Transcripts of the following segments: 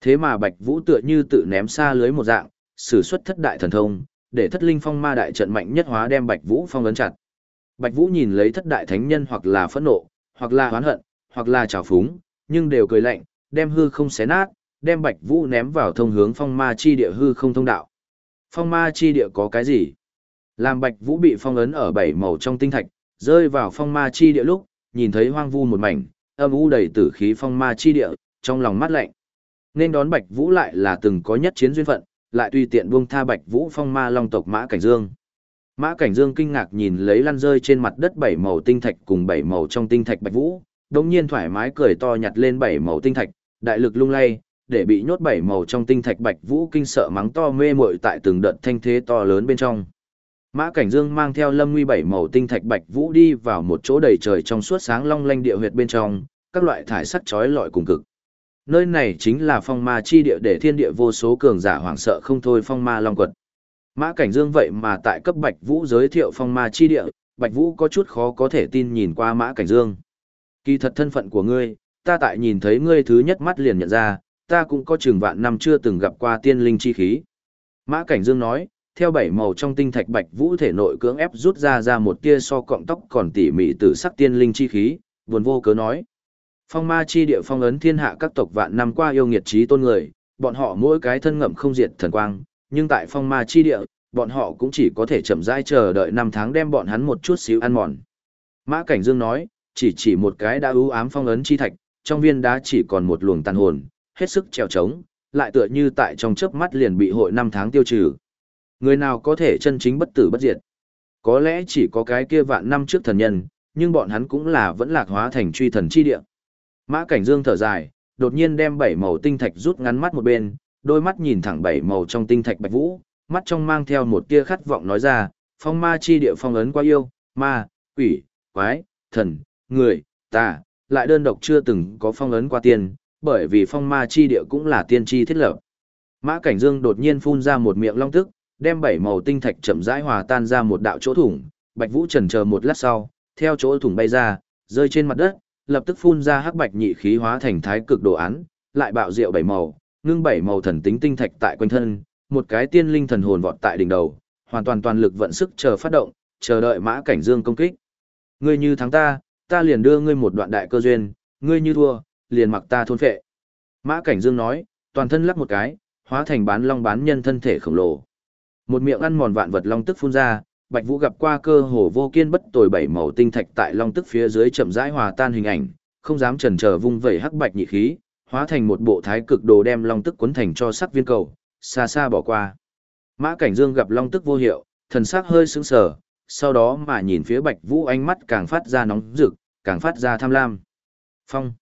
Thế mà Bạch Vũ tựa như tự ném xa lưới một dạng, sử xuất thất đại thần thông, để thất linh phong ma đại trận mạnh nhất hóa đem Bạch Vũ phong ấn chặt. Bạch Vũ nhìn lấy thất đại thánh nhân hoặc là phẫn nộ, hoặc là oán hận, hoặc là trào phúng, nhưng đều cười lạnh, đem hư không xé nát, đem Bạch Vũ ném vào thông hướng phong ma chi địa hư không thông đạo. Phong ma chi địa có cái gì? Làm Bạch Vũ bị phong ấn ở bảy màu trong tinh thạch, rơi vào phong ma chi địa lúc, nhìn thấy hoang vu một mảnh, âm u đầy tử khí phong ma chi địa, trong lòng mát lạnh. Nên đón Bạch Vũ lại là từng có nhất chiến duyên phận, lại tùy tiện buông tha Bạch Vũ phong ma long tộc Mã Cảnh Dương. Mã Cảnh Dương kinh ngạc nhìn lấy lăn rơi trên mặt đất bảy màu tinh thạch cùng bảy màu trong tinh thạch Bạch Vũ, đồng nhiên thoải mái cười to nhặt lên bảy màu tinh thạch, đại lực lung lay, để bị nhốt bảy màu trong tinh thạch Bạch Vũ kinh sợ mắng to mê muội tại từng đợt thanh thế to lớn bên trong. Mã Cảnh Dương mang theo Lâm Nguy bảy màu tinh thạch Bạch Vũ đi vào một chỗ đầy trời trong suốt sáng long lanh địa huyệt bên trong, các loại thải sắt chói lọi cùng cực. Nơi này chính là phong ma chi địa để thiên địa vô số cường giả hoảng sợ không thôi phong ma long quật. Mã Cảnh Dương vậy mà tại cấp Bạch Vũ giới thiệu phong ma chi địa, Bạch Vũ có chút khó có thể tin nhìn qua Mã Cảnh Dương. Kỳ thật thân phận của ngươi, ta tại nhìn thấy ngươi thứ nhất mắt liền nhận ra, ta cũng có chừng vạn năm chưa từng gặp qua tiên linh chi khí. Mã Cảnh Dương nói, theo bảy màu trong tinh thạch Bạch Vũ thể nội cưỡng ép rút ra ra một tia so cọng tóc còn tỉ mỉ từ sắc tiên linh chi khí, buồn vô cớ nói. Phong ma chi địa phong ấn thiên hạ các tộc vạn năm qua yêu nghiệt trí tôn người, bọn họ mỗi cái thân ngậm không diệt thần quang, nhưng tại phong ma chi địa, bọn họ cũng chỉ có thể chậm rãi chờ đợi năm tháng đem bọn hắn một chút xíu ăn mòn. Mã Cảnh Dương nói, chỉ chỉ một cái đã ưu ám phong ấn chi thạch, trong viên đá chỉ còn một luồng tàn hồn, hết sức trèo trống, lại tựa như tại trong chớp mắt liền bị hội năm tháng tiêu trừ. Người nào có thể chân chính bất tử bất diệt? Có lẽ chỉ có cái kia vạn năm trước thần nhân, nhưng bọn hắn cũng là vẫn lạc hóa thành truy thần chi địa. Mã Cảnh Dương thở dài, đột nhiên đem bảy màu tinh thạch rút ngắn mắt một bên, đôi mắt nhìn thẳng bảy màu trong tinh thạch bạch vũ, mắt trong mang theo một tia khát vọng nói ra, phong ma chi địa phong ấn quá yêu, ma, quỷ, quái, thần, người, ta, lại đơn độc chưa từng có phong ấn qua tiên, bởi vì phong ma chi địa cũng là tiên chi thiết lập. Mã Cảnh Dương đột nhiên phun ra một miệng long tức, đem bảy màu tinh thạch chậm rãi hòa tan ra một đạo chỗ thủng, Bạch Vũ chần chờ một lát sau, theo chỗ thủng bay ra, rơi trên mặt đất, lập tức phun ra hắc bạch nhị khí hóa thành thái cực đồ án, lại bạo diệu bảy màu, ngưng bảy màu thần tính tinh thạch tại quanh thân, một cái tiên linh thần hồn vọt tại đỉnh đầu, hoàn toàn toàn lực vận sức chờ phát động, chờ đợi Mã Cảnh Dương công kích. Ngươi như thắng ta, ta liền đưa ngươi một đoạn đại cơ duyên, ngươi như thua, liền mặc ta thôn phệ. Mã Cảnh Dương nói, toàn thân lắc một cái, hóa thành bán long bán nhân thân thể khổng lồ. Một miệng ăn mòn vạn vật long tức phun ra, Bạch Vũ gặp qua cơ hồ vô kiên bất tồi bảy màu tinh thạch tại long tức phía dưới chậm rãi hòa tan hình ảnh, không dám chần chờ vung vẩy hắc bạch nhị khí, hóa thành một bộ thái cực đồ đem long tức cuốn thành cho sắc viên cầu, xa xa bỏ qua. Mã Cảnh Dương gặp long tức vô hiệu, thần sắc hơi sững sờ, sau đó mà nhìn phía Bạch Vũ ánh mắt càng phát ra nóng rực, càng phát ra tham lam. Phong.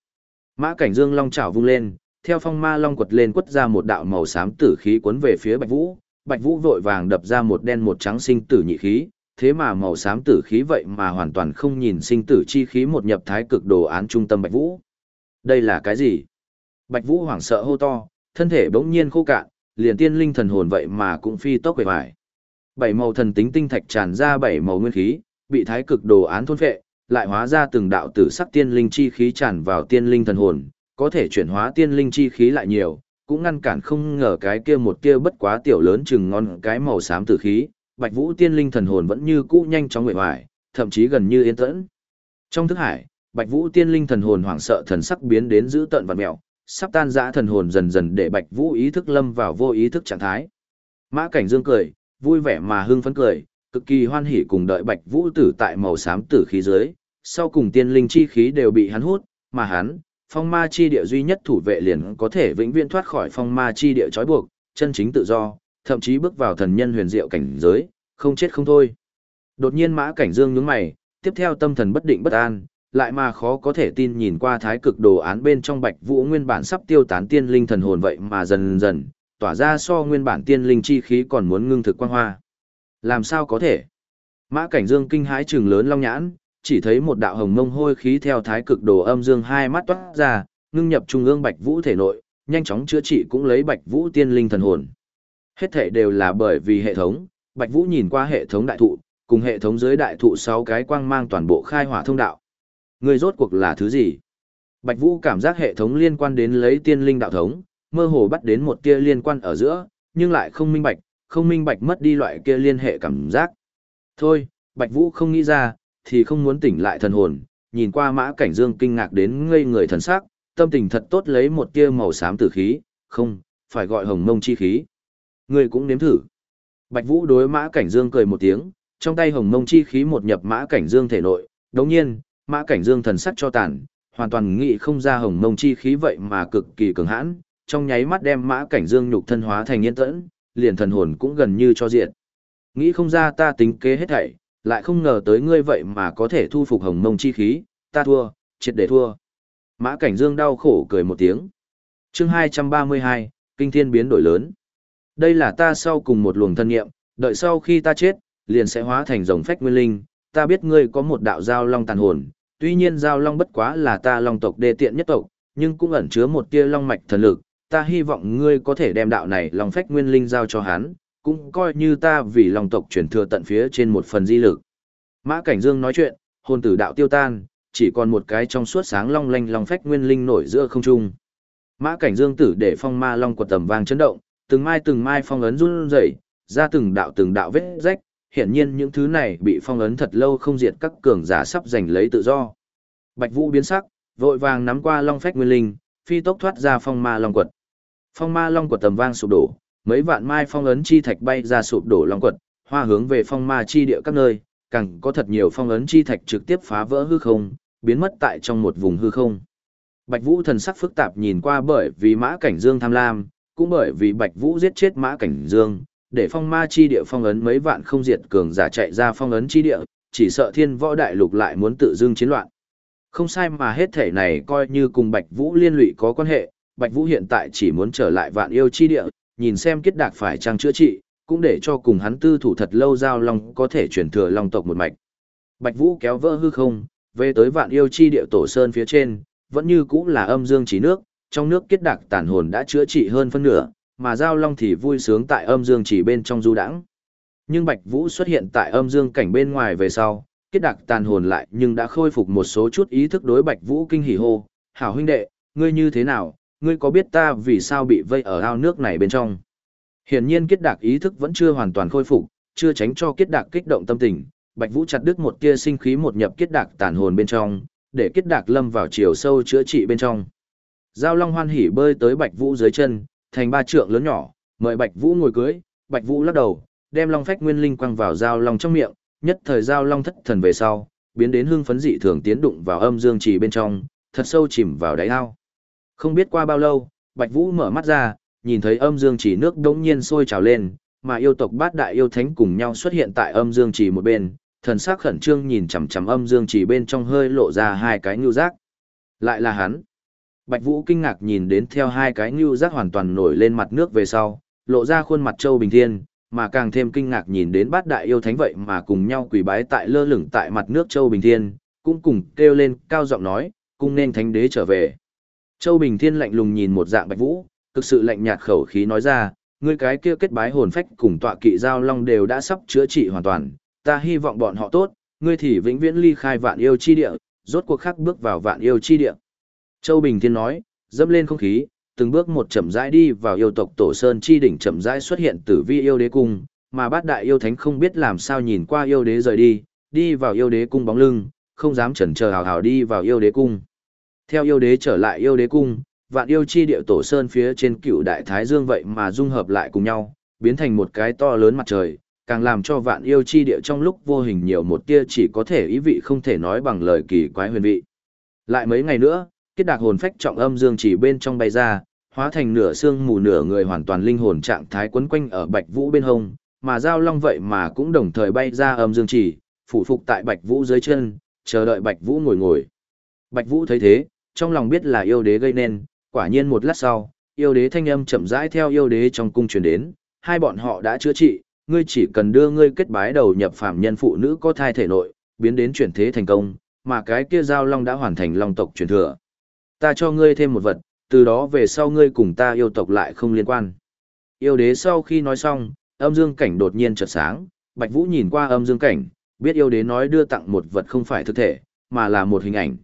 Mã Cảnh Dương long chảo vung lên, theo phong ma long quật lên quất ra một đạo màu xám tử khí cuốn về phía Bạch Vũ, Bạch Vũ vội vàng đập ra một đen một trắng sinh tử nhị khí, thế mà màu xám tử khí vậy mà hoàn toàn không nhìn sinh tử chi khí một nhập thái cực đồ án trung tâm Bạch Vũ. Đây là cái gì? Bạch Vũ hoảng sợ hô to, thân thể bỗng nhiên khô cạn, liền tiên linh thần hồn vậy mà cũng phi tốc về vải. Bảy màu thần tính tinh thạch tràn ra bảy màu nguyên khí, bị thái cực đồ án thôn phệ, lại hóa ra từng đạo tử sắc tiên linh chi khí tràn vào tiên linh thần hồn, có thể chuyển hóa tiên linh chi khí lại nhiều, cũng ngăn cản không ngờ cái kia một kia bất quá tiểu lớn chừng ngon cái màu xám tử khí, Bạch Vũ tiên linh thần hồn vẫn như cũ nhanh chóng nguội hoài, thậm chí gần như yên tĩnh. Trong thức hải, Bạch Vũ tiên linh thần hồn hoảng sợ thần sắc biến đến dữ tợn vặn mèo, sắp tan rã thần hồn dần dần để Bạch Vũ ý thức lâm vào vô ý thức trạng thái. Mã Cảnh Dương cười, vui vẻ mà hưng phấn cười, cực kỳ hoan hỉ cùng đợi Bạch Vũ tử tại màu xám tử khí dưới, sau cùng tiên linh chi khí đều bị hắn hút, mà hắn, phong ma chi địa duy nhất thủ vệ liền có thể vĩnh viễn thoát khỏi phong ma chi địa trói buộc, chân chính tự do, thậm chí bước vào thần nhân huyền diệu cảnh giới, không chết không thôi. Đột nhiên Mã Cảnh Dương nhướng mày, tiếp theo tâm thần bất định bất an, lại mà khó có thể tin nhìn qua thái cực đồ án bên trong Bạch Vũ nguyên bản sắp tiêu tán tiên linh thần hồn vậy mà dần dần tỏa ra so nguyên bản tiên linh chi khí còn muốn ngưng thực quang hoa. Làm sao có thể? Mã Cảnh Dương kinh hãi trừng lớn long nhãn, chỉ thấy một đạo hồng mông hôi khí theo thái cực đồ âm dương hai mắt toát ra, ngưng nhập trung ương Bạch Vũ thể nội, nhanh chóng chữa trị cũng lấy Bạch Vũ tiên linh thần hồn. Hết thể đều là bởi vì hệ thống, Bạch Vũ nhìn qua hệ thống đại thụ, cùng hệ thống dưới đại thụ sáu cái quang mang toàn bộ khai hỏa thông đạo. Người rốt cuộc là thứ gì? Bạch Vũ cảm giác hệ thống liên quan đến lấy tiên linh đạo thống, mơ hồ bắt đến một tia liên quan ở giữa, nhưng lại không minh bạch, không minh bạch mất đi loại kia liên hệ cảm giác. Thôi, Bạch Vũ không nghĩ ra, thì không muốn tỉnh lại thần hồn, nhìn qua Mã Cảnh Dương kinh ngạc đến ngây người thần sắc, tâm tình thật tốt lấy một tia màu xám tử khí, không, phải gọi hồng mông chi khí. Người cũng nếm thử. Bạch Vũ đối Mã Cảnh Dương cười một tiếng, trong tay hồng mông chi khí một nhập Mã Cảnh Dương thể nội, đồng nhiên, Mã Cảnh Dương thần sắc cho tàn, hoàn toàn nghĩ không ra hồng mông chi khí vậy mà cực kỳ cường hãn, trong nháy mắt đem Mã Cảnh Dương nhục thân hóa thành yên tẫn, liền thần hồn cũng gần như cho diệt. Nghĩ không ra ta tính kế hết thảy, lại không ngờ tới ngươi vậy mà có thể thu phục hồng mông chi khí, ta thua, triệt để thua. Mã Cảnh Dương đau khổ cười một tiếng. chương 232, Kinh Thiên biến đổi lớn. Đây là ta sau cùng một luồng thân nghiệm, đợi sau khi ta chết, liền sẽ hóa thành rồng phách nguyên linh, ta biết ngươi có một đạo giao long tàn hồn, tuy nhiên giao long bất quá là ta long tộc đê tiện nhất tộc, nhưng cũng ẩn chứa một tia long mạch thần lực, ta hy vọng ngươi có thể đem đạo này long phách nguyên linh giao cho hắn, cũng coi như ta vì long tộc truyền thừa tận phía trên một phần di lực. Mã Cảnh Dương nói chuyện, hồn tử đạo tiêu tan, chỉ còn một cái trong suốt sáng long lanh long phách nguyên linh nổi giữa không trung. Mã Cảnh Dương tử để phong ma long của tầm vang chấn động, từng mai từng mai phong ấn run rẩy, ra từng đạo từng đạo vết rách, hiển nhiên những thứ này bị phong ấn thật lâu không diệt các cường giả sắp giành lấy tự do. Bạch Vũ biến sắc, vội vàng nắm qua long phách nguyên linh, phi tốc thoát ra phong ma long quật. Phong ma long quật tầm vang sụp đổ, mấy vạn mai phong ấn chi thạch bay ra sụp đổ long quật, hoa hướng về phong ma chi địa các nơi, càng có thật nhiều phong ấn chi thạch trực tiếp phá vỡ hư không, biến mất tại trong một vùng hư không. Bạch Vũ thần sắc phức tạp nhìn qua bởi vì Mã Cảnh Dương tham lam, cũng bởi vì Bạch Vũ giết chết Mã Cảnh Dương, để phong ma chi địa phong ấn mấy vạn không diệt cường giả chạy ra phong ấn chi địa, chỉ sợ thiên võ đại lục lại muốn tự dưng chiến loạn. Không sai mà hết thể này coi như cùng Bạch Vũ liên lụy có quan hệ, Bạch Vũ hiện tại chỉ muốn trở lại vạn yêu chi địa, nhìn xem kết đạc phải trang chữa trị, cũng để cho cùng hắn tư thủ thật lâu giao long có thể chuyển thừa long tộc một mạch. Bạch Vũ kéo vỡ hư không, về tới vạn yêu chi địa tổ sơn phía trên, vẫn như cũng là âm dương chỉ nước, trong nước kết đạc tàn hồn đã chữa trị hơn phân nửa, mà giao long thì vui sướng tại âm dương chỉ bên trong du đãng. Nhưng Bạch Vũ xuất hiện tại âm dương cảnh bên ngoài về sau, kết đạc tàn hồn lại nhưng đã khôi phục một số chút ý thức đối Bạch Vũ kinh hỉ hô, hảo huynh đệ, ngươi như thế nào, ngươi có biết ta vì sao bị vây ở ao nước này bên trong? Hiển nhiên kết đạc ý thức vẫn chưa hoàn toàn khôi phục, chưa tránh cho kết đạc kích động tâm tình, Bạch Vũ chặt đứt một tia sinh khí một nhập kết đạc tàn hồn bên trong, để kết đạc lâm vào chiều sâu chữa trị bên trong. Giao Long hoan hỉ bơi tới Bạch Vũ dưới chân, thành ba trượng lớn nhỏ, mời Bạch Vũ ngồi cưới, Bạch Vũ lắc đầu, đem Long phách nguyên linh quăng vào Giao Long trong miệng, nhất thời Giao Long thất thần về sau, biến đến hưng phấn dị thường tiến đụng vào âm dương trì bên trong, thật sâu chìm vào đáy ao. Không biết qua bao lâu, Bạch Vũ mở mắt ra, nhìn thấy âm dương chỉ nước đống nhiên sôi trào lên, mà yêu tộc bát đại yêu thánh cùng nhau xuất hiện tại âm dương chỉ một bên, thần sắc khẩn trương nhìn chằm chằm âm dương chỉ bên trong hơi lộ ra hai cái nhu giác. Lại là hắn. Bạch Vũ kinh ngạc nhìn đến theo hai cái nhu giác hoàn toàn nổi lên mặt nước về sau, lộ ra khuôn mặt Châu Bình Thiên, mà càng thêm kinh ngạc nhìn đến bát đại yêu thánh vậy mà cùng nhau quỳ bái tại lơ lửng tại mặt nước Châu Bình Thiên, cũng cùng kêu lên cao giọng nói, cung nên thánh đế trở về. Châu Bình Thiên lạnh lùng nhìn một dạng Bạch Vũ, cực sự lạnh nhạt khẩu khí nói ra, ngươi cái kia kết bái hồn phách cùng tọa kỵ giao long đều đã sắp chữa trị hoàn toàn, ta hy vọng bọn họ tốt, ngươi thì vĩnh viễn ly khai vạn yêu chi địa, rốt cuộc khắc bước vào vạn yêu chi địa. Châu Bình Thiên nói, dẫm lên không khí, từng bước một chậm rãi đi vào yêu tộc Tổ Sơn chi đỉnh chậm rãi xuất hiện tử vi yêu đế cung, mà bát đại yêu thánh không biết làm sao nhìn qua yêu đế rời đi, đi vào yêu đế cung bóng lưng, không dám chần chờ hào hào đi vào yêu đế cung. Theo yêu đế trở lại yêu đế cung, vạn yêu chi địa tổ sơn phía trên cựu đại thái dương vậy mà dung hợp lại cùng nhau, biến thành một cái to lớn mặt trời, càng làm cho vạn yêu chi địa trong lúc vô hình nhiều một tia chỉ có thể ý vị không thể nói bằng lời kỳ quái huyền vị. Lại mấy ngày nữa, kết đạc hồn phách trọng âm dương chỉ bên trong bay ra, hóa thành nửa xương mù nửa người hoàn toàn linh hồn trạng thái quấn quanh ở bạch vũ bên hông, mà giao long vậy mà cũng đồng thời bay ra âm dương chỉ, phủ phục tại bạch vũ dưới chân, chờ đợi bạch vũ ngồi ngồi. Bạch vũ thấy thế, trong lòng biết là yêu đế gây nên, quả nhiên một lát sau, yêu đế thanh âm chậm rãi theo yêu đế trong cung truyền đến, hai bọn họ đã chữa trị, ngươi chỉ cần đưa ngươi kết bái đầu nhập phạm nhân phụ nữ có thai thể nội, biến đến chuyển thế thành công, mà cái kia giao long đã hoàn thành long tộc truyền thừa. Ta cho ngươi thêm một vật, từ đó về sau ngươi cùng ta yêu tộc lại không liên quan. Yêu đế sau khi nói xong, âm dương cảnh đột nhiên chợt sáng, Bạch Vũ nhìn qua âm dương cảnh, biết yêu đế nói đưa tặng một vật không phải thực thể, mà là một hình ảnh.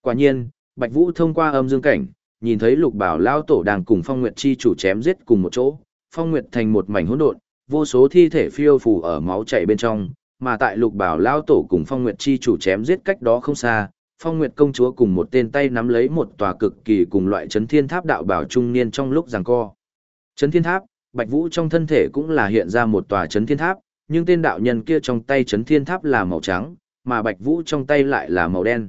Quả nhiên, Bạch Vũ thông qua âm dương cảnh, nhìn thấy lục bảo Lão tổ đang cùng phong nguyệt chi chủ chém giết cùng một chỗ, phong nguyệt thành một mảnh hỗn độn, vô số thi thể phiêu phù ở máu chảy bên trong, mà tại lục bảo Lão tổ cùng phong nguyệt chi chủ chém giết cách đó không xa, phong nguyệt công chúa cùng một tên tay nắm lấy một tòa cực kỳ cùng loại chấn thiên tháp đạo bảo trung niên trong lúc giằng co. Chấn thiên tháp, bạch vũ trong thân thể cũng là hiện ra một tòa chấn thiên tháp, nhưng tên đạo nhân kia trong tay chấn thiên tháp là màu trắng, mà bạch vũ trong tay lại là màu đen.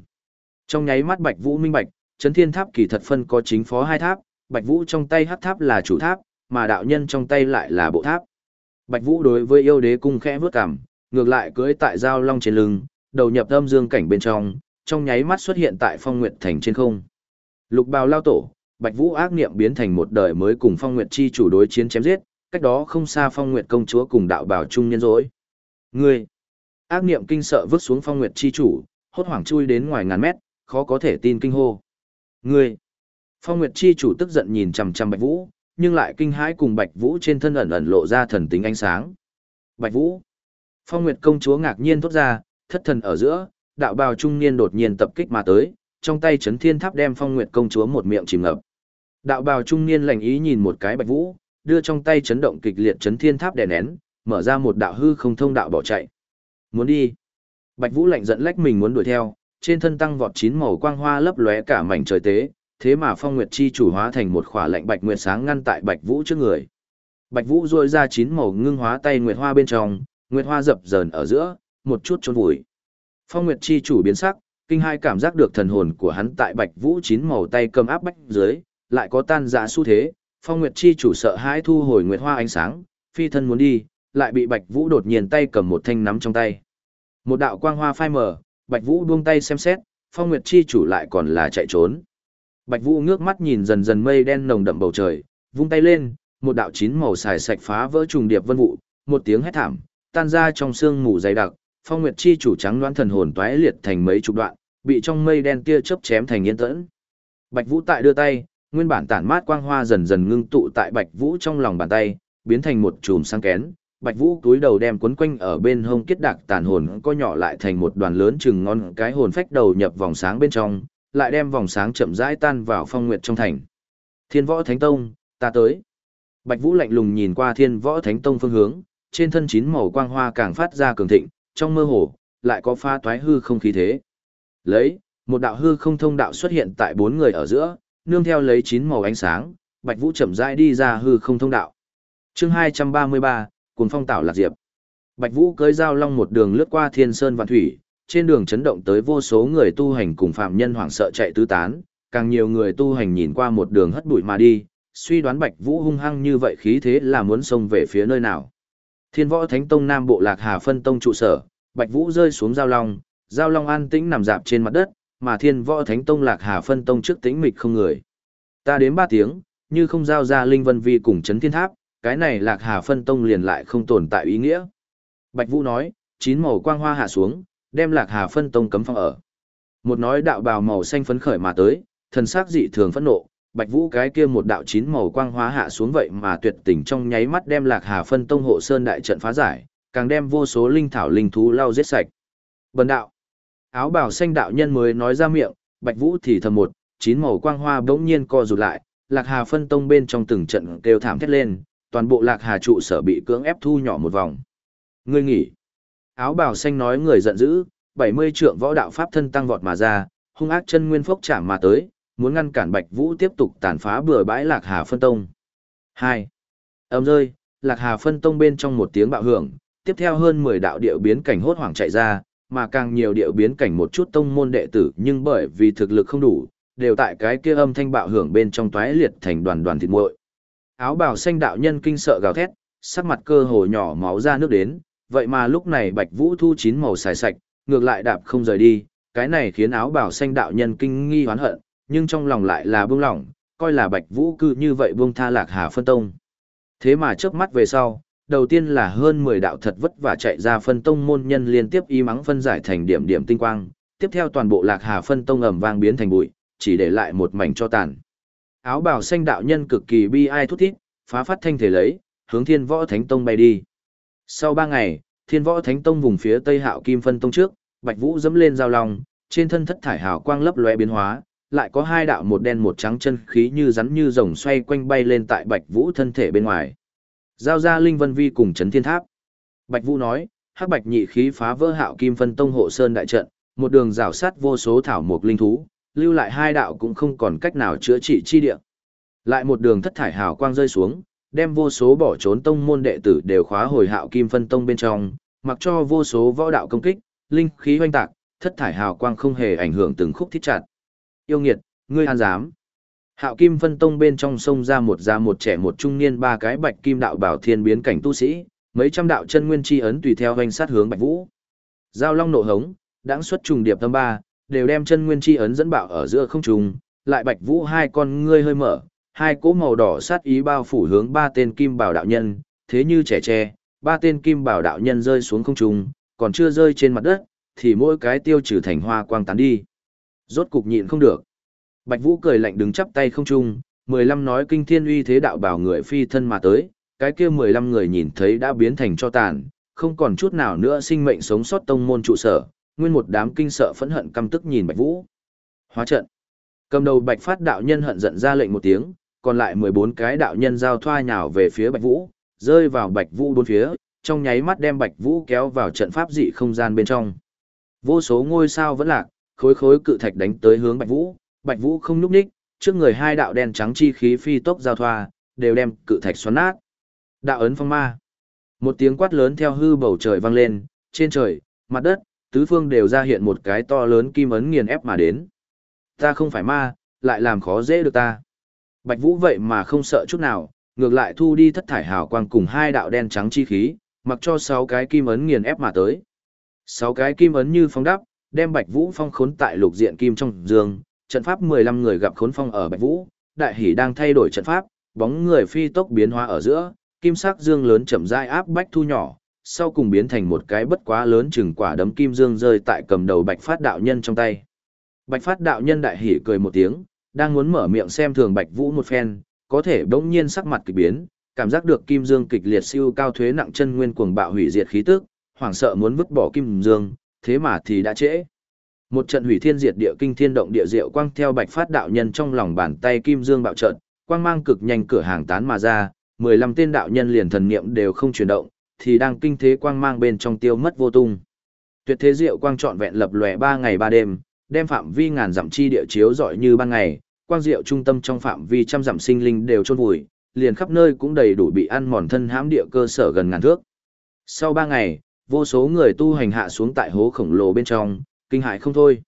Trong nháy mắt bạch vũ minh bạch, chấn thiên tháp kỳ thật phân có chính phó hai tháp, bạch vũ trong tay hắc tháp là chủ tháp, mà đạo nhân trong tay lại là bộ tháp. Bạch vũ đối với yêu đế cung khẽ vướt cảm, ngược lại cưỡi tại giao long trên lưng, đầu nhập âm dương cảnh bên trong, trong nháy mắt xuất hiện tại phong nguyệt thành trên không. Lục bào lao tổ, bạch vũ ác niệm biến thành một đời mới cùng phong nguyệt chi chủ đối chiến chém giết, cách đó không xa phong nguyệt công chúa cùng đạo bào trung nhân rỗi. Ngươi! Ác niệm kinh sợ vứt xuống phong nguyệt chi chủ, hốt hoảng chui đến ngoài ngàn mét, khó có thể tin kinh hô. Ngươi! Phong nguyệt chi chủ tức giận nhìn chằm chằm bạch vũ, nhưng lại kinh hãi cùng bạch vũ trên thân ẩn ẩn lộ ra thần tính ánh sáng. Bạch vũ! Phong nguyệt công chúa ngạc nhiên thốt ra, thất thần ở giữa, đạo bào trung niên đột nhiên tập kích mà tới, trong tay chấn thiên tháp đem phong nguyệt công chúa một miệng chìm ngập. Đạo bào trung niên lạnh ý nhìn một cái bạch vũ, đưa trong tay chấn động kịch liệt chấn thiên tháp đè nén, mở ra một đạo hư không thông đạo bỏ chạy. Muốn đi. Bạch Vũ lạnh giận lách mình muốn đuổi theo, trên thân tăng vọt chín màu quang hoa lấp lóe cả mảnh trời tế, thế mà Phong Nguyệt chi chủ hóa thành một khỏa lạnh bạch nguyệt sáng ngăn tại Bạch Vũ trước người. Bạch Vũ rôi ra chín màu ngưng hóa tay nguyệt hoa bên trong, nguyệt hoa dập dờn ở giữa, một chút trốn vùi. Phong Nguyệt chi chủ biến sắc, kinh hai cảm giác được thần hồn của hắn tại Bạch Vũ chín màu tay cầm áp bách dưới, lại có tan rã xu thế, Phong Nguyệt chi chủ sợ hãi thu hồi nguyệt hoa ánh sáng, phi thân muốn đi, lại bị Bạch Vũ đột nhiên tay cầm một thanh nắm trong tay. Một đạo quang hoa phai mờ, Bạch Vũ buông tay xem xét, Phong Nguyệt chi chủ lại còn là chạy trốn. Bạch Vũ ngước mắt nhìn dần dần mây đen nồng đậm bầu trời, vung tay lên, một đạo chín màu xài sạch phá vỡ trùng điệp vân vụ, một tiếng hét thảm, tan ra trong sương mù dày đặc, Phong Nguyệt chi chủ trắng đoán thần hồn toé liệt thành mấy chục đoạn, bị trong mây đen tia chớp chém thành yên tẫn. Bạch Vũ tại đưa tay, nguyên bản tản mát quang hoa dần dần ngưng tụ tại Bạch Vũ trong lòng bàn tay, biến thành một chùm sáng kén. Bạch Vũ túi đầu đem cuốn quanh ở bên hông kết đạc tàn hồn co nhỏ lại thành một đoàn lớn chừng ngon cái hồn phách đầu nhập vòng sáng bên trong, lại đem vòng sáng chậm rãi tan vào phong nguyệt trong thành. Thiên Võ Thánh Tông, ta tới. Bạch Vũ lạnh lùng nhìn qua Thiên Võ Thánh Tông phương hướng, trên thân chín màu quang hoa càng phát ra cường thịnh, trong mơ hồ lại có pha toái hư không khí thế. Lấy, một đạo hư không thông đạo xuất hiện tại bốn người ở giữa, nương theo lấy chín màu ánh sáng, Bạch Vũ chậm rãi đi ra hư không thông đạo. Chương 233, cùng Phong Tảo Lạc Diệp. Bạch Vũ cưỡi Giao long một đường lướt qua Thiên Sơn Vạn Thủy, trên đường chấn động tới vô số người tu hành cùng phạm nhân hoảng sợ chạy tứ tán, càng nhiều người tu hành nhìn qua một đường hất bụi mà đi, suy đoán Bạch Vũ hung hăng như vậy khí thế là muốn xông về phía nơi nào. Thiên Võ Thánh Tông Nam Bộ Lạc Hà phân tông trụ sở, Bạch Vũ rơi xuống giao long, giao long an tĩnh nằm dạp trên mặt đất, mà thiên võ thánh tông lạc hà phân tông trước tĩnh mịch không người. Ta đến ba tiếng, như không giao ra linh vân vi cùng chấn thiên tháp, cái này lạc hà phân tông liền lại không tồn tại ý nghĩa. Bạch Vũ nói, chín màu quang hoa hạ xuống, đem lạc hà phân tông cấm phong ở. Một nói đạo bào màu xanh phấn khởi mà tới, thần sắc dị thường phẫn nộ, Bạch Vũ cái kia một đạo chín màu quang hóa hạ xuống vậy mà tuyệt tình trong nháy mắt đem Lạc Hà phân tông hộ sơn đại trận phá giải, càng đem vô số linh thảo linh thú lau giết sạch. Bần đạo. Áo bào xanh đạo nhân mới nói ra miệng, Bạch Vũ thì thầm một, chín màu quang hoa bỗng nhiên co rụt lại, Lạc Hà phân tông bên trong từng trận kêu thảm thét lên, toàn bộ Lạc Hà trụ sở bị cưỡng ép thu nhỏ một vòng. Ngươi nghỉ. Áo bào xanh nói người giận dữ, 70 trượng võ đạo pháp thân tăng vọt mà ra, hung ác chân nguyên phốc chạm mà tới, muốn ngăn cản Bạch Vũ tiếp tục tàn phá bừa bãi Lạc Hà phân tông. 2. Âm rơi, Lạc Hà phân tông bên trong một tiếng bạo hưởng, tiếp theo hơn 10 đạo điệu biến cảnh hốt hoảng chạy ra, mà càng nhiều điệu biến cảnh một chút tông môn đệ tử nhưng bởi vì thực lực không đủ, đều tại cái kia âm thanh bạo hưởng bên trong toái liệt thành đoàn đoàn thịt muội. Áo bào xanh đạo nhân kinh sợ gào thét, sắc mặt cơ hồ nhỏ máu ra nước đến, vậy mà lúc này Bạch Vũ thu chín màu xài sạch, ngược lại đạp không rời đi, cái này khiến áo bào xanh đạo nhân kinh nghi hoán hận, nhưng trong lòng lại là buông lỏng, coi là Bạch Vũ cư như vậy buông tha Lạc Hà phân tông. Thế mà chớp mắt về sau, đầu tiên là hơn 10 đạo thật vất vả chạy ra phân tông môn nhân liên tiếp y mắng phân giải thành điểm điểm tinh quang, tiếp theo toàn bộ lạc hà phân tông ầm vang biến thành bụi, chỉ để lại một mảnh cho tàn. Áo bào xanh đạo nhân cực kỳ bi ai thút thít, phá phát thanh thể lấy, hướng thiên võ thánh tông bay đi. Sau ba ngày, thiên võ thánh tông vùng phía tây hạo kim phân tông trước, bạch vũ dẫm lên giao long, trên thân thất thải hào quang lấp lóe biến hóa, lại có hai đạo một đen một trắng chân khí như rắn như rồng xoay quanh bay lên tại Bạch Vũ thân thể bên ngoài. Giao ra Linh Vân Vi cùng chấn thiên tháp. Bạch Vũ nói, hắc bạch nhị khí phá vỡ hạo kim phân tông hộ sơn đại trận, một đường rào sát vô số thảo mục linh thú, lưu lại hai đạo cũng không còn cách nào chữa trị chi địa. Lại một đường thất thải hào quang rơi xuống, đem vô số bỏ trốn tông môn đệ tử đều khóa hồi hạo kim phân tông bên trong, mặc cho vô số võ đạo công kích, linh khí hoanh tạc, thất thải hào quang không hề ảnh hưởng từng khúc thiết chặt. Yêu nghiệt, ngươi an dám. Hạo kim phân tông bên trong sông ra một già một trẻ một trung niên ba cái bạch kim đạo bảo thiên biến cảnh tu sĩ, mấy trăm đạo chân nguyên chi ấn tùy theo hoành sát hướng bạch vũ. Giao long nộ hống, đãng xuất trùng điệp tâm ba, đều đem chân nguyên chi ấn dẫn bạo ở giữa không trung, lại bạch vũ hai con ngươi hơi mở, hai cỗ màu đỏ sát ý bao phủ hướng ba tên kim bảo đạo nhân, thế như trẻ tre, ba tên kim bảo đạo nhân rơi xuống không trung, còn chưa rơi trên mặt đất, thì mỗi cái tiêu trừ thành hoa quang tán đi. Rốt cục nhịn không được. Bạch Vũ cười lạnh đứng chắp tay không trung, mười lăm nói kinh thiên uy thế đạo bảo người phi thân mà tới, cái kia mười lăm người nhìn thấy đã biến thành cho tàn, không còn chút nào nữa sinh mệnh sống sót tông môn trụ sở, nguyên một đám kinh sợ phẫn hận căm tức nhìn Bạch Vũ. Hóa trận. Cầm đầu Bạch Phát đạo nhân hận giận ra lệnh một tiếng, còn lại 14 cái đạo nhân giao thoa nhào về phía Bạch Vũ, rơi vào Bạch Vũ bốn phía, trong nháy mắt đem Bạch Vũ kéo vào trận pháp dị không gian bên trong. Vô số ngôi sao vẫn lạc, khối khối cự thạch đánh tới hướng Bạch Vũ, Bạch Vũ không nhúc nhích, trước người hai đạo đen trắng chi khí phi tốc giao thoa, đều đem cự thạch xoắn nát. Đạo ấn phong ma. Một tiếng quát lớn theo hư bầu trời vang lên, trên trời, mặt đất, tứ phương đều ra hiện một cái to lớn kim ấn nghiền ép mà đến. Ta không phải ma, lại làm khó dễ được ta. Bạch Vũ vậy mà không sợ chút nào, ngược lại thu đi thất thải hào quang cùng hai đạo đen trắng chi khí, mặc cho sáu cái kim ấn nghiền ép mà tới. Sáu cái kim ấn như phong đắp, đem Bạch Vũ phong khốn tại lục diện kim trong dương, trận pháp 15 người gặp khốn phong ở Bạch Vũ, đại hỉ đang thay đổi trận pháp, bóng người phi tốc biến hóa ở giữa, kim sắc dương lớn chậm rãi áp bách thu nhỏ, sau cùng biến thành một cái bất quá lớn chừng quả đấm kim dương rơi tại cầm đầu Bạch Phát đạo nhân trong tay. Bạch Phát đạo nhân đại hỉ cười một tiếng, đang muốn mở miệng xem thường Bạch Vũ một phen, có thể bỗng nhiên sắc mặt kỳ biến, cảm giác được kim dương kịch liệt siêu cao thuế nặng chân nguyên cuồng bạo hủy diệt khí tức, hoảng sợ muốn vứt bỏ kim dương, thế mà thì đã trễ. Một trận hủy thiên diệt địa kinh thiên động địa diệu quang theo Bạch Phát đạo nhân trong lòng bàn tay kim dương bạo trận, quang mang cực nhanh cửa hàng tán mà ra, 15 tên đạo nhân liền thần niệm đều không chuyển động, thì đang kinh thế quang mang bên trong tiêu mất vô tung. Tuyệt thế diệu quang trọn vẹn lập lòe 3 ngày 3 đêm, đem phạm vi ngàn dặm chi địa chiếu rọi như ban ngày, quang diệu trung tâm trong phạm vi trăm dặm sinh linh đều chôn vùi, liền khắp nơi cũng đầy đủ bị ăn mòn thân hãm địa cơ sở gần ngàn thước. Sau 3 ngày, vô số người tu hành hạ xuống tại hố khổng lồ bên trong, kinh hại không thôi.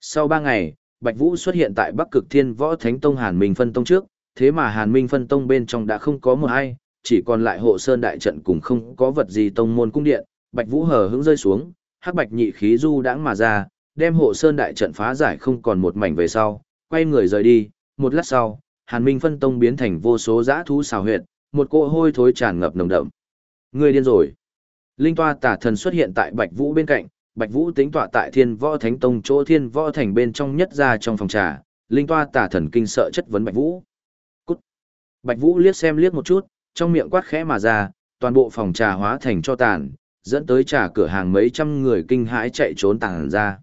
Sau 3 ngày, Bạch Vũ xuất hiện tại Bắc Cực Thiên Võ Thánh Tông Hàn Minh Phân Tông trước, thế mà Hàn Minh Phân Tông bên trong đã không có một ai, chỉ còn lại hộ sơn đại trận cùng không có vật gì tông môn cung điện, Bạch Vũ hờ hững rơi xuống, hắc bạch nhị khí du đãng mà ra, đem hộ sơn đại trận phá giải không còn một mảnh về sau, quay người rời đi, một lát sau, Hàn Minh phân tông biến thành vô số dã thú xào huyệt, một cỗ hôi thối tràn ngập nồng đậm. Người điên rồi. Linh toa tả thần xuất hiện tại Bạch Vũ bên cạnh, Bạch Vũ tính tọa tại Thiên Võ Thánh Tông chỗ Thiên Võ Thành bên trong nhất ra trong phòng trà, Linh toa tả thần kinh sợ chất vấn Bạch Vũ. Cút. Bạch Vũ liếc xem liếc một chút, trong miệng quát khẽ mà ra, toàn bộ phòng trà hóa thành cho tàn, dẫn tới trà cửa hàng mấy trăm người kinh hãi chạy trốn tàng ra.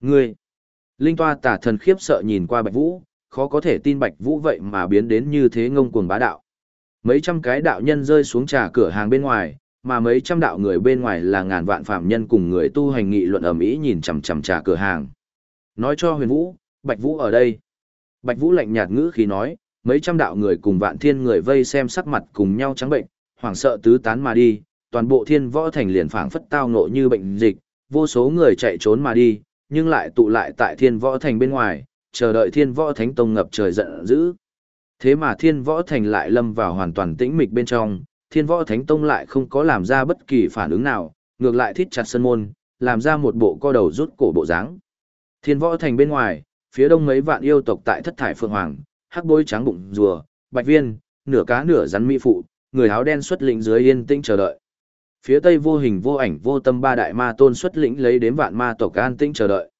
Ngươi! Linh toa tả thần khiếp sợ nhìn qua Bạch Vũ, khó có thể tin Bạch Vũ vậy mà biến đến như thế ngông cuồng bá đạo. Mấy trăm cái đạo nhân rơi xuống trà cửa hàng bên ngoài, mà mấy trăm đạo người bên ngoài là ngàn vạn phạm nhân cùng người tu hành nghị luận ầm ĩ nhìn chằm chằm trà cửa hàng. Nói cho Huyền Vũ, Bạch Vũ ở đây. Bạch Vũ lạnh nhạt ngữ khí nói, mấy trăm đạo người cùng vạn thiên người vây xem sắc mặt cùng nhau trắng bệnh, hoảng sợ tứ tán mà đi, toàn bộ thiên võ thành liền phảng phất tao ngộ như bệnh dịch, vô số người chạy trốn mà đi, nhưng lại tụ lại tại thiên võ thành bên ngoài, chờ đợi thiên võ thánh tông ngập trời giận dữ. Thế mà thiên võ thành lại lâm vào hoàn toàn tĩnh mịch bên trong, thiên võ thánh tông lại không có làm ra bất kỳ phản ứng nào, ngược lại thít chặt sân môn, làm ra một bộ co đầu rút cổ bộ dáng. Thiên võ thành bên ngoài, phía đông mấy vạn yêu tộc tại thất thải phượng hoàng, hắc bối trắng bụng rùa, bạch viên, nửa cá nửa rắn mỹ phụ, người áo đen xuất lĩnh dưới yên tĩnh chờ đợi phía tây vô hình vô ảnh vô tâm ba đại ma tôn xuất lĩnh lấy đến vạn ma tộc an tĩnh chờ đợi.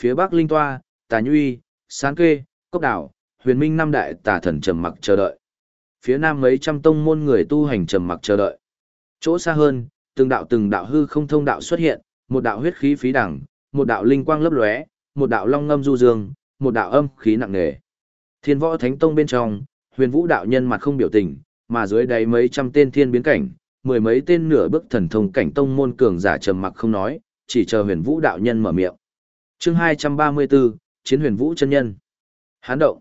Phía bắc linh toa, tà nhuy, sáng kê, cốc đảo, huyền minh năm đại tà thần trầm mặc chờ đợi. Phía nam mấy trăm tông môn người tu hành trầm mặc chờ đợi. Chỗ xa hơn, từng đạo từng đạo hư không thông đạo xuất hiện, một đạo huyết khí phí đẳng, một đạo linh quang lấp lóe, một đạo long ngâm du dương, một đạo âm khí nặng nề. Thiên võ thánh tông bên trong, huyền vũ đạo nhân mặt không biểu tình, mà dưới đáy mấy trăm tên thiên biến cảnh, mười mấy tên nửa bước thần thông cảnh tông môn cường giả trầm mặc không nói, chỉ chờ huyền vũ đạo nhân mở miệng. chương 234, Chiến huyền vũ chân nhân. Hán động.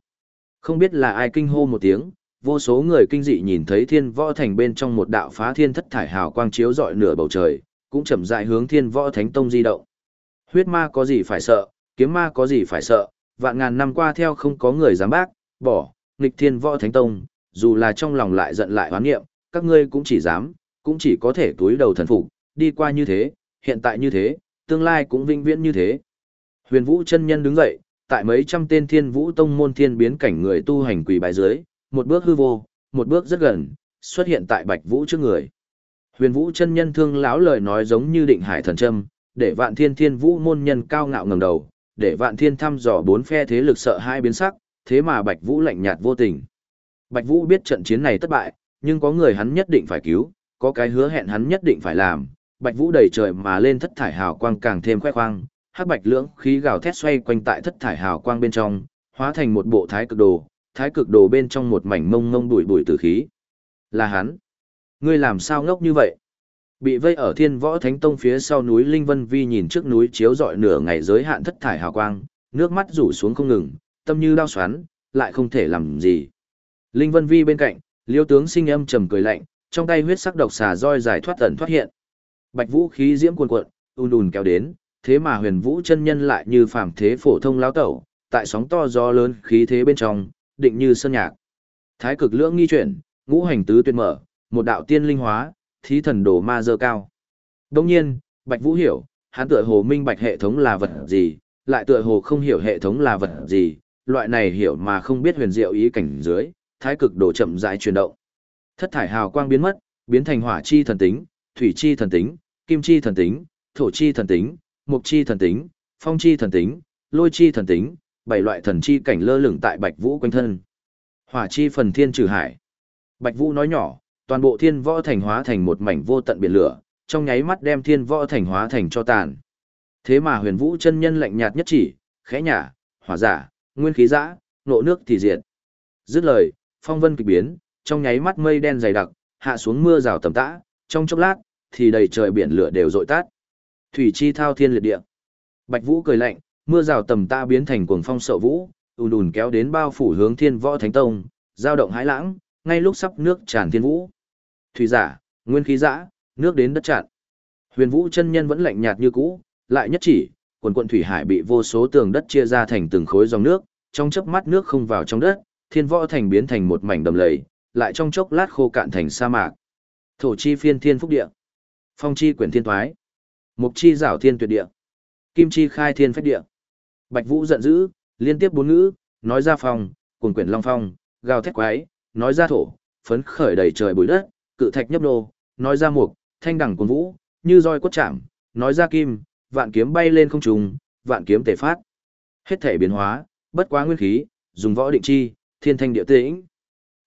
Không biết là ai kinh hô một tiếng, vô số người kinh dị nhìn thấy thiên võ thành bên trong một đạo phá thiên thất thải hào quang chiếu rọi nửa bầu trời, cũng chậm dại hướng thiên võ thánh tông di động. Huyết ma có gì phải sợ, kiếm ma có gì phải sợ, vạn ngàn năm qua theo không có người dám bác, bỏ, nghịch thiên võ thánh tông, dù là trong lòng lại giận lại hoán nghiệm, các ngươi cũng chỉ dám, cũng chỉ có thể túi đầu thần phục, đi qua như thế, hiện tại như thế, tương lai cũng vinh viễn như thế. Huyền Vũ chân nhân đứng dậy, tại mấy trăm tên Thiên Vũ tông môn thiên biến cảnh người tu hành quỳ bái dưới, một bước hư vô, một bước rất gần, xuất hiện tại Bạch Vũ trước người. Huyền Vũ chân nhân thương lão lời nói giống như định hải thần châm, để Vạn Thiên Thiên Vũ môn nhân cao ngạo ngẩng đầu, để Vạn Thiên thăm dò bốn phe thế lực sợ hai biến sắc, thế mà Bạch Vũ lạnh nhạt vô tình. Bạch Vũ biết trận chiến này thất bại, nhưng có người hắn nhất định phải cứu, có cái hứa hẹn hắn nhất định phải làm. Bạch Vũ đầy trời mà lên thất thải hào quang càng thêm khoe khoang, hắc bạch lưỡng khí gào thét xoay quanh tại thất thải hào quang bên trong, hóa thành một bộ thái cực đồ, thái cực đồ bên trong một mảnh mông mông bụi bụi tử khí. Là hắn. Ngươi làm sao ngốc như vậy? Bị vây ở Thiên Võ Thánh Tông phía sau núi Linh Vân Vi nhìn trước núi chiếu dọi nửa ngày giới hạn thất thải hào quang, nước mắt rủ xuống không ngừng, tâm như đau xoắn, lại không thể làm gì. Linh Vân Vi bên cạnh, Liêu tướng sinh âm trầm cười lạnh, trong tay huyết sắc độc xà roi giải thoát ẩn thoát hiện. Bạch vũ khí diễm cuồn cuộn, ùn ùn kéo đến, thế mà huyền vũ chân nhân lại như phàm thế phổ thông lão tẩu, tại sóng to gió lớn khí thế bên trong, định như sơn nhạc. Thái cực lưỡng nghi chuyển, ngũ hành tứ tuyệt mở, một đạo tiên linh hóa, thí thần đồ ma dơ cao. Đồng nhiên, Bạch Vũ hiểu, hắn tựa hồ minh bạch hệ thống là vật gì, lại tựa hồ không hiểu hệ thống là vật gì, loại này hiểu mà không biết huyền diệu ý cảnh dưới, thái cực đồ chậm rãi chuyển động. Thất thải hào quang biến mất, biến thành hỏa chi thần tính, thủy chi thần tính, kim chi thần tính, thổ chi thần tính, mục chi thần tính, phong chi thần tính, lôi chi thần tính, bảy loại thần chi cảnh lơ lửng tại Bạch Vũ quanh thân. Hỏa chi phần thiên trừ hải. Bạch Vũ nói nhỏ, toàn bộ thiên võ thành hóa thành một mảnh vô tận biển lửa, trong nháy mắt đem thiên võ thành hóa thành cho tàn. Thế mà huyền vũ chân nhân lạnh nhạt nhất chỉ, khẽ nhả, hỏa giả, nguyên khí dã, nộ nước thì diệt. Dứt lời, phong vân kịch biến, trong nháy mắt mây đen dày đặc, hạ xuống mưa rào tầm tã, trong chốc lát, thì đầy trời biển lửa đều dội tát. Thủy chi thao thiên liệt địa. Bạch Vũ cười lạnh, mưa rào tầm tã biến thành cuồng phong sợ vũ, ùn ùn kéo đến bao phủ hướng Thiên Võ Thánh Tông, giao động hãi lãng, ngay lúc sắp nước tràn thiên vũ. Thủy giả, nguyên khí giả, nước đến đất chặn. Huyền Vũ chân nhân vẫn lạnh nhạt như cũ, lại nhất chỉ, quần quận thủy hải bị vô số tường đất chia ra thành từng khối dòng nước, trong chớp mắt nước không vào trong đất, thiên võ thành biến thành một mảnh đầm lầy, lại trong chốc lát khô cạn thành sa mạc. Thổ chi phiên thiên phúc địa, phong chi quyển thiên thoái, mục chi giảo thiên tuyệt địa, kim chi khai thiên phách địa. Bạch Vũ giận dữ, liên tiếp bốn ngữ, nói ra phong, cuồng quyển long phong, gào thét quái, nói ra thổ, phấn khởi đầy trời bụi đất, cự thạch nhấp nô, nói ra mục, thanh đẳng cuồng vũ, như roi quất chạm, nói ra kim, vạn kiếm bay lên không trung, vạn kiếm tề phát. Hết thể biến hóa, bất quá nguyên khí, dùng võ định chi, thiên thanh địa tĩnh.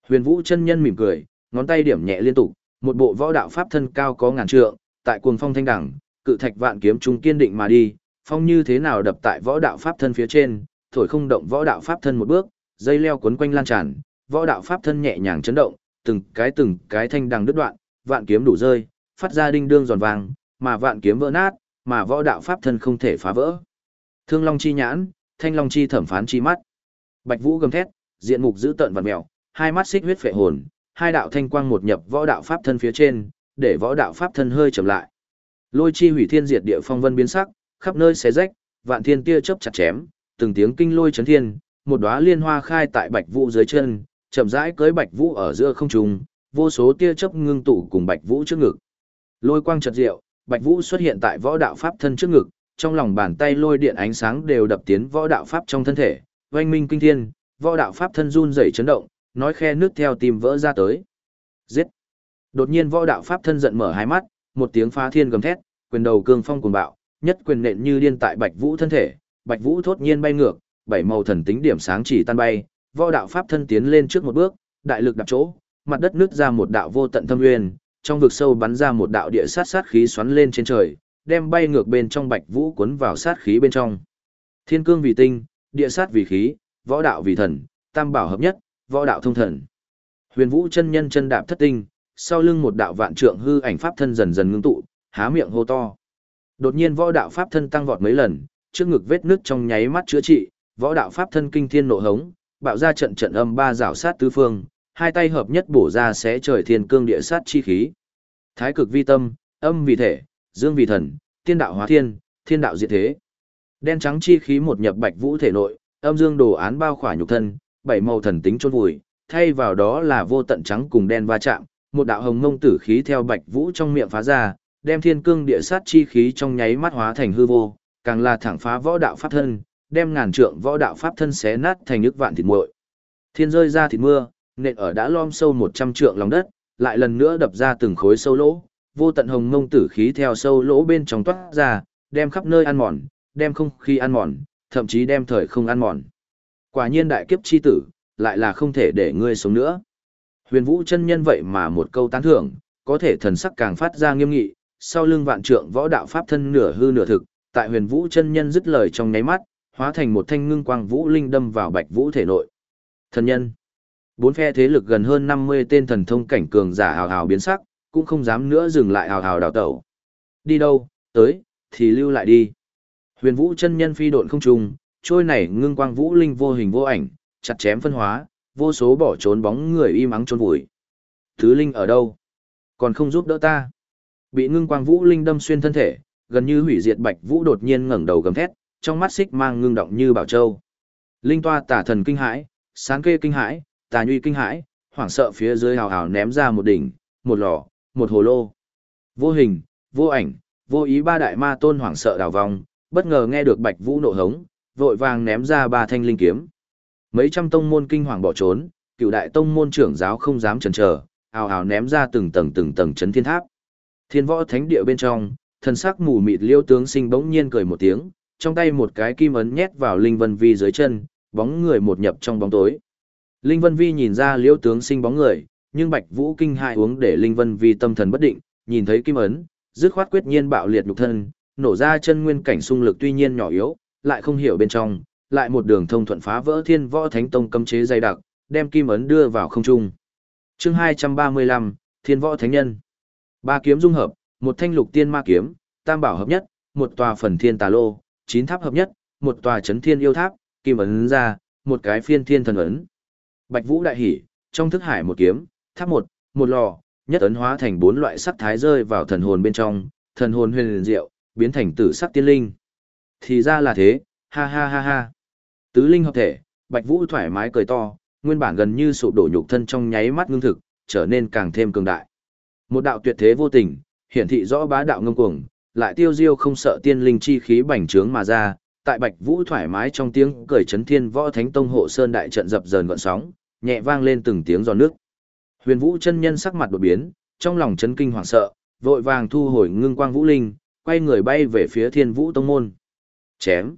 Huyền Vũ chân nhân mỉm cười, ngón tay điểm nhẹ liên tục, một bộ võ đạo pháp thân cao có ngàn trượng, tại cuồng phong thanh đẳng, cự thạch vạn kiếm trung kiên định mà đi, phong như thế nào đập tại võ đạo pháp thân phía trên, thổi không động võ đạo pháp thân một bước, dây leo quấn quanh lan tràn, võ đạo pháp thân nhẹ nhàng chấn động, từng cái từng cái thanh đằng đứt đoạn, vạn kiếm đủ rơi, phát ra đinh đương giòn vàng, mà vạn kiếm vỡ nát, mà võ đạo pháp thân không thể phá vỡ. Thương Long chi nhãn, Thanh Long chi thẩm phán chi mắt. Bạch Vũ gầm thét, diện mục dữ tợn vặn mèo, hai mắt xích huyết phệ hồn, hai đạo thanh quang một nhập võ đạo pháp thân phía trên, để võ đạo pháp thân hơi chậm lại. Lôi chi hủy thiên diệt địa phong vân biến sắc, khắp nơi xé rách, vạn thiên tia chớp chặt chém, từng tiếng kinh lôi chấn thiên, một đóa liên hoa khai tại Bạch Vũ dưới chân, chậm rãi cưới Bạch Vũ ở giữa không trung, vô số tia chớp ngưng tụ cùng Bạch Vũ trước ngực. Lôi quang chợt diệu, Bạch Vũ xuất hiện tại võ đạo pháp thân trước ngực, trong lòng bàn tay lôi điện ánh sáng đều đập tiến võ đạo pháp trong thân thể, oanh minh kinh thiên, võ đạo pháp thân run rẩy chấn động, nói khe nước theo tìm vỡ ra tới. Giết! Đột nhiên võ đạo pháp thân giận mở hai mắt, một tiếng phá thiên gầm thét, quyền đầu cương phong cuồng bạo, nhất quyền nện như điên tại Bạch Vũ thân thể, Bạch Vũ thốt nhiên bay ngược, bảy màu thần tính điểm sáng chỉ tan bay, võ đạo pháp thân tiến lên trước một bước, đại lực đạp chỗ, mặt đất nứt ra một đạo vô tận thâm nguyên, trong vực sâu bắn ra một đạo địa sát sát khí xoắn lên trên trời, đem bay ngược bên trong Bạch Vũ cuốn vào sát khí bên trong. Thiên cương vì tinh, địa sát vì khí, võ đạo vì thần, tam bảo hợp nhất, võ đạo thông thần. Huyền Vũ chân nhân chân đạp thất tinh, sau lưng một đạo vạn trượng hư ảnh pháp thân dần dần ngưng tụ, há miệng hô to. Đột nhiên võ đạo pháp thân tăng vọt mấy lần, trước ngực vết nứt trong nháy mắt chữa trị, võ đạo pháp thân kinh thiên nộ hống, bạo ra trận trận âm ba rảo sát tứ phương, hai tay hợp nhất bổ ra xé trời thiên cương địa sát chi khí. Thái cực vi tâm, âm vì thể, dương vì thần, tiên đạo hóa thiên, thiên đạo diệt thế. Đen trắng chi khí một nhập bạch vũ thể nội, âm dương đồ án bao khỏa nhục thân, bảy màu thần tính chôn vùi, thay vào đó là vô tận trắng cùng đen va chạm, một đạo hồng ngông tử khí theo bạch vũ trong miệng phá ra, đem thiên cương địa sát chi khí trong nháy mắt hóa thành hư vô, càng là thẳng phá võ đạo pháp thân, đem ngàn trượng võ đạo pháp thân xé nát thành nước vạn thịt muội. Thiên rơi ra thịt mưa, nện ở đã lom sâu một trăm trượng lòng đất, lại lần nữa đập ra từng khối sâu lỗ, vô tận hồng ngông tử khí theo sâu lỗ bên trong toát ra, đem khắp nơi ăn mòn, đem không khí ăn mòn, thậm chí đem thời không ăn mòn. Quả nhiên đại kiếp chi tử, lại là không thể để ngươi sống nữa. Huyền Vũ chân nhân vậy mà một câu tán thưởng, có thể thần sắc càng phát ra nghiêm nghị, sau lưng vạn trượng võ đạo pháp thân nửa hư nửa thực, tại Huyền Vũ chân nhân dứt lời trong nháy mắt, hóa thành một thanh ngưng quang vũ linh đâm vào Bạch Vũ thể nội. Thần nhân. Bốn phe thế lực gần hơn 50 tên thần thông cảnh cường giả hào hào biến sắc, cũng không dám nữa dừng lại hào hào đào tẩu. Đi đâu, tới, thì lưu lại đi. Huyền Vũ chân nhân phi độn không trùng, trôi này ngưng quang vũ linh vô hình vô ảnh, chặt chém phân hóa, vô số bỏ trốn bóng người im ắng trốn vùi. Thứ linh ở đâu? Còn không giúp đỡ ta. Bị ngưng quang vũ linh đâm xuyên thân thể, gần như hủy diệt bạch vũ đột nhiên ngẩng đầu gầm thét, trong mắt xích mang ngưng động như bảo châu. Linh toa tả thần kinh hãi, sáng kê kinh hãi, tà nhuy kinh hãi, hoảng sợ phía dưới hào hào ném ra một đỉnh, một lò, một hồ lô. Vô hình, vô ảnh, vô ý ba đại ma tôn hoảng sợ đào vòng, bất ngờ nghe được bạch vũ nộ hống, vội vàng ném ra ba thanh linh kiếm. Mấy trăm tông môn kinh hoàng bỏ trốn, cựu đại tông môn trưởng giáo không dám chần chờ, hào hào ném ra từng tầng từng tầng chấn thiên tháp. Thiên võ thánh địa bên trong, thần sắc mù mịt liêu tướng sinh bỗng nhiên cười một tiếng, trong tay một cái kim ấn nhét vào linh vân vi dưới chân, bóng người một nhập trong bóng tối. Linh vân vi nhìn ra liễu tướng sinh bóng người, nhưng bạch vũ kinh hại uống để linh vân vi tâm thần bất định, nhìn thấy kim ấn, dứt khoát quyết nhiên bạo liệt nhục thân, nổ ra chân nguyên cảnh xung lực tuy nhiên nhỏ yếu, lại không hiểu bên trong, lại một đường thông thuận phá vỡ thiên võ thánh tông cấm chế dày đặc, đem kim ấn đưa vào không trung. Chương 235, Thiên võ thánh nhân. Ba kiếm dung hợp, một thanh lục tiên ma kiếm, tam bảo hợp nhất, một tòa phần thiên tà lô, chín tháp hợp nhất, một tòa chấn thiên yêu tháp, kim ấn ra, một cái phiên thiên thần ấn. Bạch Vũ đại hỉ, trong thức hải một kiếm, tháp một, một lò, nhất ấn hóa thành bốn loại sắc thái rơi vào thần hồn bên trong, thần hồn huyền diệu, biến thành tử sắc tiên linh. Thì ra là thế, ha ha ha ha. Tứ linh hợp thể, Bạch Vũ thoải mái cười to, nguyên bản gần như sụp đổ nhục thân trong nháy mắt ngưng thực, trở nên càng thêm cường đại. Một đạo tuyệt thế vô tình, hiển thị rõ bá đạo ngông cuồng, lại tiêu diêu không sợ tiên linh chi khí bành trướng mà ra, tại Bạch Vũ thoải mái trong tiếng cười chấn thiên võ thánh tông hộ sơn đại trận dập dờn gợn sóng, nhẹ vang lên từng tiếng giòn nước. Huyền Vũ chân nhân sắc mặt đột biến, trong lòng chấn kinh hoảng sợ, vội vàng thu hồi ngưng quang vũ linh, quay người bay về phía Thiên Vũ tông môn. Chém.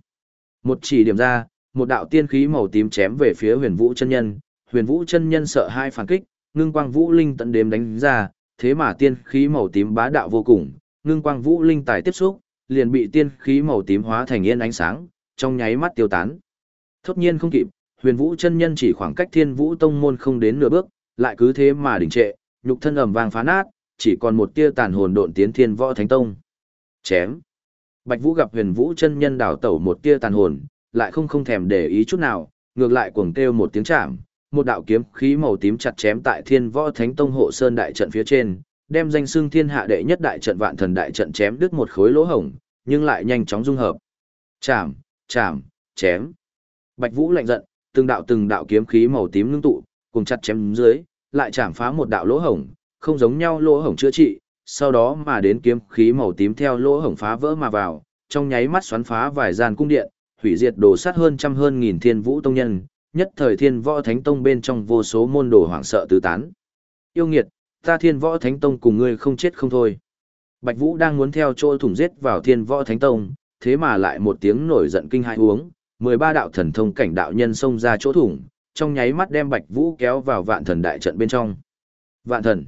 Một chỉ điểm ra, một đạo tiên khí màu tím chém về phía huyền vũ chân nhân, huyền vũ chân nhân sợ hai phản kích, ngưng quang vũ linh tận đếm đánh ra, thế mà tiên khí màu tím bá đạo vô cùng, ngưng quang vũ linh tài tiếp xúc, liền bị tiên khí màu tím hóa thành yên ánh sáng, trong nháy mắt tiêu tán. Thốt nhiên không kịp, huyền vũ chân nhân chỉ khoảng cách thiên vũ tông môn không đến nửa bước, lại cứ thế mà đình trệ, nhục thân ầm vang phá nát, chỉ còn một tia tàn hồn độn tiến thiên võ thánh tông. Chém. Bạch Vũ gặp huyền vũ chân nhân đảo tẩu một tia tàn hồn, lại không không thèm để ý chút nào, ngược lại cuồng kêu một tiếng chạm, một đạo kiếm khí màu tím chặt chém tại Thiên Võ Thánh Tông hộ sơn đại trận phía trên, đem danh xưng thiên hạ đệ nhất đại trận vạn thần đại trận chém đứt một khối lỗ hổng, nhưng lại nhanh chóng dung hợp. Chạm, chạm, chém. Bạch Vũ lạnh giận, từng đạo từng đạo kiếm khí màu tím ngưng tụ, cùng chặt chém dưới, lại chạm phá một đạo lỗ hổng, không giống nhau lỗ hổng chữa trị, sau đó mà đến kiếm khí màu tím theo lỗ hổng phá vỡ mà vào, trong nháy mắt xoắn phá vài gian cung điện, hủy diệt đồ sát hơn trăm hơn nghìn thiên vũ tông nhân, nhất thời thiên võ thánh tông bên trong vô số môn đồ hoảng sợ tứ tán. Yêu nghiệt, ta thiên võ thánh tông cùng ngươi không chết không thôi. Bạch Vũ đang muốn theo chỗ thủng giết vào thiên võ thánh tông, thế mà lại một tiếng nổi giận kinh hãi uống, 13 đạo thần thông cảnh đạo nhân xông ra chỗ thủng, trong nháy mắt đem Bạch Vũ kéo vào vạn thần đại trận bên trong. Vạn thần?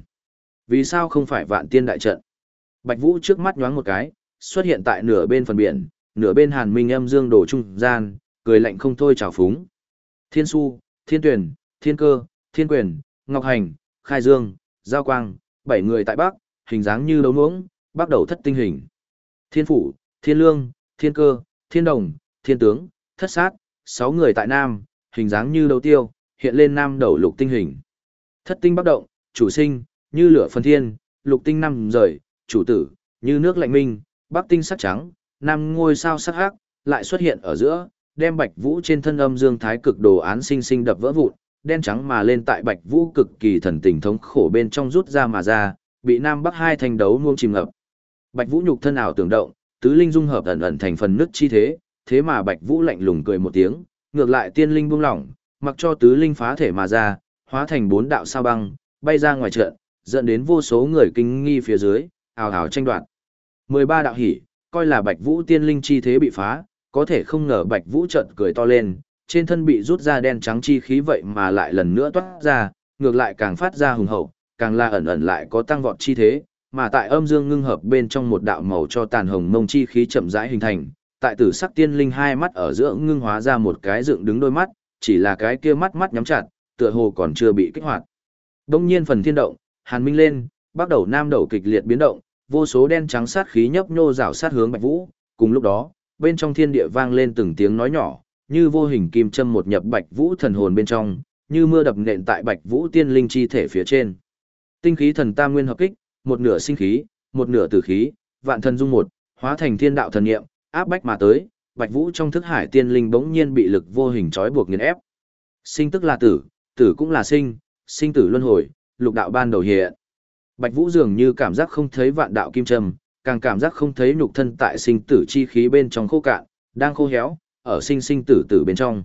Vì sao không phải vạn tiên đại trận? Bạch Vũ trước mắt nhoáng một cái, xuất hiện tại nửa bên phần biển, nửa bên hàn minh âm dương đổ trung gian, cười lạnh không thôi trào phúng. Thiên su, thiên tuyển, thiên cơ, thiên quyền, ngọc hành, khai dương, giao quang, bảy người tại bắc, hình dáng như đấu nuống, bắt đầu thất tinh hình. Thiên phủ, thiên lương, thiên cơ, thiên đồng, thiên tướng, thất sát, sáu người tại nam, hình dáng như đấu tiêu, hiện lên nam đầu lục tinh hình. Thất tinh bắt động, chủ sinh, như lửa phân thiên, lục tinh năm rời, chủ tử, như nước lạnh minh, bắc tinh sắc trắng, nam ngôi sao sắc hắc, lại xuất hiện ở giữa, đem bạch vũ trên thân âm dương thái cực đồ án sinh sinh đập vỡ vụn, đen trắng mà lên tại bạch vũ cực kỳ thần tình thống khổ bên trong rút ra mà ra, bị nam bắc hai thanh đấu muông chìm ngập. Bạch vũ nhục thân ảo tưởng động, tứ linh dung hợp ẩn ẩn thành phần nứt chi thế, thế mà bạch vũ lạnh lùng cười một tiếng, ngược lại tiên linh buông lỏng, mặc cho tứ linh phá thể mà ra, hóa thành bốn đạo sao băng, bay ra ngoài trận, dẫn đến vô số người kinh nghi phía dưới, ào ào tranh đoạt. 13 đạo hỉ, coi là Bạch Vũ tiên linh chi thế bị phá, có thể không ngờ Bạch Vũ trận cười to lên, trên thân bị rút ra đen trắng chi khí vậy mà lại lần nữa toát ra, ngược lại càng phát ra hùng hậu, càng là ẩn ẩn lại có tăng vọt chi thế, mà tại âm dương ngưng hợp bên trong một đạo màu cho tàn hồng mông chi khí chậm rãi hình thành, tại tử sắc tiên linh hai mắt ở giữa ngưng hóa ra một cái dựng đứng đôi mắt, chỉ là cái kia mắt mắt nhắm chặt, tựa hồ còn chưa bị kích hoạt. Đông nhiên phần thiên động, hàn minh lên, bắt đầu nam đầu kịch liệt biến động, vô số đen trắng sát khí nhấp nhô rảo sát hướng Bạch Vũ, cùng lúc đó, bên trong thiên địa vang lên từng tiếng nói nhỏ, như vô hình kim châm một nhập Bạch Vũ thần hồn bên trong, như mưa đập nện tại Bạch Vũ tiên linh chi thể phía trên. Tinh khí thần tam nguyên hợp kích, một nửa sinh khí, một nửa tử khí, vạn thần dung một, hóa thành thiên đạo thần niệm, áp bách mà tới, Bạch Vũ trong thức hải tiên linh bỗng nhiên bị lực vô hình trói buộc nghiền ép. Sinh tức là tử, tử cũng là sinh, sinh tử luân hồi, lục đạo ban đầu hiện. Bạch Vũ dường như cảm giác không thấy vạn đạo kim trầm, càng cảm giác không thấy nhục thân tại sinh tử chi khí bên trong khô cạn, đang khô héo, ở sinh sinh tử tử bên trong.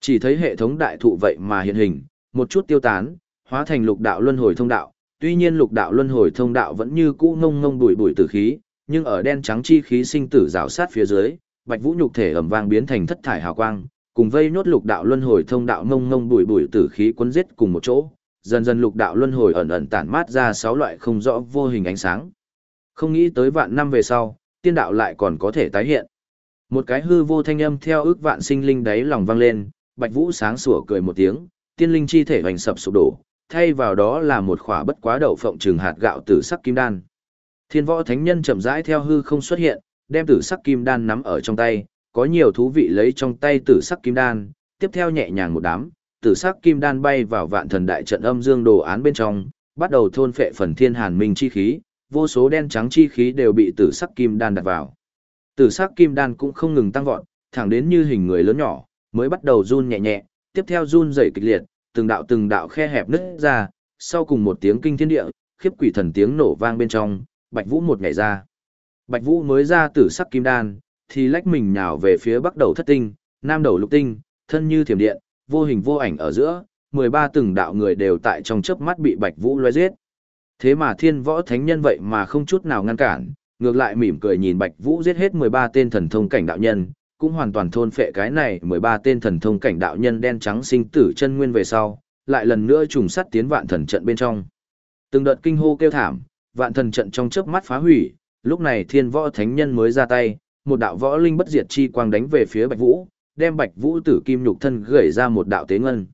Chỉ thấy hệ thống đại thụ vậy mà hiện hình, một chút tiêu tán, hóa thành lục đạo luân hồi thông đạo, tuy nhiên lục đạo luân hồi thông đạo vẫn như cũ ngông ngông bụi bụi tử khí, nhưng ở đen trắng chi khí sinh tử rào sát phía dưới, Bạch Vũ nhục thể ầm vang biến thành thất thải hào quang, cùng vây nốt lục đạo luân hồi thông đạo ngông ngông bụi bụi tử khí cuốn giết cùng một chỗ, dần dần lục đạo luân hồi ẩn ẩn tản mát ra sáu loại không rõ vô hình ánh sáng. Không nghĩ tới vạn năm về sau, tiên đạo lại còn có thể tái hiện. Một cái hư vô thanh âm theo ước vạn sinh linh đáy lòng vang lên, Bạch Vũ sáng sủa cười một tiếng, tiên linh chi thể hoành sập sụp đổ, thay vào đó là một khỏa bất quá đậu phộng trừng hạt gạo tử sắc kim đan. Thiên võ thánh nhân chậm rãi theo hư không xuất hiện, đem tử sắc kim đan nắm ở trong tay, có nhiều thú vị lấy trong tay tử sắc kim đan, tiếp theo nhẹ nhàng một đám, tử sắc kim đan bay vào vạn thần đại trận âm dương đồ án bên trong, bắt đầu thôn phệ phần thiên hàn minh chi khí, vô số đen trắng chi khí đều bị tử sắc kim đan đặt vào. Tử sắc kim đan cũng không ngừng tăng vọt, thẳng đến như hình người lớn nhỏ, mới bắt đầu run nhẹ nhẹ, tiếp theo run rẩy kịch liệt, từng đạo từng đạo khe hẹp nứt ra, sau cùng một tiếng kinh thiên địa, khiếp quỷ thần tiếng nổ vang bên trong, Bạch Vũ một nhảy ra. Bạch Vũ mới ra tử sắc kim đan, thì lách mình nhào về phía bắc đầu thất tinh, nam đầu lục tinh, thân như thiểm điện, vô hình vô ảnh ở giữa, 13 từng đạo người đều tại trong chớp mắt bị Bạch Vũ loe giết. Thế mà thiên võ thánh nhân vậy mà không chút nào ngăn cản, ngược lại mỉm cười nhìn Bạch Vũ giết hết 13 tên thần thông cảnh đạo nhân, cũng hoàn toàn thôn phệ cái này 13 tên thần thông cảnh đạo nhân đen trắng sinh tử chân nguyên về sau, lại lần nữa trùng sắt tiến vạn thần trận bên trong. Từng đợt kinh hô kêu thảm, vạn thần trận trong chớp mắt phá hủy, lúc này thiên võ thánh nhân mới ra tay, một đạo võ linh bất diệt chi quang đánh về phía Bạch Vũ, đem Bạch Vũ tử kim nhục thân gửi ra một đạo tế ngân.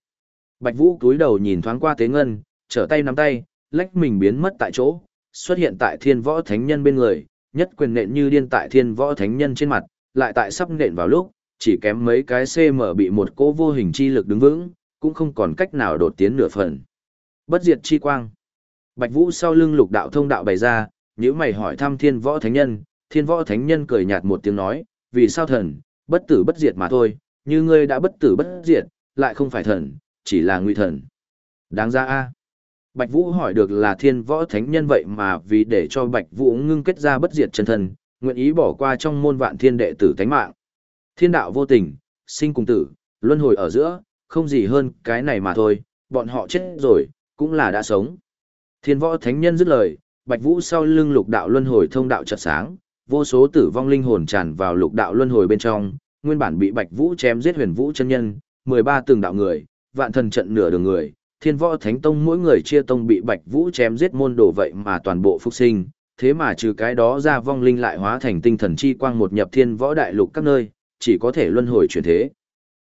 Bạch Vũ cúi đầu nhìn thoáng qua tế ngân, trở tay nắm tay, lách mình biến mất tại chỗ, xuất hiện tại thiên võ thánh nhân bên người, nhất quyền nện như điên tại thiên võ thánh nhân trên mặt, lại tại sắp nện vào lúc, chỉ kém mấy cái CM bị một cỗ vô hình chi lực đứng vững, cũng không còn cách nào đột tiến nửa phần. Bất diệt chi quang. Bạch Vũ sau lưng lục đạo thông đạo bày ra, nếu mày hỏi thăm thiên võ thánh nhân, thiên võ thánh nhân cười nhạt một tiếng nói, vì sao thần, bất tử bất diệt mà thôi, như ngươi đã bất tử bất diệt, lại không phải thần, chỉ là nguy thần. Đáng ra a. Bạch Vũ hỏi được là thiên võ thánh nhân vậy mà vì để cho Bạch Vũ ngưng kết ra bất diệt chân thân, nguyện ý bỏ qua trong môn vạn thiên đệ tử thánh mạng. Thiên đạo vô tình, sinh cùng tử, luân hồi ở giữa, không gì hơn cái này mà thôi, bọn họ chết rồi, cũng là đã sống. Thiên võ thánh nhân dứt lời, Bạch Vũ sau lưng lục đạo luân hồi thông đạo chợt sáng, vô số tử vong linh hồn tràn vào lục đạo luân hồi bên trong, nguyên bản bị Bạch Vũ chém giết huyền vũ chân nhân, 13 từng đạo người, vạn thần trận nửa đường người, thiên võ thánh tông mỗi người chia tông bị Bạch Vũ chém giết môn đồ vậy mà toàn bộ phục sinh, thế mà trừ cái đó ra vong linh lại hóa thành tinh thần chi quang một nhập thiên võ đại lục các nơi, chỉ có thể luân hồi chuyển thế.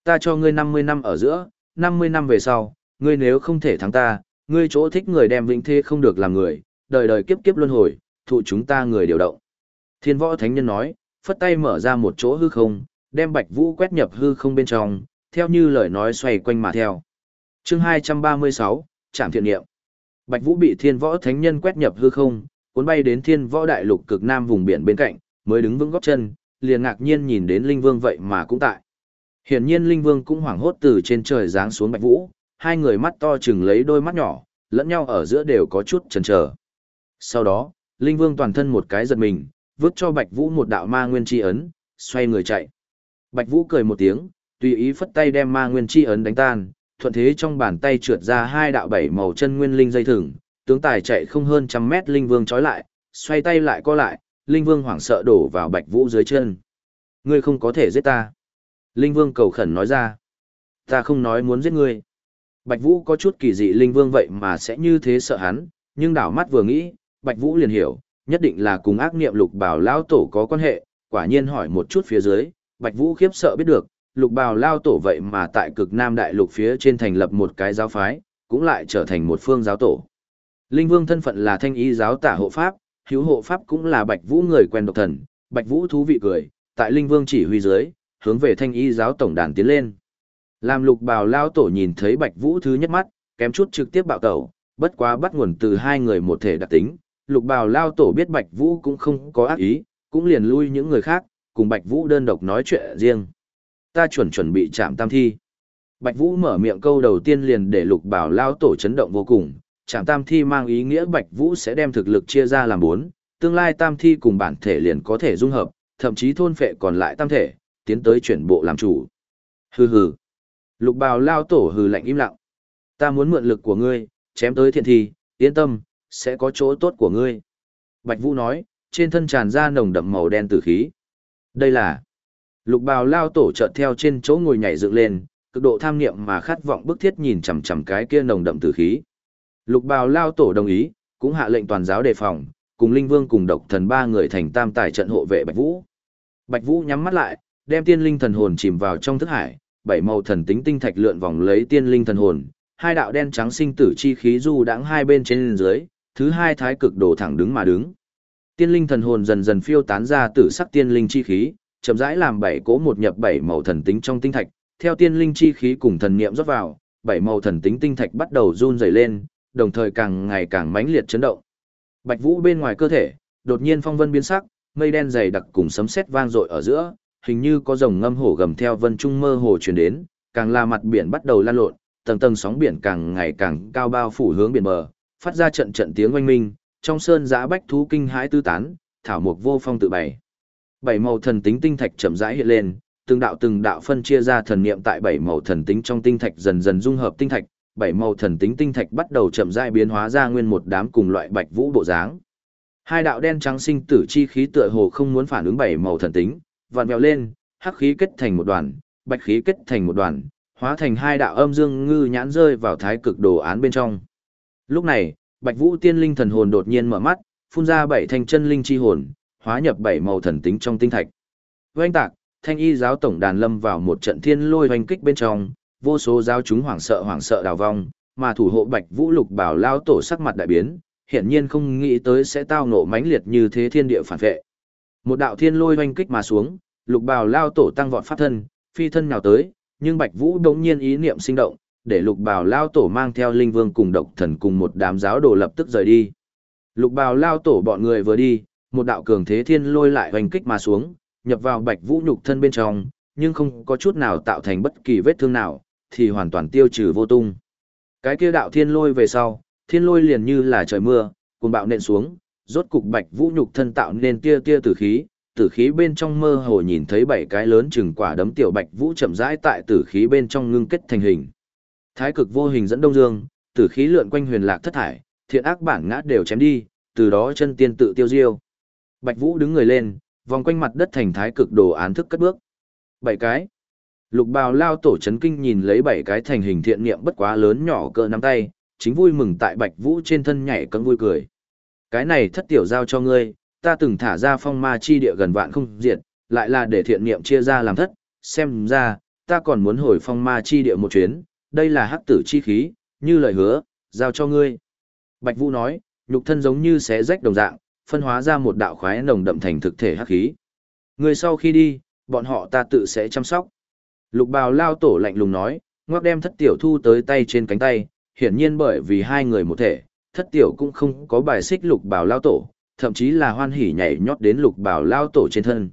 Ta cho ngươi 50 năm ở giữa, 50 năm về sau, ngươi nếu không thể thắng ta, ngươi chỗ thích người đem vĩnh thế không được làm người, đời đời kiếp kiếp luân hồi, thụ chúng ta người điều động. Thiên võ thánh nhân nói, phất tay mở ra một chỗ hư không, đem Bạch Vũ quét nhập hư không bên trong, theo như lời nói xoay quanh mà theo. Chương 236, Trạm Thiện Niệm. Bạch Vũ bị Thiên Võ Thánh Nhân quét nhập hư không, cuốn bay đến Thiên Võ Đại Lục cực nam vùng biển bên cạnh, mới đứng vững góc chân, liền ngạc nhiên nhìn đến Linh Vương vậy mà cũng tại. Hiển nhiên Linh Vương cũng hoảng hốt từ trên trời giáng xuống Bạch Vũ, hai người mắt to chừng lấy đôi mắt nhỏ, lẫn nhau ở giữa đều có chút chần chờ. Sau đó, Linh Vương toàn thân một cái giật mình, vứt cho Bạch Vũ một đạo ma nguyên chi ấn, xoay người chạy. Bạch Vũ cười một tiếng, tùy ý phất tay đem ma nguyên chi ấn đánh tan, thuận thế trong bàn tay trượt ra hai đạo bảy màu chân nguyên linh dây thừng, tướng tài chạy không hơn trăm mét Linh Vương trói lại, xoay tay lại co lại, Linh Vương hoảng sợ đổ vào Bạch Vũ dưới chân. Ngươi không có thể giết ta. Linh Vương cầu khẩn nói ra. Ta không nói muốn giết ngươi. Bạch Vũ có chút kỳ dị Linh Vương vậy mà sẽ như thế sợ hắn, nhưng đảo mắt vừa nghĩ, Bạch Vũ liền hiểu, nhất định là cùng ác niệm lục bảo lão tổ có quan hệ, quả nhiên hỏi một chút phía dưới, Bạch Vũ khiếp sợ biết được, lục bào lao tổ vậy mà tại cực nam đại lục phía trên thành lập một cái giáo phái, cũng lại trở thành một phương giáo tổ. Linh Vương thân phận là thanh y giáo tả hộ pháp, hữu hộ pháp cũng là Bạch Vũ người quen độc thần, Bạch Vũ thú vị cười, tại Linh Vương chỉ huy dưới, hướng về thanh y giáo tổng đàn tiến lên. Làm lục bào lao tổ nhìn thấy Bạch Vũ thứ nhất mắt, kém chút trực tiếp bạo tẩu, bất quá bắt nguồn từ hai người một thể đặc tính, lục bào lao tổ biết Bạch Vũ cũng không có ác ý, cũng liền lui những người khác, cùng Bạch Vũ đơn độc nói chuyện riêng. Ta chuẩn chuẩn bị chạm tam thi. Bạch Vũ mở miệng câu đầu tiên liền để lục bảo lao tổ chấn động vô cùng, chạm tam thi mang ý nghĩa Bạch Vũ sẽ đem thực lực chia ra làm bốn, tương lai tam thi cùng bản thể liền có thể dung hợp, thậm chí thôn phệ còn lại tam thể, tiến tới chuyển bộ làm chủ. Hừ hừ. Lục bào lao tổ hừ lạnh im lặng. Ta muốn mượn lực của ngươi, chém tới thiện thi, yên tâm, sẽ có chỗ tốt của ngươi. Bạch Vũ nói, trên thân tràn ra nồng đậm màu đen tử khí. Đây là lục bào lao tổ chợt theo trên chỗ ngồi nhảy dựng lên, cực độ tham niệm mà khát vọng bức thiết nhìn chằm chằm cái kia nồng đậm tử khí. Lục bào lao tổ đồng ý, cũng hạ lệnh toàn giáo đề phòng, cùng linh vương cùng độc thần ba người thành tam tài trận hộ vệ Bạch Vũ. Bạch Vũ nhắm mắt lại, đem tiên linh thần hồn chìm vào trong thức hải, bảy màu thần tính tinh thạch lượn vòng lấy tiên linh thần hồn, hai đạo đen trắng sinh tử chi khí du đãng hai bên trên dưới, thứ hai thái cực đồ thẳng đứng mà đứng. Tiên linh thần hồn dần dần phiêu tán ra tử sắc tiên linh chi khí, chậm rãi làm bảy cố một nhập bảy màu thần tính trong tinh thạch, theo tiên linh chi khí cùng thần niệm rót vào, bảy màu thần tính tinh thạch bắt đầu run rẩy lên, đồng thời càng ngày càng mãnh liệt chấn động. Bạch Vũ bên ngoài cơ thể, đột nhiên phong vân biến sắc, mây đen dày đặc cùng sấm sét vang dội ở giữa, hình như có rồng ngâm hổ gầm theo vân trung mơ hồ truyền đến, càng là mặt biển bắt đầu lan lộn, tầng tầng sóng biển càng ngày càng cao bao phủ hướng biển bờ, phát ra trận trận tiếng oanh minh, trong sơn giã bách thú kinh hãi tứ tán, thảo mục vô phong tự bày. Bảy màu thần tính tinh thạch chậm rãi hiện lên, từng đạo từng đạo phân chia ra thần niệm tại bảy màu thần tính trong tinh thạch dần dần dung hợp tinh thạch, bảy màu thần tính tinh thạch bắt đầu chậm rãi biến hóa ra nguyên một đám cùng loại bạch vũ bộ dáng. Hai đạo đen trắng sinh tử chi khí tựa hồ không muốn phản ứng bảy màu thần tính, vặn vẹo lên, hắc khí kết thành một đoàn, bạch khí kết thành một đoàn, hóa thành hai đạo âm dương ngư nhãn rơi vào thái cực đồ án bên trong. Lúc này, Bạch Vũ Tiên Linh thần hồn đột nhiên mở mắt, phun ra bảy thanh chân linh chi hồn, hóa nhập bảy màu thần tính trong tinh thạch. Oanh tạc, thanh y giáo tổng đàn lâm vào một trận thiên lôi hoành kích bên trong, vô số giáo chúng hoảng sợ hoảng sợ đào vong, mà thủ hộ Bạch Vũ Lục bảo lao tổ sắc mặt đại biến, hiển nhiên không nghĩ tới sẽ tao nộ mãnh liệt như thế thiên địa phản vệ. Một đạo thiên lôi hoành kích mà xuống, Lục bảo lao tổ tăng vọt pháp thân, phi thân nào tới, nhưng Bạch Vũ đống nhiên ý niệm sinh động, để lục bào lao tổ mang theo linh vương cùng độc thần cùng một đám giáo đồ lập tức rời đi. Lục bào lao tổ bọn người vừa đi, một đạo cường thế thiên lôi lại hoành kích mà xuống, nhập vào bạch vũ nhục thân bên trong, nhưng không có chút nào tạo thành bất kỳ vết thương nào, thì hoàn toàn tiêu trừ vô tung. Cái kia đạo thiên lôi về sau, thiên lôi liền như là trời mưa, cuồng bạo nện xuống, rốt cục bạch vũ nhục thân tạo nên tia tia tử khí, tử khí bên trong mơ hồ nhìn thấy bảy cái lớn chừng quả đấm tiểu bạch vũ chậm rãi tại tử khí bên trong ngưng kết thành hình. Thái cực vô hình dẫn đông dương, tử khí lượn quanh huyền lạc thất thải, thiện ác bản ngã đều chém đi, từ đó chân tiên tự tiêu diêu. Bạch Vũ đứng người lên, vòng quanh mặt đất thành thái cực đồ án thức cất bước. Bảy cái. Lục bào lao tổ chấn kinh nhìn lấy bảy cái thành hình thiện niệm bất quá lớn nhỏ cỡ nắm tay, chính vui mừng tại Bạch Vũ trên thân nhảy cẫng vui cười. Cái này thất tiểu giao cho ngươi, ta từng thả ra phong ma chi địa gần vạn không diệt, lại là để thiện niệm chia ra làm thất, xem ra, ta còn muốn hồi phong ma chi địa một chuyến, đây là hắc tử chi khí, như lời hứa, giao cho ngươi. Bạch Vũ nói, nhục thân giống như xé rách đồng dạng, phân hóa ra một đạo khoái nồng đậm thành thực thể hắc khí. Người sau khi đi, bọn họ ta tự sẽ chăm sóc. Lục bào lao tổ lạnh lùng nói, ngoắc đem thất tiểu thu tới tay trên cánh tay, hiển nhiên bởi vì hai người một thể, thất tiểu cũng không có bài xích lục bào lao tổ, thậm chí là hoan hỉ nhảy nhót đến lục bào lao tổ trên thân.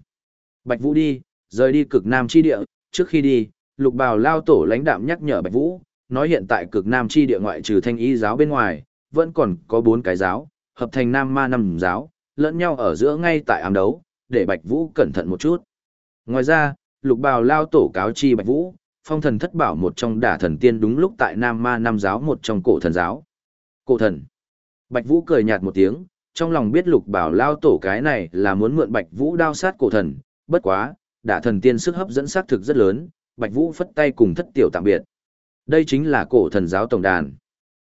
Bạch Vũ đi, rời đi cực nam chi địa, trước khi đi, lục bào lao tổ lãnh đạm nhắc nhở Bạch Vũ, nói hiện tại cực nam chi địa ngoại trừ thanh y giáo bên ngoài, vẫn còn có bốn cái giáo, hợp thành nam ma năm giáo, lẫn nhau ở giữa ngay tại ám đấu, để Bạch Vũ cẩn thận một chút. Ngoài ra, lục bào lao tổ cáo chi Bạch Vũ, phong thần thất bảo một trong đả thần tiên đúng lúc tại nam ma năm giáo một trong cổ thần giáo. Cổ thần. Bạch Vũ cười nhạt một tiếng, trong lòng biết lục bảo lao tổ cái này là muốn mượn Bạch Vũ đao sát cổ thần, bất quá, đả thần tiên sức hấp dẫn sát thực rất lớn, Bạch Vũ phất tay cùng thất tiểu tạm biệt. Đây chính là cổ thần giáo tổng đàn.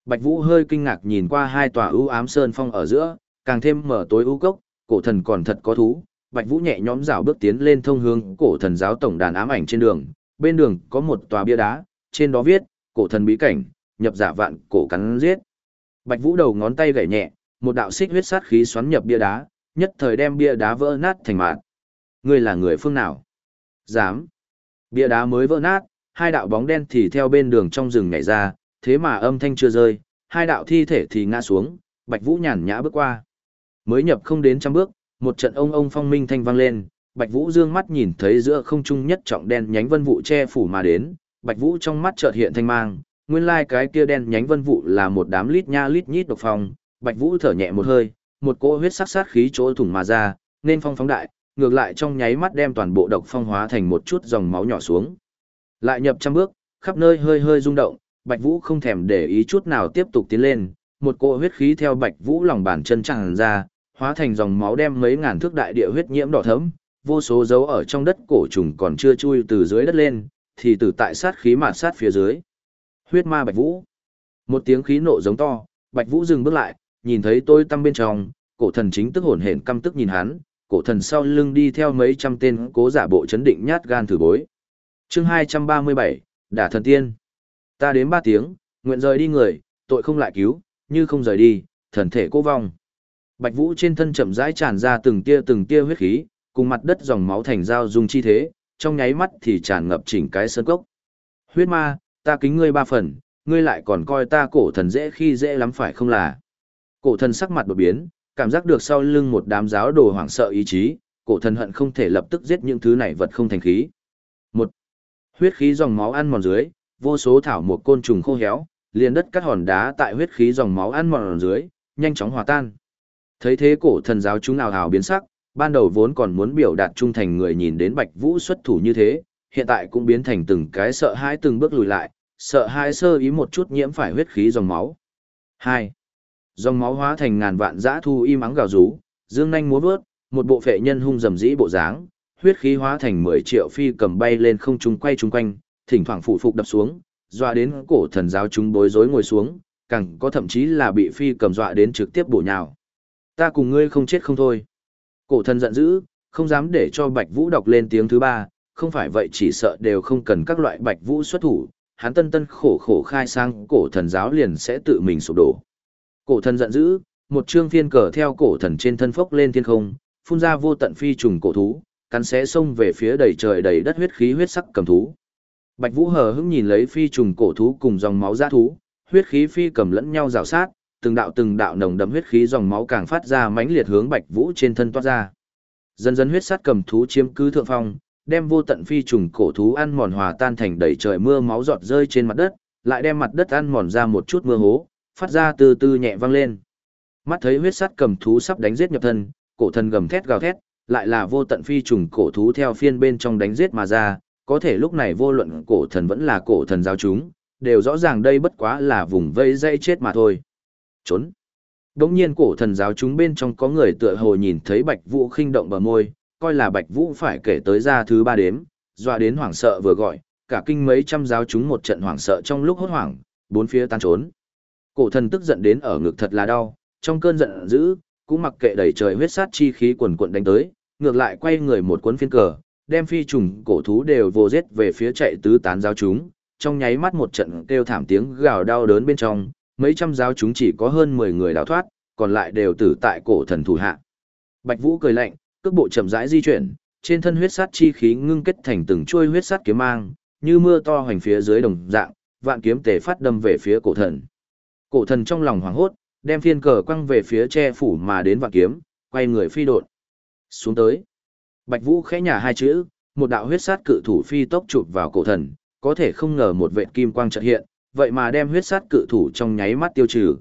Bạch Vũ hơi kinh ngạc nhìn qua hai tòa ưu ám sơn phong ở giữa, càng thêm mở tối ưu cốc, cổ thần còn thật có thú. Bạch Vũ nhẹ nhõm dạo bước tiến lên thông hướng cổ thần giáo tổng đàn ám ảnh trên đường, bên đường có một tòa bia đá, trên đó viết, cổ thần bí cảnh, nhập giả vạn, cổ cắn giết. Bạch Vũ đầu ngón tay gảy nhẹ, một đạo xích huyết sát khí xoắn nhập bia đá, nhất thời đem bia đá vỡ nát thành mạt. Ngươi là người phương nào? Dám. Bia đá mới vỡ nát, hai đạo bóng đen thì theo bên đường trong rừng nhảy ra, thế mà âm thanh chưa rơi, hai đạo thi thể thì ngã xuống, Bạch Vũ nhàn nhã bước qua. Mới nhập không đến trăm bước, một trận ông ông phong minh thanh vang lên, Bạch Vũ dương mắt nhìn thấy giữa không trung nhất trọng đen nhánh vân vụ che phủ mà đến, Bạch Vũ trong mắt chợt hiện thanh mang, nguyên lai cái kia đen nhánh vân vụ là một đám lít nha lít nhít độc phong, Bạch Vũ thở nhẹ một hơi, một cỗ huyết sắc sát khí chỗ thủng mà ra, nên phong phóng đại, ngược lại trong nháy mắt đem toàn bộ độc phong hóa thành một chút dòng máu nhỏ xuống. Lại nhập trăm bước, khắp nơi hơi hơi rung động, Bạch Vũ không thèm để ý chút nào tiếp tục tiến lên, một cỗ huyết khí theo Bạch Vũ lòng bàn chân tràn ra, hóa thành dòng máu đem mấy ngàn thước đại địa huyết nhiễm đỏ thẫm, vô số dấu ở trong đất cổ trùng còn chưa chui từ dưới đất lên, thì từ tại sát khí mạt sát phía dưới. Huyết ma Bạch Vũ. Một tiếng khí nộ giống to, Bạch Vũ dừng bước lại, nhìn thấy tôi tâm bên trong, cổ thần chính tức hồn hển căm tức nhìn hắn, cổ thần sau lưng đi theo mấy trăm tên cố giả bộ chấn định nhát gan thử bối. Chương 237, Đả thần tiên. Ta đến ba tiếng, nguyện rời đi người, tội không lại cứu, như không rời đi, thần thể cố vong. Bạch Vũ trên thân chậm rãi tràn ra từng tia từng tia huyết khí, cùng mặt đất dòng máu thành dao dung chi thế, trong nháy mắt thì tràn ngập chỉnh cái sơn cốc. Huyết ma, ta kính ngươi ba phần, ngươi lại còn coi ta cổ thần dễ khi dễ lắm phải không là. Cổ thần sắc mặt đột biến, cảm giác được sau lưng một đám giáo đồ hoảng sợ ý chí, cổ thần hận không thể lập tức giết những thứ này vật không thành khí. Một, huyết khí dòng máu ăn mòn dưới, vô số thảo một côn trùng khô héo, liền đất cắt hòn đá tại huyết khí dòng máu ăn mòn dưới, nhanh chóng hòa tan. Thấy thế cổ thần giáo chúng nào hào biến sắc, ban đầu vốn còn muốn biểu đạt trung thành người nhìn đến Bạch Vũ xuất thủ như thế, hiện tại cũng biến thành từng cái sợ hãi từng bước lùi lại, sợ hãi sơ ý một chút nhiễm phải huyết khí dòng máu. 2. Dòng máu hóa thành ngàn vạn dã thu im ắng gào rú, dương nhanh múa vớt, một bộ phệ nhân hung dầm dĩ bộ dáng, huyết khí hóa thành 10 triệu phi cầm bay lên không trung quay trung quanh, thỉnh thoảng phụ phục đập xuống, dọa đến cổ thần giáo chúng bối rối ngồi xuống, càng có thậm chí là bị phi cầm dọa đến trực tiếp bổ nhào. Ta cùng ngươi không chết không thôi. Cổ thần giận dữ, không dám để cho Bạch Vũ đọc lên tiếng thứ ba, không phải vậy chỉ sợ đều không cần các loại Bạch Vũ xuất thủ, hắn tân tân khổ khổ khai sang cổ thần giáo liền sẽ tự mình sụp đổ. Cổ thần giận dữ, một trương phiên cờ theo cổ thần trên thân phốc lên thiên không, phun ra vô tận phi trùng cổ thú, cắn xé xông về phía đầy trời đầy đất huyết khí huyết sắc cầm thú. Bạch Vũ hờ hững nhìn lấy phi trùng cổ thú cùng dòng máu dã thú, huyết khí phi cầm lẫn nhau rào sát, từng đạo từng đạo nồng đậm huyết khí dòng máu càng phát ra mãnh liệt hướng Bạch Vũ trên thân toát ra. Dần dần huyết sát cầm thú chiếm cứ thượng phong, đem vô tận phi trùng cổ thú ăn mòn hòa tan thành đầy trời mưa máu giọt rơi trên mặt đất, lại đem mặt đất ăn mòn ra một chút mưa hố, phát ra từ từ nhẹ vang lên. Mắt thấy huyết sát cầm thú sắp đánh giết nhập thân, cổ thần gầm thét gào thét, lại là vô tận phi trùng cổ thú theo phiên bên trong đánh giết mà ra, có thể lúc này vô luận cổ thần vẫn là cổ thần giáo chúng, đều rõ ràng đây bất quá là vùng vây dây chết mà thôi. Trốn. Đống nhiên cổ thần giáo chúng bên trong có người tựa hồ nhìn thấy Bạch Vũ khinh động bờ môi, coi là Bạch Vũ phải kể tới ra thứ ba đếm, dọa đến hoảng sợ vừa gọi, cả kinh mấy trăm giáo chúng một trận hoảng sợ trong lúc hốt hoảng, bốn phía tan trốn. Cổ thần tức giận đến ở ngực thật là đau, trong cơn giận dữ, cũng mặc kệ đẩy trời huyết sát chi khí quần quận đánh tới, ngược lại quay người một cuốn phiên cờ, đem phi trùng cổ thú đều vô giết về phía chạy tứ tán giáo chúng, trong nháy mắt một trận kêu thảm tiếng gào đau đớn bên trong, mấy trăm giáo chúng chỉ có hơn 10 người đào thoát, còn lại đều tử tại cổ thần thủ hạ. Bạch Vũ cười lạnh, cước bộ chậm rãi di chuyển, trên thân huyết sát chi khí ngưng kết thành từng chuôi huyết sát kiếm mang, như mưa to hoành phía dưới đồng dạng, vạn kiếm tề phát đâm về phía cổ thần. Cổ thần trong lòng hoảng hốt, đem phiên cờ quăng về phía che phủ mà đến vạn kiếm, quay người phi đột. Xuống tới. Bạch Vũ khẽ nhả hai chữ, một đạo huyết sát cự thủ phi tốc chụp vào cổ thần, có thể không ngờ một vệt kim quang chợt hiện, vậy mà đem huyết sát cự thủ trong nháy mắt tiêu trừ.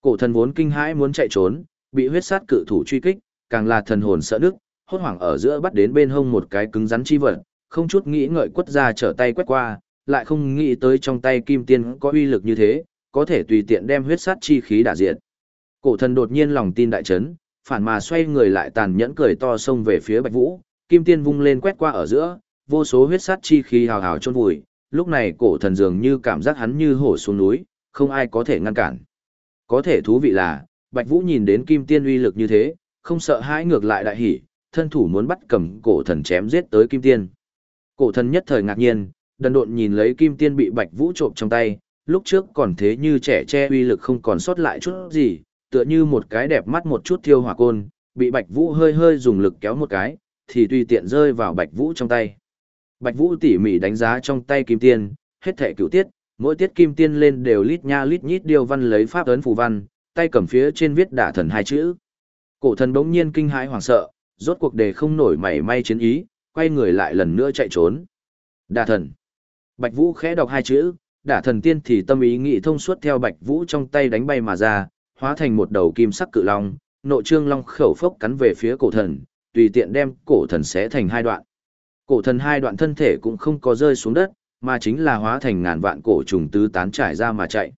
Cổ thần vốn kinh hãi muốn chạy trốn, bị huyết sát cự thủ truy kích, càng là thần hồn sợ đức, hốt hoảng ở giữa bắt đến bên hông một cái cứng rắn chi vật, không chút nghĩ ngợi quất ra trở tay quét qua, lại không nghĩ tới trong tay kim tiên có uy lực như thế, có thể tùy tiện đem huyết sát chi khí đả diệt. Cổ thần đột nhiên lòng tin đại chấn, phản mà xoay người lại tàn nhẫn cười to xông về phía Bạch Vũ, kim tiên vung lên quét qua ở giữa, vô số huyết sát chi khí hào hào chôn vùi, lúc này cổ thần dường như cảm giác hắn như hổ xuống núi, không ai có thể ngăn cản. Có thể thú vị là, Bạch Vũ nhìn đến kim tiên uy lực như thế, không sợ hãi ngược lại đại hỉ, thân thủ muốn bắt cầm cổ thần chém giết tới kim tiên. Cổ thần nhất thời ngạc nhiên, đần độn nhìn lấy kim tiên bị Bạch Vũ trộm trong tay, lúc trước còn thế như trẻ che uy lực không còn sót lại chút gì, tựa như một cái đẹp mắt một chút thiêu hỏa côn, bị Bạch Vũ hơi hơi dùng lực kéo một cái, thì tùy tiện rơi vào Bạch Vũ trong tay. Bạch Vũ tỉ mỉ đánh giá trong tay kim tiên, hết thể cửu tiết, mỗi tiết kim tiên lên đều lít nha lít nhít điều văn lấy pháp ấn phù văn, tay cầm phía trên viết đả thần hai chữ. Cổ thần bỗng nhiên kinh hãi hoảng sợ, rốt cuộc đề không nổi mảy may chiến ý, quay người lại lần nữa chạy trốn. Đả thần. Bạch Vũ khẽ đọc hai chữ, đả thần tiên thì tâm ý nghĩ thông suốt theo Bạch Vũ trong tay đánh bay mà ra, hóa thành một đầu kim sắc cự long, nộ trương long khẩu phốc cắn về phía cổ thần, tùy tiện đem cổ thần xé thành hai đoạn. Cổ thần hai đoạn thân thể cũng không có rơi xuống đất, mà chính là hóa thành ngàn vạn cổ trùng tứ tán trải ra mà chạy.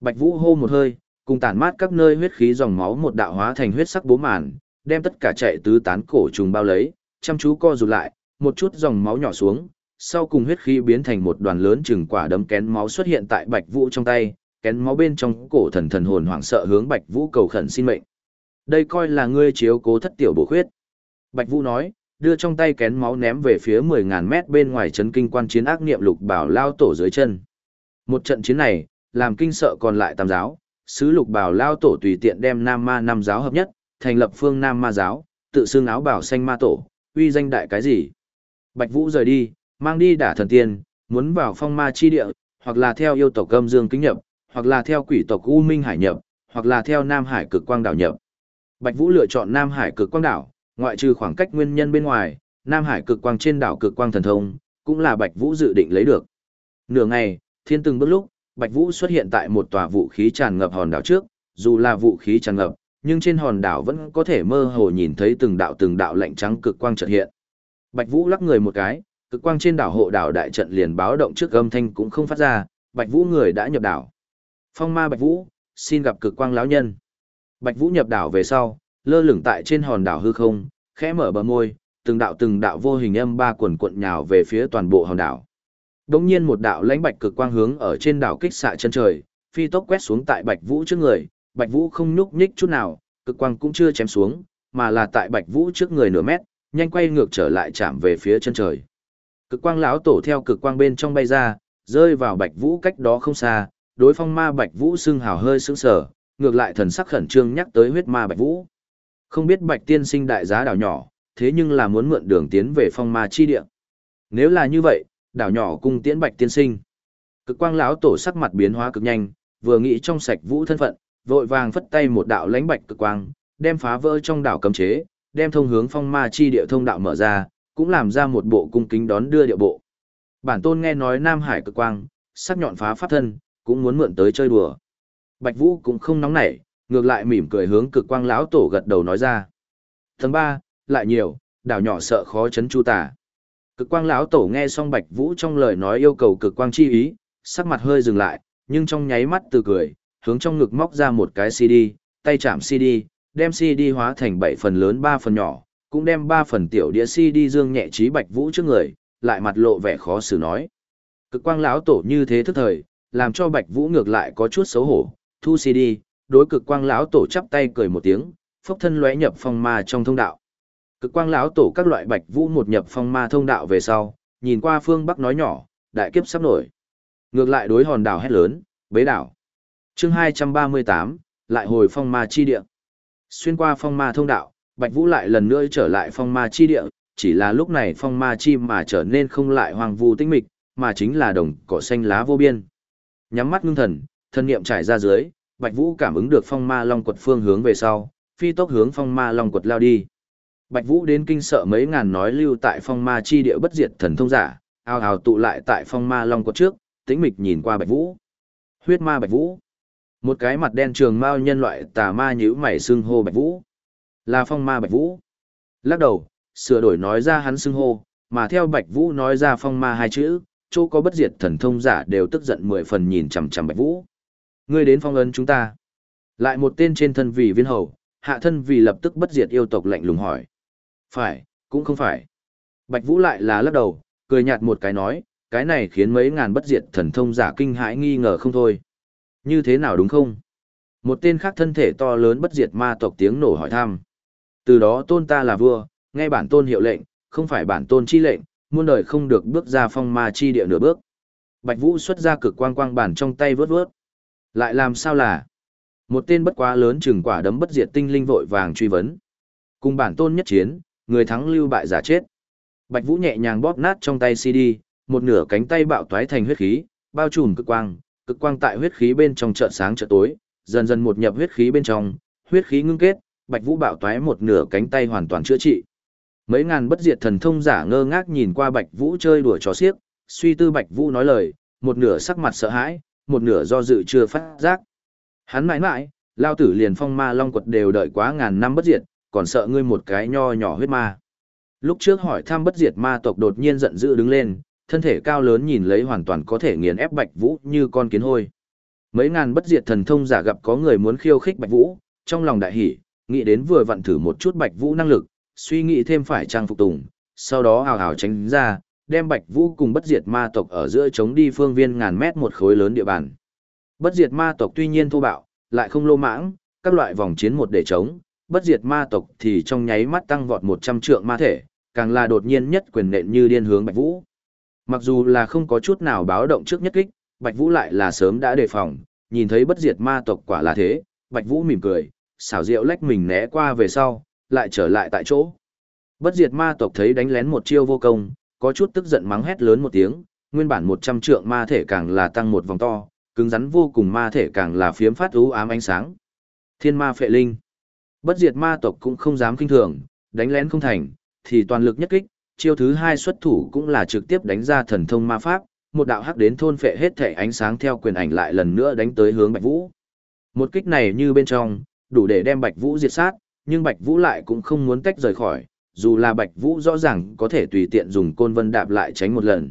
Bạch Vũ hô một hơi, cùng tản mát các nơi huyết khí dòng máu một đạo hóa thành huyết sắc bố màn, đem tất cả chạy tứ tán cổ trùng bao lấy, chăm chú co rụt lại, một chút dòng máu nhỏ xuống, sau cùng huyết khí biến thành một đoàn lớn chừng quả đấm kén máu xuất hiện tại Bạch Vũ trong tay, kén máu bên trong cổ thần thần hồn hoảng sợ hướng Bạch Vũ cầu khẩn xin mệnh. Đây coi là ngươi chiếu cố thất tiểu bổ khuyết. Bạch Vũ nói, đưa trong tay kén máu ném về phía 10.000 mét bên ngoài chấn kinh quan chiến ác niệm lục bảo lao tổ dưới chân. Một trận chiến này, làm kinh sợ còn lại tam giáo, sứ lục bảo lao tổ tùy tiện đem nam ma nam giáo hợp nhất, thành lập phương nam ma giáo, tự xưng áo bảo xanh ma tổ, uy danh đại cái gì. Bạch Vũ rời đi, mang đi đả thần tiên, muốn vào phong ma chi địa, hoặc là theo yêu tộc âm dương kính nhập, hoặc là theo quỷ tộc U Minh Hải nhập, hoặc là theo Nam Hải cực quang đảo nhập. Bạch Vũ lựa chọn Nam Hải cực quang đảo, ngoại trừ khoảng cách nguyên nhân bên ngoài, Nam Hải cực quang trên đảo cực quang thần thông, cũng là Bạch Vũ dự định lấy được. Nửa ngày, thiên từng bước lúc, Bạch Vũ xuất hiện tại một tòa vũ khí tràn ngập hòn đảo trước, dù là vũ khí tràn ngập, nhưng trên hòn đảo vẫn có thể mơ hồ nhìn thấy từng đạo từng đạo lạnh trắng cực quang chợt hiện. Bạch Vũ lắc người một cái, cực quang trên đảo hộ đảo đại trận liền báo động trước âm thanh cũng không phát ra, Bạch Vũ người đã nhập đảo. Phong ma Bạch Vũ, xin gặp cực quang lão nhân. Bạch Vũ nhập đảo về sau, lơ lửng tại trên hòn đảo hư không, khẽ mở bờ môi, từng đạo từng đạo vô hình âm ba quần cuộn nhào về phía toàn bộ hòn đảo. Đống nhiên một đạo lãnh bạch cực quang hướng ở trên đảo kích xạ chân trời, phi tốc quét xuống tại Bạch Vũ trước người, Bạch Vũ không nhúc nhích chút nào, cực quang cũng chưa chém xuống, mà là tại Bạch Vũ trước người nửa mét, nhanh quay ngược trở lại chạm về phía chân trời. Cực quang lão tổ theo cực quang bên trong bay ra, rơi vào Bạch Vũ cách đó không xa, đối phong ma Bạch Vũ xưng hào hơi sững sờ, ngược lại thần sắc khẩn trương nhắc tới huyết ma Bạch Vũ. Không biết Bạch tiên sinh đại giá đảo nhỏ, thế nhưng là muốn mượn đường tiến về phong ma chi địa. Nếu là như vậy, đảo nhỏ cung tiễn Bạch tiên sinh. Cực quang lão tổ sắc mặt biến hóa cực nhanh, vừa nghĩ trong sạch Vũ thân phận, vội vàng phất tay một đạo lãnh bạch cực quang, đem phá vỡ trong đảo cấm chế, đem thông hướng phong ma chi địa thông đạo mở ra, cũng làm ra một bộ cung kính đón đưa địa bộ. Bản tôn nghe nói Nam Hải cực quang, sắc nhọn phá pháp thân, cũng muốn mượn tới chơi đùa. Bạch Vũ cũng không nóng nảy, ngược lại mỉm cười hướng cực quang lão tổ gật đầu nói ra. Tầng ba lại nhiều, đảo nhỏ sợ khó chấn chu tả. Cực quang lão tổ nghe xong Bạch Vũ trong lời nói yêu cầu cực quang chi ý, sắc mặt hơi dừng lại, nhưng trong nháy mắt từ cười, hướng trong ngực móc ra một cái CD, tay chạm CD, đem CD hóa thành bảy phần lớn ba phần nhỏ, cũng đem ba phần tiểu đĩa CD dương nhẹ trí Bạch Vũ trước người, lại mặt lộ vẻ khó xử nói. Cực quang lão tổ như thế thức thời, làm cho Bạch Vũ ngược lại có chút xấu hổ, thu CD, đối cực quang lão tổ chắp tay cười một tiếng, phốc thân lóe nhập phong ma trong thông đạo. Cực quang lão tổ các loại bạch vũ một nhập phong ma thông đạo về sau, nhìn qua phương bắc nói nhỏ, đại kiếp sắp nổi. Ngược lại đối hòn đảo hét lớn, bế đảo. chương 238, lại hồi phong ma chi địa. Xuyên qua phong ma thông đạo, Bạch Vũ lại lần nữa trở lại phong ma chi địa, chỉ là lúc này phong ma chi mà trở nên không lại hoang vu tĩnh mịch, mà chính là đồng cỏ xanh lá vô biên. Nhắm mắt ngưng thần, thân niệm trải ra dưới, Bạch Vũ cảm ứng được phong ma long quật phương hướng về sau, phi tốc hướng phong ma long quật lao đi. Bạch Vũ đến kinh sợ mấy ngàn nói lưu tại phong ma chi địa bất diệt thần thông giả, ao ào tụ lại tại phong ma long quật trước, tĩnh mịch nhìn qua Bạch Vũ. Huyết ma Bạch Vũ. Một cái mặt đen trường mao nhân loại tà ma nhíu mày xưng hô Bạch Vũ. Là phong ma Bạch Vũ. Lắc đầu, sửa đổi nói ra hắn xưng hô, mà theo Bạch Vũ nói ra phong ma hai chữ, chỗ có bất diệt thần thông giả đều tức giận mười phần nhìn chằm chằm Bạch Vũ. Ngươi đến phong ấn chúng ta. Lại một tên trên thân vì viên hầu, hạ thân vì lập tức bất diệt yêu tộc lạnh lùng hỏi. Phải, cũng không phải. Bạch Vũ lại là lắc đầu, cười nhạt một cái nói, cái này khiến mấy ngàn bất diệt thần thông giả kinh hãi nghi ngờ không thôi. Như thế nào đúng không? Một tên khác thân thể to lớn bất diệt ma tộc tiếng nổ hỏi thăm. Từ đó tôn ta là vua, nghe bản tôn hiệu lệnh, không phải bản tôn chi lệnh, muôn đời không được bước ra phong ma chi địa nửa bước. Bạch Vũ xuất ra cực quang quang bản trong tay vớt vớt. Lại làm sao là? Một tên bất quá lớn chừng quả đấm bất diệt tinh linh vội vàng truy vấn. Cùng bản tôn nhất chiến, người thắng lưu bại giả chết. Bạch Vũ nhẹ nhàng bóp nát trong tay CD, một nửa cánh tay bạo toái thành huyết khí, bao trùm cực quang, cực quang tại huyết khí bên trong chợt sáng chợt tối, dần dần một nhập huyết khí bên trong, huyết khí ngưng kết, Bạch Vũ bạo toái một nửa cánh tay hoàn toàn chữa trị. Mấy ngàn bất diệt thần thông giả ngơ ngác nhìn qua Bạch Vũ chơi đùa trò xiếc, suy tư Bạch Vũ nói lời, một nửa sắc mặt sợ hãi, một nửa do dự chưa phát giác. Hắn mãi mãi, lao tử liền phong ma long quật đều đợi quá ngàn năm bất diệt, còn sợ ngươi một cái nho nhỏ huyết ma. Lúc trước hỏi thăm bất diệt ma tộc đột nhiên giận dữ đứng lên, thân thể cao lớn nhìn lấy hoàn toàn có thể nghiền ép Bạch Vũ như con kiến hôi. Mấy ngàn bất diệt thần thông giả gặp có người muốn khiêu khích Bạch Vũ, trong lòng đại hỉ, nghĩ đến vừa vặn thử một chút Bạch Vũ năng lực, suy nghĩ thêm phải trang phục tùng, sau đó hào hào tránh ra, đem Bạch Vũ cùng bất diệt ma tộc ở giữa chống đi phương viên ngàn mét một khối lớn địa bàn. Bất diệt ma tộc tuy nhiên thô bạo, lại không lô mãng, các loại vòng chiến một để chống, bất diệt ma tộc thì trong nháy mắt tăng vọt 100 trượng ma thể, càng là đột nhiên nhất quyền nện như điên hướng Bạch Vũ. Mặc dù là không có chút nào báo động trước nhất kích, Bạch Vũ lại là sớm đã đề phòng, nhìn thấy bất diệt ma tộc quả là thế, Bạch Vũ mỉm cười, xảo diệu lách mình né qua về sau, lại trở lại tại chỗ. Bất diệt ma tộc thấy đánh lén một chiêu vô công, có chút tức giận mắng hét lớn một tiếng, nguyên bản 100 trượng ma thể càng là tăng một vòng to, cứng rắn vô cùng ma thể càng là phiếm phát ú ám ánh sáng. Thiên ma phệ linh. Bất diệt ma tộc cũng không dám kinh thường, đánh lén không thành, thì toàn lực nhất kích, chiêu thứ hai xuất thủ cũng là trực tiếp đánh ra thần thông ma pháp, một đạo hắc đến thôn phệ hết thể ánh sáng theo quyền ảnh lại lần nữa đánh tới hướng Bạch Vũ. Một kích này như bên trong, đủ để đem Bạch Vũ diệt sát, nhưng Bạch Vũ lại cũng không muốn tách rời khỏi, dù là Bạch Vũ rõ ràng có thể tùy tiện dùng côn vân đạp lại tránh một lần.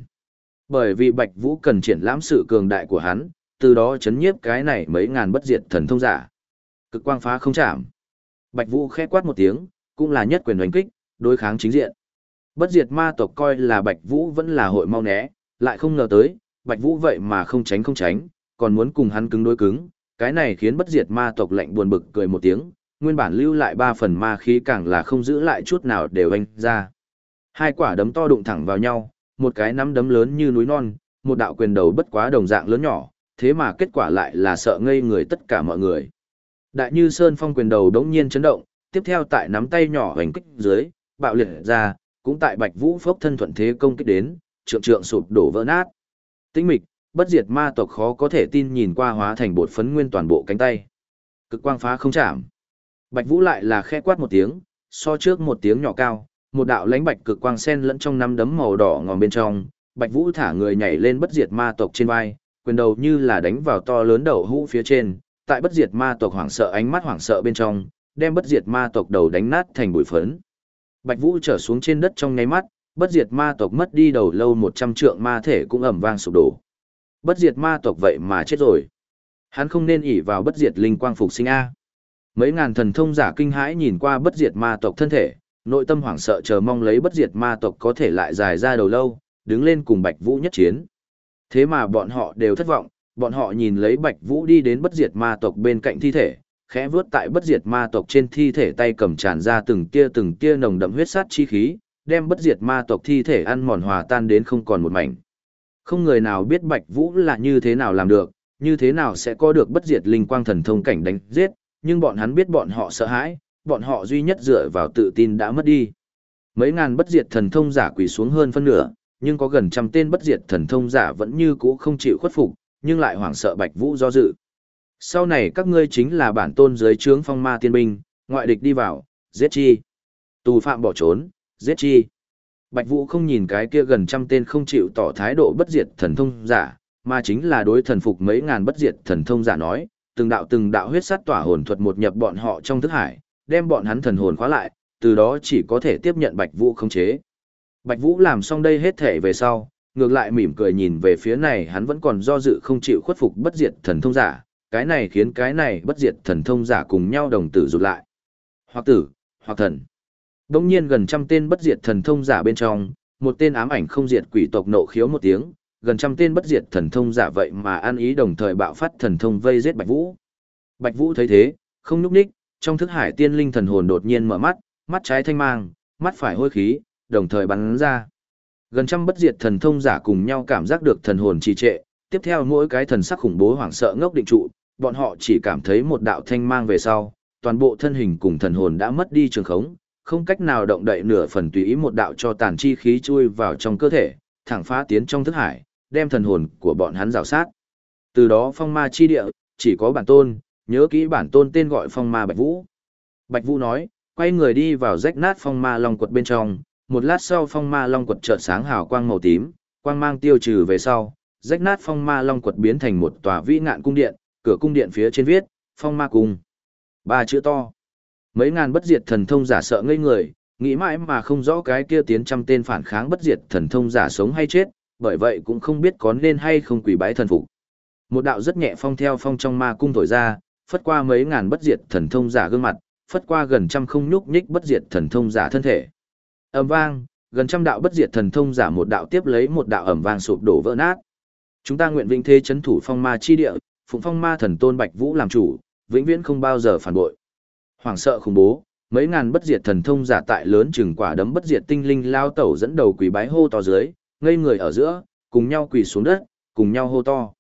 Bởi vì Bạch Vũ cần triển lãm sự cường đại của hắn, từ đó chấn nhiếp cái này mấy ngàn bất diệt thần thông giả. Cực quang phá không chạm. Bạch Vũ khẽ quát một tiếng, cũng là nhất quyền đánh kích, đối kháng chính diện. Bất diệt ma tộc coi là Bạch Vũ vẫn là hội mau né, lại không ngờ tới, Bạch Vũ vậy mà không tránh không tránh, còn muốn cùng hắn cứng đối cứng, cái này khiến bất diệt ma tộc lạnh buồn bực cười một tiếng, nguyên bản lưu lại ba phần ma khí càng là không giữ lại chút nào đều anh ra. Hai quả đấm to đụng thẳng vào nhau, một cái nắm đấm lớn như núi non, một đạo quyền đầu bất quá đồng dạng lớn nhỏ, thế mà kết quả lại là sợ ngây người tất cả mọi người. Đại như Sơn Phong quyền đầu đống nhiên chấn động, tiếp theo tại nắm tay nhỏ hành kích dưới, bạo liệt ra, cũng tại Bạch Vũ phốc thân thuận thế công kích đến, trượng trượng sụp đổ vỡ nát. Tĩnh mịch, bất diệt ma tộc khó có thể tin nhìn qua hóa thành bột phấn nguyên toàn bộ cánh tay. Cực quang phá không chạm. Bạch Vũ lại là khẽ quát một tiếng, so trước một tiếng nhỏ cao, một đạo lãnh bạch cực quang sen lẫn trong năm đấm màu đỏ ngòm bên trong, Bạch Vũ thả người nhảy lên bất diệt ma tộc trên vai, quyền đầu như là đánh vào to lớn đầu hũ phía trên, tại bất diệt ma tộc hoảng sợ ánh mắt hoảng sợ bên trong, đem bất diệt ma tộc đầu đánh nát thành bụi phấn. Bạch Vũ trở xuống trên đất trong nháy mắt, bất diệt ma tộc mất đi đầu lâu 100 trượng ma thể cũng ầm vang sụp đổ. Bất diệt ma tộc vậy mà chết rồi. Hắn không nên ỷ vào bất diệt linh quang phục sinh a. Mấy ngàn thần thông giả kinh hãi nhìn qua bất diệt ma tộc thân thể, nội tâm hoảng sợ chờ mong lấy bất diệt ma tộc có thể lại dài ra đầu lâu, đứng lên cùng Bạch Vũ nhất chiến. Thế mà bọn họ đều thất vọng, bọn họ nhìn lấy Bạch Vũ đi đến bất diệt ma tộc bên cạnh thi thể, khẽ vớt tại bất diệt ma tộc trên thi thể tay cầm tràn ra từng tia từng tia nồng đậm huyết sát chi khí, đem bất diệt ma tộc thi thể ăn mòn hòa tan đến không còn một mảnh. Không người nào biết Bạch Vũ là như thế nào làm được, như thế nào sẽ có được bất diệt linh quang thần thông cảnh đánh giết, nhưng bọn hắn biết bọn họ sợ hãi, bọn họ duy nhất dựa vào tự tin đã mất đi. Mấy ngàn bất diệt thần thông giả quỳ xuống hơn phân nửa, nhưng có gần trăm tên bất diệt thần thông giả vẫn như cũ không chịu khuất phục, nhưng lại hoảng sợ Bạch Vũ do dự. Sau này các ngươi chính là bản tôn dưới trướng phong ma tiên binh, ngoại địch đi vào, giết chi. Tù phạm bỏ trốn, giết chi. Bạch Vũ không nhìn cái kia gần trăm tên không chịu tỏ thái độ bất diệt thần thông giả, mà chính là đối thần phục mấy ngàn bất diệt thần thông giả nói, từng đạo từng đạo huyết sát tỏa hồn thuật một nhập bọn họ trong thức hải, đem bọn hắn thần hồn khóa lại, từ đó chỉ có thể tiếp nhận Bạch Vũ khống chế. Bạch Vũ làm xong đây hết thể về sau, ngược lại mỉm cười nhìn về phía này hắn vẫn còn do dự không chịu khuất phục bất diệt thần thông giả, cái này khiến cái này bất diệt thần thông giả cùng nhau đồng tử rụt lại. Hoặc tử, hoặc thần. Đông nhiên gần trăm tên bất diệt thần thông giả bên trong, một tên ám ảnh không diệt quỷ tộc nộ khiếu một tiếng, gần trăm tên bất diệt thần thông giả vậy mà an ý đồng thời bạo phát thần thông vây giết Bạch Vũ. Bạch Vũ thấy thế, không núp ních, trong thức hải tiên linh thần hồn đột nhiên mở mắt, mắt trái thanh mang, mắt phải hôi khí, đồng thời bắn ra. Gần trăm bất diệt thần thông giả cùng nhau cảm giác được thần hồn trì trệ, tiếp theo mỗi cái thần sắc khủng bố hoảng sợ ngốc định trụ, bọn họ chỉ cảm thấy một đạo thanh mang về sau, toàn bộ thân hình cùng thần hồn đã mất đi trường khống, không cách nào động đậy nửa phần tùy ý một đạo cho tàn chi khí chui vào trong cơ thể, thẳng phá tiến trong thức hải, đem thần hồn của bọn hắn rào sát. Từ đó phong ma chi địa, chỉ có bản tôn, nhớ kỹ bản tôn tên gọi phong ma Bạch Vũ. Bạch Vũ nói, quay người đi vào rách nát phong ma long quật bên trong, một lát sau phong ma long quật chợt sáng hào quang màu tím, quang mang tiêu trừ về sau, rách nát phong ma long quật biến thành một tòa vĩ ngạn cung điện, cửa cung điện phía trên viết, phong ma cung. Ba chữ to. Mấy ngàn bất diệt thần thông giả sợ ngây người, nghĩ mãi mà không rõ cái kia tiến trăm tên phản kháng bất diệt thần thông giả sống hay chết, bởi vậy cũng không biết có nên hay không quỷ bái thần phục. Một đạo rất nhẹ phong theo phong trong ma cung thổi ra, phất qua mấy ngàn bất diệt thần thông giả gương mặt, phất qua gần trăm không nhúc nhích bất diệt thần thông giả thân thể. Ầm vang, gần trăm đạo bất diệt thần thông giả một đạo tiếp lấy một đạo ầm vang sụp đổ vỡ nát. Chúng ta nguyện vinh thế chấn thủ phong ma chi địa, phụng phong ma thần tôn Bạch Vũ làm chủ, vĩnh viễn không bao giờ phản bội. Hoàng sợ khủng bố, mấy ngàn bất diệt thần thông giả tại lớn chừng quả đấm bất diệt tinh linh lao tẩu dẫn đầu quỳ bái hô to dưới, ngây người ở giữa, cùng nhau quỳ xuống đất, cùng nhau hô to.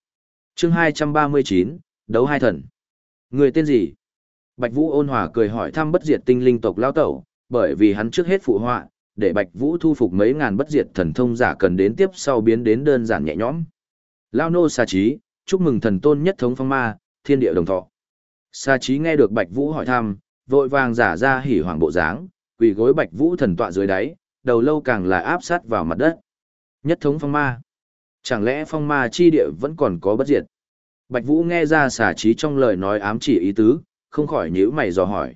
Chương 239, đấu hai thần. Người tên gì? Bạch Vũ ôn hòa cười hỏi thăm bất diệt tinh linh tộc lao tẩu, bởi vì hắn trước hết phụ họa, để Bạch Vũ thu phục mấy ngàn bất diệt thần thông giả cần đến tiếp sau biến đến đơn giản nhẹ nhõm. Lao nô xa trí, chúc mừng thần tôn nhất thống phong ma, thiên địa đồng thọ. Sa trí nghe được Bạch Vũ hỏi thăm, vội vàng giả ra hỉ hoàng bộ dáng, quỳ gối Bạch Vũ thần tọa dưới đáy, đầu lâu càng là áp sát vào mặt đất. Nhất thống phong ma. Chẳng lẽ phong ma chi địa vẫn còn có bất diệt? Bạch Vũ nghe ra xả trí trong lời nói ám chỉ ý tứ, không khỏi nhíu mày dò hỏi.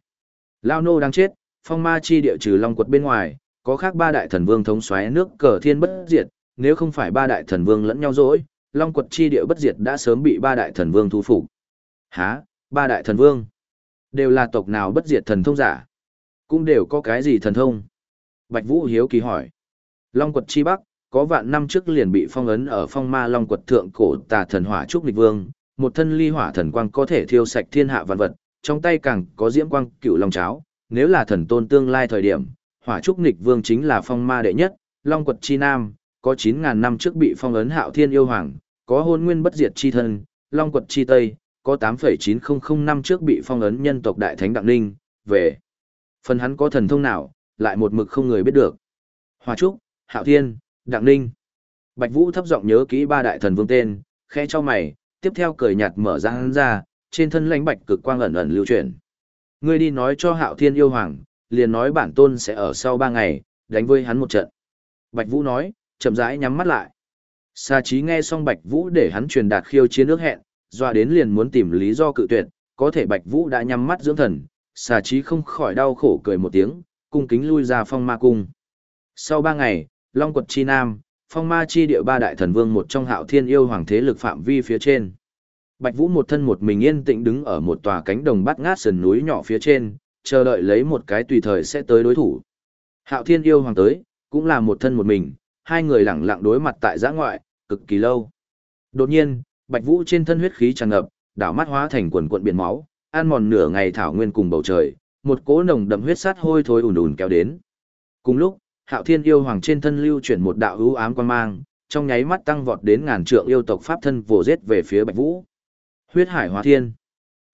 Lao nô đang chết, phong ma chi địa trừ long quật bên ngoài, có khác ba đại thần vương thống xoáy nước cờ thiên bất diệt, nếu không phải ba đại thần vương lẫn nhau dối, long quật chi địa bất diệt đã sớm bị ba đại thần vương thu phục. Hả, ba đại thần vương? Đều là tộc nào bất diệt thần thông giả? Cũng đều có cái gì thần thông? Bạch Vũ hiếu kỳ hỏi. Long quật chi bắc, có vạn năm trước liền bị phong ấn ở phong ma long quật thượng cổ tà thần hỏa trúc lịch vương, một thân ly hỏa thần quang có thể thiêu sạch thiên hạ vạn vật, trong tay càng có diễm quang cựu long cháo, nếu là thần tôn tương lai thời điểm, hỏa trúc nghịch vương chính là phong ma đệ nhất, long quật chi nam, có 9.000 năm trước bị phong ấn hạo thiên yêu hoàng, có hôn nguyên bất diệt chi thân, long quật chi tây, có 8,9005 năm trước bị phong ấn nhân tộc đại thánh đặng ninh, về. Phần hắn có thần thông nào, lại một mực không người biết được. Hòa trúc, hạo thiên, đặng ninh. Bạch Vũ thấp giọng nhớ kỹ ba đại thần vương tên, khẽ cho mày, tiếp theo cười nhạt mở ra hắn ra, trên thân lãnh bạch cực quang ẩn ẩn lưu chuyển. Ngươi đi nói cho hạo thiên yêu hoàng, liền nói bản tôn sẽ ở sau ba ngày, đánh với hắn một trận. Bạch Vũ nói, chậm rãi nhắm mắt lại. Sa trí nghe xong Bạch Vũ để hắn truyền đạt khiêu chiến ước hẹn, doa đến liền muốn tìm lý do cự tuyệt, có thể Bạch Vũ đã nhắm mắt dưỡng thần, Sa trí không khỏi đau khổ cười một tiếng, cung kính lui ra phong ma cung. Sau ba ngày, Long quật chi nam, phong ma chi địa ba đại thần vương một trong hạo thiên yêu hoàng thế lực phạm vi phía trên. Bạch Vũ một thân một mình yên tĩnh đứng ở một tòa cánh đồng bát ngát sườn núi nhỏ phía trên, chờ đợi lấy một cái tùy thời sẽ tới đối thủ. Hạo Thiên yêu hoàng tới, cũng là một thân một mình, hai người lẳng lặng đối mặt tại giã ngoại, cực kỳ lâu. Đột nhiên, Bạch Vũ trên thân huyết khí tràn ngập, đảo mắt hóa thành quần cuộn biển máu, ăn mòn nửa ngày thảo nguyên cùng bầu trời, một cỗ nồng đậm huyết sát hôi thối ùn ùn kéo đến. Cùng lúc, Hạo Thiên yêu hoàng trên thân lưu chuyển một đạo hữu ám quan mang, trong nháy mắt tăng vọt đến ngàn trượng yêu tộc pháp thân vồ giết về phía Bạch Vũ. Huyết hải hóa thiên.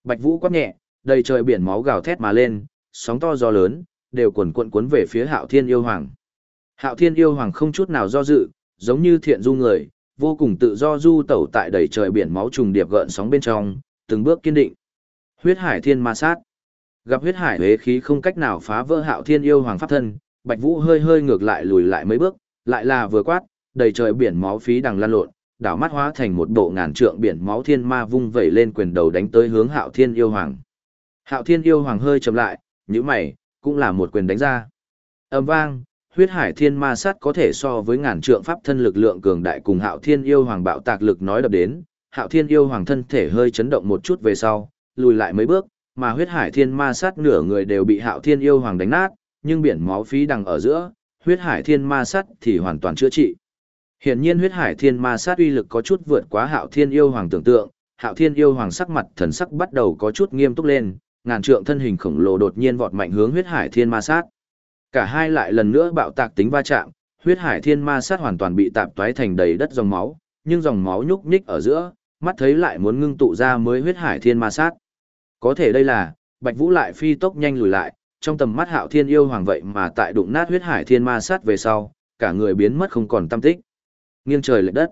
Bạch Vũ quát nhẹ, đầy trời biển máu gào thét mà lên, sóng to gió lớn, đều cuồn cuộn cuốn về phía Hạo Thiên yêu hoàng. Hạo Thiên yêu hoàng không chút nào do dự, giống như thiện du người, vô cùng tự do du tẩu tại đầy trời biển máu trùng điệp gợn sóng bên trong, từng bước kiên định. Huyết hải thiên ma sát. Gặp huyết hải huế khí không cách nào phá vỡ Hạo Thiên yêu hoàng pháp thân, Bạch Vũ hơi hơi ngược lại lùi lại mấy bước, lại là vừa quát, đầy trời biển máu phí đằng lan lộn, đảo mắt hóa thành một bộ ngàn trượng biển máu thiên ma vung vẩy lên quyền đầu đánh tới hướng Hạo Thiên yêu hoàng. Hạo Thiên yêu hoàng hơi chậm lại, nhíu mày, cũng là một quyền đánh ra. Ầm vang, huyết hải thiên ma sát có thể so với ngàn trượng pháp thân lực lượng cường đại cùng Hạo Thiên yêu hoàng bạo tạc lực nói đập đến, Hạo Thiên yêu hoàng thân thể hơi chấn động một chút về sau, lùi lại mấy bước, mà huyết hải thiên ma sát nửa người đều bị Hạo Thiên yêu hoàng đánh nát, nhưng biển máu phí đằng ở giữa, huyết hải thiên ma sát thì hoàn toàn chữa trị. Hiển nhiên huyết hải thiên ma sát uy lực có chút vượt quá hạo thiên yêu hoàng tưởng tượng, hạo thiên yêu hoàng sắc mặt thần sắc bắt đầu có chút nghiêm túc lên, ngàn trượng thân hình khổng lồ đột nhiên vọt mạnh hướng huyết hải thiên ma sát. Cả hai lại lần nữa bạo tạc tính va chạm, huyết hải thiên ma sát hoàn toàn bị tạp toái thành đầy đất dòng máu, nhưng dòng máu nhúc nhích ở giữa, mắt thấy lại muốn ngưng tụ ra mới huyết hải thiên ma sát. Có thể đây là, Bạch Vũ lại phi tốc nhanh lùi lại, trong tầm mắt hạo thiên yêu hoàng vậy mà tại đụng nát huyết hải thiên ma sát về sau, cả người biến mất không còn tâm tích. Nghiêng trời lệch đất.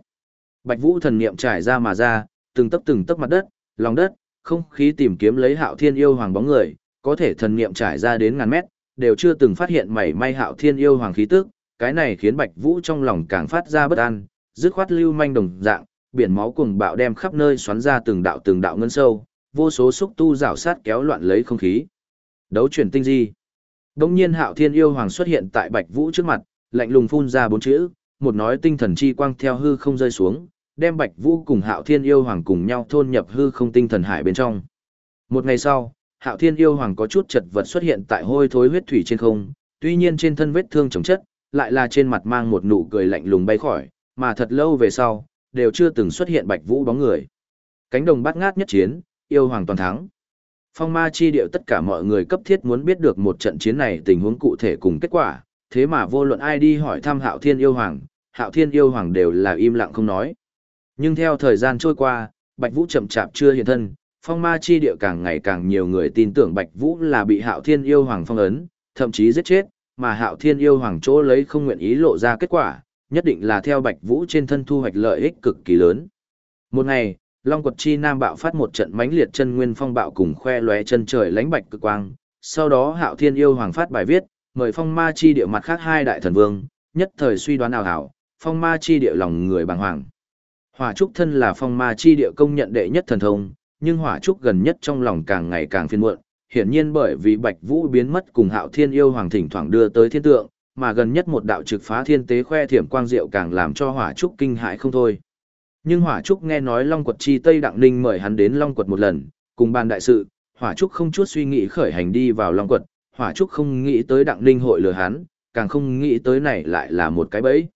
Bạch Vũ thần niệm trải ra mà ra, từng tấc từng tấc mặt đất, lòng đất, không khí tìm kiếm lấy hạo thiên yêu hoàng bóng người, có thể thần niệm trải ra đến ngàn mét, đều chưa từng phát hiện mảy may hạo thiên yêu hoàng khí tức, cái này khiến Bạch Vũ trong lòng càng phát ra bất an, dứt khoát lưu manh đồng dạng, biển máu cuồng bạo đem khắp nơi xoắn ra từng đạo từng đạo ngân sâu, vô số xúc tu rảo sát kéo loạn lấy không khí. Đấu chuyển tinh di. Đông nhiên hạo thiên yêu hoàng xuất hiện tại Bạch Vũ trước mặt, lạnh lùng phun ra bốn chữ, một nói tinh thần chi quang theo hư không rơi xuống, đem Bạch Vũ cùng hạo thiên yêu hoàng cùng nhau thôn nhập hư không tinh thần hải bên trong. Một ngày sau, hạo thiên yêu hoàng có chút chật vật xuất hiện tại hôi thối huyết thủy trên không, tuy nhiên trên thân vết thương chống chất, lại là trên mặt mang một nụ cười lạnh lùng bay khỏi, mà thật lâu về sau, đều chưa từng xuất hiện Bạch Vũ bóng người. Cánh đồng bát ngát nhất chiến, yêu hoàng toàn thắng. Phong ma chi điệu tất cả mọi người cấp thiết muốn biết được một trận chiến này tình huống cụ thể cùng kết quả, thế mà vô luận ai đi hỏi thăm hạo thiên yêu hoàng, hạo thiên yêu hoàng đều là im lặng không nói. Nhưng theo thời gian trôi qua, Bạch Vũ chậm chạp chưa hiện thân, phong ma chi điệu càng ngày càng nhiều người tin tưởng Bạch Vũ là bị hạo thiên yêu hoàng phong ấn, thậm chí giết chết, mà hạo thiên yêu hoàng chỗ lấy không nguyện ý lộ ra kết quả, nhất định là theo Bạch Vũ trên thân thu hoạch lợi ích cực kỳ lớn. Một ngày, Long quật chi nam bạo phát một trận mãnh liệt chân nguyên phong bạo cùng khoe lóe chân trời lánh bạch cực quang. Sau đó Hạo Thiên yêu hoàng phát bài viết, mời phong ma chi địa mặt khác hai đại thần vương, nhất thời suy đoán ảo hảo, phong ma chi địa lòng người bàng hoàng. Hỏa trúc thân là phong ma chi địa công nhận đệ nhất thần thông, nhưng hỏa trúc gần nhất trong lòng càng ngày càng phiền muộn, hiển nhiên bởi vì Bạch Vũ biến mất cùng Hạo Thiên yêu hoàng thỉnh thoảng đưa tới thiên tượng, mà gần nhất một đạo trực phá thiên tế khoe thiểm quang diệu càng làm cho hỏa trúc kinh hãi không thôi. Nhưng Hỏa Trúc nghe nói Long Quật Chi Tây Đặng Ninh mời hắn đến Long Quật một lần, cùng bàn đại sự, Hỏa Trúc không chút suy nghĩ khởi hành đi vào Long Quật, Hỏa Trúc không nghĩ tới Đặng Ninh hội lừa hắn, càng không nghĩ tới này lại là một cái bẫy.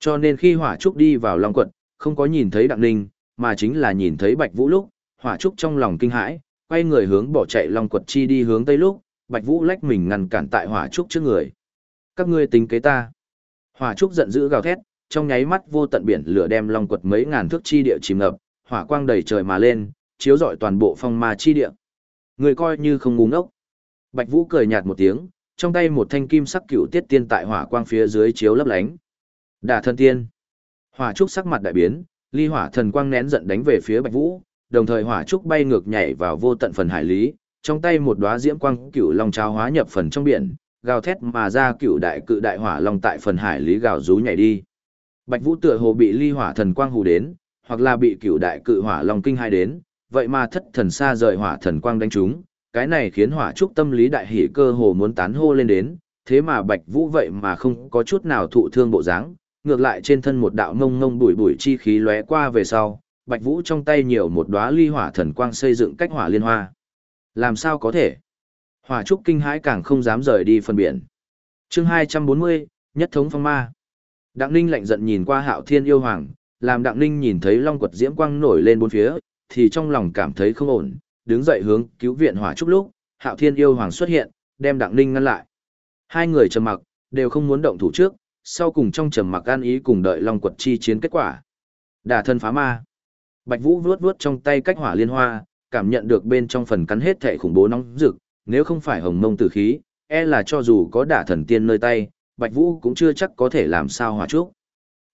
Cho nên khi Hỏa Trúc đi vào Long Quật, không có nhìn thấy Đặng Ninh, mà chính là nhìn thấy Bạch Vũ lúc, Hỏa Trúc trong lòng kinh hãi, quay người hướng bỏ chạy Long Quật Chi đi hướng Tây lúc, Bạch Vũ lách mình ngăn cản tại Hỏa Trúc trước người. Các ngươi tính kế ta. Hỏa Trúc giận dữ gào thét, trong nháy mắt vô tận biển lửa đem long quật mấy ngàn thước chi địa chìm ngập, hỏa quang đầy trời mà lên, chiếu rọi toàn bộ phong ma chi địa. Người coi như không ngu ngốc. Bạch Vũ cười nhạt một tiếng, trong tay một thanh kim sắc cựu tiết tiên tại hỏa quang phía dưới chiếu lấp lánh. Đả thân tiên. Hỏa trúc sắc mặt đại biến, ly hỏa thần quang nén giận đánh về phía Bạch Vũ, đồng thời hỏa trúc bay ngược nhảy vào vô tận phần hải lý, trong tay một đóa diễm quang cựu long trao hóa nhập phần trong biển, gào thét mà ra cựu đại cự đại hỏa long tại phần hải lý gào rú nhảy đi. Bạch Vũ tựa hồ bị ly hỏa thần quang hù đến, hoặc là bị cửu đại cự hỏa long kinh hai đến, vậy mà thất thần xa rời hỏa thần quang đánh trúng, cái này khiến hỏa trúc tâm lý đại hỉ cơ hồ muốn tán hô lên đến, thế mà Bạch Vũ vậy mà không có chút nào thụ thương bộ dáng, ngược lại trên thân một đạo ngông ngông bụi bụi chi khí lóe qua về sau, Bạch Vũ trong tay nhiều một đóa ly hỏa thần quang xây dựng cách hỏa liên hoa. Làm sao có thể? Hỏa trúc kinh hãi càng không dám rời đi phân biển. Chương 240, Nhất thống phong ma. Đặng Ninh lạnh giận nhìn qua Hạo Thiên yêu hoàng, làm Đặng Ninh nhìn thấy long quật diễm quang nổi lên bốn phía, thì trong lòng cảm thấy không ổn, đứng dậy hướng cứu viện hỏa trúc lúc, Hạo Thiên yêu hoàng xuất hiện, đem Đặng Ninh ngăn lại. Hai người trầm mặc, đều không muốn động thủ trước, sau cùng trong trầm mặc an ý cùng đợi Long Quật chi chiến kết quả. Đả thân phá ma. Bạch Vũ vuốt vuốt trong tay cách hỏa liên hoa, cảm nhận được bên trong phần cắn hết thể khủng bố nóng rực, nếu không phải hồng mông tử khí, e là cho dù có đả thần tiên nơi tay, Bạch Vũ cũng chưa chắc có thể làm sao hòa trúc.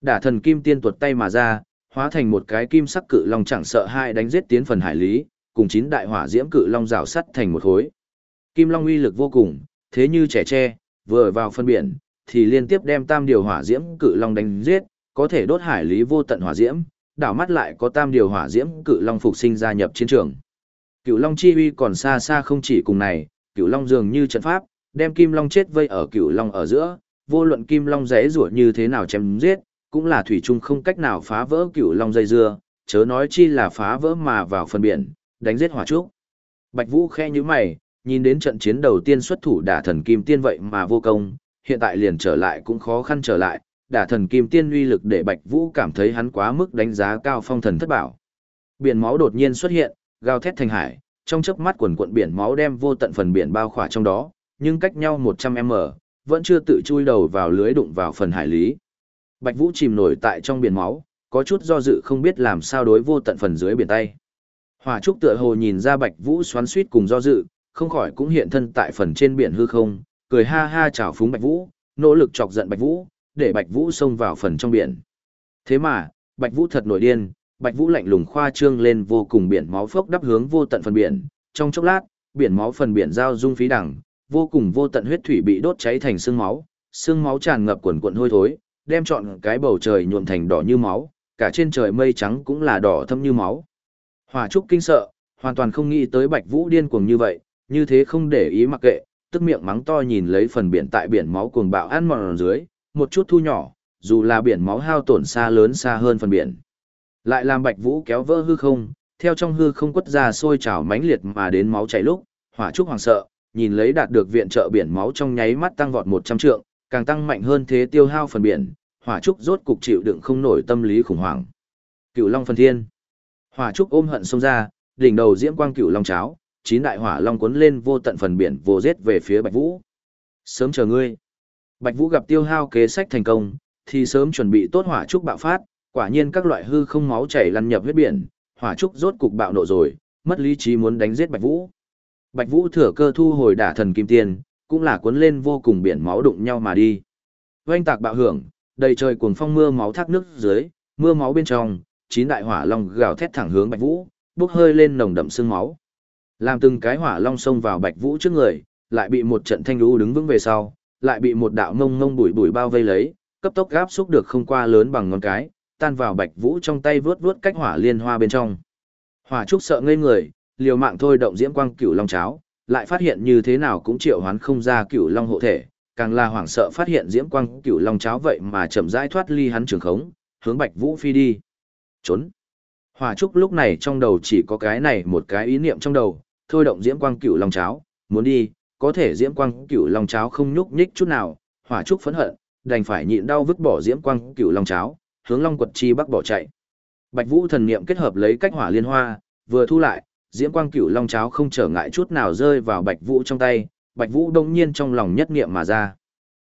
Đả thần kim tiên tuột tay mà ra, hóa thành một cái kim sắc cự long chẳng sợ hai đánh giết tiến phần hải lý, cùng chín đại hỏa diễm cự long rào sắt thành một khối. Kim long uy lực vô cùng, thế như trẻ tre, vừa vào phân biển, thì liên tiếp đem tam điều hỏa diễm cự long đánh giết, có thể đốt hải lý vô tận hỏa diễm, đảo mắt lại có tam điều hỏa diễm cự long phục sinh gia nhập chiến trường. Cựu long chi uy còn xa xa không chỉ cùng này, cựu long dường như trận pháp, đem kim long chết vây ở cựu long ở giữa, vô luận kim long rẽ rủa như thế nào chém giết, cũng là thủy chung không cách nào phá vỡ cựu long dây dưa, chớ nói chi là phá vỡ mà vào phần biển, đánh giết hỏa trúc. Bạch Vũ khe như mày, nhìn đến trận chiến đầu tiên xuất thủ đả thần kim tiên vậy mà vô công, hiện tại liền trở lại cũng khó khăn trở lại, đả thần kim tiên uy lực để Bạch Vũ cảm thấy hắn quá mức đánh giá cao phong thần thất bảo. Biển máu đột nhiên xuất hiện, gào thét thành hải, trong chớp mắt quần cuộn biển máu đem vô tận phần biển bao khỏa trong đó, nhưng cách nhau 100m, vẫn chưa tự chui đầu vào lưới đụng vào phần hải lý. Bạch Vũ chìm nổi tại trong biển máu, có chút do dự không biết làm sao đối vô tận phần dưới biển tay. Hỏa trúc tựa hồ nhìn ra Bạch Vũ xoắn xuýt cùng do dự, không khỏi cũng hiện thân tại phần trên biển hư không, cười ha ha chào phúng Bạch Vũ, nỗ lực chọc giận Bạch Vũ, để Bạch Vũ xông vào phần trong biển. Thế mà, Bạch Vũ thật nổi điên, Bạch Vũ lạnh lùng khoa trương lên vô cùng biển máu phốc đắp hướng vô tận phần biển, trong chốc lát, biển máu phần biển giao dung phí đẳng, vô cùng vô tận huyết thủy bị đốt cháy thành xương máu, xương máu tràn ngập quần quần hôi thối, đem trọn cái bầu trời nhuộm thành đỏ như máu, cả trên trời mây trắng cũng là đỏ thâm như máu. Hỏa trúc kinh sợ, hoàn toàn không nghĩ tới Bạch Vũ điên cuồng như vậy, như thế không để ý mặc kệ, tức miệng mắng to nhìn lấy phần biển tại biển máu cuồng bạo ăn mòn dưới, một chút thu nhỏ, dù là biển máu hao tổn xa lớn xa hơn phần biển. Lại làm Bạch Vũ kéo vỡ hư không, theo trong hư không quất ra sôi trào mãnh liệt mà đến máu chảy lúc, hỏa trúc hoàng sợ, nhìn lấy đạt được viện trợ biển máu trong nháy mắt tăng vọt 100 trượng, càng tăng mạnh hơn thế tiêu hao phần biển, hỏa trúc rốt cục chịu đựng không nổi tâm lý khủng hoảng. Cửu Long phân thiên. Hỏa trúc ôm hận xông ra, đỉnh đầu diễm quang cửu long cháo, chín đại hỏa long cuốn lên vô tận phần biển vô giết về phía Bạch Vũ. Sớm chờ ngươi. Bạch Vũ gặp tiêu hao kế sách thành công, thì sớm chuẩn bị tốt hỏa trúc bạo phát, quả nhiên các loại hư không máu chảy lăn nhập huyết biển, hỏa trúc rốt cục bạo nộ rồi, mất lý trí muốn đánh giết Bạch Vũ. Bạch Vũ thừa cơ thu hồi đả thần kim tiền, cũng là cuốn lên vô cùng biển máu đụng nhau mà đi. Oanh tạc bạo hưởng, đầy trời cuồng phong mưa máu thác nước dưới, mưa máu bên trong, chín đại hỏa long gào thét thẳng hướng Bạch Vũ, bốc hơi lên nồng đậm sương máu. Làm từng cái hỏa long xông vào Bạch Vũ trước người, lại bị một trận thanh lũ đứng vững về sau, lại bị một đạo ngông ngông bụi bụi bao vây lấy, cấp tốc gáp xúc được không qua lớn bằng ngón cái, tan vào Bạch Vũ trong tay vướt vướt cách hỏa liên hoa bên trong. Hỏa trúc sợ ngây người, liều mạng thôi động diễm quang cửu long cháo, lại phát hiện như thế nào cũng triệu hoán không ra cửu long hộ thể, càng là hoảng sợ phát hiện diễm quang cửu long cháo vậy mà chậm rãi thoát ly hắn trường khống, hướng Bạch Vũ phi đi. Trốn. Hỏa trúc lúc này trong đầu chỉ có cái này một cái ý niệm trong đầu, thôi động diễm quang cửu long cháo, muốn đi, có thể diễm quang cửu long cháo không nhúc nhích chút nào, hỏa trúc phẫn hận, đành phải nhịn đau vứt bỏ diễm quang cửu long cháo, hướng long quật chi bắc bỏ chạy. Bạch Vũ thần niệm kết hợp lấy cách hỏa liên hoa, vừa thu lại, diễm quang cửu long cháo không trở ngại chút nào rơi vào Bạch Vũ trong tay, Bạch Vũ đông nhiên trong lòng nhất niệm mà ra.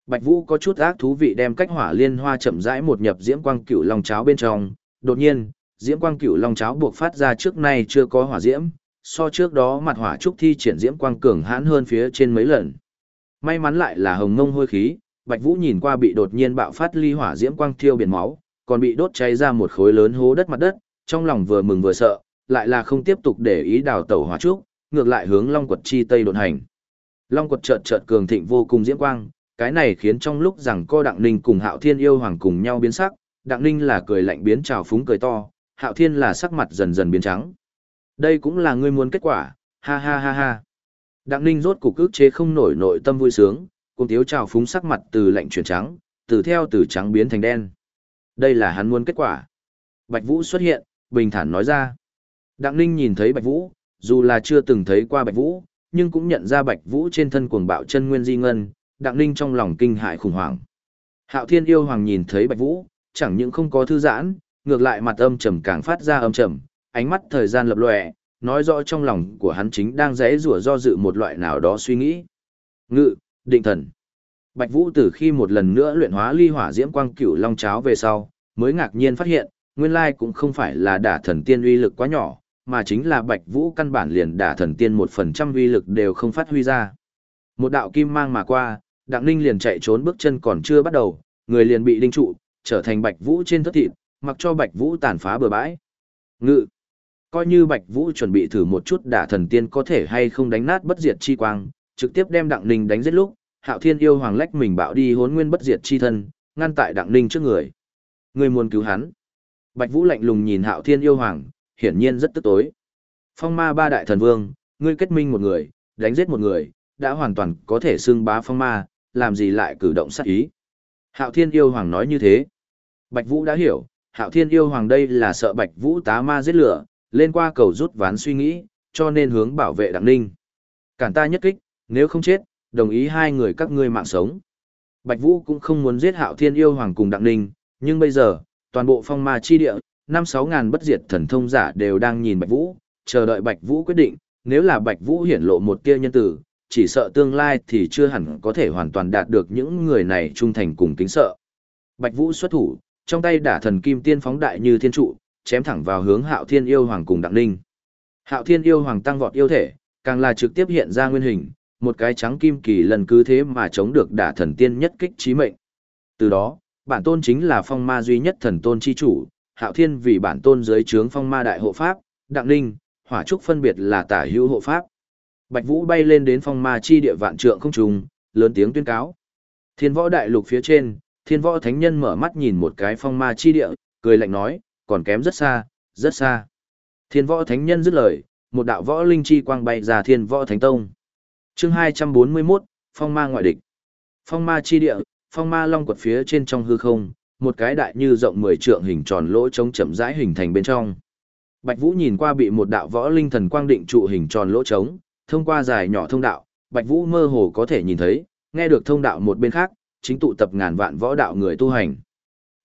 Bạch Vũ có chút ác thú vị đem cách hỏa liên hoa chậm rãi một nhập diễm quang cửu long cháo bên trong, đột nhiên, diễm quang cửu long cháo buộc phát ra trước nay chưa có hỏa diễm, so trước đó mặt hỏa trúc thi triển diễm quang cường hãn hơn phía trên mấy lần. May mắn lại là hồng ngông hôi khí, Bạch Vũ nhìn qua bị đột nhiên bạo phát ly hỏa diễm quang thiêu biển máu, còn bị đốt cháy ra một khối lớn hố đất mặt đất, trong lòng vừa mừng vừa sợ, lại là không tiếp tục để ý đào tẩu hỏa trúc, ngược lại hướng Long quật chi tây đột hành. Long quật chợt chợt cường thịnh vô cùng diễm quang, cái này khiến trong lúc rằng co Đặng Ninh cùng Hạo Thiên yêu hoàng cùng nhau biến sắc, Đặng Ninh là cười lạnh biến trào phúng cười to, Hạo Thiên là sắc mặt dần dần biến trắng. Đây cũng là ngươi muốn kết quả, ha ha ha ha. Đặng Ninh rốt cục ức chế không nổi nội tâm vui sướng, cùng tiếu trào phúng sắc mặt từ lạnh chuyển trắng, từ theo từ trắng biến thành đen. Đây là hắn muốn kết quả. Bạch Vũ xuất hiện, bình thản nói ra. Đặng Ninh nhìn thấy Bạch Vũ, dù là chưa từng thấy qua Bạch Vũ, nhưng cũng nhận ra Bạch Vũ trên thân cuồng bạo chân nguyên di ngân, Đặng Ninh trong lòng kinh hại khủng hoảng. Hạo Thiên yêu hoàng nhìn thấy Bạch Vũ, chẳng những không có thư giãn, ngược lại mặt âm trầm càng phát ra âm trầm, ánh mắt thời gian lập lòe, nói rõ trong lòng của hắn chính đang rẽ rủa do dự một loại nào đó suy nghĩ. Ngự, định thần. Bạch Vũ từ khi một lần nữa luyện hóa ly hỏa diễm quang cửu long cháo về sau, mới ngạc nhiên phát hiện, nguyên lai cũng không phải là đả thần tiên uy lực quá nhỏ, mà chính là Bạch Vũ căn bản liền đả thần tiên một phần trăm uy lực đều không phát huy ra. Một đạo kim mang mà qua, Đặng Ninh liền chạy trốn bước chân còn chưa bắt đầu, người liền bị đinh trụ, trở thành Bạch Vũ trên thất thịt, mặc cho Bạch Vũ tàn phá bừa bãi. Ngự. Coi như Bạch Vũ chuẩn bị thử một chút đả thần tiên có thể hay không đánh nát bất diệt chi quang, trực tiếp đem Đặng Ninh đánh giết lúc, Hạo Thiên yêu hoàng lách mình bạo đi hốn nguyên bất diệt chi thân, ngăn tại Đặng Ninh trước người. Người muốn cứu hắn. Bạch Vũ lạnh lùng nhìn Hạo Thiên yêu hoàng, hiển nhiên rất tức tối. Phong ma ba đại thần vương, ngươi kết minh một người, đánh giết một người, đã hoàn toàn có thể xưng bá phong ma, làm gì lại cử động sát ý. Hạo Thiên yêu hoàng nói như thế. Bạch Vũ đã hiểu, Hạo Thiên yêu hoàng đây là sợ Bạch Vũ tá ma giết lửa, lên qua cầu rút ván suy nghĩ, cho nên hướng bảo vệ Đặng Ninh. Cản ta nhất kích, nếu không chết, đồng ý hai người các ngươi mạng sống. Bạch Vũ cũng không muốn giết Hạo Thiên yêu hoàng cùng Đặng Ninh, nhưng bây giờ, toàn bộ phong ma chi địa, năm sáu ngàn bất diệt thần thông giả đều đang nhìn Bạch Vũ, chờ đợi Bạch Vũ quyết định, nếu là Bạch Vũ hiển lộ một tia nhân tử, chỉ sợ tương lai thì chưa hẳn có thể hoàn toàn đạt được những người này trung thành cùng kính sợ. Bạch Vũ xuất thủ, trong tay đả thần kim tiên phóng đại như thiên trụ, chém thẳng vào hướng Hạo Thiên yêu hoàng cùng Đặng Ninh. Hạo Thiên yêu hoàng tăng vọt yêu thể, càng là trực tiếp hiện ra nguyên hình, một cái trắng kim kỳ lần cứ thế mà chống được đả thần tiên nhất kích chí mệnh. Từ đó, bản tôn chính là phong ma duy nhất thần tôn chi chủ, hạo thiên vì bản tôn dưới trướng phong ma đại hộ pháp, đặng ninh, hỏa trúc phân biệt là tả hữu hộ pháp. Bạch Vũ bay lên đến phong ma chi địa vạn trượng không trùng, lớn tiếng tuyên cáo. Thiên võ đại lục phía trên, thiên võ thánh nhân mở mắt nhìn một cái phong ma chi địa, cười lạnh nói, còn kém rất xa, rất xa. Thiên võ thánh nhân dứt lời, một đạo võ linh chi quang bay ra thiên võ thánh tông. Chương 241, phong ma ngoại địch. Phong ma chi địa, phong ma long quật phía trên trong hư không, một cái đại như rộng 10 trượng hình tròn lỗ trống chậm rãi hình thành bên trong. Bạch Vũ nhìn qua bị một đạo võ linh thần quang định trụ hình tròn lỗ trống, thông qua dài nhỏ thông đạo, Bạch Vũ mơ hồ có thể nhìn thấy, nghe được thông đạo một bên khác, chính tụ tập ngàn vạn võ đạo người tu hành.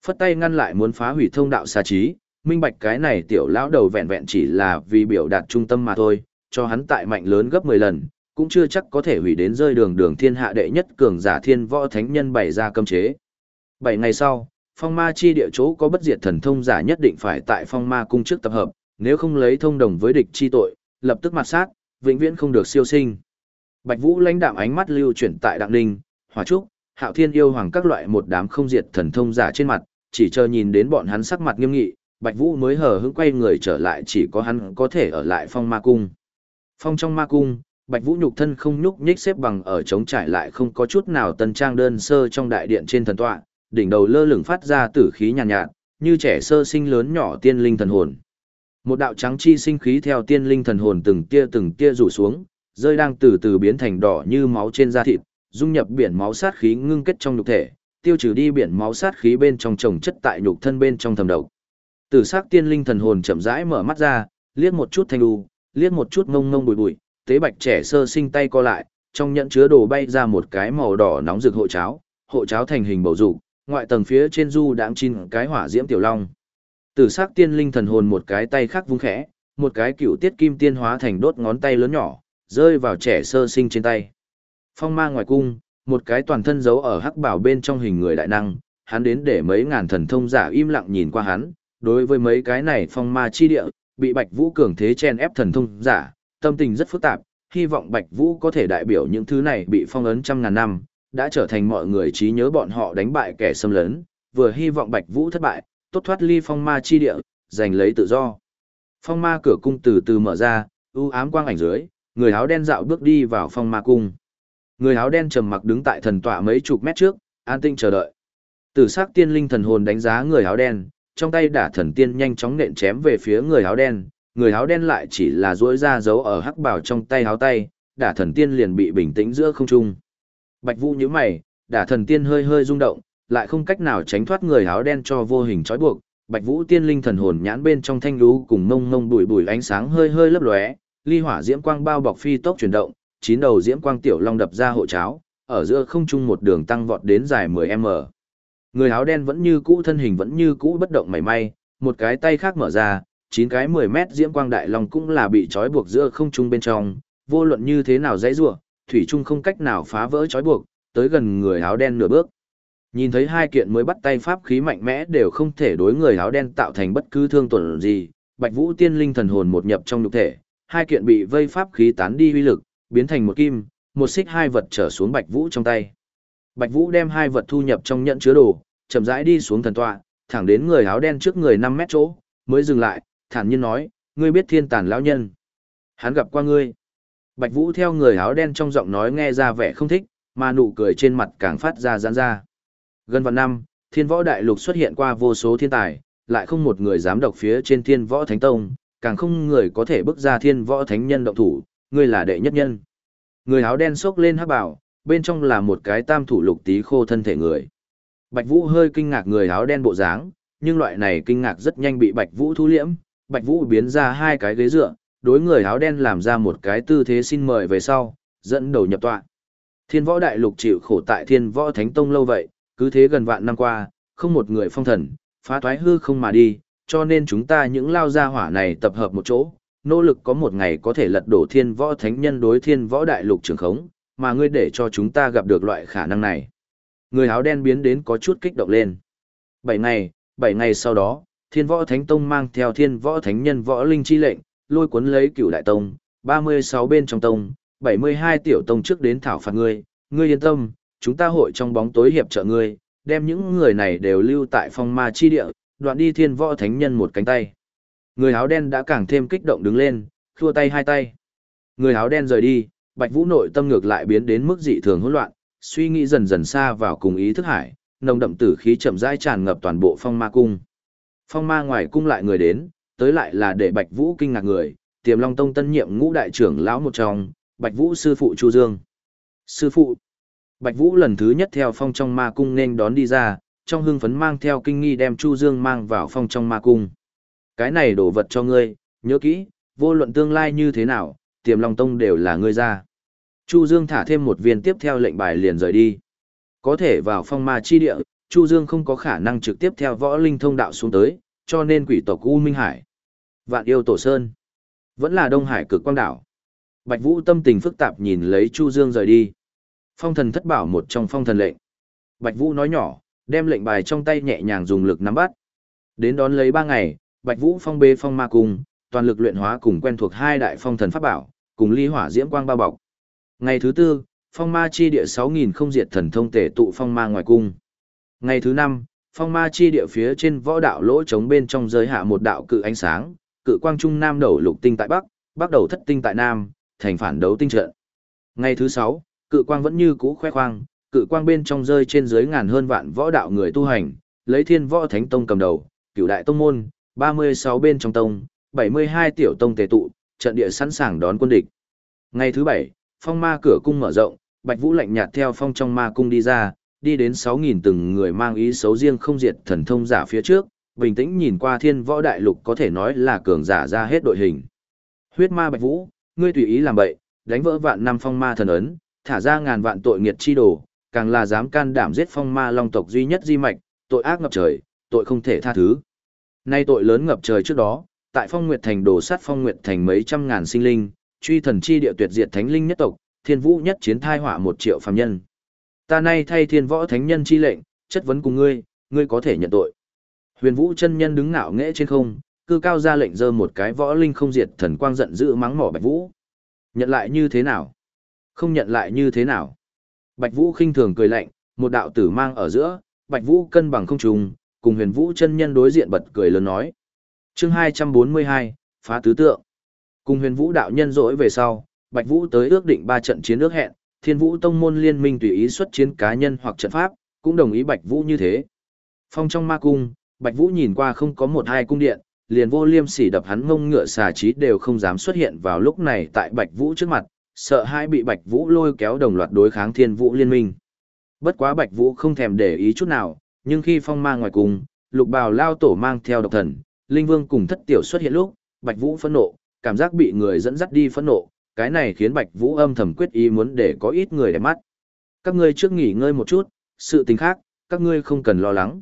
Phất tay ngăn lại muốn phá hủy thông đạo xa trí, minh bạch cái này tiểu lão đầu vẹn vẹn chỉ là vì biểu đạt trung tâm mà thôi, cho hắn tại mạnh lớn gấp 10 lần, cũng chưa chắc có thể hủy đến rơi đường đường thiên hạ đệ nhất cường giả thiên võ thánh nhân bày ra cấm chế. Bảy ngày sau, phong ma chi địa chỗ có bất diệt thần thông giả nhất định phải tại phong ma cung trước tập hợp, nếu không lấy thông đồng với địch chi tội, lập tức mặt sát, vĩnh viễn không được siêu sinh. Bạch Vũ lãnh đạm ánh mắt lưu chuyển tại Đặng Ninh, Hỏa Trúc, Hạo Thiên yêu hoàng các loại một đám không diệt thần thông giả trên mặt, chỉ chờ nhìn đến bọn hắn sắc mặt nghiêm nghị, Bạch Vũ mới hờ hững quay người trở lại chỉ có hắn có thể ở lại phong ma cung. Phong trong ma cung, Bạch Vũ nhục thân không nhúc nhích xếp bằng ở trống trải lại không có chút nào tân trang đơn sơ trong đại điện trên thần tọa, đỉnh đầu lơ lửng phát ra tử khí nhàn nhạt, nhạt, như trẻ sơ sinh lớn nhỏ tiên linh thần hồn. Một đạo trắng chi sinh khí theo tiên linh thần hồn từng tia từng tia rủ xuống, rơi đang từ từ biến thành đỏ như máu trên da thịt, dung nhập biển máu sát khí ngưng kết trong nhục thể, tiêu trừ đi biển máu sát khí bên trong chồng chất tại nhục thân bên trong thầm độc. Tử sắc tiên linh thần hồn chậm rãi mở mắt ra, liếc một chút thanh u, liếc một chút ngông ngông bụi bụi, tế bạch trẻ sơ sinh tay co lại, trong nhẫn chứa đồ bay ra một cái màu đỏ nóng rực hộ cháo, hộ cháo thành hình bầu dục, ngoại tầng phía trên du đãng chín cái hỏa diễm tiểu long. Tử sắc tiên linh thần hồn một cái tay khác vung khẽ, một cái cựu tiết kim tiên hóa thành đốt ngón tay lớn nhỏ, rơi vào trẻ sơ sinh trên tay. Phong ma ngoài cung, một cái toàn thân giấu ở hắc bảo bên trong hình người đại năng, hắn đến để mấy ngàn thần thông giả im lặng nhìn qua hắn, đối với mấy cái này phong ma chi địa, bị Bạch Vũ cường thế chen ép thần thông giả, tâm tình rất phức tạp, hy vọng Bạch Vũ có thể đại biểu những thứ này bị phong ấn trăm ngàn năm, đã trở thành mọi người trí nhớ bọn họ đánh bại kẻ xâm lấn, vừa hy vọng Bạch Vũ thất bại, tốt thoát ly phong ma chi địa, giành lấy tự do. Phong ma cửa cung từ từ mở ra, u ám quang ảnh dưới, người áo đen dạo bước đi vào phong ma cung. Người áo đen trầm mặc đứng tại thần tọa mấy chục mét trước, an tinh chờ đợi. Tử sắc tiên linh thần hồn đánh giá người áo đen, trong tay đả thần tiên nhanh chóng nện chém về phía người áo đen, người áo đen lại chỉ là duỗi ra dấu ở hắc bảo trong tay áo tay, đả thần tiên liền bị bình tĩnh giữa không trung. Bạch Vũ nhíu mày, đả thần tiên hơi hơi rung động, lại không cách nào tránh thoát người áo đen cho vô hình trói buộc. Bạch Vũ tiên linh thần hồn nhãn bên trong thanh lũ cùng mông mông bụi bụi ánh sáng hơi hơi lấp lóe, ly hỏa diễm quang bao bọc phi tốc chuyển động, chín đầu diễm quang tiểu long đập ra hộ cháo, ở giữa không trung một đường tăng vọt đến dài 10m. Người áo đen vẫn như cũ thân hình vẫn như cũ bất động mảy may, một cái tay khác mở ra, chín cái 10 mét diễm quang đại long cũng là bị trói buộc giữa không trung bên trong, vô luận như thế nào dãy rủa, thủy trung không cách nào phá vỡ trói buộc, tới gần người áo đen nửa bước. Nhìn thấy hai kiện mới bắt tay pháp khí mạnh mẽ đều không thể đối người áo đen tạo thành bất cứ thương tổn gì, Bạch Vũ tiên linh thần hồn một nhập trong nhục thể, hai kiện bị vây pháp khí tán đi uy lực, biến thành một kim, một xích hai vật trở xuống Bạch Vũ trong tay. Bạch Vũ đem hai vật thu nhập trong nhận chứa đồ, chậm rãi đi xuống thần tọa, thẳng đến người áo đen trước người 5 mét chỗ, mới dừng lại, thản nhiên nói, ngươi biết thiên tàn lão nhân. Hắn gặp qua ngươi. Bạch Vũ theo người áo đen trong giọng nói nghe ra vẻ không thích, mà nụ cười trên mặt càng phát ra giãn ra. Gần vạn năm, thiên võ đại lục xuất hiện qua vô số thiên tài, lại không một người dám độc phía trên thiên võ thánh tông, càng không người có thể bước ra thiên võ thánh nhân động thủ, ngươi là đệ nhất nhân. Người áo đen sốc lên hắc bảo, bên trong là một cái tam thủ lục tí khô thân thể người. Bạch Vũ hơi kinh ngạc người áo đen bộ dáng, nhưng loại này kinh ngạc rất nhanh bị Bạch Vũ thu liễm, Bạch Vũ biến ra hai cái ghế dựa, đối người áo đen làm ra một cái tư thế xin mời về sau, dẫn đầu nhập tọa. Thiên võ đại lục chịu khổ tại thiên võ thánh tông lâu vậy, cứ thế gần vạn năm qua, không một người phong thần, phá thoái hư không mà đi, cho nên chúng ta những lao gia hỏa này tập hợp một chỗ, nỗ lực có một ngày có thể lật đổ thiên võ thánh nhân đối thiên võ đại lục trường khống, mà ngươi để cho chúng ta gặp được loại khả năng này. Người áo đen biến đến có chút kích động lên. Bảy ngày, bảy ngày sau đó, thiên võ thánh tông mang theo thiên võ thánh nhân võ linh chi lệnh, lôi cuốn lấy cửu đại tông, 36 bên trong tông, 72 tiểu tông trước đến thảo phạt ngươi, ngươi yên tâm, chúng ta hội trong bóng tối hiệp trợ ngươi, đem những người này đều lưu tại phong ma chi địa, đoạn đi thiên võ thánh nhân một cánh tay. Người áo đen đã càng thêm kích động đứng lên, khua tay hai tay. Người áo đen rời đi, Bạch Vũ nội tâm ngược lại biến đến mức dị thường hỗn loạn, suy nghĩ dần dần xa vào cùng ý thức hải, nồng đậm tử khí chậm rãi tràn ngập toàn bộ phong ma cung. Phong ma ngoài cung lại người đến, tới lại là để Bạch Vũ kinh ngạc người, Tiềm Long Tông tân nhiệm ngũ đại trưởng lão một trong, Bạch Vũ sư phụ Chu Dương. Sư phụ. Bạch Vũ lần thứ nhất theo phong trong ma cung nên đón đi ra, trong hưng phấn mang theo kinh nghi đem Chu Dương mang vào phong trong ma cung. Cái này đổ vật cho ngươi, nhớ kỹ, vô luận tương lai như thế nào, Tiềm Long Tông đều là ngươi ra. Chu Dương thả thêm một viên tiếp theo lệnh bài liền rời đi. Có thể vào phong ma chi địa, Chu Dương không có khả năng trực tiếp theo võ linh thông đạo xuống tới, cho nên quỷ tộc U Minh Hải. Vạn yêu Tổ Sơn. Vẫn là Đông Hải cực quang đảo. Bạch Vũ tâm tình phức tạp nhìn lấy Chu Dương rời đi. Phong thần thất bảo một trong phong thần lệnh. Bạch Vũ nói nhỏ, đem lệnh bài trong tay nhẹ nhàng dùng lực nắm bắt. Đến đón lấy ba ngày, Bạch Vũ phong bê phong ma cung, toàn lực luyện hóa cùng quen thuộc hai đại phong thần pháp bảo, cùng ly hỏa diễm quang bao bọc. Ngày thứ tư, phong ma chi địa 6.000 không diệt thần thông tể tụ phong ma ngoài cung. Ngày thứ năm, phong ma chi địa phía trên võ đạo lỗ trống bên trong giới hạ một đạo cự ánh sáng, cự quang trung nam đầu lục tinh tại bắc, bắc đầu thất tinh tại nam, thành phản đấu tinh trận. Ngày thứ sáu, cự quang vẫn như cũ khoe khoang, cự quang bên trong rơi trên dưới ngàn hơn vạn võ đạo người tu hành, lấy thiên võ thánh tông cầm đầu, cửu đại tông môn, 36 bên trong tông, 72 tiểu tông tề tụ, trận địa sẵn sàng đón quân địch. Ngày thứ bảy, phong ma cửa cung mở rộng, Bạch Vũ lạnh nhạt theo phong trong ma cung đi ra, đi đến 6.000 từng người mang ý xấu riêng không diệt thần thông giả phía trước, bình tĩnh nhìn qua thiên võ đại lục có thể nói là cường giả ra hết đội hình. Huyết ma Bạch Vũ, ngươi tùy ý làm bậy, đánh vỡ vạn năm phong ma thần ấn, thả ra ngàn vạn tội nghiệt chi đồ, càng là dám can đảm giết phong ma long tộc duy nhất di mạch, tội ác ngập trời, tội không thể tha thứ. Nay tội lớn ngập trời trước đó, tại phong nguyệt thành đổ sát phong nguyệt thành mấy trăm ngàn sinh linh, truy thần chi địa tuyệt diệt thánh linh nhất tộc, thiên vũ nhất chiến thai hỏa một triệu phàm nhân. Ta nay thay thiên võ thánh nhân chi lệnh, chất vấn cùng ngươi, ngươi có thể nhận tội. Huyền vũ chân nhân đứng ngạo nghễ trên không, cư cao ra lệnh giơ một cái võ linh không diệt thần quang giận dữ mắng mỏ bạch vũ. Nhận lại như thế nào? Không nhận lại như thế nào? Bạch vũ khinh thường cười lạnh, một đạo tử mang ở giữa, bạch vũ cân bằng không trùng, cùng huyền vũ chân nhân đối diện bật cười lớn nói. chương 242, phá tứ tượng. Cùng huyền vũ đạo nhân rỗi về sau, Bạch Vũ tới ước định ba trận chiến ước hẹn, Thiên Vũ Tông môn liên minh tùy ý xuất chiến cá nhân hoặc trận pháp, cũng đồng ý Bạch Vũ như thế. Phong trong ma cung, Bạch Vũ nhìn qua không có một hai cung điện, liền vô liêm sỉ đập hắn ngông ngựa xà trí đều không dám xuất hiện vào lúc này tại Bạch Vũ trước mặt, sợ hai bị Bạch Vũ lôi kéo đồng loạt đối kháng Thiên Vũ liên minh. Bất quá Bạch Vũ không thèm để ý chút nào, nhưng khi phong ma ngoài cùng, lục bào lao tổ mang theo độc thần, linh vương cùng thất tiểu xuất hiện lúc, Bạch Vũ phẫn nộ, cảm giác bị người dẫn dắt đi phẫn nộ, cái này khiến Bạch Vũ âm thầm quyết ý muốn để có ít người để mắt. Các ngươi trước nghỉ ngơi một chút, sự tình khác, các ngươi không cần lo lắng.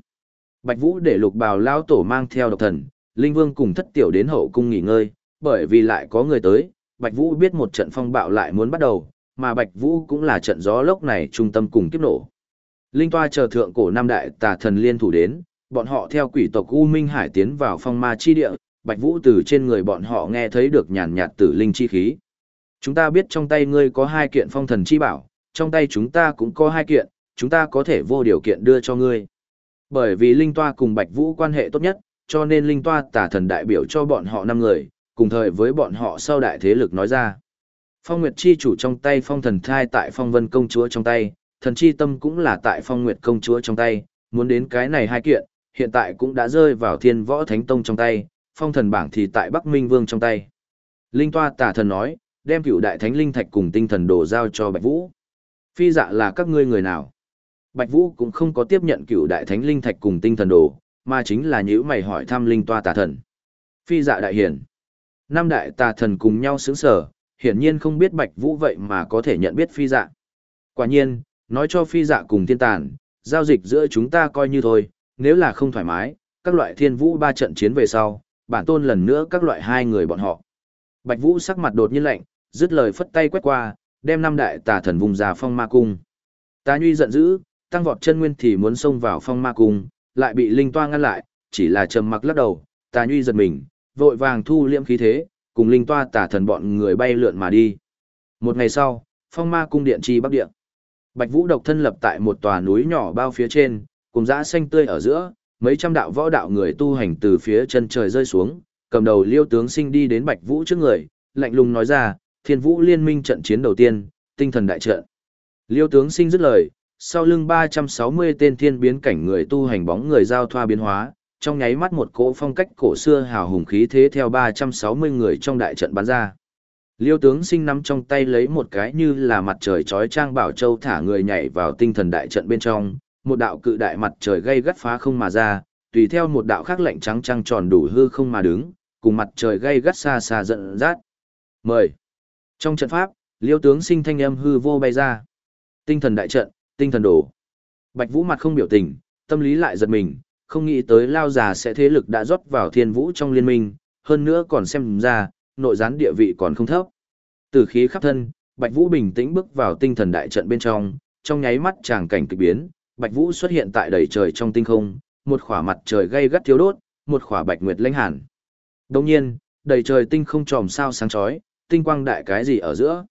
Bạch Vũ để lục bào lao tổ mang theo độc thần, Linh Vương cùng thất tiểu đến hậu cung nghỉ ngơi, bởi vì lại có người tới, Bạch Vũ biết một trận phong bạo lại muốn bắt đầu, mà Bạch Vũ cũng là trận gió lốc này trung tâm cùng kiếp nổ. Linh toa chờ thượng cổ nam đại tà thần liên thủ đến, bọn họ theo quỷ tộc U Minh Hải tiến vào phong ma chi địa, Bạch Vũ từ trên người bọn họ nghe thấy được nhàn nhạt tử linh chi khí. Chúng ta biết trong tay ngươi có hai kiện phong thần chi bảo, trong tay chúng ta cũng có hai kiện, chúng ta có thể vô điều kiện đưa cho ngươi. Bởi vì Linh Toa cùng Bạch Vũ quan hệ tốt nhất, cho nên Linh Toa tả thần đại biểu cho bọn họ năm người, cùng thời với bọn họ sau đại thế lực nói ra. Phong Nguyệt chi chủ trong tay phong thần thai tại phong vân công chúa trong tay, thần chi tâm cũng là tại phong nguyệt công chúa trong tay, muốn đến cái này hai kiện, hiện tại cũng đã rơi vào thiên võ thánh tông trong tay, phong thần bảng thì tại Bắc Minh Vương trong tay. Linh toa tả thần nói, đem cựu đại thánh linh thạch cùng tinh thần đồ giao cho Bạch Vũ. Phi dạ là các ngươi người nào? Bạch Vũ cũng không có tiếp nhận cựu đại thánh linh thạch cùng tinh thần đồ, mà chính là nhữ mày hỏi thăm linh toa tà thần. Phi dạ đại hiển. Năm đại tà thần cùng nhau sướng sở, hiển nhiên không biết Bạch Vũ vậy mà có thể nhận biết phi dạ. Quả nhiên, nói cho phi dạ cùng thiên tàn, giao dịch giữa chúng ta coi như thôi, nếu là không thoải mái, các loại thiên vũ ba trận chiến về sau, bản tôn lần nữa các loại hai người bọn họ. Bạch Vũ sắc mặt đột nhiên lạnh, dứt lời phất tay quét qua, đem năm đại tà thần vùng ra phong ma cung. Ta Nhuy giận dữ, tăng vọt chân nguyên thì muốn xông vào phong ma cung, lại bị linh toa ngăn lại, chỉ là trầm mặc lắc đầu, Tà Nhuy giật mình, vội vàng thu liễm khí thế, cùng linh toa tà thần bọn người bay lượn mà đi. Một ngày sau, phong ma cung điện chi bắc điện. Bạch Vũ độc thân lập tại một tòa núi nhỏ bao phía trên, cùng dã xanh tươi ở giữa, mấy trăm đạo võ đạo người tu hành từ phía chân trời rơi xuống, cầm đầu Liêu tướng sinh đi đến Bạch Vũ trước người, lạnh lùng nói ra, Thiên Vũ Liên minh trận chiến đầu tiên, tinh thần đại trận. Liêu tướng sinh dứt lời, sau lưng 360 tên thiên biến cảnh người tu hành bóng người giao thoa biến hóa, trong nháy mắt một cỗ phong cách cổ xưa hào hùng khí thế theo 360 người trong đại trận bắn ra. Liêu tướng sinh nắm trong tay lấy một cái như là mặt trời trói trang bảo châu thả người nhảy vào tinh thần đại trận bên trong, một đạo cự đại mặt trời gây gắt phá không mà ra, tùy theo một đạo khác lạnh trắng trăng tròn đủ hư không mà đứng, cùng mặt trời gây gắt xa xa giận rát. Mời. Trong trận pháp, liêu tướng sinh thanh âm hư vô bay ra. Tinh thần đại trận, tinh thần đổ. Bạch Vũ mặt không biểu tình, tâm lý lại giật mình, không nghĩ tới lao già sẽ thế lực đã rót vào thiên vũ trong liên minh, hơn nữa còn xem ra, nội gián địa vị còn không thấp. Từ khí khắp thân, Bạch Vũ bình tĩnh bước vào tinh thần đại trận bên trong, trong nháy mắt tràng cảnh kỳ biến, Bạch Vũ xuất hiện tại đầy trời trong tinh không, một khỏa mặt trời gay gắt thiếu đốt, một khỏa bạch nguyệt lãnh hàn. Đồng nhiên, đầy trời tinh không tròm sao sáng chói, tinh quang đại cái gì ở giữa.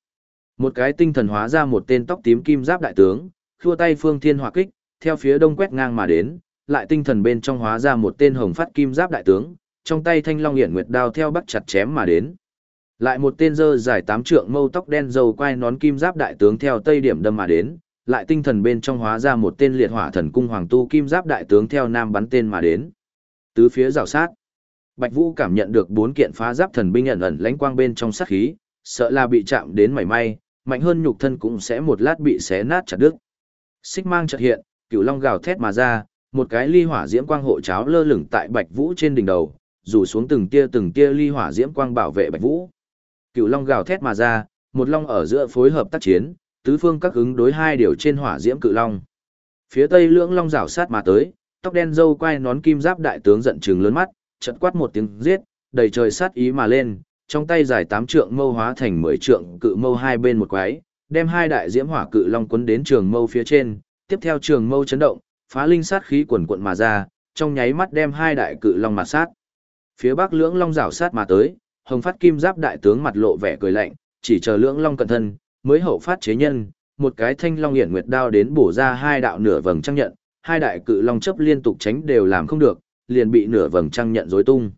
Một cái tinh thần hóa ra một tên tóc tím kim giáp đại tướng, khua tay phương thiên hỏa kích, theo phía đông quét ngang mà đến, lại tinh thần bên trong hóa ra một tên hồng phát kim giáp đại tướng, trong tay thanh long hiển nguyệt đao theo bắt chặt chém mà đến. Lại một tên dơ dài tám trượng mâu tóc đen dầu quai nón kim giáp đại tướng theo tây điểm đâm mà đến, lại tinh thần bên trong hóa ra một tên liệt hỏa thần cung hoàng tu kim giáp đại tướng theo nam bắn tên mà đến. Tứ phía rào sát. Bạch Vũ cảm nhận được bốn kiện phá giáp thần binh ẩn ẩn lãnh quang bên trong sát khí, sợ là bị chạm đến mảy may, mạnh hơn nhục thân cũng sẽ một lát bị xé nát chặt đứt. Xích mang chợt hiện, cựu long gào thét mà ra, một cái ly hỏa diễm quang hộ cháo lơ lửng tại Bạch Vũ trên đỉnh đầu, rủ xuống từng tia từng tia ly hỏa diễm quang bảo vệ Bạch Vũ. Cựu long gào thét mà ra, một long ở giữa phối hợp tác chiến, tứ phương các ứng đối hai điều trên hỏa diễm cự long. Phía tây lưỡng long rảo sát mà tới, tóc đen dâu quai nón kim giáp đại tướng giận trừng lớn mắt, chợt quát một tiếng giết, đầy trời sát ý mà lên, trong tay dài tám trượng mâu hóa thành mười trượng cự mâu hai bên một quái, đem hai đại diễm hỏa cự long quấn đến trường mâu phía trên, tiếp theo trường mâu chấn động, phá linh sát khí quần quận mà ra, trong nháy mắt đem hai đại cự long mà sát. Phía bắc lưỡng long rảo sát mà tới, hồng phát kim giáp đại tướng mặt lộ vẻ cười lạnh, chỉ chờ lưỡng long cẩn thân, mới hậu phát chế nhân, một cái thanh long hiển nguyệt đao đến bổ ra hai đạo nửa vầng trăng nhận, hai đại cự long chấp liên tục tránh đều làm không được, liền bị nửa vầng trăng nhận rối tung.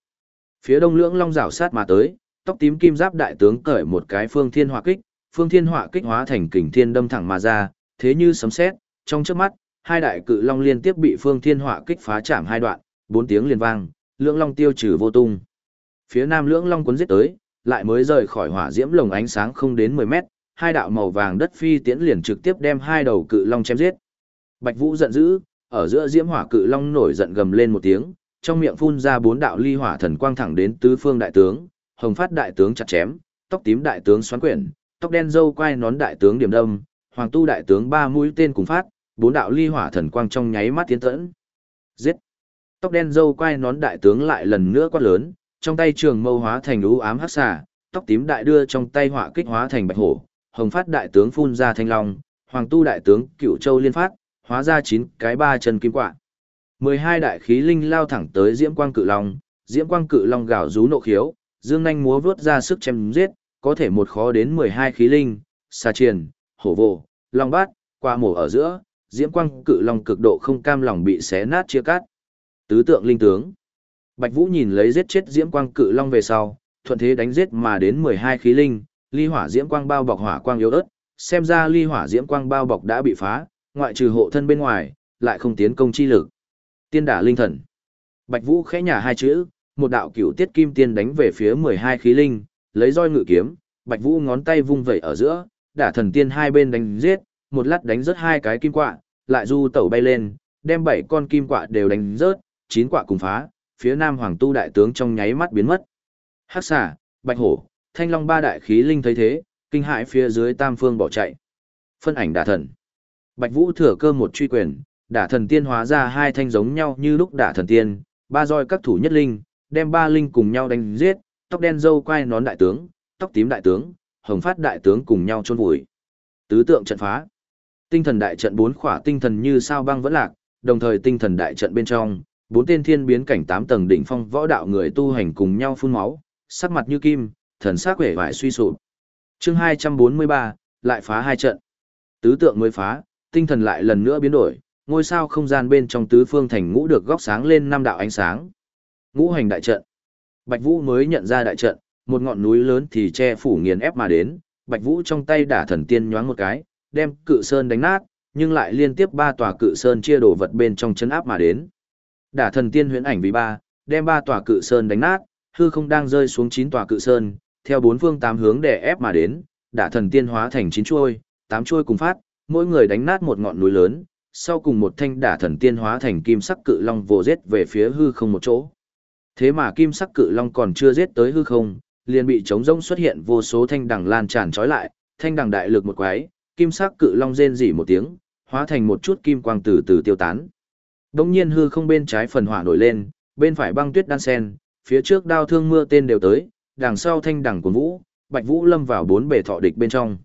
Phía đông lưỡng long rảo sát mà tới, tóc tím kim giáp đại tướng cởi một cái phương thiên hỏa kích, phương thiên họa kích hóa thành kình thiên đâm thẳng mà ra, thế như sấm sét, trong chớp mắt, hai đại cự long liên tiếp bị phương thiên họa kích phá chạm hai đoạn, bốn tiếng liền vang, lưỡng long tiêu trừ vô tung. Phía nam lưỡng long cuốn giết tới, lại mới rời khỏi hỏa diễm lồng ánh sáng không đến 10 mét, hai đạo màu vàng đất phi tiễn liền trực tiếp đem hai đầu cự long chém giết. Bạch Vũ giận dữ, ở giữa diễm hỏa cự long nổi giận gầm lên một tiếng, trong miệng phun ra bốn đạo ly hỏa thần quang thẳng đến tứ phương đại tướng, hồng phát đại tướng chặt chém, tóc tím đại tướng xoắn quyển, tóc đen dâu quai nón đại tướng điểm đâm, hoàng tu đại tướng ba mũi tên cùng phát, bốn đạo ly hỏa thần quang trong nháy mắt tiến tẫn. Giết! Tóc đen dâu quai nón đại tướng lại lần nữa quát lớn, trong tay trường mâu hóa thành u ám hắc xà, tóc tím đại đưa trong tay hỏa kích hóa thành bạch hổ, hồng phát đại tướng phun ra thanh long, hoàng tu đại tướng cựu châu liên phát, hóa ra chín cái ba chân kim quạ. mười hai đại khí linh lao thẳng tới diễm quang cự long, diễm quang cự long gào rú nộ khiếu, dương nhanh múa vớt ra sức chém giết, có thể một khó đến mười hai khí linh, xà triền, hổ vồ, long bát, qua mổ ở giữa, diễm quang cự long cực độ không cam lòng bị xé nát chia cắt. Tứ tượng linh tướng. Bạch Vũ nhìn lấy giết chết diễm quang cự long về sau, thuận thế đánh giết mà đến mười hai khí linh, ly hỏa diễm quang bao bọc hỏa quang yếu ớt, xem ra ly hỏa diễm quang bao bọc đã bị phá, ngoại trừ hộ thân bên ngoài, lại không tiến công chi lực. Tiên đả linh thần. Bạch Vũ khẽ nhả hai chữ, một đạo cửu tiết kim tiên đánh về phía 12 khí linh, lấy roi ngự kiếm, Bạch Vũ ngón tay vung vẩy ở giữa, đả thần tiên hai bên đánh giết, một lát đánh rớt hai cái kim quạ, lại du tẩu bay lên, đem bảy con kim quạ đều đánh rớt, chín quạ cùng phá, phía Nam Hoàng Tu đại tướng trong nháy mắt biến mất. Hắc xà, Bạch hổ, Thanh Long ba đại khí linh thấy thế, kinh hãi phía dưới tam phương bỏ chạy. Phân ảnh đả thần. Bạch Vũ thừa cơ một truy quyền, đả thần tiên hóa ra hai thanh giống nhau như lúc đả thần tiên, ba roi các thủ nhất linh, đem ba linh cùng nhau đánh giết, tóc đen dâu quai nón đại tướng, tóc tím đại tướng, hồng phát đại tướng cùng nhau chôn vùi. Tứ tượng trận phá. Tinh thần đại trận bốn khỏa tinh thần như sao băng vẫn lạc, đồng thời tinh thần đại trận bên trong, bốn tên thiên biến cảnh tám tầng đỉnh phong võ đạo người tu hành cùng nhau phun máu, sắc mặt như kim, thần sắc vẻ vải suy sụp. Chương 243, lại phá hai trận. Tứ tượng mới phá, tinh thần lại lần nữa biến đổi, ngôi sao không gian bên trong tứ phương thành ngũ được góc sáng lên năm đạo ánh sáng. Ngũ hành đại trận. Bạch Vũ mới nhận ra đại trận, một ngọn núi lớn thì che phủ nghiền ép mà đến, Bạch Vũ trong tay đả thần tiên nhoáng một cái, đem cự sơn đánh nát, nhưng lại liên tiếp ba tòa cự sơn chia đổ vật bên trong chấn áp mà đến. Đả thần tiên huyễn ảnh vì ba, đem ba tòa cự sơn đánh nát, hư không đang rơi xuống chín tòa cự sơn, theo bốn phương tám hướng để ép mà đến, đả thần tiên hóa thành chín chuôi, tám chuôi cùng phát, mỗi người đánh nát một ngọn núi lớn, sau cùng một thanh đả thần tiên hóa thành kim sắc cự long vồ giết về phía hư không một chỗ. Thế mà kim sắc cự long còn chưa giết tới hư không, liền bị trống rỗng xuất hiện vô số thanh đằng lan tràn trói lại, thanh đằng đại lực một quái, kim sắc cự long rên rỉ một tiếng, hóa thành một chút kim quang từ từ tiêu tán. Đống nhiên hư không bên trái phần hỏa nổi lên, bên phải băng tuyết đan sen, phía trước đao thương mưa tên đều tới, đằng sau thanh đằng của vũ, Bạch Vũ lâm vào bốn bể thọ địch bên trong.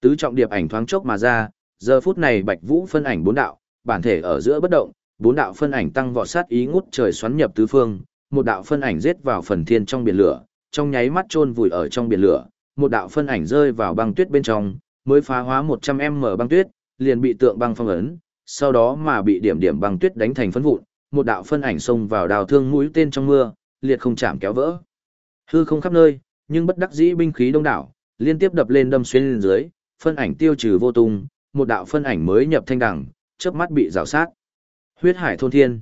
Tứ trọng điệp ảnh thoáng chốc mà ra, giờ phút này Bạch Vũ phân ảnh bốn đạo, bản thể ở giữa bất động, bốn đạo phân ảnh tăng vọt sát ý ngút trời xoắn nhập tứ phương, một đạo phân ảnh giết vào phần thiên trong biển lửa, trong nháy mắt chôn vùi ở trong biển lửa, một đạo phân ảnh rơi vào băng tuyết bên trong, mới phá hóa 100m băng tuyết, liền bị tượng băng phong ấn, sau đó mà bị điểm điểm băng tuyết đánh thành phấn vụn, một đạo phân ảnh xông vào đào thương mũi tên trong mưa, liệt không chạm kéo vỡ. Hư không khắp nơi, nhưng bất đắc dĩ binh khí đông đảo, liên tiếp đập lên đâm xuyên lên dưới, phân ảnh tiêu trừ vô tung, một đạo phân ảnh mới nhập thanh đẳng, chớp mắt bị rào sát. Huyết hải thôn thiên.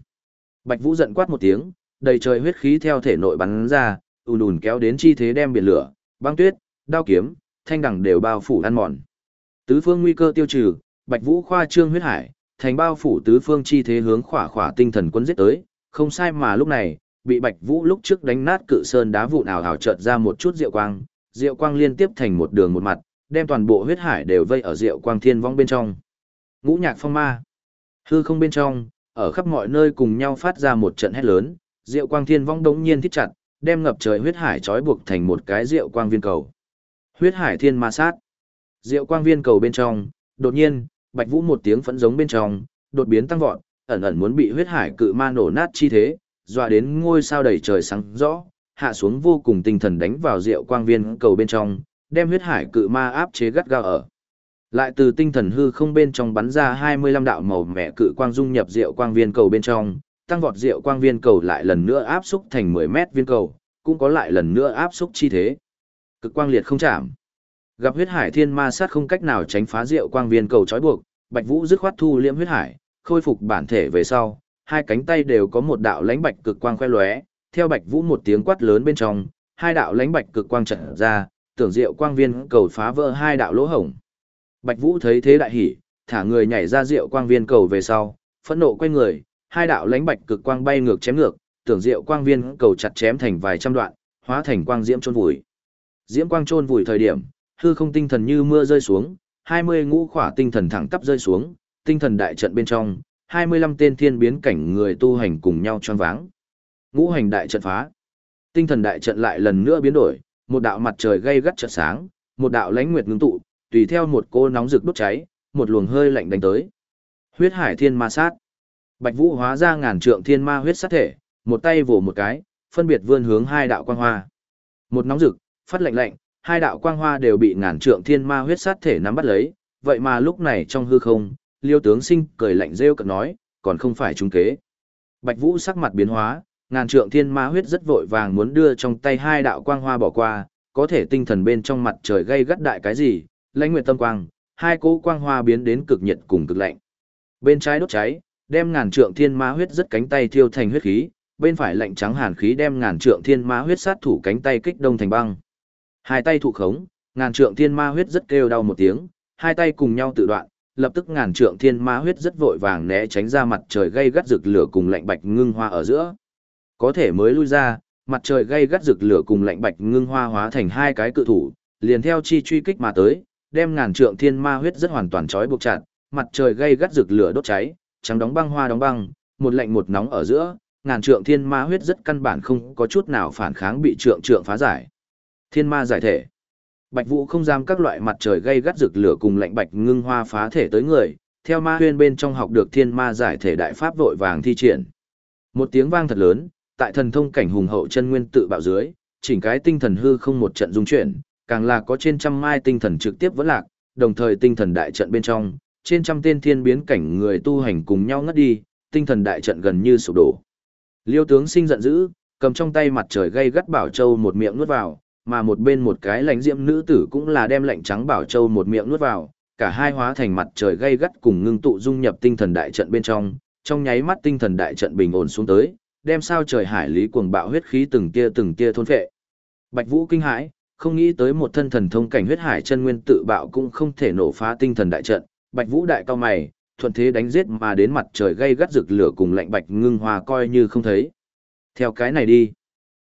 Bạch Vũ giận quát một tiếng, đầy trời huyết khí theo thể nội bắn ra, ùn ùn kéo đến chi thế đem biển lửa, băng tuyết, đao kiếm, thanh đẳng đều bao phủ ăn mòn. Tứ phương nguy cơ tiêu trừ, Bạch Vũ khoa trương huyết hải, thành bao phủ tứ phương chi thế hướng khỏa khỏa tinh thần quân giết tới, không sai mà lúc này, bị Bạch Vũ lúc trước đánh nát cự sơn đá vụn ảo ảo chợt ra một chút diệu quang, diệu quang liên tiếp thành một đường một mặt, đem toàn bộ huyết hải đều vây ở diệu quang thiên vong bên trong. Ngũ nhạc phong ma. Hư không bên trong, ở khắp mọi nơi cùng nhau phát ra một trận hét lớn, diệu quang thiên vong đống nhiên thiết chặt, đem ngập trời huyết hải trói buộc thành một cái diệu quang viên cầu. Huyết hải thiên ma sát. Diệu quang viên cầu bên trong, đột nhiên, Bạch Vũ một tiếng phẫn giống bên trong, đột biến tăng vọt, ẩn ẩn muốn bị huyết hải cự ma nổ nát chi thế, dọa đến ngôi sao đầy trời sáng rõ, hạ xuống vô cùng tinh thần đánh vào Diệu quang viên cầu bên trong, đem huyết hải cự ma áp chế gắt gao ở. Lại từ tinh thần hư không bên trong bắn ra 25 đạo màu mẹ cự quang dung nhập Diệu quang viên cầu bên trong, tăng vọt Diệu quang viên cầu lại lần nữa áp xúc thành 10 mét viên cầu, cũng có lại lần nữa áp xúc chi thế. Cực quang liệt không chạm. Gặp huyết hải thiên ma sát không cách nào tránh phá Diệu quang viên cầu trói buộc, Bạch Vũ dứt khoát thu liễm huyết hải, khôi phục bản thể về sau, hai cánh tay đều có một đạo lãnh bạch cực quang khoe lóe, theo Bạch Vũ một tiếng quát lớn bên trong, hai đạo lãnh bạch cực quang chợt ra, tưởng Diệu quang viên cầu phá vỡ hai đạo lỗ hổng. Bạch Vũ thấy thế đại hỉ, thả người nhảy ra Diệu quang viên cầu về sau, phẫn nộ quay người, hai đạo lãnh bạch cực quang bay ngược chém ngược, tưởng Diệu quang viên cầu chặt chém thành vài trăm đoạn, hóa thành quang diễm chôn vùi. Diễm quang chôn vùi thời điểm, hư không tinh thần như mưa rơi xuống, 20 ngũ khỏa tinh thần thẳng tắp rơi xuống, tinh thần đại trận bên trong, 25 tên thiên biến cảnh người tu hành cùng nhau choáng váng. Ngũ hành đại trận phá. Tinh thần đại trận lại lần nữa biến đổi, một đạo mặt trời gay gắt chợt sáng, một đạo lãnh nguyệt ngưng tụ, tùy theo một cô nóng rực đốt cháy, một luồng hơi lạnh đánh tới. Huyết hải thiên ma sát. Bạch Vũ hóa ra ngàn trượng thiên ma huyết sát thể, một tay vồ một cái, phân biệt vươn hướng hai đạo quang hoa. Một nóng rực, phát lạnh lạnh, hai đạo quang hoa đều bị ngàn trượng thiên ma huyết sát thể nắm bắt lấy, vậy mà lúc này trong hư không, Liêu tướng sinh cười lạnh rêu cợt nói, còn không phải trung kế. Bạch Vũ sắc mặt biến hóa, ngàn trượng thiên ma huyết rất vội vàng muốn đưa trong tay hai đạo quang hoa bỏ qua, có thể tinh thần bên trong mặt trời gây gắt đại cái gì, lãnh nguyệt tâm quang, hai cỗ quang hoa biến đến cực nhiệt cùng cực lạnh. Bên trái đốt cháy, đem ngàn trượng thiên ma huyết rất cánh tay thiêu thành huyết khí, bên phải lạnh trắng hàn khí đem ngàn trượng thiên ma huyết sát thủ cánh tay kích đông thành băng. Hai tay thụ khống, ngàn trượng thiên ma huyết rất kêu đau một tiếng, hai tay cùng nhau tự đoạn, lập tức ngàn trượng thiên ma huyết rất vội vàng né tránh ra mặt trời gây gắt rực lửa cùng lạnh bạch ngưng hoa ở giữa. Có thể mới lui ra, mặt trời gây gắt rực lửa cùng lạnh bạch ngưng hoa hóa thành hai cái cự thủ, liền theo chi truy kích mà tới, đem ngàn trượng thiên ma huyết rất hoàn toàn trói buộc chặt, mặt trời gây gắt rực lửa đốt cháy, trắng đóng băng hoa đóng băng, một lạnh một nóng ở giữa, ngàn trượng thiên ma huyết rất căn bản không có chút nào phản kháng bị trượng trượng phá giải. Thiên ma giải thể. Bạch Vũ không dám các loại mặt trời gây gắt rực lửa cùng lạnh bạch ngưng hoa phá thể tới người, theo ma huyên bên trong học được thiên ma giải thể đại pháp vội vàng thi triển. Một tiếng vang thật lớn, tại thần thông cảnh hùng hậu chân nguyên tự bạo dưới, chỉnh cái tinh thần hư không một trận dung chuyển, càng là có trên trăm mai tinh thần trực tiếp vẫn lạc, đồng thời tinh thần đại trận bên trong, trên trăm tên thiên biến cảnh người tu hành cùng nhau ngất đi, tinh thần đại trận gần như sụp đổ. Liêu tướng sinh giận dữ, cầm trong tay mặt trời gây gắt bảo châu một miệng nuốt vào, mà một bên một cái lãnh diễm nữ tử cũng là đem lạnh trắng bảo châu một miệng nuốt vào, cả hai hóa thành mặt trời gây gắt cùng ngưng tụ dung nhập tinh thần đại trận bên trong, trong nháy mắt tinh thần đại trận bình ổn xuống tới, đem sao trời hải lý cuồng bạo huyết khí từng tia từng tia thôn phệ. Bạch Vũ kinh hãi, không nghĩ tới một thân thần thông cảnh huyết hải chân nguyên tự bạo cũng không thể nổ phá tinh thần đại trận, Bạch Vũ đại cao mày, thuận thế đánh giết mà đến mặt trời gây gắt rực lửa cùng lạnh bạch ngưng hòa coi như không thấy. Theo cái này đi.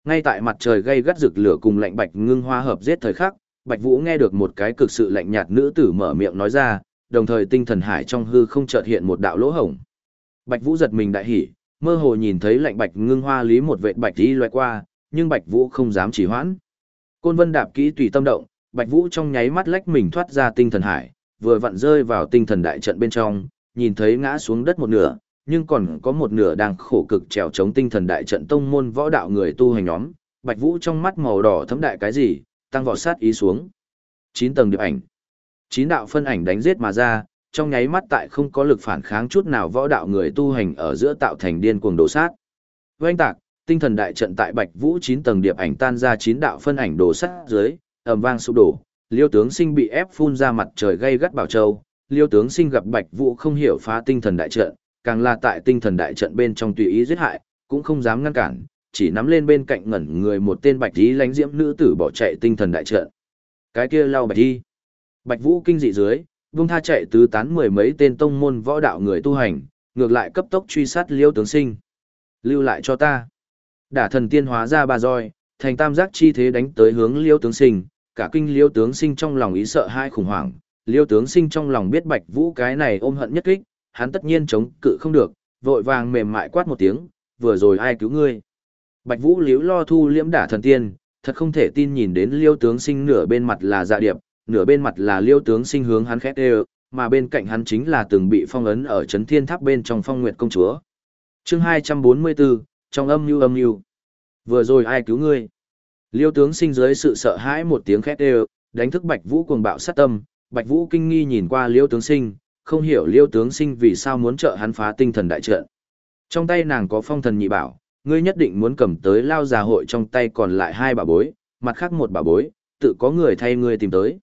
Ngay tại mặt trời gây gắt rực lửa cùng lạnh bạch ngưng hoa hợp giết thời khắc, Bạch Vũ nghe được một cái cực sự lạnh nhạt nữ tử mở miệng nói ra, đồng thời tinh thần hải trong hư không chợt hiện một đạo lỗ hổng. Bạch Vũ giật mình đại hỉ, mơ hồ nhìn thấy lạnh bạch ngưng hoa lý một vệt bạch đi loay qua, nhưng Bạch Vũ không dám chỉ hoãn. Côn Vân đạp kỹ tùy tâm động, Bạch Vũ trong nháy mắt lách mình thoát ra tinh thần hải, vừa vặn rơi vào tinh thần đại trận bên trong, nhìn thấy ngã xuống đất một nửa, nhưng còn có một nửa đang khổ cực trèo chống tinh thần đại trận tông môn võ đạo người tu hành nhóm, Bạch Vũ trong mắt màu đỏ thấm đại cái gì, tăng vọt sát ý xuống. 9 tầng điệp ảnh. 9 đạo phân ảnh đánh giết mà ra, trong nháy mắt tại không có lực phản kháng chút nào võ đạo người tu hành ở giữa tạo thành điên cuồng đổ sát. Oanh tạc, tinh thần đại trận tại Bạch Vũ 9 tầng điệp ảnh tan ra 9 đạo phân ảnh đổ sát dưới, ầm vang sụp đổ, Liêu tướng sinh bị ép phun ra mặt trời gây gắt bảo châu, Liêu tướng sinh gặp Bạch Vũ không hiểu phá tinh thần đại trận, càng là tại tinh thần đại trận bên trong tùy ý giết hại, cũng không dám ngăn cản, chỉ nắm lên bên cạnh ngẩn người một tên bạch tí lánh diễm nữ tử bỏ chạy tinh thần đại trận. Cái kia lao bạch đi. Bạch Vũ kinh dị dưới, vung tha chạy tứ tán mười mấy tên tông môn võ đạo người tu hành, ngược lại cấp tốc truy sát Liêu tướng sinh. Lưu lại cho ta. Đả thần tiên hóa ra ba roi, thành tam giác chi thế đánh tới hướng Liêu tướng sinh, cả kinh Liêu tướng sinh trong lòng ý sợ hai khủng hoảng, Liêu tướng sinh trong lòng biết Bạch Vũ cái này ôm hận nhất kích, hắn tất nhiên chống cự không được, vội vàng mềm mại quát một tiếng, vừa rồi ai cứu ngươi. Bạch Vũ liếu lo thu liễm đả thần tiên, thật không thể tin nhìn đến liêu tướng sinh nửa bên mặt là dạ điệp, nửa bên mặt là liêu tướng sinh hướng hắn khét đều, mà bên cạnh hắn chính là từng bị phong ấn ở chấn thiên tháp bên trong phong nguyệt công chúa. Chương 244, trong âm nhu âm nhu. Vừa rồi ai cứu ngươi? Liêu tướng sinh dưới sự sợ hãi một tiếng khét đều, đánh thức Bạch Vũ cuồng bạo sát tâm, Bạch Vũ kinh nghi nhìn qua Liêu tướng sinh, không hiểu liêu tướng sinh vì sao muốn trợ hắn phá tinh thần đại trận. Trong tay nàng có phong thần nhị bảo, ngươi nhất định muốn cầm tới lao già hội trong tay còn lại hai bà bối, mặt khác một bà bối, tự có người thay ngươi tìm tới.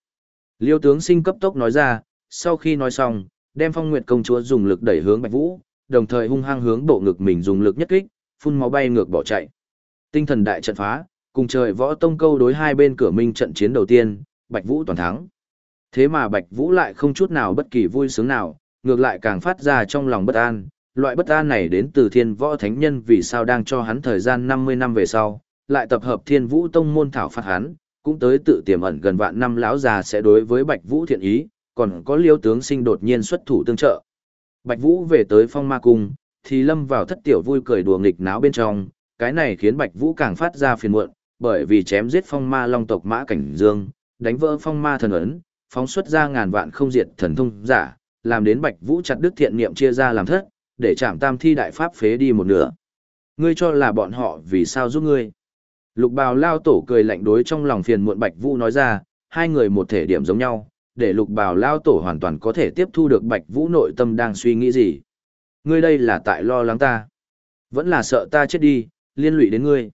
Liêu tướng sinh cấp tốc nói ra, sau khi nói xong, đem phong nguyệt công chúa dùng lực đẩy hướng bạch vũ, đồng thời hung hăng hướng bộ ngực mình dùng lực nhất kích, phun máu bay ngược bỏ chạy. Tinh thần đại trận phá, cùng trời võ tông câu đối hai bên cửa minh trận chiến đầu tiên, bạch vũ toàn thắng. Thế mà Bạch Vũ lại không chút nào bất kỳ vui sướng nào, ngược lại càng phát ra trong lòng bất an. Loại bất an này đến từ thiên võ thánh nhân vì sao đang cho hắn thời gian 50 năm về sau, lại tập hợp thiên vũ tông môn thảo phạt hắn, cũng tới tự tiềm ẩn gần vạn năm lão già sẽ đối với Bạch Vũ thiện ý, còn có liêu tướng sinh đột nhiên xuất thủ tương trợ. Bạch Vũ về tới phong ma cung, thì lâm vào thất tiểu vui cười đùa nghịch náo bên trong, cái này khiến Bạch Vũ càng phát ra phiền muộn, bởi vì chém giết phong ma long tộc mã cảnh dương, đánh vỡ phong ma thần ấn, phóng xuất ra ngàn vạn không diệt thần thông giả, làm đến Bạch Vũ chặt đức thiện niệm chia ra làm thất, để chạm tam thi đại pháp phế đi một nửa. Ngươi cho là bọn họ vì sao giúp ngươi? Lục bào lao tổ cười lạnh đối trong lòng phiền muộn Bạch Vũ nói ra, hai người một thể điểm giống nhau, để lục bào lao tổ hoàn toàn có thể tiếp thu được Bạch Vũ nội tâm đang suy nghĩ gì. Ngươi đây là tại lo lắng ta. Vẫn là sợ ta chết đi, liên lụy đến ngươi.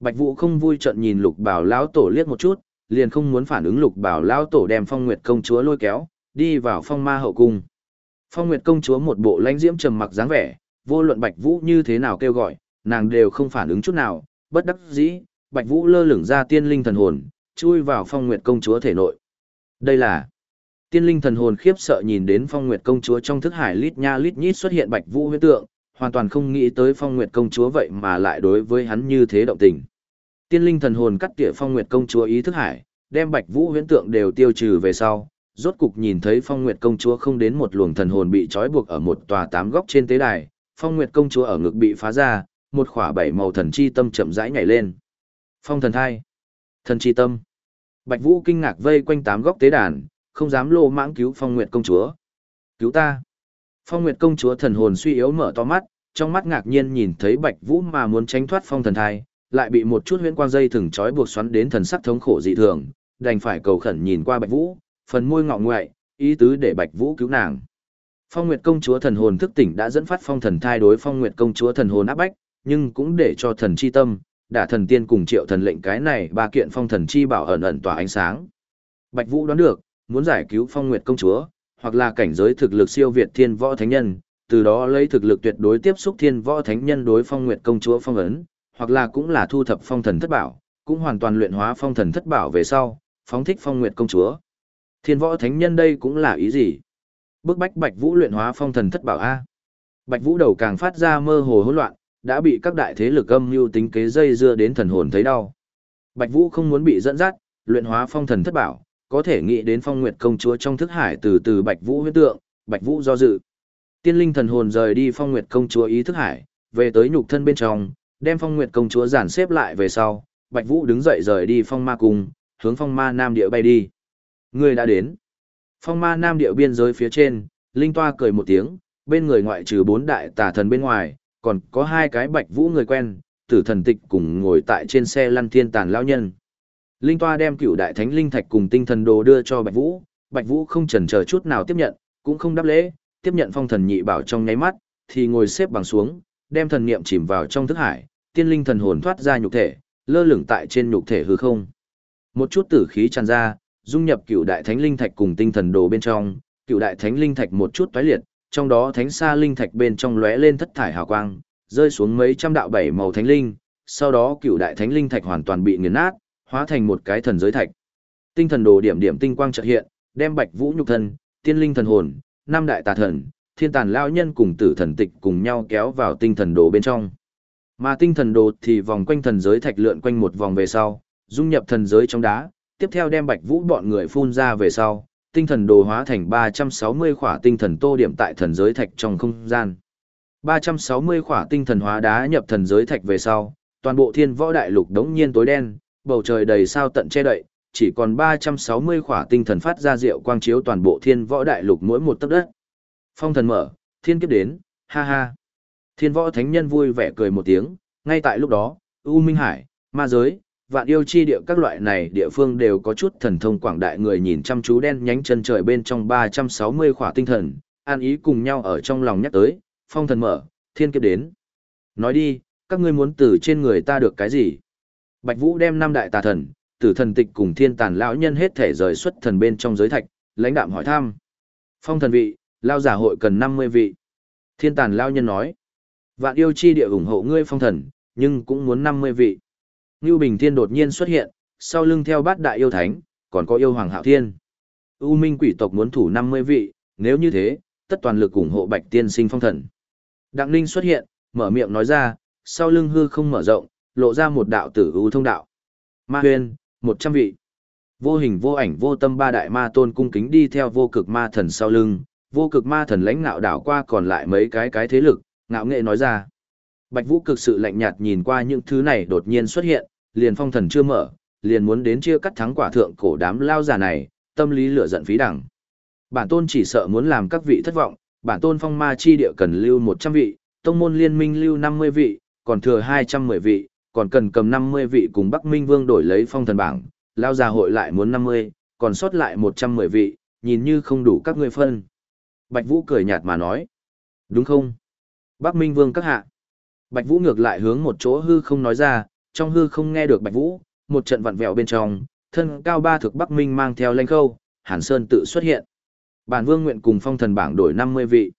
Bạch Vũ không vui trận nhìn lục Bảo Lão tổ liếc một chút, liền không muốn phản ứng lục Bảo Lão tổ đem phong nguyệt công chúa lôi kéo, đi vào phong ma hậu cung. Phong nguyệt công chúa một bộ lãnh diễm trầm mặc dáng vẻ, vô luận Bạch Vũ như thế nào kêu gọi, nàng đều không phản ứng chút nào, bất đắc dĩ, Bạch Vũ lơ lửng ra tiên linh thần hồn, chui vào phong nguyệt công chúa thể nội. Đây là tiên linh thần hồn khiếp sợ nhìn đến phong nguyệt công chúa trong thức hải lít nha lít nhít xuất hiện Bạch Vũ huyễn tượng, hoàn toàn không nghĩ tới phong nguyệt công chúa vậy mà lại đối với hắn như thế động tình. Tiên linh thần hồn cắt tỉa phong nguyệt công chúa ý thức hải, đem Bạch Vũ huyễn tượng đều tiêu trừ về sau, rốt cục nhìn thấy phong nguyệt công chúa không đến một luồng thần hồn bị trói buộc ở một tòa tám góc trên tế đài, phong nguyệt công chúa ở ngực bị phá ra, một khỏa bảy màu thần chi tâm chậm rãi nhảy lên. Phong thần thai, thần chi tâm. Bạch Vũ kinh ngạc vây quanh tám góc tế đàn, không dám lô mãng cứu Phong Nguyệt công chúa. Cứu ta. Phong Nguyệt công chúa thần hồn suy yếu mở to mắt, trong mắt ngạc nhiên nhìn thấy Bạch Vũ mà muốn tránh thoát phong thần thai, lại bị một chút huyễn quang dây thừng trói buộc xoắn đến thần sắc thống khổ dị thường, đành phải cầu khẩn nhìn qua Bạch Vũ, phần môi ngọ nguậy, ý tứ để Bạch Vũ cứu nàng. Phong Nguyệt công chúa thần hồn thức tỉnh đã dẫn phát phong thần thai đối Phong Nguyệt công chúa thần hồn áp bách, nhưng cũng để cho thần chi tâm, đả thần tiên cùng triệu thần lệnh cái này ba kiện phong thần chi bảo ẩn ẩn tỏa ánh sáng. Bạch Vũ đoán được, muốn giải cứu phong nguyệt công chúa, hoặc là cảnh giới thực lực siêu việt thiên võ thánh nhân, từ đó lấy thực lực tuyệt đối tiếp xúc thiên võ thánh nhân đối phong nguyệt công chúa phong ấn, hoặc là cũng là thu thập phong thần thất bảo, cũng hoàn toàn luyện hóa phong thần thất bảo về sau, phóng thích phong nguyệt công chúa. Thiên võ thánh nhân đây cũng là ý gì? Bức bách Bạch Vũ luyện hóa phong thần thất bảo a. Bạch Vũ đầu càng phát ra mơ hồ hỗn loạn, đã bị các đại thế lực âm mưu tính kế dây dưa đến thần hồn thấy đau. Bạch Vũ không muốn bị dẫn dắt, luyện hóa phong thần thất bảo, có thể nghĩ đến phong nguyệt công chúa trong thức hải từ từ Bạch Vũ huyết tượng, Bạch Vũ do dự. Tiên linh thần hồn rời đi phong nguyệt công chúa ý thức hải, về tới nhục thân bên trong, đem phong nguyệt công chúa giản xếp lại về sau, Bạch Vũ đứng dậy rời đi phong ma cung, hướng phong ma nam địa bay đi. Người đã đến. Phong ma nam địa biên giới phía trên, Linh Toa cười một tiếng, bên người ngoại trừ bốn đại tà thần bên ngoài, còn có hai cái bạch vũ người quen, tử thần tịch cùng ngồi tại trên xe lăn thiên tàn lão nhân. Linh Toa đem cựu đại thánh linh thạch cùng tinh thần đồ đưa cho Bạch Vũ, Bạch Vũ không chần chờ chút nào tiếp nhận, cũng không đáp lễ, tiếp nhận phong thần nhị bảo trong nháy mắt, thì ngồi xếp bằng xuống, đem thần niệm chìm vào trong thức hải, tiên linh thần hồn thoát ra nhục thể, lơ lửng tại trên nhục thể hư không. Một chút tử khí tràn ra, dung nhập cựu đại thánh linh thạch cùng tinh thần đồ bên trong, cựu đại thánh linh thạch một chút toái liệt, trong đó thánh sa linh thạch bên trong lóe lên thất thải hào quang, rơi xuống mấy trăm đạo bảy màu thánh linh, sau đó cựu đại thánh linh thạch hoàn toàn bị nghiền nát, hóa thành một cái thần giới thạch. Tinh thần đồ điểm điểm tinh quang chợt hiện, đem Bạch Vũ nhục thân, tiên linh thần hồn, năm đại tà thần, thiên tàn lão nhân cùng tử thần tịch cùng nhau kéo vào tinh thần đồ bên trong. Mà tinh thần đồ thì vòng quanh thần giới thạch lượn quanh một vòng về sau, dung nhập thần giới trong đá, tiếp theo đem Bạch Vũ bọn người phun ra về sau, tinh thần đồ hóa thành 360 khỏa tinh thần tô điểm tại thần giới thạch trong không gian. 360 khỏa tinh thần hóa đá nhập thần giới thạch về sau, toàn bộ thiên võ đại lục đống nhiên tối đen, bầu trời đầy sao tận che đậy, chỉ còn 360 khỏa tinh thần phát ra rượu quang chiếu toàn bộ thiên võ đại lục mỗi một tấc đất. Phong thần mở, thiên kiếp đến, ha ha. Thiên võ thánh nhân vui vẻ cười một tiếng, ngay tại lúc đó, U Minh Hải, ma giới, vạn yêu chi địa các loại này địa phương đều có chút thần thông quảng đại người nhìn chăm chú đen nhánh chân trời bên trong 360 khỏa tinh thần, an ý cùng nhau ở trong lòng nhắc tới, phong thần mở, thiên kiếp đến. Nói đi, các ngươi muốn từ trên người ta được cái gì? Bạch Vũ đem năm đại tà thần, tử thần tịch cùng thiên tàn lão nhân hết thể rời xuất thần bên trong giới thạch, lãnh đạm hỏi thăm. Phong thần vị, lao giả hội cần 50 vị. Thiên tàn lão nhân nói, vạn yêu chi địa ủng hộ ngươi phong thần, nhưng cũng muốn 50 vị. Ngưu Bình Thiên đột nhiên xuất hiện, sau lưng theo bát đại yêu thánh, còn có yêu hoàng hạo thiên. U Minh quỷ tộc muốn thủ 50 vị, nếu như thế, tất toàn lực ủng hộ Bạch Tiên Sinh phong thần. Đặng Ninh xuất hiện, mở miệng nói ra, sau lưng hư không mở rộng, lộ ra một đạo tử ưu thông đạo. Ma Huyên, 100 vị. Vô hình vô ảnh vô tâm ba đại ma tôn cung kính đi theo vô cực ma thần sau lưng, Vô cực ma thần lãnh ngạo đảo qua còn lại mấy cái cái thế lực, ngạo nghệ nói ra. Bạch Vũ cực sự lạnh nhạt nhìn qua những thứ này đột nhiên xuất hiện, liền phong thần chưa mở, liền muốn đến chia cắt thắng quả thượng cổ đám lao giả này, tâm lý lửa giận phí đẳng. Bản tôn chỉ sợ muốn làm các vị thất vọng, bản tôn phong ma chi địa cần lưu 100 vị, tông môn liên minh lưu 50 vị, còn thừa 210 vị, còn cần cầm 50 vị cùng Bắc Minh Vương đổi lấy phong thần bảng, lao già hội lại muốn 50, còn sót lại 110 vị, nhìn như không đủ các ngươi phân. Bạch Vũ cười nhạt mà nói. Đúng không? Bắc Minh Vương các hạ. Bạch Vũ ngược lại hướng một chỗ hư không nói ra, trong hư không nghe được Bạch Vũ, một trận vặn vẹo bên trong, thân cao ba thực Bắc Minh mang theo lanh khâu, Hàn Sơn tự xuất hiện. Bản Vương nguyện cùng phong thần bảng đổi 50 vị.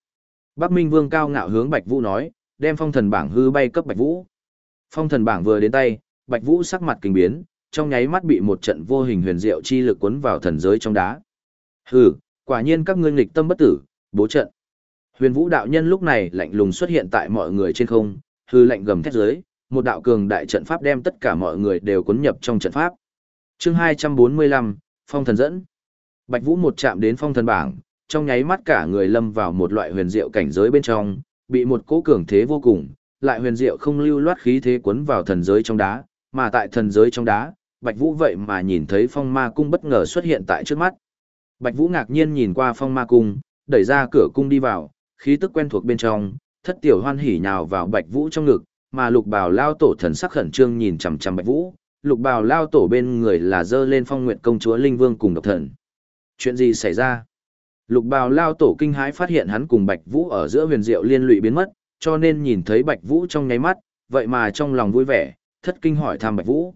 Bắc Minh Vương cao ngạo hướng Bạch Vũ nói, đem phong thần bảng hư bay cấp Bạch Vũ. Phong thần bảng vừa đến tay, Bạch Vũ sắc mặt kinh biến, trong nháy mắt bị một trận vô hình huyền diệu chi lực cuốn vào thần giới trong đá. Hừ, quả nhiên các ngươi nghịch tâm bất tử, bố trận. Huyền Vũ đạo nhân lúc này lạnh lùng xuất hiện tại mọi người trên không, hư lạnh gầm thét dưới, một đạo cường đại trận pháp đem tất cả mọi người đều cuốn nhập trong trận pháp. Chương 245, Phong thần dẫn. Bạch Vũ một chạm đến phong thần bảng, trong nháy mắt cả người lâm vào một loại huyền diệu cảnh giới bên trong, bị một cỗ cường thế vô cùng, lại huyền diệu không lưu loát khí thế cuốn vào thần giới trong đá, mà tại thần giới trong đá, Bạch Vũ vậy mà nhìn thấy phong ma cung bất ngờ xuất hiện tại trước mắt. Bạch Vũ ngạc nhiên nhìn qua phong ma cung, đẩy ra cửa cung đi vào, khí tức quen thuộc bên trong, thất tiểu hoan hỉ nhào vào Bạch Vũ trong ngực, mà lục bào lao tổ thần sắc khẩn trương nhìn chằm chằm Bạch Vũ, lục bào lao tổ bên người là dơ lên phong nguyện công chúa Linh Vương cùng độc thần. Chuyện gì xảy ra? Lục bào lao tổ kinh hãi phát hiện hắn cùng Bạch Vũ ở giữa huyền diệu liên lụy biến mất, cho nên nhìn thấy Bạch Vũ trong nháy mắt, vậy mà trong lòng vui vẻ, thất kinh hỏi thăm Bạch Vũ.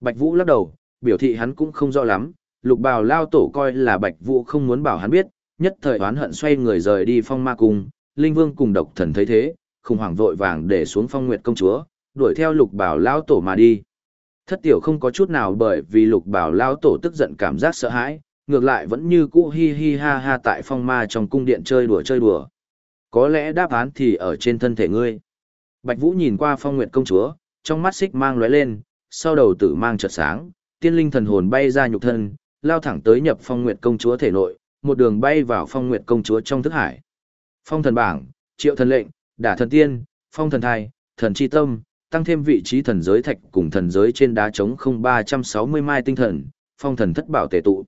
Bạch Vũ lắc đầu, biểu thị hắn cũng không rõ lắm, lục bào lao tổ coi là Bạch Vũ không muốn bảo hắn biết, nhất thời oán hận xoay người rời đi phong ma cung, Linh Vương cùng độc thần thấy thế, khủng hoảng vội vàng để xuống phong nguyệt công chúa, đuổi theo lục bảo lao tổ mà đi. Thất tiểu không có chút nào bởi vì lục bảo lao tổ tức giận cảm giác sợ hãi, ngược lại vẫn như cũ hi hi ha ha tại phong ma trong cung điện chơi đùa chơi đùa. Có lẽ đáp án thì ở trên thân thể ngươi. Bạch Vũ nhìn qua phong nguyệt công chúa, trong mắt xích mang lóe lên, sau đầu tử mang chợt sáng, tiên linh thần hồn bay ra nhục thân, lao thẳng tới nhập phong nguyệt công chúa thể nội, một đường bay vào phong nguyệt công chúa trong thức hải. Phong thần bảng, triệu thần lệnh, đả thần tiên, phong thần thai, thần chi tâm, tăng thêm vị trí thần giới thạch cùng thần giới trên đá trống không ba trăm sáu mươi mai tinh thần, phong thần thất bảo tề tụ.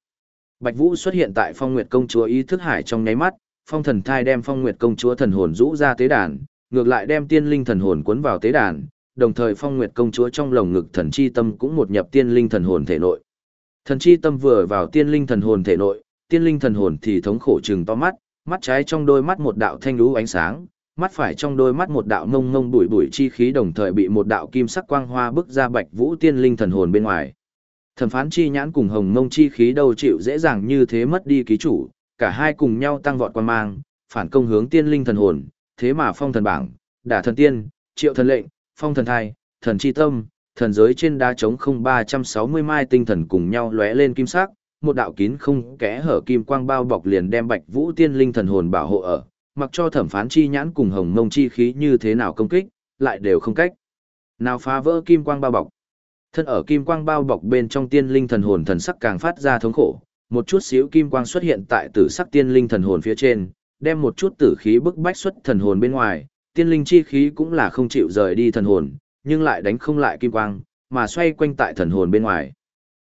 Bạch Vũ xuất hiện tại phong nguyệt công chúa ý thức hải trong nháy mắt, phong thần thai đem phong nguyệt công chúa thần hồn rũ ra tế đàn, ngược lại đem tiên linh thần hồn cuốn vào tế đàn, đồng thời phong nguyệt công chúa trong lồng ngực thần chi tâm cũng một nhập tiên linh thần hồn thể nội. Thần chi tâm vừa vào tiên linh thần hồn thể nội, tiên linh thần hồn thì thống khổ trừng to mắt, mắt trái trong đôi mắt một đạo thanh lũ ánh sáng, mắt phải trong đôi mắt một đạo ngông ngông bụi bụi chi khí đồng thời bị một đạo kim sắc quang hoa bức ra bạch vũ tiên linh thần hồn bên ngoài. Thẩm phán chi nhãn cùng hồng ngông chi khí đâu chịu dễ dàng như thế mất đi ký chủ, cả hai cùng nhau tăng vọt quan mang, phản công hướng tiên linh thần hồn, thế mà phong thần bảng, đả thần tiên, triệu thần lệnh, phong thần thai, thần chi tâm, thần giới trên đá trống không 360 mai tinh thần cùng nhau lóe lên kim sắc, một đạo kín không kẽ hở kim quang bao bọc liền đem Bạch Vũ Tiên Linh thần hồn bảo hộ ở, mặc cho thẩm phán chi nhãn cùng hồng mông chi khí như thế nào công kích, lại đều không cách. Nào phá vỡ kim quang bao bọc. Thân ở kim quang bao bọc bên trong tiên linh thần hồn thần sắc càng phát ra thống khổ, một chút xíu kim quang xuất hiện tại tử sắc tiên linh thần hồn phía trên, đem một chút tử khí bức bách xuất thần hồn bên ngoài, tiên linh chi khí cũng là không chịu rời đi thần hồn, nhưng lại đánh không lại kim quang, mà xoay quanh tại thần hồn bên ngoài.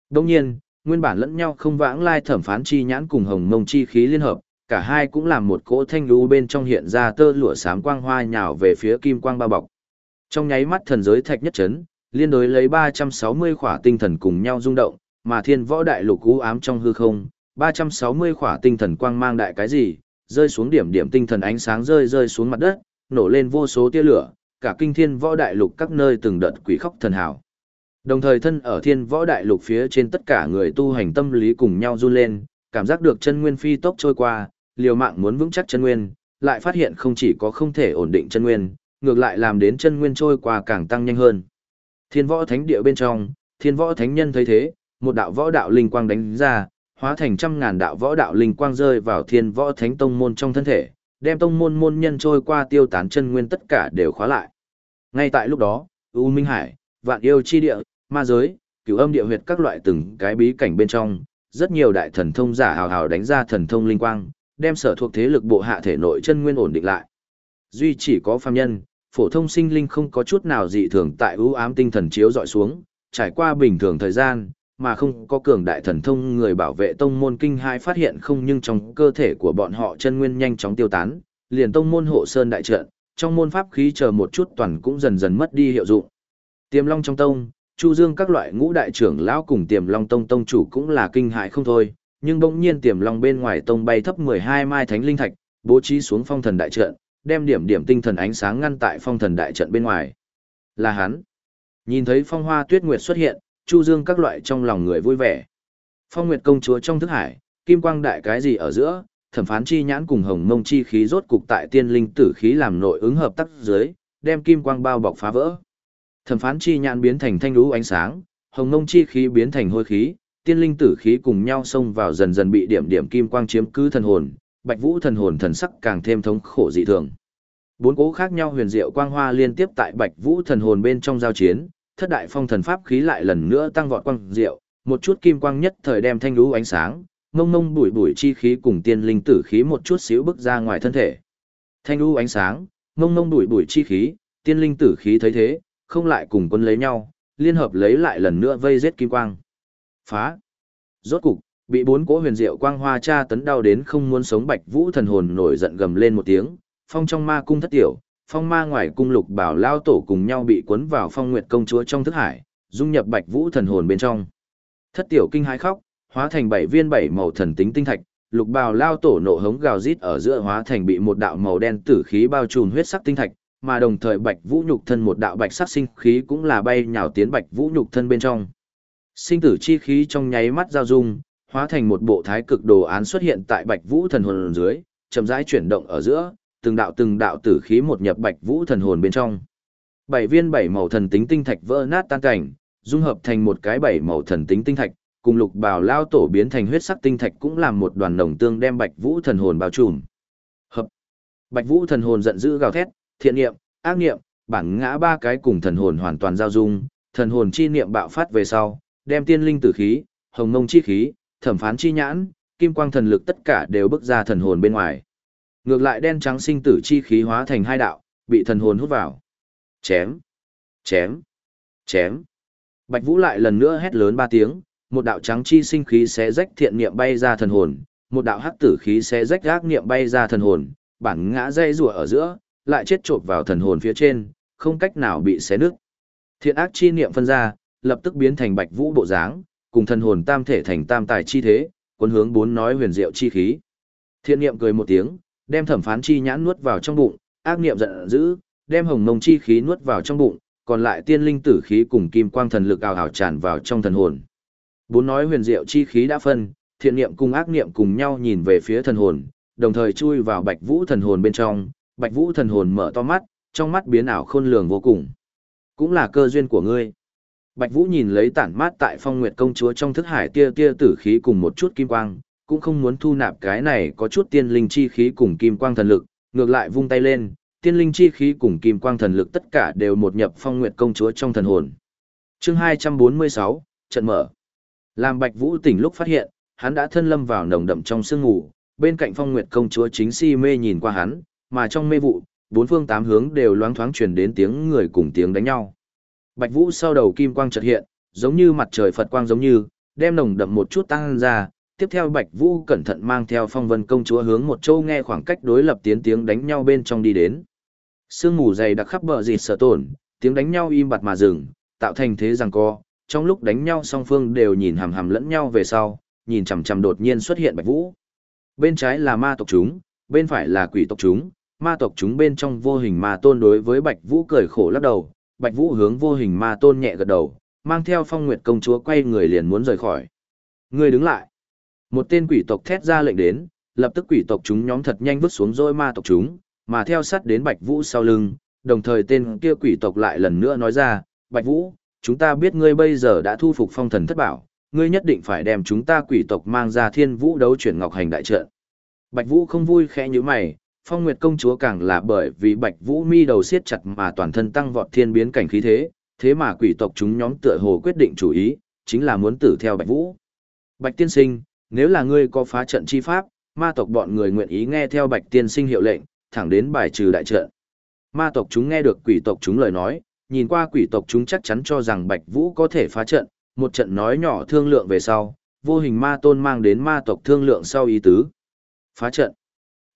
Đồng nhiên, nguyên bản lẫn nhau không vãng lai thẩm phán chi nhãn cùng hồng mông chi khí liên hợp, cả hai cũng làm một cỗ thanh lưu bên trong hiện ra tơ lụa sám quang hoa nhào về phía kim quang bao bọc. Trong nháy mắt thần giới thạch nhất chấn, liên đối lấy 360 khỏa tinh thần cùng nhau rung động, mà thiên võ đại lục u ám trong hư không, 360 khỏa tinh thần quang mang đại cái gì, rơi xuống điểm điểm tinh thần ánh sáng rơi rơi xuống mặt đất, nổ lên vô số tia lửa, cả kinh thiên võ đại lục các nơi từng đợt quỷ khóc thần hào. Đồng thời thân ở thiên võ đại lục phía trên tất cả người tu hành tâm lý cùng nhau run lên, cảm giác được chân nguyên phi tốc trôi qua, liều mạng muốn vững chắc chân nguyên, lại phát hiện không chỉ có không thể ổn định chân nguyên, ngược lại làm đến chân nguyên trôi qua càng tăng nhanh hơn. Thiên võ thánh địa bên trong, thiên võ thánh nhân thấy thế, một đạo võ đạo linh quang đánh ra, hóa thành trăm ngàn đạo võ đạo linh quang rơi vào thiên võ thánh tông môn trong thân thể, đem tông môn môn nhân trôi qua tiêu tán chân nguyên tất cả đều khóa lại. Ngay tại lúc đó, U Minh Hải, Vạn Yêu Chi Địa, Ma Giới, Cửu Âm Địa Huyệt các loại từng cái bí cảnh bên trong, rất nhiều đại thần thông giả hào hào đánh ra thần thông linh quang, đem sở thuộc thế lực bộ hạ thể nội chân nguyên ổn định lại. Duy chỉ có phàm nhân, phổ thông sinh linh không có chút nào dị thường tại ưu ám tinh thần chiếu dọi xuống, trải qua bình thường thời gian, mà không có cường đại thần thông người bảo vệ tông môn kinh hai phát hiện không nhưng trong cơ thể của bọn họ chân nguyên nhanh chóng tiêu tán, liền tông môn hộ sơn đại trận, trong môn pháp khí chờ một chút toàn cũng dần dần mất đi hiệu dụng. Tiềm Long trong tông, Chu Dương các loại ngũ đại trưởng lão cùng Tiềm Long tông tông chủ cũng là kinh hại không thôi, nhưng bỗng nhiên Tiềm Long bên ngoài tông bay thấp 12 mai thánh linh thạch, bố trí xuống phong thần đại trận, đem điểm điểm tinh thần ánh sáng ngăn tại phong thần đại trận bên ngoài. Là hắn. Nhìn thấy phong hoa tuyết nguyệt xuất hiện, Chu Dương các loại trong lòng người vui vẻ. Phong Nguyệt công chúa trong thức hải, kim quang đại cái gì ở giữa, thẩm phán chi nhãn cùng hồng mông chi khí rốt cục tại tiên linh tử khí làm nội ứng hợp tác dưới, đem kim quang bao bọc phá vỡ. Thẩm phán chi nhãn biến thành thanh lũ ánh sáng, hồng mông chi khí biến thành hôi khí, tiên linh tử khí cùng nhau xông vào dần dần bị điểm điểm kim quang chiếm cứ thần hồn, Bạch Vũ thần hồn thần sắc càng thêm thống khổ dị thường. Bốn cố khác nhau huyền diệu quang hoa liên tiếp tại Bạch Vũ thần hồn bên trong giao chiến, thất đại phong thần pháp khí lại lần nữa tăng vọt quang diệu, một chút kim quang nhất thời đem thanh lũ ánh sáng, mông mông bụi bụi chi khí cùng tiên linh tử khí một chút xíu bước ra ngoài thân thể. Thanh lũ ánh sáng, mông mông bụi bụi chi khí, tiên linh tử khí thấy thế, không lại cùng quân lấy nhau, liên hợp lấy lại lần nữa vây giết kim quang. Phá. Rốt cục, bị bốn cỗ huyền diệu quang hoa tra tấn đau đến không muốn sống Bạch Vũ thần hồn nổi giận gầm lên một tiếng, phong trong ma cung thất tiểu, phong ma ngoài cung lục bảo lao tổ cùng nhau bị cuốn vào phong nguyệt công chúa trong thức hải, dung nhập Bạch Vũ thần hồn bên trong. Thất tiểu kinh hãi khóc, hóa thành bảy viên bảy màu thần tính tinh thạch, lục bào lao tổ nộ hống gào rít ở giữa hóa thành bị một đạo màu đen tử khí bao trùm huyết sắc tinh thạch, mà đồng thời bạch vũ nhục thân một đạo bạch sắc sinh khí cũng là bay nhào tiến bạch vũ nhục thân bên trong. Sinh tử chi khí trong nháy mắt giao dung, hóa thành một bộ thái cực đồ án xuất hiện tại bạch vũ thần hồn dưới, chậm rãi chuyển động ở giữa, từng đạo từng đạo tử khí một nhập bạch vũ thần hồn bên trong. Bảy viên bảy màu thần tính tinh thạch vỡ nát tan cảnh, dung hợp thành một cái bảy màu thần tính tinh thạch, cùng lục bào lao tổ biến thành huyết sắc tinh thạch cũng làm một đoàn nồng tương đem bạch vũ thần hồn bao trùm. Hợp. Bạch vũ thần hồn giận dữ gào thét, thiện niệm, ác niệm, bản ngã ba cái cùng thần hồn hoàn toàn giao dung, thần hồn chi niệm bạo phát về sau, đem tiên linh tử khí, hồng ngông chi khí, thẩm phán chi nhãn, kim quang thần lực tất cả đều bước ra thần hồn bên ngoài. Ngược lại đen trắng sinh tử chi khí hóa thành hai đạo, bị thần hồn hút vào. Chém, chém, chém. Bạch Vũ lại lần nữa hét lớn ba tiếng, một đạo trắng chi sinh khí sẽ rách thiện niệm bay ra thần hồn, một đạo hắc tử khí sẽ rách ác niệm bay ra thần hồn, bản ngã dây rùa ở giữa, lại chết trộn vào thần hồn phía trên, không cách nào bị xé nứt. Thiện ác chi niệm phân ra, lập tức biến thành bạch vũ bộ dáng, cùng thần hồn tam thể thành tam tài chi thế, quân hướng bốn nói huyền diệu chi khí. Thiện niệm cười một tiếng, đem thẩm phán chi nhãn nuốt vào trong bụng, ác niệm giận dữ, đem hồng mông chi khí nuốt vào trong bụng, còn lại tiên linh tử khí cùng kim quang thần lực ào ào tràn vào trong thần hồn. Bốn nói huyền diệu chi khí đã phân, thiện niệm cùng ác niệm cùng nhau nhìn về phía thần hồn, đồng thời chui vào Bạch Vũ thần hồn bên trong, Bạch Vũ thần hồn mở to mắt, trong mắt biến ảo khôn lường vô cùng. Cũng là cơ duyên của ngươi. Bạch Vũ nhìn lấy tản mát tại Phong Nguyệt công chúa trong thức hải tia tia tử khí cùng một chút kim quang, cũng không muốn thu nạp cái này có chút tiên linh chi khí cùng kim quang thần lực, ngược lại vung tay lên, tiên linh chi khí cùng kim quang thần lực tất cả đều một nhập Phong Nguyệt công chúa trong thần hồn. Chương 246, trận mở. Làm Bạch Vũ tỉnh lúc phát hiện, hắn đã thân lâm vào nồng đậm trong sương ngủ, bên cạnh Phong Nguyệt công chúa chính si mê nhìn qua hắn, mà trong mê vụ, bốn phương tám hướng đều loáng thoáng truyền đến tiếng người cùng tiếng đánh nhau. Bạch Vũ sau đầu kim quang chợt hiện, giống như mặt trời Phật quang giống như, đem nồng đậm một chút tăng ra, tiếp theo Bạch Vũ cẩn thận mang theo Phong Vân công chúa hướng một châu nghe khoảng cách đối lập tiến tiếng đánh nhau bên trong đi đến. Sương mù dày đặc khắp bờ dịt sở tổn, tiếng đánh nhau im bặt mà dừng, tạo thành thế rằng co, trong lúc đánh nhau song phương đều nhìn hằm hằm lẫn nhau về sau, nhìn chằm chằm đột nhiên xuất hiện Bạch Vũ. Bên trái là ma tộc chúng, bên phải là quỷ tộc chúng, ma tộc chúng bên trong vô hình ma tôn đối với Bạch Vũ cười khổ lắc đầu, Bạch Vũ hướng vô hình ma tôn nhẹ gật đầu, mang theo Phong Nguyệt công chúa quay người liền muốn rời khỏi. Người đứng lại. Một tên quỷ tộc thét ra lệnh đến, lập tức quỷ tộc chúng nhóm thật nhanh vứt xuống rôi ma tộc chúng, mà theo sát đến Bạch Vũ sau lưng, đồng thời tên kia quỷ tộc lại lần nữa nói ra, Bạch Vũ, chúng ta biết ngươi bây giờ đã thu phục phong thần thất bảo, ngươi nhất định phải đem chúng ta quỷ tộc mang ra thiên vũ đấu chuyển ngọc hành đại trận. Bạch Vũ không vui khẽ như mày, phong nguyệt công chúa càng là bởi vì Bạch Vũ mi đầu siết chặt mà toàn thân tăng vọt thiên biến cảnh khí thế, thế mà quỷ tộc chúng nhóm tựa hồ quyết định chủ ý, chính là muốn tử theo Bạch Vũ. Bạch tiên sinh, nếu là ngươi có phá trận chi pháp, ma tộc bọn người nguyện ý nghe theo Bạch Tiên Sinh hiệu lệnh, thẳng đến bài trừ đại trận. Ma tộc chúng nghe được quỷ tộc chúng lời nói, nhìn qua quỷ tộc chúng chắc chắn cho rằng Bạch Vũ có thể phá trận, một trận nói nhỏ thương lượng về sau, vô hình ma tôn mang đến ma tộc thương lượng sau ý tứ. Phá trận.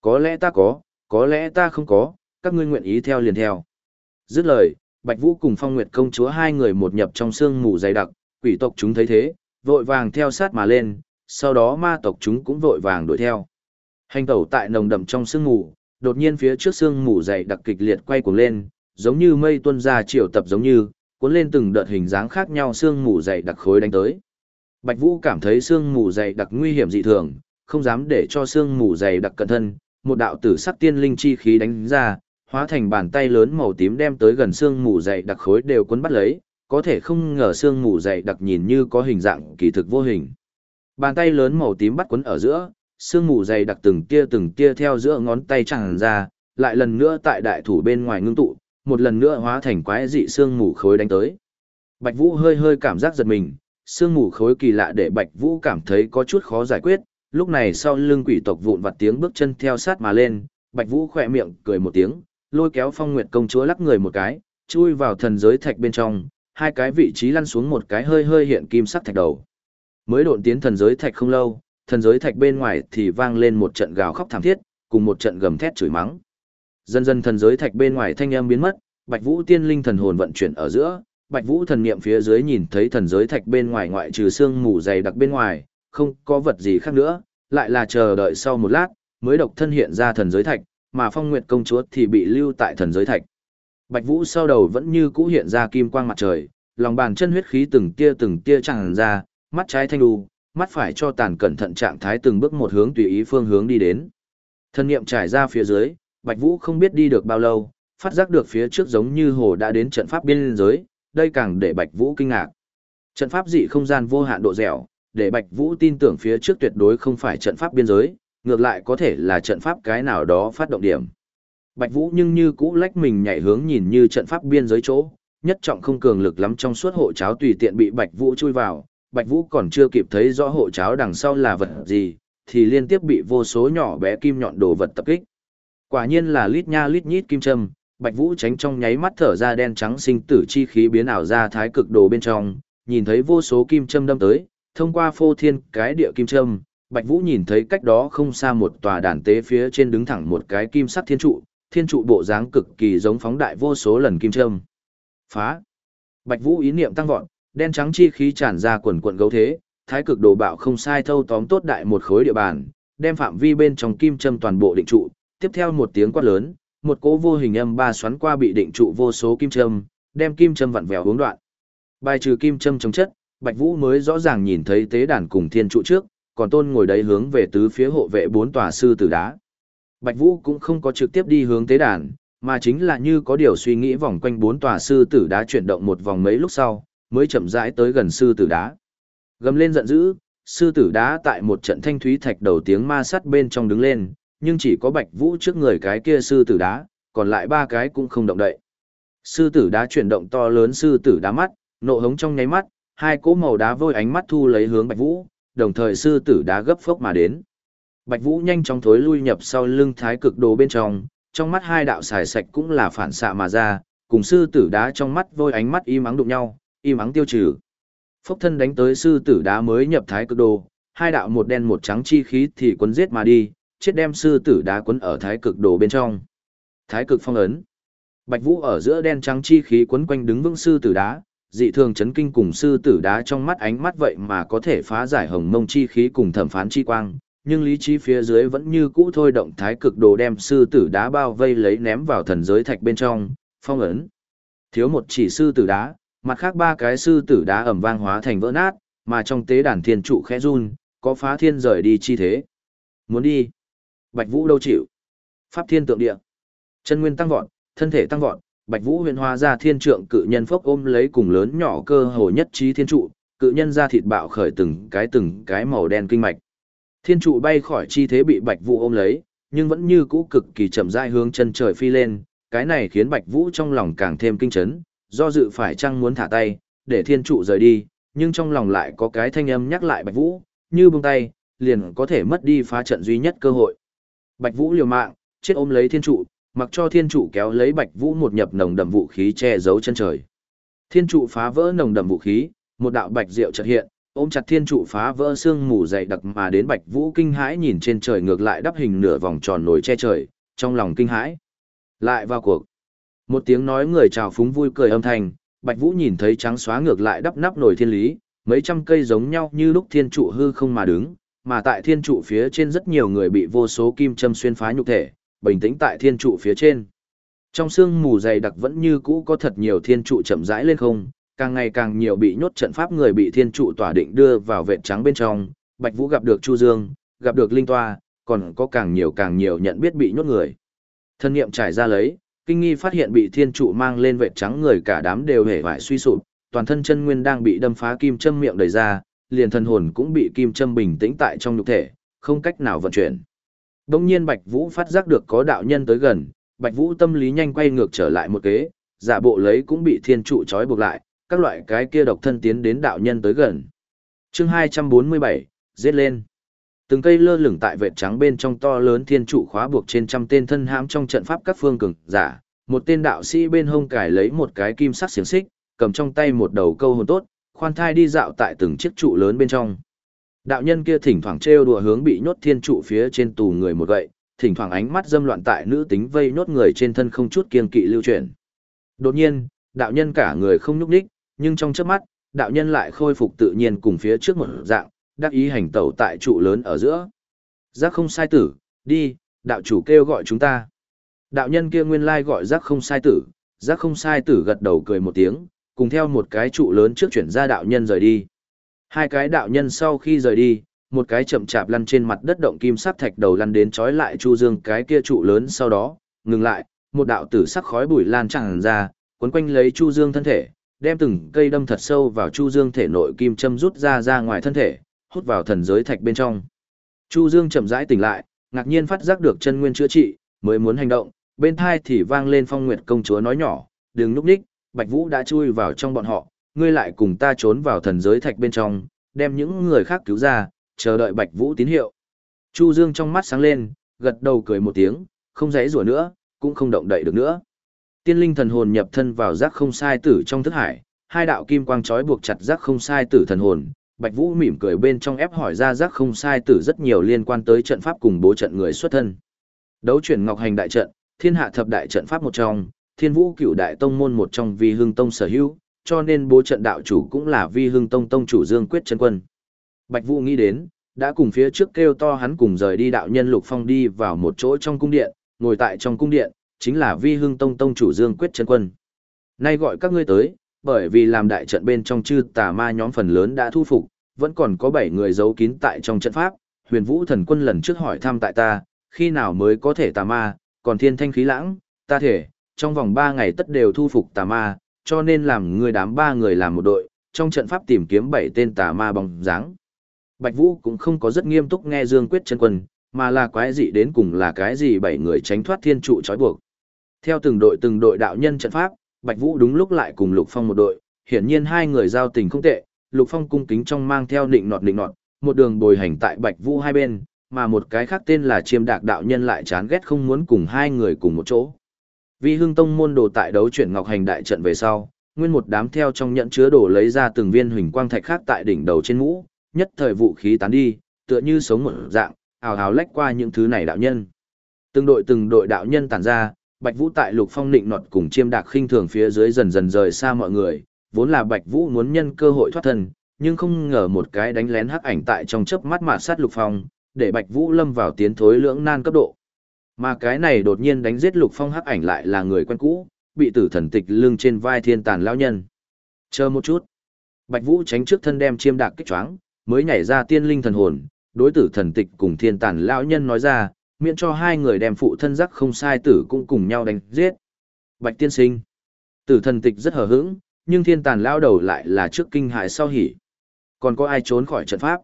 Có lẽ ta có, có lẽ ta không có, các ngươi nguyện ý theo liền theo. Dứt lời, Bạch Vũ cùng Phong Nguyệt công chúa hai người một nhập trong sương mù dày đặc, quỷ tộc chúng thấy thế, vội vàng theo sát mà lên, sau đó ma tộc chúng cũng vội vàng đuổi theo. Hành tẩu tại nồng đậm trong sương mù, đột nhiên phía trước sương mù dày đặc kịch liệt quay cuồng lên, giống như mây tuôn ra chiều tập giống như, cuốn lên từng đợt hình dáng khác nhau sương mù dày đặc khối đánh tới. Bạch Vũ cảm thấy sương mù dày đặc nguy hiểm dị thường, không dám để cho sương mù dày đặc cẩn thân, một đạo tử sắc tiên linh chi khí đánh ra, hóa thành bàn tay lớn màu tím đem tới gần sương mù dày đặc khối đều cuốn bắt lấy, có thể không ngờ sương mù dày đặc nhìn như có hình dạng kỳ thực vô hình. Bàn tay lớn màu tím bắt cuốn ở giữa, sương mù dày đặc từng tia từng tia theo giữa ngón tay tràn ra, lại lần nữa tại đại thủ bên ngoài ngưng tụ, một lần nữa hóa thành quái dị sương mù khối đánh tới. Bạch Vũ hơi hơi cảm giác giật mình, sương mù khối kỳ lạ để Bạch Vũ cảm thấy có chút khó giải quyết, lúc này sau lưng quỷ tộc vụn vặt tiếng bước chân theo sát mà lên, Bạch Vũ khẽ miệng cười một tiếng, lôi kéo Phong Nguyệt công chúa lắc người một cái, chui vào thần giới thạch bên trong, hai cái vị trí lăn xuống một cái hơi hơi hiện kim sắc thạch đầu. Mới độn tiến thần giới thạch không lâu, thần giới thạch bên ngoài thì vang lên một trận gào khóc thảm thiết, cùng một trận gầm thét chửi mắng. Dần dần thần giới thạch bên ngoài thanh âm biến mất, Bạch Vũ tiên linh thần hồn vận chuyển ở giữa, Bạch Vũ thần niệm phía dưới nhìn thấy thần giới thạch bên ngoài ngoại trừ xương mù dày đặc bên ngoài, không có vật gì khác nữa, lại là chờ đợi sau một lát, mới độc thân hiện ra thần giới thạch, mà Phong Nguyệt công chúa thì bị lưu tại thần giới thạch. Bạch Vũ sau đầu vẫn như cũ hiện ra kim quang mặt trời, lòng bàn chân huyết khí từng tia từng tia tràn ra, mắt trái thanh đù, mắt phải cho tàn cẩn thận trạng thái từng bước một hướng tùy ý phương hướng đi đến. Thân niệm trải ra phía dưới, Bạch Vũ không biết đi được bao lâu, phát giác được phía trước giống như hồ đã đến trận pháp biên giới, đây càng để Bạch Vũ kinh ngạc. Trận pháp dị không gian vô hạn độ dẻo, để Bạch Vũ tin tưởng phía trước tuyệt đối không phải trận pháp biên giới, ngược lại có thể là trận pháp cái nào đó phát động điểm. Bạch Vũ nhưng như cũ lách mình nhảy hướng nhìn như trận pháp biên giới chỗ, nhất trọng không cường lực lắm trong suốt hộ cháo tùy tiện bị Bạch Vũ chui vào, Bạch Vũ còn chưa kịp thấy rõ hộ cháo đằng sau là vật gì, thì liên tiếp bị vô số nhỏ bé kim nhọn đồ vật tập kích. Quả nhiên là lít nha lít nhít kim châm, Bạch Vũ tránh trong nháy mắt thở ra đen trắng sinh tử chi khí biến ảo ra thái cực đồ bên trong, nhìn thấy vô số kim châm đâm tới, thông qua phô thiên cái địa kim châm, Bạch Vũ nhìn thấy cách đó không xa một tòa đàn tế phía trên đứng thẳng một cái kim sắc thiên trụ, thiên trụ bộ dáng cực kỳ giống phóng đại vô số lần kim châm. Phá! Bạch Vũ ý niệm tăng vọt, đen trắng chi khí tràn ra quần quận gấu thế, thái cực đồ bạo không sai thâu tóm tốt đại một khối địa bàn, đem phạm vi bên trong kim châm toàn bộ định trụ, tiếp theo một tiếng quát lớn, một cỗ vô hình âm ba xoắn qua bị định trụ vô số kim châm, đem kim châm vặn vẹo hướng đoạn. Bài trừ kim châm chống chất, Bạch Vũ mới rõ ràng nhìn thấy tế đàn cùng thiên trụ trước, còn tôn ngồi đấy hướng về tứ phía hộ vệ bốn tòa sư tử đá. Bạch Vũ cũng không có trực tiếp đi hướng tế đàn, mà chính là như có điều suy nghĩ vòng quanh bốn tòa sư tử đá chuyển động một vòng mấy lúc sau, mới chậm rãi tới gần sư tử đá. Gầm lên giận dữ, sư tử đá tại một trận thanh thúy thạch đầu tiếng ma sắt bên trong đứng lên, nhưng chỉ có Bạch Vũ trước người cái kia sư tử đá, còn lại ba cái cũng không động đậy. Sư tử đá chuyển động to lớn sư tử đá mắt, nộ hống trong nháy mắt, hai cỗ màu đá vôi ánh mắt thu lấy hướng Bạch Vũ, đồng thời sư tử đá gấp phốc mà đến. Bạch Vũ nhanh chóng thối lui nhập sau lưng thái cực đồ bên trong, trong mắt hai đạo xài sạch cũng là phản xạ mà ra, cùng sư tử đá trong mắt vôi ánh mắt im ắng đụng nhau, im ắng tiêu trừ. Phốc thân đánh tới sư tử đá mới nhập thái cực đồ, hai đạo một đen một trắng chi khí thì quấn giết mà đi, chết đem sư tử đá quấn ở thái cực đồ bên trong. Thái cực phong ấn. Bạch Vũ ở giữa đen trắng chi khí quấn quanh đứng vững sư tử đá, dị thường chấn kinh cùng sư tử đá trong mắt ánh mắt vậy mà có thể phá giải hồng mông chi khí cùng thẩm phán chi quang, nhưng lý trí phía dưới vẫn như cũ thôi động thái cực đồ đem sư tử đá bao vây lấy ném vào thần giới thạch bên trong, phong ấn. Thiếu một chỉ sư tử đá, mặt khác ba cái sư tử đá ẩm vang hóa thành vỡ nát, mà trong tế đàn thiên trụ khẽ run, có phá thiên rời đi chi thế. Muốn đi. Bạch Vũ đâu chịu. Pháp thiên tượng địa. Chân nguyên tăng vọt, thân thể tăng vọt, Bạch Vũ huyền hóa ra thiên trượng cự nhân phốc ôm lấy cùng lớn nhỏ cơ hồ nhất trí thiên trụ, cự nhân ra thịt bạo khởi từng cái từng cái màu đen kinh mạch. Thiên trụ bay khỏi chi thế bị Bạch Vũ ôm lấy, nhưng vẫn như cũ cực kỳ chậm rãi hướng chân trời phi lên, cái này khiến Bạch Vũ trong lòng càng thêm kinh chấn, do dự phải chăng muốn thả tay, để thiên trụ rời đi, nhưng trong lòng lại có cái thanh âm nhắc lại Bạch Vũ, như buông tay, liền có thể mất đi phá trận duy nhất cơ hội. Bạch Vũ liều mạng, chết ôm lấy thiên trụ, mặc cho thiên trụ kéo lấy Bạch Vũ một nhập nồng đậm vũ khí che giấu chân trời. Thiên trụ phá vỡ nồng đậm vũ khí, một đạo bạch diệu chợt hiện, ôm chặt thiên trụ phá vỡ xương mù dày đặc mà đến Bạch Vũ kinh hãi nhìn trên trời ngược lại đắp hình nửa vòng tròn nổi che trời, trong lòng kinh hãi. Lại vào cuộc. Một tiếng nói người chào phúng vui cười âm thanh, Bạch Vũ nhìn thấy trắng xóa ngược lại đắp nắp nổi thiên lý, mấy trăm cây giống nhau như lúc thiên trụ hư không mà đứng, mà tại thiên trụ phía trên rất nhiều người bị vô số kim châm xuyên phá nhục thể, bình tĩnh tại thiên trụ phía trên. Trong sương mù dày đặc vẫn như cũ có thật nhiều thiên trụ chậm rãi lên không, càng ngày càng nhiều bị nhốt trận pháp người bị thiên trụ tỏa định đưa vào vệ trắng bên trong, Bạch Vũ gặp được Chu Dương, gặp được Linh Toa, còn có càng nhiều càng nhiều nhận biết bị nhốt người. Thân nghiệm trải ra lấy, kinh nghi phát hiện bị thiên trụ mang lên vệ trắng người cả đám đều hề vải suy sụp, toàn thân chân nguyên đang bị đâm phá kim châm miệng đầy ra, liền thần hồn cũng bị kim châm bình tĩnh tại trong nhục thể, không cách nào vận chuyển. Đông nhiên Bạch Vũ phát giác được có đạo nhân tới gần, Bạch Vũ tâm lý nhanh quay ngược trở lại một kế, giả bộ lấy cũng bị thiên trụ trói buộc lại, các loại cái kia độc thân tiến đến đạo nhân tới gần. Chương 247, giết lên. Từng cây lơ lửng tại vệt trắng bên trong to lớn thiên trụ khóa buộc trên trăm tên thân hãm trong trận pháp các phương cường giả, một tên đạo sĩ bên hông cài lấy một cái kim sắc xiềng xích, cầm trong tay một đầu câu hồn tốt, khoan thai đi dạo tại từng chiếc trụ lớn bên trong. Đạo nhân kia thỉnh thoảng trêu đùa hướng bị nhốt thiên trụ phía trên tù người một gậy, thỉnh thoảng ánh mắt dâm loạn tại nữ tính vây nhốt người trên thân không chút kiên kỵ lưu chuyển. Đột nhiên, đạo nhân cả người không nhúc ních, nhưng trong chớp mắt, đạo nhân lại khôi phục tự nhiên cùng phía trước một dạng, đắc ý hành tẩu tại trụ lớn ở giữa. Giác không sai tử, đi, đạo chủ kêu gọi chúng ta. Đạo nhân kia nguyên lai gọi giác không sai tử, giác không sai tử gật đầu cười một tiếng, cùng theo một cái trụ lớn trước chuyển ra đạo nhân rời đi. Hai cái đạo nhân sau khi rời đi, một cái chậm chạp lăn trên mặt đất động kim sắt thạch đầu lăn đến trói lại Chu Dương cái kia trụ lớn sau đó, ngừng lại, một đạo tử sắc khói bụi lan tràn ra, quấn quanh lấy Chu Dương thân thể, đem từng cây đâm thật sâu vào Chu Dương thể nội kim châm rút ra ra ngoài thân thể, hút vào thần giới thạch bên trong. Chu Dương chậm rãi tỉnh lại, ngạc nhiên phát giác được chân nguyên chữa trị, mới muốn hành động, bên thai thì vang lên Phong Nguyệt công chúa nói nhỏ, "Đừng núp đích, Bạch Vũ đã chui vào trong bọn họ, ngươi lại cùng ta trốn vào thần giới thạch bên trong, đem những người khác cứu ra, chờ đợi Bạch Vũ tín hiệu." Chu Dương trong mắt sáng lên, gật đầu cười một tiếng, không dãy rủa nữa, cũng không động đậy được nữa. Tiên linh thần hồn nhập thân vào giác không sai tử trong thức hải, hai đạo kim quang chói buộc chặt giác không sai tử thần hồn, Bạch Vũ mỉm cười bên trong ép hỏi ra giác không sai tử rất nhiều liên quan tới trận pháp cùng bố trận người xuất thân. Đấu chuyển Ngọc Hành đại trận, thiên hạ thập đại trận pháp một trong, thiên vũ cửu đại tông môn một trong vi hưng tông sở hữu, cho nên bố trận đạo chủ cũng là vi hưng tông tông chủ Dương Quyết chân quân. Bạch Vũ nghĩ đến, đã cùng phía trước kêu to hắn cùng rời đi đạo nhân Lục Phong đi vào một chỗ trong cung điện, ngồi tại trong cung điện, chính là vi hưng tông tông chủ Dương Quyết chân quân. Nay gọi các ngươi tới, bởi vì làm đại trận bên trong chư tà ma nhóm phần lớn đã thu phục, vẫn còn có 7 người giấu kín tại trong trận pháp, huyền vũ thần quân lần trước hỏi thăm tại ta, khi nào mới có thể tà ma, còn thiên thanh khí lãng, ta thể, trong vòng 3 ngày tất đều thu phục tà ma, cho nên làm người đám 3 người làm một đội, trong trận pháp tìm kiếm 7 tên tà ma bóng dáng. Bạch Vũ cũng không có rất nghiêm túc nghe Dương Quyết chân quân, mà là quái gì đến cùng là cái gì bảy người tránh thoát thiên trụ trói buộc. Theo từng đội từng đội đạo nhân trận pháp, Bạch Vũ đúng lúc lại cùng Lục Phong một đội, hiển nhiên hai người giao tình không tệ, Lục Phong cung kính trong mang theo định nọt định nọt, một đường bồi hành tại Bạch Vũ hai bên, mà một cái khác tên là Chiêm Đạc đạo nhân lại chán ghét không muốn cùng hai người cùng một chỗ. Vì Hưng Tông môn đồ tại đấu chuyển Ngọc Hành đại trận về sau, nguyên một đám theo trong nhận chứa đồ lấy ra từng viên huỳnh quang thạch khác tại đỉnh đầu trên mũ, nhất thời vũ khí tán đi, tựa như sống một dạng, ào ào lách qua những thứ này đạo nhân. Từng đội từng đội đạo nhân tản ra, Bạch Vũ tại Lục Phong định nọt cùng chiêm đạc khinh thường phía dưới dần dần rời xa mọi người, vốn là Bạch Vũ muốn nhân cơ hội thoát thân, nhưng không ngờ một cái đánh lén hắc ảnh tại trong chớp mắt mà sát Lục Phong, để Bạch Vũ lâm vào tiến thối lưỡng nan cấp độ. Mà cái này đột nhiên đánh giết Lục Phong hắc ảnh lại là người quen cũ, bị tử thần tịch lưng trên vai thiên tàn lão nhân. Chờ một chút. Bạch Vũ tránh trước thân đem chiêm đạc kích choáng, mới nhảy ra tiên linh thần hồn, đối tử thần tịch cùng thiên tàn lão nhân nói ra, miễn cho hai người đem phụ thân giác không sai tử cũng cùng nhau đánh giết. Bạch tiên sinh. Tử thần tịch rất hờ hững, nhưng thiên tàn lao đầu lại là trước kinh hại sau hỉ. Còn có ai trốn khỏi trận pháp?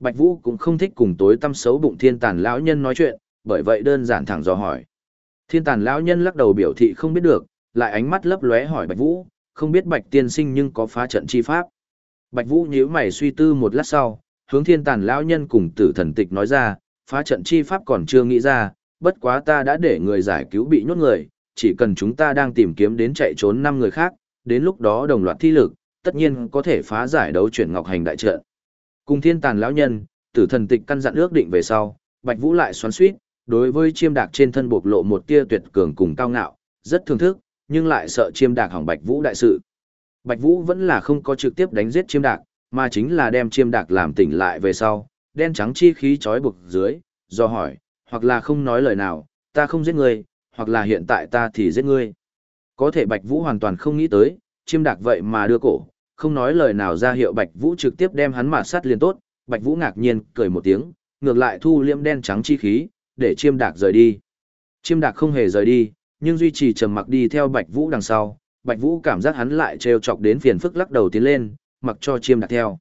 Bạch Vũ cũng không thích cùng tối tâm xấu bụng thiên tàn lão nhân nói chuyện, bởi vậy đơn giản thẳng dò hỏi. Thiên tàn lão nhân lắc đầu biểu thị không biết được, lại ánh mắt lấp lóe hỏi Bạch Vũ, không biết Bạch tiên sinh nhưng có phá trận chi pháp. Bạch Vũ nhíu mày suy tư một lát sau, hướng thiên tàn lão nhân cùng tử thần tịch nói ra, phá trận chi pháp còn chưa nghĩ ra, bất quá ta đã để người giải cứu bị nhốt người, chỉ cần chúng ta đang tìm kiếm đến chạy trốn năm người khác, đến lúc đó đồng loạt thi lực, tất nhiên có thể phá giải đấu chuyển ngọc hành đại trận. Cùng thiên tàn lão nhân, tử thần tịch căn dặn ước định về sau, Bạch Vũ lại xoắn suýt, đối với chiêm đạc trên thân bộc lộ một tia tuyệt cường cùng cao ngạo, rất thưởng thức, nhưng lại sợ chiêm đạc hỏng Bạch Vũ đại sự. Bạch Vũ vẫn là không có trực tiếp đánh giết chiêm đạc, mà chính là đem chiêm đạc làm tỉnh lại về sau, đen trắng chi khí trói buộc dưới, do hỏi, hoặc là không nói lời nào, ta không giết ngươi, hoặc là hiện tại ta thì giết ngươi. Có thể Bạch Vũ hoàn toàn không nghĩ tới, chiêm đạc vậy mà đưa cổ, không nói lời nào ra hiệu Bạch Vũ trực tiếp đem hắn mà sát liền tốt, Bạch Vũ ngạc nhiên cười một tiếng, ngược lại thu liễm đen trắng chi khí, để chiêm đạc rời đi. Chiêm đạc không hề rời đi, nhưng duy trì trầm mặc đi theo Bạch Vũ đằng sau, Bạch Vũ cảm giác hắn lại trêu chọc đến phiền phức lắc đầu tiến lên, mặc cho chiêm đạc theo.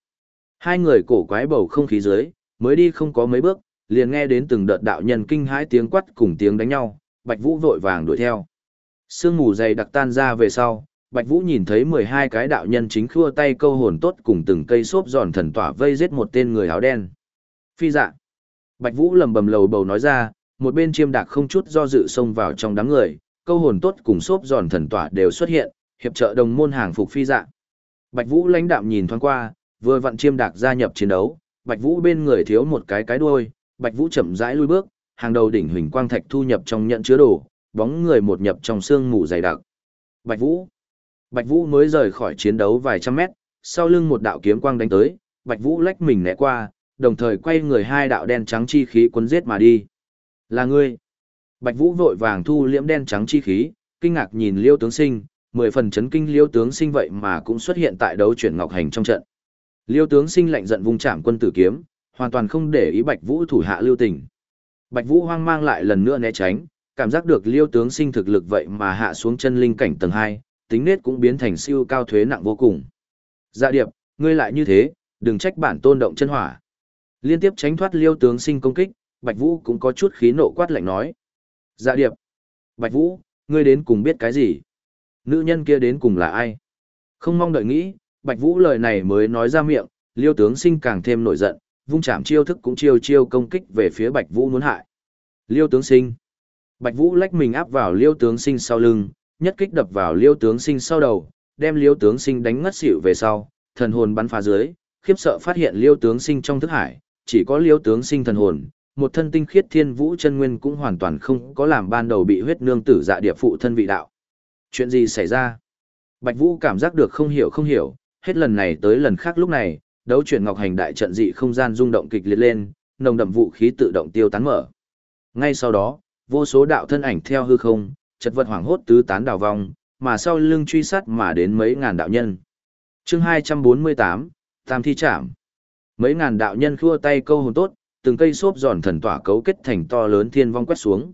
Hai người cổ quái bầu không khí dưới, mới đi không có mấy bước, liền nghe đến từng đợt đạo nhân kinh hãi tiếng quát cùng tiếng đánh nhau, Bạch Vũ vội vàng đuổi theo. Sương mù dày đặc tan ra về sau, Bạch Vũ nhìn thấy 12 cái đạo nhân chính khua tay câu hồn tốt cùng từng cây xốp giòn thần tỏa vây giết một tên người áo đen. Phi dạ. Bạch Vũ lầm bầm lầu bầu nói ra, một bên chiêm đạc không chút do dự xông vào trong đám người, câu hồn tốt cùng xốp giòn thần tỏa đều xuất hiện, hiệp trợ đồng môn hàng phục phi dạ. Bạch Vũ lãnh đạm nhìn thoáng qua, vừa vặn chiêm đạc gia nhập chiến đấu, Bạch Vũ bên người thiếu một cái cái đuôi, Bạch Vũ chậm rãi lui bước, hàng đầu đỉnh huỳnh quang thạch thu nhập trong nhận chứa đồ, bóng người một nhập trong xương mù dày đặc. Bạch Vũ. Bạch Vũ mới rời khỏi chiến đấu vài trăm mét, sau lưng một đạo kiếm quang đánh tới, Bạch Vũ lách mình né qua, đồng thời quay người hai đạo đen trắng chi khí cuốn giết mà đi. Là ngươi. Bạch Vũ vội vàng thu liễm đen trắng chi khí, kinh ngạc nhìn Liêu tướng sinh, mười phần chấn kinh Liêu tướng sinh vậy mà cũng xuất hiện tại đấu chuyển ngọc hành trong trận. Liêu tướng sinh lạnh giận vung chạm quân tử kiếm, hoàn toàn không để ý Bạch Vũ thủ hạ lưu tình. Bạch Vũ hoang mang lại lần nữa né tránh, cảm giác được Liêu tướng sinh thực lực vậy mà hạ xuống chân linh cảnh tầng 2, tính nết cũng biến thành siêu cao thuế nặng vô cùng. Dạ điệp, ngươi lại như thế, đừng trách bản tôn động chân hỏa. Liên tiếp tránh thoát Liêu tướng sinh công kích, Bạch Vũ cũng có chút khí nộ quát lạnh nói. Dạ điệp, Bạch Vũ, ngươi đến cùng biết cái gì? Nữ nhân kia đến cùng là ai? Không mong đợi nghĩ, Bạch Vũ lời này mới nói ra miệng, Liêu tướng sinh càng thêm nổi giận, vung chạm chiêu thức cũng chiêu chiêu công kích về phía Bạch Vũ muốn hại. Liêu tướng sinh. Bạch Vũ lách mình áp vào Liêu tướng sinh sau lưng, nhất kích đập vào Liêu tướng sinh sau đầu, đem Liêu tướng sinh đánh ngất xỉu về sau, thần hồn bắn phá dưới, khiếp sợ phát hiện Liêu tướng sinh trong thức hải, chỉ có Liêu tướng sinh thần hồn, một thân tinh khiết thiên vũ chân nguyên cũng hoàn toàn không có làm ban đầu bị huyết nương tử dạ địa phụ thân vị đạo. Chuyện gì xảy ra? Bạch Vũ cảm giác được không hiểu không hiểu, hết lần này tới lần khác lúc này, đấu chuyển ngọc hành đại trận dị không gian rung động kịch liệt lên, nồng đậm vũ khí tự động tiêu tán mở. Ngay sau đó, vô số đạo thân ảnh theo hư không, chật vật hoảng hốt tứ tán đào vong, mà sau lưng truy sát mà đến mấy ngàn đạo nhân. Chương 248, Tam thi trảm. Mấy ngàn đạo nhân khua tay câu hồn tốt, từng cây xốp giòn thần tỏa cấu kết thành to lớn thiên vong quét xuống.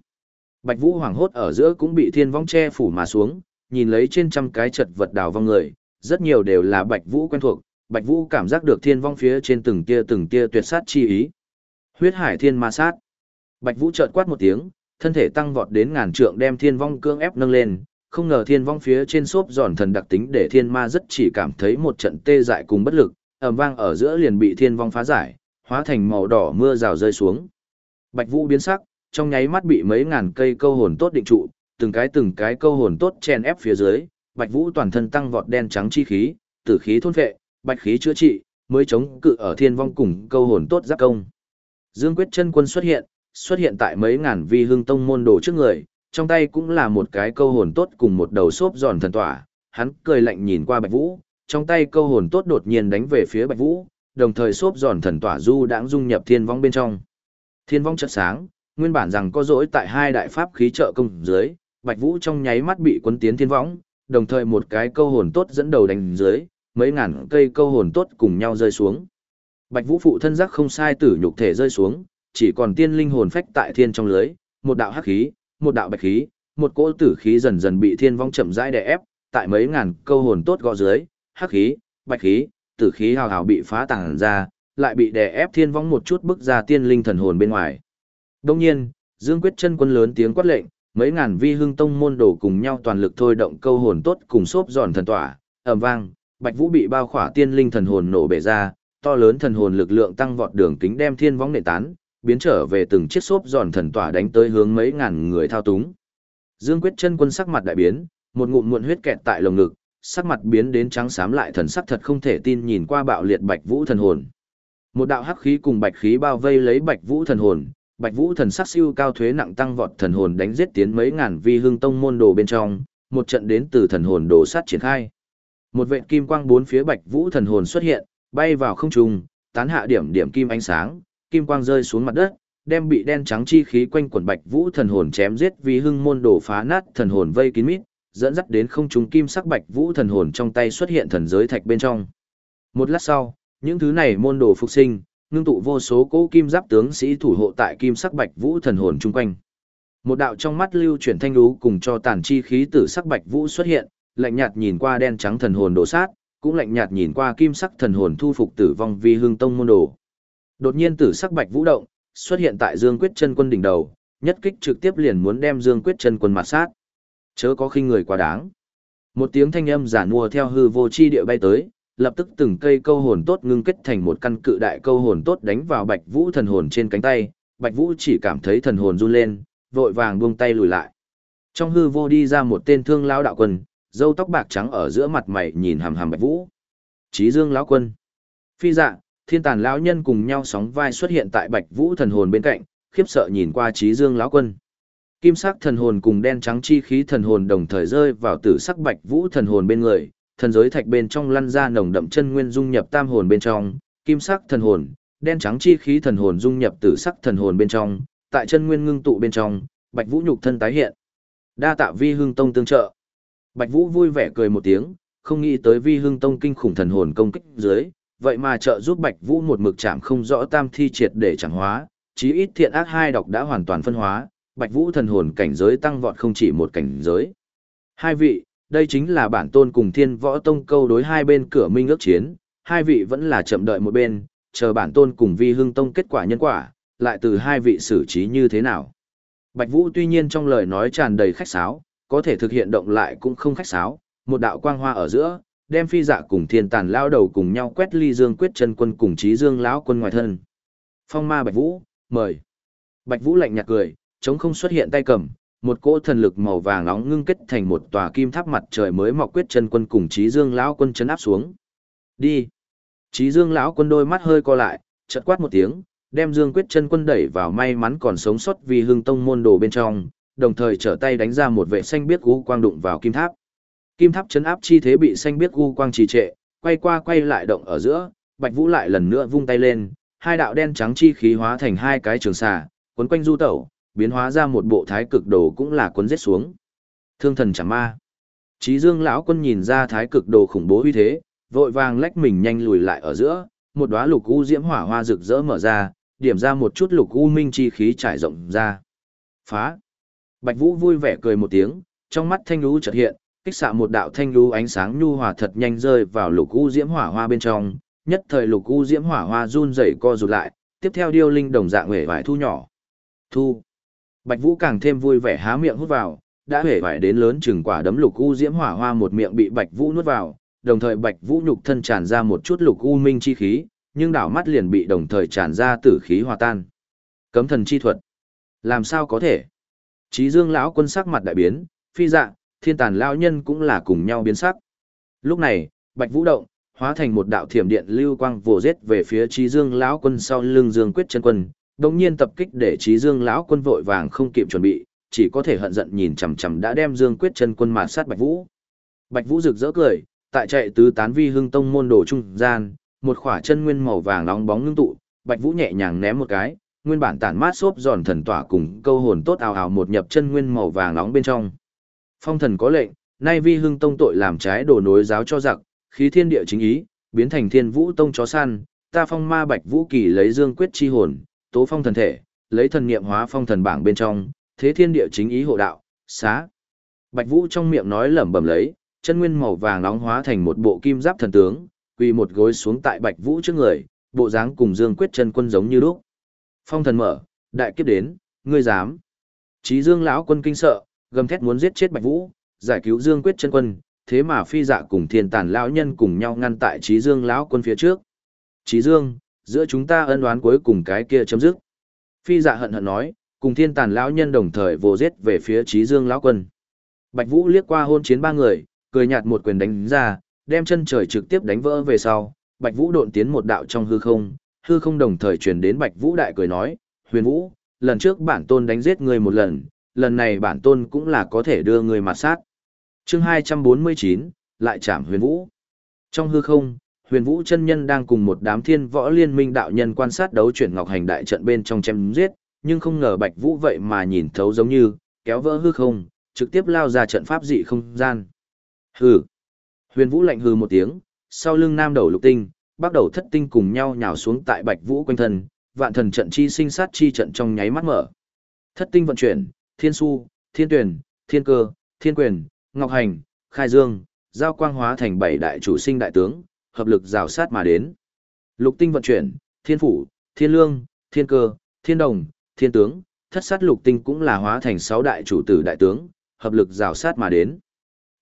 Bạch Vũ hoảng hốt ở giữa cũng bị thiên vong che phủ mà xuống, nhìn lấy trên trăm cái chật vật đào vong người, rất nhiều đều là Bạch Vũ quen thuộc, Bạch Vũ cảm giác được thiên vong phía trên từng tia từng tia tuyệt sát chi ý. Huyết hải thiên ma sát. Bạch Vũ chợt quát một tiếng, thân thể tăng vọt đến ngàn trượng đem thiên vong cương ép nâng lên, không ngờ thiên vong phía trên xốp giòn thần đặc tính để thiên ma rất chỉ cảm thấy một trận tê dại cùng bất lực, ầm vang ở giữa liền bị thiên vong phá giải, hóa thành màu đỏ mưa rào rơi xuống. Bạch Vũ biến sắc, trong nháy mắt bị mấy ngàn cây câu hồn tốt định trụ, từng cái từng cái câu hồn tốt chen ép phía dưới, Bạch Vũ toàn thân tăng vọt đen trắng chi khí, tử khí thôn phệ, bạch khí chữa trị, mới chống cự ở thiên vong cùng câu hồn tốt giáp công. Dương Quyết chân quân xuất hiện, xuất hiện tại mấy ngàn vi hương tông môn đồ trước người, trong tay cũng là một cái câu hồn tốt cùng một đầu xốp giòn thần tỏa, hắn cười lạnh nhìn qua Bạch Vũ, trong tay câu hồn tốt đột nhiên đánh về phía Bạch Vũ, đồng thời xốp giòn thần tỏa du đãng dung nhập thiên vong bên trong. Thiên vong chợt sáng, nguyên bản rằng có dỗi tại hai đại pháp khí trợ công dưới, Bạch Vũ trong nháy mắt bị cuốn tiến thiên vong, đồng thời một cái câu hồn tốt dẫn đầu đánh dưới, mấy ngàn cây câu hồn tốt cùng nhau rơi xuống. Bạch Vũ phụ thân giác không sai tử nhục thể rơi xuống, chỉ còn tiên linh hồn phách tại thiên trong lưới, một đạo hắc khí, một đạo bạch khí, một cỗ tử khí dần dần bị thiên vong chậm rãi đè ép, tại mấy ngàn câu hồn tốt gò dưới, hắc khí, bạch khí, tử khí hào hào bị phá tàng ra, lại bị đè ép thiên vong một chút bức ra tiên linh thần hồn bên ngoài. đương nhiên, Dương Quyết chân quân lớn tiếng quát lệnh, mấy ngàn vi hương tông môn đồ cùng nhau toàn lực thôi động câu hồn tốt cùng xốp giòn thần tỏa, ầm vang, Bạch Vũ bị bao khỏa tiên linh thần hồn nổ bể ra, to lớn thần hồn lực lượng tăng vọt đường kính đem thiên võng nệ tán, biến trở về từng chiếc xốp giòn thần tỏa đánh tới hướng mấy ngàn người thao túng. Dương Quyết chân quân sắc mặt đại biến, một ngụm muộn huyết kẹt tại lồng ngực, sắc mặt biến đến trắng xám lại thần sắc thật không thể tin nhìn qua bạo liệt Bạch Vũ thần hồn. Một đạo hắc khí cùng bạch khí bao vây lấy Bạch Vũ thần hồn, Bạch Vũ thần sắc siêu cao thuế nặng tăng vọt thần hồn đánh giết tiến mấy ngàn vi hương tông môn đồ bên trong, một trận đến từ thần hồn đồ sát triển khai. Một vệt kim quang bốn phía Bạch Vũ thần hồn xuất hiện, bay vào không trung, tán hạ điểm điểm kim ánh sáng, kim quang rơi xuống mặt đất, đem bị đen trắng chi khí quanh quần Bạch Vũ thần hồn chém giết vì hưng môn đồ phá nát thần hồn vây kín mít, dẫn dắt đến không trung kim sắc Bạch Vũ thần hồn trong tay xuất hiện thần giới thạch bên trong. Một lát sau, những thứ này môn đồ phục sinh, ngưng tụ vô số cỗ kim giáp tướng sĩ thủ hộ tại kim sắc Bạch Vũ thần hồn chung quanh. Một đạo trong mắt lưu chuyển thanh lú cùng cho tàn chi khí tử sắc Bạch Vũ xuất hiện, lạnh nhạt nhìn qua đen trắng thần hồn đổ sát, cũng lạnh nhạt nhìn qua kim sắc thần hồn thu phục tử vong vì hương tông môn đồ. Đột nhiên tử sắc bạch vũ động, xuất hiện tại Dương Quyết chân quân đỉnh đầu, nhất kích trực tiếp liền muốn đem Dương Quyết chân quân mặt sát. Chớ có khinh người quá đáng. Một tiếng thanh âm giả mua theo hư vô chi địa bay tới, lập tức từng cây câu hồn tốt ngưng kết thành một căn cự đại câu hồn tốt đánh vào Bạch Vũ thần hồn trên cánh tay, Bạch Vũ chỉ cảm thấy thần hồn run lên, vội vàng buông tay lùi lại. Trong hư vô đi ra một tên thương lão đạo quân, râu tóc bạc trắng ở giữa mặt mày nhìn hàm hằm bạch vũ. Chí Dương lão quân. Phi dạ, thiên tàn lão nhân cùng nhau sóng vai xuất hiện tại bạch vũ thần hồn bên cạnh, khiếp sợ nhìn qua Chí Dương lão quân. Kim sắc thần hồn cùng đen trắng chi khí thần hồn đồng thời rơi vào tử sắc bạch vũ thần hồn bên người, thần giới thạch bên trong lăn ra nồng đậm chân nguyên dung nhập tam hồn bên trong, kim sắc thần hồn, đen trắng chi khí thần hồn dung nhập tử sắc thần hồn bên trong, tại chân nguyên ngưng tụ bên trong, bạch vũ nhục thân tái hiện. Đa tạ vi hương tông tương trợ. Bạch Vũ vui vẻ cười một tiếng, không nghĩ tới vi hưng tông kinh khủng thần hồn công kích dưới, vậy mà trợ giúp Bạch Vũ một mực chạm không rõ tam thi triệt để chẳng hóa, chí ít thiện ác hai độc đã hoàn toàn phân hóa, Bạch Vũ thần hồn cảnh giới tăng vọt không chỉ một cảnh giới. Hai vị, đây chính là bản tôn cùng thiên võ tông câu đối hai bên cửa minh ước chiến, hai vị vẫn là chậm đợi một bên, chờ bản tôn cùng vi hưng tông kết quả nhân quả, lại từ hai vị xử trí như thế nào. Bạch Vũ tuy nhiên trong lời nói tràn đầy khách sáo, có thể thực hiện động lại cũng không khách sáo, một đạo quang hoa ở giữa, đem phi dạ cùng thiên tàn lao đầu cùng nhau quét ly dương quyết chân quân cùng trí dương lão quân ngoài thân. Phong ma Bạch Vũ, mời. Bạch Vũ lạnh nhạt cười, chống không xuất hiện tay cầm, một cỗ thần lực màu vàng nóng ngưng kết thành một tòa kim tháp mặt trời mới mọc quyết chân quân cùng trí dương lão quân chấn áp xuống. Đi. Trí dương lão quân đôi mắt hơi co lại, chợt quát một tiếng, đem dương quyết chân quân đẩy vào may mắn còn sống sót vì hưng tông môn đồ bên trong, đồng thời trở tay đánh ra một vệ xanh biết u quang đụng vào kim tháp. Kim tháp chấn áp chi thế bị xanh biết u quang trì trệ, quay qua quay lại động ở giữa, Bạch Vũ lại lần nữa vung tay lên, hai đạo đen trắng chi khí hóa thành hai cái trường xà, quấn quanh du tẩu, biến hóa ra một bộ thái cực đồ cũng là cuốn giết xuống. Thương thần chẳng ma. Chí Dương lão quân nhìn ra thái cực đồ khủng bố uy thế, vội vàng lách mình nhanh lùi lại ở giữa, một đóa lục u diễm hỏa hoa rực rỡ mở ra, điểm ra một chút lục u minh chi khí trải rộng ra. Phá. Bạch Vũ vui vẻ cười một tiếng, trong mắt thanh lũ chợt hiện, kích xạ một đạo thanh lũ ánh sáng nhu hòa thật nhanh rơi vào lục u diễm hỏa hoa bên trong, nhất thời lục u diễm hỏa hoa run rẩy co rụt lại, tiếp theo điêu linh đồng dạng hể vải thu nhỏ. Thu. Bạch Vũ càng thêm vui vẻ há miệng hút vào, đã hể vải đến lớn chừng quả đấm lục u diễm hỏa hoa một miệng bị Bạch Vũ nuốt vào, đồng thời Bạch Vũ nhục thân tràn ra một chút lục u minh chi khí, nhưng đảo mắt liền bị đồng thời tràn ra tử khí hòa tan. Cấm thần chi thuật. Làm sao có thể? Chí Dương lão quân sắc mặt đại biến, phi dạ, thiên tàn lão nhân cũng là cùng nhau biến sắc. Lúc này, Bạch Vũ động, hóa thành một đạo thiểm điện lưu quang vồ giết về phía Chí Dương lão quân sau lưng Dương Quyết chân quân, đồng nhiên tập kích để trí Dương lão quân vội vàng không kịp chuẩn bị, chỉ có thể hận giận nhìn chằm chằm đã đem Dương Quyết chân quân mà sát Bạch Vũ. Bạch Vũ rực rỡ cười, tại chạy tứ tán vi hưng tông môn đồ trung gian, một khỏa chân nguyên màu vàng nóng bóng ngưng tụ, Bạch Vũ nhẹ nhàng ném một cái, nguyên bản tản mát xốp giòn thần tỏa cùng câu hồn tốt ào ào một nhập chân nguyên màu vàng nóng bên trong. Phong thần có lệnh, nay vi hưng tông tội làm trái đồ nối giáo cho giặc, khí thiên địa chính ý, biến thành thiên vũ tông chó săn, ta phong ma bạch vũ kỳ lấy dương quyết chi hồn, tố phong thần thể, lấy thần niệm hóa phong thần bảng bên trong, thế thiên địa chính ý hộ đạo, xá. Bạch vũ trong miệng nói lẩm bẩm lấy, chân nguyên màu vàng nóng hóa thành một bộ kim giáp thần tướng, quỳ một gối xuống tại bạch vũ trước người, bộ dáng cùng dương quyết chân quân giống như lúc. Phong thần mở, đại kiếp đến, ngươi dám. Chí Dương lão quân kinh sợ, gầm thét muốn giết chết Bạch Vũ, giải cứu Dương Quyết chân quân, thế mà phi dạ cùng thiên tàn lão nhân cùng nhau ngăn tại Chí Dương lão quân phía trước. Trí Dương, giữa chúng ta ân đoán cuối cùng cái kia chấm dứt. Phi dạ hận hận nói, cùng thiên tàn lão nhân đồng thời vồ giết về phía Trí Dương lão quân. Bạch Vũ liếc qua hôn chiến ba người, cười nhạt một quyền đánh ra, đem chân trời trực tiếp đánh vỡ về sau. Bạch Vũ độn tiến một đạo trong hư không, hư không đồng thời truyền đến Bạch Vũ đại cười nói, Huyền Vũ, lần trước bản tôn đánh giết ngươi một lần, lần này bản tôn cũng là có thể đưa ngươi mặt sát. Chương 249, lại chạm Huyền Vũ. Trong hư không, Huyền Vũ chân nhân đang cùng một đám thiên võ liên minh đạo nhân quan sát đấu chuyển ngọc hành đại trận bên trong chém giết, nhưng không ngờ Bạch Vũ vậy mà nhìn thấu giống như, kéo vỡ hư không, trực tiếp lao ra trận pháp dị không gian. Hừ. Huyền Vũ lạnh hừ một tiếng, sau lưng nam đầu lục tinh, bắt đầu thất tinh cùng nhau nhào xuống tại Bạch Vũ quanh thân, vạn thần trận chi sinh sát chi trận trong nháy mắt mở. Thất tinh vận chuyển, thiên su, thiên tuyển, thiên cơ, thiên quyền, ngọc hành, khai dương, giao quang hóa thành bảy đại chủ sinh đại tướng, hợp lực rào sát mà đến. Lục tinh vận chuyển, thiên phủ, thiên lương, thiên cơ, thiên đồng, thiên tướng, thất sát lục tinh cũng là hóa thành sáu đại chủ tử đại tướng, hợp lực rào sát mà đến.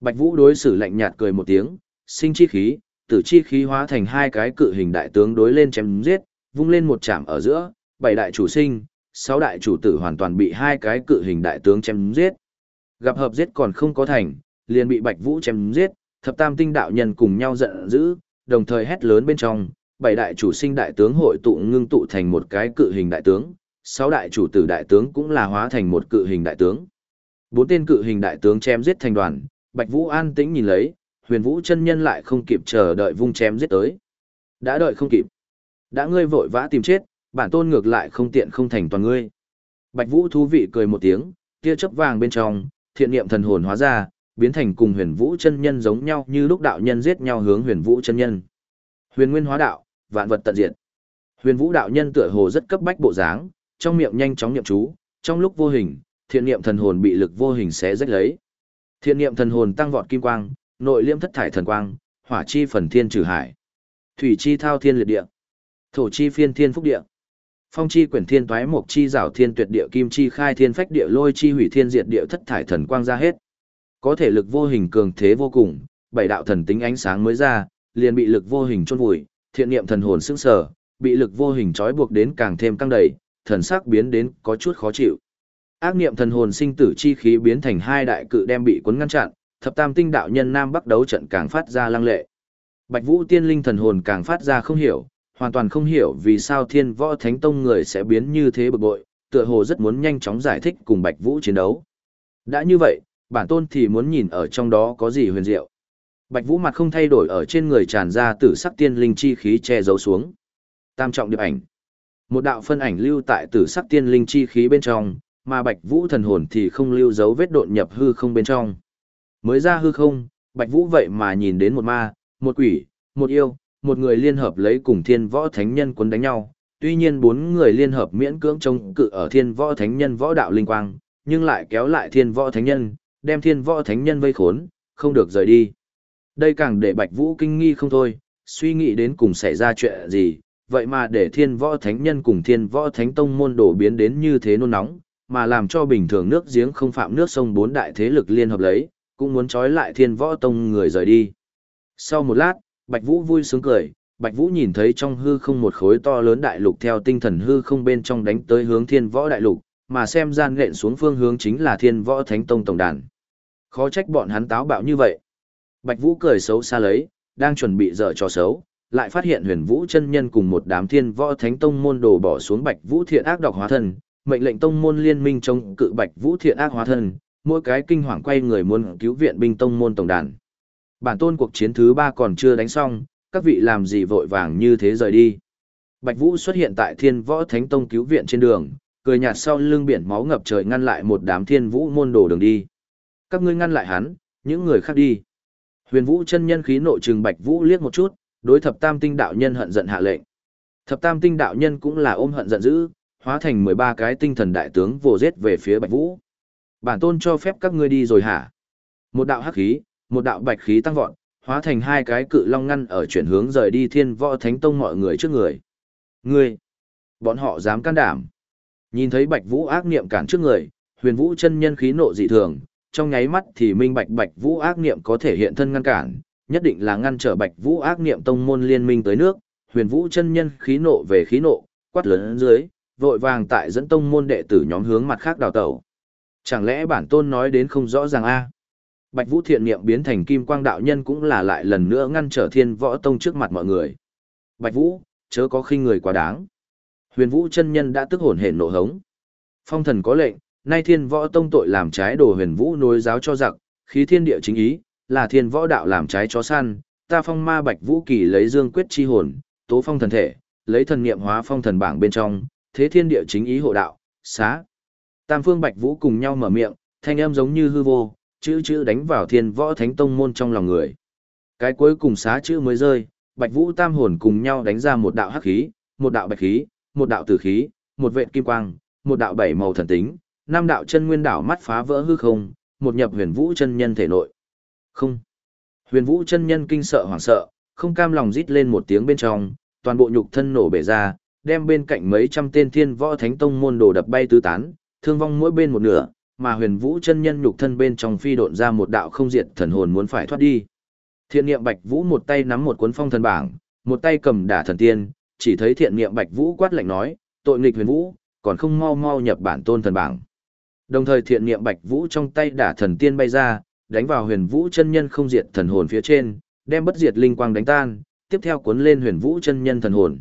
Bạch Vũ đối xử lạnh nhạt cười một tiếng, sinh chi khí, tử chi khí hóa thành hai cái cự hình đại tướng đối lên chém giết, vung lên một chạm ở giữa, bảy đại chủ sinh, sáu đại chủ tử hoàn toàn bị hai cái cự hình đại tướng chém giết. Gặp hợp giết còn không có thành, liền bị Bạch Vũ chém giết, thập tam tinh đạo nhân cùng nhau giận dữ, đồng thời hét lớn bên trong, bảy đại chủ sinh đại tướng hội tụ ngưng tụ thành một cái cự hình đại tướng, sáu đại chủ tử đại tướng cũng là hóa thành một cự hình đại tướng. Bốn tên cự hình đại tướng chém giết thành đoàn, Bạch Vũ an tĩnh nhìn lấy, Huyền Vũ chân nhân lại không kịp chờ đợi vung chém giết tới. Đã đợi không kịp. Đã ngươi vội vã tìm chết, bản tôn ngược lại không tiện không thành toàn ngươi. Bạch Vũ thú vị cười một tiếng, tia chớp vàng bên trong, thiện niệm thần hồn hóa ra, biến thành cùng Huyền Vũ chân nhân giống nhau như lúc đạo nhân giết nhau hướng Huyền Vũ chân nhân. Huyền Nguyên hóa đạo, vạn vật tận diệt. Huyền Vũ đạo nhân tựa hồ rất cấp bách bộ dáng, trong miệng nhanh chóng niệm chú, trong lúc vô hình, thiện niệm thần hồn bị lực vô hình xé rách lấy. Thiện niệm thần hồn tăng vọt kim quang, nội liêm thất thải thần quang, hỏa chi phần thiên trừ hải, thủy chi thao thiên liệt địa, thổ chi phiên thiên phúc địa, phong chi quyển thiên toái mục chi rảo thiên tuyệt địa kim chi khai thiên phách địa lôi chi hủy thiên diệt địa thất thải thần quang ra hết. Có thể lực vô hình cường thế vô cùng, bảy đạo thần tính ánh sáng mới ra, liền bị lực vô hình chôn vùi, thiện niệm thần hồn sững sờ, bị lực vô hình trói buộc đến càng thêm căng đầy, thần sắc biến đến có chút khó chịu. Ác niệm thần hồn sinh tử chi khí biến thành hai đại cự đem bị cuốn ngăn chặn, thập tam tinh đạo nhân nam bắc đấu trận càng phát ra lăng lệ. Bạch Vũ tiên linh thần hồn càng phát ra không hiểu, hoàn toàn không hiểu vì sao Thiên Võ Thánh Tông người sẽ biến như thế bực bội, tựa hồ rất muốn nhanh chóng giải thích cùng Bạch Vũ chiến đấu. Đã như vậy, bản tôn thì muốn nhìn ở trong đó có gì huyền diệu. Bạch Vũ mặt không thay đổi ở trên người tràn ra tử sắc tiên linh chi khí che giấu xuống. Tam trọng điệp ảnh. Một đạo phân ảnh lưu tại tử sắc tiên linh chi khí bên trong, mà Bạch Vũ thần hồn thì không lưu dấu vết độn nhập hư không bên trong. Mới ra hư không, Bạch Vũ vậy mà nhìn đến một ma, một quỷ, một yêu, một người liên hợp lấy cùng thiên võ thánh nhân quân đánh nhau. Tuy nhiên bốn người liên hợp miễn cưỡng chống cự ở thiên võ thánh nhân võ đạo linh quang, nhưng lại kéo lại thiên võ thánh nhân, đem thiên võ thánh nhân vây khốn, không được rời đi. Đây càng để Bạch Vũ kinh nghi không thôi, suy nghĩ đến cùng xảy ra chuyện gì, vậy mà để thiên võ thánh nhân cùng thiên võ thánh tông môn đổ biến đến như thế nôn nóng, mà làm cho bình thường nước giếng không phạm nước sông bốn đại thế lực liên hợp lấy, cũng muốn trói lại thiên võ tông người rời đi. Sau một lát, Bạch Vũ vui sướng cười, Bạch Vũ nhìn thấy trong hư không một khối to lớn đại lục theo tinh thần hư không bên trong đánh tới hướng thiên võ đại lục, mà xem gian nện xuống phương hướng chính là thiên võ thánh tông tổng đàn. Khó trách bọn hắn táo bạo như vậy. Bạch Vũ cười xấu xa lấy, đang chuẩn bị dở trò xấu, lại phát hiện huyền vũ chân nhân cùng một đám thiên võ thánh tông môn đồ bỏ xuống Bạch Vũ thiện ác độc hóa thân, mệnh lệnh tông môn liên minh chống cự Bạch Vũ thiện ác hóa thân, mỗi cái kinh hoàng quay người muốn cứu viện binh tông môn tổng đàn. Bản tôn cuộc chiến thứ ba còn chưa đánh xong, các vị làm gì vội vàng như thế rời đi. Bạch Vũ xuất hiện tại Thiên Võ Thánh Tông cứu viện trên đường, cười nhạt sau lưng biển máu ngập trời ngăn lại một đám Thiên Vũ môn đồ đường đi. Các ngươi ngăn lại hắn, những người khác đi. Huyền Vũ chân nhân khí nộ trừng Bạch Vũ liếc một chút, đối thập tam tinh đạo nhân hận giận hạ lệnh. Thập tam tinh đạo nhân cũng là ôm hận giận dữ, hóa thành 13 cái tinh thần đại tướng vồ giết về phía Bạch Vũ. Bản tôn cho phép các ngươi đi rồi hả? Một đạo hắc khí, một đạo bạch khí tăng vọt, hóa thành hai cái cự long ngăn ở chuyển hướng rời đi thiên võ thánh tông mọi người trước người. Ngươi! Bọn họ dám can đảm. Nhìn thấy bạch vũ ác niệm cản trước người, huyền vũ chân nhân khí nộ dị thường, trong nháy mắt thì minh bạch bạch vũ ác niệm có thể hiện thân ngăn cản, nhất định là ngăn trở bạch vũ ác niệm tông môn liên minh tới nước, huyền vũ chân nhân khí nộ về khí nộ, quát lớn dưới, vội vàng tại dẫn tông môn đệ tử nhóm hướng mặt khác đào tẩu. Chẳng lẽ bản tôn nói đến không rõ ràng a? Bạch Vũ thiện niệm biến thành kim quang đạo nhân cũng là lại lần nữa ngăn trở thiên võ tông trước mặt mọi người. Bạch Vũ, chớ có khinh người quá đáng. Huyền Vũ chân nhân đã tức hồn hển nộ hống. Phong thần có lệnh, nay thiên võ tông tội làm trái đồ huyền vũ nối giáo cho giặc, khí thiên địa chính ý, là thiên võ đạo làm trái chó săn, ta phong ma bạch vũ kỳ lấy dương quyết chi hồn, tố phong thần thể, lấy thần niệm hóa phong thần bảng bên trong, thế thiên địa chính ý hộ đạo, xá. Tam phương bạch vũ cùng nhau mở miệng, thanh âm giống như hư vô, chữ chữ đánh vào thiên võ thánh tông môn trong lòng người. Cái cuối cùng xá chữ mới rơi, bạch vũ tam hồn cùng nhau đánh ra một đạo hắc khí, một đạo bạch khí, một đạo tử khí, một vệt kim quang, một đạo bảy màu thần tính, năm đạo chân nguyên đảo mắt phá vỡ hư không, một nhập huyền vũ chân nhân thể nội. Không. Huyền vũ chân nhân kinh sợ hoảng sợ, không cam lòng rít lên một tiếng bên trong, toàn bộ nhục thân nổ bể ra, đem bên cạnh mấy trăm tên thiên võ thánh tông môn đồ đập bay tứ tán, thương vong mỗi bên một nửa, mà huyền vũ chân nhân nhục thân bên trong phi độn ra một đạo không diệt thần hồn muốn phải thoát đi. Thiện niệm Bạch Vũ một tay nắm một cuốn phong thần bảng, một tay cầm đả thần tiên, chỉ thấy thiện niệm Bạch Vũ quát lạnh nói, tội nghịch huyền vũ, còn không mau mau nhập bản tôn thần bảng. Đồng thời thiện niệm Bạch Vũ trong tay đả thần tiên bay ra, đánh vào huyền vũ chân nhân không diệt thần hồn phía trên, đem bất diệt linh quang đánh tan, tiếp theo cuốn lên huyền vũ chân nhân thần hồn.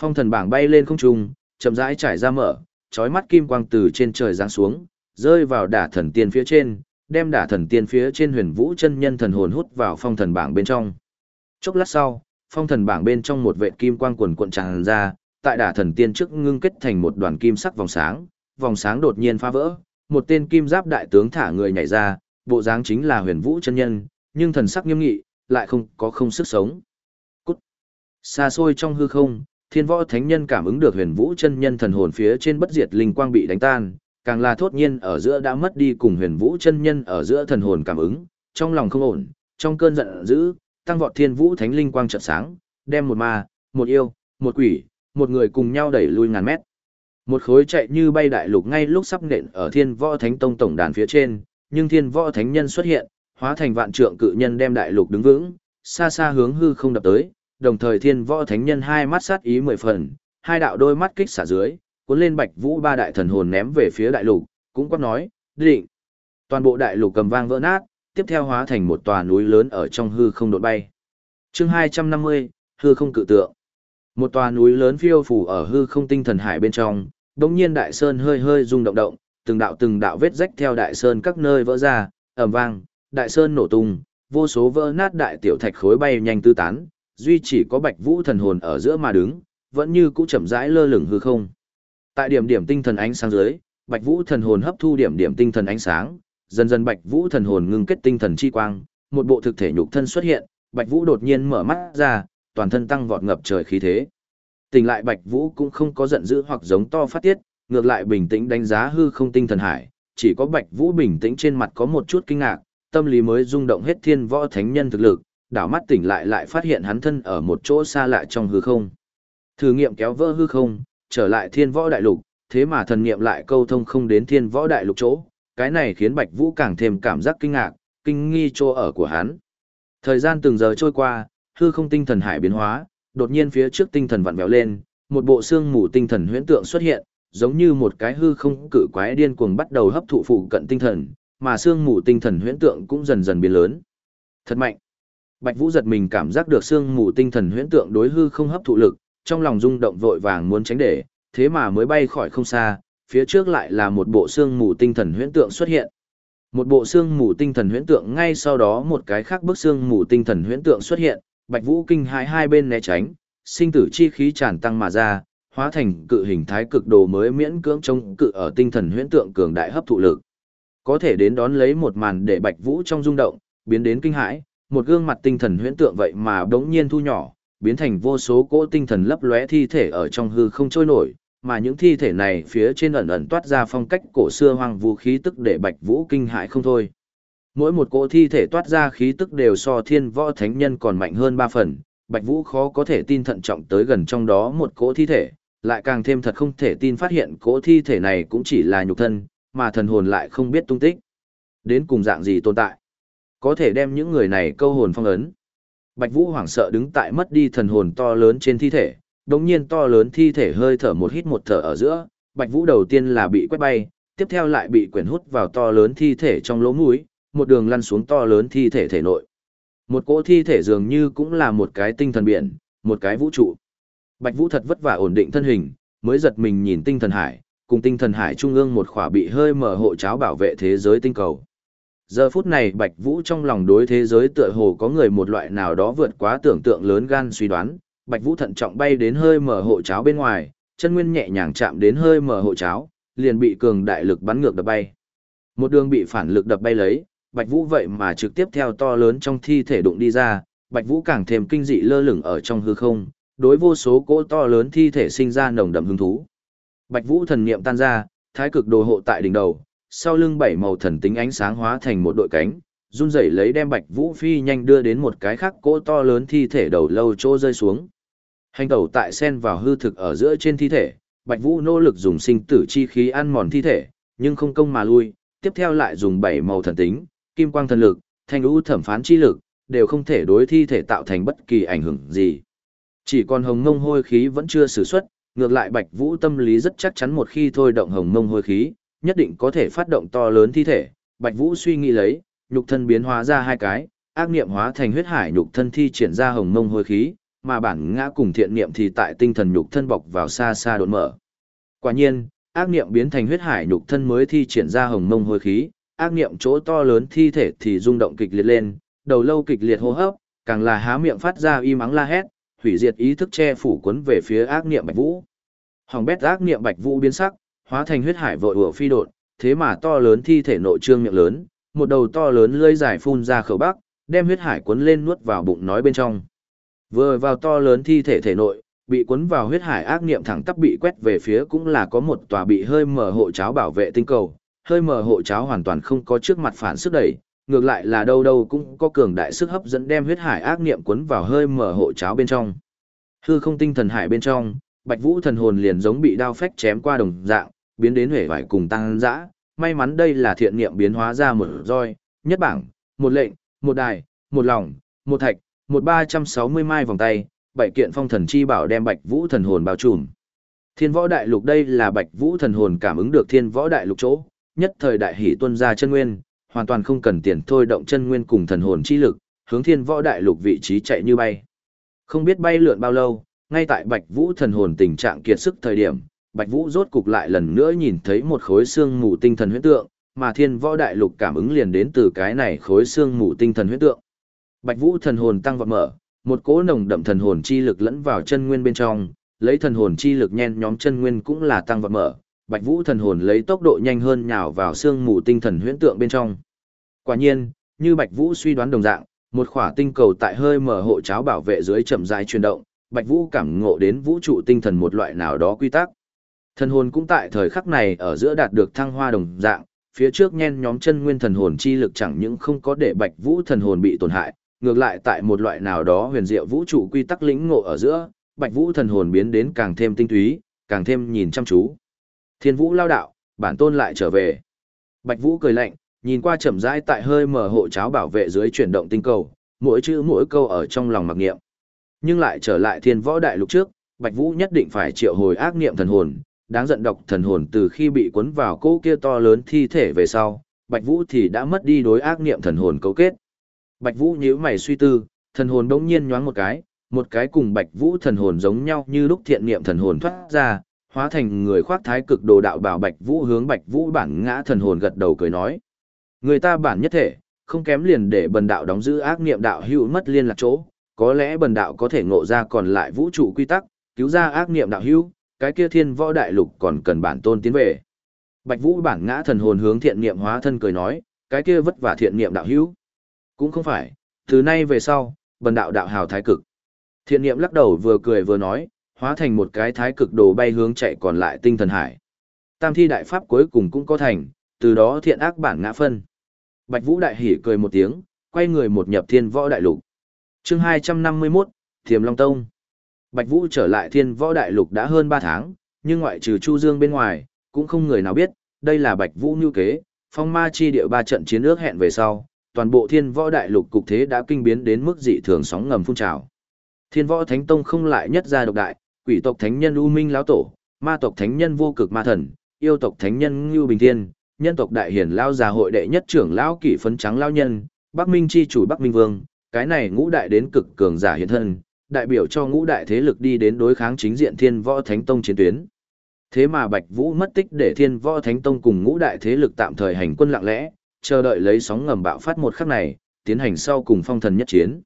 Phong thần bảng bay lên không trung, chậm rãi trải ra mở, chói mắt kim quang từ trên trời giáng xuống, rơi vào đả thần tiên phía trên, đem đả thần tiên phía trên huyền vũ chân nhân thần hồn hút vào phong thần bảng bên trong. Chốc lát sau, phong thần bảng bên trong một vệ kim quang quần cuộn tràn ra, tại đả thần tiên trước ngưng kết thành một đoàn kim sắc vòng sáng, vòng sáng đột nhiên phá vỡ, một tên kim giáp đại tướng thả người nhảy ra, bộ dáng chính là huyền vũ chân nhân, nhưng thần sắc nghiêm nghị, lại không có không sức sống. Cút! Xa xôi trong hư không, thiên võ thánh nhân cảm ứng được huyền vũ chân nhân thần hồn phía trên bất diệt linh quang bị đánh tan, càng là thốt nhiên ở giữa đã mất đi cùng huyền vũ chân nhân ở giữa thần hồn cảm ứng, trong lòng không ổn, trong cơn giận dữ, tăng vọt thiên vũ thánh linh quang trợn sáng, đem một ma, một yêu, một quỷ, một người cùng nhau đẩy lui ngàn mét. Một khối chạy như bay đại lục ngay lúc sắp nện ở thiên võ thánh tông tổng đàn phía trên, nhưng thiên võ thánh nhân xuất hiện, hóa thành vạn trượng cự nhân đem đại lục đứng vững, xa xa hướng hư không đập tới, đồng thời thiên võ thánh nhân hai mắt sát ý mười phần, hai đạo đôi mắt kích xả dưới, cuốn lên bạch vũ ba đại thần hồn ném về phía đại lục, cũng quát nói, định. Toàn bộ đại lục cầm vang vỡ nát, tiếp theo hóa thành một tòa núi lớn ở trong hư không đột bay. chương 250, hư không cự tượng. Một tòa núi lớn phiêu phủ ở hư không tinh thần hải bên trong, đống nhiên đại sơn hơi hơi rung động động, từng đạo từng đạo vết rách theo đại sơn các nơi vỡ ra, ầm vang, đại sơn nổ tung, vô số vỡ nát đại tiểu thạch khối bay nhanh tư tán, duy chỉ có Bạch Vũ thần hồn ở giữa mà đứng, vẫn như cũ chậm rãi lơ lửng hư không. Tại điểm điểm tinh thần ánh sáng dưới, Bạch Vũ thần hồn hấp thu điểm điểm tinh thần ánh sáng, dần dần Bạch Vũ thần hồn ngưng kết tinh thần chi quang, một bộ thực thể nhục thân xuất hiện, Bạch Vũ đột nhiên mở mắt ra, toàn thân tăng vọt ngập trời khí thế. Tỉnh lại Bạch Vũ cũng không có giận dữ hoặc giống to phát tiết, ngược lại bình tĩnh đánh giá hư không tinh thần hải, chỉ có Bạch Vũ bình tĩnh trên mặt có một chút kinh ngạc, tâm lý mới rung động hết thiên võ thánh nhân thực lực, đảo mắt tỉnh lại lại phát hiện hắn thân ở một chỗ xa lạ trong hư không. Thử nghiệm kéo vỡ hư không, trở lại thiên võ đại lục, thế mà thần nghiệm lại câu thông không đến thiên võ đại lục chỗ, cái này khiến Bạch Vũ càng thêm cảm giác kinh ngạc, kinh nghi chỗ ở của hắn. Thời gian từng giờ trôi qua, hư không tinh thần hải biến hóa, đột nhiên phía trước tinh thần vặn vẹo lên, một bộ xương mù tinh thần huyễn tượng xuất hiện, giống như một cái hư không cự quái điên cuồng bắt đầu hấp thụ phụ cận tinh thần, mà xương mù tinh thần huyễn tượng cũng dần dần biến lớn. Thật mạnh. Bạch Vũ giật mình cảm giác được xương mù tinh thần huyễn tượng đối hư không hấp thụ lực, trong lòng rung động vội vàng muốn tránh để, thế mà mới bay khỏi không xa, phía trước lại là một bộ xương mù tinh thần huyễn tượng xuất hiện. Một bộ xương mù tinh thần huyễn tượng ngay sau đó một cái khác bức xương mù tinh thần huyễn tượng xuất hiện, Bạch Vũ kinh hãi hai bên né tránh, sinh tử chi khí tràn tăng mà ra, hóa thành cự hình thái cực đồ mới miễn cưỡng chống cự ở tinh thần huyễn tượng cường đại hấp thụ lực. Có thể đến đón lấy một màn để Bạch Vũ trong rung động, biến đến kinh hãi, một gương mặt tinh thần huyễn tượng vậy mà đống nhiên thu nhỏ, biến thành vô số cỗ tinh thần lấp lóe thi thể ở trong hư không trôi nổi, mà những thi thể này phía trên ẩn ẩn toát ra phong cách cổ xưa hoang vũ khí tức để Bạch Vũ kinh hãi không thôi. Mỗi một cỗ thi thể toát ra khí tức đều so thiên võ thánh nhân còn mạnh hơn ba phần, Bạch Vũ khó có thể tin thận trọng tới gần trong đó một cỗ thi thể, lại càng thêm thật không thể tin phát hiện cỗ thi thể này cũng chỉ là nhục thân, mà thần hồn lại không biết tung tích. Đến cùng dạng gì tồn tại? Có thể đem những người này câu hồn phong ấn. Bạch Vũ hoảng sợ đứng tại mất đi thần hồn to lớn trên thi thể, đống nhiên to lớn thi thể hơi thở một hít một thở ở giữa, Bạch Vũ đầu tiên là bị quét bay, tiếp theo lại bị quyển hút vào to lớn thi thể trong lỗ mũi, một đường lăn xuống to lớn thi thể thể nội. Một cỗ thi thể dường như cũng là một cái tinh thần biển, một cái vũ trụ. Bạch Vũ thật vất vả ổn định thân hình, mới giật mình nhìn tinh thần hải, cùng tinh thần hải trung ương một khỏa bị hơi mở hộ cháo bảo vệ thế giới tinh cầu. Giờ phút này Bạch Vũ trong lòng đối thế giới tựa hồ có người một loại nào đó vượt quá tưởng tượng lớn gan suy đoán, Bạch Vũ thận trọng bay đến hơi mở hộ cháo bên ngoài, chân nguyên nhẹ nhàng chạm đến hơi mở hộ cháo, liền bị cường đại lực bắn ngược đập bay. Một đường bị phản lực đập bay lấy, Bạch Vũ vậy mà trực tiếp theo to lớn trong thi thể đụng đi ra, Bạch Vũ càng thêm kinh dị lơ lửng ở trong hư không, đối vô số cỗ to lớn thi thể sinh ra nồng đậm hứng thú. Bạch Vũ thần niệm tan ra, thái cực đồ hộ tại đỉnh đầu, sau lưng bảy màu thần tính ánh sáng hóa thành một đội cánh, run rẩy lấy đem Bạch Vũ phi nhanh đưa đến một cái khác cỗ to lớn thi thể đầu lâu chỗ rơi xuống. Hành tẩu tại sen vào hư thực ở giữa trên thi thể, Bạch Vũ nỗ lực dùng sinh tử chi khí ăn mòn thi thể, nhưng không công mà lui, tiếp theo lại dùng bảy màu thần tính, kim quang thần lực, thanh ưu thẩm phán chi lực, đều không thể đối thi thể tạo thành bất kỳ ảnh hưởng gì. Chỉ còn hồng ngông hôi khí vẫn chưa sử xuất, ngược lại Bạch Vũ tâm lý rất chắc chắn một khi thôi động hồng ngông hôi khí, nhất định có thể phát động to lớn thi thể. Bạch Vũ suy nghĩ lấy, nhục thân biến hóa ra hai cái, ác niệm hóa thành huyết hải nhục thân thi triển ra hồng ngông hôi khí, mà bản ngã cùng thiện niệm thì tại tinh thần nhục thân bọc vào xa xa đột mở. Quả nhiên, ác niệm biến thành huyết hải nhục thân mới thi triển ra hồng mông hôi khí, ác niệm chỗ to lớn thi thể thì rung động kịch liệt lên, đầu lâu kịch liệt hô hấp, càng là há miệng phát ra y mắng la hét, hủy diệt ý thức che phủ cuốn về phía ác niệm Bạch Vũ. Hồng bét ác niệm Bạch Vũ biến sắc, hóa thành huyết hải vội ùa phi đột, thế mà to lớn thi thể nội trương miệng lớn, một đầu to lớn lưỡi dài phun ra khẩu bắc, đem huyết hải cuốn lên nuốt vào bụng nói bên trong. Vừa vào to lớn thi thể thể nội, bị cuốn vào huyết hải ác niệm thẳng tắp bị quét về phía cũng là có một tòa bị hơi mở hộ cháo bảo vệ tinh cầu, hơi mở hộ cháo hoàn toàn không có trước mặt phản sức đẩy, ngược lại là đâu đâu cũng có cường đại sức hấp dẫn đem huyết hải ác niệm cuốn vào hơi mở hộ cháo bên trong. Hư không tinh thần hải bên trong, Bạch Vũ thần hồn liền giống bị đao phách chém qua đồng dạng, biến đến huệ vải cùng tăng dã. May mắn đây là thiện niệm biến hóa ra một roi, nhất bảng, một lệnh, một đài, một lòng, một thạch, một ba trăm sáu mươi mai vòng tay, bảy kiện phong thần chi bảo đem Bạch Vũ thần hồn bao trùm. Thiên võ đại lục đây là Bạch Vũ thần hồn cảm ứng được thiên võ đại lục chỗ, nhất thời đại hỷ tuân ra chân nguyên, hoàn toàn không cần tiền thôi động chân nguyên cùng thần hồn chi lực, hướng thiên võ đại lục vị trí chạy như bay. Không biết bay lượn bao lâu, ngay tại Bạch Vũ thần hồn tình trạng kiệt sức thời điểm, Bạch Vũ rốt cục lại lần nữa nhìn thấy một khối xương mù tinh thần huyễn tượng, mà thiên võ đại lục cảm ứng liền đến từ cái này khối xương mù tinh thần huyễn tượng. Bạch Vũ thần hồn tăng vọt mở, một cỗ nồng đậm thần hồn chi lực lẫn vào chân nguyên bên trong, lấy thần hồn chi lực nhen nhóm chân nguyên cũng là tăng vọt mở, Bạch Vũ thần hồn lấy tốc độ nhanh hơn nhào vào xương mù tinh thần huyễn tượng bên trong. Quả nhiên, như Bạch Vũ suy đoán đồng dạng, một khỏa tinh cầu tại hơi mở hộ cháo bảo vệ dưới chậm rãi chuyển động, Bạch Vũ cảm ngộ đến vũ trụ tinh thần một loại nào đó quy tắc. Thần hồn cũng tại thời khắc này ở giữa đạt được thăng hoa đồng dạng, phía trước nhen nhóm chân nguyên thần hồn chi lực chẳng những không có để Bạch Vũ thần hồn bị tổn hại, ngược lại tại một loại nào đó huyền diệu vũ trụ quy tắc lĩnh ngộ ở giữa, Bạch Vũ thần hồn biến đến càng thêm tinh túy, càng thêm nhìn chăm chú. Thiên Vũ lao đạo, bản tôn lại trở về. Bạch Vũ cười lạnh, nhìn qua chậm rãi tại hơi mở hộ cháo bảo vệ dưới chuyển động tinh cầu, mỗi chữ mỗi câu ở trong lòng mặc niệm. Nhưng lại trở lại thiên võ đại lục trước, Bạch Vũ nhất định phải triệu hồi ác niệm thần hồn, đáng giận độc thần hồn từ khi bị cuốn vào cỗ kia to lớn thi thể về sau, Bạch Vũ thì đã mất đi đối ác niệm thần hồn cấu kết. Bạch Vũ nhíu mày suy tư, thần hồn đống nhiên nhoáng một cái, một cái cùng Bạch Vũ thần hồn giống nhau như lúc thiện niệm thần hồn thoát ra, hóa thành người khoác thái cực đồ đạo bảo Bạch Vũ hướng Bạch Vũ bản ngã thần hồn gật đầu cười nói: Người ta bản nhất thể, không kém liền để bần đạo đóng giữ ác niệm đạo hữu mất liên lạc chỗ, có lẽ bần đạo có thể ngộ ra còn lại vũ trụ quy tắc, cứu ra ác niệm đạo hữu, cái kia thiên võ đại lục còn cần bản tôn tiến về. Bạch Vũ bản ngã thần hồn hướng thiện niệm hóa thân cười nói, cái kia vất vả thiện niệm đạo hữu. Cũng không phải, từ nay về sau, bần đạo đạo hào thái cực. Thiện niệm lắc đầu vừa cười vừa nói, hóa thành một cái thái cực đồ bay hướng chạy còn lại tinh thần hải. Tam thi đại pháp cuối cùng cũng có thành, từ đó thiện ác bản ngã phân. Bạch Vũ đại hỉ cười một tiếng, quay người một nhập thiên võ đại lục. Chương 251, Thiềm Long Tông. Bạch Vũ trở lại thiên võ đại lục đã hơn 3 tháng, nhưng ngoại trừ Chu Dương bên ngoài, cũng không người nào biết, đây là Bạch Vũ như kế, phong ma chi địa ba trận chiến ước hẹn về sau, toàn bộ thiên võ đại lục cục thế đã kinh biến đến mức dị thường sóng ngầm phun trào. Thiên võ thánh tông không lại nhất gia độc đại, quỷ tộc thánh nhân U Minh lão tổ, ma tộc thánh nhân vô cực ma thần, yêu tộc thánh nhân Ngưu Bình Thiên, nhân tộc đại hiển lao già hội đệ nhất trưởng lão kỷ phấn trắng lao nhân, Bắc Minh chi chủ Bắc Minh Vương, cái này ngũ đại đến cực cường giả hiện thân, đại biểu cho ngũ đại thế lực đi đến đối kháng chính diện Thiên Võ Thánh Tông chiến tuyến. Thế mà Bạch Vũ mất tích để Thiên Võ Thánh Tông cùng ngũ đại thế lực tạm thời hành quân lặng lẽ, chờ đợi lấy sóng ngầm bạo phát một khắc này, tiến hành sau cùng phong thần nhất chiến.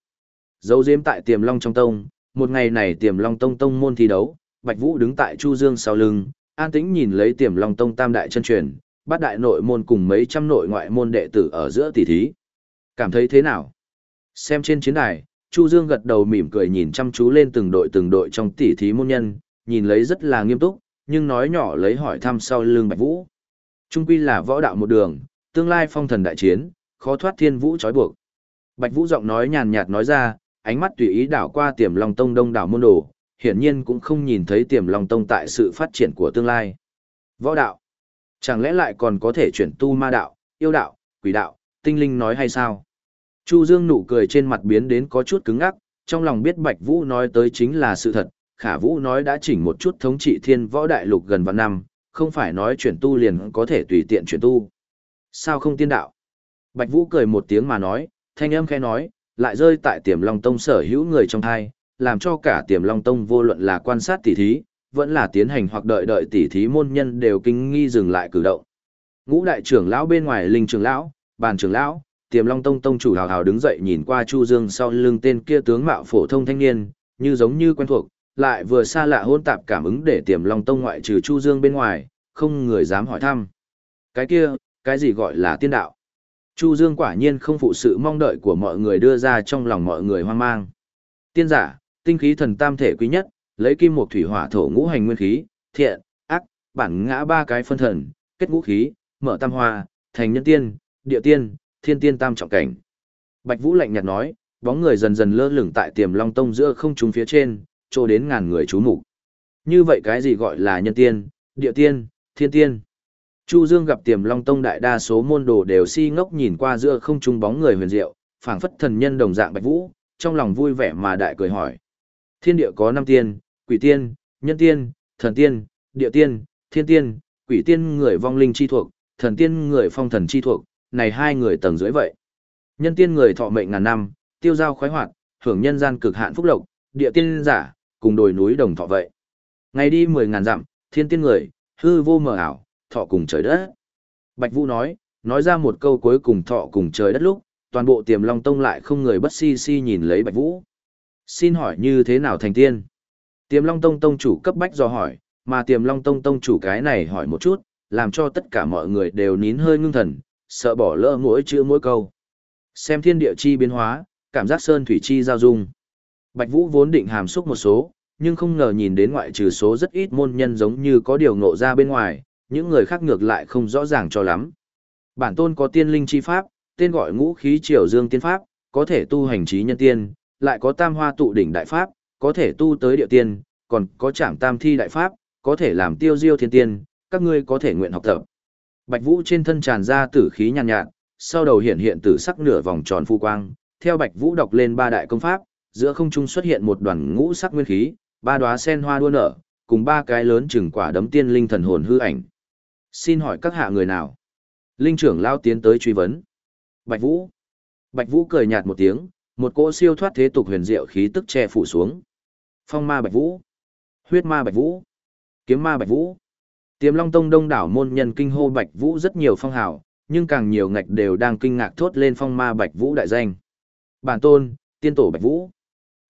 Dấu diếm tại Tiềm Long trong tông, một ngày này Tiềm Long tông tông môn thi đấu, Bạch Vũ đứng tại Chu Dương sau lưng, an tĩnh nhìn lấy Tiềm Long tông tam đại chân truyền, bát đại nội môn cùng mấy trăm nội ngoại môn đệ tử ở giữa tỷ thí. Cảm thấy thế nào? Xem trên chiến đài, Chu Dương gật đầu mỉm cười nhìn chăm chú lên từng đội từng đội trong tỷ thí môn nhân, nhìn lấy rất là nghiêm túc, nhưng nói nhỏ lấy hỏi thăm sau lưng Bạch Vũ. Trung quy là võ đạo một đường, tương lai phong thần đại chiến, khó thoát thiên vũ trói buộc. Bạch Vũ giọng nói nhàn nhạt nói ra, ánh mắt tùy ý đảo qua Tiềm Long Tông đông đảo môn đồ, hiển nhiên cũng không nhìn thấy Tiềm Long Tông tại sự phát triển của tương lai. Võ đạo, chẳng lẽ lại còn có thể chuyển tu ma đạo, yêu đạo, quỷ đạo, tinh linh nói hay sao? Chu Dương nụ cười trên mặt biến đến có chút cứng ngắc, trong lòng biết Bạch Vũ nói tới chính là sự thật, Khả Vũ nói đã chỉnh một chút thống trị thiên võ đại lục gần vạn năm, không phải nói chuyển tu liền có thể tùy tiện chuyển tu. Sao không tiên đạo? Bạch Vũ cười một tiếng mà nói, thanh âm khẽ nói, lại rơi tại tiềm long tông sở hữu người trong thai, làm cho cả tiềm long tông vô luận là quan sát tỉ thí, vẫn là tiến hành hoặc đợi đợi tỉ thí môn nhân đều kinh nghi dừng lại cử động. Ngũ đại trưởng lão bên ngoài linh trưởng lão, bàn trưởng lão, tiềm long tông tông chủ hào hào đứng dậy nhìn qua chu dương sau lưng tên kia tướng mạo phổ thông thanh niên như giống như quen thuộc lại vừa xa lạ hôn tạp cảm ứng để tiềm long tông ngoại trừ chu dương bên ngoài không người dám hỏi thăm cái kia cái gì gọi là tiên đạo chu dương quả nhiên không phụ sự mong đợi của mọi người đưa ra trong lòng mọi người hoang mang tiên giả tinh khí thần tam thể quý nhất lấy kim một thủy hỏa thổ ngũ hành nguyên khí thiện ác bản ngã ba cái phân thần kết ngũ khí mở tam hoa thành nhân tiên địa tiên thiên tiên tam trọng cảnh. Bạch Vũ lạnh nhạt nói, bóng người dần dần lơ lửng tại tiềm long tông giữa không trung phía trên, trô đến ngàn người chú mục Như vậy cái gì gọi là nhân tiên, địa tiên, thiên tiên? Chu Dương gặp tiềm long tông đại đa số môn đồ đều si ngốc nhìn qua giữa không trung bóng người huyền diệu, phảng phất thần nhân đồng dạng Bạch Vũ, trong lòng vui vẻ mà đại cười hỏi. Thiên địa có năm tiên, quỷ tiên, nhân tiên, thần tiên, địa tiên, thiên tiên, quỷ tiên người vong linh chi thuộc, thần tiên người phong thần chi thuộc, này hai người tầng dưới vậy. Nhân tiên người thọ mệnh ngàn năm, tiêu giao khoái hoạt, hưởng nhân gian cực hạn phúc lộc, địa tiên giả, cùng đồi núi đồng thọ vậy. Ngày đi mười ngàn dặm, thiên tiên người, hư vô mờ ảo, thọ cùng trời đất. Bạch Vũ nói, nói ra một câu cuối cùng thọ cùng trời đất lúc, toàn bộ tiềm long tông lại không người bất si si nhìn lấy Bạch Vũ. Xin hỏi như thế nào thành tiên? Tiềm long tông tông chủ cấp bách do hỏi, mà tiềm long tông tông chủ cái này hỏi một chút, làm cho tất cả mọi người đều nín hơi ngưng thần, sợ bỏ lỡ mỗi chữ mỗi câu. Xem thiên địa chi biến hóa, cảm giác sơn thủy chi giao dung. Bạch Vũ vốn định hàm xúc một số, nhưng không ngờ nhìn đến ngoại trừ số rất ít môn nhân giống như có điều ngộ ra bên ngoài, những người khác ngược lại không rõ ràng cho lắm. Bản tôn có tiên linh chi pháp, tên gọi ngũ khí triều dương tiên pháp, có thể tu hành trí nhân tiên, lại có tam hoa tụ đỉnh đại pháp, có thể tu tới địa tiên, còn có trảm tam thi đại pháp, có thể làm tiêu diêu thiên tiên, các ngươi có thể nguyện học tập. Bạch Vũ trên thân tràn ra tử khí nhàn nhạt, sau đầu hiện hiện tử sắc nửa vòng tròn phu quang, theo Bạch Vũ đọc lên ba đại công pháp, giữa không trung xuất hiện một đoàn ngũ sắc nguyên khí, ba đóa sen hoa đua nở, cùng ba cái lớn chừng quả đấm tiên linh thần hồn hư ảnh. Xin hỏi các hạ người nào? Linh trưởng lao tiến tới truy vấn. Bạch Vũ. Bạch Vũ cười nhạt một tiếng, một cỗ siêu thoát thế tục huyền diệu khí tức che phủ xuống. Phong ma Bạch Vũ. Huyết ma Bạch Vũ. Kiếm ma Bạch Vũ. Tiềm Long Tông đông đảo môn nhân kinh hô Bạch Vũ rất nhiều phong hào, nhưng càng nhiều ngạch đều đang kinh ngạc thốt lên phong ma Bạch Vũ đại danh. Bản tôn, tiên tổ Bạch Vũ.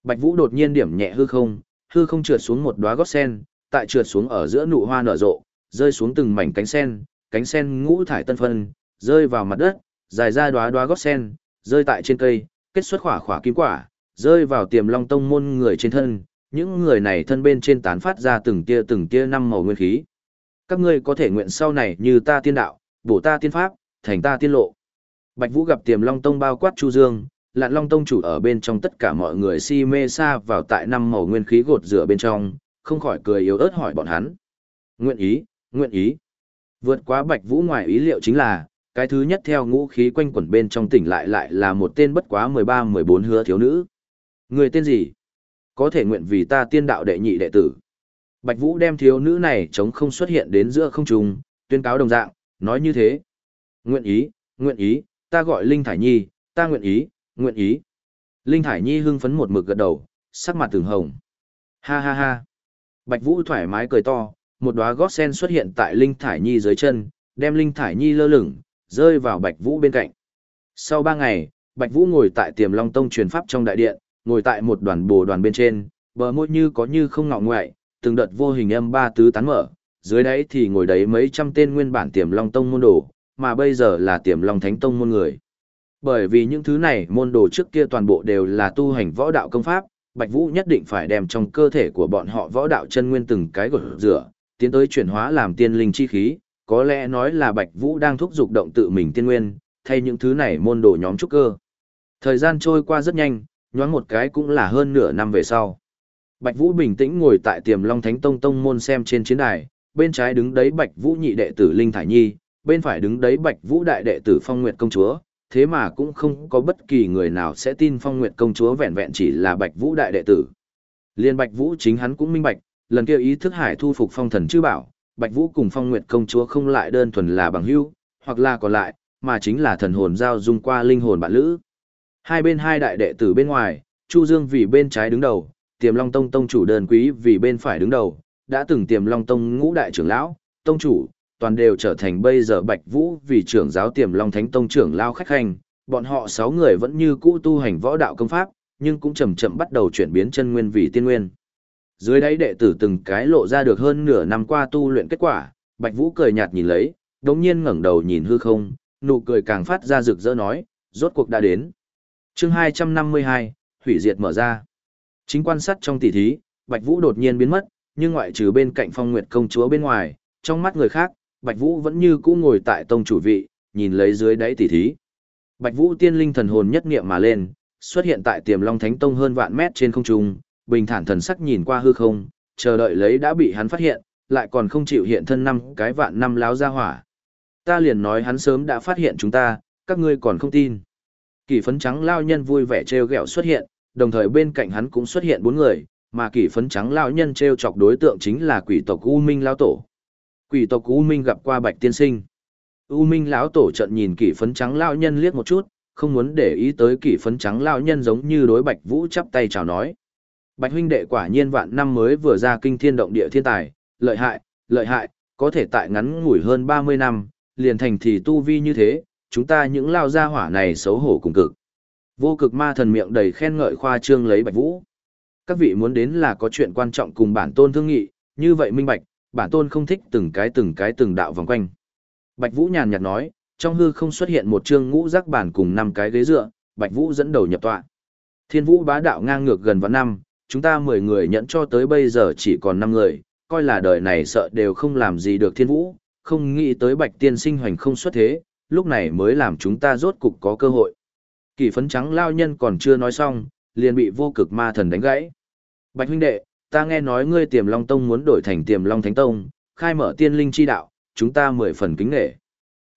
Bạch Vũ đột nhiên điểm nhẹ hư không, hư không trượt xuống một đóa gót sen, tại trượt xuống ở giữa nụ hoa nở rộ, rơi xuống từng mảnh cánh sen, cánh sen ngũ thải tân phân, rơi vào mặt đất, dài ra đóa đóa gót sen, rơi tại trên cây, kết xuất khỏa khỏa kim quả, rơi vào Tiềm Long Tông môn người trên thân, những người này thân bên trên tán phát ra từng tia từng tia năm màu nguyên khí các ngươi có thể nguyện sau này như ta tiên đạo, bổ ta tiên pháp, thành ta tiên lộ. Bạch Vũ gặp Tiềm Long Tông bao quát Chu Dương, Lạn Long Tông chủ ở bên trong tất cả mọi người si mê xa vào tại năm màu nguyên khí gột rửa bên trong, không khỏi cười yếu ớt hỏi bọn hắn. Nguyện ý, nguyện ý. Vượt quá Bạch Vũ ngoài ý liệu chính là, Cái thứ nhất theo ngũ khí quanh quẩn bên trong tỉnh lại lại là một tên bất quá 13-14 hứa thiếu nữ. Người tên gì? Có thể nguyện vì ta tiên đạo đệ nhị đệ tử. Bạch Vũ đem thiếu nữ này chống không xuất hiện đến giữa không trung, tuyên cáo đồng dạng, nói như thế. Nguyện ý, nguyện ý, ta gọi Linh Thải Nhi, ta nguyện ý, nguyện ý. Linh Thải Nhi hưng phấn một mực gật đầu, sắc mặt từng hồng. Ha ha ha. Bạch Vũ thoải mái cười to, một đóa gót sen xuất hiện tại Linh Thải Nhi dưới chân, đem Linh Thải Nhi lơ lửng, rơi vào Bạch Vũ bên cạnh. Sau ba ngày, Bạch Vũ ngồi tại Tiềm Long Tông truyền pháp trong đại điện, ngồi tại một đoàn bồ đoàn bên trên, bờ môi như có như không ngọ ngoại, từng đợt vô hình âm ba tứ tán mở, dưới đấy thì ngồi đấy mấy trăm tên nguyên bản Tiềm Long Tông môn đồ, mà bây giờ là Tiềm Long Thánh Tông môn người. Bởi vì những thứ này môn đồ trước kia toàn bộ đều là tu hành võ đạo công pháp, Bạch Vũ nhất định phải đem trong cơ thể của bọn họ võ đạo chân nguyên từng cái gột rửa, tiến tới chuyển hóa làm tiên linh chi khí, có lẽ nói là Bạch Vũ đang thúc giục động tự mình tiên nguyên, thay những thứ này môn đồ nhóm trúc cơ. Thời gian trôi qua rất nhanh, nhoáng một cái cũng là hơn nửa năm về sau. Bạch Vũ bình tĩnh ngồi tại Tiềm Long Thánh Tông tông môn xem trên chiến đài, bên trái đứng đấy Bạch Vũ nhị đệ tử Linh Thải Nhi, bên phải đứng đấy Bạch Vũ đại đệ tử Phong Nguyệt công chúa, thế mà cũng không có bất kỳ người nào sẽ tin Phong Nguyệt công chúa vẹn vẹn chỉ là Bạch Vũ đại đệ tử. Liên Bạch Vũ chính hắn cũng minh bạch, lần kia ý thức hải thu phục phong thần chư bảo, Bạch Vũ cùng Phong Nguyệt công chúa không lại đơn thuần là bằng hữu, hoặc là còn lại, mà chính là thần hồn giao dung qua linh hồn bạn lữ. Hai bên hai đại đệ tử bên ngoài, Chu Dương vì bên trái đứng đầu, Tiềm Long Tông tông chủ đơn quý vì bên phải đứng đầu, đã từng Tiềm Long Tông ngũ đại trưởng lão, tông chủ, toàn đều trở thành bây giờ Bạch Vũ vì trưởng giáo Tiềm Long Thánh Tông trưởng lao khách hành, bọn họ sáu người vẫn như cũ tu hành võ đạo công pháp, nhưng cũng chậm chậm bắt đầu chuyển biến chân nguyên vì tiên nguyên. Dưới đáy đệ tử từng cái lộ ra được hơn nửa năm qua tu luyện kết quả, Bạch Vũ cười nhạt nhìn lấy, đống nhiên ngẩng đầu nhìn hư không, nụ cười càng phát ra rực rỡ nói, rốt cuộc đã đến. Chương 252, hủy diệt mở ra. Chính quan sát trong tỷ thí, Bạch Vũ đột nhiên biến mất, nhưng ngoại trừ bên cạnh Phong Nguyệt công chúa bên ngoài, trong mắt người khác, Bạch Vũ vẫn như cũ ngồi tại tông chủ vị, nhìn lấy dưới đáy tỷ thí. Bạch Vũ tiên linh thần hồn nhất niệm mà lên, xuất hiện tại Tiềm Long Thánh Tông hơn vạn mét trên không trung, bình thản thần sắc nhìn qua hư không, chờ đợi lấy đã bị hắn phát hiện, lại còn không chịu hiện thân năm cái vạn năm láo ra hỏa. Ta liền nói hắn sớm đã phát hiện chúng ta, các ngươi còn không tin. Kỷ phấn trắng lao nhân vui vẻ trêu ghẹo xuất hiện, đồng thời bên cạnh hắn cũng xuất hiện bốn người, mà kỷ phấn trắng lao nhân trêu chọc đối tượng chính là quỷ tộc U Minh lao tổ. Quỷ tộc U Minh gặp qua Bạch tiên sinh. U Minh lão tổ trận nhìn kỷ phấn trắng lao nhân liếc một chút, không muốn để ý tới kỷ phấn trắng lao nhân giống như đối Bạch Vũ chắp tay chào nói. Bạch huynh đệ quả nhiên vạn năm mới vừa ra kinh thiên động địa thiên tài, lợi hại, lợi hại, có thể tại ngắn ngủi hơn 30 năm, liền thành thì tu vi như thế, chúng ta những lao gia hỏa này xấu hổ cùng cực. Vô cực ma thần miệng đầy khen ngợi khoa trương lấy Bạch Vũ. Các vị muốn đến là có chuyện quan trọng cùng bản tôn thương nghị, như vậy minh bạch, bản tôn không thích từng cái từng cái từng đạo vòng quanh. Bạch Vũ nhàn nhạt nói, trong hư không xuất hiện một trương ngũ giác bản cùng năm cái ghế dựa, Bạch Vũ dẫn đầu nhập tọa. Thiên Vũ bá đạo ngang ngược gần vào năm, chúng ta 10 người nhận cho tới bây giờ chỉ còn năm người, coi là đời này sợ đều không làm gì được Thiên Vũ, không nghĩ tới Bạch Tiên sinh hoành không xuất thế, lúc này mới làm chúng ta rốt cục có cơ hội. Kỳ phấn trắng lao nhân còn chưa nói xong, liền bị vô cực ma thần đánh gãy. Bạch huynh đệ, ta nghe nói ngươi tiềm long tông muốn đổi thành tiềm long thánh tông, khai mở tiên linh chi đạo, chúng ta mười phần kính nghệ.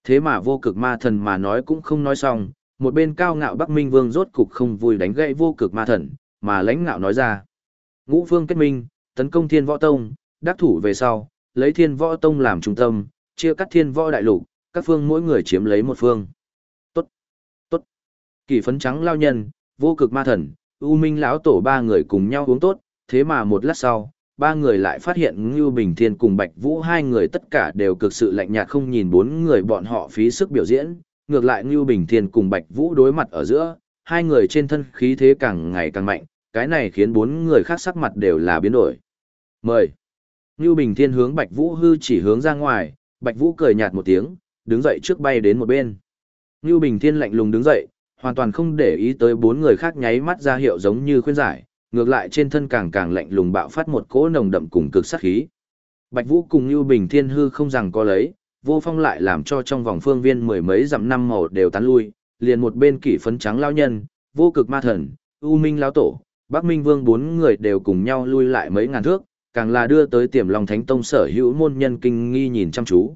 Thế mà vô cực ma thần mà nói cũng không nói xong, một bên cao ngạo Bắc Minh Vương rốt cục không vui đánh gãy vô cực ma thần, mà lãnh ngạo nói ra. Ngũ phương kết minh, tấn công thiên võ tông, đắc thủ về sau, lấy thiên võ tông làm trung tâm, chia cắt thiên võ đại lục, các phương mỗi người chiếm lấy một phương. Tốt, tốt. Kỳ phấn trắng lao nhân, vô cực ma thần, U Minh lão tổ ba người cùng nhau uống tốt, thế mà một lát sau, ba người lại phát hiện Ngưu Bình Thiên cùng Bạch Vũ hai người tất cả đều cực sự lạnh nhạt không nhìn bốn người bọn họ phí sức biểu diễn, ngược lại Ngưu Bình Thiên cùng Bạch Vũ đối mặt ở giữa, hai người trên thân khí thế càng ngày càng mạnh, cái này khiến bốn người khác sắc mặt đều là biến đổi. Mời. Ngưu Bình Thiên hướng Bạch Vũ hư chỉ hướng ra ngoài, Bạch Vũ cười nhạt một tiếng, đứng dậy trước bay đến một bên. Ngưu Bình Thiên lạnh lùng đứng dậy, hoàn toàn không để ý tới bốn người khác nháy mắt ra hiệu giống như khuyên giải, ngược lại trên thân càng càng lạnh lùng bạo phát một cỗ nồng đậm cùng cực sát khí. Bạch Vũ cùng Nưu Bình Thiên hư không rằng có lấy, vô phong lại làm cho trong vòng phương viên mười mấy dặm năm màu đều tán lui, liền một bên kỷ phấn trắng lao nhân, vô cực ma thần, U Minh lão tổ, Bắc Minh Vương bốn người đều cùng nhau lui lại mấy ngàn thước, càng là đưa tới Tiềm Long Thánh Tông sở hữu môn nhân kinh nghi nhìn chăm chú.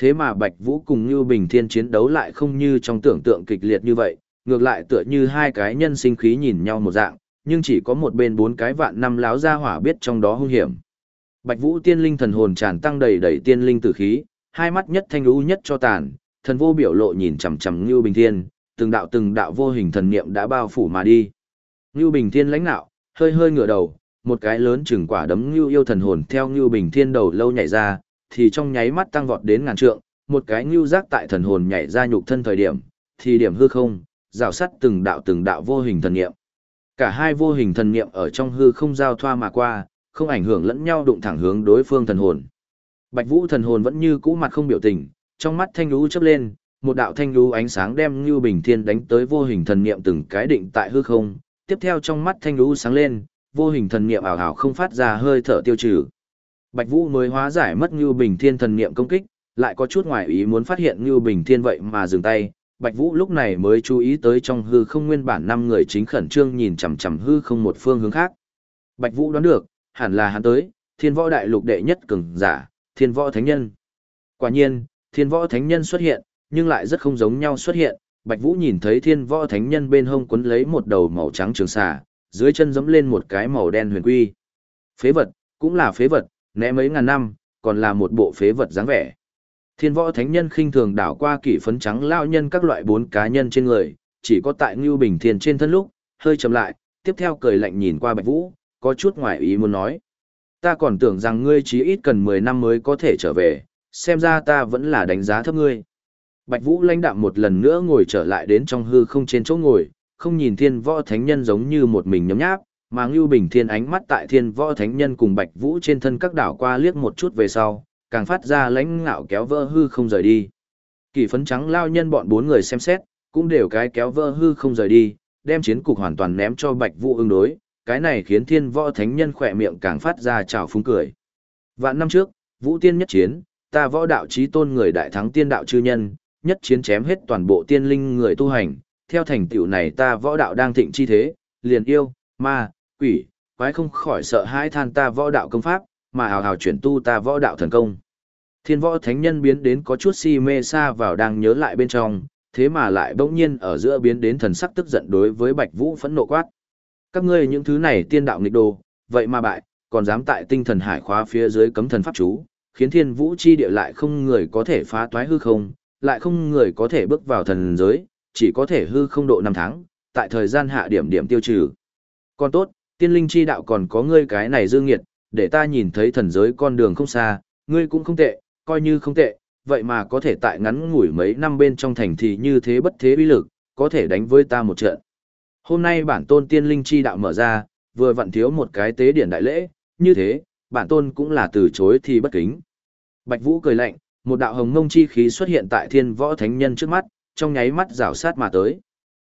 Thế mà Bạch Vũ cùng như Bình Thiên chiến đấu lại không như trong tưởng tượng kịch liệt như vậy, ngược lại tựa như hai cái nhân sinh khí nhìn nhau một dạng, nhưng chỉ có một bên bốn cái vạn năm láo ra hỏa biết trong đó hung hiểm. Bạch Vũ tiên linh thần hồn tràn tăng đầy đầy tiên linh tử khí, hai mắt nhất thanh lũ nhất cho tàn, thần vô biểu lộ nhìn chằm chằm như Bình Thiên, từng đạo từng đạo vô hình thần niệm đã bao phủ mà đi. Ngưu Bình Thiên lãnh nạo, hơi hơi ngửa đầu, một cái lớn chừng quả đấm Ngưu yêu thần hồn theo Ngưu Bình Thiên đầu lâu nhảy ra, thì trong nháy mắt tăng vọt đến ngàn trượng, một cái Ngưu giác tại thần hồn nhảy ra nhục thân thời điểm, thì điểm hư không, rào sắt từng đạo từng đạo vô hình thần niệm. Cả hai vô hình thần niệm ở trong hư không giao thoa mà qua, không ảnh hưởng lẫn nhau đụng thẳng hướng đối phương thần hồn. Bạch Vũ thần hồn vẫn như cũ mặt không biểu tình, trong mắt thanh lũ chớp lên, một đạo thanh lũ ánh sáng đem Ngưu Bình Thiên đánh tới vô hình thần niệm từng cái định tại hư không, tiếp theo trong mắt thanh lũ sáng lên, vô hình thần niệm ảo ảo không phát ra hơi thở tiêu trừ. Bạch Vũ mới hóa giải mất ngưu Bình Thiên thần niệm công kích, lại có chút ngoài ý muốn phát hiện ngưu Bình Thiên vậy mà dừng tay, Bạch Vũ lúc này mới chú ý tới trong hư không nguyên bản năm người chính khẩn trương nhìn chằm chằm hư không một phương hướng khác. Bạch Vũ đoán được, hẳn là hắn tới, Thiên Võ Đại Lục đệ nhất cường giả, Thiên Võ Thánh Nhân. Quả nhiên, Thiên Võ Thánh Nhân xuất hiện, nhưng lại rất không giống nhau xuất hiện. Bạch Vũ nhìn thấy Thiên Võ Thánh Nhân bên hông quấn lấy một đầu màu trắng trường xà, dưới chân giẫm lên một cái màu đen huyền quy. Phế vật, cũng là phế vật, né mấy ngàn năm, còn là một bộ phế vật dáng vẻ. Thiên võ thánh nhân khinh thường đảo qua kỷ phấn trắng lao nhân các loại bốn cá nhân trên người, chỉ có tại Ngưu Bình Thiên trên thân lúc, hơi chậm lại, tiếp theo cười lạnh nhìn qua Bạch Vũ, có chút ngoài ý muốn nói. Ta còn tưởng rằng ngươi chí ít cần 10 năm mới có thể trở về, xem ra ta vẫn là đánh giá thấp ngươi. Bạch Vũ lãnh đạm một lần nữa ngồi trở lại đến trong hư không trên chỗ ngồi, không nhìn thiên võ thánh nhân giống như một mình nhấm nháp, mà Ngưu Bình Thiên ánh mắt tại thiên võ thánh nhân cùng Bạch Vũ trên thân các đảo qua liếc một chút về sau, càng phát ra lãnh ngạo kéo vỡ hư không rời đi. Kỳ phấn trắng lao nhân bọn bốn người xem xét, cũng đều cái kéo vỡ hư không rời đi, đem chiến cục hoàn toàn ném cho Bạch Vũ ứng đối, cái này khiến thiên võ thánh nhân khỏe miệng càng phát ra trào phúng cười. Vạn năm trước, Vũ Tiên nhất chiến, ta võ đạo chí tôn người đại thắng tiên đạo chư nhân, nhất chiến chém hết toàn bộ tiên linh người tu hành, theo thành tựu này ta võ đạo đang thịnh chi thế, liền yêu, ma, quỷ, quái không khỏi sợ hãi than ta võ đạo công pháp, mà hào hào chuyển tu ta võ đạo thần công. Thiên võ thánh nhân biến đến có chút si mê xa vào đang nhớ lại bên trong, thế mà lại bỗng nhiên ở giữa biến đến thần sắc tức giận đối với Bạch Vũ phẫn nộ quát. Các ngươi những thứ này tiên đạo nghịch đồ, vậy mà bại, còn dám tại tinh thần hải khóa phía dưới cấm thần pháp chú, khiến thiên vũ chi địa lại không người có thể phá toái hư không, lại không người có thể bước vào thần giới, chỉ có thể hư không độ năm tháng, tại thời gian hạ điểm điểm tiêu trừ. Còn tốt, tiên linh chi đạo còn có ngươi cái này dương nghiệt, để ta nhìn thấy thần giới con đường không xa, ngươi cũng không tệ, coi như không tệ, vậy mà có thể tại ngắn ngủi mấy năm bên trong thành thì như thế bất thế uy lực, có thể đánh với ta một trận. Hôm nay bản tôn tiên linh chi đạo mở ra, vừa vặn thiếu một cái tế điển đại lễ, như thế, bản tôn cũng là từ chối thì bất kính. Bạch Vũ cười lạnh, một đạo hồng ngông chi khí xuất hiện tại thiên võ thánh nhân trước mắt, trong nháy mắt rảo sát mà tới.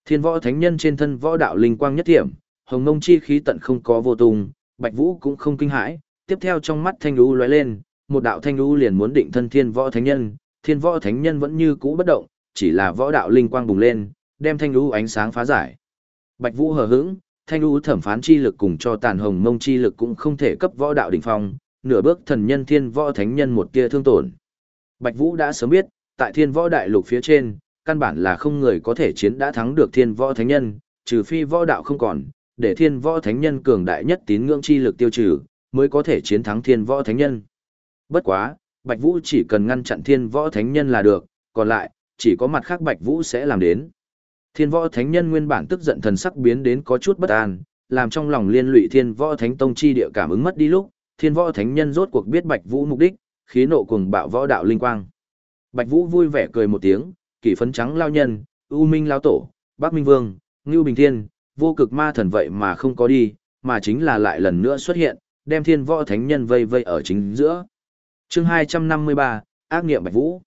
Thiên võ thánh nhân trên thân võ đạo linh quang nhất điểm, hồng ngông chi khí tận không có vô tung, Bạch Vũ cũng không kinh hãi, tiếp theo trong mắt thanh lũ lóe lên, một đạo thanh lũ liền muốn định thân thiên võ thánh nhân, thiên võ thánh nhân vẫn như cũ bất động, chỉ là võ đạo linh quang bùng lên, đem thanh lũ ánh sáng phá giải. Bạch Vũ hờ hững, thanh lũ thẩm phán chi lực cùng cho tàn hồng mông chi lực cũng không thể cấp võ đạo đỉnh phong, nửa bước thần nhân thiên võ thánh nhân một tia thương tổn. Bạch Vũ đã sớm biết, tại thiên võ đại lục phía trên, căn bản là không người có thể chiến đã thắng được thiên võ thánh nhân, trừ phi võ đạo không còn, để thiên võ thánh nhân cường đại nhất tín ngưỡng chi lực tiêu trừ, mới có thể chiến thắng thiên võ thánh nhân. Bất quá, Bạch Vũ chỉ cần ngăn chặn thiên võ thánh nhân là được, còn lại, chỉ có mặt khác Bạch Vũ sẽ làm đến. Thiên võ thánh nhân nguyên bản tức giận thần sắc biến đến có chút bất an, làm trong lòng liên lụy thiên võ thánh tông chi địa cảm ứng mất đi lúc, thiên võ thánh nhân rốt cuộc biết Bạch Vũ mục đích, khí nộ cùng bạo võ đạo linh quang. Bạch Vũ vui vẻ cười một tiếng, kỷ phấn trắng lao nhân, U Minh lao tổ, Bắc Minh Vương, Ngưu Bình Thiên, vô cực ma thần vậy mà không có đi, mà chính là lại lần nữa xuất hiện, đem thiên võ thánh nhân vây vây ở chính giữa. chương 253, ác niệm Bạch Vũ.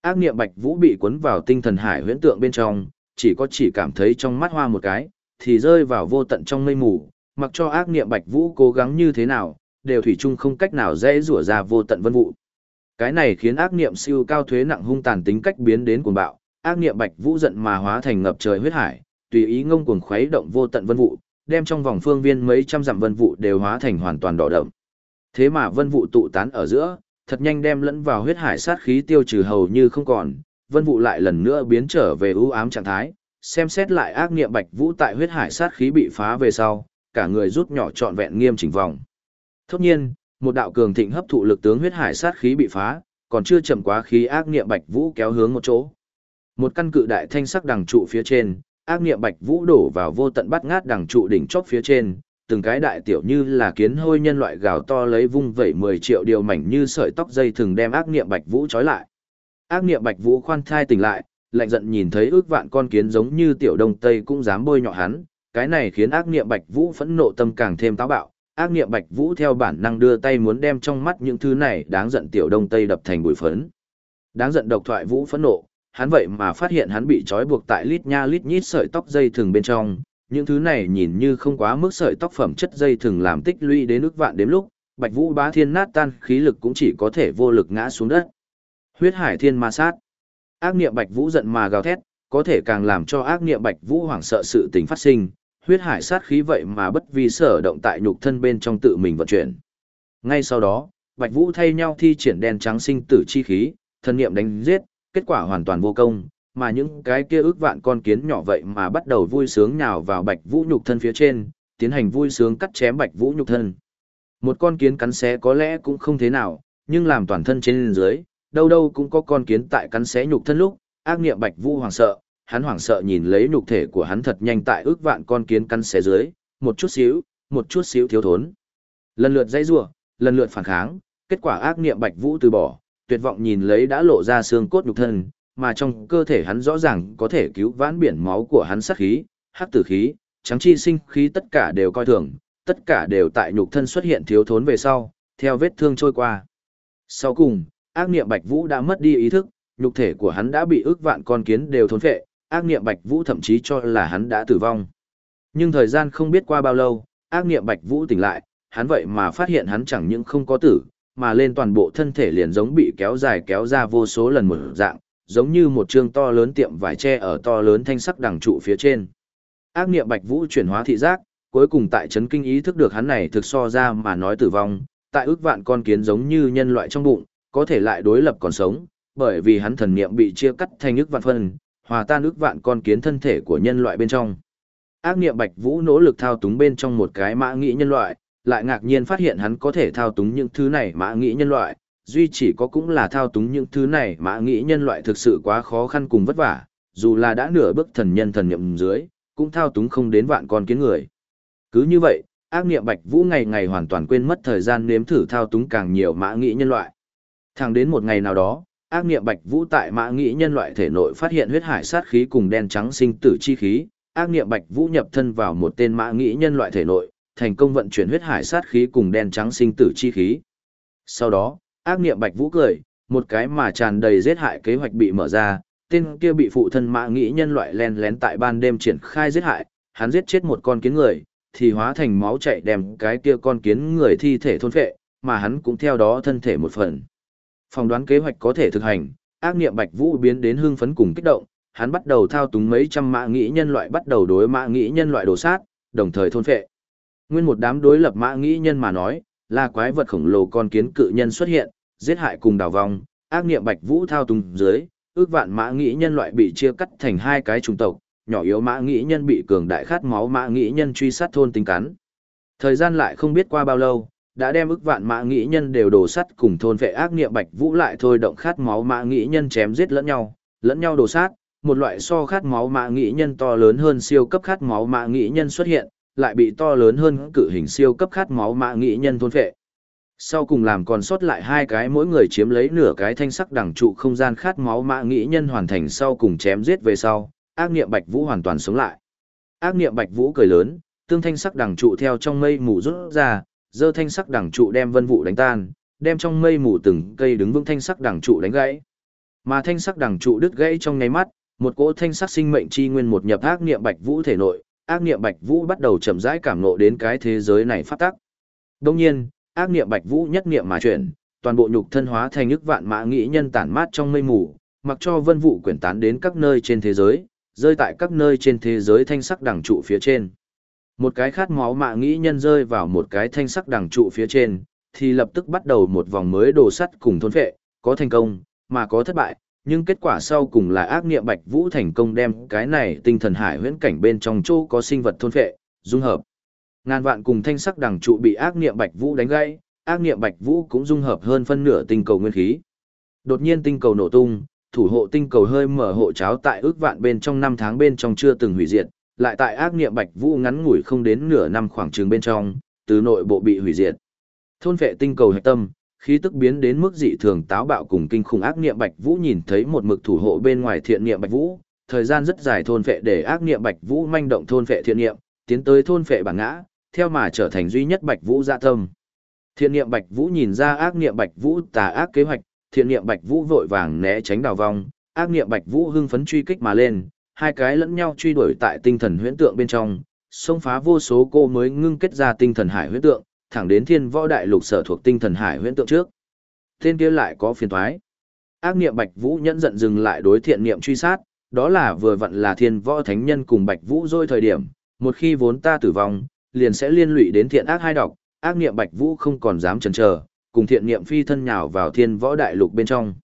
Ác niệm Bạch Vũ bị cuốn vào tinh thần hải huyễn tượng bên trong, chỉ có chỉ cảm thấy trong mắt hoa một cái, thì rơi vào vô tận trong mây mù, mặc cho ác niệm Bạch Vũ cố gắng như thế nào, đều thủy chung không cách nào dễ rủa ra vô tận vân vụ. Cái này khiến ác niệm siêu cao thuế nặng hung tàn tính cách biến đến cuồng bạo, ác niệm Bạch Vũ giận mà hóa thành ngập trời huyết hải, tùy ý ngông cuồng khuấy động vô tận vân vụ, đem trong vòng phương viên mấy trăm dặm vân vụ đều hóa thành hoàn toàn đỏ đậm. Thế mà vân vụ tụ tán ở giữa, thật nhanh đem lẫn vào huyết hải sát khí tiêu trừ hầu như không còn, vân vụ lại lần nữa biến trở về u ám trạng thái, xem xét lại ác niệm bạch vũ tại huyết hải sát khí bị phá về sau, cả người rút nhỏ trọn vẹn nghiêm chỉnh vòng. Thốt nhiên, một đạo cường thịnh hấp thụ lực tướng huyết hải sát khí bị phá, còn chưa chậm quá khí ác niệm bạch vũ kéo hướng một chỗ. Một căn cự đại thanh sắc đằng trụ phía trên, ác niệm bạch vũ đổ vào vô tận bắt ngát đằng trụ đỉnh chóp phía trên, từng cái đại tiểu như là kiến hôi nhân loại gào to lấy vung vẩy 10 triệu điều mảnh như sợi tóc dây thường đem ác niệm bạch vũ trói lại. Ác niệm bạch vũ khoan thai tỉnh lại, lạnh giận nhìn thấy ước vạn con kiến giống như tiểu đông tây cũng dám bôi nhọ hắn, cái này khiến ác niệm bạch vũ phẫn nộ tâm càng thêm táo bạo. Ác nghiệm bạch vũ theo bản năng đưa tay muốn đem trong mắt những thứ này đáng giận tiểu đông tây đập thành bụi phấn. Đáng giận độc thoại vũ phẫn nộ, hắn vậy mà phát hiện hắn bị trói buộc tại lít nha lít nhít sợi tóc dây thường bên trong, những thứ này nhìn như không quá mức sợi tóc phẩm chất dây thường làm tích lũy đến ước vạn đếm lúc, Bạch Vũ bá thiên nát tan, khí lực cũng chỉ có thể vô lực ngã xuống đất. Huyết hải thiên ma sát. Ác nghiệm Bạch Vũ giận mà gào thét, có thể càng làm cho ác nghiệm Bạch Vũ hoảng sợ sự tình phát sinh, huyết hải sát khí vậy mà bất vi sở động tại nhục thân bên trong tự mình vận chuyển. Ngay sau đó, Bạch Vũ thay nhau thi triển đen trắng sinh tử chi khí, thân niệm đánh giết, kết quả hoàn toàn vô công, mà những cái kia ước vạn con kiến nhỏ vậy mà bắt đầu vui sướng nhào vào Bạch Vũ nhục thân phía trên, tiến hành vui sướng cắt chém Bạch Vũ nhục thân. Một con kiến cắn xé có lẽ cũng không thế nào, nhưng làm toàn thân trên dưới, đâu đâu cũng có con kiến tại cắn xé nhục thân lúc, ác niệm Bạch Vũ hoảng sợ, hắn hoảng sợ nhìn lấy nhục thể của hắn thật nhanh tại ước vạn con kiến căn xé dưới, một chút xíu, một chút xíu thiếu thốn. Lần lượt dãy rủa, lần lượt phản kháng, kết quả ác niệm Bạch Vũ từ bỏ, tuyệt vọng nhìn lấy đã lộ ra xương cốt nhục thân, mà trong cơ thể hắn rõ ràng có thể cứu vãn biển máu của hắn sát khí, hắc tử khí, trắng chi sinh khí tất cả đều coi thường, tất cả đều tại nhục thân xuất hiện thiếu thốn về sau, theo vết thương trôi qua. Sau cùng, ác niệm Bạch Vũ đã mất đi ý thức, nhục thể của hắn đã bị ước vạn con kiến đều thốn phệ, ác niệm Bạch Vũ thậm chí cho là hắn đã tử vong. Nhưng thời gian không biết qua bao lâu, ác niệm Bạch Vũ tỉnh lại, hắn vậy mà phát hiện hắn chẳng những không có tử, mà lên toàn bộ thân thể liền giống bị kéo dài kéo ra vô số lần một dạng, giống như một chương to lớn tiệm vải tre ở to lớn thanh sắc đằng trụ phía trên. Ác niệm Bạch Vũ chuyển hóa thị giác, cuối cùng tại chấn kinh ý thức được hắn này thực so ra mà nói tử vong, tại ước vạn con kiến giống như nhân loại trong bụng, có thể lại đối lập còn sống, bởi vì hắn thần niệm bị chia cắt thành ước vạn phân, hòa tan ước vạn con kiến thân thể của nhân loại bên trong. Ác niệm Bạch Vũ nỗ lực thao túng bên trong một cái mã nghĩ nhân loại, lại ngạc nhiên phát hiện hắn có thể thao túng những thứ này mã nghĩ nhân loại, duy chỉ có cũng là thao túng những thứ này mã nghĩ nhân loại thực sự quá khó khăn cùng vất vả, dù là đã nửa bước thần nhân thần nhậm dưới, cũng thao túng không đến vạn con kiến người. Cứ như vậy, ác niệm Bạch Vũ ngày ngày hoàn toàn quên mất thời gian nếm thử thao túng càng nhiều mã nghĩ nhân loại. Thẳng đến một ngày nào đó, ác niệm Bạch Vũ tại mã nghĩ nhân loại thể nội phát hiện huyết hải sát khí cùng đen trắng sinh tử chi khí, ác niệm Bạch Vũ nhập thân vào một tên mã nghĩ nhân loại thể nội, thành công vận chuyển huyết hải sát khí cùng đen trắng sinh tử chi khí. Sau đó, ác niệm Bạch Vũ cười, một cái mà tràn đầy giết hại kế hoạch bị mở ra, tên kia bị phụ thân mã nghĩ nhân loại len lén tại ban đêm triển khai giết hại, hắn giết chết một con kiến người, thì hóa thành máu chảy đem cái kia con kiến người thi thể thôn phệ, mà hắn cũng theo đó thân thể một phần. Phòng đoán kế hoạch có thể thực hành, ác niệm Bạch Vũ biến đến hưng phấn cùng kích động, hắn bắt đầu thao túng mấy trăm mã nghĩ nhân loại bắt đầu đối mã nghĩ nhân loại đổ sát, đồng thời thôn phệ. Nguyên một đám đối lập mã nghĩ nhân mà nói, là quái vật khổng lồ con kiến cự nhân xuất hiện, giết hại cùng đào vong, ác niệm Bạch Vũ thao túng dưới, ước vạn mã nghĩ nhân loại bị chia cắt thành hai cái chủng tộc, nhỏ yếu mã nghĩ nhân bị cường đại khát máu mã nghĩ nhân truy sát thôn tính cắn. Thời gian lại không biết qua bao lâu, đã đem ức vạn mã nghĩ nhân đều đổ sắt cùng thôn vệ ác niệm bạch vũ lại thôi động khát máu mã nghĩ nhân chém giết lẫn nhau, lẫn nhau đổ sát, một loại so khát máu mã nghĩ nhân to lớn hơn siêu cấp khát máu mã nghĩ nhân xuất hiện, lại bị to lớn hơn cự hình siêu cấp khát máu mã nghĩ nhân thôn vệ. Sau cùng làm còn sót lại hai cái mỗi người chiếm lấy nửa cái thanh sắc đẳng trụ không gian khát máu mã nghĩ nhân hoàn thành sau cùng chém giết về sau, ác niệm bạch vũ hoàn toàn sống lại. Ác niệm bạch vũ cười lớn, tương thanh sắc đẳng trụ theo trong mây mù rút ra, dơ thanh sắc đẳng trụ đem vân vụ đánh tan, đem trong mây mù từng cây đứng vững thanh sắc đẳng trụ đánh gãy. Mà thanh sắc đẳng trụ đứt gãy trong nháy mắt, một cỗ thanh sắc sinh mệnh chi nguyên một nhập ác niệm bạch vũ thể nội, ác niệm bạch vũ bắt đầu chậm rãi cảm ngộ đến cái thế giới này phát tắc. Đương nhiên, ác niệm bạch vũ nhất niệm mà chuyển, toàn bộ nhục thân hóa thành nhức vạn mã nghĩ nhân tản mát trong mây mù, mặc cho vân vụ quyển tán đến các nơi trên thế giới, rơi tại các nơi trên thế giới thanh sắc đẳng trụ phía trên. Một cái khát máu mạ nghĩ nhân rơi vào một cái thanh sắc đằng trụ phía trên, thì lập tức bắt đầu một vòng mới đồ sắt cùng thôn phệ, có thành công, mà có thất bại, nhưng kết quả sau cùng là ác niệm Bạch Vũ thành công đem cái này tinh thần hải huyễn cảnh bên trong chỗ có sinh vật thôn phệ, dung hợp. Ngàn vạn cùng thanh sắc đằng trụ bị ác niệm Bạch Vũ đánh gãy, ác niệm Bạch Vũ cũng dung hợp hơn phân nửa tinh cầu nguyên khí. Đột nhiên tinh cầu nổ tung, thủ hộ tinh cầu hơi mở hộ cháo tại ước vạn bên trong năm tháng bên trong chưa từng hủy diệt, lại tại ác niệm Bạch Vũ ngắn ngủi không đến nửa năm khoảng trường bên trong, từ nội bộ bị hủy diệt. Thôn vệ tinh cầu hạch tâm, khí tức biến đến mức dị thường táo bạo cùng kinh khủng ác niệm Bạch Vũ nhìn thấy một mực thủ hộ bên ngoài thiện niệm Bạch Vũ, thời gian rất dài thôn vệ để ác niệm Bạch Vũ manh động thôn vệ thiện niệm, tiến tới thôn vệ bản ngã, theo mà trở thành duy nhất Bạch Vũ dạ tâm. Thiện niệm Bạch Vũ nhìn ra ác niệm Bạch Vũ tà ác kế hoạch, thiện niệm Bạch Vũ vội vàng né tránh đào vong, ác niệm Bạch Vũ hưng phấn truy kích mà lên, hai cái lẫn nhau truy đuổi tại tinh thần huyễn tượng bên trong, xông phá vô số cô mới ngưng kết ra tinh thần hải huyễn tượng, thẳng đến thiên võ đại lục sở thuộc tinh thần hải huyễn tượng trước. Tên kia lại có phiền toái. Ác niệm Bạch Vũ nhẫn giận dừng lại đối thiện niệm truy sát, đó là vừa vặn là thiên võ thánh nhân cùng Bạch Vũ rồi thời điểm, một khi vốn ta tử vong, liền sẽ liên lụy đến thiện ác hai độc, ác niệm Bạch Vũ không còn dám chần chờ, cùng thiện niệm phi thân nhào vào thiên võ đại lục bên trong.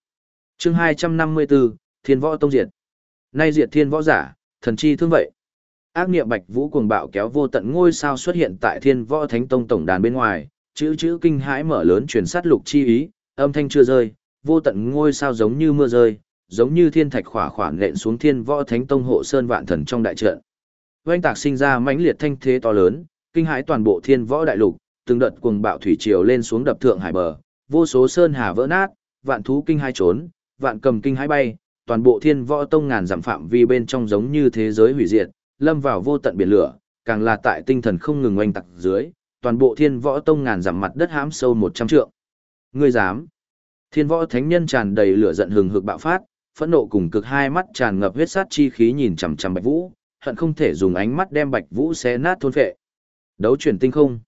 Chương 254, Thiên võ tông diệt. Nay diệt thiên võ giả, thần chi thương vậy. Ác niệm Bạch Vũ cuồng bạo kéo vô tận ngôi sao xuất hiện tại Thiên Võ Thánh Tông tổng đàn bên ngoài, chữ chữ kinh hãi mở lớn truyền sát lục chi ý, âm thanh chưa rơi, vô tận ngôi sao giống như mưa rơi, giống như thiên thạch khỏa khoản nện xuống Thiên Võ Thánh Tông hộ sơn vạn thần trong đại trận. Oanh tạc sinh ra mãnh liệt thanh thế to lớn, kinh hãi toàn bộ Thiên Võ đại lục, từng đợt cuồng bạo thủy triều lên xuống đập thượng hải bờ, vô số sơn hà vỡ nát, vạn thú kinh hai trốn, vạn cầm kinh hãi bay, toàn bộ Thiên Võ Tông ngàn dặm phạm vi bên trong giống như thế giới hủy diệt, lâm vào vô tận biển lửa, càng là tại tinh thần không ngừng oanh tạc dưới, toàn bộ thiên võ tông ngàn dặm mặt đất hãm sâu một trăm trượng. Ngươi dám? Thiên võ thánh nhân tràn đầy lửa giận hừng hực bạo phát, phẫn nộ cùng cực hai mắt tràn ngập huyết sát chi khí nhìn chằm chằm Bạch Vũ, hận không thể dùng ánh mắt đem Bạch Vũ xé nát thôn phệ. Đấu chuyển tinh không.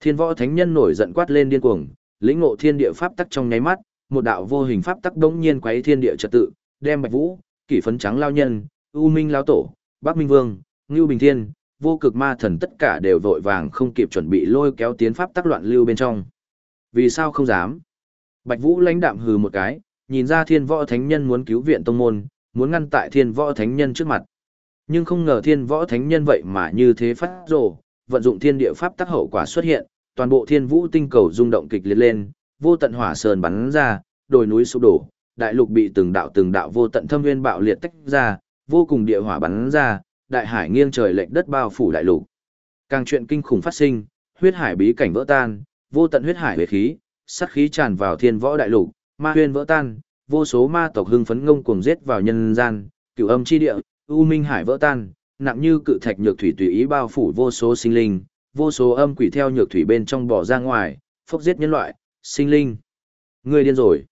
Thiên võ thánh nhân nổi giận quát lên điên cuồng, lĩnh ngộ thiên địa pháp tắc trong nháy mắt, một đạo vô hình pháp tắc đống nhiên quấy thiên địa trật tự, đem Bạch Vũ, kỷ phấn trắng lao nhân, U Minh lao tổ, Bắc Minh Vương, Ngưu Bình Thiên, vô cực ma thần tất cả đều vội vàng không kịp chuẩn bị lôi kéo tiến pháp tắc loạn lưu bên trong. Vì sao không dám? Bạch Vũ lãnh đạm hừ một cái, nhìn ra thiên võ thánh nhân muốn cứu viện tông môn, muốn ngăn tại thiên võ thánh nhân trước mặt. Nhưng không ngờ thiên võ thánh nhân vậy mà như thế phát rồ, vận dụng thiên địa pháp tắc hậu quả xuất hiện, toàn bộ thiên vũ tinh cầu rung động kịch liệt lên, vô tận hỏa sơn bắn ra, đồi núi sụp đổ, đại lục bị từng đạo từng đạo vô tận thâm nguyên bạo liệt tách ra, vô cùng địa hỏa bắn ra, đại hải nghiêng trời lệch đất bao phủ đại lục. Càng chuyện kinh khủng phát sinh, huyết hải bí cảnh vỡ tan, vô tận huyết hải huyết khí, sát khí tràn vào thiên võ đại lục, ma huyên vỡ tan, vô số ma tộc hưng phấn ngông cuồng giết vào nhân gian, cửu âm chi địa, u minh hải vỡ tan, nặng như cự thạch nhược thủy tùy ý bao phủ vô số sinh linh, vô số âm quỷ theo nhược thủy bên trong bỏ ra ngoài, phốc giết nhân loại, sinh linh. Người điên rồi.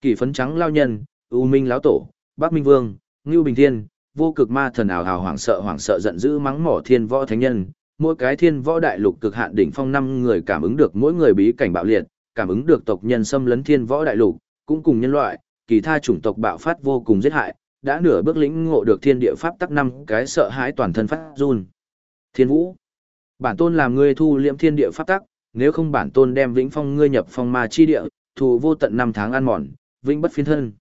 Kỳ phấn trắng lao nhân, u minh lão tổ, bắc minh vương, ngưu bình thiên, vô cực ma thần ảo hào hoảng sợ hoảng sợ giận dữ mắng mỏ thiên võ thánh nhân, mỗi cái thiên võ đại lục cực hạn đỉnh phong năm người cảm ứng được mỗi người bí cảnh bạo liệt, cảm ứng được tộc nhân xâm lấn thiên võ đại lục, cũng cùng nhân loại, kỳ tha chủng tộc bạo phát vô cùng giết hại, đã nửa bước lĩnh ngộ được thiên địa pháp tắc năm cái sợ hãi toàn thân phát run. Thiên vũ, bản tôn làm ngươi thu liễm thiên địa pháp tắc, nếu không bản tôn đem vĩnh phong ngươi nhập phong ma chi địa, thù vô tận năm tháng ăn mòn, vĩnh bất phiên thân.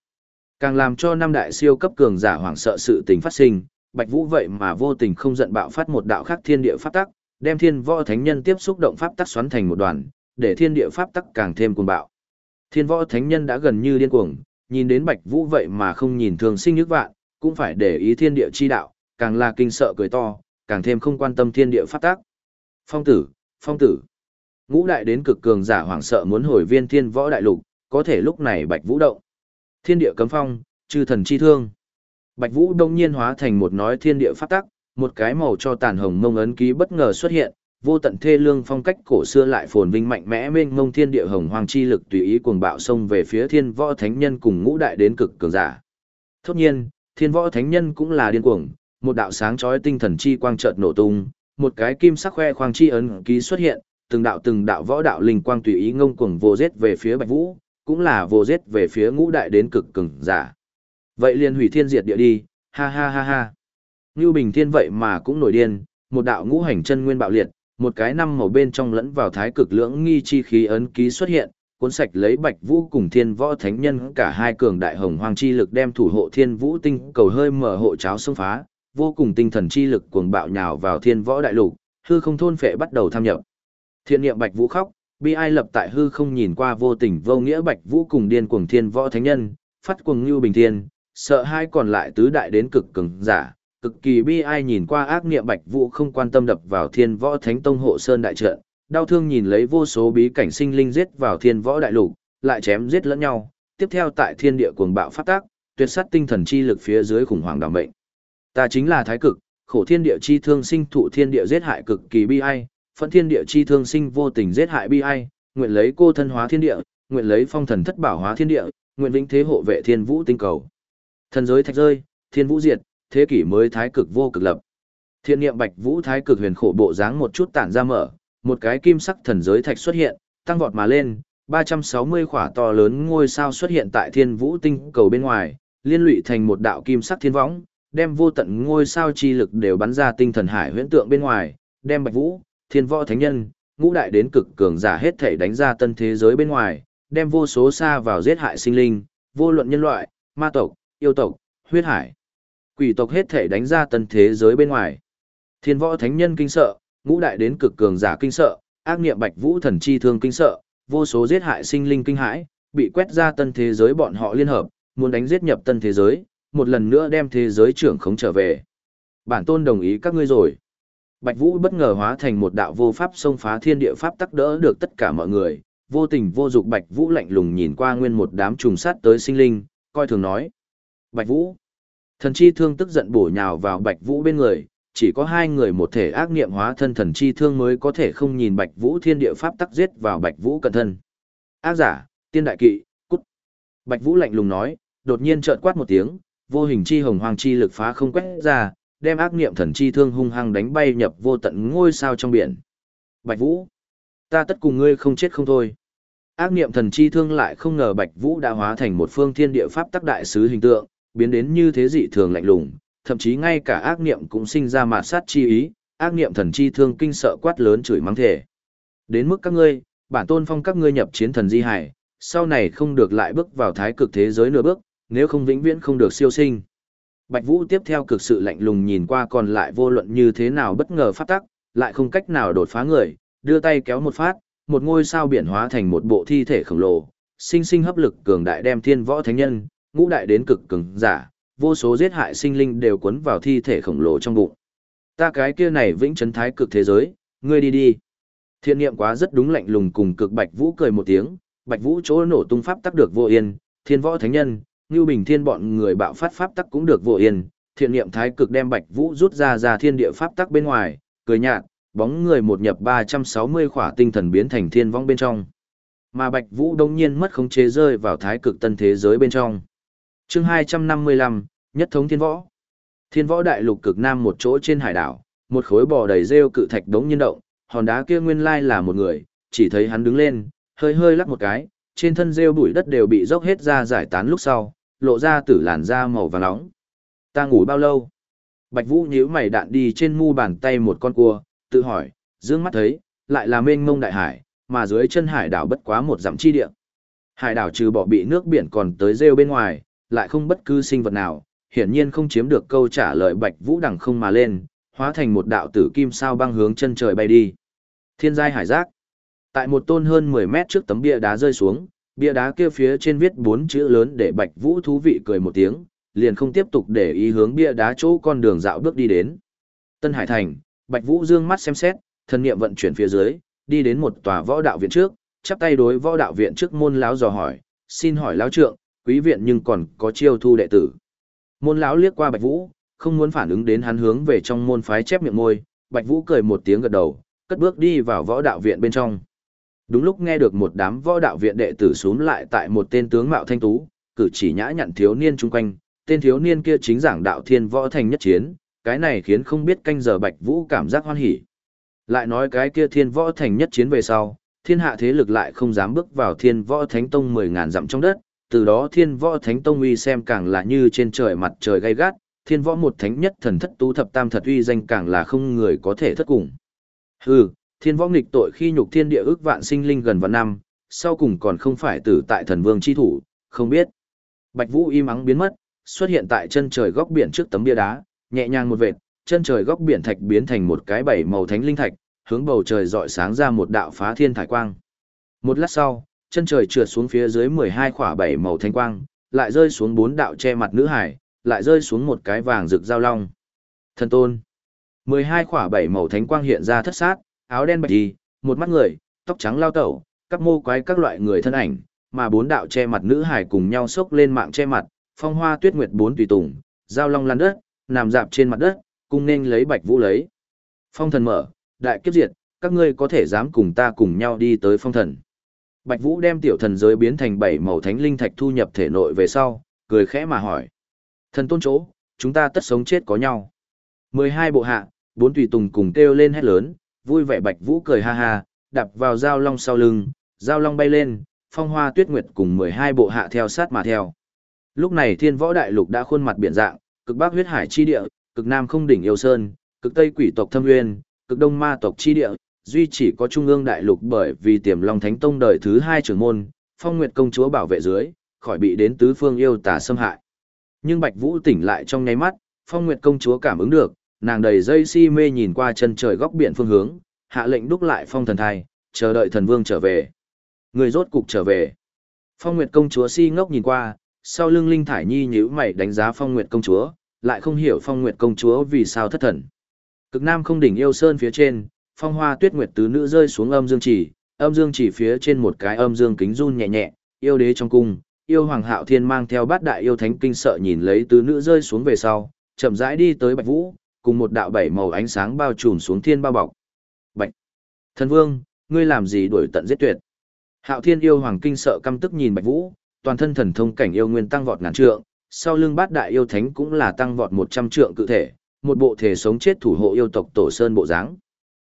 Càng làm cho năm đại siêu cấp cường giả hoảng sợ sự tình phát sinh, Bạch Vũ vậy mà vô tình không giận bạo phát một đạo khác thiên địa pháp tắc, đem thiên võ thánh nhân tiếp xúc động pháp tắc xoắn thành một đoàn, để thiên địa pháp tắc càng thêm cuồng bạo. Thiên võ thánh nhân đã gần như điên cuồng, nhìn đến Bạch Vũ vậy mà không nhìn thường sinh nhức vạn, cũng phải để ý thiên địa chi đạo, càng là kinh sợ cười to, càng thêm không quan tâm thiên địa pháp tắc. Phong tử, phong tử. Ngũ đại đến cực cường giả hoảng sợ muốn hồi viên thiên võ đại lục, có thể lúc này Bạch Vũ động. Thiên địa cấm phong, chư thần chi thương. Bạch Vũ đông nhiên hóa thành một nói thiên địa pháp tắc, một cái màu cho tàn hồng mông ấn ký bất ngờ xuất hiện, vô tận thê lương phong cách cổ xưa lại phồn vinh mạnh mẽ mênh mông thiên địa hồng hoàng chi lực tùy ý cuồng bạo xông về phía thiên võ thánh nhân cùng ngũ đại đến cực cường giả. Thốt nhiên, thiên võ thánh nhân cũng là điên cuồng, một đạo sáng chói tinh thần chi quang chợt nổ tung, một cái kim sắc khoe khoang chi ấn ký xuất hiện, từng đạo từng đạo võ đạo linh quang tùy ý ngông cuồng vô giết về phía Bạch Vũ, cũng là vô giết về phía ngũ đại đến cực cường giả. Vậy liền hủy thiên diệt địa đi, ha ha ha ha. Ngưu Bình Thiên vậy mà cũng nổi điên, một đạo ngũ hành chân nguyên bạo liệt, một cái năm màu bên trong lẫn vào thái cực lưỡng nghi chi khí ấn ký xuất hiện, cuốn sạch lấy Bạch Vũ cùng Thiên Võ Thánh Nhân cả hai cường đại hồng hoang chi lực đem thủ hộ Thiên Vũ tinh cầu hơi mở hộ cháo xông phá, vô cùng tinh thần chi lực cuồng bạo nhào vào Thiên Võ đại lục, hư không thôn phệ bắt đầu tham nhập. Thiên niệm Bạch Vũ khóc, bi ai lập tại hư không nhìn qua vô tình vô nghĩa Bạch Vũ cùng điên cuồng Thiên Võ Thánh Nhân, phát cuồng như bình thiên, sợ hai còn lại tứ đại đến cực cường giả, cực kỳ bi ai nhìn qua ác niệm Bạch Vũ không quan tâm đập vào Thiên Võ Thánh Tông hộ sơn đại trận, đau thương nhìn lấy vô số bí cảnh sinh linh giết vào Thiên Võ đại lục, lại chém giết lẫn nhau, tiếp theo tại thiên địa cuồng bạo phát tác, tuyệt sát tinh thần chi lực phía dưới khủng hoảng đảm bệnh Ta chính là thái cực, khổ thiên địa chi thương sinh thụ thiên địa giết hại cực kỳ bi ai, phẫn thiên địa chi thương sinh vô tình giết hại bi ai, nguyện lấy cô thân hóa thiên địa, nguyện lấy phong thần thất bảo hóa thiên địa, nguyện vĩnh thế hộ vệ thiên vũ tinh cầu. Thần giới thạch rơi, thiên vũ diệt, thế kỷ mới thái cực vô cực lập. Thiên niệm bạch vũ thái cực huyền khổ bộ dáng một chút tản ra mở, một cái kim sắc thần giới thạch xuất hiện, tăng vọt mà lên, 360 khỏa to lớn ngôi sao xuất hiện tại thiên vũ tinh cầu bên ngoài, liên lụy thành một đạo kim sắc thiên võng, đem vô tận ngôi sao chi lực đều bắn ra tinh thần hải huyễn tượng bên ngoài, đem bạch vũ, thiên võ thánh nhân, ngũ đại đến cực cường giả hết thể đánh ra tân thế giới bên ngoài, đem vô số xa vào giết hại sinh linh, vô luận nhân loại, ma tộc, yêu tộc, huyết hải. Quỷ tộc hết thể đánh ra tân thế giới bên ngoài. Thiên võ thánh nhân kinh sợ, ngũ đại đến cực cường giả kinh sợ, ác niệm bạch vũ thần chi thương kinh sợ, vô số giết hại sinh linh kinh hãi, bị quét ra tân thế giới bọn họ liên hợp, muốn đánh giết nhập tân thế giới, một lần nữa đem thế giới trưởng khống trở về. Bản tôn đồng ý các ngươi rồi. Bạch Vũ bất ngờ hóa thành một đạo vô pháp xông phá thiên địa pháp tắc đỡ được tất cả mọi người, vô tình vô dục Bạch Vũ lạnh lùng nhìn qua nguyên một đám trùng sát tới sinh linh, coi thường nói. Bạch Vũ. Thần chi thương tức giận bổ nhào vào Bạch Vũ bên người, chỉ có hai người một thể ác niệm hóa thân thần chi thương mới có thể không nhìn Bạch Vũ thiên địa pháp tắc giết vào Bạch Vũ cận thân. Ác giả, tiên đại kỵ, cút. Bạch Vũ lạnh lùng nói, đột nhiên chợt quát một tiếng, vô hình chi hồng hoàng chi lực phá không quét ra, đem ác niệm thần chi thương hung hăng đánh bay nhập vô tận ngôi sao trong biển. Bạch Vũ, ta tất cùng ngươi không chết không thôi. Ác niệm thần chi thương lại không ngờ Bạch Vũ đã hóa thành một phương thiên địa pháp tắc đại sứ hình tượng, biến đến như thế dị thường lạnh lùng, thậm chí ngay cả ác niệm cũng sinh ra mạt sát chi ý, ác niệm thần chi thương kinh sợ quát lớn chửi mắng thể. Đến mức các ngươi, bản tôn phong các ngươi nhập chiến thần di hải, sau này không được lại bước vào thái cực thế giới nửa bước, nếu không vĩnh viễn không được siêu sinh. Bạch Vũ tiếp theo cực sự lạnh lùng nhìn qua còn lại vô luận như thế nào bất ngờ phát tắc, lại không cách nào đột phá người, đưa tay kéo một phát, một ngôi sao biển hóa thành một bộ thi thể khổng lồ, sinh sinh hấp lực cường đại đem thiên võ thánh nhân, ngũ đại đến cực cường giả, vô số giết hại sinh linh đều cuốn vào thi thể khổng lồ trong bụng. Ta cái kia này vĩnh chấn thái cực thế giới, ngươi đi đi. Thiên niệm quá rất đúng lạnh lùng cùng cực Bạch Vũ cười một tiếng, Bạch Vũ chỗ nổ tung pháp tắc được vô yên, thiên võ thánh nhân, Ngưu Bình Thiên bọn người bạo phát pháp tắc cũng được vô yên, thiện niệm thái cực đem Bạch Vũ rút ra ra thiên địa pháp tắc bên ngoài, cười nhạt, bóng người một nhập 360 khỏa tinh thần biến thành thiên vong bên trong. Mà Bạch Vũ đông nhiên mất khống chế rơi vào thái cực tân thế giới bên trong. Chương 255, Nhất thống thiên võ. Thiên võ đại lục cực nam một chỗ trên hải đảo, một khối bò đầy rêu cự thạch đống nhiên động, hòn đá kia nguyên lai là một người, chỉ thấy hắn đứng lên, hơi hơi lắc một cái, trên thân rêu bụi đất đều bị dốc hết ra giải tán lúc sau, lộ ra tử làn da màu vàng nóng. Ta ngủ bao lâu? Bạch Vũ nhíu mày đạn đi trên mu bàn tay một con cua, tự hỏi, dương mắt thấy, lại là mênh mông đại hải, mà dưới chân hải đảo bất quá một dặm chi địa. Hải đảo trừ bỏ bị nước biển còn tới rêu bên ngoài, lại không bất cứ sinh vật nào, hiển nhiên không chiếm được câu trả lời Bạch Vũ đằng không mà lên, hóa thành một đạo tử kim sao băng hướng chân trời bay đi. Thiên giai hải giác. Tại một tôn hơn 10 mét trước tấm bia đá rơi xuống, bia đá kia phía trên viết bốn chữ lớn để Bạch Vũ thú vị cười một tiếng, liền không tiếp tục để ý hướng bia đá chỗ con đường dạo bước đi đến. Tân Hải Thành, Bạch Vũ dương mắt xem xét, thân niệm vận chuyển phía dưới, đi đến một tòa võ đạo viện trước, chắp tay đối võ đạo viện trước môn lão dò hỏi, xin hỏi lão trượng, quý viện nhưng còn có chiêu thu đệ tử. Môn lão liếc qua Bạch Vũ, không muốn phản ứng đến hắn hướng về trong môn phái chép miệng môi, Bạch Vũ cười một tiếng gật đầu, cất bước đi vào võ đạo viện bên trong. Đúng lúc nghe được một đám võ đạo viện đệ tử xuống lại tại một tên tướng mạo thanh tú, cử chỉ nhã nhặn thiếu niên chung quanh, tên thiếu niên kia chính giảng đạo thiên võ thành nhất chiến, cái này khiến không biết canh giờ Bạch Vũ cảm giác hoan hỉ. Lại nói cái kia thiên võ thành nhất chiến về sau, thiên hạ thế lực lại không dám bước vào thiên võ thánh tông mười ngàn dặm trong đất, từ đó thiên võ thánh tông uy xem càng là như trên trời mặt trời gay gắt, thiên võ một thánh nhất thần thất tú thập tam thật uy danh càng là không người có thể thất cùng. Hừ, Thiên võ nghịch tội khi nhục thiên địa ước vạn sinh linh gần vạn năm, sau cùng còn không phải tử tại thần vương chi thủ, không biết. Bạch Vũ im ắng biến mất, xuất hiện tại chân trời góc biển trước tấm bia đá, nhẹ nhàng một vệt, chân trời góc biển thạch biến thành một cái bảy màu thánh linh thạch, hướng bầu trời rọi sáng ra một đạo phá thiên thải quang. Một lát sau, chân trời trượt xuống phía dưới 12 khỏa bảy màu thánh quang, lại rơi xuống bốn đạo che mặt nữ hải, lại rơi xuống một cái vàng rực giao long. Thần tôn. 12 khỏa bảy màu thánh quang hiện ra thất sát, áo đen bạch đi, một mắt người, tóc trắng lao tẩu, các mô quái các loại người thân ảnh, mà bốn đạo che mặt nữ hải cùng nhau xốc lên mạng che mặt, phong hoa tuyết nguyệt bốn tùy tùng, giao long lan đất, nằm dạp trên mặt đất, cung nên lấy bạch vũ lấy. Phong thần mở, đại kiếp diệt, các ngươi có thể dám cùng ta cùng nhau đi tới phong thần. Bạch Vũ đem tiểu thần giới biến thành bảy màu thánh linh thạch thu nhập thể nội về sau, cười khẽ mà hỏi. Thần tôn chỗ, chúng ta tất sống chết có nhau. mười hai bộ hạ, bốn tùy tùng cùng kêu lên hét lớn, vui vẻ Bạch Vũ cười ha ha, đạp vào dao long sau lưng, dao long bay lên, phong hoa tuyết nguyệt cùng mười hai bộ hạ theo sát mà theo. Lúc này thiên võ đại lục đã khuôn mặt biển dạng, cực bắc huyết hải chi địa, cực nam không đỉnh yêu sơn, cực tây quỷ tộc thâm nguyên, cực đông ma tộc chi địa, duy chỉ có trung ương đại lục bởi vì tiềm long thánh tông đời thứ hai trưởng môn, phong nguyệt công chúa bảo vệ dưới, khỏi bị đến tứ phương yêu tà xâm hại. Nhưng Bạch Vũ tỉnh lại trong nháy mắt, phong nguyệt công chúa cảm ứng được, nàng đầy dây si mê nhìn qua chân trời góc biển phương hướng, hạ lệnh đúc lại phong thần thai, chờ đợi thần vương trở về. Người rốt cục trở về. Phong nguyệt công chúa si ngốc nhìn qua, sau lưng linh thải nhi nhíu mày đánh giá phong nguyệt công chúa, lại không hiểu phong nguyệt công chúa vì sao thất thần. Cực Nam không đỉnh yêu sơn phía trên, phong hoa tuyết nguyệt tứ nữ rơi xuống âm dương chỉ, âm dương chỉ phía trên một cái âm dương kính run nhẹ nhẹ, yêu đế trong cung, yêu hoàng hạo thiên mang theo bát đại yêu thánh kinh sợ nhìn lấy tứ nữ rơi xuống về sau, chậm rãi đi tới Bạch Vũ, cùng một đạo bảy màu ánh sáng bao trùm xuống thiên bao bọc. Bạch! Thần vương, ngươi làm gì đuổi tận giết tuyệt? Hạo thiên yêu hoàng kinh sợ căm tức nhìn Bạch Vũ, toàn thân thần thông cảnh yêu nguyên tăng vọt ngàn trượng, sau lưng bát đại yêu thánh cũng là tăng vọt một trăm trượng cự thể, một bộ thể sống chết thủ hộ yêu tộc tổ sơn bộ dáng.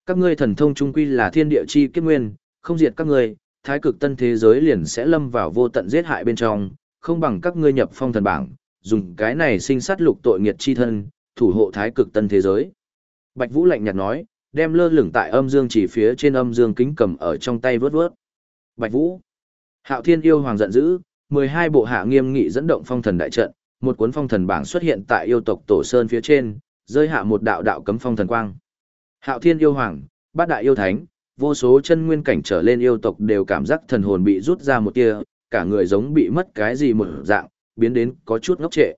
Các ngươi thần thông trung quy là thiên địa chi kiếp nguyên, không diệt các ngươi, thái cực tân thế giới liền sẽ lâm vào vô tận giết hại bên trong, không bằng các ngươi nhập phong thần bảng, dùng cái này sinh sát lục tội nghiệt chi thân, thủ hộ thái cực tân thế giới. Bạch Vũ lạnh nhạt nói, đem lơ lửng tại âm dương chỉ phía trên âm dương kính cầm ở trong tay vớt vớt. Bạch Vũ. Hạo Thiên yêu hoàng giận dữ, 12 bộ hạ nghiêm nghị dẫn động phong thần đại trận, một cuốn phong thần bảng xuất hiện tại yêu tộc tổ sơn phía trên, rơi hạ một đạo đạo cấm phong thần quang. Hạo Thiên yêu hoàng, bát đại yêu thánh, vô số chân nguyên cảnh trở lên yêu tộc đều cảm giác thần hồn bị rút ra một tia, cả người giống bị mất cái gì một dạng, biến đến có chút ngốc trệ.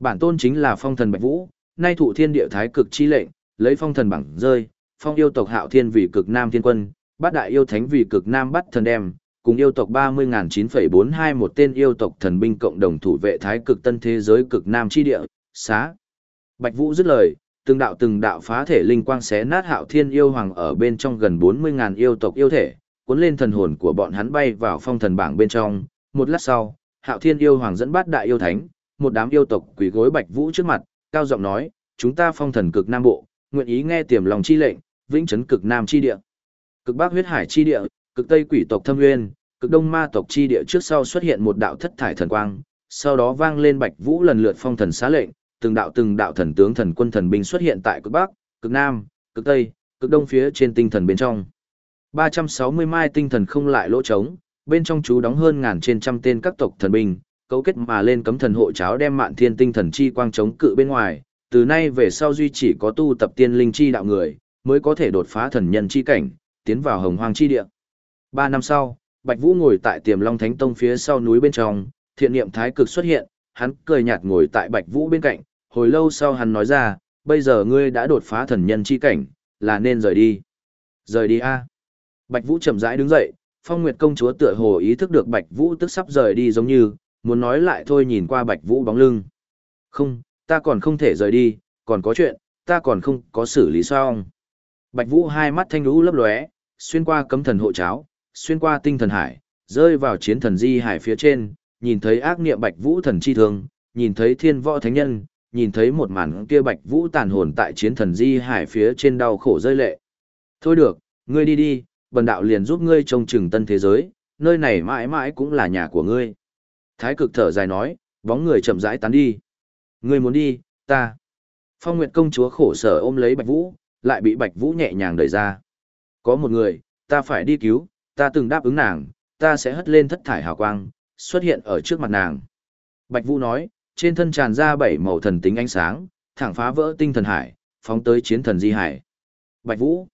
Bản tôn chính là phong thần Bạch Vũ, nay thụ thiên địa thái cực chi lệnh, lấy phong thần bảng rơi, phong yêu tộc Hạo Thiên vì cực nam thiên quân, bát đại yêu thánh vì cực nam bắt thần đem, cùng yêu tộc 30.942 một tên yêu tộc thần binh cộng đồng thủ vệ thái cực tân thế giới cực nam chi địa, xá. Bạch Vũ dứt lời, từng đạo từng đạo phá thể linh quang xé nát hạo thiên yêu hoàng ở bên trong gần 40.000 yêu tộc yêu thể, cuốn lên thần hồn của bọn hắn bay vào phong thần bảng bên trong. Một lát sau, hạo thiên yêu hoàng dẫn bát đại yêu thánh, một đám yêu tộc quỳ gối Bạch Vũ trước mặt, cao giọng nói, chúng ta phong thần cực nam bộ, nguyện ý nghe tiềm lòng chi lệnh, vĩnh chấn cực nam chi địa. Cực bắc huyết hải chi địa, cực tây quỷ tộc thâm nguyên, cực đông ma tộc chi địa trước sau xuất hiện một đạo thất thải thần quang, sau đó vang lên Bạch Vũ lần lượt phong thần xá lệnh, từng đạo từng đạo thần tướng thần quân thần binh xuất hiện tại cực bắc, cực nam, cực tây, cực đông phía trên tinh thần bên trong. 360 mai tinh thần không lại lỗ trống, bên trong chú đóng hơn ngàn trên trăm tên các tộc thần binh, cấu kết mà lên cấm thần hộ cháo đem mạn thiên tinh thần chi quang chống cự bên ngoài, từ nay về sau duy chỉ có tu tập tiên linh chi đạo người, mới có thể đột phá thần nhân chi cảnh, tiến vào hồng hoang chi địa. Ba năm sau, Bạch Vũ ngồi tại tiềm long thánh tông phía sau núi bên trong, thiện niệm thái cực xuất hiện, hắn cười nhạt ngồi tại Bạch Vũ bên cạnh, hồi lâu sau hắn nói ra, bây giờ ngươi đã đột phá thần nhân chi cảnh, là nên rời đi. Rời đi a. Bạch Vũ chậm rãi đứng dậy, Phong Nguyệt công chúa tựa hồ ý thức được Bạch Vũ tức sắp rời đi giống như, muốn nói lại thôi nhìn qua Bạch Vũ bóng lưng. Không, ta còn không thể rời đi, còn có chuyện, ta còn không có xử lý xong. Bạch Vũ hai mắt thanh lũ lấp lóe, xuyên qua cấm thần hộ cháo, xuyên qua tinh thần hải, rơi vào chiến thần di hải phía trên, nhìn thấy ác niệm Bạch Vũ thần chi thương, nhìn thấy thiên võ thánh nhân, nhìn thấy một màn kia bạch vũ tàn hồn tại chiến thần di hải phía trên đau khổ rơi lệ. Thôi được, ngươi đi đi, bần đạo liền giúp ngươi trông chừng tân thế giới, nơi này mãi mãi cũng là nhà của ngươi. Thái cực thở dài nói, bóng người chậm rãi tán đi. Ngươi muốn đi, ta. Phong Nguyệt công chúa khổ sở ôm lấy Bạch Vũ, lại bị Bạch Vũ nhẹ nhàng đẩy ra. Có một người, ta phải đi cứu, ta từng đáp ứng nàng, ta sẽ hất lên thất thải hào quang, xuất hiện ở trước mặt nàng. Bạch Vũ nói, trên thân tràn ra bảy màu thần tính ánh sáng, thẳng phá vỡ tinh thần hải, phóng tới chiến thần di hải. Bạch Vũ.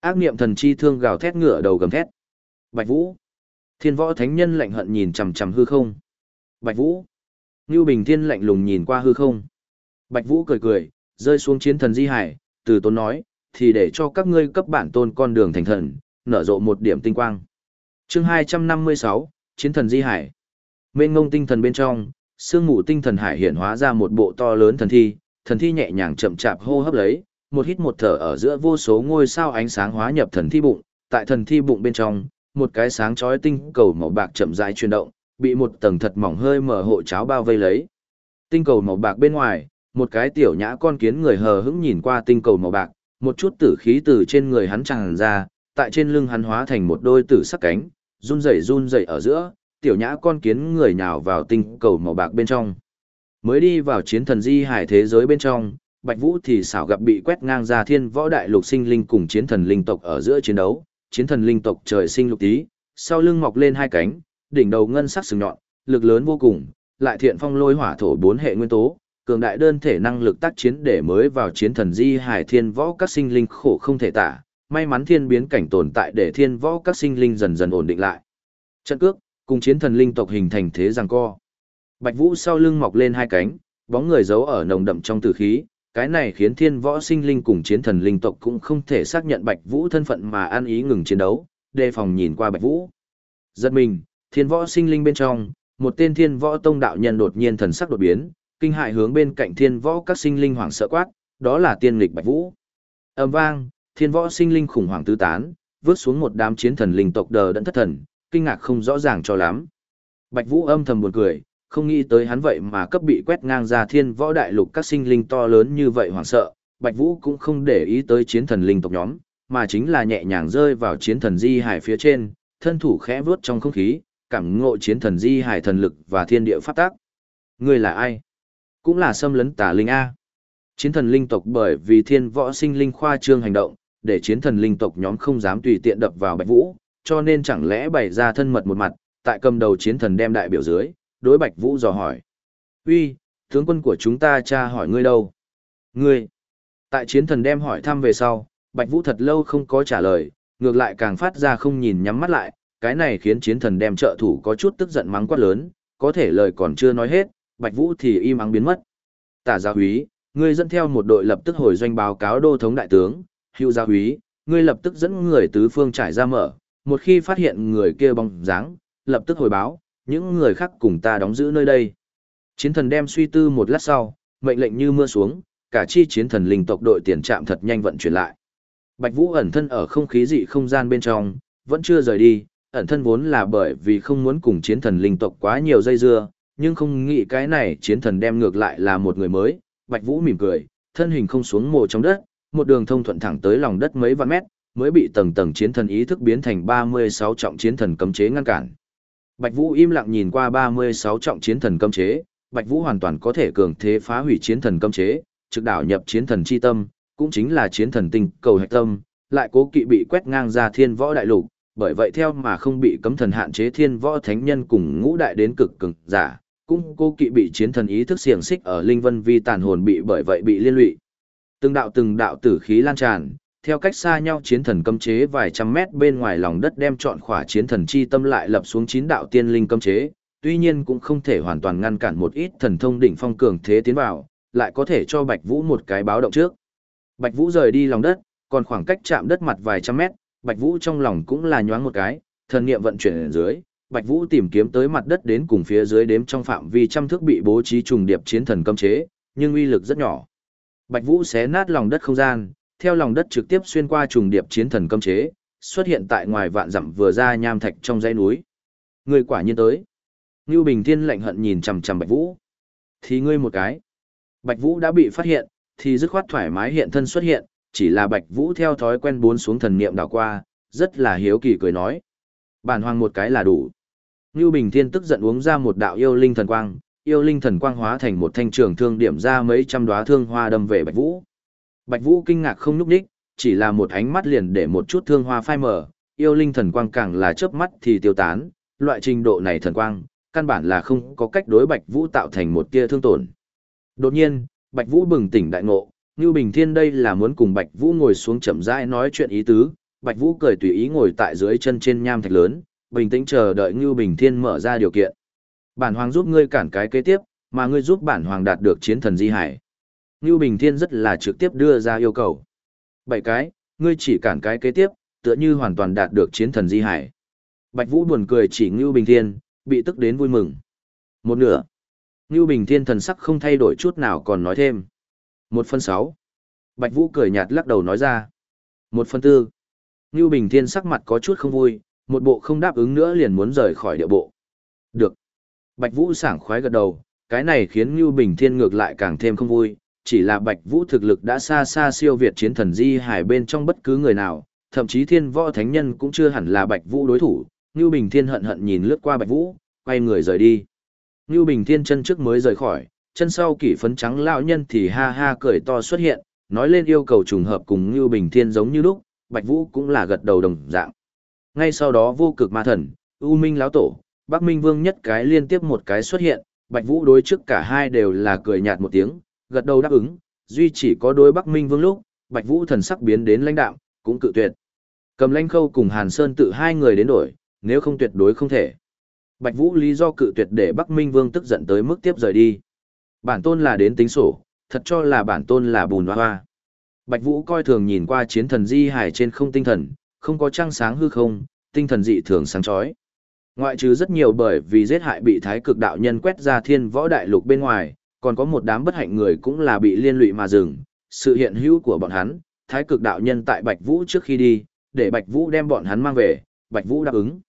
Ác niệm thần chi thương gào thét ngựa đầu gầm thét. Bạch Vũ. Thiên võ thánh nhân lạnh hận nhìn chằm chằm hư không. Bạch Vũ. Ngưu Bình Thiên lạnh lùng nhìn qua hư không. Bạch Vũ cười cười, rơi xuống chiến thần di hải, từ tốn nói, thì để cho các ngươi cấp bản tôn con đường thành thần, nở rộ một điểm tinh quang. Chương 256, Chiến thần di hải. Mênh ngông tinh thần bên trong, sương mù tinh thần hải hiện hóa ra một bộ to lớn thần thi, thần thi nhẹ nhàng chậm chạp hô hấp lấy, một hít một thở ở giữa vô số ngôi sao ánh sáng hóa nhập thần thi bụng, tại thần thi bụng bên trong, một cái sáng chói tinh cầu màu bạc chậm rãi chuyển động, bị một tầng thật mỏng hơi mở hộ cháo bao vây lấy. Tinh cầu màu bạc bên ngoài, một cái tiểu nhã con kiến người hờ hững nhìn qua tinh cầu màu bạc, một chút tử khí từ trên người hắn tràn ra, tại trên lưng hắn hóa thành một đôi tử sắc cánh, run rẩy run rẩy ở giữa, tiểu nhã con kiến người nhào vào tinh cầu màu bạc bên trong. Mới đi vào chiến thần di hải thế giới bên trong, Bạch Vũ thì xảo gặp bị quét ngang ra thiên võ đại lục sinh linh cùng chiến thần linh tộc ở giữa chiến đấu, chiến thần linh tộc trời sinh lục tí, sau lưng mọc lên hai cánh, đỉnh đầu ngân sắc sừng nhọn, lực lớn vô cùng, lại thiện phong lôi hỏa thổ bốn hệ nguyên tố, cường đại đơn thể năng lực tác chiến để mới vào chiến thần di hải thiên võ các sinh linh khổ không thể tả, may mắn thiên biến cảnh tồn tại để thiên võ các sinh linh dần dần ổn định lại. Trận cước, cùng chiến thần linh tộc hình thành thế giằng co. Bạch Vũ sau lưng mọc lên hai cánh, bóng người giấu ở nồng đậm trong tử khí, cái này khiến thiên võ sinh linh cùng chiến thần linh tộc cũng không thể xác nhận Bạch Vũ thân phận mà an ý ngừng chiến đấu, đề phòng nhìn qua Bạch Vũ. Giật mình, thiên võ sinh linh bên trong, một tên thiên võ tông đạo nhân đột nhiên thần sắc đột biến, kinh hại hướng bên cạnh thiên võ các sinh linh hoảng sợ quát, đó là tiên nghịch Bạch Vũ. Ầm vang, thiên võ sinh linh khủng hoảng tứ tán, vớt xuống một đám chiến thần linh tộc đờ đẫn thất thần, kinh ngạc không rõ ràng cho lắm. Bạch Vũ âm thầm buồn cười, không nghĩ tới hắn vậy mà cấp bị quét ngang ra thiên võ đại lục các sinh linh to lớn như vậy hoảng sợ, Bạch Vũ cũng không để ý tới chiến thần linh tộc nhóm, mà chính là nhẹ nhàng rơi vào chiến thần di hải phía trên, thân thủ khẽ vướt trong không khí, cảm ngộ chiến thần di hải thần lực và thiên địa pháp tác. Ngươi là ai? Cũng là xâm lấn tà linh A. Chiến thần linh tộc bởi vì thiên võ sinh linh khoa trương hành động, để chiến thần linh tộc nhóm không dám tùy tiện đập vào Bạch Vũ, cho nên chẳng lẽ bày ra thân mật một mặt, tại cầm đầu chiến thần đem đại biểu dưới, đối Bạch Vũ dò hỏi. Uy, tướng quân của chúng ta cha hỏi ngươi đâu? Ngươi. Tại chiến thần đem hỏi thăm về sau, Bạch Vũ thật lâu không có trả lời, ngược lại càng phát ra không nhìn nhắm mắt lại, cái này khiến chiến thần đem trợ thủ có chút tức giận mắng quát lớn, có thể lời còn chưa nói hết, Bạch Vũ thì im ắng biến mất. Tả gia húy, ngươi dẫn theo một đội lập tức hồi doanh báo cáo đô thống đại tướng, hữu gia húy, ngươi lập tức dẫn người tứ phương trải ra mở, một khi phát hiện người kia bóng dáng, lập tức hồi báo, những người khác cùng ta đóng giữ nơi đây. Chiến thần đem suy tư một lát sau, mệnh lệnh như mưa xuống, cả chi chiến thần linh tộc đội tiền trạm thật nhanh vận chuyển lại. Bạch Vũ ẩn thân ở không khí dị không gian bên trong, vẫn chưa rời đi, ẩn thân vốn là bởi vì không muốn cùng chiến thần linh tộc quá nhiều dây dưa, nhưng không nghĩ cái này chiến thần đem ngược lại là một người mới. Bạch Vũ mỉm cười, thân hình không xuống mồ trong đất, một đường thông thuận thẳng tới lòng đất mấy vạn mét, mới bị tầng tầng chiến thần ý thức biến thành 36 trọng chiến thần cấm chế ngăn cản. Bạch Vũ im lặng nhìn qua 36 trọng chiến thần cấm chế, Bạch Vũ hoàn toàn có thể cường thế phá hủy chiến thần cấm chế, trực đảo nhập chiến thần chi tâm, cũng chính là chiến thần tinh cầu hạch tâm, lại cố kỵ bị quét ngang ra thiên võ đại lục, bởi vậy theo mà không bị cấm thần hạn chế thiên võ thánh nhân cùng ngũ đại đến cực cường giả, cũng cô kỵ bị chiến thần ý thức xiềng xích ở linh vân vi tàn hồn bị bởi vậy bị liên lụy. Từng đạo từng đạo tử khí lan tràn, theo cách xa nhau chiến thần cấm chế vài trăm mét bên ngoài lòng đất đem chọn khỏa chiến thần chi tâm lại lập xuống chín đạo tiên linh cấm chế, tuy nhiên cũng không thể hoàn toàn ngăn cản một ít thần thông đỉnh phong cường thế tiến vào, lại có thể cho Bạch Vũ một cái báo động trước. Bạch Vũ rời đi lòng đất, còn khoảng cách chạm đất mặt vài trăm mét, Bạch Vũ trong lòng cũng là nhoáng một cái, thần niệm vận chuyển ở dưới, Bạch Vũ tìm kiếm tới mặt đất đến cùng phía dưới đếm trong phạm vi trăm thước bị bố trí trùng điệp chiến thần cấm chế, nhưng uy lực rất nhỏ. Bạch Vũ xé nát lòng đất không gian, theo lòng đất trực tiếp xuyên qua trùng điệp chiến thần cấm chế, xuất hiện tại ngoài vạn dặm vừa ra nham thạch trong dãy núi. Người quả nhiên tới. Ngưu Bình Thiên lạnh hận nhìn chằm chằm Bạch Vũ. Thì ngươi một cái. Bạch Vũ đã bị phát hiện, thì dứt khoát thoải mái hiện thân xuất hiện, chỉ là Bạch Vũ theo thói quen bốn xuống thần niệm đảo qua, rất là hiếu kỳ cười nói. Bản hoàng một cái là đủ. Ngưu Bình Thiên tức giận uống ra một đạo yêu linh thần quang, yêu linh thần quang hóa thành một thanh trường thương điểm ra mấy trăm đóa thương hoa đâm về Bạch Vũ. Bạch Vũ kinh ngạc không nhúc đích, chỉ là một ánh mắt liền để một chút thương hoa phai mờ, yêu linh thần quang càng là chớp mắt thì tiêu tán, loại trình độ này thần quang, căn bản là không có cách đối Bạch Vũ tạo thành một tia thương tổn. Đột nhiên, Bạch Vũ bừng tỉnh đại ngộ, Ngưu Bình Thiên đây là muốn cùng Bạch Vũ ngồi xuống chậm rãi nói chuyện ý tứ, Bạch Vũ cười tùy ý ngồi tại dưới chân trên nham thạch lớn, bình tĩnh chờ đợi Ngưu Bình Thiên mở ra điều kiện. Bản hoàng giúp ngươi cản cái kế tiếp, mà ngươi giúp bản hoàng đạt được chiến thần di hải. Ngưu Bình Thiên rất là trực tiếp đưa ra yêu cầu. Bảy cái, ngươi chỉ cản cái kế tiếp, tựa như hoàn toàn đạt được chiến thần di hải. Bạch Vũ buồn cười chỉ Ngưu Bình Thiên, bị tức đến vui mừng. Một nửa. Ngưu Bình Thiên thần sắc không thay đổi chút nào còn nói thêm. Một phần sáu. Bạch Vũ cười nhạt lắc đầu nói ra. Một phần tư. Ngưu Bình Thiên sắc mặt có chút không vui, một bộ không đáp ứng nữa liền muốn rời khỏi địa bộ. Được. Bạch Vũ sảng khoái gật đầu, cái này khiến Ngưu Bình Thiên ngược lại càng thêm không vui, chỉ là Bạch Vũ thực lực đã xa xa siêu việt chiến thần di hải bên trong bất cứ người nào, thậm chí thiên võ thánh nhân cũng chưa hẳn là Bạch Vũ đối thủ. Ngưu Bình Thiên hận hận nhìn lướt qua Bạch Vũ, quay người rời đi. Ngưu Bình Thiên chân trước mới rời khỏi, chân sau kỷ phấn trắng lão nhân thì ha ha cười to xuất hiện, nói lên yêu cầu trùng hợp cùng Ngưu Bình Thiên giống như lúc, Bạch Vũ cũng là gật đầu đồng dạng. Ngay sau đó vô cực ma thần, U Minh lão tổ, Bắc Minh Vương nhất cái liên tiếp một cái xuất hiện, Bạch Vũ đối trước cả hai đều là cười nhạt một tiếng, gật đầu đáp ứng, duy chỉ có đối Bắc Minh Vương lúc, Bạch Vũ thần sắc biến đến lãnh đạm, cũng cự tuyệt. Cầm Lãnh Khâu cùng Hàn Sơn tự hai người đến đổi, nếu không tuyệt đối không thể. Bạch Vũ lý do cự tuyệt để Bắc Minh Vương tức giận tới mức tiếp rời đi. Bản tôn là đến tính sổ, thật cho là bản tôn là bùn hoa hoa. Bạch Vũ coi thường nhìn qua chiến thần di hải trên không tinh thần, không có trăng sáng hư không, tinh thần dị thường sáng chói. Ngoại trừ rất nhiều bởi vì giết hại bị thái cực đạo nhân quét ra thiên võ đại lục bên ngoài, còn có một đám bất hạnh người cũng là bị liên lụy mà dừng. Sự hiện hữu của bọn hắn, thái cực đạo nhân tại Bạch Vũ trước khi đi, để Bạch Vũ đem bọn hắn mang về, Bạch Vũ đáp ứng.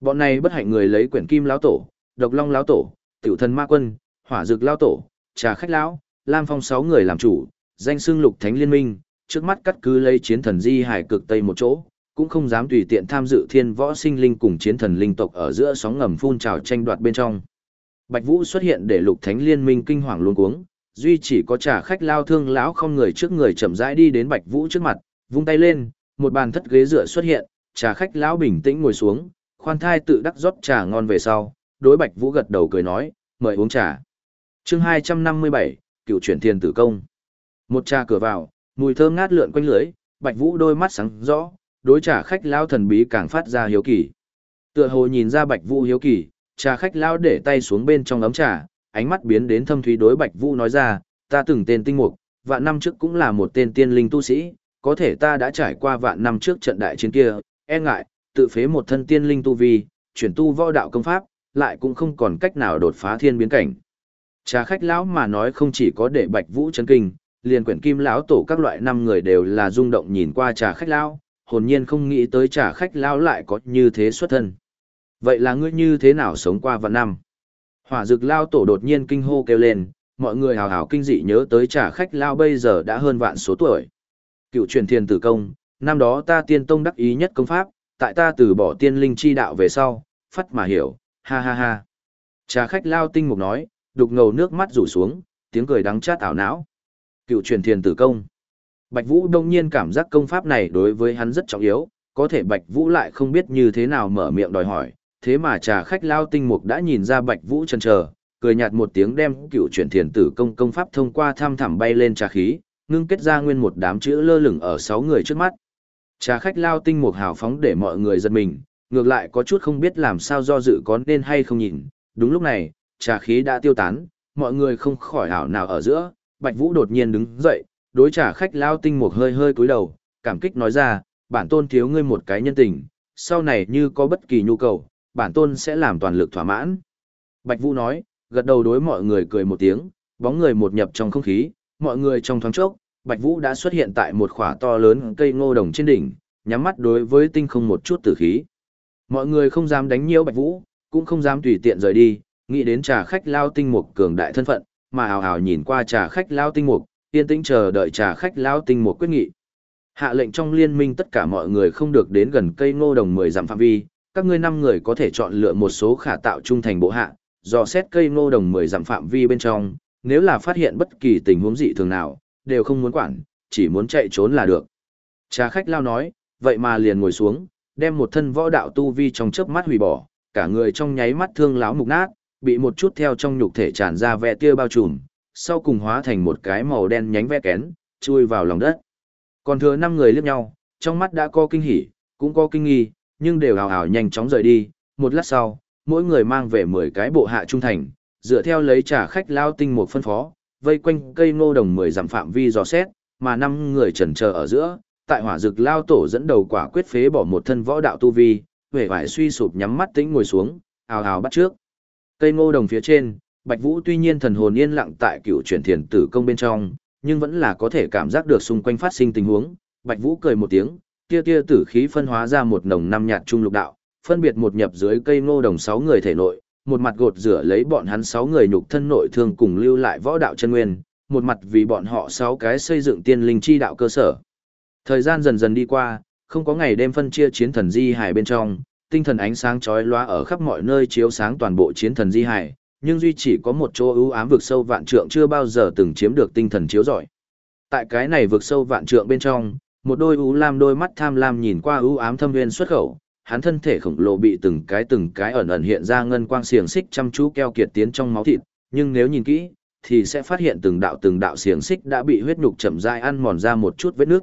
Bọn này bất hạnh người lấy quyển kim lão tổ, độc long lão tổ, tiểu thần ma quân, hỏa dược lão tổ, trà khách lão, lam phong sáu người làm chủ, danh xưng lục thánh liên minh, trước mắt cắt cứ lấy chiến thần di hải cực tây một chỗ, cũng không dám tùy tiện tham dự thiên võ sinh linh cùng chiến thần linh tộc ở giữa sóng ngầm phun trào tranh đoạt bên trong. Bạch Vũ xuất hiện để lục thánh liên minh kinh hoàng luống cuống, duy chỉ có trà khách lao thương lão không người trước người chậm rãi đi đến Bạch Vũ trước mặt, vung tay lên, một bàn thất ghế dựa xuất hiện, trà khách lão bình tĩnh ngồi xuống, khoan thai tự đắc rót trà ngon về sau, đối Bạch Vũ gật đầu cười nói, mời uống trà. Chương 257, cựu chuyển thiền tử công. Một trà cửa vào, mùi thơm ngát lượn quanh lưới, Bạch Vũ đôi mắt sáng rõ, đối trà khách lão thần bí càng phát ra hiếu kỳ. Tựa hồ nhìn ra Bạch Vũ hiếu kỳ, trà khách lão để tay xuống bên trong ấm trà, ánh mắt biến đến thâm thúy đối Bạch Vũ nói ra, ta từng tên tinh mục, vạn năm trước cũng là một tên tiên linh tu sĩ, có thể ta đã trải qua vạn năm trước trận đại chiến kia, e ngại, tự phế một thân tiên linh tu vi, chuyển tu võ đạo công pháp, lại cũng không còn cách nào đột phá thiên biến cảnh. Trà khách lão mà nói không chỉ có để Bạch Vũ chấn kinh, liền quyển kim lão tổ các loại năm người đều là rung động nhìn qua trà khách lão, hồn nhiên không nghĩ tới trà khách lão lại có như thế xuất thân. Vậy là ngươi như thế nào sống qua vạn năm? Hỏa dực lao tổ đột nhiên kinh hô kêu lên, mọi người hào hào kinh dị nhớ tới trà khách lao bây giờ đã hơn vạn số tuổi. Cựu truyền thiên tử công, năm đó ta tiên tông đắc ý nhất công pháp, tại ta từ bỏ tiên linh chi đạo về sau, phát mà hiểu, ha ha ha. Trà khách lao tinh mục nói, đục ngầu nước mắt rủ xuống, tiếng cười đắng chát ảo não. Cựu truyền thiền tử công. Bạch Vũ đông nhiên cảm giác công pháp này đối với hắn rất trọng yếu, có thể Bạch Vũ lại không biết như thế nào mở miệng đòi hỏi, thế mà trà khách lao tinh mục đã nhìn ra Bạch Vũ chần chờ, cười nhạt một tiếng đem cựu truyền thiền tử công công pháp thông qua tham thẳm bay lên trà khí, ngưng kết ra nguyên một đám chữ lơ lửng ở sáu người trước mắt. Trà khách lao tinh mục hào phóng để mọi người giật mình, ngược lại có chút không biết làm sao do dự có nên hay không nhìn. Đúng lúc này, trà khí đã tiêu tán, mọi người không khỏi hảo nào ở giữa, Bạch Vũ đột nhiên đứng dậy, đối trà khách lao tinh một hơi hơi cúi đầu, cảm kích nói ra, bản tôn thiếu ngươi một cái nhân tình, sau này như có bất kỳ nhu cầu, bản tôn sẽ làm toàn lực thỏa mãn. Bạch Vũ nói, gật đầu đối mọi người cười một tiếng, bóng người một nhập trong không khí, mọi người trong thoáng chốc, Bạch Vũ đã xuất hiện tại một khỏa to lớn cây ngô đồng trên đỉnh, nhắm mắt đối với tinh không một chút tử khí. Mọi người không dám đánh nhiễu Bạch Vũ, cũng không dám tùy tiện rời đi, nghĩ đến trà khách lao tinh mục cường đại thân phận, mà ào ào nhìn qua trà khách lao tinh mục, yên tĩnh chờ đợi trà khách lao tinh mục quyết nghị. Hạ lệnh trong liên minh tất cả mọi người không được đến gần cây ngô đồng 10 dặm phạm vi, các ngươi năm người có thể chọn lựa một số khả tạo trung thành bộ hạ, dò xét cây ngô đồng 10 dặm phạm vi bên trong, nếu là phát hiện bất kỳ tình huống dị thường nào, đều không muốn quản, chỉ muốn chạy trốn là được. Trà khách lao nói, vậy mà liền ngồi xuống, đem một thân võ đạo tu vi trong chớp mắt hủy bỏ, cả người trong nháy mắt thương láo mục nát, bị một chút theo trong nhục thể tràn ra vẽ tia bao trùm, sau cùng hóa thành một cái màu đen nhánh vẽ kén, chui vào lòng đất. Còn thừa năm người liếc nhau, trong mắt đã có kinh hỉ, cũng có kinh nghi, nhưng đều hào hào nhanh chóng rời đi, một lát sau, mỗi người mang về 10 cái bộ hạ trung thành, dựa theo lấy trả khách lao tinh một phân phó, vây quanh cây ngô đồng 10 dặm phạm vi dò xét, mà năm người trần chờ ở giữa, tại hỏa dực lao tổ dẫn đầu quả quyết phế bỏ một thân võ đạo tu vi, vẻ vải suy sụp nhắm mắt tĩnh ngồi xuống, hào hào bắt trước. Cây ngô đồng phía trên, Bạch Vũ tuy nhiên thần hồn yên lặng tại cựu chuyển thiền tử công bên trong, nhưng vẫn là có thể cảm giác được xung quanh phát sinh tình huống. Bạch Vũ cười một tiếng, tia tia tử khí phân hóa ra một nồng năm nhạt trung lục đạo, phân biệt một nhập dưới cây ngô đồng sáu người thể nội, một mặt gột rửa lấy bọn hắn sáu người nhục thân nội thương cùng lưu lại võ đạo chân nguyên, một mặt vì bọn họ sáu cái xây dựng tiên linh chi đạo cơ sở. Thời gian dần dần đi qua, không có ngày đêm phân chia chiến thần di hải bên trong, tinh thần ánh sáng chói lóa ở khắp mọi nơi chiếu sáng toàn bộ chiến thần di hải, nhưng duy chỉ có một chỗ ưu ám vực sâu vạn trượng chưa bao giờ từng chiếm được tinh thần chiếu rọi. Tại cái này vực sâu vạn trượng bên trong, một đôi ưu lam đôi mắt tham lam nhìn qua ưu ám thâm nguyên xuất khẩu, hắn thân thể khổng lồ bị từng cái từng cái ẩn ẩn hiện ra ngân quang xiềng xích chăm chú keo kiệt tiến trong máu thịt, nhưng nếu nhìn kỹ, thì sẽ phát hiện từng đạo từng đạo xiềng xích đã bị huyết nhục chậm rãi ăn mòn ra một chút vết nước.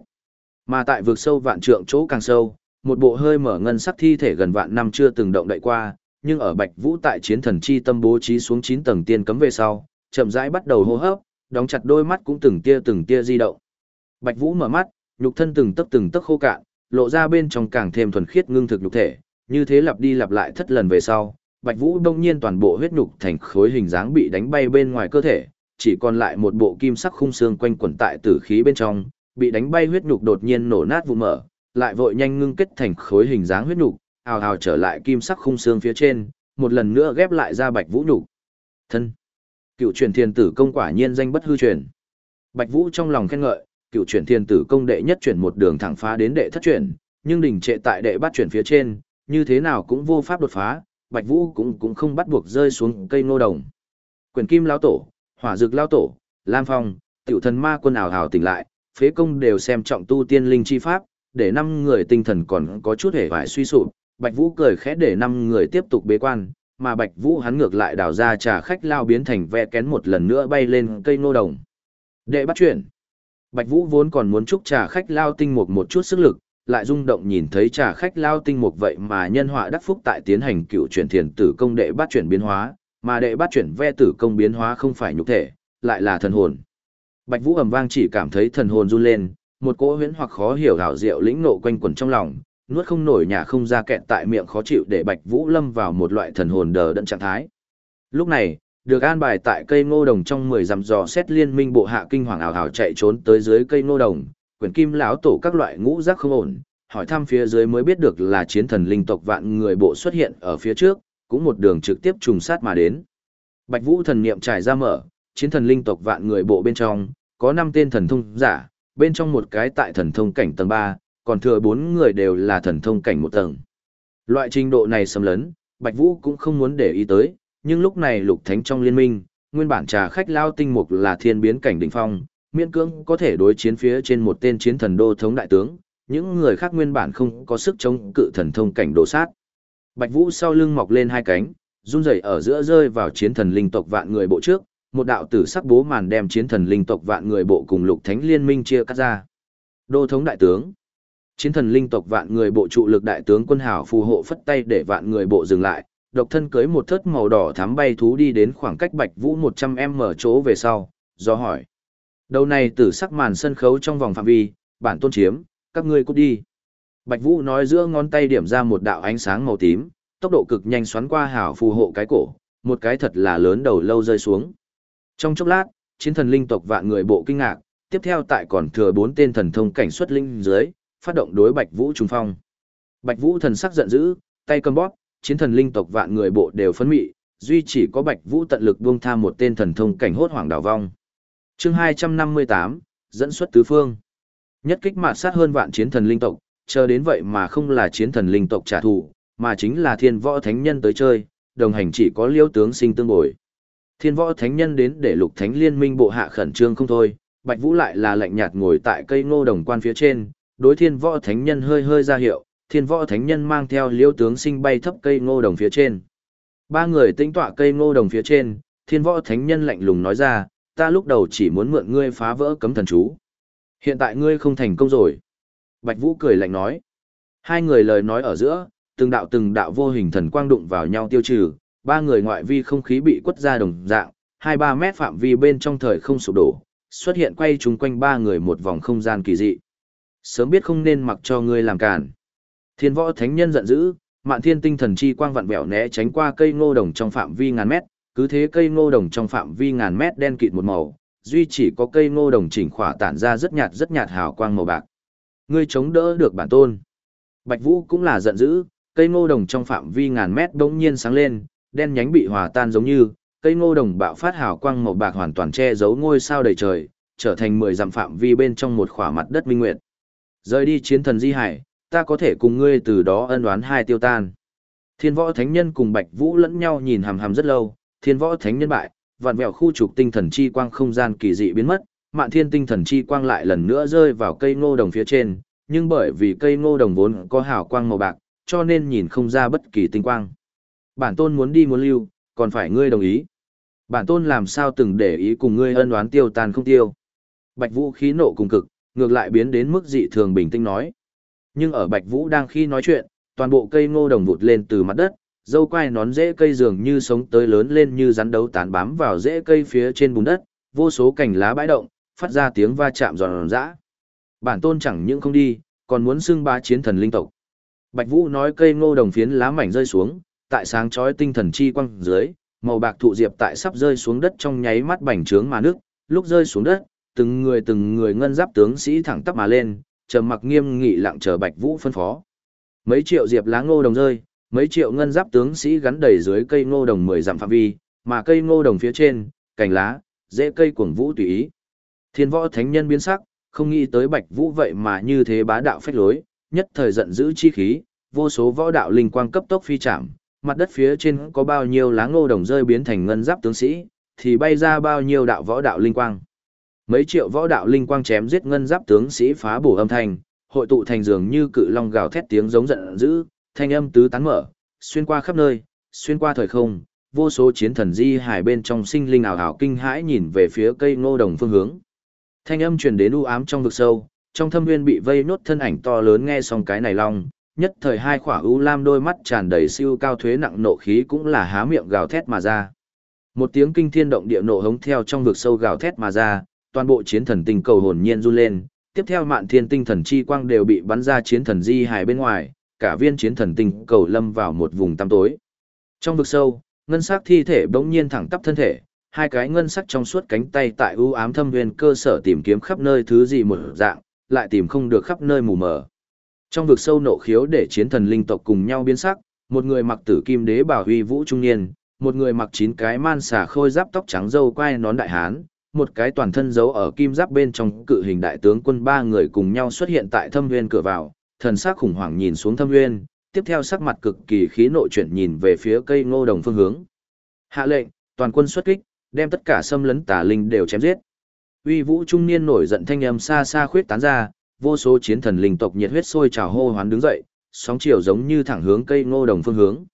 Mà tại vực sâu vạn trượng chỗ càng sâu, một bộ hơi mở ngân sắc thi thể gần vạn năm chưa từng động đậy qua, nhưng ở Bạch Vũ tại chiến thần chi tâm bố trí xuống 9 tầng tiên cấm về sau, chậm rãi bắt đầu hô hấp, đóng chặt đôi mắt cũng từng tia từng tia di động. Bạch Vũ mở mắt, nhục thân từng tấc từng tấc khô cạn, lộ ra bên trong càng thêm thuần khiết ngưng thực nhục thể, như thế lặp đi lặp lại thất lần về sau, Bạch Vũ đông nhiên toàn bộ huyết nhục thành khối hình dáng bị đánh bay bên ngoài cơ thể, chỉ còn lại một bộ kim sắc khung xương quanh quẩn tại tử khí bên trong, bị đánh bay huyết nhục đột nhiên nổ nát vụn mở, lại vội nhanh ngưng kết thành khối hình dáng huyết nhục, ào ào trở lại kim sắc khung xương phía trên, một lần nữa ghép lại ra Bạch Vũ nhục. Thân. Cựu truyền thiên tử công quả nhiên danh bất hư truyền. Bạch Vũ trong lòng khen ngợi, cựu truyền thiên tử công đệ nhất chuyển một đường thẳng phá đến đệ thất chuyển, nhưng đỉnh trệ tại đệ bát chuyển phía trên, như thế nào cũng vô pháp đột phá, Bạch Vũ cũng cũng không bắt buộc rơi xuống cây nô đồng. Quyền kim lão tổ, hỏa dược lão tổ, lam phong, tiểu thần ma quân ảo hào tỉnh lại, phế công đều xem trọng tu tiên linh chi pháp, để năm người tinh thần còn có chút hề vải suy sụp. Bạch Vũ cười khẽ để năm người tiếp tục bế quan, mà Bạch Vũ hắn ngược lại đào ra trà khách lao biến thành ve kén một lần nữa bay lên cây nô đồng. Đệ bắt chuyển. Bạch Vũ vốn còn muốn chúc trà khách lao tinh mục một chút sức lực, lại rung động nhìn thấy trà khách lao tinh mục vậy mà nhân họa đắc phúc tại tiến hành cựu chuyển thiền tử công đệ bắt chuyển biến hóa, mà đệ bắt chuyển ve tử công biến hóa không phải nhục thể, lại là thần hồn. Bạch Vũ ầm vang chỉ cảm thấy thần hồn run lên, một cỗ huyễn hoặc khó hiểu hảo diệu lĩnh nộ quanh quẩn trong lòng, nuốt không nổi nhà không ra kẹt tại miệng khó chịu để Bạch Vũ lâm vào một loại thần hồn đờ đẫn trạng thái. Lúc này, được an bài tại cây ngô đồng trong 10 dặm dò xét liên minh bộ hạ kinh hoàng ảo ảo chạy trốn tới dưới cây ngô đồng, quyển kim lão tổ các loại ngũ giác không ổn, hỏi thăm phía dưới mới biết được là chiến thần linh tộc vạn người bộ xuất hiện ở phía trước, cũng một đường trực tiếp trùng sát mà đến. Bạch Vũ thần niệm trải ra mở, chiến thần linh tộc vạn người bộ bên trong, có năm tên thần thông giả, bên trong một cái tại thần thông cảnh tầng 3, còn thừa 4 người đều là thần thông cảnh một tầng. Loại trình độ này xâm lấn, Bạch Vũ cũng không muốn để ý tới, nhưng lúc này lục thánh trong liên minh, nguyên bản trà khách lao tinh mục là thiên biến cảnh đỉnh phong, miễn cưỡng có thể đối chiến phía trên một tên chiến thần đô thống đại tướng, những người khác nguyên bản không có sức chống cự thần thông cảnh đồ sát. Bạch Vũ sau lưng mọc lên hai cánh, run rẩy ở giữa rơi vào chiến thần linh tộc vạn người bộ trước, một đạo tử sắc bố màn đem chiến thần linh tộc vạn người bộ cùng lục thánh liên minh chia cắt ra. Đô thống đại tướng. Chiến thần linh tộc vạn người bộ trụ lực đại tướng quân hảo phù hộ phất tay để vạn người bộ dừng lại, độc thân cưới một thớt màu đỏ thám bay thú đi đến khoảng cách Bạch Vũ 100m chỗ về sau, do hỏi. Đầu này tử sắc màn sân khấu trong vòng phạm vi, bản tôn chiếm, các ngươi cút đi. Bạch Vũ nói giữa ngón tay điểm ra một đạo ánh sáng màu tím, tốc độ cực nhanh xoắn qua hảo phù hộ cái cổ, một cái thật là lớn đầu lâu rơi xuống. Trong chốc lát, chiến thần linh tộc vạn người bộ kinh ngạc, tiếp theo tại còn thừa bốn tên thần thông cảnh xuất linh dưới, phát động đối Bạch Vũ trùng phong. Bạch Vũ thần sắc giận dữ, tay cầm bóp, chiến thần linh tộc vạn người bộ đều phấn mị, duy chỉ có Bạch Vũ tận lực buông tha một tên thần thông cảnh hốt hoảng đảo vong. Chương 258, dẫn xuất tứ phương. Nhất kích mạt sát hơn vạn chiến thần linh tộc, chờ đến vậy mà không là chiến thần linh tộc trả thù, mà chính là thiên võ thánh nhân tới chơi, đồng hành chỉ có liêu tướng sinh tương bồi. Thiên võ thánh nhân đến để lục thánh liên minh bộ hạ khẩn trương không thôi, Bạch Vũ lại là lạnh nhạt ngồi tại cây ngô đồng quan phía trên, đối thiên võ thánh nhân hơi hơi ra hiệu, thiên võ thánh nhân mang theo liêu tướng sinh bay thấp cây ngô đồng phía trên. Ba người tĩnh tọa cây ngô đồng phía trên, thiên võ thánh nhân lạnh lùng nói ra, ta lúc đầu chỉ muốn mượn ngươi phá vỡ cấm thần chú. Hiện tại ngươi không thành công rồi. Bạch Vũ cười lạnh nói. Hai người lời nói ở giữa, từng đạo từng đạo vô hình thần quang đụng vào nhau tiêu trừ, ba người ngoại vi không khí bị quất ra đồng dạng, hai ba mét phạm vi bên trong thời không sụp đổ, xuất hiện quay chung quanh ba người một vòng không gian kỳ dị. Sớm biết không nên mặc cho ngươi làm cản. Thiên võ thánh nhân giận dữ, mạn thiên tinh thần chi quang vặn bẻo né tránh qua cây ngô đồng trong phạm vi ngàn mét, cứ thế cây ngô đồng trong phạm vi ngàn mét đen kịt một màu, duy chỉ có cây ngô đồng chỉnh khỏa tản ra rất nhạt rất nhạt hào quang màu bạc. Ngươi chống đỡ được bản tôn. Bạch Vũ cũng là giận dữ, cây ngô đồng trong phạm vi ngàn mét đống nhiên sáng lên, đen nhánh bị hòa tan giống như, cây ngô đồng bạo phát hào quang màu bạc hoàn toàn che giấu ngôi sao đầy trời, trở thành mười dặm phạm vi bên trong một khỏa mặt đất minh nguyệt. Rời đi chiến thần di hải, ta có thể cùng ngươi từ đó ân đoán hai tiêu tan. Thiên võ thánh nhân cùng Bạch Vũ lẫn nhau nhìn hằm hằm rất lâu, thiên võ thánh nhân bại, vạn vẹo khu trục tinh thần chi quang không gian kỳ dị biến mất, mạn thiên tinh thần chi quang lại lần nữa rơi vào cây ngô đồng phía trên, nhưng bởi vì cây ngô đồng vốn có hào quang màu bạc, cho nên nhìn không ra bất kỳ tinh quang. Bản tôn muốn đi muốn lưu, còn phải ngươi đồng ý. Bản tôn làm sao từng để ý cùng ngươi ân oán tiêu tan không tiêu. Bạch Vũ khí nộ cùng cực, ngược lại biến đến mức dị thường bình tĩnh nói. Nhưng ở Bạch Vũ đang khi nói chuyện, toàn bộ cây ngô đồng vụt lên từ mặt đất, dâu quai nón rễ cây dường như sống tới lớn lên như rắn đấu tán bám vào rễ cây phía trên bùn đất, vô số cành lá bãi động, phát ra tiếng va chạm giòn giã. Bản tôn chẳng những không đi, còn muốn xưng ba chiến thần linh tộc. Bạch Vũ nói cây ngô đồng phiến lá mảnh rơi xuống, tại sáng chói tinh thần chi quang dưới, màu bạc thụ diệp tại sắp rơi xuống đất trong nháy mắt bành trướng mà nước, lúc rơi xuống đất, từng người từng người ngân giáp tướng sĩ thẳng tắp mà lên, trầm mặc nghiêm nghị lặng chờ Bạch Vũ phân phó. Mấy triệu diệp lá ngô đồng rơi, mấy triệu ngân giáp tướng sĩ gắn đầy dưới cây ngô đồng mười dặm phạm vi, mà cây ngô đồng phía trên, cành lá, rễ cây cuồng vũ tùy ý. Thiên võ thánh nhân biến sắc, không nghĩ tới Bạch Vũ vậy mà như thế bá đạo phách lối, nhất thời giận dữ chi khí, vô số võ đạo linh quang cấp tốc phi chạm, mặt đất phía trên có bao nhiêu lá ngô đồng rơi biến thành ngân giáp tướng sĩ, thì bay ra bao nhiêu đạo võ đạo linh quang. Mấy triệu võ đạo linh quang chém giết ngân giáp tướng sĩ phá bổ âm thanh, hội tụ thành dường như cự long gào thét tiếng giống giận dữ, thanh âm tứ tán mở, xuyên qua khắp nơi, xuyên qua thời không, vô số chiến thần di hải bên trong sinh linh ảo ảo kinh hãi nhìn về phía cây ngô đồng phương hướng. Thanh âm truyền đến u ám trong vực sâu, trong thâm nguyên bị vây nốt thân ảnh to lớn nghe xong cái này long, nhất thời hai khỏa u lam đôi mắt tràn đầy siêu cao thuế nặng nộ khí cũng là há miệng gào thét mà ra. Một tiếng kinh thiên động địa nộ hống theo trong vực sâu gào thét mà ra, toàn bộ chiến thần tinh cầu hồn nhiên run lên, tiếp theo mạn thiên tinh thần chi quang đều bị bắn ra chiến thần di hài bên ngoài, cả viên chiến thần tinh cầu lâm vào một vùng tăm tối. Trong vực sâu, ngân sắc thi thể bỗng nhiên thẳng tắp thân thể, hai cái ngân sắc trong suốt cánh tay tại u ám thâm viên cơ sở tìm kiếm khắp nơi thứ gì một dạng, lại tìm không được khắp nơi mù mờ. Trong vực sâu nộ khiếu để chiến thần linh tộc cùng nhau biến sắc, một người mặc tử kim đế bảo huy vũ trung niên, một người mặc chín cái man xà khôi giáp tóc trắng dâu quai nón đại hán, một cái toàn thân giấu ở kim giáp bên trong cự hình đại tướng quân ba người cùng nhau xuất hiện tại thâm nguyên cửa vào, thần sắc khủng hoảng nhìn xuống thâm nguyên, tiếp theo sắc mặt cực kỳ khí nội chuyển nhìn về phía cây ngô đồng phương hướng. Hạ lệnh, toàn quân xuất kích, đem tất cả xâm lấn tà linh đều chém giết. Uy vũ trung niên nổi giận thanh âm xa xa khuyết tán ra, vô số chiến thần linh tộc nhiệt huyết sôi trào hô hoán đứng dậy, sóng chiều giống như thẳng hướng cây ngô đồng phương hướng.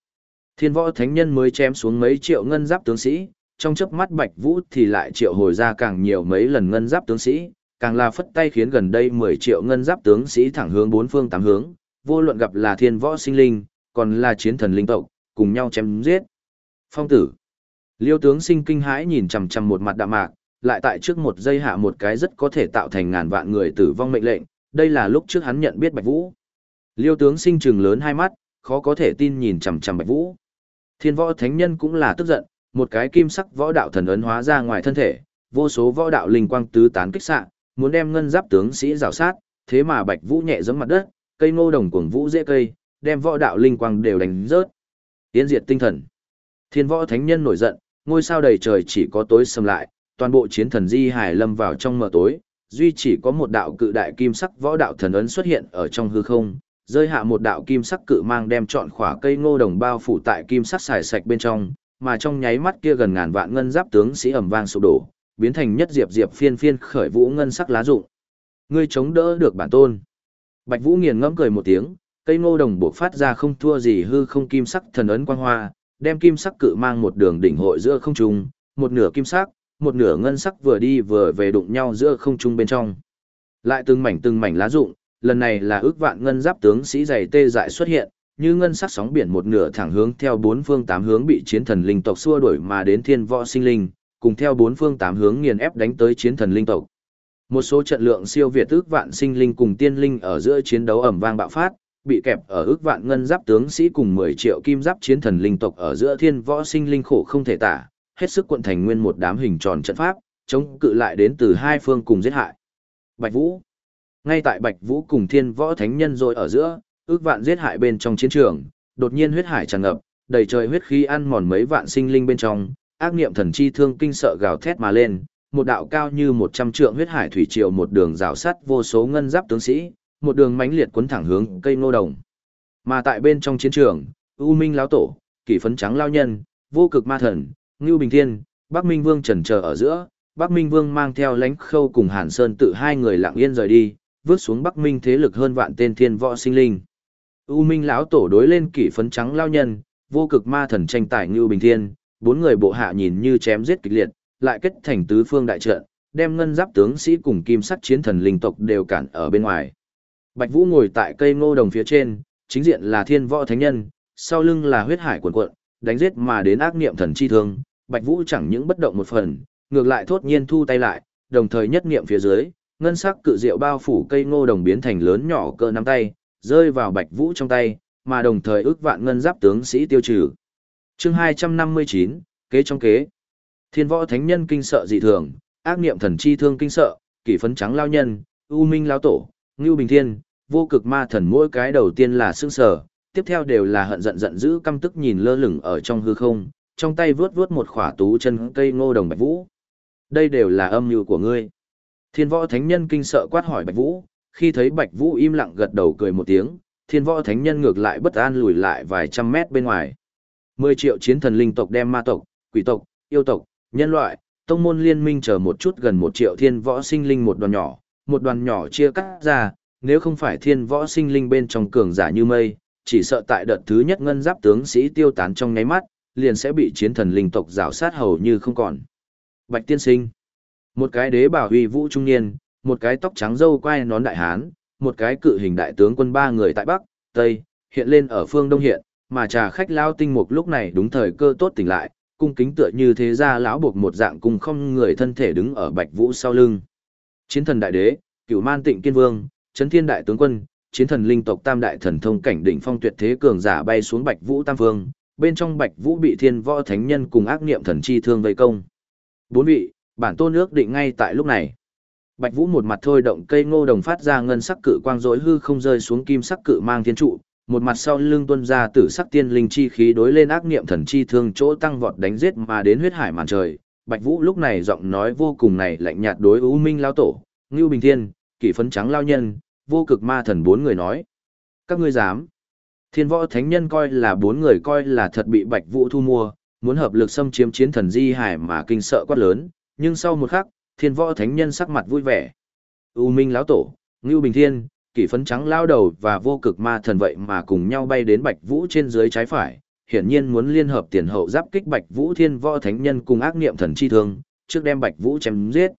Thiên võ thánh nhân mới chém xuống mấy triệu ngân giáp tướng sĩ, trong chớp mắt Bạch Vũ thì lại triệu hồi ra càng nhiều mấy lần ngân giáp tướng sĩ, càng là phất tay khiến gần đây 10 triệu ngân giáp tướng sĩ thẳng hướng bốn phương tám hướng, vô luận gặp là thiên võ sinh linh, còn là chiến thần linh tộc, cùng nhau chém giết. Phong tử. Liêu tướng sinh kinh hãi nhìn chằm chằm một mặt đạm mạc, lại tại trước một giây hạ một cái rất có thể tạo thành ngàn vạn người tử vong mệnh lệnh, đây là lúc trước hắn nhận biết Bạch Vũ. Liêu tướng sinh trừng lớn hai mắt, khó có thể tin nhìn chằm chằm Bạch Vũ. Thiên võ thánh nhân cũng là tức giận, một cái kim sắc võ đạo thần ấn hóa ra ngoài thân thể, vô số võ đạo linh quang tứ tán kích xạ, muốn đem ngân giáp tướng sĩ rào sát, thế mà Bạch Vũ nhẹ giẫm mặt đất, cây ngô đồng cuồng vũ dễ cây, đem võ đạo linh quang đều đánh rớt. Tiến diệt tinh thần. Thiên võ thánh nhân nổi giận, ngôi sao đầy trời chỉ có tối sầm lại, toàn bộ chiến thần di hải lâm vào trong mờ tối, duy chỉ có một đạo cự đại kim sắc võ đạo thần ấn xuất hiện ở trong hư không, rơi hạ một đạo kim sắc cự mang đem trọn khỏa cây ngô đồng bao phủ tại kim sắc xài sạch bên trong, mà trong nháy mắt kia gần ngàn vạn ngân giáp tướng sĩ ầm vang sụp đổ, biến thành nhất diệp diệp phiên phiên khởi vũ ngân sắc lá rụng. Ngươi chống đỡ được bản tôn. Bạch Vũ nghiền ngẫm cười một tiếng, cây ngô đồng buộc phát ra không thua gì hư không kim sắc thần ấn quang hoa, đem kim sắc cự mang một đường đỉnh hội giữa không trung, một nửa kim sắc, một nửa ngân sắc vừa đi vừa về đụng nhau giữa không trung bên trong. Lại từng mảnh từng mảnh lá rụng, lần này là ước vạn ngân giáp tướng sĩ dày tê dại xuất hiện, như ngân sắc sóng biển một nửa thẳng hướng theo bốn phương tám hướng bị chiến thần linh tộc xua đuổi mà đến thiên võ sinh linh, cùng theo bốn phương tám hướng nghiền ép đánh tới chiến thần linh tộc. Một số trận lượng siêu việt ước vạn sinh linh cùng tiên linh ở giữa chiến đấu ầm vang bạo phát, bị kẹp ở ước vạn ngân giáp tướng sĩ cùng 10 triệu kim giáp chiến thần linh tộc ở giữa thiên võ sinh linh khổ không thể tả, hết sức quận thành nguyên một đám hình tròn trận pháp, chống cự lại đến từ hai phương cùng giết hại. Bạch Vũ Ngay tại Bạch Vũ cùng thiên võ thánh nhân rồi ở giữa, ước vạn giết hại bên trong chiến trường, đột nhiên huyết hải tràn ngập, đầy trời huyết khí ăn mòn mấy vạn sinh linh bên trong, ác niệm thần chi thương kinh sợ gào thét mà lên, một đạo cao như 100 trượng huyết hải thủy triều một đường rào sắt vô số ngân giáp tướng sĩ, một đường mãnh liệt cuốn thẳng hướng cây ngô đồng. Mà tại bên trong chiến trường, U Minh lão tổ, Kỷ phấn trắng lao nhân, vô cực ma thần, Ngưu Bình Thiên, Bắc Minh Vương trần chờ ở giữa, Bắc Minh Vương mang theo lãnh khâu cùng Hàn Sơn tự hai người lặng yên rời đi, vước xuống Bắc Minh thế lực hơn vạn tên thiên võ sinh linh. U Minh lão tổ đối lên kỷ phấn trắng lao nhân, vô cực ma thần tranh tài Ngưu Bình Thiên, bốn người bộ hạ nhìn như chém giết kịch liệt, lại kết thành tứ phương đại trận, đem ngân giáp tướng sĩ cùng kim sắc chiến thần linh tộc đều cản ở bên ngoài. Bạch Vũ ngồi tại cây ngô đồng phía trên, chính diện là thiên võ thánh nhân, sau lưng là huyết hải cuồn cuộn, đánh giết mà đến ác niệm thần chi thương, Bạch Vũ chẳng những bất động một phần, ngược lại thốt nhiên thu tay lại, đồng thời nhất niệm phía dưới, ngân sắc cự diệu bao phủ cây ngô đồng biến thành lớn nhỏ cỡ nắm tay, rơi vào Bạch Vũ trong tay, mà đồng thời ước vạn ngân giáp tướng sĩ tiêu trừ. Chương 259, kế trong kế. Thiên võ thánh nhân kinh sợ dị thường, ác niệm thần chi thương kinh sợ, kỷ phấn trắng lao nhân, u minh lao tổ, ngưu bình thiên, vô cực ma thần mỗi cái đầu tiên là sương sờ, tiếp theo đều là hận giận giận dữ căm tức nhìn lơ lửng ở trong hư không, trong tay vướt vướt một khỏa tú chân cây ngô đồng bạch vũ. Đây đều là âm mưu của ngươi. Thiên võ thánh nhân kinh sợ quát hỏi bạch vũ, khi thấy bạch vũ im lặng gật đầu cười một tiếng, thiên võ thánh nhân ngược lại bất an lùi lại vài trăm mét bên ngoài. Mười triệu chiến thần linh tộc đem ma tộc, quỷ tộc, yêu tộc, nhân loại, tông môn liên minh chờ một chút gần một triệu thiên võ sinh linh một đoàn nhỏ, một đoàn nhỏ chia cắt ra, nếu không phải thiên võ sinh linh bên trong cường giả như mây, chỉ sợ tại đợt thứ nhất ngân giáp tướng sĩ tiêu tán trong nháy mắt, liền sẽ bị chiến thần linh tộc rào sát hầu như không còn. Bạch tiên sinh, một cái đế bảo huy vũ trung niên, một cái tóc trắng râu quai nón đại hán, một cái cự hình đại tướng quân ba người tại Bắc, Tây, hiện lên ở phương Đông hiện, mà trà khách lao tinh mục lúc này đúng thời cơ tốt tỉnh lại, cung kính tựa như thế ra lão buộc một dạng cùng không người thân thể đứng ở bạch vũ sau lưng. Chiến thần đại đế, cửu man tịnh kiên vương, chấn thiên đại tướng quân, chiến thần linh tộc tam đại thần thông cảnh đỉnh phong tuyệt thế cường giả bay xuống bạch vũ tam vương, bên trong bạch vũ bị thiên võ thánh nhân cùng ác niệm thần chi thương vây công. Bốn vị, bản tôn ước định ngay tại lúc này. Bạch Vũ một mặt thôi động cây ngô đồng phát ra ngân sắc cự quang rối hư không rơi xuống kim sắc cự mang thiên trụ, một mặt sau lưng tuân ra tử sắc tiên linh chi khí đối lên ác niệm thần chi thương chỗ tăng vọt đánh giết mà đến huyết hải màn trời. Bạch Vũ lúc này giọng nói vô cùng này lạnh nhạt đối U Minh lao tổ, Ngưu Bình Thiên, Kỷ phấn trắng lao nhân, vô cực ma thần bốn người nói: "Các ngươi dám?" Thiên Võ Thánh Nhân coi là bốn người coi là thật bị Bạch Vũ thu mua, muốn hợp lực xâm chiếm chiến thần di hải mà kinh sợ quát lớn, nhưng sau một khắc, Thiên Võ Thánh Nhân sắc mặt vui vẻ. U Minh lão tổ, Ngưu Bình Thiên, kỷ phấn trắng lao đầu và vô cực ma thần vậy mà cùng nhau bay đến Bạch Vũ trên dưới trái phải, hiển nhiên muốn liên hợp tiền hậu giáp kích Bạch Vũ Thiên Võ Thánh Nhân cùng ác niệm thần chi thương, trước đem Bạch Vũ chém giết.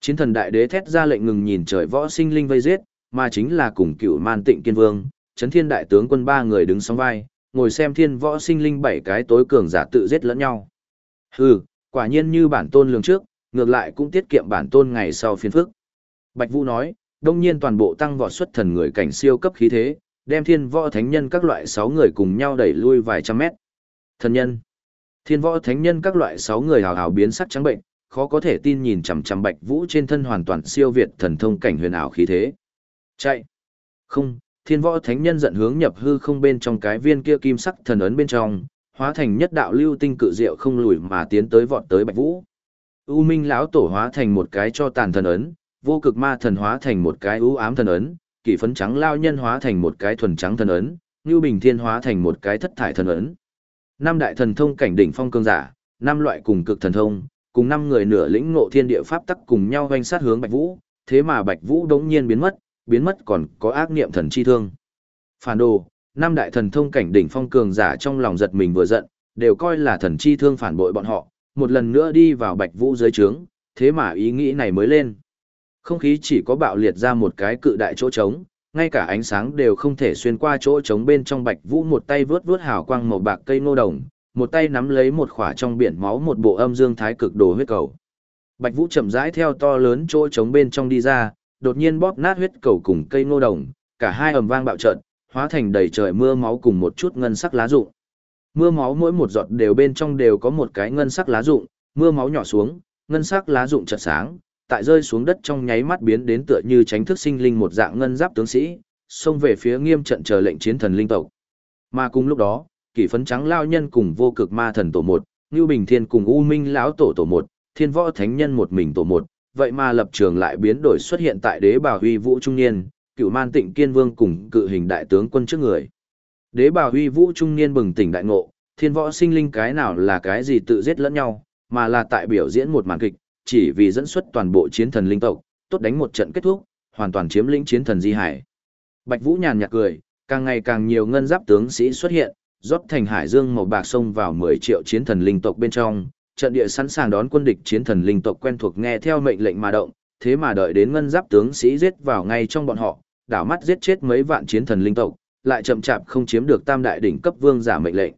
Chiến thần đại đế thét ra lệnh ngừng nhìn trời võ sinh linh vây giết, mà chính là cùng cựu Man Tịnh Kiên Vương, Chấn Thiên đại tướng quân ba người đứng song vai, ngồi xem thiên võ sinh linh bảy cái tối cường giả tự giết lẫn nhau. Hừ, quả nhiên như bản tôn lường trước, ngược lại cũng tiết kiệm bản tôn ngày sau phiền phức. Bạch Vũ nói, đông nhiên toàn bộ tăng vọt xuất thần người cảnh siêu cấp khí thế, đem thiên võ thánh nhân các loại 6 người cùng nhau đẩy lui vài trăm mét. Thần nhân. Thiên võ thánh nhân các loại 6 người hào hào biến sắc trắng bệnh, khó có thể tin nhìn chằm chằm Bạch Vũ trên thân hoàn toàn siêu việt thần thông cảnh huyền ảo khí thế. Chạy. Không, thiên võ thánh nhân giận hướng nhập hư không bên trong cái viên kia kim sắc thần ấn bên trong, hóa thành nhất đạo lưu tinh cự diệu không lùi mà tiến tới vọt tới Bạch Vũ. U Minh lão tổ hóa thành một cái cho tàn thần ấn, vô cực ma thần hóa thành một cái ưu ám thần ấn, kỷ phấn trắng lao nhân hóa thành một cái thuần trắng thần ấn, Ngưu Bình Thiên hóa thành một cái thất thải thần ấn. Năm đại thần thông cảnh đỉnh phong cương giả, năm loại cùng cực thần thông, cùng năm người nửa lĩnh ngộ thiên địa pháp tắc cùng nhau hoành sát hướng Bạch Vũ, thế mà Bạch Vũ đống nhiên biến mất, biến mất còn có ác niệm thần chi thương. Phản đồ, năm đại thần thông cảnh đỉnh phong cường giả trong lòng giật mình vừa giận, đều coi là thần chi thương phản bội bọn họ, một lần nữa đi vào Bạch Vũ dưới trướng, thế mà ý nghĩ này mới lên. Không khí chỉ có bạo liệt ra một cái cự đại chỗ trống, ngay cả ánh sáng đều không thể xuyên qua chỗ trống bên trong Bạch Vũ một tay vướt vướt hào quang màu bạc cây ngô đồng, một tay nắm lấy một khỏa trong biển máu một bộ âm dương thái cực đồ huyết cầu. Bạch Vũ chậm rãi theo to lớn chỗ trống bên trong đi ra, đột nhiên bóp nát huyết cầu cùng cây ngô đồng, cả hai ầm vang bạo trận, hóa thành đầy trời mưa máu cùng một chút ngân sắc lá rụng. Mưa máu mỗi một giọt đều bên trong đều có một cái ngân sắc lá rụng, mưa máu nhỏ xuống, ngân sắc lá rụng chợt sáng, tại rơi xuống đất trong nháy mắt biến đến tựa như tránh thức sinh linh một dạng ngân giáp tướng sĩ, xông về phía nghiêm trận chờ lệnh chiến thần linh tộc. Mà cùng lúc đó, kỷ phấn trắng lao nhân cùng vô cực ma thần tổ một, Ngưu Bình Thiên cùng U Minh lão tổ tổ một, Thiên Võ Thánh Nhân một mình tổ một, vậy mà lập trường lại biến đổi xuất hiện tại đế bảo huy vũ trung niên, cựu man tịnh kiên vương cùng cự hình đại tướng quân trước người. Đế bảo huy vũ trung niên bừng tỉnh đại ngộ, thiên võ sinh linh cái nào là cái gì tự giết lẫn nhau, mà là tại biểu diễn một màn kịch, chỉ vì dẫn xuất toàn bộ chiến thần linh tộc, tốt đánh một trận kết thúc, hoàn toàn chiếm lĩnh chiến thần di hải. Bạch Vũ nhàn nhạt cười, càng ngày càng nhiều ngân giáp tướng sĩ xuất hiện, rót thành hải dương màu bạc sông vào 10 triệu chiến thần linh tộc bên trong, trận địa sẵn sàng đón quân địch chiến thần linh tộc quen thuộc nghe theo mệnh lệnh mà động, thế mà đợi đến ngân giáp tướng sĩ giết vào ngay trong bọn họ, đảo mắt giết chết mấy vạn chiến thần linh tộc, lại chậm chạp không chiếm được tam đại đỉnh cấp vương giả mệnh lệnh.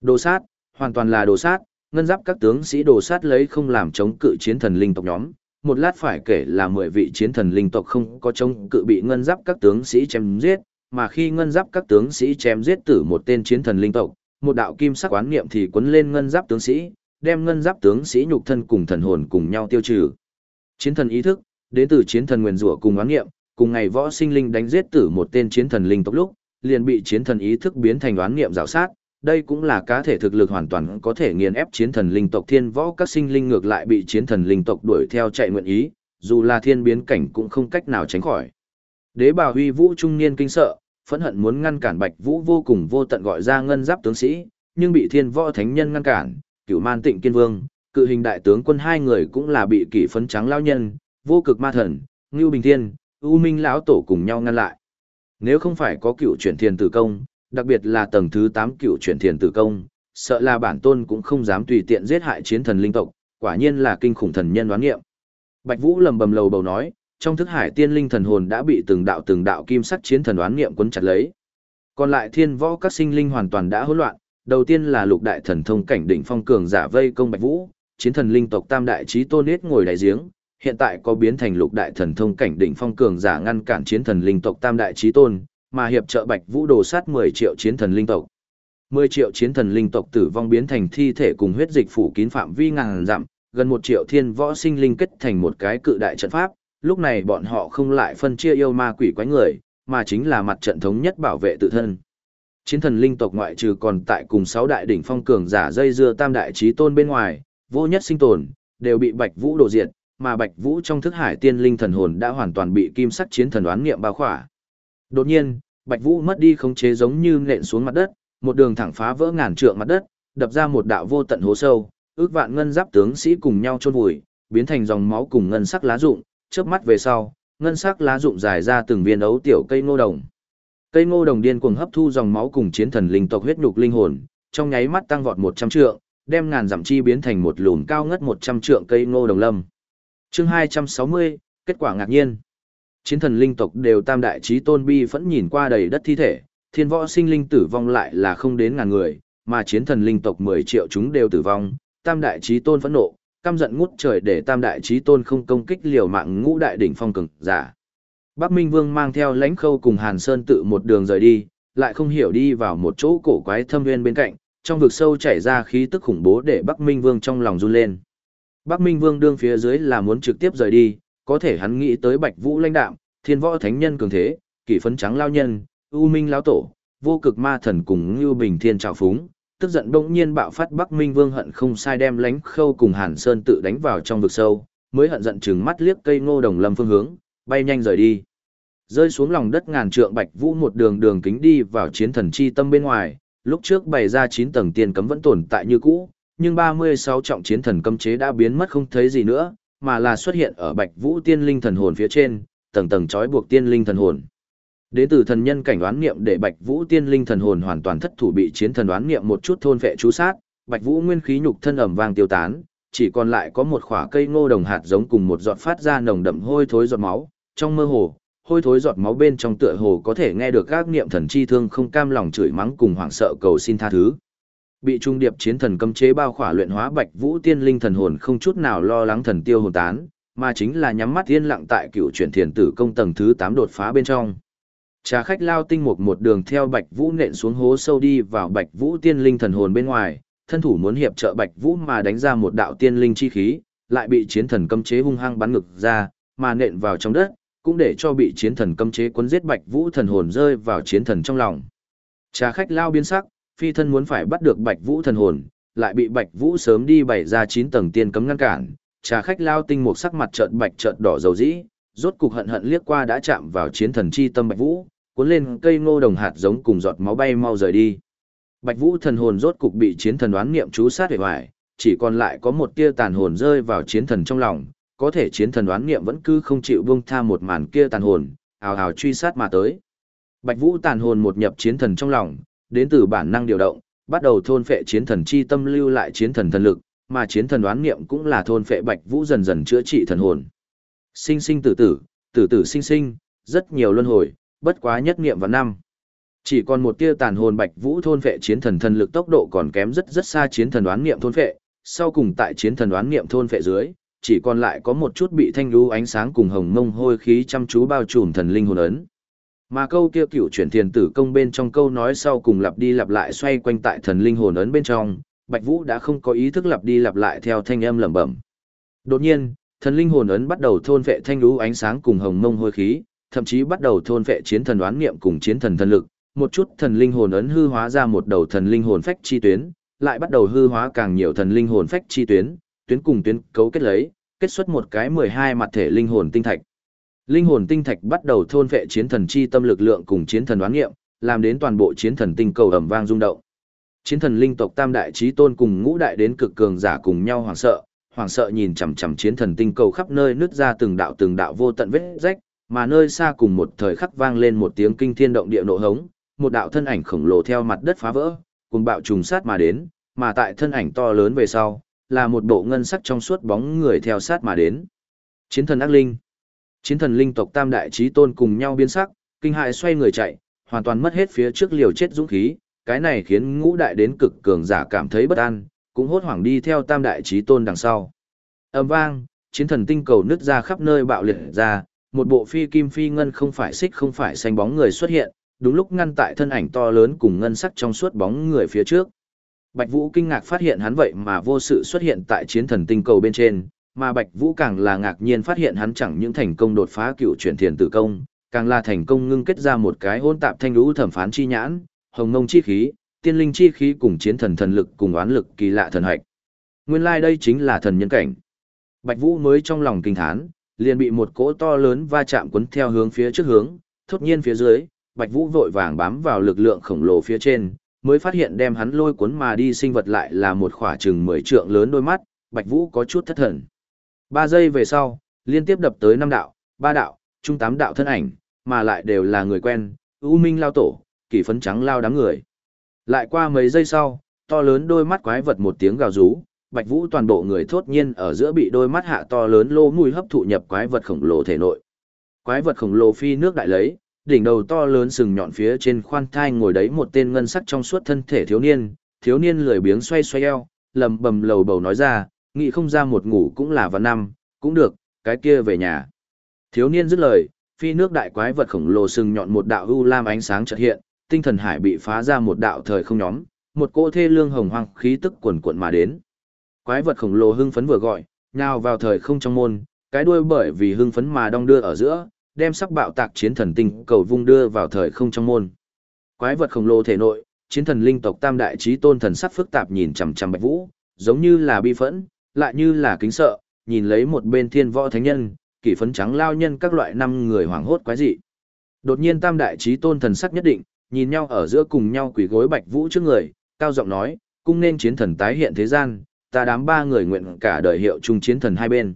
Đồ sát, hoàn toàn là đồ sát, ngân giáp các tướng sĩ đồ sát lấy không làm chống cự chiến thần linh tộc nhóm, một lát phải kể là 10 vị chiến thần linh tộc không có chống cự bị ngân giáp các tướng sĩ chém giết, mà khi ngân giáp các tướng sĩ chém giết tử một tên chiến thần linh tộc, một đạo kim sắc quán niệm thì quấn lên ngân giáp tướng sĩ, đem ngân giáp tướng sĩ nhục thân cùng thần hồn cùng nhau tiêu trừ. Chiến thần ý thức, đến từ chiến thần nguyên rủa cùng quán nghiệm cùng ngày võ sinh linh đánh giết tử một tên chiến thần linh tộc lúc, liền bị chiến thần ý thức biến thành đoán nghiệm rào sát, đây cũng là cá thể thực lực hoàn toàn có thể nghiền ép chiến thần linh tộc thiên võ các sinh linh ngược lại bị chiến thần linh tộc đuổi theo chạy nguyện ý, dù là thiên biến cảnh cũng không cách nào tránh khỏi. Đế bà huy vũ trung niên kinh sợ, phẫn hận muốn ngăn cản bạch vũ vô cùng vô tận gọi ra ngân giáp tướng sĩ, nhưng bị thiên võ thánh nhân ngăn cản, cửu man tịnh kiên vương, cự hình đại tướng quân hai người cũng là bị kỷ phấn trắng lao nhân, vô cực ma thần, ngưu bình thiên, u minh lão tổ cùng nhau ngăn lại. Nếu không phải có cựu chuyển thiền tử công, đặc biệt là tầng thứ 8 cựu chuyển thiền tử công, sợ là bản tôn cũng không dám tùy tiện giết hại chiến thần linh tộc, quả nhiên là kinh khủng thần nhân đoán nghiệm. Bạch Vũ lầm bầm lầu bầu nói, trong thức hải tiên linh thần hồn đã bị từng đạo từng đạo kim sắc chiến thần đoán nghiệm quấn chặt lấy. Còn lại thiên võ các sinh linh hoàn toàn đã hỗn loạn, đầu tiên là lục đại thần thông cảnh đỉnh phong cường giả vây công Bạch Vũ, chiến thần linh tộc tam đại chí tôn nết ngồi đại giếng, hiện tại có biến thành lục đại thần thông cảnh đỉnh phong cường giả ngăn cản chiến thần linh tộc tam đại chí tôn, mà hiệp trợ Bạch Vũ đồ sát 10 triệu chiến thần linh tộc. 10 triệu chiến thần linh tộc tử vong biến thành thi thể cùng huyết dịch phủ kín phạm vi ngàn dặm, gần 1 triệu thiên võ sinh linh kết thành một cái cự đại trận pháp, lúc này bọn họ không lại phân chia yêu ma quỷ quái người, mà chính là mặt trận thống nhất bảo vệ tự thân. Chiến thần linh tộc ngoại trừ còn tại cùng sáu đại đỉnh phong cường giả dây dưa tam đại chí tôn bên ngoài, vô nhất sinh tồn, đều bị Bạch Vũ đổ diệt, mà Bạch Vũ trong thức hải tiên linh thần hồn đã hoàn toàn bị kim sắc chiến thần đoán niệm bao khỏa. Đột nhiên, Bạch Vũ mất đi khống chế giống như nện xuống mặt đất, một đường thẳng phá vỡ ngàn trượng mặt đất, đập ra một đạo vô tận hố sâu, ước vạn ngân giáp tướng sĩ cùng nhau chôn vùi, biến thành dòng máu cùng ngân sắc lá rụng, chớp mắt về sau, ngân sắc lá rụng dài ra từng viên ấu tiểu cây ngô đồng. Cây ngô đồng điên cuồng hấp thu dòng máu cùng chiến thần linh tộc huyết nhục linh hồn, trong nháy mắt tăng vọt 100 trượng, đem ngàn dặm chi biến thành một lùn cao ngất 100 trượng cây ngô đồng lâm. Chương 260, kết quả ngạc nhiên. Chiến thần linh tộc đều tam đại trí tôn bi vẫn nhìn qua đầy đất thi thể, thiên võ sinh linh tử vong lại là không đến ngàn người, mà chiến thần linh tộc 10 triệu chúng đều tử vong, tam đại trí tôn phẫn nộ, căm giận ngút trời để tam đại trí tôn không công kích liều mạng ngũ đại đỉnh phong cường giả. Bắc Minh Vương mang theo lãnh khâu cùng Hàn Sơn tự một đường rời đi, lại không hiểu đi vào một chỗ cổ quái thâm nguyên bên cạnh, trong vực sâu chảy ra khí tức khủng bố để Bắc Minh Vương trong lòng run lên. Bắc Minh Vương đương phía dưới là muốn trực tiếp rời đi, có thể hắn nghĩ tới Bạch Vũ lãnh đạm, Thiên Võ Thánh Nhân cường thế, Kỷ Phấn Trắng lao nhân, U Minh lão tổ, Vô Cực Ma Thần cùng Như Bình Thiên trào phúng, tức giận bỗng nhiên bạo phát Bắc Minh Vương hận không sai đem lánh khâu cùng Hàn Sơn tự đánh vào trong vực sâu, mới hận giận chừng mắt liếc cây ngô đồng lâm phương hướng, bay nhanh rời đi. Rơi xuống lòng đất ngàn trượng Bạch Vũ một đường đường kính đi vào chiến thần chi tâm bên ngoài, lúc trước bày ra 9 tầng tiền cấm vẫn tồn tại như cũ, nhưng 36 trọng chiến thần cấm chế đã biến mất không thấy gì nữa, mà là xuất hiện ở Bạch Vũ tiên linh thần hồn phía trên, tầng tầng trói buộc tiên linh thần hồn. Đến từ thần nhân cảnh đoán niệm để Bạch Vũ tiên linh thần hồn hoàn toàn thất thủ bị chiến thần đoán niệm một chút thôn vệ chú sát, Bạch Vũ nguyên khí nhục thân ẩm vang tiêu tán, chỉ còn lại có một khỏa cây ngô đồng hạt giống cùng một giọt phát ra nồng đậm hôi thối giọt máu, trong mơ hồ, hôi thối giọt máu bên trong tựa hồ có thể nghe được các niệm thần chi thương không cam lòng chửi mắng cùng hoảng sợ cầu xin tha thứ. Bị trung điệp chiến thần cấm chế bao khỏa luyện hóa Bạch Vũ tiên linh thần hồn không chút nào lo lắng thần tiêu hồn tán, mà chính là nhắm mắt yên lặng tại cựu chuyển thiền tử công tầng thứ tám đột phá bên trong. Trà khách lao tinh mục một đường theo Bạch Vũ nện xuống hố sâu đi vào Bạch Vũ tiên linh thần hồn bên ngoài, thân thủ muốn hiệp trợ Bạch Vũ mà đánh ra một đạo tiên linh chi khí, lại bị chiến thần cấm chế hung hăng bắn ngực ra, mà nện vào trong đất, cũng để cho bị chiến thần cấm chế cuốn giết Bạch Vũ thần hồn rơi vào chiến thần trong lòng. Trà khách lao biến sắc, phi thân muốn phải bắt được Bạch Vũ thần hồn, lại bị Bạch Vũ sớm đi bày ra 9 tầng tiên cấm ngăn cản, trà khách lao tinh một sắc mặt trợn bạch trợn đỏ dầu dĩ, rốt cục hận hận liếc qua đã chạm vào chiến thần chi tâm Bạch Vũ, cuốn lên cây ngô đồng hạt giống cùng giọt máu bay mau rời đi. Bạch Vũ thần hồn rốt cục bị chiến thần đoán niệm chú sát hủy hoại, chỉ còn lại có một tia tàn hồn rơi vào chiến thần trong lòng, có thể chiến thần đoán niệm vẫn cứ không chịu buông tha một màn kia tàn hồn, ào ào truy sát mà tới. Bạch Vũ tàn hồn một nhập chiến thần trong lòng, đến từ bản năng điều động, bắt đầu thôn phệ chiến thần chi tâm lưu lại chiến thần thần lực, mà chiến thần đoán niệm cũng là thôn phệ Bạch Vũ dần dần chữa trị thần hồn. Sinh sinh tử tử, tử tử sinh sinh, rất nhiều luân hồi, bất quá nhất niệm vào năm. Chỉ còn một tia tàn hồn Bạch Vũ thôn phệ chiến thần thần lực tốc độ còn kém rất rất xa chiến thần đoán niệm thôn phệ, sau cùng tại chiến thần đoán niệm thôn phệ dưới, chỉ còn lại có một chút bị thanh lưu ánh sáng cùng hồng mông hôi khí chăm chú bao trùm thần linh hồn ấn. Mà câu kia cựu chuyển thiền tử công bên trong câu nói sau cùng lặp đi lặp lại xoay quanh tại thần linh hồn ấn bên trong, Bạch Vũ đã không có ý thức lặp đi lặp lại theo thanh âm lẩm bẩm. Đột nhiên, thần linh hồn ấn bắt đầu thôn vệ thanh lũ ánh sáng cùng hồng mông hôi khí, thậm chí bắt đầu thôn vệ chiến thần đoán niệm cùng chiến thần thần lực, một chút thần linh hồn ấn hư hóa ra một đầu thần linh hồn phách chi tuyến, lại bắt đầu hư hóa càng nhiều thần linh hồn phách chi tuyến, tuyến cùng tuyến cấu kết lấy, kết xuất một cái 12 mặt thể linh hồn tinh thạch. Linh hồn tinh thạch bắt đầu thôn vệ chiến thần chi tâm lực lượng cùng chiến thần đoán nghiệm, làm đến toàn bộ chiến thần tinh cầu ầm vang rung động. Chiến thần linh tộc Tam đại chí tôn cùng ngũ đại đến cực cường giả cùng nhau hoảng sợ, hoảng sợ nhìn chằm chằm chiến thần tinh cầu khắp nơi nứt ra từng đạo từng đạo vô tận vết rách, mà nơi xa cùng một thời khắc vang lên một tiếng kinh thiên động địa nổ hống, một đạo thân ảnh khổng lồ theo mặt đất phá vỡ, cùng bạo trùng sát mà đến, mà tại thân ảnh to lớn về sau, là một bộ ngân sắc trong suốt bóng người theo sát mà đến. Chiến thần ác linh. Chiến thần linh tộc tam đại trí tôn cùng nhau biến sắc, kinh hại xoay người chạy, hoàn toàn mất hết phía trước liều chết dũng khí, cái này khiến ngũ đại đến cực cường giả cảm thấy bất an, cũng hốt hoảng đi theo tam đại trí tôn đằng sau. Âm vang, chiến thần tinh cầu nứt ra khắp nơi bạo liệt ra, một bộ phi kim phi ngân không phải xích không phải xanh bóng người xuất hiện, đúng lúc ngăn tại thân ảnh to lớn cùng ngân sắc trong suốt bóng người phía trước. Bạch Vũ kinh ngạc phát hiện hắn vậy mà vô sự xuất hiện tại chiến thần tinh cầu bên trên, mà Bạch Vũ càng là ngạc nhiên phát hiện hắn chẳng những thành công đột phá cựu chuyển thiền tử công, càng là thành công ngưng kết ra một cái hôn tạp thanh lũ thẩm phán chi nhãn, hồng ngông chi khí, tiên linh chi khí cùng chiến thần thần lực cùng oán lực kỳ lạ thần hạch. Nguyên lai like đây chính là thần nhân cảnh. Bạch Vũ mới trong lòng kinh thán, liền bị một cỗ to lớn va chạm cuốn theo hướng phía trước hướng, thốt nhiên phía dưới, Bạch Vũ vội vàng bám vào lực lượng khổng lồ phía trên, mới phát hiện đem hắn lôi cuốn mà đi sinh vật lại là một khỏa chừng mười trượng lớn đôi mắt, Bạch Vũ có chút thất thần. Ba giây về sau, liên tiếp đập tới năm đạo, ba đạo, trung tám đạo thân ảnh, mà lại đều là người quen, U Minh lao tổ, kỳ phấn trắng lao đám người. Lại qua mấy giây sau, to lớn đôi mắt quái vật một tiếng gào rú, Bạch Vũ toàn bộ người thốt nhiên ở giữa bị đôi mắt hạ to lớn lô mùi hấp thụ nhập quái vật khổng lồ thể nội. Quái vật khổng lồ phi nước đại lấy, đỉnh đầu to lớn sừng nhọn phía trên khoan thai ngồi đấy một tên ngân sắc trong suốt thân thể thiếu niên, thiếu niên lười biếng xoay xoay eo, lầm bầm lầu bầu nói ra, nghĩ không ra một ngủ cũng là vào năm, cũng được, cái kia về nhà. Thiếu niên dứt lời, phi nước đại quái vật khổng lồ sừng nhọn một đạo u lam ánh sáng chợt hiện, tinh thần hải bị phá ra một đạo thời không nhóm, một cỗ thê lương hồng hoang khí tức cuồn cuộn mà đến. Quái vật khổng lồ hưng phấn vừa gọi, nhào vào thời không trong môn, cái đuôi bởi vì hưng phấn mà đong đưa ở giữa, đem sắc bạo tạc chiến thần tinh cầu vung đưa vào thời không trong môn. Quái vật khổng lồ thể nội, chiến thần linh tộc tam đại trí tôn thần sắc phức tạp nhìn chằm chằm Bạch Vũ, giống như là bi phẫn, lại như là kính sợ, nhìn lấy một bên thiên võ thánh nhân, kỷ phấn trắng lao nhân các loại năm người hoảng hốt quái dị. Đột nhiên tam đại trí tôn thần sắc nhất định, nhìn nhau ở giữa cùng nhau quỳ gối Bạch Vũ trước người, cao giọng nói, cung nên chiến thần tái hiện thế gian, ta đám ba người nguyện cả đời hiệu chung chiến thần hai bên.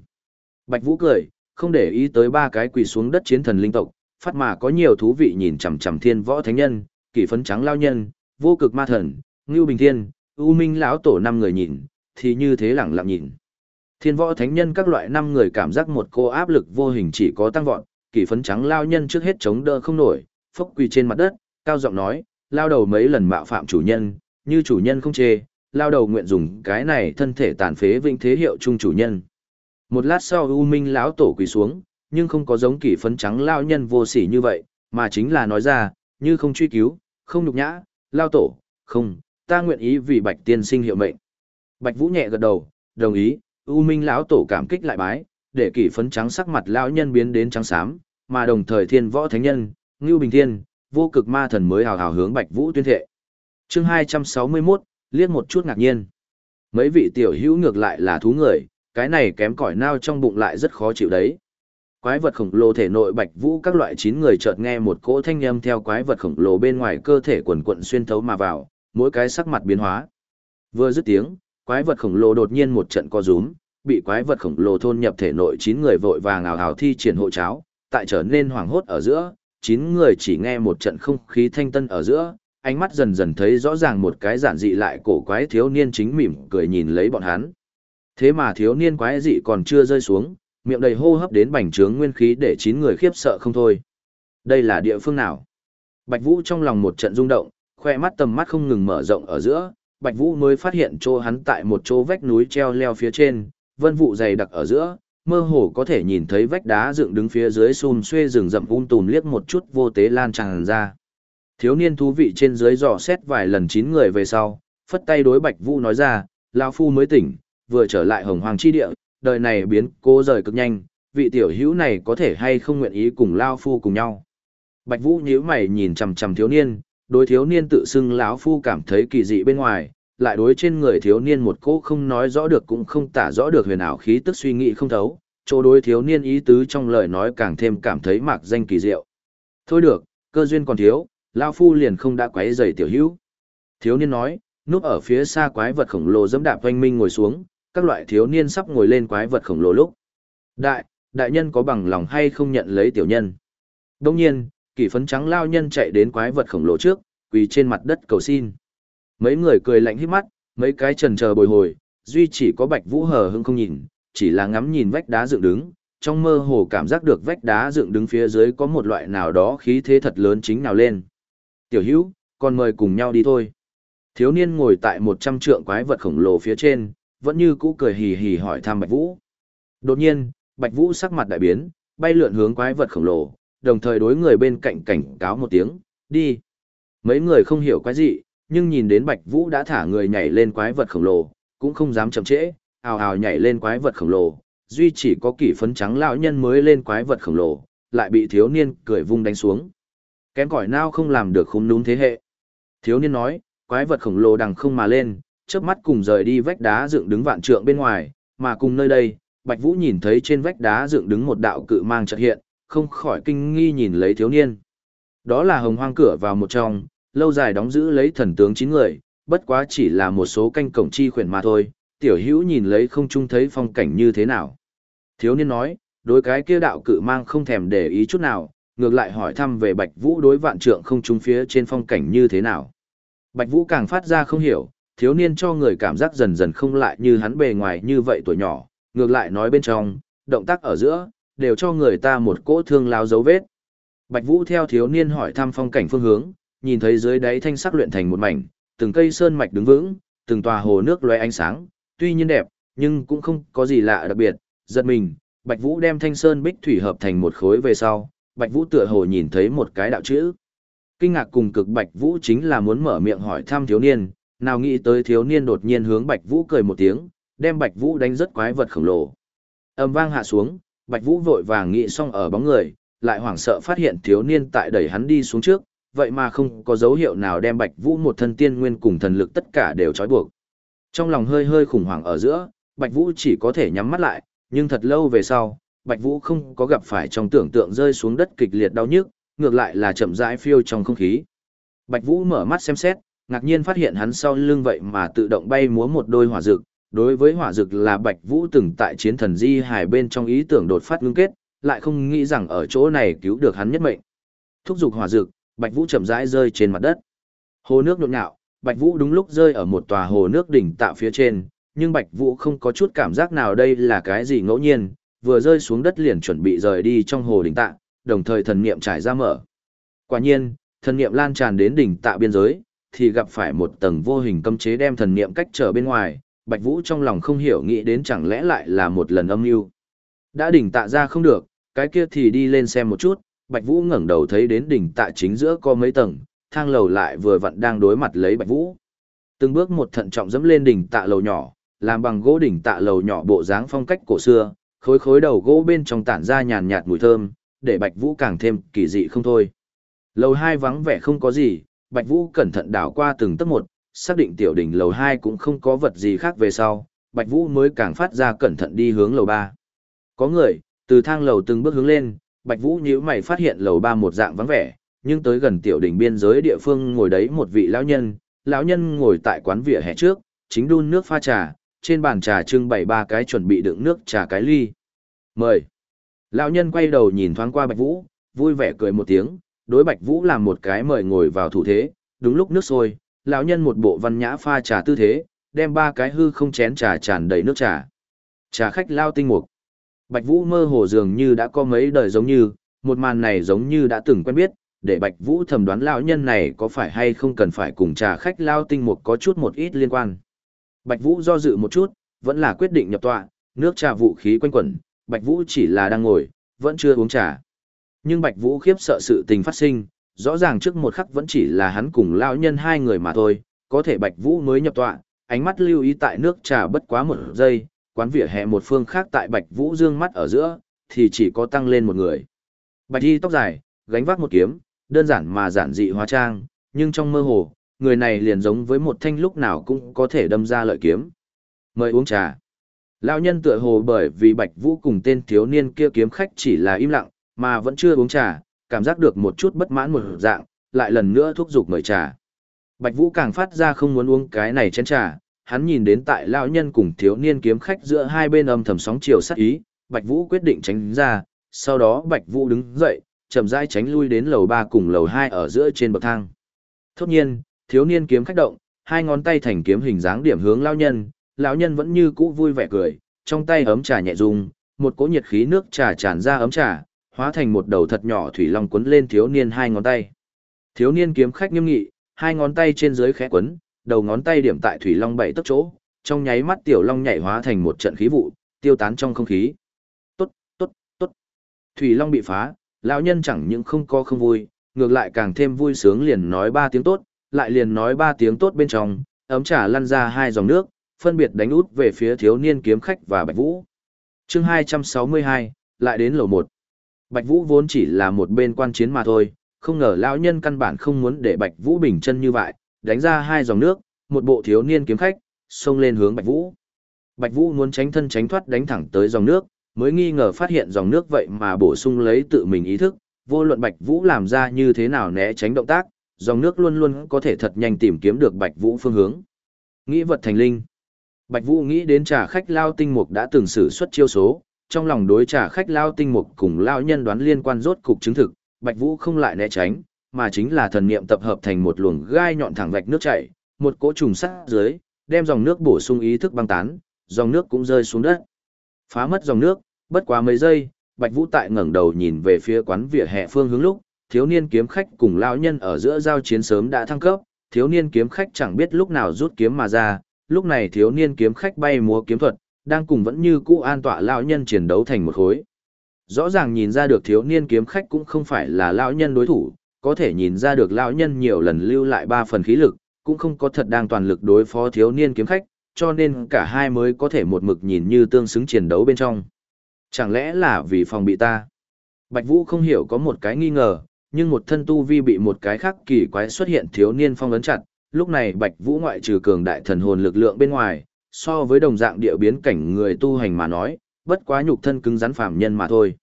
Bạch Vũ cười, không để ý tới ba cái quỳ xuống đất chiến thần linh tộc, phát mà có nhiều thú vị nhìn chằm chằm thiên võ thánh nhân, kỷ phấn trắng lao nhân, vô cực ma thần, ngưu bình thiên, u minh lão tổ năm người nhìn, thì như thế lẳng lặng nhìn. Thiên võ thánh nhân các loại năm người cảm giác một cô áp lực vô hình chỉ có tăng vọt, kỷ phấn trắng lao nhân trước hết chống đỡ không nổi, phốc quỳ trên mặt đất, cao giọng nói, lao đầu mấy lần mạo phạm chủ nhân, như chủ nhân không chê, lao đầu nguyện dùng cái này thân thể tàn phế vinh thế hiệu trung chủ nhân. Một lát sau U Minh lão tổ quỳ xuống, nhưng không có giống kỷ phấn trắng lao nhân vô sỉ như vậy, mà chính là nói ra, như không truy cứu, không nhục nhã, lao tổ, không, ta nguyện ý vì Bạch tiên sinh hiệu mệnh. Bạch Vũ nhẹ gật đầu, đồng ý, U Minh lão tổ cảm kích lại bái, để kỷ phấn trắng sắc mặt lão nhân biến đến trắng xám, mà đồng thời Thiên Võ Thánh Nhân, Ngưu Bình Thiên, vô cực ma thần mới hào hào hướng Bạch Vũ tuyên thệ. Chương 261, liếc một chút ngạc nhiên. Mấy vị tiểu hữu ngược lại là thú người, cái này kém cỏi nao trong bụng lại rất khó chịu đấy. Quái vật khổng lồ thể nội Bạch Vũ các loại chín người chợt nghe một cỗ thanh âm theo quái vật khổng lồ bên ngoài cơ thể quần quận xuyên thấu mà vào, mỗi cái sắc mặt biến hóa. Vừa dứt tiếng, quái vật khổng lồ đột nhiên một trận co rúm, bị quái vật khổng lồ thôn nhập thể nội chín người vội vàng ảo ảo thi triển hộ cháo, tại trở nên hoảng hốt ở giữa, chín người chỉ nghe một trận không khí thanh tân ở giữa, ánh mắt dần dần thấy rõ ràng một cái giản dị lại cổ quái thiếu niên chính mỉm cười nhìn lấy bọn hắn. Thế mà thiếu niên quái dị còn chưa rơi xuống, miệng đầy hô hấp đến bành trướng nguyên khí để chín người khiếp sợ không thôi. Đây là địa phương nào? Bạch Vũ trong lòng một trận rung động, khoe mắt tầm mắt không ngừng mở rộng ở giữa, Bạch Vũ mới phát hiện chỗ hắn tại một chỗ vách núi treo leo phía trên, vân vụ dày đặc ở giữa, mơ hồ có thể nhìn thấy vách đá dựng đứng phía dưới xùm xuê rừng rậm um tùm liếc một chút vô tế lan tràn ra. Thiếu niên thú vị trên dưới dò xét vài lần chín người về sau, phất tay đối Bạch Vũ nói ra, lão phu mới tỉnh, vừa trở lại Hồng Hoàng chi địa, đời này biến cố rời cực nhanh, vị tiểu hữu này có thể hay không nguyện ý cùng lão phu cùng nhau. Bạch Vũ nhíu mày nhìn chằm chằm thiếu niên, đối thiếu niên tự xưng lão phu cảm thấy kỳ dị bên ngoài, lại đối trên người thiếu niên một cỗ không nói rõ được cũng không tả rõ được huyền ảo khí tức suy nghĩ không thấu, chỗ đối thiếu niên ý tứ trong lời nói càng thêm cảm thấy mạc danh kỳ diệu. Thôi được, cơ duyên còn thiếu, lão phu liền không đã quấy rầy tiểu hữu. Thiếu niên nói, núp ở phía xa quái vật khổng lồ dẫm đạp hoanh minh ngồi xuống, các loại thiếu niên sắp ngồi lên quái vật khổng lồ lúc. Đại, đại nhân có bằng lòng hay không nhận lấy tiểu nhân? Đông nhiên, kỷ phấn trắng lao nhân chạy đến quái vật khổng lồ trước, quỳ trên mặt đất cầu xin. Mấy người cười lạnh hít mắt, mấy cái trần chờ bồi hồi, duy chỉ có bạch vũ hờ hững không nhìn, chỉ là ngắm nhìn vách đá dựng đứng, trong mơ hồ cảm giác được vách đá dựng đứng phía dưới có một loại nào đó khí thế thật lớn chính nào lên. Tiểu hữu, còn mời cùng nhau đi thôi. Thiếu niên ngồi tại một trăm trượng quái vật khổng lồ phía trên, vẫn như cũ cười hì hì hỏi thăm Bạch Vũ. Đột nhiên, Bạch Vũ sắc mặt đại biến, bay lượn hướng quái vật khổng lồ, đồng thời đối người bên cạnh cảnh cáo một tiếng, đi. Mấy người không hiểu quái gì, nhưng nhìn đến Bạch Vũ đã thả người nhảy lên quái vật khổng lồ, cũng không dám chậm trễ, ào ào nhảy lên quái vật khổng lồ, duy chỉ có kỷ phấn trắng lão nhân mới lên quái vật khổng lồ, lại bị thiếu niên cười vung đánh xuống. Kém cỏi nào không làm được khung núm thế hệ. Thiếu niên nói, quái vật khổng lồ đằng không mà lên, chớp mắt cùng rời đi vách đá dựng đứng vạn trượng bên ngoài, mà cùng nơi đây, Bạch Vũ nhìn thấy trên vách đá dựng đứng một đạo cự mang chợt hiện, không khỏi kinh nghi nhìn lấy thiếu niên. Đó là hồng hoang cửa vào một trong, lâu dài đóng giữ lấy thần tướng chín người, bất quá chỉ là một số canh cổng chi khuyển mà thôi, tiểu hữu nhìn lấy không chung thấy phong cảnh như thế nào. Thiếu niên nói, đối cái kia đạo cự mang không thèm để ý chút nào, ngược lại hỏi thăm về Bạch Vũ đối vạn trượng không chung phía trên phong cảnh như thế nào. Bạch Vũ càng phát ra không hiểu, thiếu niên cho người cảm giác dần dần không lại như hắn bề ngoài như vậy tuổi nhỏ, ngược lại nói bên trong, động tác ở giữa, đều cho người ta một cỗ thương lao dấu vết. Bạch Vũ theo thiếu niên hỏi thăm phong cảnh phương hướng, nhìn thấy dưới đáy thanh sắc luyện thành một mảnh, từng cây sơn mạch đứng vững, từng tòa hồ nước lóe ánh sáng, tuy nhiên đẹp, nhưng cũng không có gì lạ đặc biệt, giật mình, Bạch Vũ đem thanh sơn bích thủy hợp thành một khối về sau, Bạch Vũ tựa hồ nhìn thấy một cái đạo chữ. Kinh ngạc cùng cực Bạch Vũ chính là muốn mở miệng hỏi thăm thiếu niên, nào nghĩ tới thiếu niên đột nhiên hướng Bạch Vũ cười một tiếng, đem Bạch Vũ đánh rất quái vật khổng lồ. Âm vang hạ xuống, Bạch Vũ vội vàng nghĩ xong ở bóng người, lại hoảng sợ phát hiện thiếu niên tại đẩy hắn đi xuống trước, vậy mà không có dấu hiệu nào đem Bạch Vũ một thân tiên nguyên cùng thần lực tất cả đều trói buộc. Trong lòng hơi hơi khủng hoảng ở giữa, Bạch Vũ chỉ có thể nhắm mắt lại, nhưng thật lâu về sau, Bạch Vũ không có gặp phải trong tưởng tượng rơi xuống đất kịch liệt đau nhức, ngược lại là chậm rãi phiêu trong không khí. Bạch Vũ mở mắt xem xét, ngạc nhiên phát hiện hắn sau lưng vậy mà tự động bay múa một đôi hỏa dược, đối với hỏa dược là Bạch Vũ từng tại chiến thần di hải bên trong ý tưởng đột phát ngưng kết, lại không nghĩ rằng ở chỗ này cứu được hắn nhất mệnh. Thúc giục hỏa dược, Bạch Vũ chậm rãi rơi trên mặt đất. Hồ nước nhộn nhạo, Bạch Vũ đúng lúc rơi ở một tòa hồ nước đỉnh tạo phía trên, nhưng Bạch Vũ không có chút cảm giác nào đây là cái gì ngẫu nhiên, vừa rơi xuống đất liền chuẩn bị rời đi trong hồ đỉnh tạ, đồng thời thần niệm trải ra mở. Quả nhiên, thần niệm lan tràn đến đỉnh tạ biên giới, thì gặp phải một tầng vô hình cấm chế đem thần niệm cách trở bên ngoài, Bạch Vũ trong lòng không hiểu nghĩ đến chẳng lẽ lại là một lần âm mưu. Đã đỉnh tạ ra không được, cái kia thì đi lên xem một chút, Bạch Vũ ngẩng đầu thấy đến đỉnh tạ chính giữa có mấy tầng, thang lầu lại vừa vặn đang đối mặt lấy Bạch Vũ. Từng bước một thận trọng dẫm lên đỉnh tạ lầu nhỏ, làm bằng gỗ đỉnh tạ lầu nhỏ bộ dáng phong cách cổ xưa, khối khối đầu gỗ bên trong tản ra nhàn nhạt mùi thơm, để Bạch Vũ càng thêm kỳ dị không thôi. Lầu hai vắng vẻ không có gì, Bạch Vũ cẩn thận đảo qua từng tấc một, xác định tiểu đỉnh lầu hai cũng không có vật gì khác về sau, Bạch Vũ mới càng phát ra cẩn thận đi hướng lầu ba. Có người, từ thang lầu từng bước hướng lên, Bạch Vũ nhíu mày phát hiện lầu ba một dạng vắng vẻ, nhưng tới gần tiểu đỉnh biên giới địa phương ngồi đấy một vị lão nhân, lão nhân ngồi tại quán vỉa hè trước, chính đun nước pha trà, trên bàn trà trưng bày ba cái chuẩn bị đựng nước trà cái ly. Mời. Lão nhân quay đầu nhìn thoáng qua Bạch Vũ, vui vẻ cười một tiếng, đối Bạch Vũ làm một cái mời ngồi vào thủ thế, đúng lúc nước sôi, lão nhân một bộ văn nhã pha trà tư thế, đem ba cái hư không chén trà tràn đầy nước trà. Trà khách lao tinh mục. Bạch Vũ mơ hồ dường như đã có mấy đời giống như, một màn này giống như đã từng quen biết, để Bạch Vũ thầm đoán lão nhân này có phải hay không cần phải cùng trà khách lao tinh mục có chút một ít liên quan. Bạch Vũ do dự một chút, vẫn là quyết định nhập tọa, nước trà vũ khí quanh quẩn, Bạch Vũ chỉ là đang ngồi, vẫn chưa uống trà. Nhưng Bạch Vũ khiếp sợ sự tình phát sinh, rõ ràng trước một khắc vẫn chỉ là hắn cùng lão nhân hai người mà thôi, có thể Bạch Vũ mới nhập tọa, ánh mắt lưu ý tại nước trà bất quá một giây, quán vỉa hè một phương khác tại Bạch Vũ dương mắt ở giữa, thì chỉ có tăng lên một người. Bạch y tóc dài, gánh vác một kiếm, đơn giản mà giản dị hóa trang, nhưng trong mơ hồ, người này liền giống với một thanh lúc nào cũng có thể đâm ra lợi kiếm. Mời uống trà. Lão nhân tựa hồ bởi vì Bạch Vũ cùng tên thiếu niên kia kiếm khách chỉ là im lặng, mà vẫn chưa uống trà, cảm giác được một chút bất mãn một dạng, lại lần nữa thúc giục mời trà. Bạch Vũ càng phát ra không muốn uống cái này chén trà, hắn nhìn đến tại lão nhân cùng thiếu niên kiếm khách giữa hai bên âm thầm sóng chiều sát ý, Bạch Vũ quyết định tránh ra, sau đó Bạch Vũ đứng dậy, chậm rãi tránh lui đến lầu 3 cùng lầu 2 ở giữa trên bậc thang. Thốt nhiên, thiếu niên kiếm khách động, hai ngón tay thành kiếm hình dáng điểm hướng lão nhân, lão nhân vẫn như cũ vui vẻ cười, trong tay ấm trà nhẹ rung, một cỗ nhiệt khí nước trà tràn ra ấm trà, hóa thành một đầu thật nhỏ thủy long quấn lên thiếu niên hai ngón tay. Thiếu niên kiếm khách nghiêm nghị, hai ngón tay trên dưới khẽ quấn, đầu ngón tay điểm tại thủy long bảy tấc chỗ, trong nháy mắt tiểu long nhảy hóa thành một trận khí vụ, tiêu tán trong không khí. Tốt, tốt, tốt. Thủy long bị phá, lão nhân chẳng những không có không vui, ngược lại càng thêm vui sướng liền nói ba tiếng tốt, lại liền nói ba tiếng tốt bên trong, ấm trà lăn ra hai dòng nước, phân biệt đánh út về phía thiếu niên kiếm khách và Bạch Vũ. Chương 262, lại đến lầu 1. Bạch Vũ vốn chỉ là một bên quan chiến mà thôi, không ngờ lão nhân căn bản không muốn để Bạch Vũ bình chân như vậy, đánh ra hai dòng nước, một bộ thiếu niên kiếm khách, xông lên hướng Bạch Vũ. Bạch Vũ muốn tránh thân tránh thoát đánh thẳng tới dòng nước, mới nghi ngờ phát hiện dòng nước vậy mà bổ sung lấy tự mình ý thức, vô luận Bạch Vũ làm ra như thế nào né tránh động tác, dòng nước luôn luôn có thể thật nhanh tìm kiếm được Bạch Vũ phương hướng. Nghĩ vật thành linh. Bạch Vũ nghĩ đến trà khách lao tinh mục đã từng sử xuất chiêu số, trong lòng đối trả khách lao tinh mục cùng lao nhân đoán liên quan rốt cục chứng thực, Bạch Vũ không lại né tránh, mà chính là thần niệm tập hợp thành một luồng gai nhọn thẳng vạch nước chảy, một cỗ trùng sắt dưới, đem dòng nước bổ sung ý thức băng tán, dòng nước cũng rơi xuống đất. Phá mất dòng nước, bất quá mấy giây, Bạch Vũ tại ngẩng đầu nhìn về phía quán vỉa hè phương hướng lúc, thiếu niên kiếm khách cùng lão nhân ở giữa giao chiến sớm đã thăng cấp, thiếu niên kiếm khách chẳng biết lúc nào rút kiếm mà ra, lúc này thiếu niên kiếm khách bay múa kiếm thuật, đang cùng vẫn như cũ an tọa lão nhân chiến đấu thành một khối. Rõ ràng nhìn ra được thiếu niên kiếm khách cũng không phải là lão nhân đối thủ, có thể nhìn ra được lão nhân nhiều lần lưu lại ba phần khí lực, cũng không có thật đang toàn lực đối phó thiếu niên kiếm khách, cho nên cả hai mới có thể một mực nhìn như tương xứng chiến đấu bên trong. Chẳng lẽ là vì phòng bị ta? Bạch Vũ không hiểu có một cái nghi ngờ, nhưng một thân tu vi bị một cái khác kỳ quái xuất hiện thiếu niên phong ấn chặt, lúc này Bạch Vũ ngoại trừ cường đại thần hồn lực lượng bên ngoài, so với đồng dạng địa biến cảnh người tu hành mà nói, bất quá nhục thân cứng rắn phàm nhân mà thôi.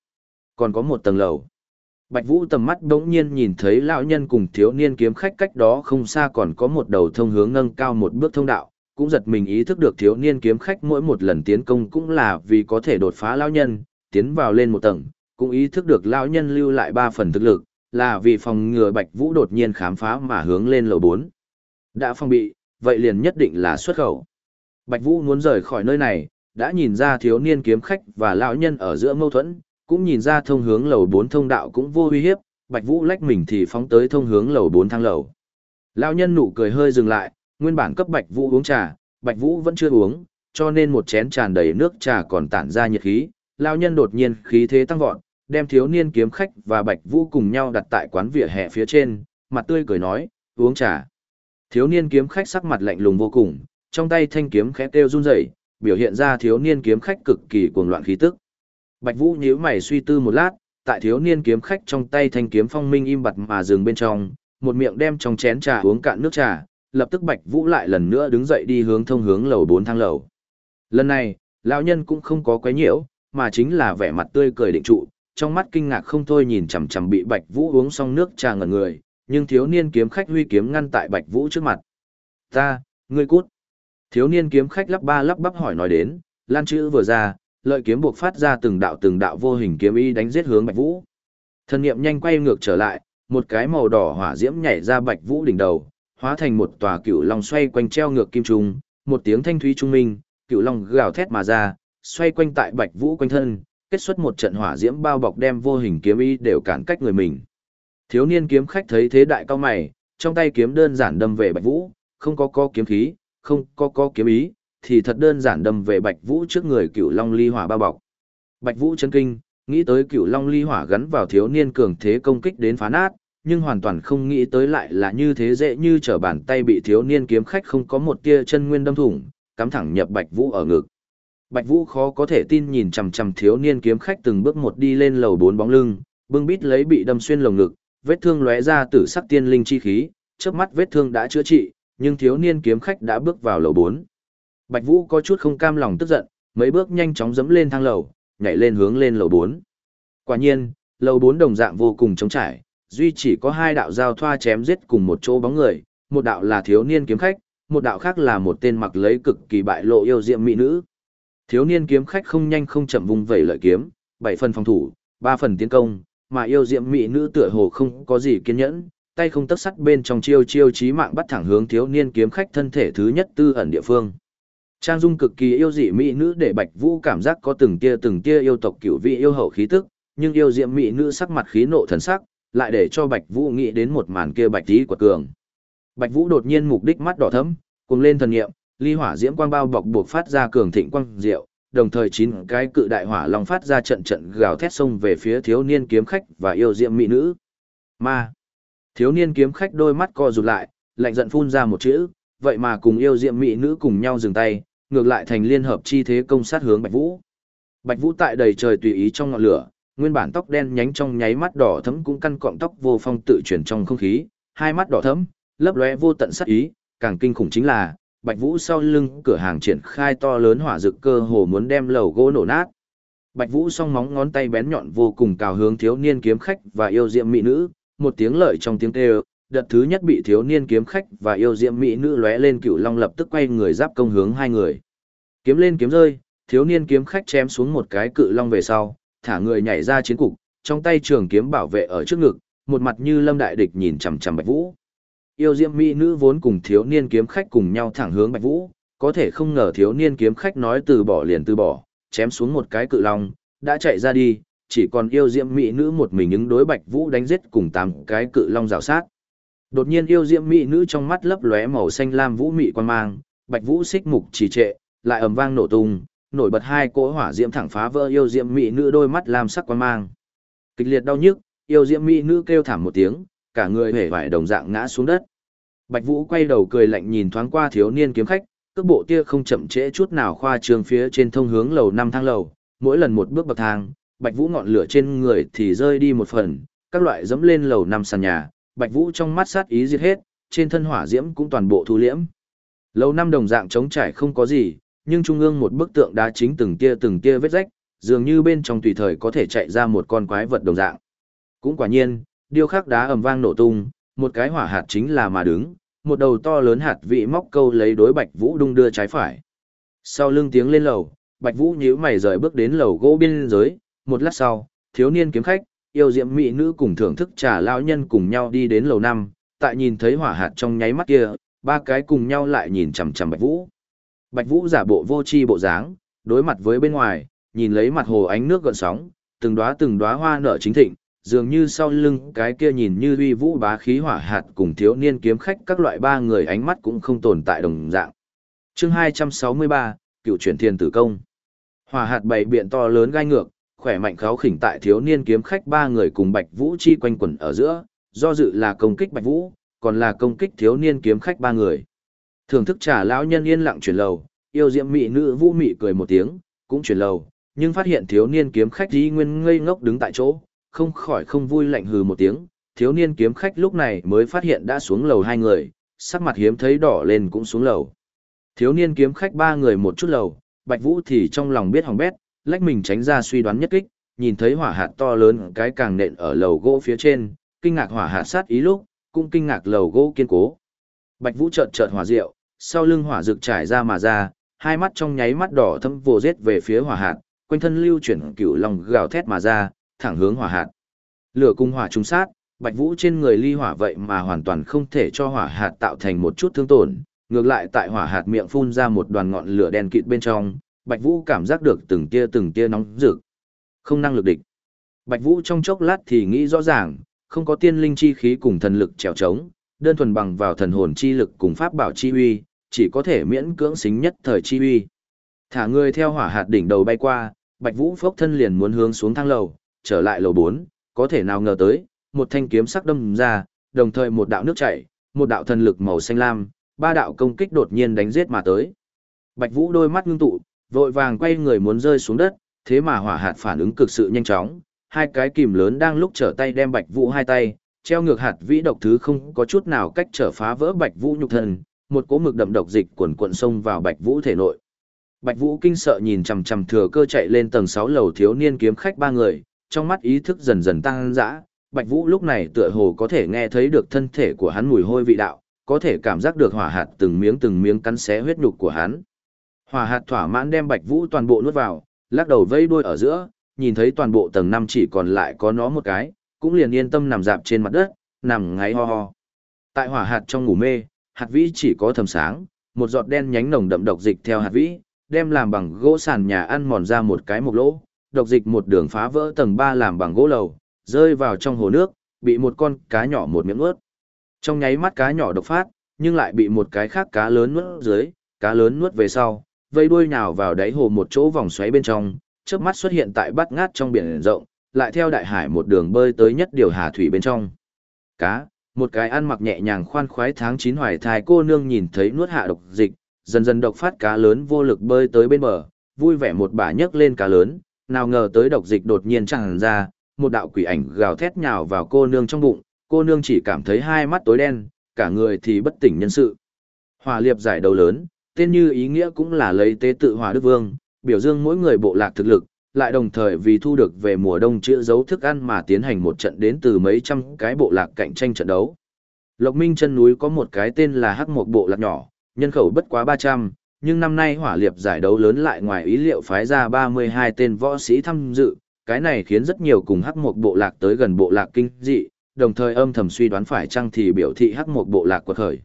Còn có một tầng lầu. Bạch Vũ tầm mắt đống nhiên nhìn thấy lão nhân cùng thiếu niên kiếm khách cách đó không xa còn có một đầu thông hướng nâng cao một bước thông đạo, cũng giật mình ý thức được thiếu niên kiếm khách mỗi một lần tiến công cũng là vì có thể đột phá lão nhân, tiến vào lên một tầng, cũng ý thức được lão nhân lưu lại ba phần thực lực, là vì phòng ngừa Bạch Vũ đột nhiên khám phá mà hướng lên lầu 4. Đã phong bị, vậy liền nhất định là xuất khẩu. Bạch Vũ muốn rời khỏi nơi này, đã nhìn ra thiếu niên kiếm khách và lão nhân ở giữa mâu thuẫn, cũng nhìn ra thông hướng lầu 4 thông đạo cũng vô uy hiếp, Bạch Vũ lách mình thì phóng tới thông hướng lầu 4 thang lầu. Lão nhân nụ cười hơi dừng lại, nguyên bản cấp Bạch Vũ uống trà, Bạch Vũ vẫn chưa uống, cho nên một chén tràn đầy nước trà còn tản ra nhiệt khí. Lão nhân đột nhiên khí thế tăng vọt, đem thiếu niên kiếm khách và Bạch Vũ cùng nhau đặt tại quán vỉa hè phía trên, mặt tươi cười nói, uống trà. Thiếu niên kiếm khách sắc mặt lạnh lùng vô cùng, trong tay thanh kiếm khẽ kêu run rẩy, biểu hiện ra thiếu niên kiếm khách cực kỳ cuồng loạn khí tức. Bạch Vũ nhíu mày suy tư một lát, tại thiếu niên kiếm khách trong tay thanh kiếm phong minh im bặt mà dừng bên trong, một miệng đem trong chén trà uống cạn nước trà, lập tức Bạch Vũ lại lần nữa đứng dậy đi hướng thông hướng lầu 4 thang lầu. Lần này, lão nhân cũng không có quấy nhiễu, mà chính là vẻ mặt tươi cười định trụ, trong mắt kinh ngạc không thôi nhìn chằm chằm bị Bạch Vũ uống xong nước trà ngẩn người, nhưng thiếu niên kiếm khách huy kiếm ngăn tại Bạch Vũ trước mặt. "Ta, ngươi cút." Thiếu niên kiếm khách lắp ba lắp bắp hỏi nói đến, lan chữ vừa ra, lợi kiếm buộc phát ra từng đạo từng đạo vô hình kiếm y đánh giết hướng Bạch Vũ. Thần niệm nhanh quay ngược trở lại, một cái màu đỏ hỏa diễm nhảy ra Bạch Vũ đỉnh đầu, hóa thành một tòa cựu long xoay quanh treo ngược kim trùng. một tiếng thanh thúy trung minh, cựu long gào thét mà ra, xoay quanh tại Bạch Vũ quanh thân, kết xuất một trận hỏa diễm bao bọc đem vô hình kiếm y đều cản cách người mình. Thiếu niên kiếm khách thấy thế đại cao mày, trong tay kiếm đơn giản đâm về Bạch Vũ, không có có kiếm khí, không có có kiếm ý, thì thật đơn giản đâm về Bạch Vũ trước người Cửu Long Ly Hỏa bao bọc. Bạch Vũ chấn kinh, nghĩ tới Cửu Long Ly Hỏa gắn vào thiếu niên cường thế công kích đến phá nát, nhưng hoàn toàn không nghĩ tới lại là như thế dễ như trở bàn tay bị thiếu niên kiếm khách không có một tia chân nguyên đâm thủng, cắm thẳng nhập Bạch Vũ ở ngực. Bạch Vũ khó có thể tin nhìn chằm chằm thiếu niên kiếm khách từng bước một đi lên lầu bốn bóng lưng, bưng bít lấy bị đâm xuyên lồng ngực, vết thương lóe ra tử sắc tiên linh chi khí, chớp mắt vết thương đã chữa trị, nhưng thiếu niên kiếm khách đã bước vào lầu 4. Bạch Vũ có chút không cam lòng tức giận, mấy bước nhanh chóng dẫm lên thang lầu, nhảy lên hướng lên lầu 4. Quả nhiên, lầu 4 đồng dạng vô cùng trống trải, duy chỉ có hai đạo giao thoa chém giết cùng một chỗ bóng người, một đạo là thiếu niên kiếm khách, một đạo khác là một tên mặc lấy cực kỳ bại lộ yêu diệm mỹ nữ. Thiếu niên kiếm khách không nhanh không chậm vung vẩy lợi kiếm, bảy phần phòng thủ, ba phần tiến công, mà yêu diệm mỹ nữ tựa hồ không có gì kiên nhẫn, tay không tấc sắt bên trong chiêu chiêu chí mạng bắt thẳng hướng thiếu niên kiếm khách thân thể thứ nhất tư ẩn địa phương. Trang dung cực kỳ yêu dị mỹ nữ để Bạch Vũ cảm giác có từng tia từng tia yêu tộc cửu vị yêu hậu khí tức, nhưng yêu diệm mỹ nữ sắc mặt khí nộ thần sắc, lại để cho Bạch Vũ nghĩ đến một màn kia bạch tí của cường. Bạch Vũ đột nhiên mục đích mắt đỏ thẫm, cùng lên thần niệm, ly hỏa diễm quang bao bọc buộc phát ra cường thịnh quang diệu, đồng thời chín cái cự đại hỏa long phát ra trận trận gào thét xông về phía thiếu niên kiếm khách và yêu diệm mỹ nữ. Ma Thiếu niên kiếm khách đôi mắt co rụt lại, lạnh giận phun ra một chữ, vậy mà cùng yêu diệm mỹ nữ cùng nhau dừng tay, ngược lại thành liên hợp chi thế công sát hướng Bạch Vũ. Bạch Vũ tại đầy trời tùy ý trong ngọn lửa, nguyên bản tóc đen nhánh trong nháy mắt đỏ thẫm cũng căn cọng tóc vô phong tự chuyển trong không khí, hai mắt đỏ thẫm, lấp lóe vô tận sát ý, càng kinh khủng chính là, Bạch Vũ sau lưng cửa hàng triển khai to lớn hỏa dược cơ hồ muốn đem lầu gỗ nổ nát. Bạch Vũ song móng ngón tay bén nhọn vô cùng cào hướng thiếu niên kiếm khách và yêu diệm mỹ nữ, một tiếng lợi trong tiếng kêu, đợt thứ nhất bị thiếu niên kiếm khách và yêu diệm mỹ nữ lóe lên cựu long lập tức quay người giáp công hướng hai người. Kiếm lên kiếm rơi, thiếu niên kiếm khách chém xuống một cái cự long về sau, thả người nhảy ra chiến cục, trong tay trường kiếm bảo vệ ở trước ngực, một mặt như lâm đại địch nhìn chằm chằm Bạch Vũ. Yêu diệm mỹ nữ vốn cùng thiếu niên kiếm khách cùng nhau thẳng hướng Bạch Vũ, có thể không ngờ thiếu niên kiếm khách nói từ bỏ liền từ bỏ, chém xuống một cái cự long, đã chạy ra đi, chỉ còn yêu diễm mỹ nữ một mình ứng đối Bạch Vũ đánh giết cùng tám cái cự long rào sát. Đột nhiên yêu diễm mỹ nữ trong mắt lấp lóe màu xanh lam vũ mị quan mang, Bạch Vũ xích mục trì trệ, lại ầm vang nổ tung, nổi bật hai cỗ hỏa diễm thẳng phá vỡ yêu diễm mỹ nữ đôi mắt lam sắc quan mang. Kịch liệt đau nhức, yêu diễm mỹ nữ kêu thảm một tiếng, cả người hể vải đồng dạng ngã xuống đất. Bạch Vũ quay đầu cười lạnh nhìn thoáng qua thiếu niên kiếm khách, cước bộ tia không chậm trễ chút nào khoa trường phía trên thông hướng lầu năm thang lầu, mỗi lần một bước bậc thang, Bạch Vũ ngọn lửa trên người thì rơi đi một phần, các loại dẫm lên lầu năm sàn nhà, Bạch Vũ trong mắt sát ý diệt hết, trên thân hỏa diễm cũng toàn bộ thu liễm. Lầu năm đồng dạng trống trải không có gì, nhưng trung ương một bức tượng đá chính từng tia từng tia vết rách, dường như bên trong tùy thời có thể chạy ra một con quái vật đồng dạng. Cũng quả nhiên, điêu khắc đá ầm vang nổ tung, một cái hỏa hạt chính là mà đứng, một đầu to lớn hạt vị móc câu lấy đối Bạch Vũ đung đưa trái phải. Sau lưng tiếng lên lầu, Bạch Vũ nhíu mày rời bước đến lầu gỗ biên giới, một lát sau, thiếu niên kiếm khách, yêu diệm mỹ nữ cùng thưởng thức trà lão nhân cùng nhau đi đến lầu năm, tại nhìn thấy hỏa hạt trong nháy mắt kia, ba cái cùng nhau lại nhìn chằm chằm Bạch Vũ. Bạch Vũ giả bộ vô tri bộ dáng, đối mặt với bên ngoài, nhìn lấy mặt hồ ánh nước gợn sóng, từng đóa từng đóa hoa nở chính thịnh, dường như sau lưng cái kia nhìn như uy vũ bá khí hỏa hạt cùng thiếu niên kiếm khách các loại ba người ánh mắt cũng không tồn tại đồng dạng. Chương 263, Cựu chuyển thiên tử công. Hỏa hạt bảy biện to lớn gai ngược, khỏe mạnh kháo khỉnh tại thiếu niên kiếm khách ba người cùng Bạch Vũ chi quanh quẩn ở giữa, do dự là công kích Bạch Vũ, còn là công kích thiếu niên kiếm khách ba người. Thưởng thức trà lão nhân yên lặng chuyển lầu, yêu diệm mỹ nữ Vũ mị cười một tiếng, cũng chuyển lầu, nhưng phát hiện thiếu niên kiếm khách Di Nguyên ngây ngốc đứng tại chỗ, không khỏi không vui lạnh hừ một tiếng, thiếu niên kiếm khách lúc này mới phát hiện đã xuống lầu hai người, sắc mặt hiếm thấy đỏ lên cũng xuống lầu. Thiếu niên kiếm khách ba người một chút lầu, Bạch Vũ thì trong lòng biết hỏng bét, lách mình tránh ra suy đoán nhất kích, nhìn thấy hỏa hạt to lớn cái càng nện ở lầu gỗ phía trên, kinh ngạc hỏa hạt sát ý lúc, cũng kinh ngạc lầu gỗ kiên cố. Bạch Vũ chợt chợt hỏa diệu, sau lưng hỏa rực trải ra mà ra, hai mắt trong nháy mắt đỏ thâm vồ giết về phía hỏa hạt, quanh thân lưu chuyển cựu lòng gào thét mà ra, thẳng hướng hỏa hạt. Lửa cung hỏa trùng sát, Bạch Vũ trên người ly hỏa vậy mà hoàn toàn không thể cho hỏa hạt tạo thành một chút thương tổn, ngược lại tại hỏa hạt miệng phun ra một đoàn ngọn lửa đen kịt bên trong, Bạch Vũ cảm giác được từng tia từng tia nóng rực. Không năng lực địch. Bạch Vũ trong chốc lát thì nghĩ rõ ràng, không có tiên linh chi khí cùng thần lực trèo trống, đơn thuần bằng vào thần hồn chi lực cùng pháp bảo chi uy, chỉ có thể miễn cưỡng xính nhất thời chi uy. Thả người theo hỏa hạt đỉnh đầu bay qua, Bạch Vũ phốc thân liền muốn hướng xuống thang lầu, trở lại lầu 4, có thể nào ngờ tới, một thanh kiếm sắc đâm ra, đồng thời một đạo nước chảy, một đạo thần lực màu xanh lam, ba đạo công kích đột nhiên đánh giết mà tới. Bạch Vũ đôi mắt ngưng tụ, vội vàng quay người muốn rơi xuống đất, thế mà hỏa hạt phản ứng cực sự nhanh chóng, hai cái kìm lớn đang lúc trở tay đem Bạch Vũ hai tay, treo ngược hạt vĩ độc thứ không có chút nào cách trở phá vỡ Bạch Vũ nhục thân, một cỗ mực đậm độc dịch cuồn cuộn xông vào Bạch Vũ thể nội. Bạch Vũ kinh sợ nhìn chằm chằm thừa cơ chạy lên tầng 6 lầu thiếu niên kiếm khách ba người, trong mắt ý thức dần dần tăng dã. Bạch Vũ lúc này tựa hồ có thể nghe thấy được thân thể của hắn mùi hôi vị đạo, có thể cảm giác được hỏa hạt từng miếng từng miếng cắn xé huyết nhục của hắn. Hỏa hạt thỏa mãn đem Bạch Vũ toàn bộ nuốt vào, lắc đầu vây đuôi ở giữa, nhìn thấy toàn bộ tầng năm chỉ còn lại có nó một cái, cũng liền yên tâm nằm dạp trên mặt đất, nằm ngáy ho ho. Tại hỏa hạt trong ngủ mê, hạt vĩ chỉ có thầm sáng, một giọt đen nhánh nồng đậm độc dịch theo hạt vĩ, đem làm bằng gỗ sàn nhà ăn mòn ra một cái mộc lỗ, độc dịch một đường phá vỡ tầng 3 làm bằng gỗ lầu, rơi vào trong hồ nước, bị một con cá nhỏ một miệng nuốt. Trong nháy mắt cá nhỏ độc phát, nhưng lại bị một cái khác cá lớn nuốt dưới, cá lớn nuốt về sau, vây đuôi nhào vào đáy hồ một chỗ vòng xoáy bên trong, chớp mắt xuất hiện tại bát ngát trong biển rộng, lại theo đại hải một đường bơi tới nhất điều hà thủy bên trong. Cá, một cái ăn mặc nhẹ nhàng khoan khoái tháng 9 hoài thai cô nương nhìn thấy nuốt hạ độc dịch, dần dần độc phát cá lớn vô lực bơi tới bên bờ, vui vẻ một bà nhấc lên cá lớn, nào ngờ tới độc dịch đột nhiên tràn ra, một đạo quỷ ảnh gào thét nhào vào cô nương trong bụng, cô nương chỉ cảm thấy hai mắt tối đen, cả người thì bất tỉnh nhân sự. Hòa liệp giải đầu lớn, tên như ý nghĩa cũng là lấy tế tự hòa đức vương, biểu dương mỗi người bộ lạc thực lực, lại đồng thời vì thu được về mùa đông chữa dấu thức ăn mà tiến hành một trận đến từ mấy trăm cái bộ lạc cạnh tranh trận đấu. Lộc Minh chân núi có một cái tên là Hắc Mộc bộ lạc nhỏ, nhân khẩu bất quá 300, nhưng năm nay hỏa liệp giải đấu lớn lại ngoài ý liệu phái ra 32 tên võ sĩ tham dự, cái này khiến rất nhiều cùng Hắc Mộc bộ lạc tới gần bộ lạc kinh dị, đồng thời âm thầm suy đoán phải chăng thì biểu thị Hắc Mộc bộ lạc quật khởi.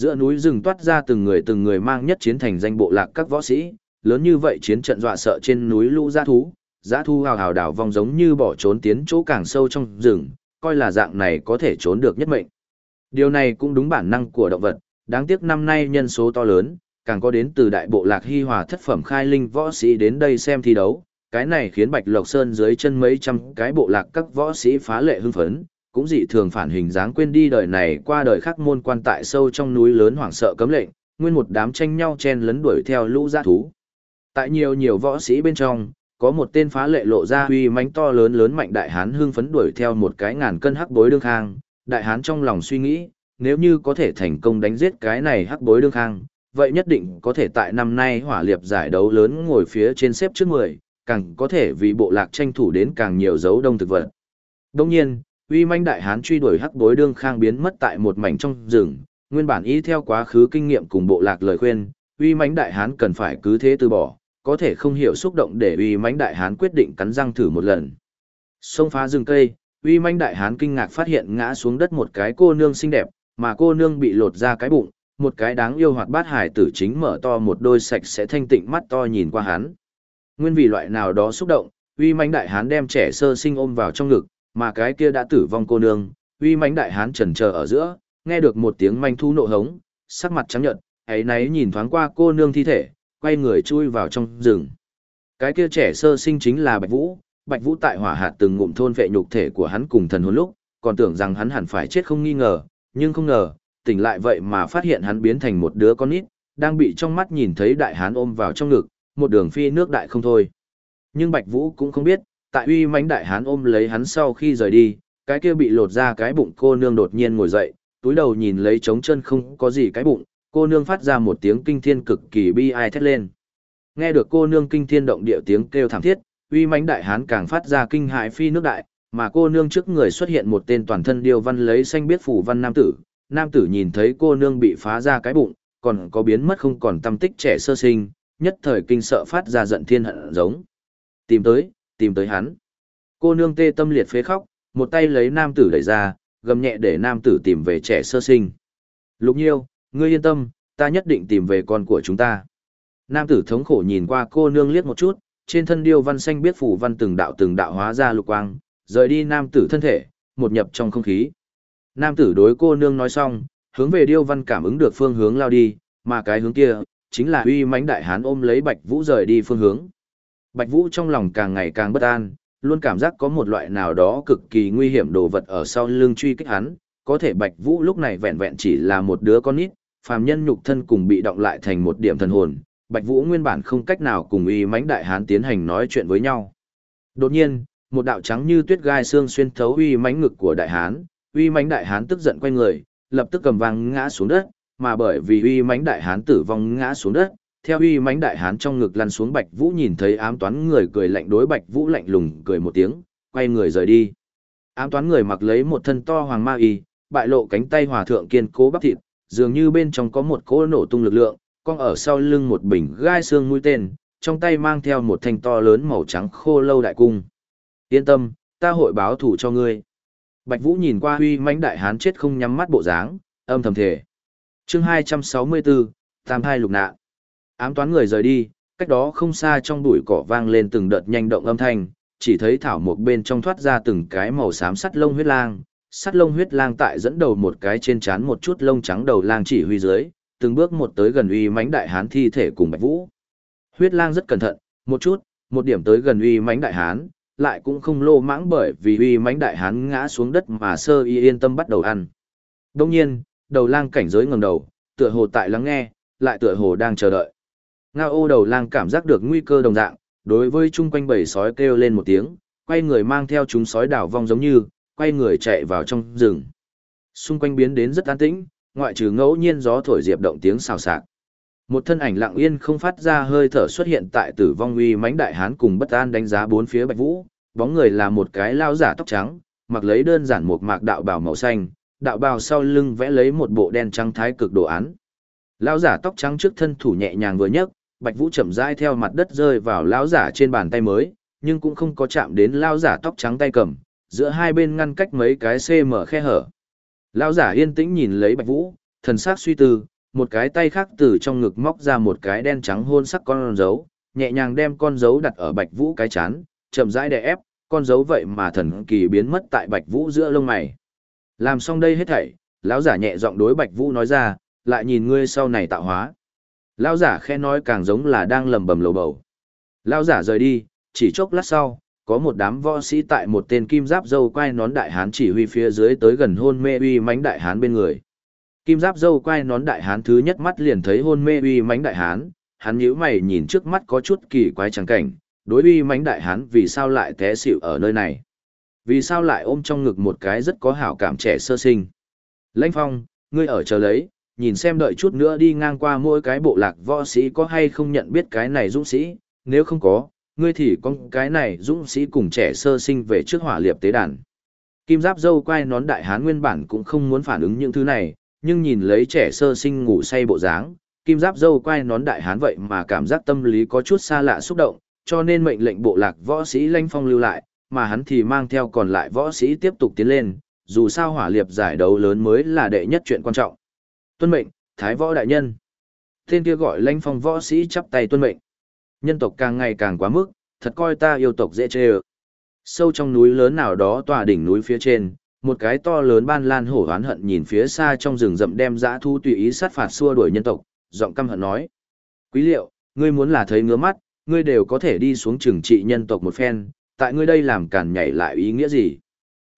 Giữa núi rừng toát ra từng người từng người mang nhất chiến thành danh bộ lạc các võ sĩ, lớn như vậy chiến trận dọa sợ trên núi lũ giã thú, giã thu hào hào đảo vòng giống như bỏ trốn tiến chỗ càng sâu trong rừng, coi là dạng này có thể trốn được nhất mệnh. Điều này cũng đúng bản năng của động vật, đáng tiếc năm nay nhân số to lớn, càng có đến từ đại bộ lạc hy hòa thất phẩm khai linh võ sĩ đến đây xem thi đấu, cái này khiến Bạch Lộc Sơn dưới chân mấy trăm cái bộ lạc các võ sĩ phá lệ hưng phấn, cũng dị thường phản hình dáng quên đi đời này qua đời khác môn quan tại sâu trong núi lớn hoảng sợ cấm lệnh, nguyên một đám tranh nhau chen lấn đuổi theo lũ dã thú. Tại nhiều nhiều võ sĩ bên trong, có một tên phá lệ lộ ra uy mãnh to lớn lớn mạnh đại hán hưng phấn đuổi theo một cái ngàn cân hắc bối đương khang, đại hán trong lòng suy nghĩ, nếu như có thể thành công đánh giết cái này hắc bối đương khang, vậy nhất định có thể tại năm nay hỏa liệp giải đấu lớn ngồi phía trên xếp trước 10, càng có thể vì bộ lạc tranh thủ đến càng nhiều dấu đông thực vật. Đồng nhiên, uy manh đại hán truy đuổi hắc bối đương khang biến mất tại một mảnh trong rừng, nguyên bản ý theo quá khứ kinh nghiệm cùng bộ lạc lời khuyên, uy mãnh đại hán cần phải cứ thế từ bỏ, có thể không hiểu xúc động để uy mãnh đại hán quyết định cắn răng thử một lần. Xông phá rừng cây, uy manh đại hán kinh ngạc phát hiện ngã xuống đất một cái cô nương xinh đẹp, mà cô nương bị lột ra cái bụng, một cái đáng yêu hoạt bát hải tử chính mở to một đôi sạch sẽ thanh tịnh mắt to nhìn qua hắn. Nguyên vì loại nào đó xúc động, uy manh đại hán đem trẻ sơ sinh ôm vào trong ngực, mà cái kia đã tử vong cô nương, uy manh đại hán trần chờ ở giữa, nghe được một tiếng manh thu nộ hống, sắc mặt trắng nhợt, ấy nấy nhìn thoáng qua cô nương thi thể, quay người chui vào trong rừng. Cái kia trẻ sơ sinh chính là Bạch Vũ, Bạch Vũ tại hỏa hạt từng ngụm thôn vệ nhục thể của hắn cùng thần hồn lúc, còn tưởng rằng hắn hẳn phải chết không nghi ngờ, nhưng không ngờ, tỉnh lại vậy mà phát hiện hắn biến thành một đứa con nít, đang bị trong mắt nhìn thấy đại hán ôm vào trong ngực, một đường phi nước đại không thôi. Nhưng Bạch Vũ cũng không biết, tại uy mãnh đại hán ôm lấy hắn sau khi rời đi, cái kia bị lột ra cái bụng cô nương đột nhiên ngồi dậy, túi đầu nhìn lấy trống chân không có gì cái bụng, cô nương phát ra một tiếng kinh thiên cực kỳ bi ai thét lên. Nghe được cô nương kinh thiên động địa tiếng kêu thảm thiết, uy mãnh đại hán càng phát ra kinh hại phi nước đại, mà cô nương trước người xuất hiện một tên toàn thân điêu văn lấy xanh biết phủ văn nam tử. Nam tử nhìn thấy cô nương bị phá ra cái bụng, còn có biến mất không còn tâm tích trẻ sơ sinh, nhất thời kinh sợ phát ra giận thiên hận giống. Tìm tới, tìm tới hắn. Cô nương tê tâm liệt phế khóc, một tay lấy nam tử đẩy ra, gầm nhẹ để nam tử tìm về trẻ sơ sinh. Lục nhiêu, ngươi yên tâm, ta nhất định tìm về con của chúng ta. Nam tử thống khổ nhìn qua cô nương liếc một chút, trên thân điêu văn xanh biết phủ văn từng đạo từng đạo hóa ra lục quang, rời đi nam tử thân thể, một nhập trong không khí. Nam tử đối cô nương nói xong, hướng về điêu văn cảm ứng được phương hướng lao đi, mà cái hướng kia, chính là uy mãnh đại hán ôm lấy Bạch Vũ rời đi phương hướng. Bạch Vũ trong lòng càng ngày càng bất an, luôn cảm giác có một loại nào đó cực kỳ nguy hiểm đồ vật ở sau lưng truy kích hắn, có thể Bạch Vũ lúc này vẹn vẹn chỉ là một đứa con nít, phàm nhân nhục thân cùng bị động lại thành một điểm thần hồn, Bạch Vũ nguyên bản không cách nào cùng uy mãnh đại hán tiến hành nói chuyện với nhau. Đột nhiên, một đạo trắng như tuyết gai xương xuyên thấu uy mãnh ngực của đại hán, uy mãnh đại hán tức giận quay người, lập tức cầm vàng ngã xuống đất, mà bởi vì uy mãnh đại hán tử vong ngã xuống đất, theo uy mãnh đại hán trong ngực lăn xuống Bạch Vũ nhìn thấy ám toán người cười lạnh đối Bạch Vũ lạnh lùng cười một tiếng, quay người rời đi. Ám toán người mặc lấy một thân to hoàng ma y, bại lộ cánh tay hòa thượng kiên cố bắp thịt, dường như bên trong có một cỗ nổ tung lực lượng, con ở sau lưng một bình gai xương mũi tên, trong tay mang theo một thanh to lớn màu trắng khô lâu đại cung. Yên tâm, ta hội báo thủ cho ngươi. Bạch Vũ nhìn qua huy mãnh đại hán chết không nhắm mắt bộ dáng, âm thầm thể. Chương 264, Tam thai lục nạn. Ám toán người rời đi, cách đó không xa trong bụi cỏ vang lên từng đợt nhanh động âm thanh, chỉ thấy thảo một bên trong thoát ra từng cái màu xám sắt lông huyết lang, sắt lông huyết lang tại dẫn đầu một cái trên trán một chút lông trắng đầu lang chỉ huy dưới, từng bước một tới gần uy mãnh đại hán thi thể cùng Bạch Vũ. Huyết lang rất cẩn thận, một chút, một điểm tới gần uy mãnh đại hán, lại cũng không lô mãng bởi vì uy mãnh đại hán ngã xuống đất mà sơ y yên tâm bắt đầu ăn. Đông nhiên, đầu lang cảnh giới ngẩng đầu, tựa hồ tại lắng nghe, lại tựa hồ đang chờ đợi. Nga ô đầu lang cảm giác được nguy cơ đồng dạng, đối với chung quanh bầy sói kêu lên một tiếng, quay người mang theo chúng sói đảo vong giống như, quay người chạy vào trong rừng. Xung quanh biến đến rất an tĩnh, ngoại trừ ngẫu nhiên gió thổi diệp động tiếng xào xạc. Một thân ảnh lặng yên không phát ra hơi thở xuất hiện tại tử vong uy mãnh đại hán cùng bất an đánh giá bốn phía Bạch Vũ, bóng người là một cái lao giả tóc trắng, mặc lấy đơn giản một mạc đạo bào màu xanh, đạo bào sau lưng vẽ lấy một bộ đen trắng thái cực đồ án. Lão giả tóc trắng trước thân thủ nhẹ nhàng vừa nhấc, Bạch Vũ chậm rãi theo mặt đất rơi vào lão giả trên bàn tay mới, nhưng cũng không có chạm đến lão giả tóc trắng tay cầm, giữa hai bên ngăn cách mấy cái cm khe hở. Lão giả yên tĩnh nhìn lấy Bạch Vũ, thần sắc suy tư, một cái tay khác từ trong ngực móc ra một cái đen trắng hôn sắc con dấu, nhẹ nhàng đem con dấu đặt ở Bạch Vũ cái chán, chậm rãi đè ép, con dấu vậy mà thần kỳ biến mất tại Bạch Vũ giữa lông mày. Làm xong đây hết thảy, lão giả nhẹ giọng đối Bạch Vũ nói ra, lại nhìn ngươi sau này tạo hóa. Lão giả khe nói càng giống là đang lầm bầm lầu bầu. Lão giả rời đi, chỉ chốc lát sau, có một đám võ sĩ tại một tên kim giáp dâu quai nón đại hán chỉ huy phía dưới tới gần hôn mê uy mánh đại hán bên người. Kim giáp dâu quai nón đại hán thứ nhất mắt liền thấy hôn mê uy mánh đại hán, hắn nhíu mày nhìn trước mắt có chút kỳ quái chẳng cảnh, đối uy mánh đại hán vì sao lại té xỉu ở nơi này? Vì sao lại ôm trong ngực một cái rất có hảo cảm trẻ sơ sinh? Lãnh Phong, ngươi ở chờ lấy, nhìn xem đợi chút nữa đi ngang qua mỗi cái bộ lạc võ sĩ có hay không nhận biết cái này dũng sĩ, nếu không có, ngươi thì có cái này dũng sĩ cùng trẻ sơ sinh về trước hỏa liệp tế đàn. Kim giáp dâu quay nón đại hán nguyên bản cũng không muốn phản ứng những thứ này, nhưng nhìn lấy trẻ sơ sinh ngủ say bộ dáng, kim giáp dâu quay nón đại hán vậy mà cảm giác tâm lý có chút xa lạ xúc động, cho nên mệnh lệnh bộ lạc võ sĩ lanh phong lưu lại, mà hắn thì mang theo còn lại võ sĩ tiếp tục tiến lên, dù sao hỏa liệp giải đấu lớn mới là đệ nhất chuyện quan trọng. Tuân mệnh, Thái võ đại nhân. Tên kia gọi lãnh phong võ sĩ chắp tay tuân mệnh. Nhân tộc càng ngày càng quá mức, thật coi ta yêu tộc dễ chê ơ. Sâu trong núi lớn nào đó tòa đỉnh núi phía trên, một cái to lớn ban lan hổ oán hận nhìn phía xa trong rừng rậm đem dã thu tùy ý sát phạt xua đuổi nhân tộc, giọng căm hận nói. Quý liệu, ngươi muốn là thấy ngứa mắt, ngươi đều có thể đi xuống trừng trị nhân tộc một phen, tại ngươi đây làm càn nhảy lại ý nghĩa gì?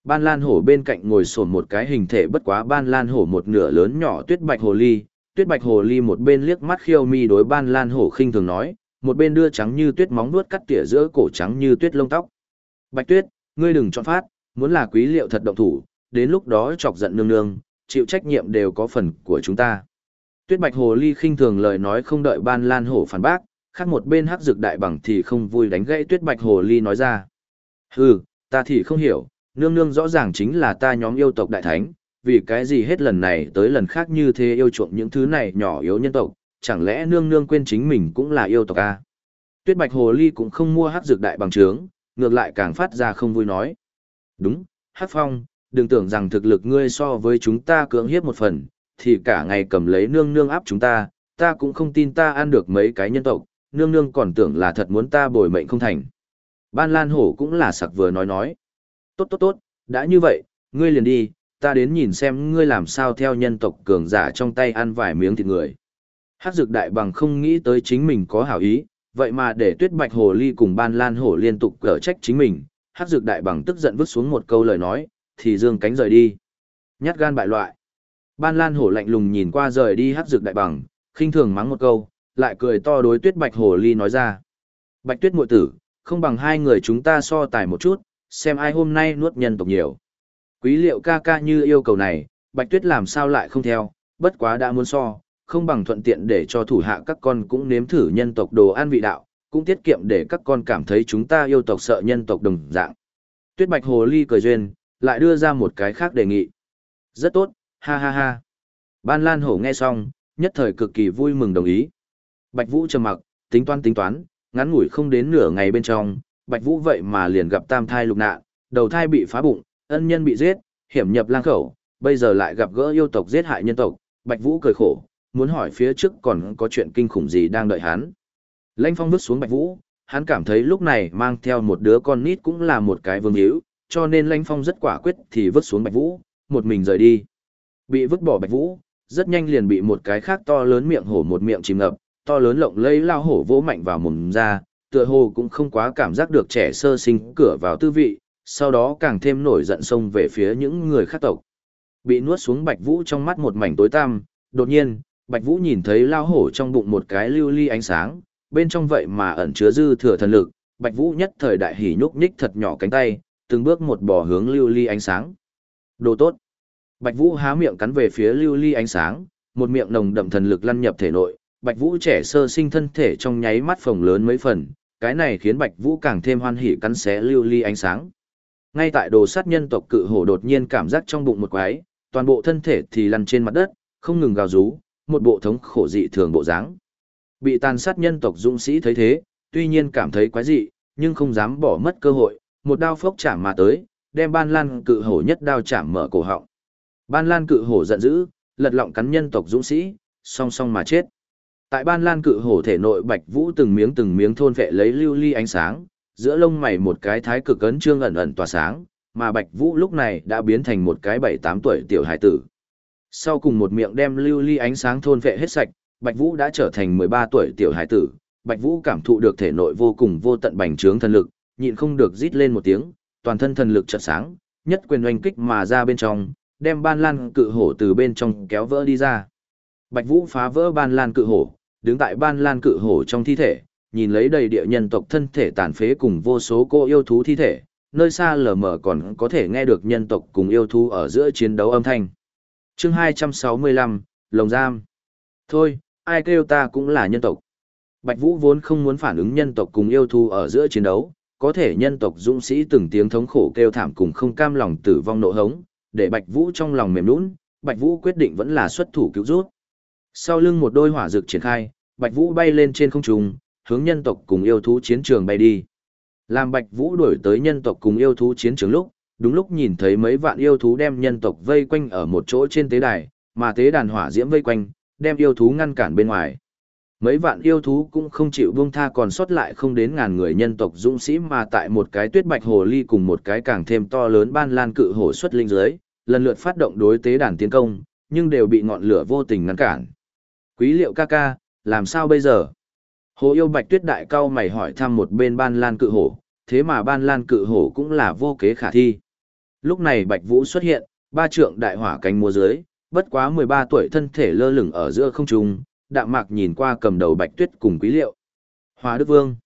Ban Lan Hổ bên cạnh ngồi sồn một cái hình thể bất quá Ban Lan Hổ một nửa lớn nhỏ tuyết bạch hồ ly, tuyết bạch hồ ly một bên liếc mắt khiêu mi đối Ban Lan Hổ khinh thường nói, một bên đưa trắng như tuyết móng nuốt cắt tỉa giữa cổ trắng như tuyết lông tóc. Bạch tuyết, ngươi đừng chọn phát, muốn là quý liệu thật động thủ, đến lúc đó chọc giận nương nương, chịu trách nhiệm đều có phần của chúng ta. Tuyết bạch hồ ly khinh thường lời nói không đợi Ban Lan Hổ phản bác, khác một bên hắc dược đại bằng thì không vui đánh gãy tuyết bạch hồ ly nói ra. Hừ, ta thì không hiểu, nương nương rõ ràng chính là ta nhóm yêu tộc đại thánh, vì cái gì hết lần này tới lần khác như thế yêu chuộng những thứ này nhỏ yếu nhân tộc, chẳng lẽ nương nương quên chính mình cũng là yêu tộc à? Tuyết bạch hồ ly cũng không mua hắc dược đại bằng trướng, ngược lại càng phát ra không vui nói. Đúng, hắc phong, đừng tưởng rằng thực lực ngươi so với chúng ta cưỡng hiếp một phần, thì cả ngày cầm lấy nương nương áp chúng ta, ta cũng không tin ta ăn được mấy cái nhân tộc, nương nương còn tưởng là thật muốn ta bồi mệnh không thành. Ban Lan Hổ cũng là sặc vừa nói nói. Tốt tốt tốt, đã như vậy, ngươi liền đi, ta đến nhìn xem ngươi làm sao theo nhân tộc cường giả trong tay ăn vài miếng thịt người. Hát dược đại bằng không nghĩ tới chính mình có hảo ý, vậy mà để tuyết bạch hồ ly cùng ban lan hổ liên tục cở trách chính mình, hát dược đại bằng tức giận vứt xuống một câu lời nói, thì dương cánh rời đi. Nhát gan bại loại. Ban lan hổ lạnh lùng nhìn qua rời đi hát dược đại bằng, khinh thường mắng một câu, lại cười to đối tuyết bạch hồ ly nói ra. Bạch tuyết muội tử, không bằng hai người chúng ta so tài một chút, xem ai hôm nay nuốt nhân tộc nhiều. Quý liệu ca ca như yêu cầu này, bạch tuyết làm sao lại không theo, bất quá đã muốn so, không bằng thuận tiện để cho thủ hạ các con cũng nếm thử nhân tộc đồ ăn vị đạo, cũng tiết kiệm để các con cảm thấy chúng ta yêu tộc sợ nhân tộc đồng dạng. Tuyết bạch hồ ly cười duyên, lại đưa ra một cái khác đề nghị. Rất tốt, ha ha ha. Ban Lan Hổ nghe xong, nhất thời cực kỳ vui mừng đồng ý. Bạch Vũ trầm mặc, tính toán tính toán, ngắn ngủi không đến nửa ngày bên trong, Bạch Vũ vậy mà liền gặp tam thai lục nạn, đầu thai bị phá bụng, ân nhân bị giết, hiểm nhập lang khẩu, bây giờ lại gặp gỡ yêu tộc giết hại nhân tộc, Bạch Vũ cười khổ, muốn hỏi phía trước còn có chuyện kinh khủng gì đang đợi hắn. Lãnh Phong bước xuống Bạch Vũ, hắn cảm thấy lúc này mang theo một đứa con nít cũng là một cái vương hữu, cho nên Lãnh Phong rất quả quyết thì vứt xuống Bạch Vũ, một mình rời đi. Bị vứt bỏ Bạch Vũ, rất nhanh liền bị một cái khác to lớn miệng hổ một miệng chìm ngập, to lớn lộng lẫy lao hổ vỗ mạnh vào mồm ra, tựa hồ cũng không quá cảm giác được trẻ sơ sinh cửa vào tư vị, sau đó càng thêm nổi giận xông về phía những người khác tộc. Bị nuốt xuống Bạch Vũ trong mắt một mảnh tối tăm, đột nhiên, Bạch Vũ nhìn thấy lao hổ trong bụng một cái lưu ly ánh sáng, bên trong vậy mà ẩn chứa dư thừa thần lực, Bạch Vũ nhất thời đại hỉ nhúc nhích thật nhỏ cánh tay, từng bước một bò hướng lưu ly ánh sáng. Đồ tốt. Bạch Vũ há miệng cắn về phía lưu ly ánh sáng, một miệng nồng đậm thần lực lăn nhập thể nội, Bạch Vũ trẻ sơ sinh thân thể trong nháy mắt phồng lớn mấy phần, cái này khiến Bạch Vũ càng thêm hoan hỉ cắn xé lưu ly ánh sáng. Ngay tại đồ sát nhân tộc cự hổ đột nhiên cảm giác trong bụng một quái, toàn bộ thân thể thì lăn trên mặt đất, không ngừng gào rú, một bộ thống khổ dị thường bộ dáng. Bị tàn sát nhân tộc dũng sĩ thấy thế, tuy nhiên cảm thấy quái dị, nhưng không dám bỏ mất cơ hội, một đao phốc chạm mà tới, đem ban lan cự hổ nhất đao chạm mở cổ họng. Ban lan cự hổ giận dữ, lật lọng cắn nhân tộc dũng sĩ, song song mà chết. Tại ban lan cự hổ thể nội bạch vũ từng miếng từng miếng thôn vệ lấy lưu ly ánh sáng, giữa lông mày một cái thái cực ấn trương ẩn ẩn tỏa sáng, mà bạch vũ lúc này đã biến thành một cái bảy tám tuổi tiểu hải tử. Sau cùng một miệng đem lưu ly ánh sáng thôn vệ hết sạch, bạch vũ đã trở thành mười ba tuổi tiểu hải tử. Bạch vũ cảm thụ được thể nội vô cùng vô tận bành trướng thần lực, nhịn không được rít lên một tiếng, toàn thân thần lực chợt sáng, nhất quyền oanh kích mà ra bên trong, đem ban lan cự hổ từ bên trong kéo vỡ đi ra. Bạch Vũ phá vỡ ban lan cự hổ, đứng tại ban lan cự hổ trong thi thể, nhìn lấy đầy địa nhân tộc thân thể tàn phế cùng vô số cô yêu thú thi thể, nơi xa lờ mờ còn có thể nghe được nhân tộc cùng yêu thú ở giữa chiến đấu âm thanh. Chương 265, Lồng Giam. Thôi, ai kêu ta cũng là nhân tộc. Bạch Vũ vốn không muốn phản ứng nhân tộc cùng yêu thú ở giữa chiến đấu, có thể nhân tộc dũng sĩ từng tiếng thống khổ kêu thảm cùng không cam lòng tử vong nộ hống, để Bạch Vũ trong lòng mềm nũng, Bạch Vũ quyết định vẫn là xuất thủ cứu rút. Sau lưng một đôi hỏa dược triển khai, Bạch Vũ bay lên trên không trung, hướng nhân tộc cùng yêu thú chiến trường bay đi. Làm Bạch Vũ đuổi tới nhân tộc cùng yêu thú chiến trường lúc, đúng lúc nhìn thấy mấy vạn yêu thú đem nhân tộc vây quanh ở một chỗ trên tế đài, mà tế đàn hỏa diễm vây quanh, đem yêu thú ngăn cản bên ngoài. Mấy vạn yêu thú cũng không chịu buông tha còn sót lại không đến ngàn người nhân tộc dũng sĩ mà tại một cái tuyết bạch hồ ly cùng một cái càng thêm to lớn ban lan cự hổ xuất linh dưới, lần lượt phát động đối tế đàn tiến công, nhưng đều bị ngọn lửa vô tình ngăn cản. Quý liệu ca ca, làm sao bây giờ? Hồ yêu bạch tuyết đại cao mày hỏi thăm một bên ban lan cự hổ, thế mà ban lan cự hổ cũng là vô kế khả thi. Lúc này bạch vũ xuất hiện, ba trượng đại hỏa cánh múa dưới, bất quá 13 tuổi thân thể lơ lửng ở giữa không trung, đạm mạc nhìn qua cầm đầu bạch tuyết cùng quý liệu. Hóa Đức Vương.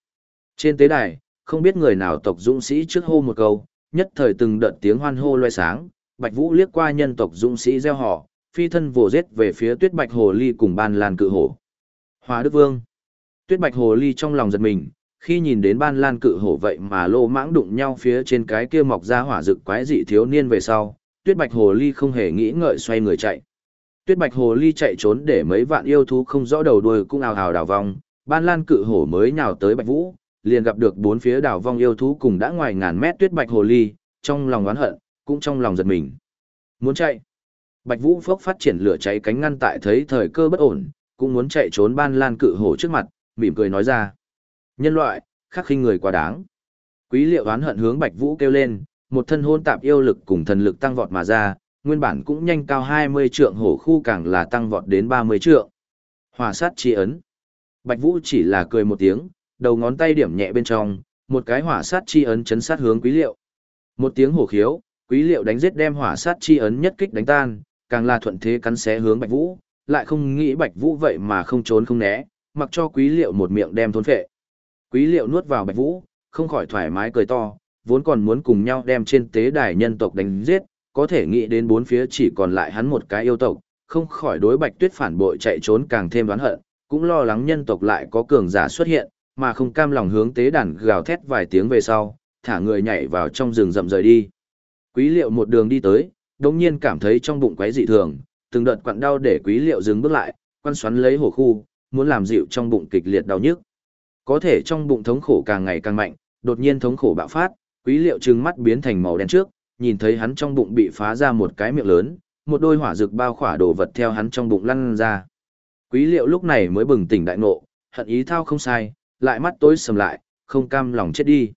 Trên tế đài, không biết người nào tộc dũng sĩ trước hô một câu, nhất thời từng đợt tiếng hoan hô loe sáng, Bạch Vũ liếc qua nhân tộc dũng sĩ gieo họ, phi thân vồ giết về phía Tuyết Bạch Hồ Ly cùng Ban Lan Cự Hổ. Hóa Đức Vương. Tuyết Bạch Hồ Ly trong lòng giật mình, khi nhìn đến Ban Lan Cự Hổ vậy mà lô mãng đụng nhau phía trên cái kia mọc ra hỏa rực quái dị thiếu niên về sau, Tuyết Bạch Hồ Ly không hề nghĩ ngợi xoay người chạy. Tuyết Bạch Hồ Ly chạy trốn để mấy vạn yêu thú không rõ đầu đuôi cũng ào ào đảo vong, Ban Lan Cự Hổ mới nhào tới Bạch Vũ, liền gặp được bốn phía đảo vong yêu thú cùng đã ngoài ngàn mét Tuyết Bạch Hồ Ly, trong lòng oán hận, cũng trong lòng giật mình. Muốn chạy. Bạch Vũ phốc phát triển lửa cháy cánh ngăn tại thấy thời cơ bất ổn, cũng muốn chạy trốn ban lan cự hổ trước mặt, mỉm cười nói ra. Nhân loại, khắc khinh người quá đáng. Quý liệu oán hận hướng Bạch Vũ kêu lên, một thân hôn tạp yêu lực cùng thần lực tăng vọt mà ra, nguyên bản cũng nhanh cao 20 trượng hổ khu càng là tăng vọt đến 30 trượng. Hỏa sát chi ấn. Bạch Vũ chỉ là cười một tiếng, đầu ngón tay điểm nhẹ bên trong, một cái hỏa sát chi ấn chấn sát hướng quý liệu. Một tiếng hổ khiếu, quý liệu đánh giết đem hỏa sát chi ấn nhất kích đánh tan, càng là thuận thế cắn xé hướng Bạch Vũ, lại không nghĩ Bạch Vũ vậy mà không trốn không né, mặc cho quý liệu một miệng đem thôn phệ. Quý liệu nuốt vào Bạch Vũ, không khỏi thoải mái cười to, vốn còn muốn cùng nhau đem trên tế đài nhân tộc đánh giết, có thể nghĩ đến bốn phía chỉ còn lại hắn một cái yêu tộc, không khỏi đối Bạch Tuyết phản bội chạy trốn càng thêm đoán hận, cũng lo lắng nhân tộc lại có cường giả xuất hiện, mà không cam lòng hướng tế đàn gào thét vài tiếng về sau, thả người nhảy vào trong rừng rậm rời đi. Quý liệu một đường đi tới, đồng nhiên cảm thấy trong bụng quấy dị thường, từng đợt quặn đau để quý liệu dừng bước lại, quan xoắn lấy hổ khu, muốn làm dịu trong bụng kịch liệt đau nhức. Có thể trong bụng thống khổ càng ngày càng mạnh, đột nhiên thống khổ bạo phát, quý liệu trừng mắt biến thành màu đen trước, nhìn thấy hắn trong bụng bị phá ra một cái miệng lớn, một đôi hỏa dược bao khỏa đồ vật theo hắn trong bụng lăn ra. Quý liệu lúc này mới bừng tỉnh đại ngộ, hận ý thao không sai, lại mắt tối sầm lại, không cam lòng chết đi.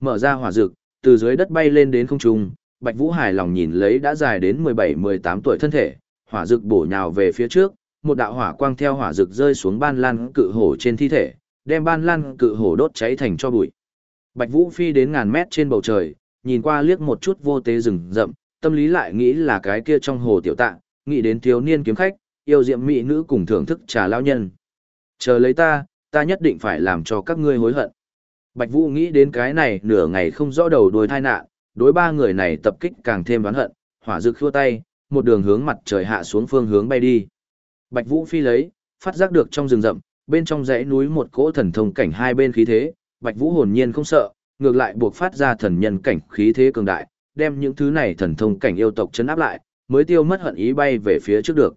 Mở ra hỏa dược, từ dưới đất bay lên đến không trung, Bạch Vũ hài lòng nhìn lấy đã dài đến 17-18 tuổi thân thể, hỏa dược bổ nhào về phía trước, một đạo hỏa quang theo hỏa dược rơi xuống ban lan cự hổ trên thi thể, đem ban lan cự hổ đốt cháy thành cho bụi. Bạch Vũ phi đến ngàn mét trên bầu trời, nhìn qua liếc một chút vô tế rừng rậm, tâm lý lại nghĩ là cái kia trong hồ tiểu tạng. nghĩ đến thiếu niên kiếm khách, yêu diệm mỹ nữ cùng thưởng thức trà lao nhân. Chờ lấy ta, ta nhất định phải làm cho các ngươi hối hận. Bạch Vũ nghĩ đến cái này nửa ngày không rõ đầu đuôi thai nạn, đối ba người này tập kích càng thêm oán hận, hỏa dược khua tay, một đường hướng mặt trời hạ xuống phương hướng bay đi. Bạch Vũ phi lấy, phát giác được trong rừng rậm, bên trong dãy núi một cỗ thần thông cảnh hai bên khí thế, Bạch Vũ hồn nhiên không sợ, ngược lại buộc phát ra thần nhân cảnh khí thế cường đại, đem những thứ này thần thông cảnh yêu tộc chấn áp lại, mới tiêu mất hận ý bay về phía trước được.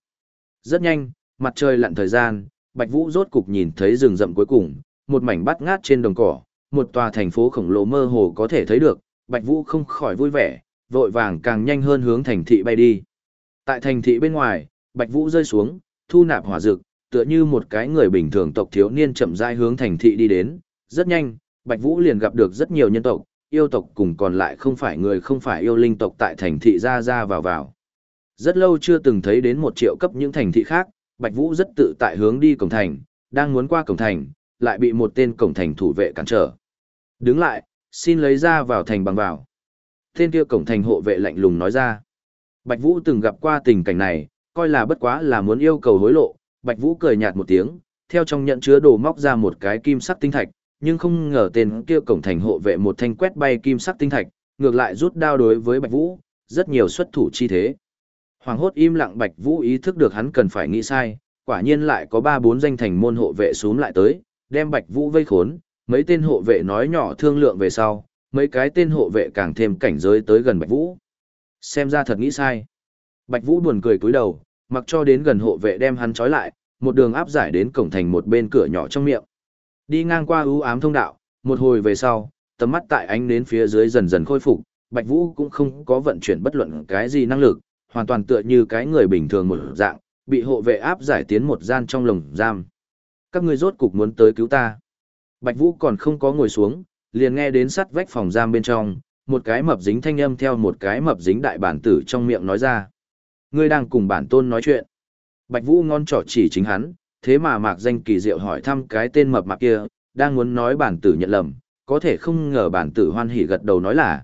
Rất nhanh, mặt trời lặn thời gian, Bạch Vũ rốt cục nhìn thấy rừng rậm cuối cùng, một mảnh bát ngát trên đồng cỏ, một tòa thành phố khổng lồ mơ hồ có thể thấy được, Bạch Vũ không khỏi vui vẻ, vội vàng càng nhanh hơn hướng thành thị bay đi. Tại thành thị bên ngoài, Bạch Vũ rơi xuống, thu nạp hỏa dược, tựa như một cái người bình thường tộc thiếu niên chậm rãi hướng thành thị đi đến, rất nhanh, Bạch Vũ liền gặp được rất nhiều nhân tộc, yêu tộc cùng còn lại không phải người không phải yêu linh tộc tại thành thị ra ra vào vào. Rất lâu chưa từng thấy đến một triệu cấp những thành thị khác, Bạch Vũ rất tự tại hướng đi cổng thành, đang muốn qua cổng thành, lại bị một tên cổng thành thủ vệ cản trở. Đứng lại, xin lấy ra vào thành bằng vào. Tên kia cổng thành hộ vệ lạnh lùng nói ra. Bạch Vũ từng gặp qua tình cảnh này, coi là bất quá là muốn yêu cầu hối lộ, Bạch Vũ cười nhạt một tiếng, theo trong nhận chứa đồ móc ra một cái kim sắc tinh thạch, nhưng không ngờ tên kia cổng thành hộ vệ một thanh quét bay kim sắc tinh thạch, ngược lại rút đao đối với Bạch Vũ, rất nhiều xuất thủ chi thế. Hoàng hốt im lặng Bạch Vũ ý thức được hắn cần phải nghĩ sai, quả nhiên lại có ba bốn danh thành môn hộ vệ xuống lại tới, đem Bạch Vũ vây khốn, mấy tên hộ vệ nói nhỏ thương lượng về sau, mấy cái tên hộ vệ càng thêm cảnh giới tới gần Bạch Vũ. Xem ra thật nghĩ sai. Bạch Vũ buồn cười cúi đầu, mặc cho đến gần hộ vệ đem hắn trói lại, một đường áp giải đến cổng thành một bên cửa nhỏ trong miệng. Đi ngang qua ưu ám thông đạo, một hồi về sau, tầm mắt tại ánh nến phía dưới dần dần khôi phục, Bạch Vũ cũng không có vận chuyển bất luận cái gì năng lực, hoàn toàn tựa như cái người bình thường một dạng, bị hộ vệ áp giải tiến một gian trong lồng giam. Các ngươi rốt cục muốn tới cứu ta. Bạch Vũ còn không có ngồi xuống, liền nghe đến sắt vách phòng giam bên trong, một cái mập dính thanh âm theo một cái mập dính đại bản tử trong miệng nói ra. Ngươi đang cùng bản tôn nói chuyện. Bạch Vũ ngon trỏ chỉ chính hắn, thế mà mạc danh kỳ diệu hỏi thăm cái tên mập mạp kia, đang muốn nói bản tử nhận lầm, có thể không ngờ bản tử hoan hỉ gật đầu nói là.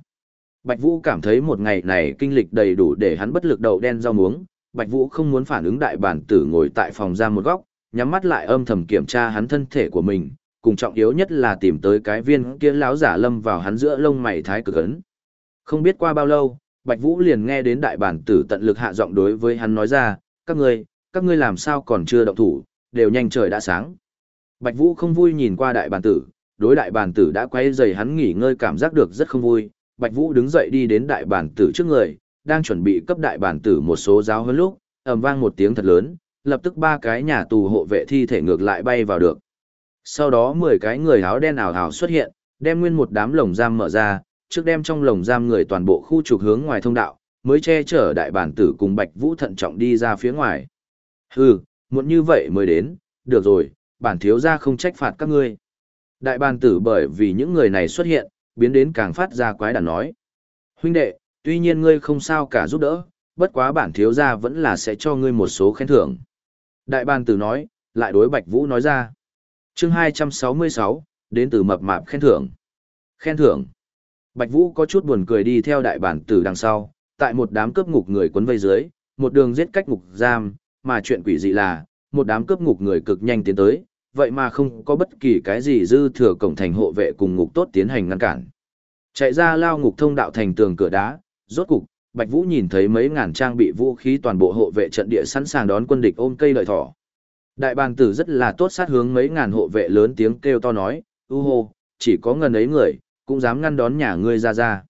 Bạch Vũ cảm thấy một ngày này kinh lịch đầy đủ để hắn bất lực đầu đen rau muống, Bạch Vũ không muốn phản ứng đại bản tử ngồi tại phòng giam một góc, nhắm mắt lại âm thầm kiểm tra hắn thân thể của mình, cùng trọng yếu nhất là tìm tới cái viên kia lão giả lâm vào hắn giữa lông mày thái cực ấn. Không biết qua bao lâu, Bạch Vũ liền nghe đến đại bản tử tận lực hạ giọng đối với hắn nói ra, các ngươi, các ngươi làm sao còn chưa động thủ, đều nhanh trời đã sáng. Bạch Vũ không vui nhìn qua đại bản tử, đối đại bản tử đã quay dày hắn nghỉ ngơi cảm giác được rất không vui. Bạch Vũ đứng dậy đi đến đại bản tử trước người, đang chuẩn bị cấp đại bản tử một số giáo hơn lúc, ầm vang một tiếng thật lớn, lập tức ba cái nhà tù hộ vệ thi thể ngược lại bay vào được. Sau đó 10 cái người áo đen ảo ảo xuất hiện, đem nguyên một đám lồng giam mở ra, trước đem trong lồng giam người toàn bộ khu trục hướng ngoài thông đạo, mới che chở đại bản tử cùng Bạch Vũ thận trọng đi ra phía ngoài. Hừ, muộn như vậy mới đến, được rồi, bản thiếu gia không trách phạt các ngươi. Đại bản tử bởi vì những người này xuất hiện, biến đến càng phát ra quái đản nói. Huynh đệ, tuy nhiên ngươi không sao cả giúp đỡ, bất quá bản thiếu gia vẫn là sẽ cho ngươi một số khen thưởng. Đại bản tử nói, lại đối Bạch Vũ nói ra. Chương 266, đến từ mập mạp khen thưởng. Khen thưởng. Bạch Vũ có chút buồn cười đi theo đại bản tử đằng sau, tại một đám cướp ngục người quấn vây dưới, một đường giết cách ngục giam, mà chuyện quỷ dị là, một đám cướp ngục người cực nhanh tiến tới, vậy mà không có bất kỳ cái gì dư thừa cổng thành hộ vệ cùng ngục tốt tiến hành ngăn cản. Chạy ra lao ngục thông đạo thành tường cửa đá, rốt cục, Bạch Vũ nhìn thấy mấy ngàn trang bị vũ khí toàn bộ hộ vệ trận địa sẵn sàng đón quân địch ôm cây lợi thỏ. Đại bàn tử rất là tốt sát hướng mấy ngàn hộ vệ lớn tiếng kêu to nói, u hô, chỉ có ngần ấy người, cũng dám ngăn đón nhà ngươi ra ra.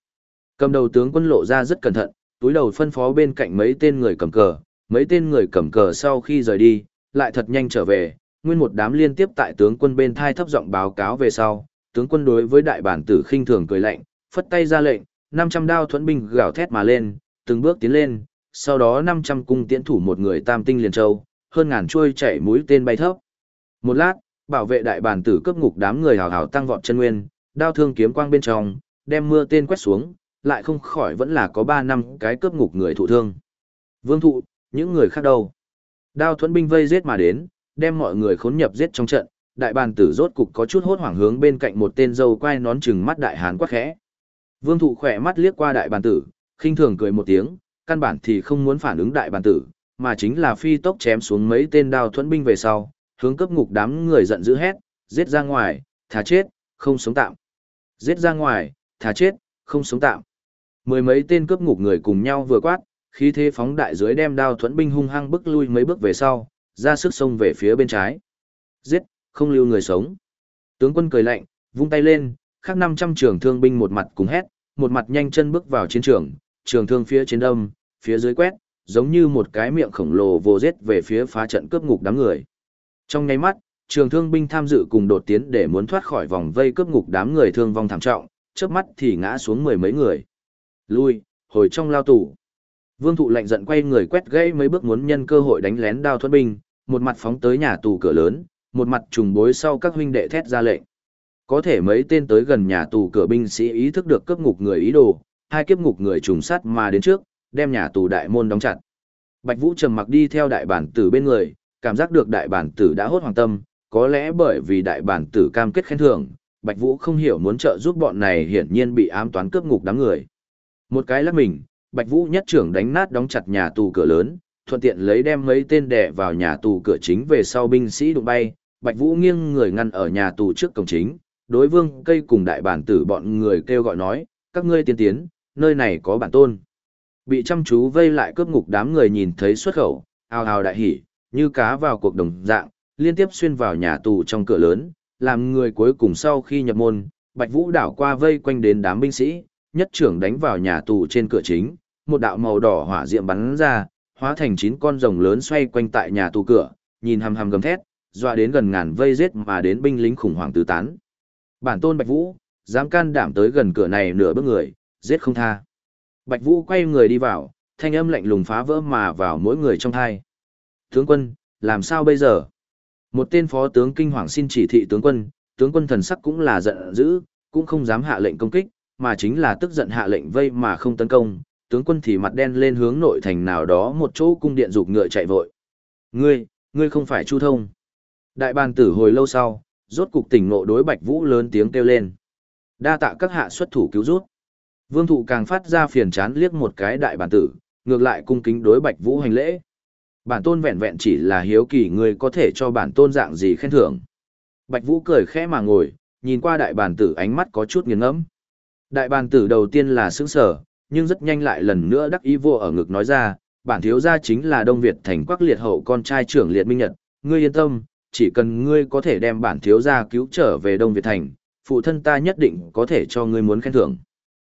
Cầm đầu tướng quân lộ ra rất cẩn thận, túi đầu phân phó bên cạnh mấy tên người cầm cờ, mấy tên người cầm cờ sau khi rời đi, lại thật nhanh trở về, nguyên một đám liên tiếp tại tướng quân bên thai thấp giọng báo cáo về sau, tướng quân đối với đại bản tử khinh thường cười lạnh, phất tay ra lệnh, 500 đao thuẫn binh gào thét mà lên, từng bước tiến lên, sau đó 500 cung tiễn thủ một người tam tinh liền châu, hơn ngàn chuôi chạy mũi tên bay thấp. Một lát, bảo vệ đại bản tử cấp ngục đám người hào hào tăng vọt chân nguyên, đao thương kiếm quang bên trong, đem mưa tên quét xuống, lại không khỏi vẫn là có 3 năm cái cướp ngục người thụ thương. Vương thụ, những người khác đâu? Đao thuẫn binh vây giết mà đến, đem mọi người khốn nhập giết trong trận, đại bàn tử rốt cục có chút hốt hoảng hướng bên cạnh một tên dâu quay nón chừng mắt đại hán quá khẽ. Vương thụ khỏe mắt liếc qua đại bàn tử, khinh thường cười một tiếng, căn bản thì không muốn phản ứng đại bàn tử, mà chính là phi tốc chém xuống mấy tên đao thuẫn binh về sau, hướng cấp ngục đám người giận dữ hét, giết ra ngoài, thả chết, không sống tạm. Giết ra ngoài, thả chết, không sống tạm. Mười mấy tên cướp ngục người cùng nhau vừa quát, khí thế phóng đại dưới đem đao thuẫn binh hung hăng bước lui mấy bước về sau, ra sức xông về phía bên trái. Giết, không lưu người sống. Tướng quân cười lạnh, vung tay lên, khác 500 trường thương binh một mặt cùng hét, một mặt nhanh chân bước vào chiến trường, trường thương phía trên đông, phía dưới quét, giống như một cái miệng khổng lồ vô rết về phía phá trận cướp ngục đám người. Trong nháy mắt, trường thương binh tham dự cùng đột tiến để muốn thoát khỏi vòng vây cướp ngục đám người thương vong thảm trọng, chớp mắt thì ngã xuống mười mấy người. Lui, hồi trong lao tủ. Vương thụ lạnh giận quay người quét gãy mấy bước muốn nhân cơ hội đánh lén đao thuẫn binh, một mặt phóng tới nhà tù cửa lớn, một mặt trùng bối sau các huynh đệ thét ra lệnh. Có thể mấy tên tới gần nhà tù cửa binh sĩ ý thức được cướp ngục người ý đồ, hai kiếp ngục người trùng sát mà đến trước, đem nhà tù đại môn đóng chặt. Bạch Vũ trầm mặc đi theo đại bản tử bên người, cảm giác được đại bản tử đã hốt hoàng tâm, có lẽ bởi vì đại bản tử cam kết khen thưởng, Bạch Vũ không hiểu muốn trợ giúp bọn này hiển nhiên bị ám toán cướp ngục đám người. Một cái lắc mình, Bạch Vũ nhất trưởng đánh nát đóng chặt nhà tù cửa lớn, thuận tiện lấy đem mấy tên đệ vào nhà tù cửa chính về sau binh sĩ đụng bay, Bạch Vũ nghiêng người ngăn ở nhà tù trước cổng chính, đối vương cây cùng đại bản tử bọn người kêu gọi nói, các ngươi tiến tiến, nơi này có bản tôn. Bị chăm chú vây lại cướp ngục đám người nhìn thấy xuất khẩu, ào ào đại hỉ, như cá vào cuộc đồng dạng, liên tiếp xuyên vào nhà tù trong cửa lớn, làm người cuối cùng sau khi nhập môn, Bạch Vũ đảo qua vây quanh đến đám binh sĩ, nhất trưởng đánh vào nhà tù trên cửa chính, một đạo màu đỏ hỏa diệm bắn ra, hóa thành chín con rồng lớn xoay quanh tại nhà tù cửa, nhìn hầm hầm gầm thét, dọa đến gần ngàn vây giết mà đến binh lính khủng hoảng tứ tán. Bản tôn Bạch Vũ, dám can đảm tới gần cửa này nửa bước người, giết không tha. Bạch Vũ quay người đi vào, thanh âm lạnh lùng phá vỡ mà vào mỗi người trong thai. Tướng quân, làm sao bây giờ? Một tên phó tướng kinh hoàng xin chỉ thị tướng quân, tướng quân thần sắc cũng là giận dữ, cũng không dám hạ lệnh công kích, mà chính là tức giận hạ lệnh vây mà không tấn công, tướng quân thì mặt đen lên hướng nội thành nào đó một chỗ cung điện rụt ngựa chạy vội. Ngươi, ngươi không phải Chu Thông. Đại bàn tử hồi lâu sau, rốt cục tỉnh ngộ đối Bạch Vũ lớn tiếng kêu lên. Đa tạ các hạ xuất thủ cứu rút. Vương thụ càng phát ra phiền chán liếc một cái đại bản tử, ngược lại cung kính đối Bạch Vũ hành lễ. Bản tôn vẹn vẹn chỉ là hiếu kỳ người có thể cho bản tôn dạng gì khen thưởng. Bạch Vũ cười khẽ mà ngồi, nhìn qua đại bản tử ánh mắt có chút nghiêng ngẫm. Đại bản tử đầu tiên là sững sờ, nhưng rất nhanh lại lần nữa đắc ý vô ở ngực nói ra, bản thiếu gia chính là Đông Việt thành quắc liệt hậu con trai trưởng liệt minh nhật, ngươi yên tâm, chỉ cần ngươi có thể đem bản thiếu gia cứu trở về Đông Việt thành, phụ thân ta nhất định có thể cho ngươi muốn khen thưởng.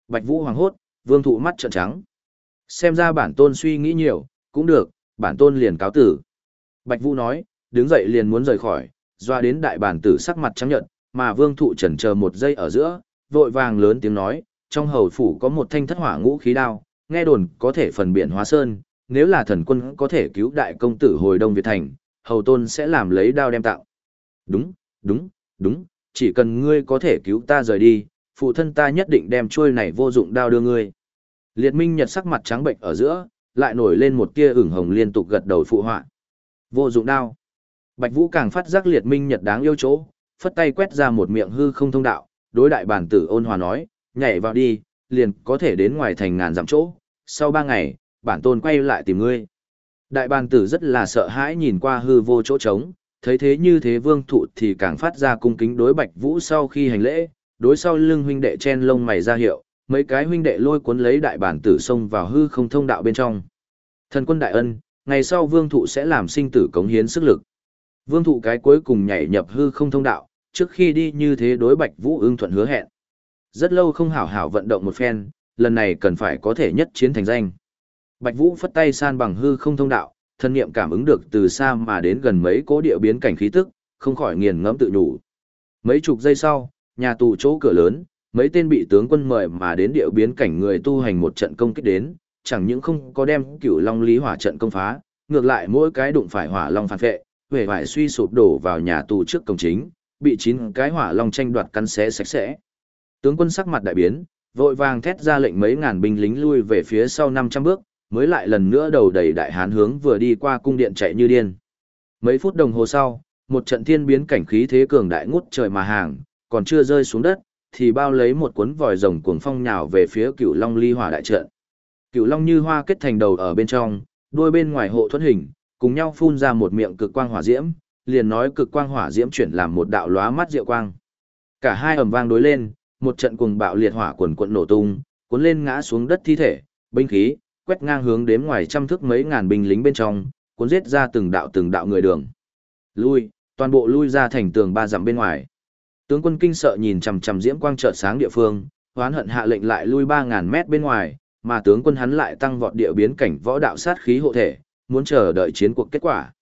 Bạch Vũ hoàng hốt, vương thụ mắt trợn trắng. Xem ra bản tôn suy nghĩ nhiều, cũng được, bản tôn liền cáo tử. Bạch Vũ nói, đứng dậy liền muốn rời khỏi, doa đến đại bản tử sắc mặt trắng nhợt, mà vương thụ chần chờ một giây ở giữa, vội vàng lớn tiếng nói, trong hầu phủ có một thanh thất hỏa ngũ khí đao, nghe đồn có thể phần biển hóa sơn, nếu là thần quân có thể cứu đại công tử hồi đông Việt thành, hầu tôn sẽ làm lấy đao đem tạo. Đúng, đúng, đúng, chỉ cần ngươi có thể cứu ta rời đi, phụ thân ta nhất định đem chuôi này vô dụng đao đưa ngươi. Liệt Minh Nhật sắc mặt trắng bệnh ở giữa, lại nổi lên một tia ửng hồng liên tục gật đầu phụ họa. Vô dụng đao. Bạch Vũ càng phát giác Liệt Minh Nhật đáng yêu chỗ, phất tay quét ra một miệng hư không thông đạo, đối đại bản tử ôn hòa nói, nhảy vào đi, liền có thể đến ngoài thành ngàn dặm chỗ, sau ba ngày, bản tôn quay lại tìm ngươi. Đại bàn tử rất là sợ hãi nhìn qua hư vô chỗ trống, thấy thế như thế vương thụ thì càng phát ra cung kính đối bạch vũ sau khi hành lễ, đối sau lưng huynh đệ chen lông mày ra hiệu, mấy cái huynh đệ lôi cuốn lấy đại bản tử xông vào hư không thông đạo bên trong. Thần quân đại ân, ngày sau vương thụ sẽ làm sinh tử cống hiến sức lực. Vương thụ cái cuối cùng nhảy nhập hư không thông đạo, trước khi đi như thế đối bạch vũ ưng thuận hứa hẹn. Rất lâu không hảo hảo vận động một phen, lần này cần phải có thể nhất chiến thành danh. Bạch vũ phất tay san bằng hư không thông đạo, thân niệm cảm ứng được từ xa mà đến gần mấy cố địa biến cảnh khí tức, không khỏi nghiền ngẫm tự nhủ. Mấy chục giây sau, nhà tù chỗ cửa lớn, mấy tên bị tướng quân mời mà đến địa biến cảnh người tu hành một trận công kích đến, chẳng những không có đem cửu long lý hỏa trận công phá, ngược lại mỗi cái đụng phải hỏa long phản vệ, về vải suy sụp đổ vào nhà tù trước cổng chính, bị chín cái hỏa long tranh đoạt cắn xé sạch sẽ. Tướng quân sắc mặt đại biến, vội vàng thét ra lệnh mấy ngàn binh lính lui về phía sau 500 bước, mới lại lần nữa đầu đầy đại hán hướng vừa đi qua cung điện chạy như điên. Mấy phút đồng hồ sau, một trận thiên biến cảnh khí thế cường đại ngút trời mà hàng, còn chưa rơi xuống đất, thì bao lấy một cuốn vòi rồng cuồng phong nhào về phía cựu long ly hỏa đại trận. Cựu long như hoa kết thành đầu ở bên trong, đuôi bên ngoài hộ thuẫn hình, cùng nhau phun ra một miệng cực quang hỏa diễm, liền nói cực quang hỏa diễm chuyển làm một đạo lóa mắt diệu quang. Cả hai ầm vang đối lên, một trận cuồng bạo liệt hỏa quần quận nổ tung, cuốn lên ngã xuống đất thi thể, binh khí, quét ngang hướng đếm ngoài trăm thước mấy ngàn binh lính bên trong, cuốn giết ra từng đạo từng đạo người đường. Lui, toàn bộ lui ra thành tường ba dặm bên ngoài. Tướng quân kinh sợ nhìn chằm chằm diễm quang chợt sáng địa phương, hoán hận hạ lệnh lại lui 3000 mét bên ngoài, mà tướng quân hắn lại tăng vọt địa biến cảnh võ đạo sát khí hộ thể, muốn chờ đợi chiến cuộc kết quả.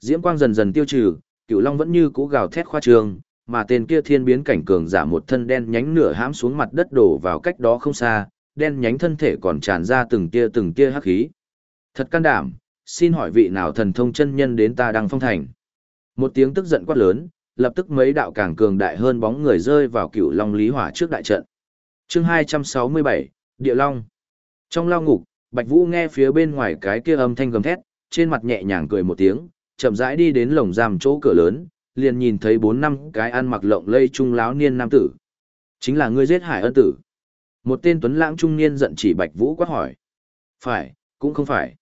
Diễm quang dần dần tiêu trừ, Cửu Long vẫn như cũ gào thét khoa trương, mà tên kia thiên biến cảnh cường giả một thân đen nhánh nửa hãm xuống mặt đất đổ vào cách đó không xa, đen nhánh thân thể còn tràn ra từng tia từng tia hắc khí. Thật can đảm, xin hỏi vị nào thần thông chân nhân đến ta đang phong thành. Một tiếng tức giận quát lớn, lập tức mấy đạo càng cường đại hơn bóng người rơi vào cựu long lý hỏa trước đại trận. chương 267, Địa Long. Trong lao ngục, Bạch Vũ nghe phía bên ngoài cái kia âm thanh gầm thét, trên mặt nhẹ nhàng cười một tiếng, chậm rãi đi đến lồng giam chỗ cửa lớn, liền nhìn thấy bốn năm cái ăn mặc lộng lây trung láo niên nam tử. Chính là ngươi giết hải ân tử. Một tên tuấn lãng trung niên giận chỉ Bạch Vũ quát hỏi. Phải, cũng không phải.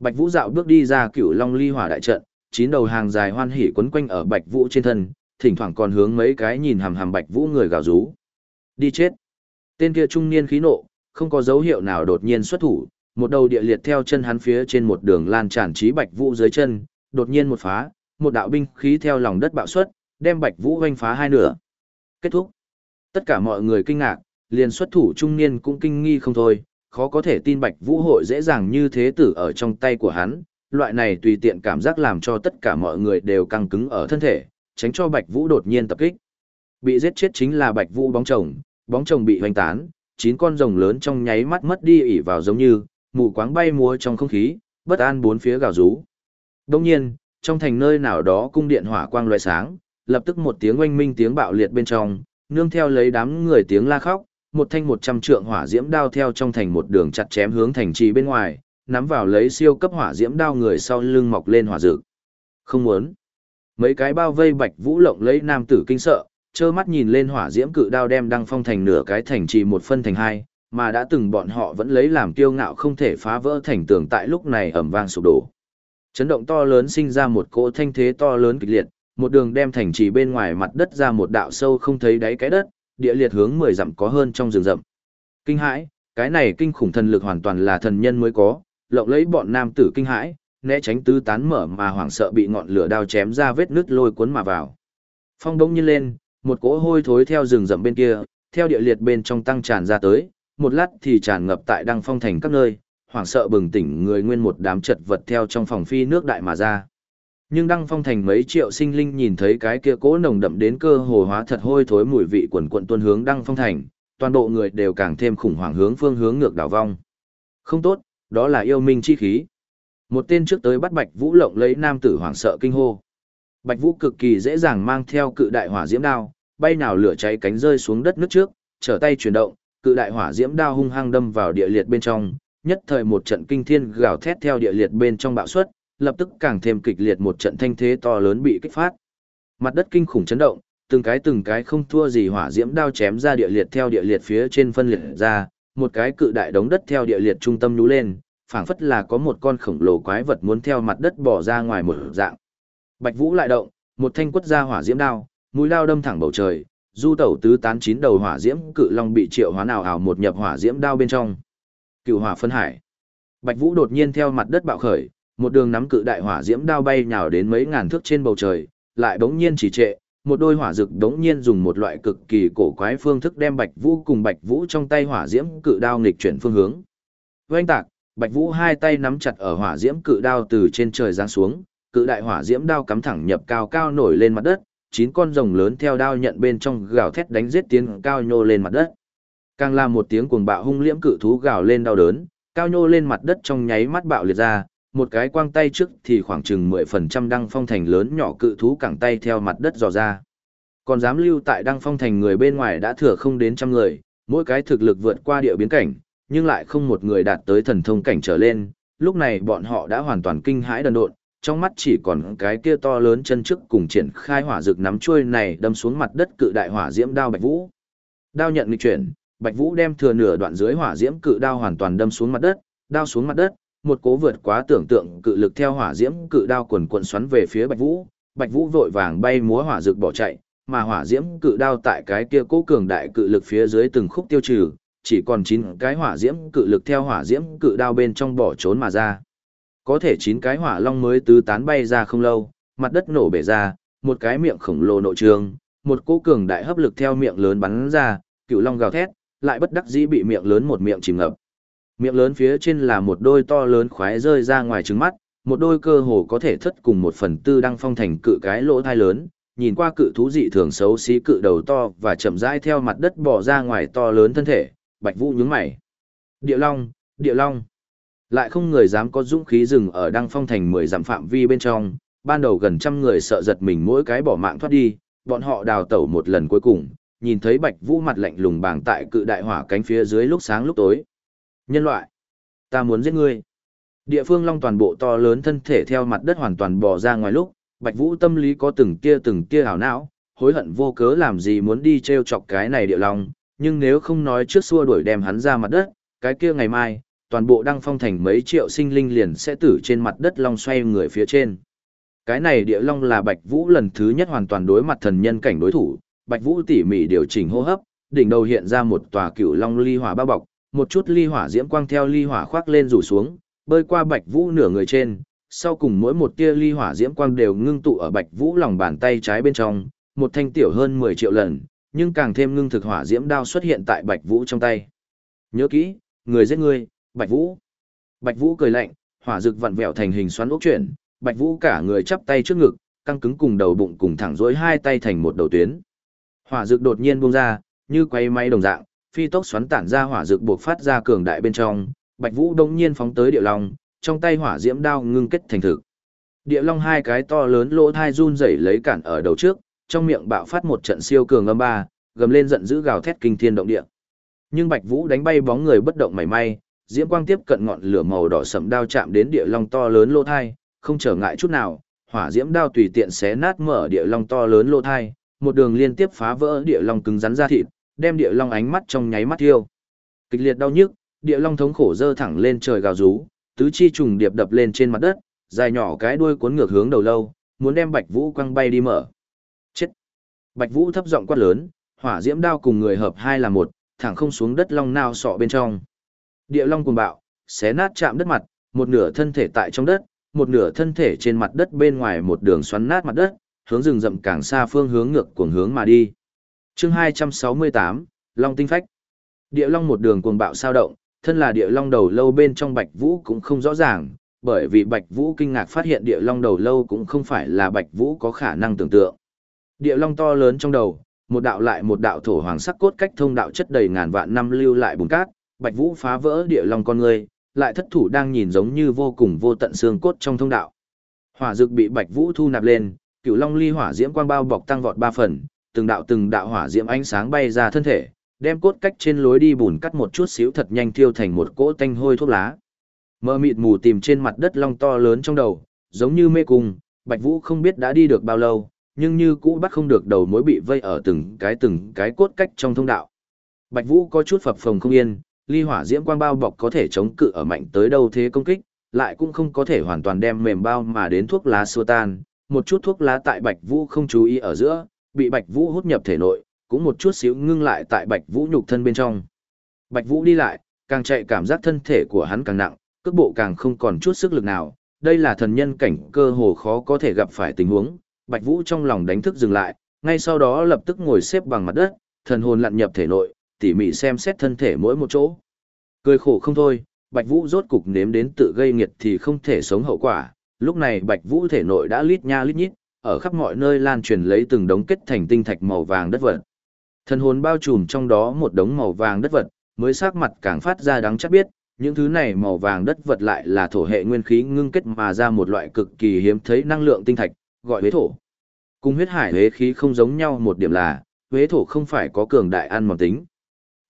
Bạch Vũ dạo bước đi ra cựu long ly hỏa đại trận, chín đầu hàng dài hoan hỉ quấn quanh ở Bạch Vũ trên thân, thỉnh thoảng còn hướng mấy cái nhìn hằm hằm Bạch Vũ người gào rú. Đi chết. Tên kia trung niên khí nộ, không có dấu hiệu nào đột nhiên xuất thủ, một đầu địa liệt theo chân hắn phía trên một đường lan tràn trí Bạch Vũ dưới chân, đột nhiên một phá, một đạo binh khí theo lòng đất bạo xuất, đem Bạch Vũ hoành phá hai nửa. Kết thúc. Tất cả mọi người kinh ngạc, liền xuất thủ trung niên cũng kinh nghi không thôi, khó có thể tin Bạch Vũ hội dễ dàng như thế tử ở trong tay của hắn, loại này tùy tiện cảm giác làm cho tất cả mọi người đều căng cứng ở thân thể, tránh cho Bạch Vũ đột nhiên tập kích. Bị giết chết chính là Bạch Vũ bóng chồng, bóng chồng bị hoành tán, chín con rồng lớn trong nháy mắt mất đi ỉ vào giống như, mù quáng bay múa trong không khí, bất an bốn phía gào rú. Đồng nhiên, trong thành nơi nào đó cung điện hỏa quang loại sáng, lập tức một tiếng oanh minh tiếng bạo liệt bên trong, nương theo lấy đám người tiếng la khóc, một thanh một trăm trượng hỏa diễm đao theo trong thành một đường chặt chém hướng thành trì bên ngoài, nắm vào lấy siêu cấp hỏa diễm đao người sau lưng mọc lên hỏa dược. Không muốn. Mấy cái bao vây bạch vũ lộng lấy nam tử kinh sợ, trơ mắt nhìn lên hỏa diễm cự đao đem đăng phong thành nửa cái thành trì một phân thành hai, mà đã từng bọn họ vẫn lấy làm kiêu ngạo không thể phá vỡ thành tường tại lúc này ầm vang sụp đổ. Chấn động to lớn sinh ra một cỗ thanh thế to lớn kịch liệt, một đường đem thành trì bên ngoài mặt đất ra một đạo sâu không thấy đáy cái đất, địa liệt hướng mười dặm có hơn trong rừng rậm. Kinh hãi, cái này kinh khủng thần lực hoàn toàn là thần nhân mới có, lộng lấy bọn nam tử kinh hãi, né tránh tứ tán mở mà hoảng sợ bị ngọn lửa đao chém ra vết nứt lôi cuốn mà vào. Phong đông nhiên lên, một cỗ hôi thối theo rừng rậm bên kia, theo địa liệt bên trong tăng tràn ra tới, một lát thì tràn ngập tại đăng phong thành các nơi, hoảng sợ bừng tỉnh người nguyên một đám chật vật theo trong phòng phi nước đại mà ra. Nhưng đăng phong thành mấy triệu sinh linh nhìn thấy cái kia cỗ nồng đậm đến cơ hồ hóa thật hôi thối mùi vị quần quận tuân hướng đăng phong thành, toàn bộ người đều càng thêm khủng hoảng hướng phương hướng ngược đảo vong. Không tốt, đó là yêu minh chi khí. Một tên trước tới bắt Bạch Vũ lộng lấy nam tử hoảng sợ kinh hô. Bạch Vũ cực kỳ dễ dàng mang theo cự đại hỏa diễm đao, bay nào lửa cháy cánh rơi xuống đất nước trước, trở tay chuyển động, cự đại hỏa diễm đao hung hăng đâm vào địa liệt bên trong, nhất thời một trận kinh thiên gào thét theo địa liệt bên trong bạo suất, lập tức càng thêm kịch liệt một trận thanh thế to lớn bị kích phát. Mặt đất kinh khủng chấn động, từng cái từng cái không thua gì hỏa diễm đao chém ra địa liệt theo địa liệt phía trên phân liệt ra, một cái cự đại đống đất theo địa liệt trung tâm nhú lên, phảng phất là có một con khổng lồ quái vật muốn theo mặt đất bỏ ra ngoài một dạng. Bạch Vũ lại động, một thanh quất ra hỏa diễm đao, mũi đao đâm thẳng bầu trời, du tẩu tứ tán chín đầu hỏa diễm cự long bị triệu hóa nào ảo một nhập hỏa diễm đao bên trong. Cựu hỏa phân hải. Bạch Vũ đột nhiên theo mặt đất bạo khởi, một đường nắm cự đại hỏa diễm đao bay nhào đến mấy ngàn thước trên bầu trời, lại bỗng nhiên chỉ trệ, một đôi hỏa dực đống nhiên dùng một loại cực kỳ cổ quái phương thức đem Bạch Vũ cùng Bạch Vũ trong tay hỏa diễm cự đao nghịch chuyển phương hướng. Oanh tạc, Bạch Vũ hai tay nắm chặt ở hỏa diễm cự đao từ trên trời giáng xuống, cự đại hỏa diễm đao cắm thẳng nhập cao cao nổi lên mặt đất, chín con rồng lớn theo đao nhận bên trong gào thét đánh giết tiến cao nhô lên mặt đất. Càng làm một tiếng cuồng bạo hung liễm cự thú gào lên đau đớn, cao nhô lên mặt đất trong nháy mắt bạo liệt ra, một cái quang tay trước thì khoảng chừng 10% đăng phong thành lớn nhỏ cự thú cẳng tay theo mặt đất dò ra. Còn dám lưu tại đăng phong thành người bên ngoài đã thừa không đến trăm người, mỗi cái thực lực vượt qua địa biến cảnh, nhưng lại không một người đạt tới thần thông cảnh trở lên, lúc này bọn họ đã hoàn toàn kinh hãi đần độn, trong mắt chỉ còn cái kia to lớn chân trước cùng triển khai hỏa rực nắm chuôi này đâm xuống mặt đất cự đại hỏa diễm đao Bạch Vũ. Đao nhận nghịch chuyển, Bạch Vũ đem thừa nửa đoạn dưới hỏa diễm cự đao hoàn toàn đâm xuống mặt đất, đao xuống mặt đất, một cố vượt quá tưởng tượng cự lực theo hỏa diễm cự đao quần quần xoắn về phía Bạch Vũ, Bạch Vũ vội vàng bay múa hỏa rực bỏ chạy, mà hỏa diễm cự đao tại cái kia cố cường đại cự lực phía dưới từng khúc tiêu trừ, chỉ còn chín cái hỏa diễm cự lực theo hỏa diễm cự đao bên trong bỏ trốn mà ra. Có thể chín cái hỏa long mới tứ tán bay ra không lâu, mặt đất nổ bể ra, một cái miệng khổng lồ nội trường, một cỗ cường đại hấp lực theo miệng lớn bắn ra, cựu long gào thét, lại bất đắc dĩ bị miệng lớn một miệng chìm ngập. Miệng lớn phía trên là một đôi to lớn khoái rơi ra ngoài trứng mắt, một đôi cơ hồ có thể thất cùng một phần tư đăng phong thành cự cái lỗ thai lớn, nhìn qua cự thú dị thường xấu xí cự đầu to và chậm rãi theo mặt đất bò ra ngoài to lớn thân thể, Bạch Vũ nhướng mày. Địa Long, Địa Long. Lại không người dám có dũng khí dừng ở đăng phong thành mười dặm phạm vi bên trong, ban đầu gần trăm người sợ giật mình mỗi cái bỏ mạng thoát đi, bọn họ đào tẩu một lần cuối cùng, nhìn thấy Bạch Vũ mặt lạnh lùng bàng tại cự đại hỏa cánh phía dưới lúc sáng lúc tối. Nhân loại, ta muốn giết ngươi. Địa phương long toàn bộ to lớn thân thể theo mặt đất hoàn toàn bò ra ngoài lúc, Bạch Vũ tâm lý có từng tia từng tia hảo não, hối hận vô cớ làm gì muốn đi treo chọc cái này địa long, nhưng nếu không nói trước xua đuổi đem hắn ra mặt đất, cái kia ngày mai, toàn bộ đăng phong thành mấy triệu sinh linh liền sẽ tử trên mặt đất long xoay người phía trên. Cái này địa long là Bạch Vũ lần thứ nhất hoàn toàn đối mặt thần nhân cảnh đối thủ, Bạch Vũ tỉ mỉ điều chỉnh hô hấp, đỉnh đầu hiện ra một tòa cựu long ly hỏa bao bọc, một chút ly hỏa diễm quang theo ly hỏa khoác lên rủ xuống, bơi qua Bạch Vũ nửa người trên, sau cùng mỗi một tia ly hỏa diễm quang đều ngưng tụ ở Bạch Vũ lòng bàn tay trái bên trong, một thanh tiểu hơn 10 triệu lần, nhưng càng thêm ngưng thực hỏa diễm đao xuất hiện tại Bạch Vũ trong tay. Nhớ kỹ, người giết ngươi, Bạch Vũ. Bạch Vũ cười lạnh, hỏa dược vặn vẹo thành hình xoắn ốc chuyển, Bạch Vũ cả người chắp tay trước ngực, căng cứng cùng đầu bụng cùng thẳng dối hai tay thành một đầu tuyến. Hỏa dược đột nhiên buông ra, như quay máy đồng dạng, phi tốc xoắn tản ra hỏa dược buộc phát ra cường đại bên trong, Bạch Vũ đông nhiên phóng tới địa long, trong tay hỏa diễm đao ngưng kết thành thực. Địa long hai cái to lớn lỗ thai run rẩy lấy cản ở đầu trước, trong miệng bạo phát một trận siêu cường âm ba, gầm lên giận dữ gào thét kinh thiên động địa. Nhưng Bạch Vũ đánh bay bóng người bất động mảy may, diễm quang tiếp cận ngọn lửa màu đỏ sẫm đao chạm đến địa long to lớn lỗ thai, không trở ngại chút nào, hỏa diễm đao tùy tiện xé nát mở địa long to lớn lỗ thai, một đường liên tiếp phá vỡ địa long cứng rắn ra thịt, đem địa long ánh mắt trong nháy mắt thiêu. Kịch liệt đau nhức, địa long thống khổ dơ thẳng lên trời gào rú, tứ chi trùng điệp đập lên trên mặt đất, dài nhỏ cái đuôi cuốn ngược hướng đầu lâu, muốn đem Bạch Vũ quăng bay đi mở. Chết. Bạch Vũ thấp giọng quát lớn, hỏa diễm đao cùng người hợp hai là một, thẳng không xuống đất long nao sọ bên trong. Địa long cuồng bạo, xé nát chạm đất mặt, một nửa thân thể tại trong đất, một nửa thân thể trên mặt đất bên ngoài một đường xoắn nát mặt đất, hướng rừng rậm càng xa phương hướng ngược cuồng hướng mà đi. Chương 268, Long tinh phách. Địa long một đường cuồng bạo sao động, thân là địa long đầu lâu bên trong Bạch Vũ cũng không rõ ràng, bởi vì Bạch Vũ kinh ngạc phát hiện địa long đầu lâu cũng không phải là Bạch Vũ có khả năng tưởng tượng. Địa long to lớn trong đầu, một đạo lại một đạo thổ hoàng sắc cốt cách thông đạo chất đầy ngàn vạn năm lưu lại bùn cát, Bạch Vũ phá vỡ địa long con người, lại thất thủ đang nhìn giống như vô cùng vô tận xương cốt trong thông đạo. Hỏa dược bị Bạch Vũ thu nạp lên, cửu long ly hỏa diễm quang bao bọc tăng vọt ba phần, từng đạo từng đạo hỏa diễm ánh sáng bay ra thân thể, đem cốt cách trên lối đi bùn cắt một chút xíu thật nhanh thiêu thành một cỗ tanh hôi thuốc lá. Mơ mịt mù tìm trên mặt đất long to lớn trong đầu, giống như mê cung, Bạch Vũ không biết đã đi được bao lâu, nhưng như cũ bắt không được đầu mối bị vây ở từng cái từng cái cốt cách trong thông đạo. Bạch Vũ có chút phập phồng không yên, ly hỏa diễm quang bao bọc có thể chống cự ở mạnh tới đâu thế công kích, lại cũng không có thể hoàn toàn đem mềm bao mà đến thuốc lá xua tan, một chút thuốc lá tại Bạch Vũ không chú ý ở giữa, bị Bạch Vũ hút nhập thể nội, cũng một chút xíu ngưng lại tại Bạch Vũ nhục thân bên trong. Bạch Vũ đi lại, càng chạy cảm giác thân thể của hắn càng nặng, cước bộ càng không còn chút sức lực nào, đây là thần nhân cảnh cơ hồ khó có thể gặp phải tình huống. Bạch Vũ trong lòng đánh thức dừng lại, ngay sau đó lập tức ngồi xếp bằng mặt đất, thần hồn lặn nhập thể nội, tỉ mỉ xem xét thân thể mỗi một chỗ. Cười khổ không thôi, Bạch Vũ rốt cục nếm đến tự gây nghiệt thì không thể sống hậu quả, lúc này Bạch Vũ thể nội đã lít nha lít nhít, ở khắp mọi nơi lan truyền lấy từng đống kết thành tinh thạch màu vàng đất vật. Thần hồn bao trùm trong đó một đống màu vàng đất vật, mới sắc mặt càng phát ra đáng chắc biết, những thứ này màu vàng đất vật lại là thổ hệ nguyên khí ngưng kết mà ra một loại cực kỳ hiếm thấy năng lượng tinh thạch, gọi huế thổ. Cùng huyết hải huế khí không giống nhau một điểm là, huế thổ không phải có cường đại ăn mòn tính,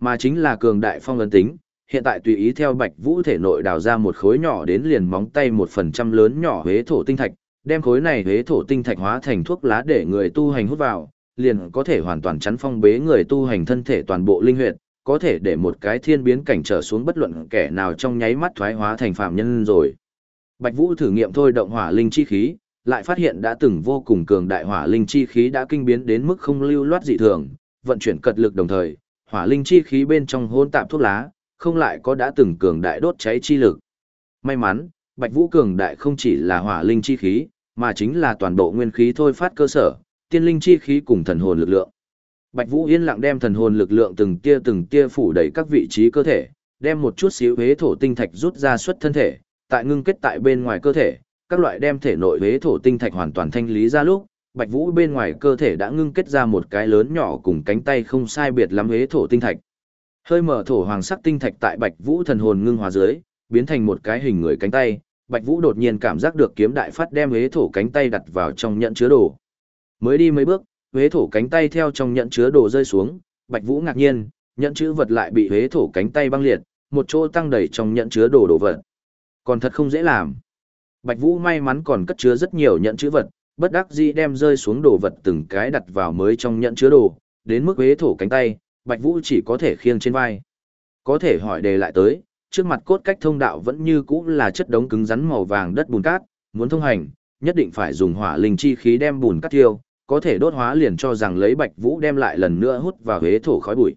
mà chính là cường đại phong ấn tính. Hiện tại tùy ý theo Bạch Vũ thể nội đào ra một khối nhỏ đến liền móng tay một phần trăm lớn nhỏ huế thổ tinh thạch, đem khối này huế thổ tinh thạch hóa thành thuốc lá để người tu hành hút vào, liền có thể hoàn toàn chắn phong bế người tu hành thân thể toàn bộ linh huyệt, có thể để một cái thiên biến cảnh trở xuống bất luận kẻ nào trong nháy mắt thoái hóa thành phạm nhân rồi. Bạch Vũ thử nghiệm thôi động hỏa linh chi khí, lại phát hiện đã từng vô cùng cường đại hỏa linh chi khí đã kinh biến đến mức không lưu loát dị thường, vận chuyển cật lực đồng thời, hỏa linh chi khí bên trong hỗn tạp thuốc lá, không lại có đã từng cường đại đốt cháy chi lực. May mắn, Bạch Vũ cường đại không chỉ là hỏa linh chi khí, mà chính là toàn bộ nguyên khí thôi phát cơ sở, tiên linh chi khí cùng thần hồn lực lượng. Bạch Vũ yên lặng đem thần hồn lực lượng từng tia từng tia phủ đầy các vị trí cơ thể, đem một chút xíu hế thổ tinh thạch rút ra xuất thân thể, tại ngưng kết tại bên ngoài cơ thể, các loại đem thể nội hế thổ tinh thạch hoàn toàn thanh lý ra lúc, Bạch Vũ bên ngoài cơ thể đã ngưng kết ra một cái lớn nhỏ cùng cánh tay không sai biệt lắm hế thổ tinh thạch. Hơi mở thổ hoàng sắc tinh thạch tại Bạch Vũ thần hồn ngưng hòa dưới, biến thành một cái hình người cánh tay, Bạch Vũ đột nhiên cảm giác được kiếm đại phát đem hế thổ cánh tay đặt vào trong nhận chứa đồ. Mới đi mấy bước, hế thổ cánh tay theo trong nhận chứa đồ rơi xuống, Bạch Vũ ngạc nhiên, nhận chữ vật lại bị hế thổ cánh tay băng liệt, một chỗ tăng đầy trong nhận chứa đồ đồ vật. Còn thật không dễ làm. Bạch Vũ may mắn còn cất chứa rất nhiều nhận chữ vật, bất đắc dĩ đem rơi xuống đồ vật từng cái đặt vào mới trong nhận chứa đồ, đến mức hế thổ cánh tay, Bạch Vũ chỉ có thể khiêng trên vai. Có thể hỏi đề lại tới, trước mặt cốt cách thông đạo vẫn như cũ là chất đống cứng rắn màu vàng đất bùn cát, muốn thông hành, nhất định phải dùng hỏa linh chi khí đem bùn cát tiêu, có thể đốt hóa liền cho rằng lấy Bạch Vũ đem lại lần nữa hút vào hế thổ khói bụi.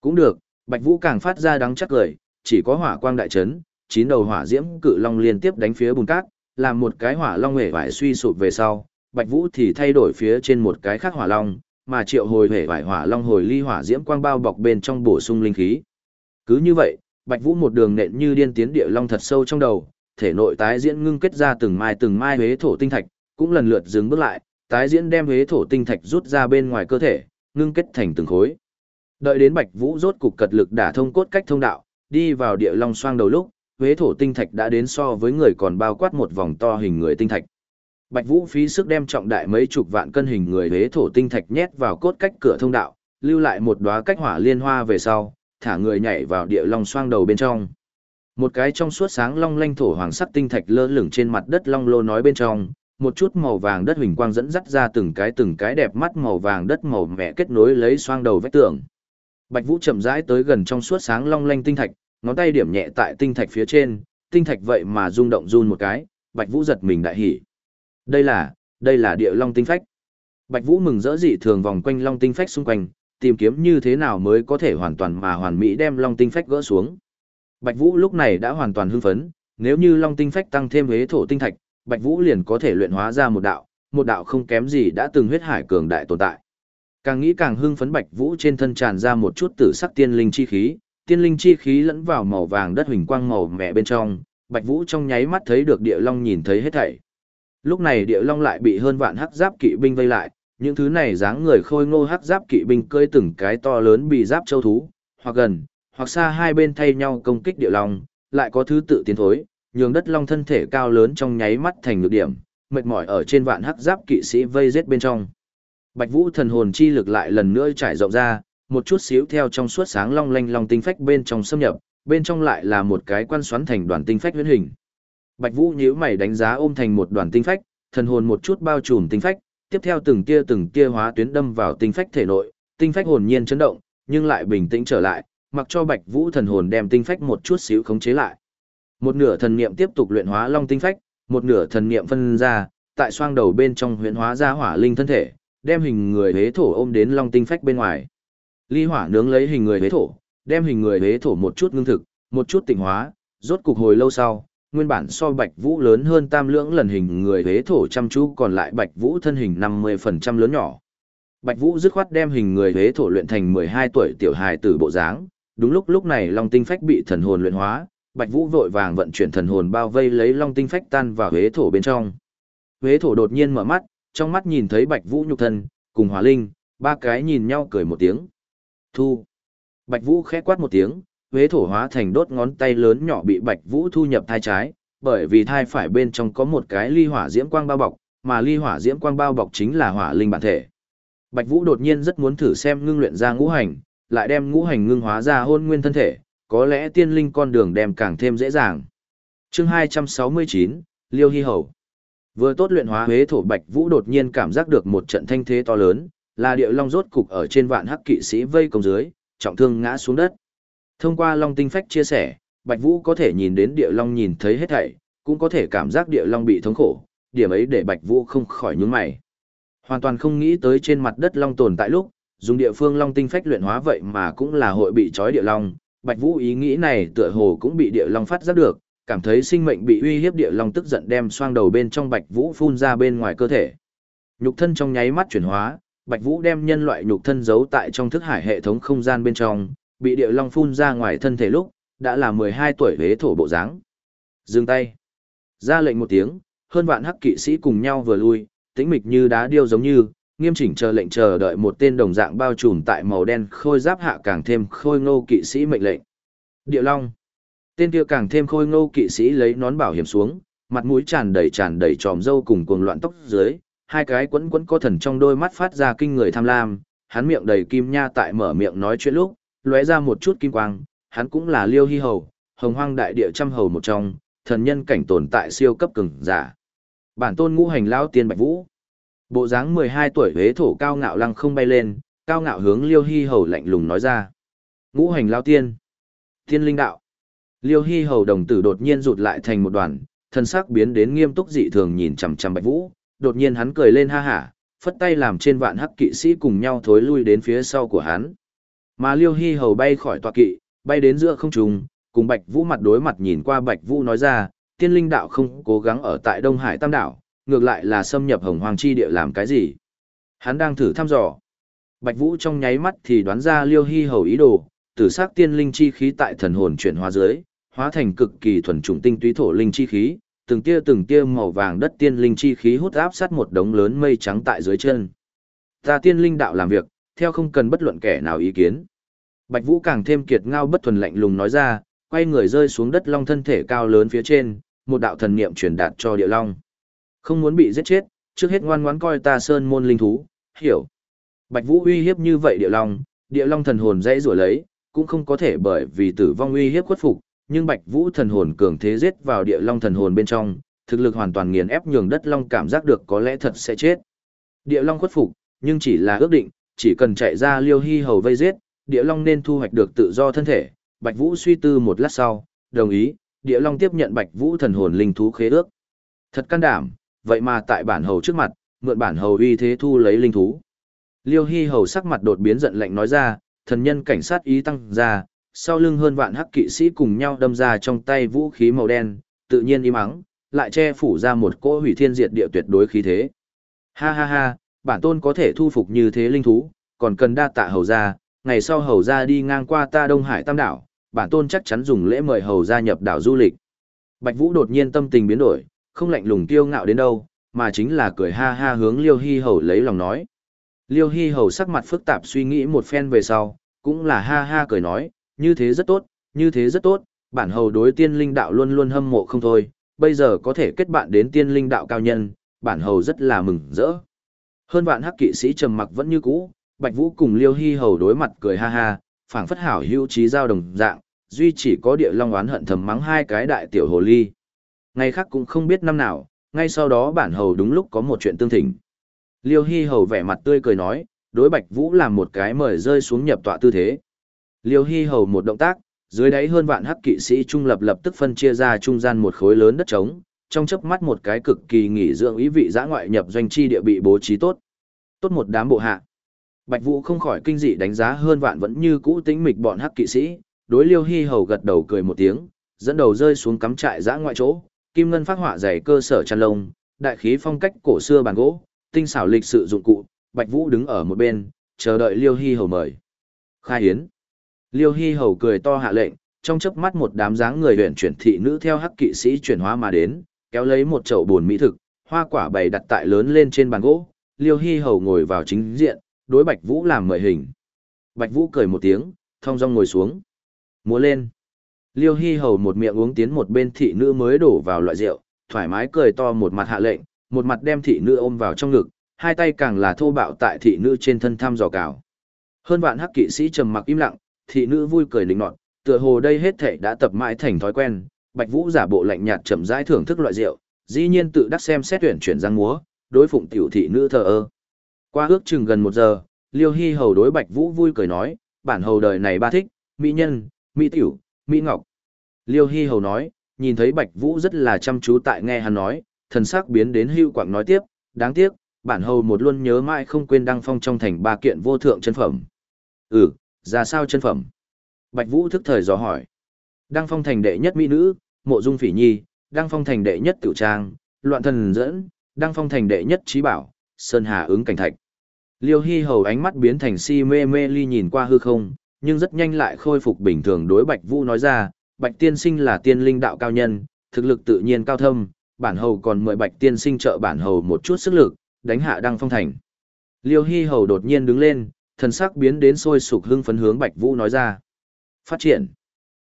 Cũng được, Bạch Vũ càng phát ra đắng chắc cười, chỉ có hỏa quang đại chấn, chín đầu hỏa diễm cự long liên tiếp đánh phía bùn cát, làm một cái hỏa long hề vải suy sụp về sau, Bạch Vũ thì thay đổi phía trên một cái khác hỏa long, mà triệu hồi hề vải hỏa long hồi ly hỏa diễm quang bao bọc bên trong bổ sung linh khí. Cứ như vậy, Bạch Vũ một đường nện như điên tiến địa long thật sâu trong đầu, thể nội tái diễn ngưng kết ra từng mai từng mai hế thổ tinh thạch, cũng lần lượt dừng bước lại, tái diễn đem huế thổ tinh thạch rút ra bên ngoài cơ thể, ngưng kết thành từng khối. Đợi đến Bạch Vũ rốt cục cật lực đả thông cốt cách thông đạo, đi vào địa long xoang đầu lúc, huế thổ tinh thạch đã đến so với người còn bao quát một vòng to hình người tinh thạch. Bạch Vũ phí sức đem trọng đại mấy chục vạn cân hình người huế thổ tinh thạch nhét vào cốt cách cửa thông đạo, lưu lại một đóa cách hỏa liên hoa về sau, thả người nhảy vào địa long xoang đầu bên trong. Một cái trong suốt sáng long lanh thổ hoàng sắc tinh thạch lơ lửng trên mặt đất long lô nói bên trong, một chút màu vàng đất huỳnh quang dẫn dắt ra từng cái từng cái đẹp mắt màu vàng đất màu mẹ kết nối lấy xoang đầu vách tường. Bạch Vũ chậm rãi tới gần trong suốt sáng long lanh tinh thạch, ngón tay điểm nhẹ tại tinh thạch phía trên, tinh thạch vậy mà rung động run một cái, Bạch Vũ giật mình đại hỉ. Đây là, đây là địa long tinh phách. Bạch Vũ mừng rỡ dị thường vòng quanh long tinh phách xung quanh, tìm kiếm như thế nào mới có thể hoàn toàn mà hoàn mỹ đem long tinh phách gỡ xuống. Bạch Vũ lúc này đã hoàn toàn hưng phấn, nếu như long tinh phách tăng thêm hế thổ tinh thạch, Bạch Vũ liền có thể luyện hóa ra một đạo, một đạo không kém gì đã từng huyết hải cường đại tồn tại. Càng nghĩ càng hưng phấn Bạch Vũ trên thân tràn ra một chút tử sắc tiên linh chi khí, tiên linh chi khí lẫn vào màu vàng đất huỳnh quang màu mẹ bên trong, Bạch Vũ trong nháy mắt thấy được địa long nhìn thấy hết thảy. Lúc này địa long lại bị hơn vạn hắc giáp kỵ binh vây lại, những thứ này dáng người khôi ngô hắc giáp kỵ binh cơi từng cái to lớn bị giáp châu thú, hoặc gần, hoặc xa hai bên thay nhau công kích địa long, lại có thứ tự tiến thối, nhường đất long thân thể cao lớn trong nháy mắt thành nhược điểm, mệt mỏi ở trên vạn hắc giáp kỵ sĩ vây giết bên trong. Bạch Vũ thần hồn chi lực lại lần nữa trải rộng ra, một chút xíu theo trong suốt sáng long lanh long tinh phách bên trong xâm nhập, bên trong lại là một cái quan xoắn thành đoàn tinh phách huyễn hình. Bạch Vũ nhíu mày đánh giá ôm thành một đoàn tinh phách, thần hồn một chút bao trùm tinh phách, tiếp theo từng tia từng tia hóa tuyến đâm vào tinh phách thể nội, tinh phách hồn nhiên chấn động, nhưng lại bình tĩnh trở lại, mặc cho Bạch Vũ thần hồn đem tinh phách một chút xíu khống chế lại. Một nửa thần niệm tiếp tục luyện hóa long tinh phách, một nửa thần niệm phân ra, tại xoang đầu bên trong huyễn hóa ra hỏa linh thân thể, đem hình người hế thổ ôm đến long tinh phách bên ngoài. Ly hỏa nướng lấy hình người hế thổ, đem hình người hế thổ một chút ngưng thực, một chút tịnh hóa, rốt cục hồi lâu sau, nguyên bản so Bạch Vũ lớn hơn tam lưỡng lần hình người hế thổ chăm chú còn lại Bạch Vũ thân hình 50% lớn nhỏ. Bạch Vũ dứt khoát đem hình người hế thổ luyện thành 12 tuổi tiểu hài tử bộ dáng, đúng lúc lúc này Long Tinh Phách bị thần hồn luyện hóa, Bạch Vũ vội vàng vận chuyển thần hồn bao vây lấy Long Tinh Phách tan vào hế thổ bên trong. Hế thổ đột nhiên mở mắt, trong mắt nhìn thấy Bạch Vũ nhục thân, cùng Hỏa Linh, ba cái nhìn nhau cười một tiếng. Thu. Bạch Vũ khẽ quát một tiếng, huế thổ hóa thành đốt ngón tay lớn nhỏ bị Bạch Vũ thu nhập thai trái, bởi vì thai phải bên trong có một cái ly hỏa diễm quang bao bọc, mà ly hỏa diễm quang bao bọc chính là hỏa linh bản thể. Bạch Vũ đột nhiên rất muốn thử xem ngưng luyện ra ngũ hành, lại đem ngũ hành ngưng hóa ra hôn nguyên thân thể, có lẽ tiên linh con đường đem càng thêm dễ dàng. Chương 269, Liêu Hy Hầu. Vừa tốt luyện hóa huế thổ Bạch Vũ đột nhiên cảm giác được một trận thanh thế to lớn, là địa long rốt cục ở trên vạn hắc kỵ sĩ vây công dưới, trọng thương ngã xuống đất. Thông qua long tinh phách chia sẻ, Bạch Vũ có thể nhìn đến địa long nhìn thấy hết thảy, cũng có thể cảm giác địa long bị thống khổ, điểm ấy để Bạch Vũ không khỏi nhướng mày. Hoàn toàn không nghĩ tới trên mặt đất long tồn tại lúc, dùng địa phương long tinh phách luyện hóa vậy mà cũng là hội bị trói địa long, Bạch Vũ ý nghĩ này tựa hồ cũng bị địa long phát giác được, cảm thấy sinh mệnh bị uy hiếp địa long tức giận đem xoang đầu bên trong Bạch Vũ phun ra bên ngoài cơ thể. Nhục thân trong nháy mắt chuyển hóa, Bạch Vũ đem nhân loại nhục thân giấu tại trong thức hải hệ thống không gian bên trong, bị địa long phun ra ngoài thân thể lúc, đã là 12 tuổi hế thổ bộ dáng. Dừng tay. Ra lệnh một tiếng, hơn vạn hắc kỵ sĩ cùng nhau vừa lui, tĩnh mịch như đá điêu giống như, nghiêm chỉnh chờ lệnh chờ đợi một tên đồng dạng bao trùm tại màu đen khôi giáp hạ càng thêm khôi ngô kỵ sĩ mệnh lệnh. Địa long. Tên kia càng thêm khôi ngô kỵ sĩ lấy nón bảo hiểm xuống, mặt mũi tràn đầy tràn đầy tròm râu cùng cuồng loạn tóc dưới, hai cái quấn quấn có thần trong đôi mắt phát ra kinh người tham lam, hắn miệng đầy kim nha tại mở miệng nói chuyện lúc, lóe ra một chút kim quang, hắn cũng là Liêu Hy Hầu, hồng hoang đại địa trăm hầu một trong, thần nhân cảnh tồn tại siêu cấp cường giả. Bản tôn ngũ hành Lão tiên Bạch Vũ. Bộ dáng 12 tuổi hế thổ cao ngạo lăng không bay lên, cao ngạo hướng Liêu Hy Hầu lạnh lùng nói ra. Ngũ hành Lão tiên. Tiên linh đạo. Liêu Hy Hầu đồng tử đột nhiên rụt lại thành một đoàn, thân sắc biến đến nghiêm túc dị thường nhìn chằm chằm Bạch Vũ, đột nhiên hắn cười lên ha hả, phất tay làm trên vạn hắc kỵ sĩ cùng nhau thối lui đến phía sau của hắn. Mà Liêu Hy Hầu bay khỏi tọa kỵ, bay đến giữa không trung, cùng Bạch Vũ mặt đối mặt nhìn qua Bạch Vũ nói ra, tiên linh đạo không cố gắng ở tại Đông Hải Tam Đảo, ngược lại là xâm nhập hồng hoàng chi địa làm cái gì. Hắn đang thử thăm dò. Bạch Vũ trong nháy mắt thì đoán ra Liêu Hy Hầu ý đồ, tử sắc tiên linh chi khí tại thần hồn chuyển hóa dưới, hóa thành cực kỳ thuần trùng tinh túy thổ linh chi khí, từng tia từng tia màu vàng đất tiên linh chi khí hút áp sát một đống lớn mây trắng tại dưới chân. Ta tiên linh đạo làm việc, theo không cần bất luận kẻ nào ý kiến. Bạch Vũ càng thêm kiệt ngao bất thuần lạnh lùng nói ra, quay người rơi xuống đất long thân thể cao lớn phía trên, một đạo thần niệm truyền đạt cho địa long. Không muốn bị giết chết, trước hết ngoan ngoãn coi ta sơn môn linh thú, hiểu. Bạch Vũ uy hiếp như vậy địa long, địa long thần hồn dãy rủa lấy, cũng không có thể bởi vì tử vong uy hiếp khuất phục, nhưng Bạch Vũ thần hồn cường thế giết vào địa long thần hồn bên trong, thực lực hoàn toàn nghiền ép nhường đất long cảm giác được có lẽ thật sẽ chết. Địa long khuất phục, nhưng chỉ là ước định, chỉ cần chạy ra Liêu Hy hầu vây giết, địa long nên thu hoạch được tự do thân thể. Bạch Vũ suy tư một lát sau, đồng ý, địa long tiếp nhận Bạch Vũ thần hồn linh thú khế ước. Thật can đảm, vậy mà tại bản hầu trước mặt, mượn bản hầu uy thế thu lấy linh thú. Liêu Hy hầu sắc mặt đột biến giận lạnh nói ra, thần nhân cảnh sát ý tăng ra, sau lưng hơn vạn hắc kỵ sĩ cùng nhau đâm ra trong tay vũ khí màu đen, tự nhiên im ắng, lại che phủ ra một cỗ hủy thiên diệt địa tuyệt đối khí thế. Ha ha ha, bản tôn có thể thu phục như thế linh thú, còn cần đa tạ hầu gia, ngày sau hầu gia đi ngang qua ta Đông Hải Tam đảo, bản tôn chắc chắn dùng lễ mời hầu gia nhập đảo du lịch. Bạch Vũ đột nhiên tâm tình biến đổi, không lạnh lùng tiêu ngạo đến đâu, mà chính là cười ha ha hướng Liêu Hi hầu lấy lòng nói. Liêu Hi hầu sắc mặt phức tạp suy nghĩ một phen về sau, cũng là ha ha cười nói, như thế rất tốt, như thế rất tốt, bản hầu đối tiên linh đạo luôn luôn hâm mộ không thôi, bây giờ có thể kết bạn đến tiên linh đạo cao nhân, bản hầu rất là mừng rỡ. Hơn vạn hắc kỵ sĩ trầm mặc vẫn như cũ, Bạch Vũ cùng Liêu Hy hầu đối mặt cười ha ha, phảng phất hảo hữu trí giao đồng dạng, duy chỉ có địa long oán hận thầm mắng hai cái đại tiểu hồ ly. Ngày khác cũng không biết năm nào, ngay sau đó bản hầu đúng lúc có một chuyện tương thỉnh. Liêu Hy hầu vẻ mặt tươi cười nói, đối Bạch Vũ làm một cái mời rơi xuống nhập tọa tư thế. Liêu Hy hầu một động tác, dưới đáy hơn vạn hắc kỵ sĩ trung lập lập tức phân chia ra trung gian một khối lớn đất trống, trong chớp mắt một cái cực kỳ nghỉ dưỡng ý vị giã ngoại nhập doanh chi địa bị bố trí tốt. Tốt một đám bộ hạ. Bạch Vũ không khỏi kinh dị đánh giá hơn vạn vẫn như cũ tĩnh mịch bọn hắc kỵ sĩ, đối Liêu Hy hầu gật đầu cười một tiếng, dẫn đầu rơi xuống cắm trại giã ngoại chỗ, kim ngân phát họa dày cơ sở chăn lông, đại khí phong cách cổ xưa bàn gỗ, tinh xảo lịch sự dụng cụ, Bạch Vũ đứng ở một bên, chờ đợi Liêu Hy hầu mời. Khai hiến. Liêu Hy hầu cười to hạ lệnh, trong chớp mắt một đám dáng người huyền chuyển thị nữ theo hắc kỵ sĩ chuyển hóa mà đến, kéo lấy một chậu buồn mỹ thực, hoa quả bày đặt tại lớn lên trên bàn gỗ, Liêu Hy hầu ngồi vào chính diện, đối Bạch Vũ làm mời hình. Bạch Vũ cười một tiếng, thong dong ngồi xuống. Múa lên. Liêu Hy hầu một miệng uống tiến một bên thị nữ mới đổ vào loại rượu, thoải mái cười to một mặt hạ lệnh, một mặt đem thị nữ ôm vào trong ngực, hai tay càng là thô bạo tại thị nữ trên thân thăm dò cào. Hơn vạn hắc kỵ sĩ trầm mặc im lặng, thị nữ vui cười lĩnh nọt, tựa hồ đây hết thảy đã tập mãi thành thói quen, Bạch Vũ giả bộ lạnh nhạt chậm rãi thưởng thức loại rượu, dĩ nhiên tự đắc xem xét tuyển chuyển giang múa, đối phụng tiểu thị nữ thờ ơ. Qua ước chừng gần một giờ, Liêu Hy hầu đối Bạch Vũ vui cười nói, bản hầu đời này ba thích, mỹ nhân, mỹ tiểu, mỹ ngọc. Liêu Hy hầu nói, nhìn thấy Bạch Vũ rất là chăm chú tại nghe hắn nói, thần sắc biến đến hưu quảng nói tiếp, đáng tiếc, bản hầu một luôn nhớ mãi không quên đăng phong trong thành ba kiện vô thượng chân phẩm. Ừ, ra sao chân phẩm? Bạch Vũ thức thời dò hỏi. Đăng phong thành đệ nhất mỹ nữ, mộ dung phỉ nhi, đăng phong thành đệ nhất tiểu trang, loạn thần dẫn, đăng phong thành đệ nhất trí bảo, sơn hà ứng cảnh thạch. Liêu Hy hầu ánh mắt biến thành si mê mê ly nhìn qua hư không, nhưng rất nhanh lại khôi phục bình thường đối Bạch Vũ nói ra, Bạch tiên sinh là tiên linh đạo cao nhân, thực lực tự nhiên cao thâm, bản hầu còn mời Bạch tiên sinh trợ bản hầu một chút sức lực, đánh hạ đăng phong thành. Liêu Hy hầu đột nhiên đứng lên, thần sắc biến đến sôi sục hưng phấn hướng Bạch Vũ nói ra. Phát triển.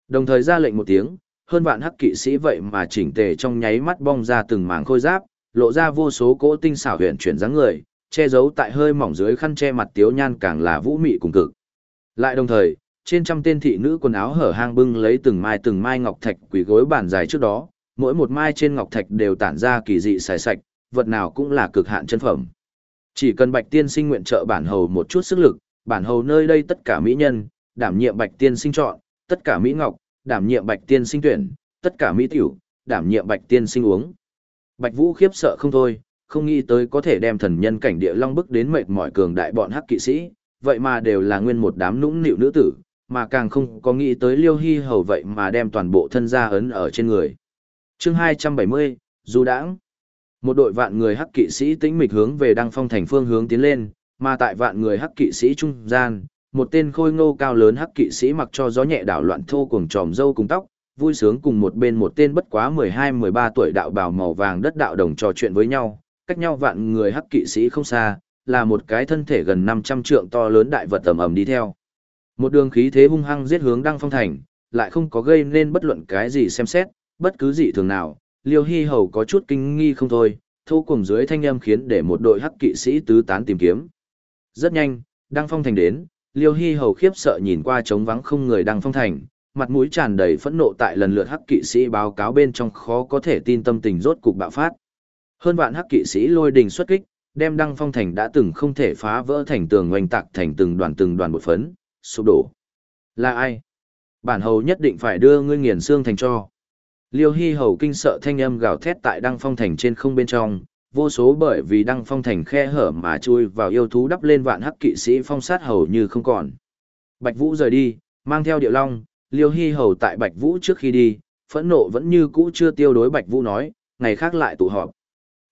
Đồng thời ra lệnh một tiếng, hơn vạn hắc kỵ sĩ vậy mà chỉnh tề trong nháy mắt bong ra từng mảng khôi giáp, lộ ra vô số cỗ tinh xảo huyền chuyển dáng người, che giấu tại hơi mỏng dưới khăn che mặt tiếu nhan càng là vũ mị cùng cực. Lại đồng thời, trên trăm tên thị nữ quần áo hở hang bưng lấy từng mai từng mai ngọc thạch quỳ gối bàn dài trước đó, mỗi một mai trên ngọc thạch đều tản ra kỳ dị xài sạch, vật nào cũng là cực hạn chân phẩm. Chỉ cần Bạch Tiên Sinh nguyện trợ bản hầu một chút sức lực, bản hầu nơi đây tất cả mỹ nhân, đảm nhiệm Bạch Tiên Sinh chọn, tất cả mỹ ngọc, đảm nhiệm Bạch Tiên Sinh tuyển, tất cả mỹ tiểu, đảm nhiệm Bạch Tiên Sinh uống. Bạch Vũ khiếp sợ không thôi, không nghĩ tới có thể đem thần nhân cảnh địa long bức đến mệt mỏi cường đại bọn hắc kỵ sĩ, vậy mà đều là nguyên một đám nũng nịu nữ tử, mà càng không có nghĩ tới Liêu Hy hầu vậy mà đem toàn bộ thân gia ấn ở trên người. Chương 270, Du đãng. Một đội vạn người hắc kỵ sĩ tĩnh mịch hướng về Đăng Phong thành phương hướng tiến lên, mà tại vạn người hắc kỵ sĩ trung gian, một tên khôi ngô cao lớn hắc kỵ sĩ mặc cho gió nhẹ đảo loạn thô cuồng tròm râu cùng tóc, vui sướng cùng một bên một tên bất quá 12-13 tuổi đạo bào màu vàng đất đạo đồng trò chuyện với nhau, cách nhau vạn người hắc kỵ sĩ không xa, là một cái thân thể gần 500 trượng to lớn đại vật tầm ầm đi theo. Một đường khí thế hung hăng giết hướng Đăng Phong Thành, lại không có gây nên bất luận cái gì xem xét, bất cứ gì thường nào, Liêu Hy Hầu có chút kinh nghi không thôi, thu cùng dưới thanh âm khiến để một đội hắc kỵ sĩ tứ tán tìm kiếm. Rất nhanh, Đăng Phong Thành đến, Liêu Hy Hầu khiếp sợ nhìn qua trống vắng không người đang Phong Thành, mặt mũi tràn đầy phẫn nộ tại lần lượt hắc kỵ sĩ báo cáo bên trong khó có thể tin tâm tình rốt cục bạo phát. Hơn vạn hắc kỵ sĩ lôi đình xuất kích, đem Đăng Phong Thành đã từng không thể phá vỡ thành tường oanh tạc thành từng đoàn từng đoàn bột phấn, sụp đổ. Là ai? Bản hầu nhất định phải đưa ngươi nghiền xương thành cho. Liêu Hy Hầu kinh sợ thanh âm gào thét tại Đăng Phong Thành trên không bên trong, vô số bởi vì Đăng Phong Thành khe hở mà chui vào yêu thú đắp lên vạn hắc kỵ sĩ phong sát hầu như không còn. Bạch Vũ rời đi, mang theo điệu long, Liêu Hy Hầu tại Bạch Vũ trước khi đi, phẫn nộ vẫn như cũ chưa tiêu đối Bạch Vũ nói, ngày khác lại tụ họp.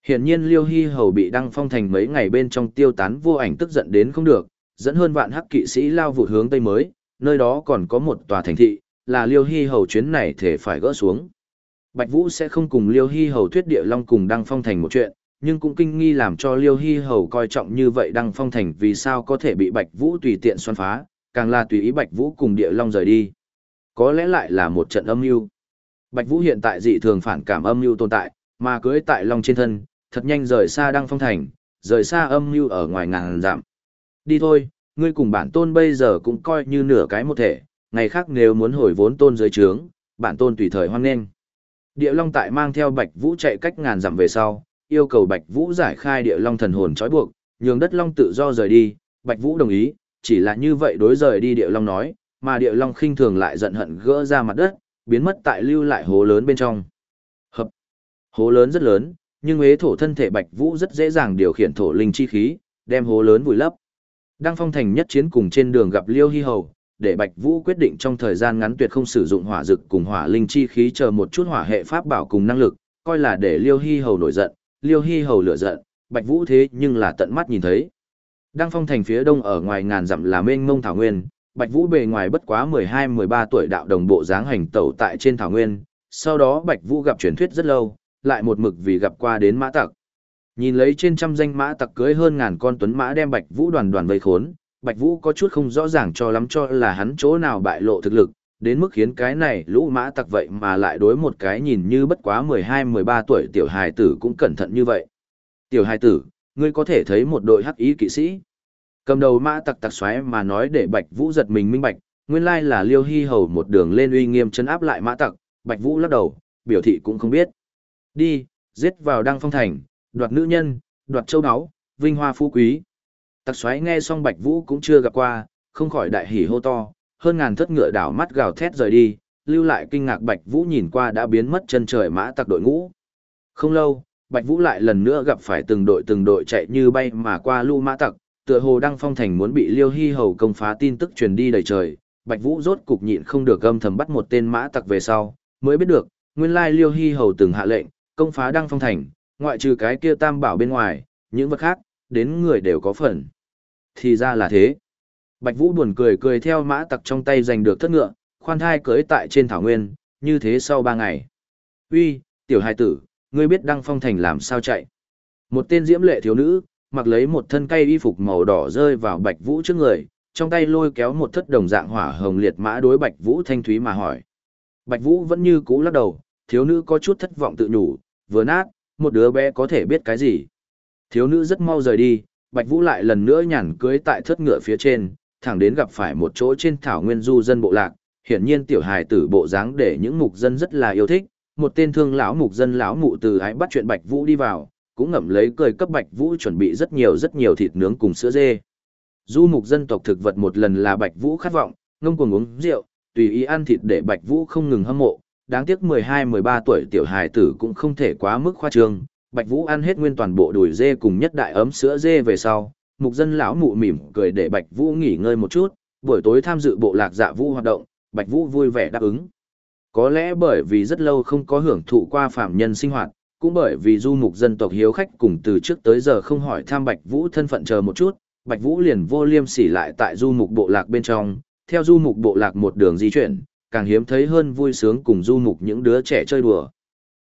Hiển nhiên Liêu Hy Hầu bị Đăng Phong Thành mấy ngày bên trong tiêu tán vô ảnh tức giận đến không được, dẫn hơn vạn hắc kỵ sĩ lao vụt hướng tây mới, nơi đó còn có một tòa thành thị, là Liêu Hy Hầu chuyến này thể phải gỡ xuống. Bạch Vũ sẽ không cùng Liêu Hy Hầu thuyết địa long cùng Đăng Phong Thành một chuyện, nhưng cũng kinh nghi làm cho Liêu Hy Hầu coi trọng như vậy Đăng Phong Thành vì sao có thể bị Bạch Vũ tùy tiện xoan phá, càng là tùy ý Bạch Vũ cùng địa long rời đi. Có lẽ lại là một trận âm mưu. Bạch Vũ hiện tại dị thường phản cảm âm mưu tồn tại, mà cưới tại long trên thân, thật nhanh rời xa Đăng Phong Thành, rời xa âm mưu ở ngoài ngàn dặm. Đi thôi, ngươi cùng bản tôn bây giờ cũng coi như nửa cái một thể, ngày khác nếu muốn hồi vốn tôn dưới trướng, bản tôn tùy thời hoan nghênh. Địa Long tại mang theo Bạch Vũ chạy cách ngàn dặm về sau, yêu cầu Bạch Vũ giải khai Địa Long thần hồn trói buộc, nhường đất Long tự do rời đi, Bạch Vũ đồng ý, chỉ là như vậy đối rời đi Địa Long nói, mà Địa Long khinh thường lại giận hận gỡ ra mặt đất, biến mất tại lưu lại hố lớn bên trong. Hợp. Hố lớn rất lớn, nhưng hế thổ thân thể Bạch Vũ rất dễ dàng điều khiển thổ linh chi khí, đem hố lớn vùi lấp. đang Phong Thành nhất chiến cùng trên đường gặp Liêu Hy Hầu, để Bạch Vũ quyết định trong thời gian ngắn tuyệt không sử dụng hỏa dực cùng hỏa linh chi khí chờ một chút hỏa hệ pháp bảo cùng năng lực, coi là để Liêu Hy Hầu nổi giận, Liêu Hy Hầu lửa giận, Bạch Vũ thế nhưng là tận mắt nhìn thấy. Đăng Phong Thành phía đông ở ngoài ngàn dặm là mênh mông thảo nguyên, Bạch Vũ bề ngoài bất quá 12-13 tuổi đạo đồng bộ dáng hành tẩu tại trên thảo nguyên, sau đó Bạch Vũ gặp truyền thuyết rất lâu, lại một mực vì gặp qua đến mã tặc. Nhìn lấy trên trăm danh mã tặc cưới hơn ngàn con tuấn mã đem Bạch Vũ đoàn đoàn vây khốn, Bạch Vũ có chút không rõ ràng cho lắm cho là hắn chỗ nào bại lộ thực lực, đến mức khiến cái này lũ mã tặc vậy mà lại đối một cái nhìn như bất quá 12-13 tuổi tiểu hài tử cũng cẩn thận như vậy. Tiểu hài tử, ngươi có thể thấy một đội hắc ý kỵ sĩ. Cầm đầu mã tặc tặc xoáy mà nói để Bạch Vũ giật mình minh bạch, nguyên lai là Liêu Hy Hầu một đường lên uy nghiêm chấn áp lại mã tặc, Bạch Vũ lắc đầu, biểu thị cũng không biết. Đi, giết vào Đăng Phong Thành, đoạt nữ nhân, đoạt châu áo, vinh hoa phú quý. Tặc xoáy nghe xong Bạch Vũ cũng chưa gặp qua, không khỏi đại hỉ hô to, hơn ngàn thất ngựa đảo mắt gào thét rời đi, lưu lại kinh ngạc Bạch Vũ nhìn qua đã biến mất chân trời mã tặc đội ngũ. Không lâu, Bạch Vũ lại lần nữa gặp phải từng đội từng đội chạy như bay mà qua lưu mã tặc, tựa hồ đăng phong thành muốn bị Liêu Hy hầu công phá tin tức truyền đi đầy trời, Bạch Vũ rốt cục nhịn không được âm thầm bắt một tên mã tặc về sau, mới biết được, nguyên lai Liêu Hy hầu từng hạ lệnh, công phá đăng phong thành, ngoại trừ cái kia tam bảo bên ngoài, những vật khác, đến người đều có phần. Thì ra là thế. Bạch Vũ buồn cười cười theo mã tặc trong tay giành được thất ngựa, khoan thai cưới tại trên thảo nguyên, như thế sau ba ngày. Uy, tiểu hài tử, ngươi biết đăng phong thành làm sao chạy. Một tên diễm lệ thiếu nữ, mặc lấy một thân cây y phục màu đỏ rơi vào Bạch Vũ trước người, trong tay lôi kéo một thất đồng dạng hỏa hồng liệt mã đối Bạch Vũ thanh thúy mà hỏi. Bạch Vũ vẫn như cũ lắc đầu, thiếu nữ có chút thất vọng tự nhủ, vừa nát, một đứa bé có thể biết cái gì. Thiếu nữ rất mau rời đi, Bạch Vũ lại lần nữa nhàn cưới tại thất ngựa phía trên, thẳng đến gặp phải một chỗ trên thảo nguyên du dân bộ lạc, hiển nhiên tiểu hài tử bộ dáng để những mục dân rất là yêu thích, một tên thương lão mục dân lão mụ từ ái bắt chuyện Bạch Vũ đi vào, cũng ngậm lấy cười cấp Bạch Vũ chuẩn bị rất nhiều rất nhiều thịt nướng cùng sữa dê. Du mục dân tộc thực vật một lần là Bạch Vũ khát vọng, ngông cuồng uống rượu, tùy ý ăn thịt để Bạch Vũ không ngừng hâm mộ, đáng tiếc 12-13 tuổi tiểu hài tử cũng không thể quá mức khoa trương. Bạch Vũ ăn hết nguyên toàn bộ đùi dê cùng nhất đại ấm sữa dê về sau, mục dân lão mụ mỉm cười để Bạch Vũ nghỉ ngơi một chút, buổi tối tham dự bộ lạc dạ vũ hoạt động, Bạch Vũ vui vẻ đáp ứng. Có lẽ bởi vì rất lâu không có hưởng thụ qua phạm nhân sinh hoạt, cũng bởi vì du mục dân tộc hiếu khách cùng từ trước tới giờ không hỏi thăm Bạch Vũ thân phận chờ một chút, Bạch Vũ liền vô liêm sỉ lại tại du mục bộ lạc bên trong, theo du mục bộ lạc một đường di chuyển, càng hiếm thấy hơn vui sướng cùng du mục những đứa trẻ chơi đùa.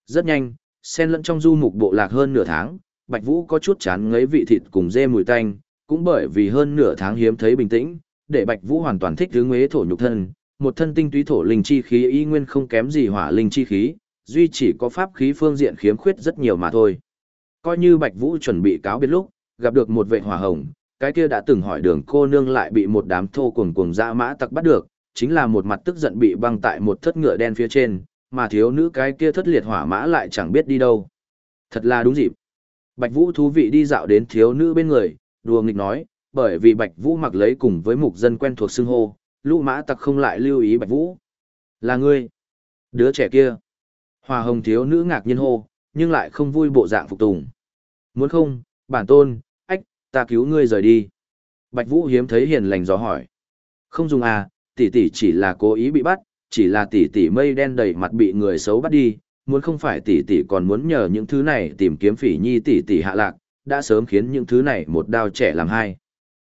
Rất nhanh, xen lẫn trong du mục bộ lạc hơn nửa tháng, Bạch Vũ có chút chán ngấy vị thịt cùng dê mùi tanh, cũng bởi vì hơn nửa tháng hiếm thấy bình tĩnh, để Bạch Vũ hoàn toàn thích hướng ế thổ nhục thân, một thân tinh túy thổ linh chi khí y nguyên không kém gì hỏa linh chi khí, duy chỉ có pháp khí phương diện khiếm khuyết rất nhiều mà thôi. Coi như Bạch Vũ chuẩn bị cáo biệt lúc, gặp được một vệ hỏa hồng, cái kia đã từng hỏi đường cô nương lại bị một đám thô cuồng cuồng dã mã tặc bắt được, chính là một mặt tức giận bị băng tại một thất ngựa đen phía trên, mà thiếu nữ cái kia thất liệt hỏa mã lại chẳng biết đi đâu. Thật là đúng dịp. Bạch Vũ thú vị đi dạo đến thiếu nữ bên người, đùa nghịch nói, bởi vì Bạch Vũ mặc lấy cùng với mục dân quen thuộc xưng hô, lũ mã tặc không lại lưu ý Bạch Vũ. Là ngươi. Đứa trẻ kia. Hòa hồng thiếu nữ ngạc nhiên hô, nhưng lại không vui bộ dạng phục tùng. Muốn không, bản tôn, ách, ta cứu ngươi rời đi. Bạch Vũ hiếm thấy hiền lành gió hỏi. Không dùng à, tỷ tỷ chỉ là cố ý bị bắt, chỉ là tỷ tỷ mây đen đầy mặt bị người xấu bắt đi, muốn không phải tỷ tỷ còn muốn nhờ những thứ này tìm kiếm phỉ nhi tỷ tỷ hạ lạc, đã sớm khiến những thứ này một đao trẻ làm hai.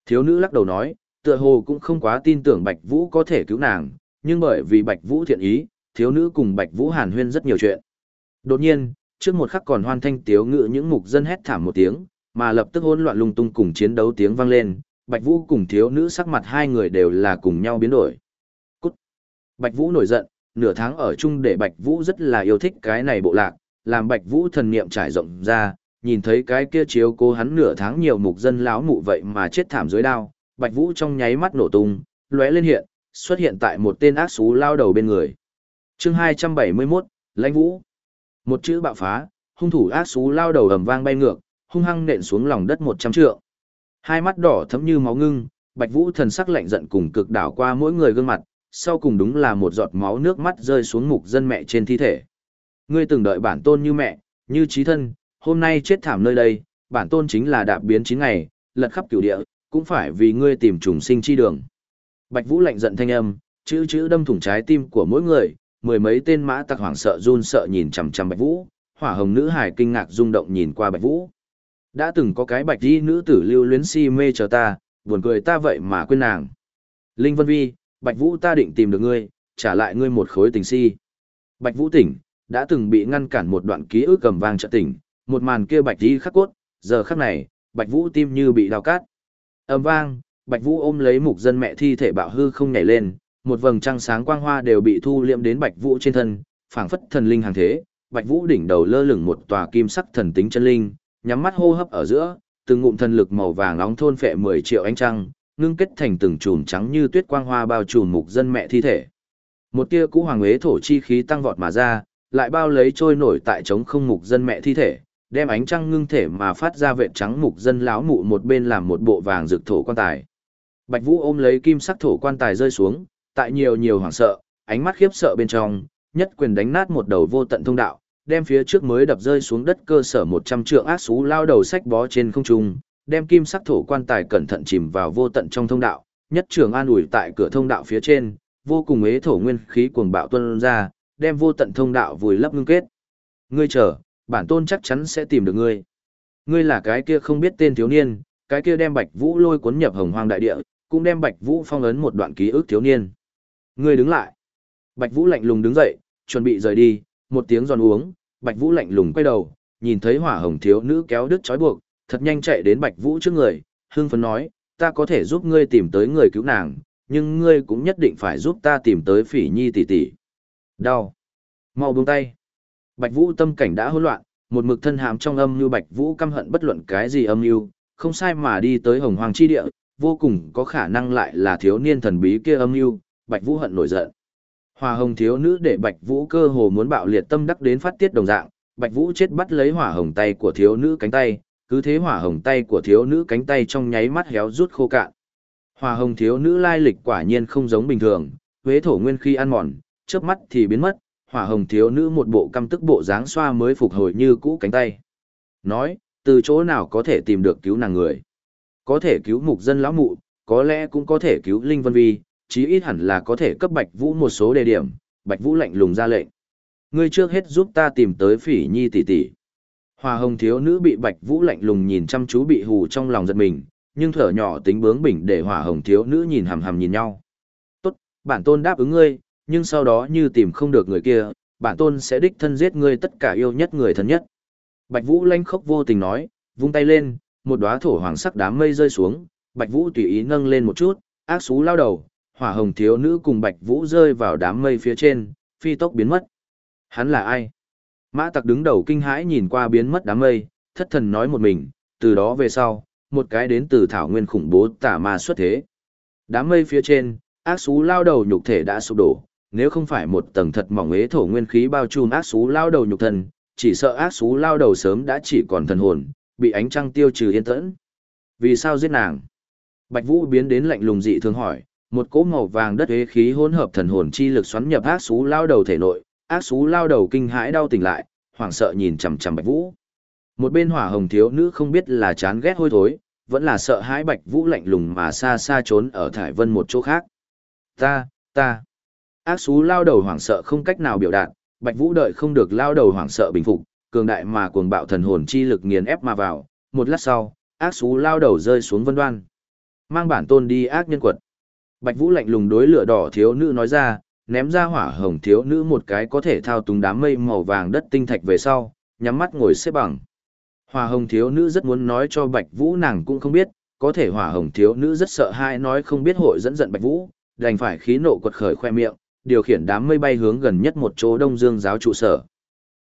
Thiếu nữ lắc đầu nói, tựa hồ cũng không quá tin tưởng Bạch Vũ có thể cứu nàng, nhưng bởi vì Bạch Vũ thiện ý, thiếu nữ cùng Bạch Vũ hàn huyên rất nhiều chuyện. Đột nhiên, trước một khắc còn hoan thanh tiếu ngự những mục dân hét thảm một tiếng, mà lập tức hỗn loạn lung tung cùng chiến đấu tiếng vang lên, Bạch Vũ cùng thiếu nữ sắc mặt hai người đều là cùng nhau biến đổi. Cút! Bạch Vũ nổi giận, nửa tháng ở chung để Bạch Vũ rất là yêu thích cái này bộ lạc, làm Bạch Vũ thần niệm trải rộng ra, nhìn thấy cái kia chiếu cố hắn nửa tháng nhiều mục dân lão mụ vậy mà chết thảm dưới đao, Bạch Vũ trong nháy mắt nổ tung, lóe lên hiện, xuất hiện tại một tên ác xú lao đầu bên người. Chương 271, Lãnh Vũ. Một chữ bạo phá, hung thủ ác xú lao đầu ầm vang bay ngược, hung hăng nện xuống lòng đất 100 trượng. Hai mắt đỏ thẫm như máu ngưng, Bạch Vũ thần sắc lạnh giận cùng cực đảo qua mỗi người gương mặt, sau cùng đúng là một giọt máu nước mắt rơi xuống mục dân mẹ trên thi thể. Ngươi từng đợi bản tôn như mẹ, như trí thân, hôm nay chết thảm nơi đây, bản tôn chính là đạp biến chín ngày, lật khắp cửu địa, cũng phải vì ngươi tìm trùng sinh chi đường. Bạch Vũ lạnh giận thanh âm, chữ chữ đâm thủng trái tim của mỗi người, mười mấy tên mã tặc hoảng sợ run sợ nhìn chằm chằm Bạch Vũ, hỏa hồng nữ hải kinh ngạc rung động nhìn qua Bạch Vũ. Đã từng có cái bạch y nữ tử lưu luyến si mê chờ ta, buồn cười ta vậy mà quên nàng. Linh Vân Vi, Bạch Vũ ta định tìm được ngươi, trả lại ngươi một khối tình si. Bạch Vũ tỉnh, đã từng bị ngăn cản một đoạn ký ức cầm vang trợ tỉnh, một màn kia bạch Di khắc cốt, giờ khắc này, Bạch Vũ tim như bị đào cát. ầm vang, Bạch Vũ ôm lấy mục dân mẹ thi thể bạo hư không nhảy lên, một vầng trăng sáng quang hoa đều bị thu liệm đến Bạch Vũ trên thân, phảng phất thần linh hàng thế, Bạch Vũ đỉnh đầu lơ lửng một tòa kim sắc thần tính chân linh, nhắm mắt hô hấp ở giữa, từng ngụm thần lực màu vàng nóng thôn phệ 10 triệu ánh trăng, ngưng kết thành từng chùm trắng như tuyết quang hoa bao trùm mục dân mẹ thi thể. Một tia cũ hoàng ế thổ chi khí tăng vọt mà ra, lại bao lấy trôi nổi tại trống không mục dân mẹ thi thể, đem ánh trăng ngưng thể mà phát ra vệt trắng mục dân lão mụ một bên làm một bộ vàng rực thổ quan tài. Bạch Vũ ôm lấy kim sắc thổ quan tài rơi xuống, tại nhiều nhiều hoảng sợ, ánh mắt khiếp sợ bên trong, nhất quyền đánh nát một đầu vô tận thông đạo, đem phía trước mới đập rơi xuống đất cơ sở 100 trượng ác sú lao đầu sách bó trên không trung, đem kim sắc thổ quan tài cẩn thận chìm vào vô tận trong thông đạo, nhất trường an ủi tại cửa thông đạo phía trên, vô cùng ế thổ nguyên khí cuồng bạo tuôn ra, đem vô tận thông đạo vùi lấp ngưng kết. Ngươi chờ, bản tôn chắc chắn sẽ tìm được ngươi. Ngươi là cái kia không biết tên thiếu niên, cái kia đem Bạch Vũ lôi cuốn nhập Hồng Hoang đại địa, cũng đem Bạch Vũ phong ấn một đoạn ký ức thiếu niên. Ngươi đứng lại. Bạch Vũ lạnh lùng đứng dậy, chuẩn bị rời đi, một tiếng giòn uống, Bạch Vũ lạnh lùng quay đầu, nhìn thấy hỏa hồng thiếu nữ kéo đứt trói buộc, thật nhanh chạy đến Bạch Vũ trước người, hương phấn nói, ta có thể giúp ngươi tìm tới người cứu nàng, nhưng ngươi cũng nhất định phải giúp ta tìm tới phỉ nhi tỷ tỷ. Đau. Mau buông tay. Bạch Vũ tâm cảnh đã hỗn loạn, một mực thân hàm trong âm như Bạch Vũ căm hận bất luận cái gì âm mưu, không sai mà đi tới Hồng Hoàng chi địa, vô cùng có khả năng lại là thiếu niên thần bí kia âm mưu, Bạch Vũ hận nổi giận. Hỏa hồng thiếu nữ để Bạch Vũ cơ hồ muốn bạo liệt tâm đắc đến phát tiết đồng dạng, Bạch Vũ chết bắt lấy hỏa hồng tay của thiếu nữ cánh tay, cứ thế hỏa hồng tay của thiếu nữ cánh tay trong nháy mắt héo rút khô cạn. Hỏa hồng thiếu nữ lai lịch quả nhiên không giống bình thường, huế thổ nguyên khi ăn mòn, chớp mắt thì biến mất, hỏa hồng thiếu nữ một bộ căm tức bộ dáng xoa mới phục hồi như cũ cánh tay. Nói, từ chỗ nào có thể tìm được cứu nàng người? Có thể cứu mục dân lão mụ, có lẽ cũng có thể cứu Linh Vân Vi, chí ít hẳn là có thể cấp Bạch Vũ một số đề điểm, Bạch Vũ lạnh lùng ra lệnh. Ngươi trước hết giúp ta tìm tới Phỉ Nhi tỷ tỷ. Hoa Hồng thiếu nữ bị Bạch Vũ lạnh lùng nhìn chăm chú bị hù trong lòng giật mình, nhưng thở nhỏ tính bướng bỉnh để Hoa Hồng thiếu nữ nhìn hằm hằm nhìn nhau. "Tốt, bản tôn đáp ứng ngươi, nhưng sau đó như tìm không được người kia, bản tôn sẽ đích thân giết ngươi tất cả yêu nhất người thân nhất." Bạch Vũ lanh khốc vô tình nói, vung tay lên, một đóa thổ hoàng sắc đám mây rơi xuống, Bạch Vũ tùy ý nâng lên một chút, ác xú lao đầu, hỏa hồng thiếu nữ cùng Bạch Vũ rơi vào đám mây phía trên, phi tốc biến mất. Hắn là ai? Mã tặc đứng đầu kinh hãi nhìn qua biến mất đám mây, thất thần nói một mình, từ đó về sau, một cái đến từ thảo nguyên khủng bố tả ma xuất thế. Đám mây phía trên, ác xú lao đầu nhục thể đã sụp đổ, nếu không phải một tầng thật mỏng ế thổ nguyên khí bao trùm ác xú lao đầu nhục thân, chỉ sợ ác xú lao đầu sớm đã chỉ còn thần hồn, bị ánh trăng tiêu trừ yên tẫn. Vì sao giết nàng? Bạch Vũ biến đến lạnh lùng dị thường hỏi, một cỗ màu vàng đất ế khí hỗn hợp thần hồn chi lực xoắn nhập ác xú lao đầu thể nội, ác xú lao đầu kinh hãi đau tỉnh lại, hoảng sợ nhìn chằm chằm Bạch Vũ. Một bên hỏa hồng thiếu nữ không biết là chán ghét hôi thối, vẫn là sợ hãi Bạch Vũ lạnh lùng mà xa xa trốn ở thải vân một chỗ khác. Ta, ta. Ác xú lao đầu hoảng sợ không cách nào biểu đạt, Bạch Vũ đợi không được lao đầu hoảng sợ bình phục, cường đại mà cuồng bạo thần hồn chi lực nghiền ép mà vào, một lát sau, ác xú lao đầu rơi xuống vân đoan. Mang bản tôn đi ác nhân quật. Bạch Vũ lạnh lùng đối lửa đỏ thiếu nữ nói ra, ném ra hỏa hồng thiếu nữ một cái có thể thao túng đám mây màu vàng đất tinh thạch về sau, nhắm mắt ngồi xếp bằng. Hỏa hồng thiếu nữ rất muốn nói cho Bạch Vũ nàng cũng không biết, có thể hỏa hồng thiếu nữ rất sợ hai nói không biết hội dẫn giận Bạch Vũ, đành phải khí nộ quật khởi khoe miệng, điều khiển đám mây bay hướng gần nhất một chỗ Đông Dương giáo trụ sở.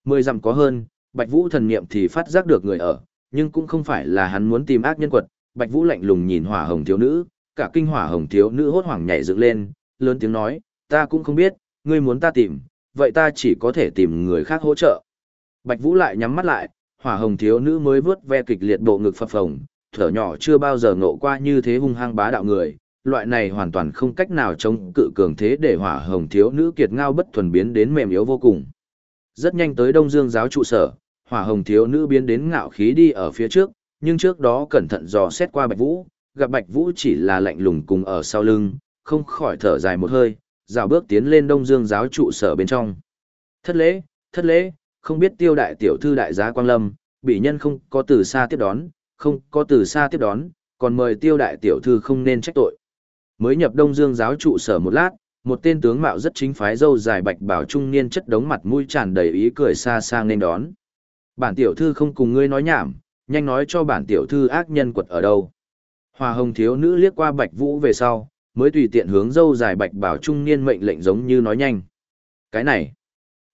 Mười dặm có hơn, Bạch Vũ thần niệm thì phát giác được người ở, nhưng cũng không phải là hắn muốn tìm ác nhân quật, Bạch Vũ lạnh lùng nhìn hỏa hồng thiếu nữ, cả kinh hỏa hồng thiếu nữ hốt hoảng nhảy dựng lên, lớn tiếng nói, ta cũng không biết, ngươi muốn ta tìm, vậy ta chỉ có thể tìm người khác hỗ trợ. Bạch Vũ lại nhắm mắt lại, hỏa hồng thiếu nữ mới vớt ve kịch liệt bộ ngực phập phồng, thở nhỏ chưa bao giờ ngộ qua như thế hung hăng bá đạo người, loại này hoàn toàn không cách nào chống cự cường thế để hỏa hồng thiếu nữ kiệt ngao bất thuần biến đến mềm yếu vô cùng. Rất nhanh tới Đông Dương giáo trụ sở, hỏa hồng thiếu nữ biến đến ngạo khí đi ở phía trước, nhưng trước đó cẩn thận dò xét qua Bạch Vũ, gặp Bạch Vũ chỉ là lạnh lùng cùng ở sau lưng, không khỏi thở dài một hơi, dạo bước tiến lên Đông Dương giáo trụ sở bên trong. Thất lễ, thất lễ, không biết tiêu đại tiểu thư đại giá Quang Lâm, bị nhân không có từ xa tiếp đón, không có từ xa tiếp đón, còn mời tiêu đại tiểu thư không nên trách tội. Mới nhập Đông Dương giáo trụ sở một lát, một tên tướng mạo rất chính phái dâu dài bạch bảo trung niên chất đống mặt mũi tràn đầy ý cười xa xa nên đón. Bản tiểu thư không cùng ngươi nói nhảm, nhanh nói cho bản tiểu thư ác nhân quật ở đâu. Hoa hồng thiếu nữ liếc qua bạch vũ về sau, mới tùy tiện hướng dâu dài bạch bảo trung niên mệnh lệnh giống như nói nhanh. Cái này,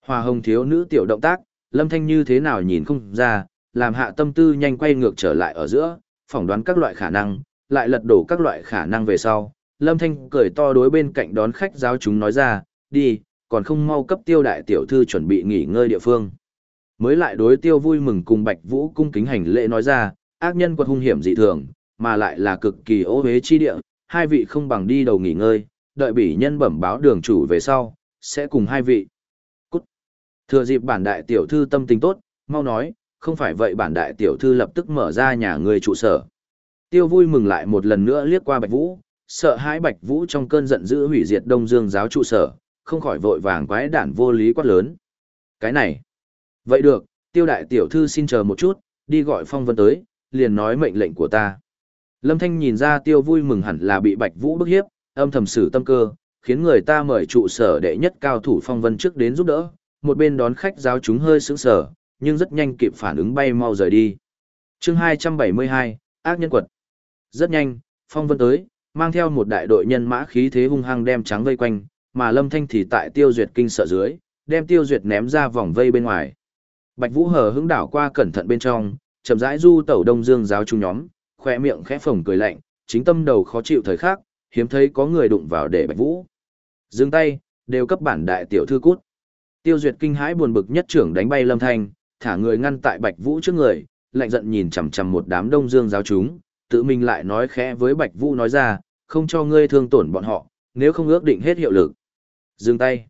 Hoa hồng thiếu nữ tiểu động tác, lâm thanh như thế nào nhìn không ra, làm hạ tâm tư nhanh quay ngược trở lại ở giữa, phỏng đoán các loại khả năng, lại lật đổ các loại khả năng về sau, Lâm Thanh cười to đối bên cạnh đón khách giáo chúng nói ra, đi, còn không mau cấp tiêu đại tiểu thư chuẩn bị nghỉ ngơi địa phương. Mới lại đối tiêu vui mừng cùng Bạch Vũ cung kính hành lễ nói ra, ác nhân quật hung hiểm dị thường, mà lại là cực kỳ ô hế chi địa, hai vị không bằng đi đầu nghỉ ngơi, đợi bỉ nhân bẩm báo đường chủ về sau, sẽ cùng hai vị. Cút. Thừa dịp bản đại tiểu thư tâm tình tốt, mau nói, không phải vậy bản đại tiểu thư lập tức mở ra nhà người trụ sở. Tiêu vui mừng lại một lần nữa liếc qua Bạch Vũ, sợ hãi Bạch Vũ trong cơn giận dữ hủy diệt Đông Dương giáo trụ sở, không khỏi vội vàng quái đản vô lý quát lớn. Cái này. Vậy được, tiêu đại tiểu thư xin chờ một chút, đi gọi phong vân tới, liền nói mệnh lệnh của ta. Lâm Thanh nhìn ra tiêu vui mừng hẳn là bị Bạch Vũ bức hiếp, âm thầm xử tâm cơ, khiến người ta mời trụ sở đệ nhất cao thủ phong vân trước đến giúp đỡ, một bên đón khách giáo chúng hơi sững sờ, nhưng rất nhanh kịp phản ứng bay mau rời đi. Chương 272, ác nhân quật. Rất nhanh, phong vân tới, mang theo một đại đội nhân mã khí thế hung hăng đem trắng vây quanh, mà Lâm Thanh thì tại Tiêu Duyệt kinh sợ dưới, đem Tiêu Duyệt ném ra vòng vây bên ngoài. Bạch Vũ hờ hững đảo qua cẩn thận bên trong, chậm rãi du tẩu Đông Dương giáo chúng nhóm, khoe miệng khẽ phồng cười lạnh, chính tâm đầu khó chịu thời khắc, hiếm thấy có người đụng vào để Bạch Vũ. Dừng tay, đều cấp bản đại tiểu thư cút. Tiêu Duyệt kinh hãi buồn bực nhất trưởng đánh bay Lâm Thanh, thả người ngăn tại Bạch Vũ trước người, lạnh giận nhìn chằm chằm một đám Đông Dương giáo chúng, tự mình lại nói khẽ với Bạch Vũ nói ra, không cho ngươi thương tổn bọn họ, nếu không ước định hết hiệu lực. Dừng tay.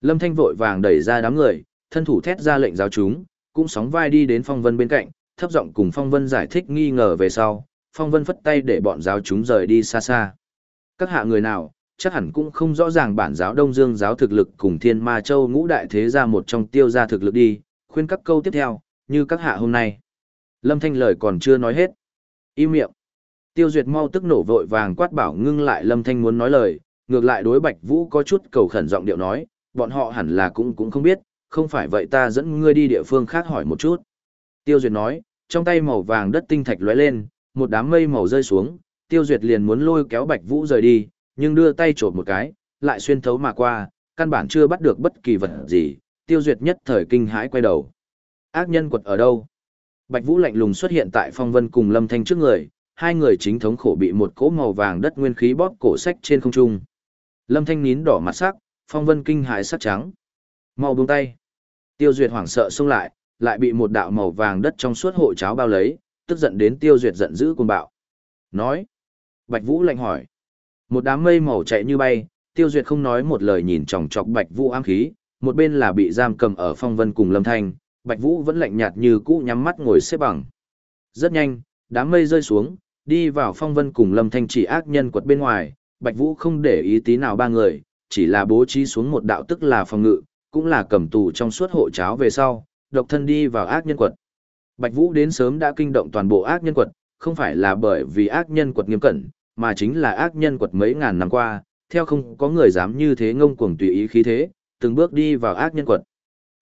Lâm Thanh vội vàng đẩy ra đám người, thân thủ thét ra lệnh giáo chúng, cũng sóng vai đi đến Phong Vân bên cạnh, thấp giọng cùng Phong Vân giải thích nghi ngờ về sau, Phong Vân phất tay để bọn giáo chúng rời đi xa xa. Các hạ người nào, chắc hẳn cũng không rõ ràng bản giáo Đông Dương giáo thực lực cùng Thiên Ma Châu ngũ đại thế gia một trong tiêu gia thực lực đi, khuyên các câu tiếp theo, như các hạ hôm nay. Lâm Thanh lời còn chưa nói hết. Im miệng. Tiêu Duyệt mau tức nổ vội vàng quát bảo ngưng lại Lâm Thanh muốn nói lời, ngược lại đối Bạch Vũ có chút cầu khẩn giọng điệu nói, bọn họ hẳn là cũng cũng không biết, không phải vậy ta dẫn ngươi đi địa phương khác hỏi một chút. Tiêu Duyệt nói, trong tay màu vàng đất tinh thạch lóe lên, một đám mây màu rơi xuống, Tiêu Duyệt liền muốn lôi kéo Bạch Vũ rời đi, nhưng đưa tay chộp một cái, lại xuyên thấu mà qua, căn bản chưa bắt được bất kỳ vật gì, Tiêu Duyệt nhất thời kinh hãi quay đầu. Ác nhân quật ở đâu? Bạch Vũ lạnh lùng xuất hiện tại Phong Vân cùng Lâm Thanh trước người, hai người chính thống khổ bị một cỗ màu vàng đất nguyên khí bóp cổ sách trên không trung. Lâm Thanh nín đỏ mặt sắc, Phong Vân kinh hãi sắc trắng. Mau buông tay. Tiêu Duyệt hoảng sợ xông lại, lại bị một đạo màu vàng đất trong suốt hộ cháo bao lấy, tức giận đến Tiêu Duyệt giận dữ cuồng bạo. Nói. Bạch Vũ lạnh hỏi. Một đám mây màu chạy như bay, Tiêu Duyệt không nói một lời nhìn chòng chọc Bạch Vũ ám khí, một bên là bị giam cầm ở Phong Vân cùng Lâm Thanh, Bạch Vũ vẫn lạnh nhạt như cũ nhắm mắt ngồi xếp bằng. Rất nhanh, đám mây rơi xuống, đi vào Phong Vân cùng Lâm Thanh chỉ ác nhân quật bên ngoài, Bạch Vũ không để ý tí nào ba người, chỉ là bố trí xuống một đạo tức là phòng ngự, cũng là cầm tù trong suốt hộ cháo về sau, độc thân đi vào ác nhân quật. Bạch Vũ đến sớm đã kinh động toàn bộ ác nhân quật, không phải là bởi vì ác nhân quật nghiêm cẩn, mà chính là ác nhân quật mấy ngàn năm qua, theo không có người dám như thế ngông cuồng tùy ý khí thế, từng bước đi vào ác nhân quật.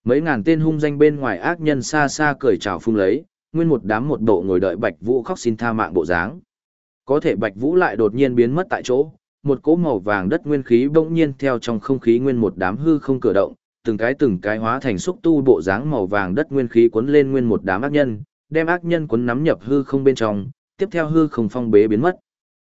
Mấy ngàn tên hung danh bên ngoài ác nhân xa xa cười chào phung lấy, nguyên một đám một bộ ngồi đợi Bạch Vũ khóc xin tha mạng bộ dáng. Có thể Bạch Vũ lại đột nhiên biến mất tại chỗ, một cỗ màu vàng đất nguyên khí bỗng nhiên theo trong không khí nguyên một đám hư không cử động, từng cái từng cái hóa thành xúc tu bộ dáng màu vàng đất nguyên khí cuốn lên nguyên một đám ác nhân, đem ác nhân cuốn nắm nhập hư không bên trong, tiếp theo hư không phong bế biến mất.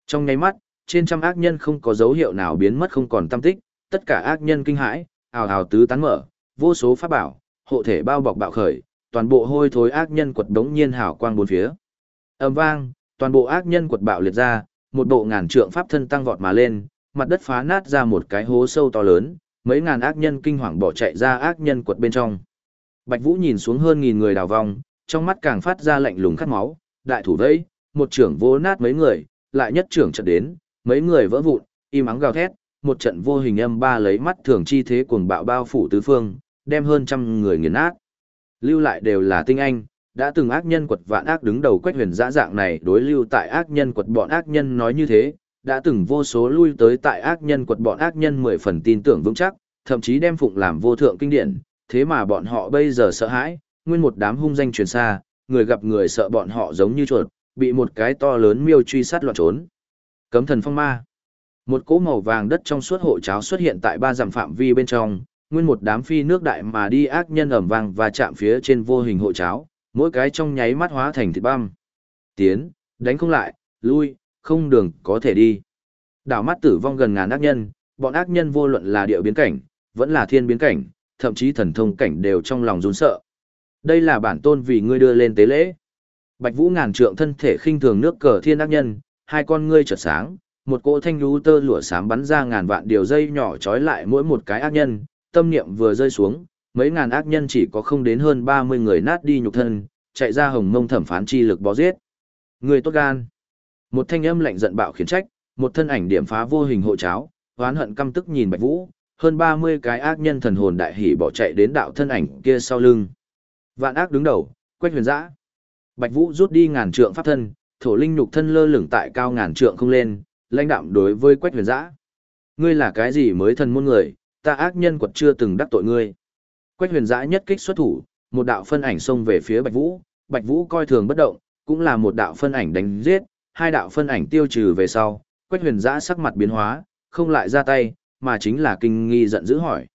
Trong nháy mắt, trên trăm ác nhân không có dấu hiệu nào biến mất không còn tâm tích, tất cả ác nhân kinh hãi, ào ào tứ tán mở, vô số pháp bảo, hộ thể bao bọc bạo khởi, toàn bộ hôi thối ác nhân quật đống nhiên hào quang bốn phía. Ầm vang, toàn bộ ác nhân quật bạo liệt ra, một bộ ngàn trượng pháp thân tăng vọt mà lên, mặt đất phá nát ra một cái hố sâu to lớn, mấy ngàn ác nhân kinh hoàng bỏ chạy ra ác nhân quật bên trong. Bạch Vũ nhìn xuống hơn nghìn người đào vong, trong mắt càng phát ra lạnh lùng khát máu, đại thủ vẫy, một trưởng vô nát mấy người, lại nhất trưởng chợt đến, mấy người vỡ vụn, im ắng gào thét, một trận vô hình âm ba lấy mắt thường chi thế cuồng bạo bao phủ tứ phương, đem hơn trăm người nghiền nát. Lưu lại đều là tinh anh, đã từng ác nhân quật vạn ác đứng đầu quách huyền dã dạng này đối lưu tại ác nhân quật bọn ác nhân nói như thế, đã từng vô số lui tới tại ác nhân quật bọn ác nhân mười phần tin tưởng vững chắc, thậm chí đem phụng làm vô thượng kinh điển, thế mà bọn họ bây giờ sợ hãi, nguyên một đám hung danh truyền xa, người gặp người sợ bọn họ giống như chuột, bị một cái to lớn miêu truy sát loạn trốn. Cấm thần phong ma. Một cỗ màu vàng đất trong suốt hộ cháo xuất hiện tại ba dặm phạm vi bên trong, nguyên một đám phi nước đại mà đi ác nhân ẩm vang và chạm phía trên vô hình hộ cháo, mỗi cái trong nháy mắt hóa thành thịt băm. Tiến, đánh không lại, lui, không đường có thể đi. Đảo mắt tử vong gần ngàn ác nhân, bọn ác nhân vô luận là địa biến cảnh, vẫn là thiên biến cảnh, thậm chí thần thông cảnh đều trong lòng run sợ. Đây là bản tôn vì ngươi đưa lên tế lễ. Bạch Vũ ngàn trượng thân thể khinh thường nước cờ thiên ác nhân, hai con ngươi chợt sáng, một cỗ thanh lũ tơ lụa xám bắn ra ngàn vạn điều dây nhỏ trói lại mỗi một cái ác nhân, tâm niệm vừa rơi xuống, mấy ngàn ác nhân chỉ có không đến hơn 30 người nát đi nhục thân, chạy ra hồng mông thẩm phán chi lực bó giết. Người tốt gan. Một thanh âm lạnh giận bạo khiển trách, một thân ảnh điểm phá vô hình hộ cháo, oán hận căm tức nhìn Bạch Vũ, hơn 30 cái ác nhân thần hồn đại hỉ bỏ chạy đến đạo thân ảnh kia sau lưng. Vạn ác đứng đầu, quách huyền dã. Bạch Vũ rút đi ngàn trượng pháp thân, thổ linh nhục thân lơ lửng tại cao ngàn trượng không lên, lãnh đạm đối với quách huyền dã. Ngươi là cái gì mới thần môn người, ta ác nhân quật chưa từng đắc tội ngươi. Quách huyền dã nhất kích xuất thủ, một đạo phân ảnh xông về phía Bạch Vũ, Bạch Vũ coi thường bất động, cũng là một đạo phân ảnh đánh giết, hai đạo phân ảnh tiêu trừ về sau, Quách huyền giã sắc mặt biến hóa, không lại ra tay, mà chính là kinh nghi giận dữ hỏi.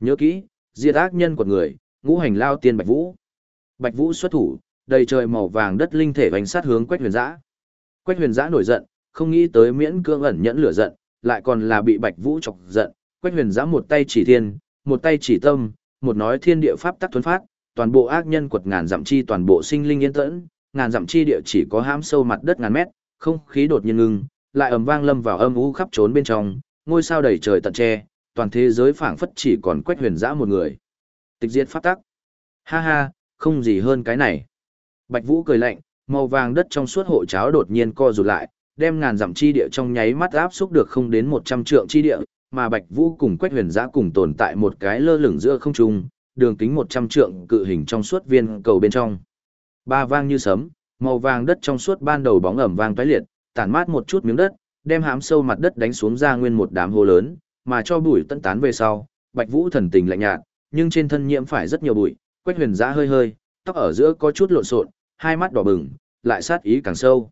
Nhớ kỹ, diệt ác nhân của người, ngũ hành lao tiên Bạch Vũ. Bạch Vũ xuất thủ, đầy trời màu vàng đất linh thể vành sát hướng Quách huyền giã. Quách huyền giã nổi giận, không nghĩ tới miễn cương ẩn nhẫn lửa giận, lại còn là bị Bạch Vũ chọc giận, Quách huyền giã một tay chỉ thiên, một tay chỉ tâm, một nói thiên địa pháp tắc thuấn phát, toàn bộ ác nhân quật ngàn dặm chi toàn bộ sinh linh yên tĩnh, ngàn dặm chi địa chỉ có hãm sâu mặt đất ngàn mét, không khí đột nhiên ngưng, lại ầm vang lâm vào âm u khắp trốn bên trong, ngôi sao đầy trời tận che, toàn thế giới phảng phất chỉ còn Quách huyền dã một người. Tịch diệt pháp tắc. Ha ha, không gì hơn cái này. Bạch Vũ cười lạnh, màu vàng đất trong suốt hộ cháo đột nhiên co rụt lại, đem ngàn dặm chi địa trong nháy mắt áp xúc được không đến 100 trượng chi địa, mà Bạch Vũ cùng Quách Huyền Giã cùng tồn tại một cái lơ lửng giữa không trung, đường kính 100 trượng cự hình trong suốt viên cầu bên trong. Ba vang như sấm, màu vàng đất trong suốt ban đầu bóng ẩm vang toái liệt, tản mát một chút miếng đất, đem hám sâu mặt đất đánh xuống ra nguyên một đám hồ lớn, mà cho bụi tân tán về sau, Bạch Vũ thần tình lạnh nhạt, nhưng trên thân nhiễm phải rất nhiều bụi, Quách Huyền Giã hơi hơi, tóc ở giữa có chút lộn xộn, hai mắt đỏ bừng, lại sát ý càng sâu.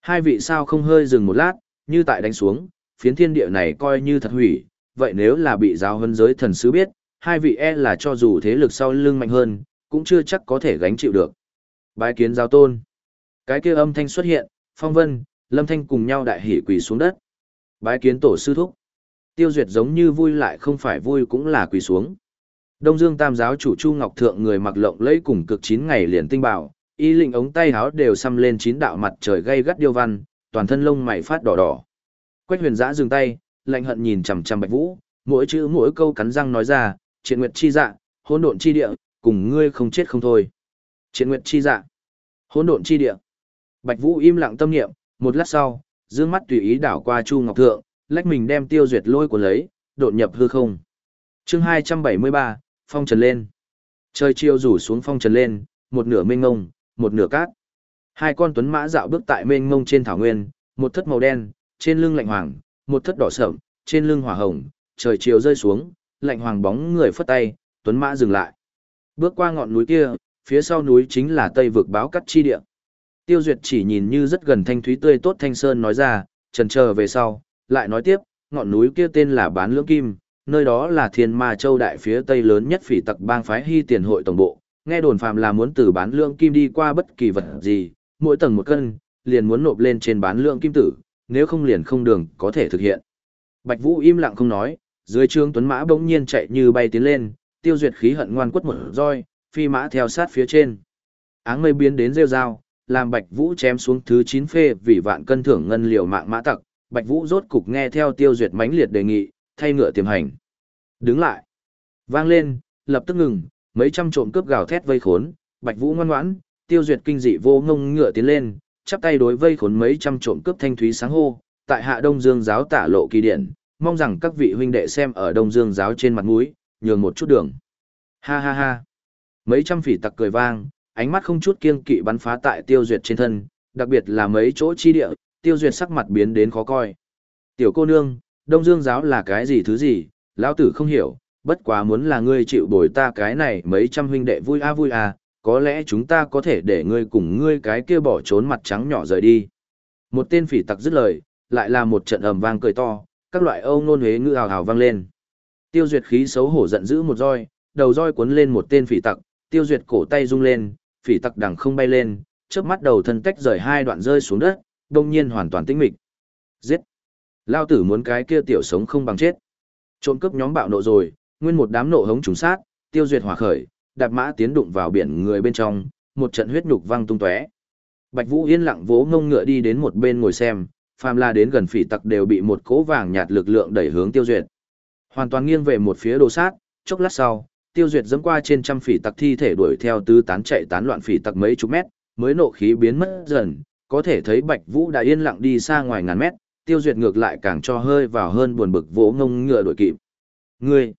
Hai vị sao không hơi dừng một lát, như tại đánh xuống, phiến thiên địa này coi như thật hủy, vậy nếu là bị giáo hân giới thần sứ biết, hai vị e là cho dù thế lực sau lưng mạnh hơn, cũng chưa chắc có thể gánh chịu được. Bái kiến giáo tôn. Cái kia âm thanh xuất hiện, phong vân, lâm thanh cùng nhau đại hỉ quỳ xuống đất. Bái kiến tổ sư thúc. Tiêu duyệt giống như vui lại không phải vui cũng là quỳ xuống. Đông Dương Tam giáo chủ Chu Ngọc Thượng người mặc lộng lẫy cùng cực chín ngày liền tinh bảo, y lệnh ống tay háo đều xăm lên chín đạo mặt trời gây gắt điêu văn, toàn thân lông mày phát đỏ đỏ. Quách huyền giã dừng tay, lạnh hận nhìn chằm chằm bạch vũ, mỗi chữ mỗi câu cắn răng nói ra, triện nguyệt chi dạ, hỗn độn chi địa, cùng ngươi không chết không thôi. Triện nguyệt chi dạ, hỗn độn chi địa. Bạch vũ im lặng tâm niệm, một lát sau, dương mắt tùy ý đảo qua Chu Ngọc Thượng, lách mình đem tiêu duyệt lôi của lấy, đột nhập hư không. chương 273, phong trần lên. Trời chiều rủ xuống phong trần lên, một nửa mênh ngông, một nửa cát. Hai con tuấn mã dạo bước tại mênh ngông trên thảo nguyên, một thất màu đen, trên lưng lạnh hoàng, một thất đỏ sẫm, trên lưng hỏa hồng, trời chiều rơi xuống, lạnh hoàng bóng người phất tay, tuấn mã dừng lại. Bước qua ngọn núi kia, phía sau núi chính là tây vực báo cắt chi địa. Tiêu Duyệt chỉ nhìn như rất gần thanh thúy tươi tốt thanh sơn nói ra, trần chờ về sau, lại nói tiếp, ngọn núi kia tên là Bán Lưỡng Kim, nơi đó là Thiên Ma Châu đại phía tây lớn nhất phỉ tặc bang phái Hy Tiền hội tổng bộ, nghe đồn phàm là muốn từ Bán Lưỡng Kim đi qua bất kỳ vật gì, mỗi tầng một cân, liền muốn nộp lên trên Bán Lưỡng Kim tử, nếu không liền không đường có thể thực hiện. Bạch Vũ im lặng không nói, dưới trương tuấn mã bỗng nhiên chạy như bay tiến lên, tiêu duyệt khí hận ngoan quất một roi, phi mã theo sát phía trên. Áng mây biến đến rêu rao, làm Bạch Vũ chém xuống thứ 9 phê vì vạn cân thưởng ngân liều mạng mã tặc, Bạch Vũ rốt cục nghe theo tiêu duyệt mãnh liệt đề nghị, thay ngựa tiềm hành. Đứng lại. Vang lên, lập tức ngừng, mấy trăm trộm cướp gào thét vây khốn, Bạch Vũ ngoan ngoãn, tiêu duyệt kinh dị vô ngông ngựa tiến lên, chắp tay đối vây khốn mấy trăm trộm cướp thanh thúy sáng hô, tại hạ Đông Dương giáo tả lộ kỳ điển, mong rằng các vị huynh đệ xem ở Đông Dương giáo trên mặt mũi, nhường một chút đường. Ha ha ha. Mấy trăm phỉ tặc cười vang, ánh mắt không chút kiêng kỵ bắn phá tại tiêu duyệt trên thân, đặc biệt là mấy chỗ chi địa, tiêu duyệt sắc mặt biến đến khó coi. Tiểu cô nương, Đông Dương giáo là cái gì thứ gì, lão tử không hiểu, bất quá muốn là ngươi chịu bồi ta cái này mấy trăm huynh đệ vui a vui a, có lẽ chúng ta có thể để ngươi cùng ngươi cái kia bỏ trốn mặt trắng nhỏ rời đi. Một tên phỉ tặc dứt lời, lại là một trận ầm vang cười to, các loại âu nôn huế ngữ hào hào vang lên. Tiêu duyệt khí xấu hổ giận dữ một roi, đầu roi cuốn lên một tên phỉ tặc, tiêu duyệt cổ tay rung lên, phỉ tặc đằng không bay lên, chớp mắt đầu thân tách rời hai đoạn rơi xuống đất, đông nhiên hoàn toàn tĩnh mịch. Giết! Lao tử muốn cái kia tiểu sống không bằng chết. Trộm cướp nhóm bạo nộ rồi, nguyên một đám nộ hống trùng sát, tiêu duyệt hỏa khởi, đạp mã tiến đụng vào biển người bên trong, một trận huyết nhục văng tung tóe. Bạch Vũ yên lặng vỗ ngông ngựa đi đến một bên ngồi xem, phàm la đến gần phỉ tặc đều bị một cỗ vàng nhạt lực lượng đẩy hướng tiêu duyệt. Hoàn toàn nghiêng về một phía đồ sát, chốc lát sau, tiêu duyệt dẫm qua trên trăm phỉ tặc thi thể đuổi theo tứ tán chạy tán loạn phỉ tặc mấy chục mét, mới nộ khí biến mất dần, có thể thấy Bạch Vũ đã yên lặng đi xa ngoài ngàn mét, tiêu duyệt ngược lại càng cho hơi vào hơn buồn bực vỗ ngông ngựa đuổi kịp. Ngươi!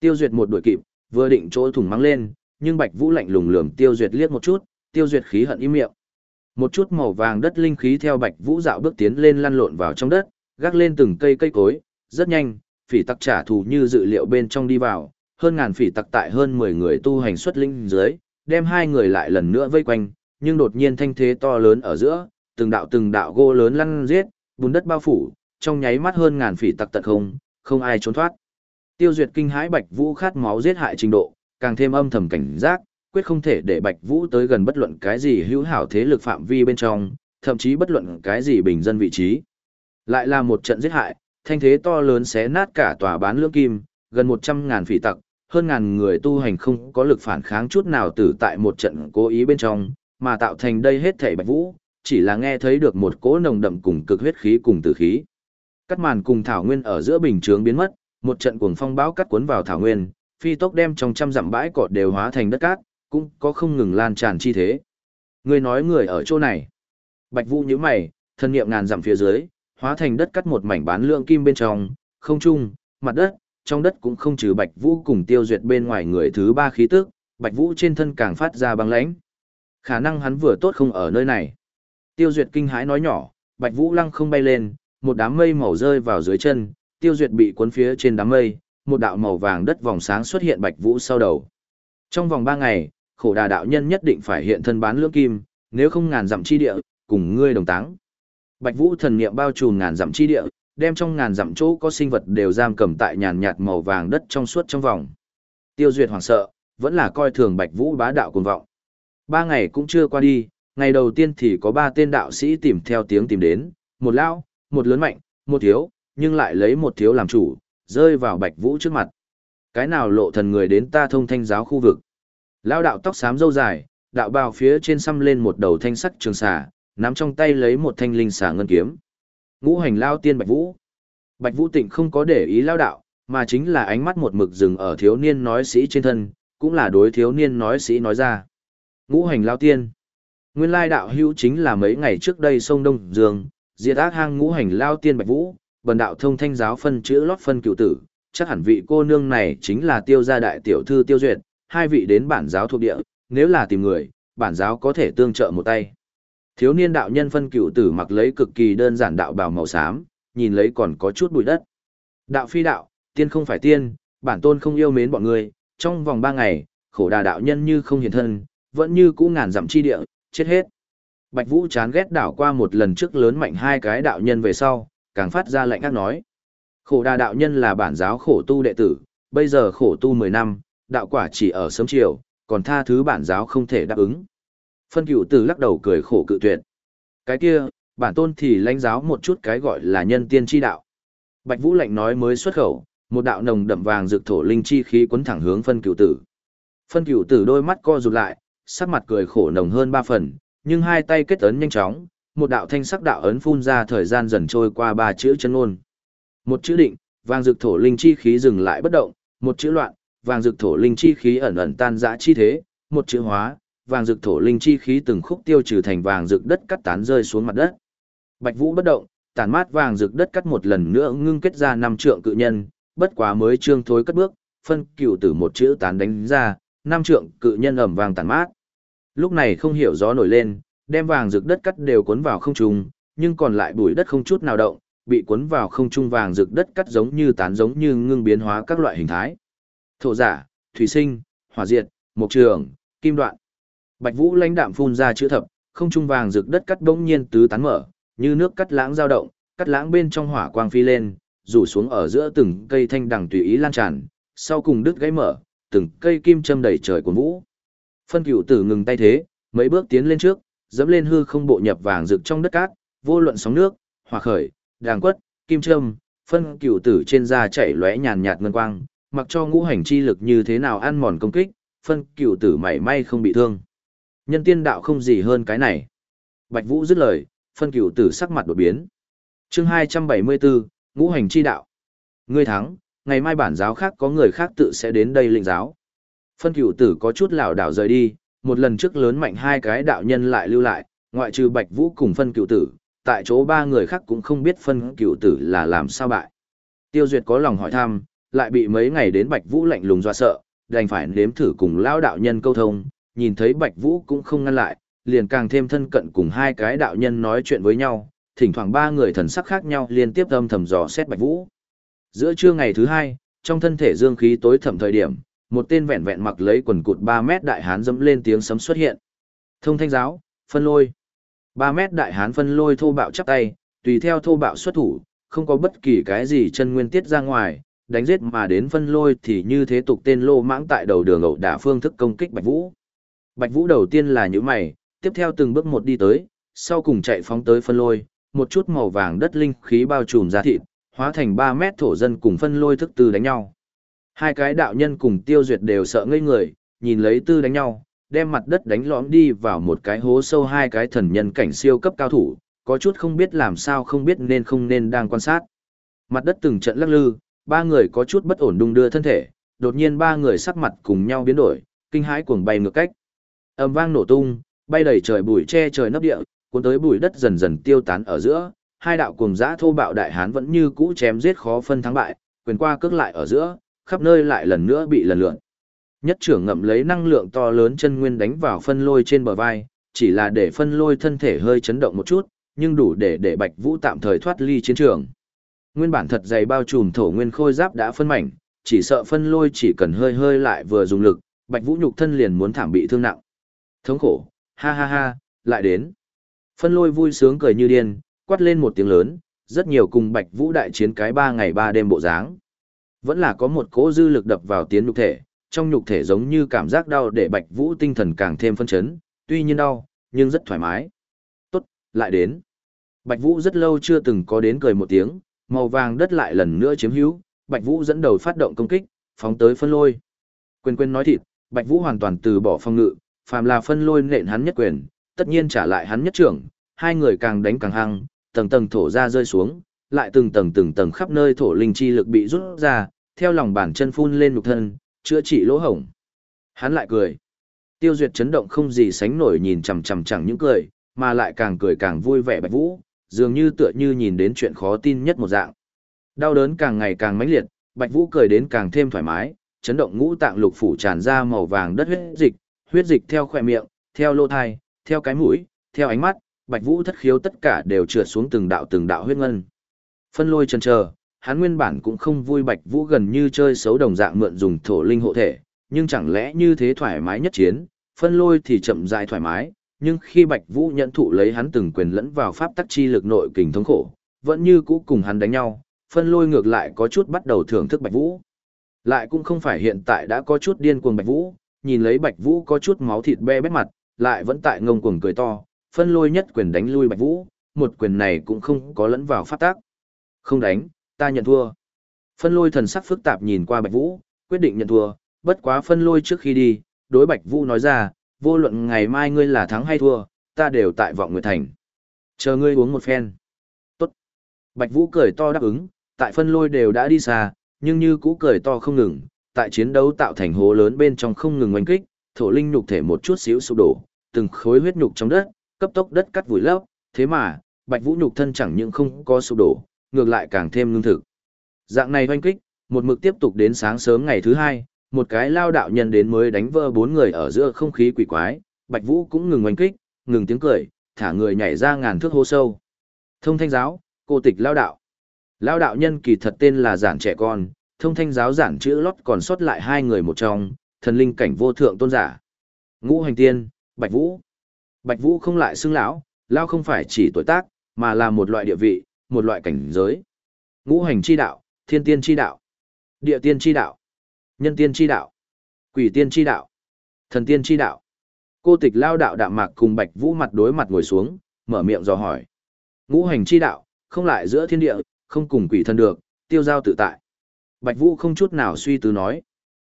Tiêu duyệt một đuổi kịp, vừa định chỗ thủng mắng lên, nhưng Bạch Vũ lạnh lùng lườm Tiêu Duyệt liếc một chút, Tiêu Duyệt khí hận im miệng. Một chút màu vàng đất linh khí theo Bạch Vũ dạo bước tiến lên lăn lộn vào trong đất, gác lên từng cây cây cối, rất nhanh, phỉ tặc trả thù như dự liệu bên trong đi vào, hơn ngàn phỉ tặc tại hơn 10 người tu hành xuất linh dưới, đem hai người lại lần nữa vây quanh, nhưng đột nhiên thanh thế to lớn ở giữa, từng đạo từng đạo gỗ lớn lăn giết, bùn đất bao phủ, trong nháy mắt hơn ngàn phỉ tặc tận không, không ai trốn thoát. Tiêu Duyệt kinh hãi Bạch Vũ khát máu giết hại trình độ, càng thêm âm thầm cảnh giác, quyết không thể để Bạch Vũ tới gần bất luận cái gì hữu hảo thế lực phạm vi bên trong, thậm chí bất luận cái gì bình dân vị trí. Lại là một trận giết hại, thanh thế to lớn xé nát cả tòa bán lưỡng kim, gần 100 ngàn phỉ tặc, hơn ngàn người tu hành không có lực phản kháng chút nào từ tại một trận cố ý bên trong, mà tạo thành đây hết thảy Bạch Vũ, chỉ là nghe thấy được một cỗ nồng đậm cùng cực huyết khí cùng tử khí. Cắt màn cùng thảo nguyên ở giữa bình chướng biến mất, một trận cuồng phong bão cắt cuốn vào thảo nguyên, phi tốc đem trong trăm dặm bãi cỏ đều hóa thành đất cát, cũng có không ngừng lan tràn chi thế. Người nói người ở chỗ này. Bạch Vũ nhíu mày, thân niệm ngàn dặm phía dưới, hóa thành đất cắt một mảnh bán lượng kim bên trong, không trung, mặt đất, trong đất cũng không trừ Bạch Vũ cùng tiêu duyệt bên ngoài người thứ ba khí tức, Bạch Vũ trên thân càng phát ra băng lãnh. Khả năng hắn vừa tốt không ở nơi này. Tiêu duyệt kinh hãi nói nhỏ, Bạch Vũ lăng không bay lên, một đám mây màu rơi vào dưới chân, tiêu duyệt bị cuốn phía trên đám mây, một đạo màu vàng đất vòng sáng xuất hiện Bạch Vũ sau đầu. Trong vòng 3 ngày, khổ đà đạo nhân nhất định phải hiện thân bán lưỡng kim, Nếu không ngàn dặm chi địa, cùng ngươi đồng táng. Bạch Vũ thần niệm bao trùm ngàn dặm chi địa, đem trong ngàn dặm chỗ có sinh vật đều giam cầm tại nhàn nhạt màu vàng đất trong suốt trong vòng. Tiêu Duyệt hoảng sợ, vẫn là coi thường Bạch Vũ bá đạo cuồng vọng. Ba ngày cũng chưa qua đi, ngày đầu tiên thì có ba tên đạo sĩ tìm theo tiếng tìm đến, một lão, một lớn mạnh, một thiếu, nhưng lại lấy một thiếu làm chủ, rơi vào Bạch Vũ trước mặt. Cái nào lộ thần người đến ta thông thanh giáo khu vực. Lão đạo tóc xám râu dài, đạo bào phía trên xăm lên một đầu thanh sắc trường xà, nắm trong tay lấy một thanh linh xà ngân kiếm. Ngũ hành lao tiên Bạch Vũ. Bạch Vũ Tịnh không có để ý lao đạo, mà chính là ánh mắt một mực dừng ở thiếu niên nói sĩ trên thân, cũng là đối thiếu niên nói sĩ nói ra. Ngũ hành lao tiên. Nguyên lai đạo hữu chính là mấy ngày trước đây sông Đông Dương, diệt ác hang ngũ hành lao tiên Bạch Vũ, bần đạo thông thanh giáo phân chữ lót phân cựu tử, chắc hẳn vị cô nương này chính là tiêu gia đại tiểu thư tiêu duyệt, hai vị đến bản giáo thuộc địa, nếu là tìm người, bản giáo có thể tương trợ một tay. Thiếu niên đạo nhân phân cựu tử mặc lấy cực kỳ đơn giản đạo bào màu xám, nhìn lấy còn có chút bụi đất. Đạo phi đạo, tiên không phải tiên, bản tôn không yêu mến bọn người, trong vòng ba ngày, khổ đà đạo nhân như không hiện thân, vẫn như cũ ngàn dặm chi địa, chết hết. Bạch Vũ chán ghét đảo qua một lần trước lớn mạnh hai cái đạo nhân về sau, càng phát ra lạnh ác nói. Khổ đà đạo nhân là bản giáo khổ tu đệ tử, bây giờ khổ tu 10 năm, đạo quả chỉ ở sớm chiều, còn tha thứ bản giáo không thể đáp ứng. Phân cửu tử lắc đầu cười khổ cự tuyệt. Cái kia, bản tôn thì lãnh giáo một chút cái gọi là nhân tiên chi đạo. Bạch Vũ lạnh nói mới xuất khẩu, một đạo nồng đậm vàng rực thổ linh chi khí cuốn thẳng hướng phân cửu tử. Phân cửu tử đôi mắt co rụt lại, sắc mặt cười khổ nồng hơn ba phần, nhưng hai tay kết ấn nhanh chóng, một đạo thanh sắc đạo ấn phun ra thời gian dần trôi qua ba chữ chân ngôn. Một chữ định, vàng rực thổ linh chi khí dừng lại bất động, một chữ loạn, vàng rực thổ linh chi khí ẩn ẩn tan dã chi thế, một chữ hóa, vàng rực thổ linh chi khí từng khúc tiêu trừ thành vàng rực đất cắt tán rơi xuống mặt đất. Bạch Vũ bất động, tản mát vàng rực đất cắt một lần nữa ngưng kết ra năm trượng cự nhân, bất quá mới trương thối cất bước, phân cửu tử một chữ tán đánh ra, năm trượng cự nhân ẩm vàng tản mát. Lúc này không hiểu gió nổi lên, đem vàng rực đất cắt đều cuốn vào không trung, nhưng còn lại bụi đất không chút nào động, bị cuốn vào không trung vàng rực đất cắt giống như tán giống như ngưng biến hóa các loại hình thái. Thổ giả, thủy sinh, hỏa diệt, mộc trường, kim đoạn. Bạch Vũ lãnh đạm phun ra chữ thập, không trung vàng rực đất cắt bỗng nhiên tứ tán mở, như nước cắt lãng dao động, cắt lãng bên trong hỏa quang phi lên, rủ xuống ở giữa từng cây thanh đằng tùy ý lan tràn, sau cùng đứt gãy mở, từng cây kim châm đầy trời cuốn vũ. Phân Cửu Tử ngừng tay thế, mấy bước tiến lên trước, dẫm lên hư không bộ nhập vàng rực trong đất cát, vô luận sóng nước, hỏa khởi, đàng quất, kim châm, phân Cửu Tử trên da chảy lóe nhàn nhạt ngân quang, mặc cho ngũ hành chi lực như thế nào ăn mòn công kích, phân Cửu Tử mảy may không bị thương. Nhân tiên đạo không gì hơn cái này. Bạch Vũ dứt lời, phân cửu tử sắc mặt đột biến. Chương 274, Ngũ hành chi đạo. Ngươi thắng, ngày mai bản giáo khác có người khác tự sẽ đến đây lĩnh giáo. Phân cửu tử có chút lảo đảo rời đi, một lần trước lớn mạnh hai cái đạo nhân lại lưu lại, ngoại trừ Bạch Vũ cùng phân cửu tử, tại chỗ ba người khác cũng không biết phân cửu tử là làm sao bại. Tiêu Duyệt có lòng hỏi thăm, lại bị mấy ngày đến Bạch Vũ lạnh lùng dọa sợ, đành phải nếm thử cùng lão đạo nhân câu thông, nhìn thấy Bạch Vũ cũng không ngăn lại, liền càng thêm thân cận cùng hai cái đạo nhân nói chuyện với nhau, thỉnh thoảng ba người thần sắc khác nhau liên tiếp âm thầm dò xét Bạch Vũ. Giữa trưa ngày thứ hai, trong thân thể dương khí tối thẩm thời điểm, một tên vẹn vẹn mặc lấy quần cụt 3 mét đại hán dẫm lên tiếng sấm xuất hiện. Thông thanh giáo, phân lôi. 3 mét đại hán phân lôi thô bạo chắp tay, tùy theo thô bạo xuất thủ, không có bất kỳ cái gì chân nguyên tiết ra ngoài, đánh giết mà đến phân lôi thì như thế tục tên lô mãng tại đầu đường ẩu đả phương thức công kích Bạch Vũ. Bạch Vũ đầu tiên là những mày, tiếp theo từng bước một đi tới, sau cùng chạy phóng tới phân lôi, một chút màu vàng đất linh khí bao trùm ra thịt, hóa thành 3 mét thổ dân cùng phân lôi thức tư đánh nhau. Hai cái đạo nhân cùng tiêu duyệt đều sợ ngây người, nhìn lấy tư đánh nhau, đem mặt đất đánh lõm đi vào một cái hố sâu hai cái thần nhân cảnh siêu cấp cao thủ, có chút không biết làm sao không biết nên không nên đang quan sát. Mặt đất từng trận lắc lư, ba người có chút bất ổn đung đưa thân thể, đột nhiên ba người sắc mặt cùng nhau biến đổi, kinh hãi cuồng bay ngược cách. Âm vang nổ tung, bay đầy trời bụi che trời nấp địa, cuốn tới bụi đất dần dần tiêu tán ở giữa, hai đạo cuồng dã thô bạo đại hán vẫn như cũ chém giết khó phân thắng bại, quyền qua cước lại ở giữa, khắp nơi lại lần nữa bị lần lượn. Nhất trưởng ngậm lấy năng lượng to lớn chân nguyên đánh vào phân lôi trên bờ vai, chỉ là để phân lôi thân thể hơi chấn động một chút, nhưng đủ để để Bạch Vũ tạm thời thoát ly chiến trường. Nguyên bản thật dày bao trùm thổ nguyên khôi giáp đã phân mảnh, chỉ sợ phân lôi chỉ cần hơi hơi lại vừa dùng lực, Bạch Vũ nhục thân liền muốn thảm bị thương nặng. Thống khổ, ha ha ha, lại đến. Phân lôi vui sướng cười như điên, quát lên một tiếng lớn, rất nhiều cùng Bạch Vũ đại chiến cái ba ngày ba đêm bộ dáng. Vẫn là có một cỗ dư lực đập vào tiến nhục thể, trong nhục thể giống như cảm giác đau để Bạch Vũ tinh thần càng thêm phân chấn, tuy nhiên đau, nhưng rất thoải mái. Tốt, lại đến. Bạch Vũ rất lâu chưa từng có đến cười một tiếng, màu vàng đất lại lần nữa chiếm hữu, Bạch Vũ dẫn đầu phát động công kích, phóng tới phân lôi. Quên quên nói thịt, Bạch Vũ hoàn toàn từ bỏ phong ngự, phàm là phân lôi nện hắn nhất quyền, tất nhiên trả lại hắn nhất trưởng, hai người càng đánh càng hăng, tầng tầng thổ ra rơi xuống, lại từng tầng từng tầng khắp nơi thổ linh chi lực bị rút ra, theo lòng bàn chân phun lên nhục thân, chữa trị lỗ hổng. Hắn lại cười. Tiêu Duyệt chấn động không gì sánh nổi nhìn chằm chằm chẳng những cười, mà lại càng cười càng vui vẻ Bạch Vũ, dường như tựa như nhìn đến chuyện khó tin nhất một dạng. Đau đớn càng ngày càng mãnh liệt, Bạch Vũ cười đến càng thêm thoải mái, chấn động ngũ tạng lục phủ tràn ra màu vàng đất huyết dịch, huyết dịch theo khỏe miệng, theo lỗ thai, theo cái mũi, theo ánh mắt, Bạch Vũ thất khiếu tất cả đều trượt xuống từng đạo từng đạo huyết ngân. Phân lôi chần chờ, hắn nguyên bản cũng không vui Bạch Vũ gần như chơi xấu đồng dạng mượn dùng thổ linh hộ thể, nhưng chẳng lẽ như thế thoải mái nhất chiến, phân lôi thì chậm rãi thoải mái, nhưng khi Bạch Vũ nhận thụ lấy hắn từng quyền lẫn vào pháp tắc chi lực nội kình thống khổ, vẫn như cũ cùng hắn đánh nhau, phân lôi ngược lại có chút bắt đầu thưởng thức Bạch Vũ. Lại cũng không phải hiện tại đã có chút điên cuồng Bạch Vũ, nhìn lấy Bạch Vũ có chút máu thịt be bét mặt, lại vẫn tại ngông cuồng cười to, phân lôi nhất quyền đánh lui Bạch Vũ, một quyền này cũng không có lẫn vào pháp tắc. Không đánh, ta nhận thua. Phân lôi thần sắc phức tạp nhìn qua Bạch Vũ, quyết định nhận thua, bất quá phân lôi trước khi đi, đối Bạch Vũ nói ra, vô luận ngày mai ngươi là thắng hay thua, ta đều tại vọng người thành. Chờ ngươi uống một phen. Tốt. Bạch Vũ cười to đáp ứng, tại phân lôi đều đã đi xa, nhưng như cũ cười to không ngừng, tại chiến đấu tạo thành hố lớn bên trong không ngừng oanh kích, thổ linh nhục thể một chút xíu sụp đổ, từng khối huyết nhục trong đất, cấp tốc đất cắt vùi lấp, thế mà, Bạch Vũ nhục thân chẳng những không có sụp đổ, ngược lại càng thêm ngưng thực. Dạng này oanh kích, một mực tiếp tục đến sáng sớm ngày thứ hai, một cái lao đạo nhân đến mới đánh vỡ bốn người ở giữa không khí quỷ quái, Bạch Vũ cũng ngừng oanh kích, ngừng tiếng cười, thả người nhảy ra ngàn thước hố sâu. Thông thanh giáo, cô tịch lao đạo. Lao đạo nhân kỳ thật tên là giản trẻ con, thông thanh giáo giản chữ lót còn sót lại hai người một trong, thần linh cảnh vô thượng tôn giả. Ngũ hành tiên, Bạch Vũ. Bạch Vũ không lại xưng lão, lão không phải chỉ tuổi tác, mà là một loại địa vị, một loại cảnh giới. Ngũ hành chi đạo, thiên tiên chi đạo, địa tiên chi đạo, nhân tiên chi đạo, quỷ tiên chi đạo, thần tiên chi đạo. Cô tịch lao đạo đạm mạc cùng Bạch Vũ mặt đối mặt ngồi xuống, mở miệng dò hỏi. Ngũ hành chi đạo, không lại giữa thiên địa, không cùng quỷ thân được, tiêu giao tự tại. Bạch Vũ không chút nào suy tư nói.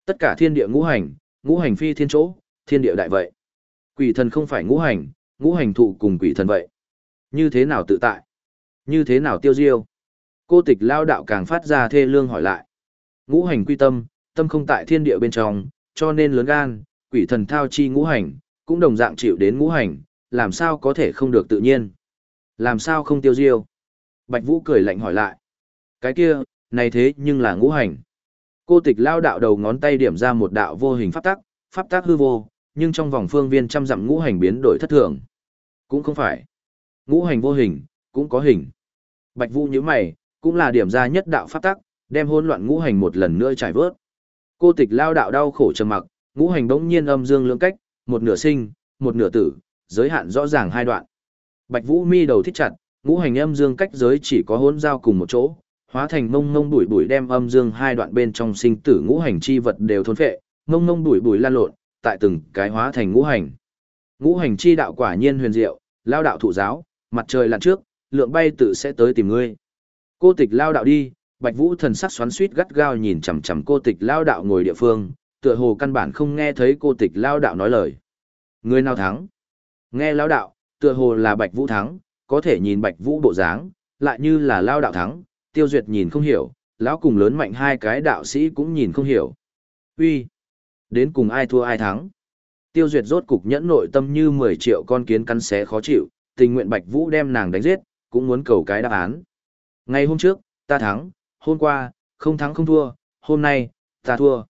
Tất cả thiên địa ngũ hành, ngũ hành phi thiên chỗ, thiên địa đại vậy. Quỷ thần không phải ngũ hành, ngũ hành thụ cùng quỷ thần vậy. Như thế nào tự tại? Như thế nào tiêu diêu? Cô tịch lao đạo càng phát ra thê lương hỏi lại. Ngũ hành quy tâm, tâm không tại thiên địa bên trong, cho nên lớn gan, quỷ thần thao chi ngũ hành, cũng đồng dạng chịu đến ngũ hành, làm sao có thể không được tự nhiên? Làm sao không tiêu diêu? Bạch Vũ cười lạnh hỏi lại. Cái kia, này thế nhưng là ngũ hành. Cô tịch lao đạo đầu ngón tay điểm ra một đạo vô hình pháp tắc, pháp tắc hư vô, nhưng trong vòng phương viên trăm dặm ngũ hành biến đổi thất thường. Cũng không phải. Ngũ hành vô hình, cũng có hình. Bạch Vũ như mày, cũng là điểm ra nhất đạo pháp tắc, đem hỗn loạn ngũ hành một lần nữa trải vớt. Cô tịch lao đạo đau khổ trầm mặc, ngũ hành đống nhiên âm dương lưỡng cách, một nửa sinh, một nửa tử, giới hạn rõ ràng hai đoạn. Bạch Vũ mi đầu thích chặt, ngũ hành âm dương cách giới chỉ có hỗn giao cùng một chỗ, hóa thành mông mông bụi bụi đem âm dương hai đoạn bên trong sinh tử ngũ hành chi vật đều thôn phệ, mông mông bụi bụi lan lộn, tại từng cái hóa thành ngũ hành. Ngũ hành chi đạo quả nhiên huyền diệu, lao đạo thụ giáo, mặt trời lặn trước, lượng bay tự sẽ tới tìm ngươi. Cô tịch lao đạo đi, Bạch Vũ thần sắc xoắn xuýt gắt gao nhìn chằm chằm cô tịch lao đạo ngồi địa phương, tựa hồ căn bản không nghe thấy cô tịch lao đạo nói lời. Người nào thắng? Nghe lao đạo, tựa hồ là Bạch Vũ thắng, có thể nhìn Bạch Vũ bộ dáng, lại như là lao đạo thắng, Tiêu Duyệt nhìn không hiểu, lão cùng lớn mạnh hai cái đạo sĩ cũng nhìn không hiểu. Uy, đến cùng ai thua ai thắng? Tiêu Duyệt rốt cục nhẫn nội tâm như 10 triệu con kiến cắn xé khó chịu, tình nguyện Bạch Vũ đem nàng đánh giết, cũng muốn cầu cái đáp án. Ngày hôm trước, ta thắng, hôm qua, không thắng không thua, hôm nay, ta thua.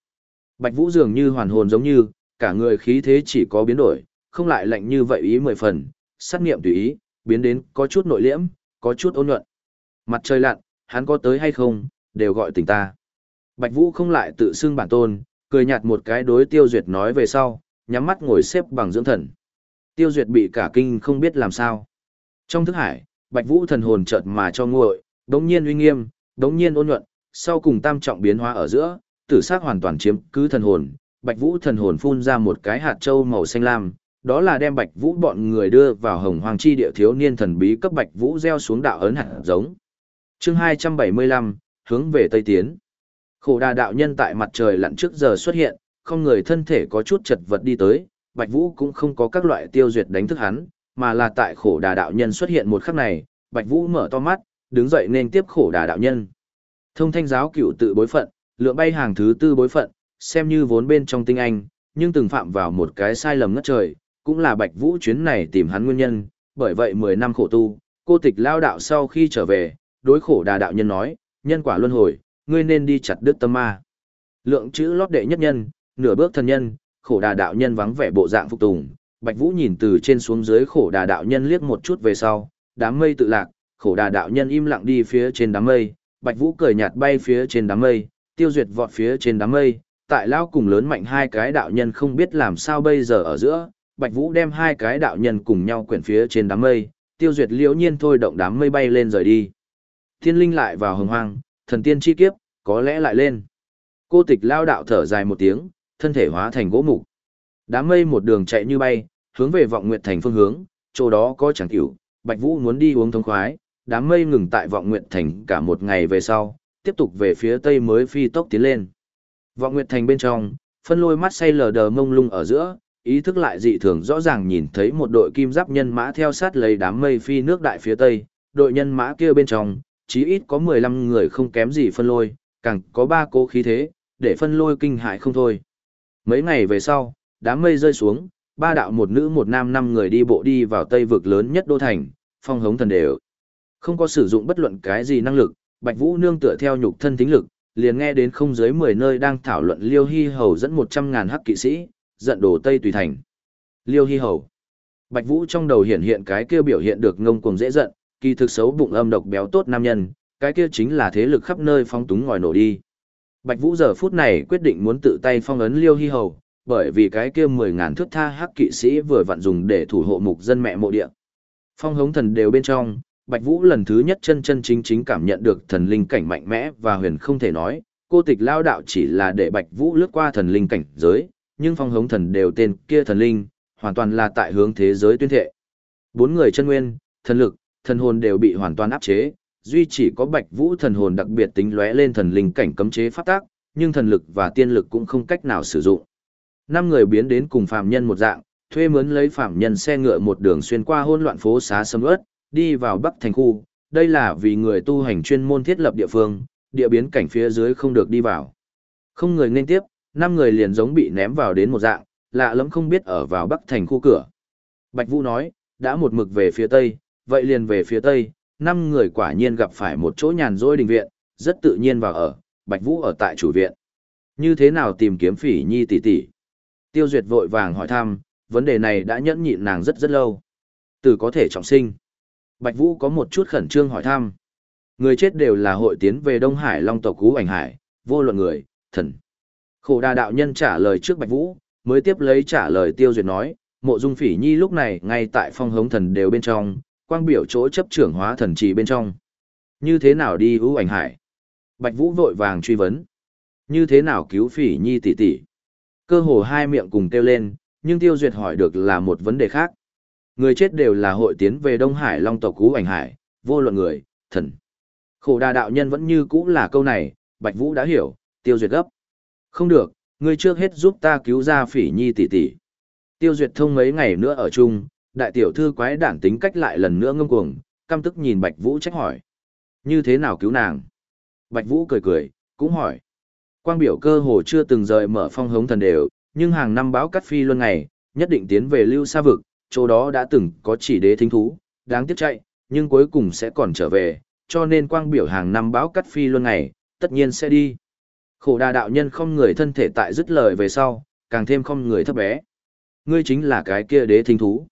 Bạch Vũ dường như hoàn hồn giống như, cả người khí thế chỉ có biến đổi, không lại lạnh như vậy ý mười phần, sát nghiệm tùy ý, biến đến có chút nội liễm, có chút ôn nhuận. Mặt trời lặn, hắn có tới hay không, đều gọi tỉnh ta. Bạch Vũ không lại tự xưng bản tôn, cười nhạt một cái đối tiêu duyệt nói về sau, nhắm mắt ngồi xếp bằng dưỡng thần. Tiêu Duyệt bị cả kinh không biết làm sao. Trong thức hải, Bạch Vũ thần hồn chợt mà cho nguội, đống nhiên uy nghiêm, đống nhiên ôn nhuận, sau cùng tam trọng biến hóa ở giữa, tử sắc hoàn toàn chiếm cứ thần hồn, Bạch Vũ thần hồn phun ra một cái hạt châu màu xanh lam, đó là đem Bạch Vũ bọn người đưa vào Hồng Hoàng chi địa thiếu niên thần bí cấp Bạch Vũ gieo xuống đạo ấn hạt giống. Chương 275, hướng về Tây tiến. Khổ Đà đạo nhân tại mặt trời lặn trước giờ xuất hiện, không người thân thể có chút chật vật đi tới, Bạch Vũ cũng không có các loại tiêu duyệt đánh thức hắn, mà là tại Khổ Đà đạo nhân xuất hiện một khắc này, Bạch Vũ mở to mắt, đứng dậy nên tiếp Khổ Đà đạo nhân. Thông Thanh giáo cựu tự bối phận, lượng bay hàng thứ tư bối phận, xem như vốn bên trong tinh anh, nhưng từng phạm vào một cái sai lầm ngất trời, cũng là Bạch Vũ chuyến này tìm hắn nguyên nhân, bởi vậy 10 năm khổ tu, cô tịch lao đạo sau khi trở về, đối khổ đà đạo nhân nói, nhân quả luân hồi, ngươi nên đi chặt đứt tâm ma. Lượng chữ lót đệ nhất nhân, nửa bước thần nhân, khổ đà đạo nhân vắng vẻ bộ dạng phục tùng, Bạch Vũ nhìn từ trên xuống dưới khổ đà đạo nhân liếc một chút về sau, đám mây tự lạc, khổ đà đạo nhân im lặng đi phía trên đám mây, Bạch Vũ cười nhạt bay phía trên đám mây, tiêu duyệt vọt phía trên đám mây, tại lao cùng lớn mạnh hai cái đạo nhân không biết làm sao bây giờ ở giữa, Bạch Vũ đem hai cái đạo nhân cùng nhau quyển phía trên đám mây, tiêu duyệt liễu nhiên thôi động đám mây bay lên rời đi. Thiên linh lại vào hồng hoang, thần tiên chi kiếp, có lẽ lại lên. Cô tịch lao đạo thở dài một tiếng, thân thể hóa thành gỗ mục. Đám mây một đường chạy như bay, hướng về vọng nguyệt thành phương hướng, chỗ đó có chẳng tiểu, Bạch Vũ muốn đi uống thông khoái, đám mây ngừng tại vọng nguyệt thành cả một ngày về sau, tiếp tục về phía tây mới phi tốc tiến lên. Vọng nguyệt thành bên trong, phân lôi mắt say lờ đờ mông lung ở giữa, ý thức lại dị thường rõ ràng nhìn thấy một đội kim giáp nhân mã theo sát lấy đám mây phi nước đại phía tây, đội nhân mã kia bên trong, chí ít có 15 người không kém gì phân lôi, càng có ba cố khí thế, để phân lôi kinh hại không thôi. Mấy ngày về sau, đám mây rơi xuống, ba đạo một nữ một nam năm người đi bộ đi vào tây vực lớn nhất đô thành, phong hống thần đều. Không có sử dụng bất luận cái gì năng lực, Bạch Vũ nương tựa theo nhục thân tính lực, liền nghe đến không dưới 10 nơi đang thảo luận Liêu Hy Hầu dẫn 100 ngàn hắc kỵ sĩ, giận đổ Tây Tùy Thành. Liêu Hy Hầu. Bạch Vũ trong đầu hiện hiện cái kia biểu hiện được ngông cuồng dễ giận, kỳ thực xấu bụng âm độc béo tốt nam nhân, cái kia chính là thế lực khắp nơi phong túng ngòi nổ đi. Bạch Vũ giờ phút này quyết định muốn tự tay phong ấn Liêu hi Hầu, bởi vì cái kia 10 ngàn thước tha hắc kỵ sĩ vừa vặn dùng để thủ hộ mục dân mẹ mộ địa. Phong hống thần đều bên trong, Bạch Vũ lần thứ nhất chân chân chính chính cảm nhận được thần linh cảnh mạnh mẽ và huyền không thể nói, cô tịch lao đạo chỉ là để Bạch Vũ lướt qua thần linh cảnh giới, nhưng phong hống thần đều tên kia thần linh, hoàn toàn là tại hướng thế giới tuyên thệ. Bốn người chân nguyên, thần lực, thần hồn đều bị hoàn toàn áp chế, duy chỉ có Bạch Vũ thần hồn đặc biệt tính lóe lên thần linh cảnh cấm chế pháp tác, nhưng thần lực và tiên lực cũng không cách nào sử dụng. Năm người biến đến cùng phàm nhân một dạng, thuê mướn lấy phàm nhân xe ngựa một đường xuyên qua hỗn loạn phố xá sầm uất, đi vào Bắc thành khu, đây là vì người tu hành chuyên môn thiết lập địa phương, địa biến cảnh phía dưới không được đi vào. Không người nên tiếp, năm người liền giống bị ném vào đến một dạng, lạ lẫm không biết ở vào Bắc thành khu cửa. Bạch Vũ nói, đã một mực về phía Tây, vậy liền về phía Tây, năm người quả nhiên gặp phải một chỗ nhàn rỗi đình viện, rất tự nhiên vào ở, Bạch Vũ ở tại chủ viện. Như thế nào tìm kiếm phỉ nhi tỷ tỷ? Tiêu Duyệt vội vàng hỏi thăm, vấn đề này đã nhẫn nhịn nàng rất rất lâu. Từ có thể trọng sinh. Bạch Vũ có một chút khẩn trương hỏi thăm. Người chết đều là hội tiến về Đông Hải Long tộc Cú Ảnh Hải, vô luận người, thần. Khổ đa đạo nhân trả lời trước Bạch Vũ, mới tiếp lấy trả lời Tiêu Duyệt nói, mộ dung phỉ nhi lúc này ngay tại phong hống thần đều bên trong, quang biểu chỗ chấp trưởng hóa thần trì bên trong. Như thế nào đi ưu ảnh hải? Bạch Vũ vội vàng truy vấn. Như thế nào cứu phỉ nhi tỷ tỷ? Cơ hồ hai miệng cùng kêu lên, nhưng Tiêu Duyệt hỏi được là một vấn đề khác. Người chết đều là hội tiến về Đông Hải Long tộc Cú Ảnh Hải, vô luận người, thần. Khổ đà đạo nhân vẫn như cũ là câu này, Bạch Vũ đã hiểu, tiêu duyệt gấp. Không được, ngươi trước hết giúp ta cứu ra phỉ nhi tỷ tỷ. Tiêu duyệt thông mấy ngày nữa ở chung, đại tiểu thư quái đản tính cách lại lần nữa ngâm cuồng, căm tức nhìn Bạch Vũ trách hỏi. Như thế nào cứu nàng? Bạch Vũ cười cười, cũng hỏi. Quang biểu cơ hồ chưa từng rời mở phong hống thần đều, nhưng hàng năm báo cắt phi luôn ngày, nhất định tiến về lưu xa vực, chỗ đó đã từng có chỉ đế thính thú, đáng tiếc chạy, nhưng cuối cùng sẽ còn trở về, cho nên quang biểu hàng năm báo cắt phi luôn ngày, tất nhiên sẽ đi. Khổ đà đạo nhân không người thân thể tại dứt lời về sau, càng thêm không người thấp bé. Ngươi chính là cái kia đế thính thú.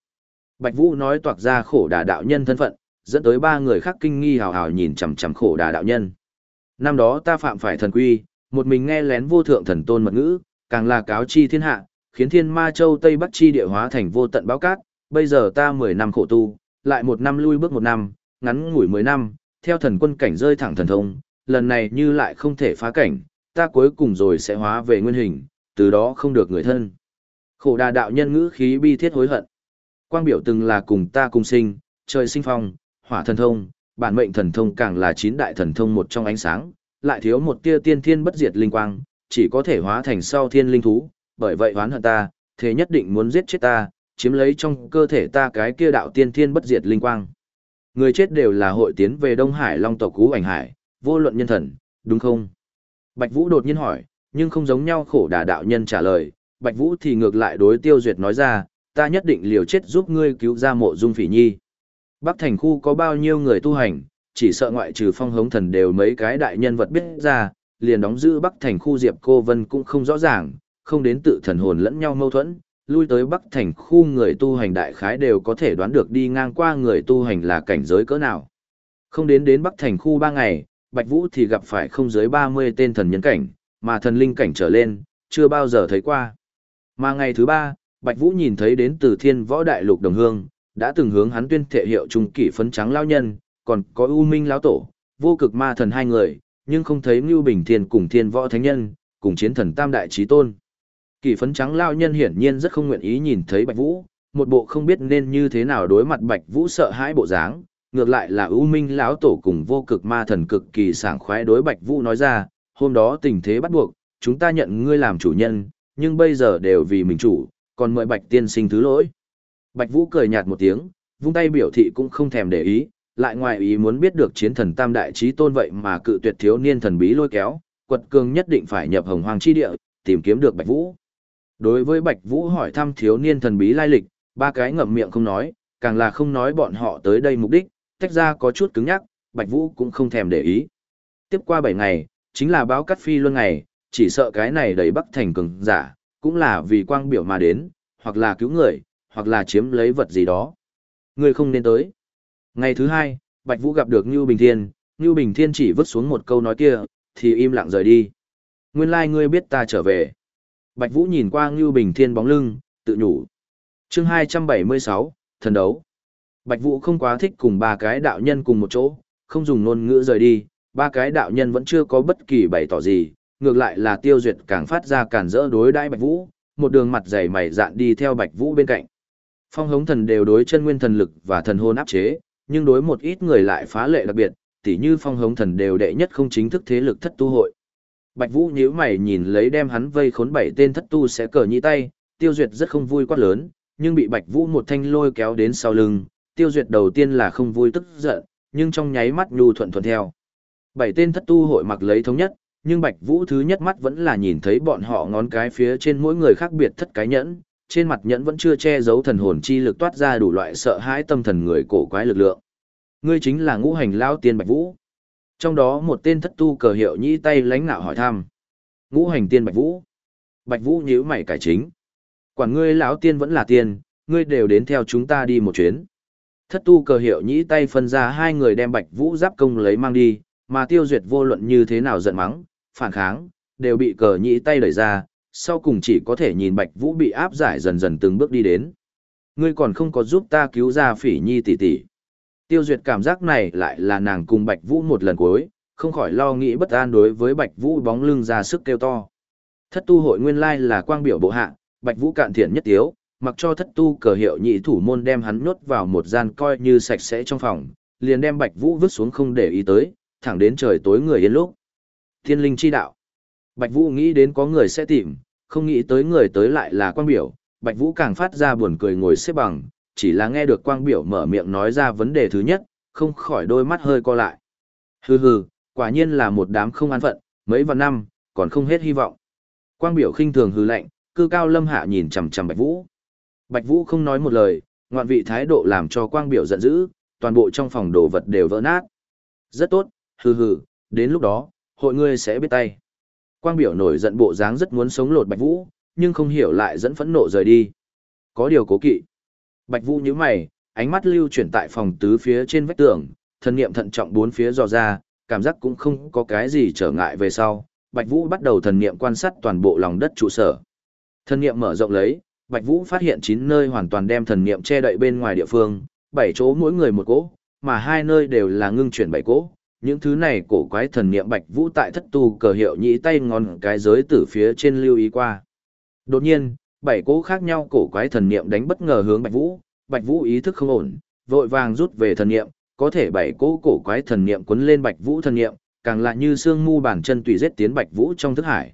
Bạch Vũ nói toạc ra khổ đà đạo nhân thân phận, dẫn tới ba người khác kinh nghi hào hào nhìn chằm chằm khổ đà đạo nhân. Năm đó ta phạm phải thần quy, một mình nghe lén vô thượng thần tôn mật ngữ, càng là cáo chi thiên hạ, khiến thiên ma châu Tây Bắc chi địa hóa thành vô tận báo cát, Bây giờ ta 10 năm khổ tu, lại một năm lui bước một năm, ngắn ngủi 10 năm, theo thần quân cảnh rơi thẳng thần thông, lần này như lại không thể phá cảnh, ta cuối cùng rồi sẽ hóa về nguyên hình, từ đó không được người thân. Khổ đà đạo nhân ngữ khí bi thiết hối hận. Quang biểu từng là cùng ta cùng sinh, trời sinh phong, hỏa thần thông, bản mệnh thần thông càng là chín đại thần thông một trong ánh sáng, lại thiếu một tia tiên thiên bất diệt linh quang, chỉ có thể hóa thành sau thiên linh thú, bởi vậy hoán hận ta, thế nhất định muốn giết chết ta, chiếm lấy trong cơ thể ta cái kia đạo tiên thiên bất diệt linh quang. Người chết đều là hội tiến về Đông Hải Long tộc Cú Ảnh Hải, vô luận nhân thần, đúng không? Bạch Vũ đột nhiên hỏi, nhưng không giống nhau khổ đà đạo nhân trả lời, Bạch Vũ thì ngược lại đối Tiêu Duyệt nói ra, ta nhất định liều chết giúp ngươi cứu ra mộ dung phỉ nhi. Bắc thành khu có bao nhiêu người tu hành, chỉ sợ ngoại trừ phong hống thần đều mấy cái đại nhân vật biết ra, liền đóng giữ Bắc thành khu Diệp Cô Vân cũng không rõ ràng, không đến tự thần hồn lẫn nhau mâu thuẫn, lui tới Bắc thành khu người tu hành đại khái đều có thể đoán được đi ngang qua người tu hành là cảnh giới cỡ nào. Không đến đến Bắc thành khu ba ngày, Bạch Vũ thì gặp phải không dưới 30 tên thần nhân cảnh, mà thần linh cảnh trở lên, chưa bao giờ thấy qua. Mà ngày thứ ba, Bạch Vũ nhìn thấy đến từ thiên võ đại lục đồng hương, đã từng hướng hắn tuyên thể hiệu trung kỷ phấn trắng lao nhân, còn có U Minh lão tổ, vô cực ma thần hai người, nhưng không thấy Ngưu Bình Thiên cùng thiên võ thánh nhân, cùng chiến thần tam đại trí tôn. Kỷ phấn trắng lao nhân hiển nhiên rất không nguyện ý nhìn thấy Bạch Vũ, một bộ không biết nên như thế nào đối mặt Bạch Vũ sợ hãi bộ dáng, ngược lại là U Minh lão tổ cùng vô cực ma thần cực kỳ sảng khoái đối Bạch Vũ nói ra, hôm đó tình thế bắt buộc, chúng ta nhận ngươi làm chủ nhân, nhưng bây giờ đều vì mình chủ, còn mời Bạch tiên sinh thứ lỗi. Bạch Vũ cười nhạt một tiếng, vung tay biểu thị cũng không thèm để ý, lại ngoài ý muốn biết được chiến thần tam đại trí tôn vậy mà cự tuyệt thiếu niên thần bí lôi kéo, quật cường nhất định phải nhập hồng hoàng chi địa, tìm kiếm được Bạch Vũ. Đối với Bạch Vũ hỏi thăm thiếu niên thần bí lai lịch, ba cái ngậm miệng không nói, càng là không nói bọn họ tới đây mục đích, tách ra có chút cứng nhắc, Bạch Vũ cũng không thèm để ý. Tiếp qua 7 ngày, chính là báo cắt phi luân ngày, chỉ sợ cái này đầy bắc thành cường giả, cũng là vì quang biểu mà đến, hoặc là cứu người, hoặc là chiếm lấy vật gì đó. Người không nên tới. Ngày thứ hai, Bạch Vũ gặp được Ngưu Bình Thiên, Ngưu Bình Thiên chỉ vứt xuống một câu nói kia, thì im lặng rời đi. Nguyên lai like ngươi biết ta trở về. Bạch Vũ nhìn qua Ngưu Bình Thiên bóng lưng, tự nhủ. Chương 276, thần đấu. Bạch Vũ không quá thích cùng ba cái đạo nhân cùng một chỗ, không dùng ngôn ngữ rời đi, ba cái đạo nhân vẫn chưa có bất kỳ bày tỏ gì, ngược lại là Tiêu Duyệt càng phát ra cản rỡ đối đãi Bạch Vũ, một đường mặt dày mày dạn đi theo Bạch Vũ bên cạnh. Phong hống thần đều đối chân nguyên thần lực và thần hồn áp chế, nhưng đối một ít người lại phá lệ đặc biệt, tỉ như phong hống thần đều đệ nhất không chính thức thế lực thất tu hội. Bạch Vũ nhíu mày nhìn lấy đem hắn vây khốn bảy tên thất tu sẽ cờ nhị tay, Tiêu Duyệt rất không vui quát lớn, nhưng bị Bạch Vũ một thanh lôi kéo đến sau lưng, Tiêu Duyệt đầu tiên là không vui tức giận, nhưng trong nháy mắt nhu thuận thuận theo. Bảy tên thất tu hội mặc lấy thống nhất, nhưng Bạch Vũ thứ nhất mắt vẫn là nhìn thấy bọn họ ngón cái phía trên mỗi người khác biệt thất cái nhẫn, trên mặt nhẫn vẫn chưa che giấu thần hồn chi lực toát ra đủ loại sợ hãi tâm thần người cổ quái lực lượng. Ngươi chính là ngũ hành lao tiên Bạch Vũ. Trong đó một tên thất tu cờ hiệu nhĩ tay lánh nạo hỏi thăm. Ngũ hành tiên Bạch Vũ. Bạch Vũ nhíu mày cải chính. Quản ngươi lão tiên vẫn là tiên, ngươi đều đến theo chúng ta đi một chuyến. Thất tu cờ hiệu nhĩ tay phân ra hai người đem Bạch Vũ giáp công lấy mang đi, mà tiêu duyệt vô luận như thế nào giận mắng, phản kháng, đều bị cờ nhĩ tay đẩy ra, sau cùng chỉ có thể nhìn Bạch Vũ bị áp giải dần dần từng bước đi đến. Ngươi còn không có giúp ta cứu ra phỉ nhi tỷ tỷ. Tiêu duyệt cảm giác này lại là nàng cùng Bạch Vũ một lần cuối, không khỏi lo nghĩ bất an đối với Bạch Vũ bóng lưng ra sức kêu to. Thất tu hội nguyên lai là quang biểu bộ hạ, Bạch Vũ cạn thiện nhất tiếu, mặc cho thất tu cờ hiệu nhị thủ môn đem hắn nhốt vào một gian coi như sạch sẽ trong phòng, liền đem Bạch Vũ vứt xuống không để ý tới, thẳng đến trời tối người yên lúc. Thiên linh chi đạo. Bạch Vũ nghĩ đến có người sẽ tìm, không nghĩ tới người tới lại là quang biểu, Bạch Vũ càng phát ra buồn cười ngồi xếp bằng, chỉ là nghe được quang biểu mở miệng nói ra vấn đề thứ nhất, không khỏi đôi mắt hơi co lại. Hừ hừ, quả nhiên là một đám không an phận, mấy vạn năm, còn không hết hy vọng. Quang biểu khinh thường hừ lạnh, cư cao lâm hạ nhìn chằm chằm Bạch Vũ. Bạch Vũ không nói một lời, ngoạn vị thái độ làm cho quang biểu giận dữ, toàn bộ trong phòng đồ vật đều vỡ nát. Rất tốt, hừ hừ, đến lúc đó, hội ngươi sẽ biết tay. Quang biểu nổi giận bộ dáng rất muốn sống lột Bạch Vũ, nhưng không hiểu lại dẫn phẫn nộ rời đi. Có điều cố kỵ. Bạch Vũ nhíu mày, ánh mắt lưu chuyển tại phòng tứ phía trên vách tường, thân niệm thận trọng bốn phía dò ra, cảm giác cũng không có cái gì trở ngại về sau. Bạch Vũ bắt đầu thần niệm quan sát toàn bộ lòng đất trụ sở. Thần niệm mở rộng lấy, Bạch Vũ phát hiện 9 nơi hoàn toàn đem thần niệm che đậy bên ngoài địa phương, 7 chỗ mỗi người một cỗ, mà hai nơi đều là ngưng chuyển bảy cỗ. Những thứ này cổ quái thần niệm Bạch Vũ tại thất tu cờ hiệu nhĩ tay ngón cái giới tử phía trên lưu ý qua. Đột nhiên, bảy cỗ khác nhau cổ quái thần niệm đánh bất ngờ hướng Bạch Vũ, Bạch Vũ ý thức không ổn, vội vàng rút về thần niệm, có thể bảy cỗ cổ quái thần niệm cuốn lên Bạch Vũ thần niệm, càng lại như xương mu bàn chân tùy giết tiến Bạch Vũ trong thức hải.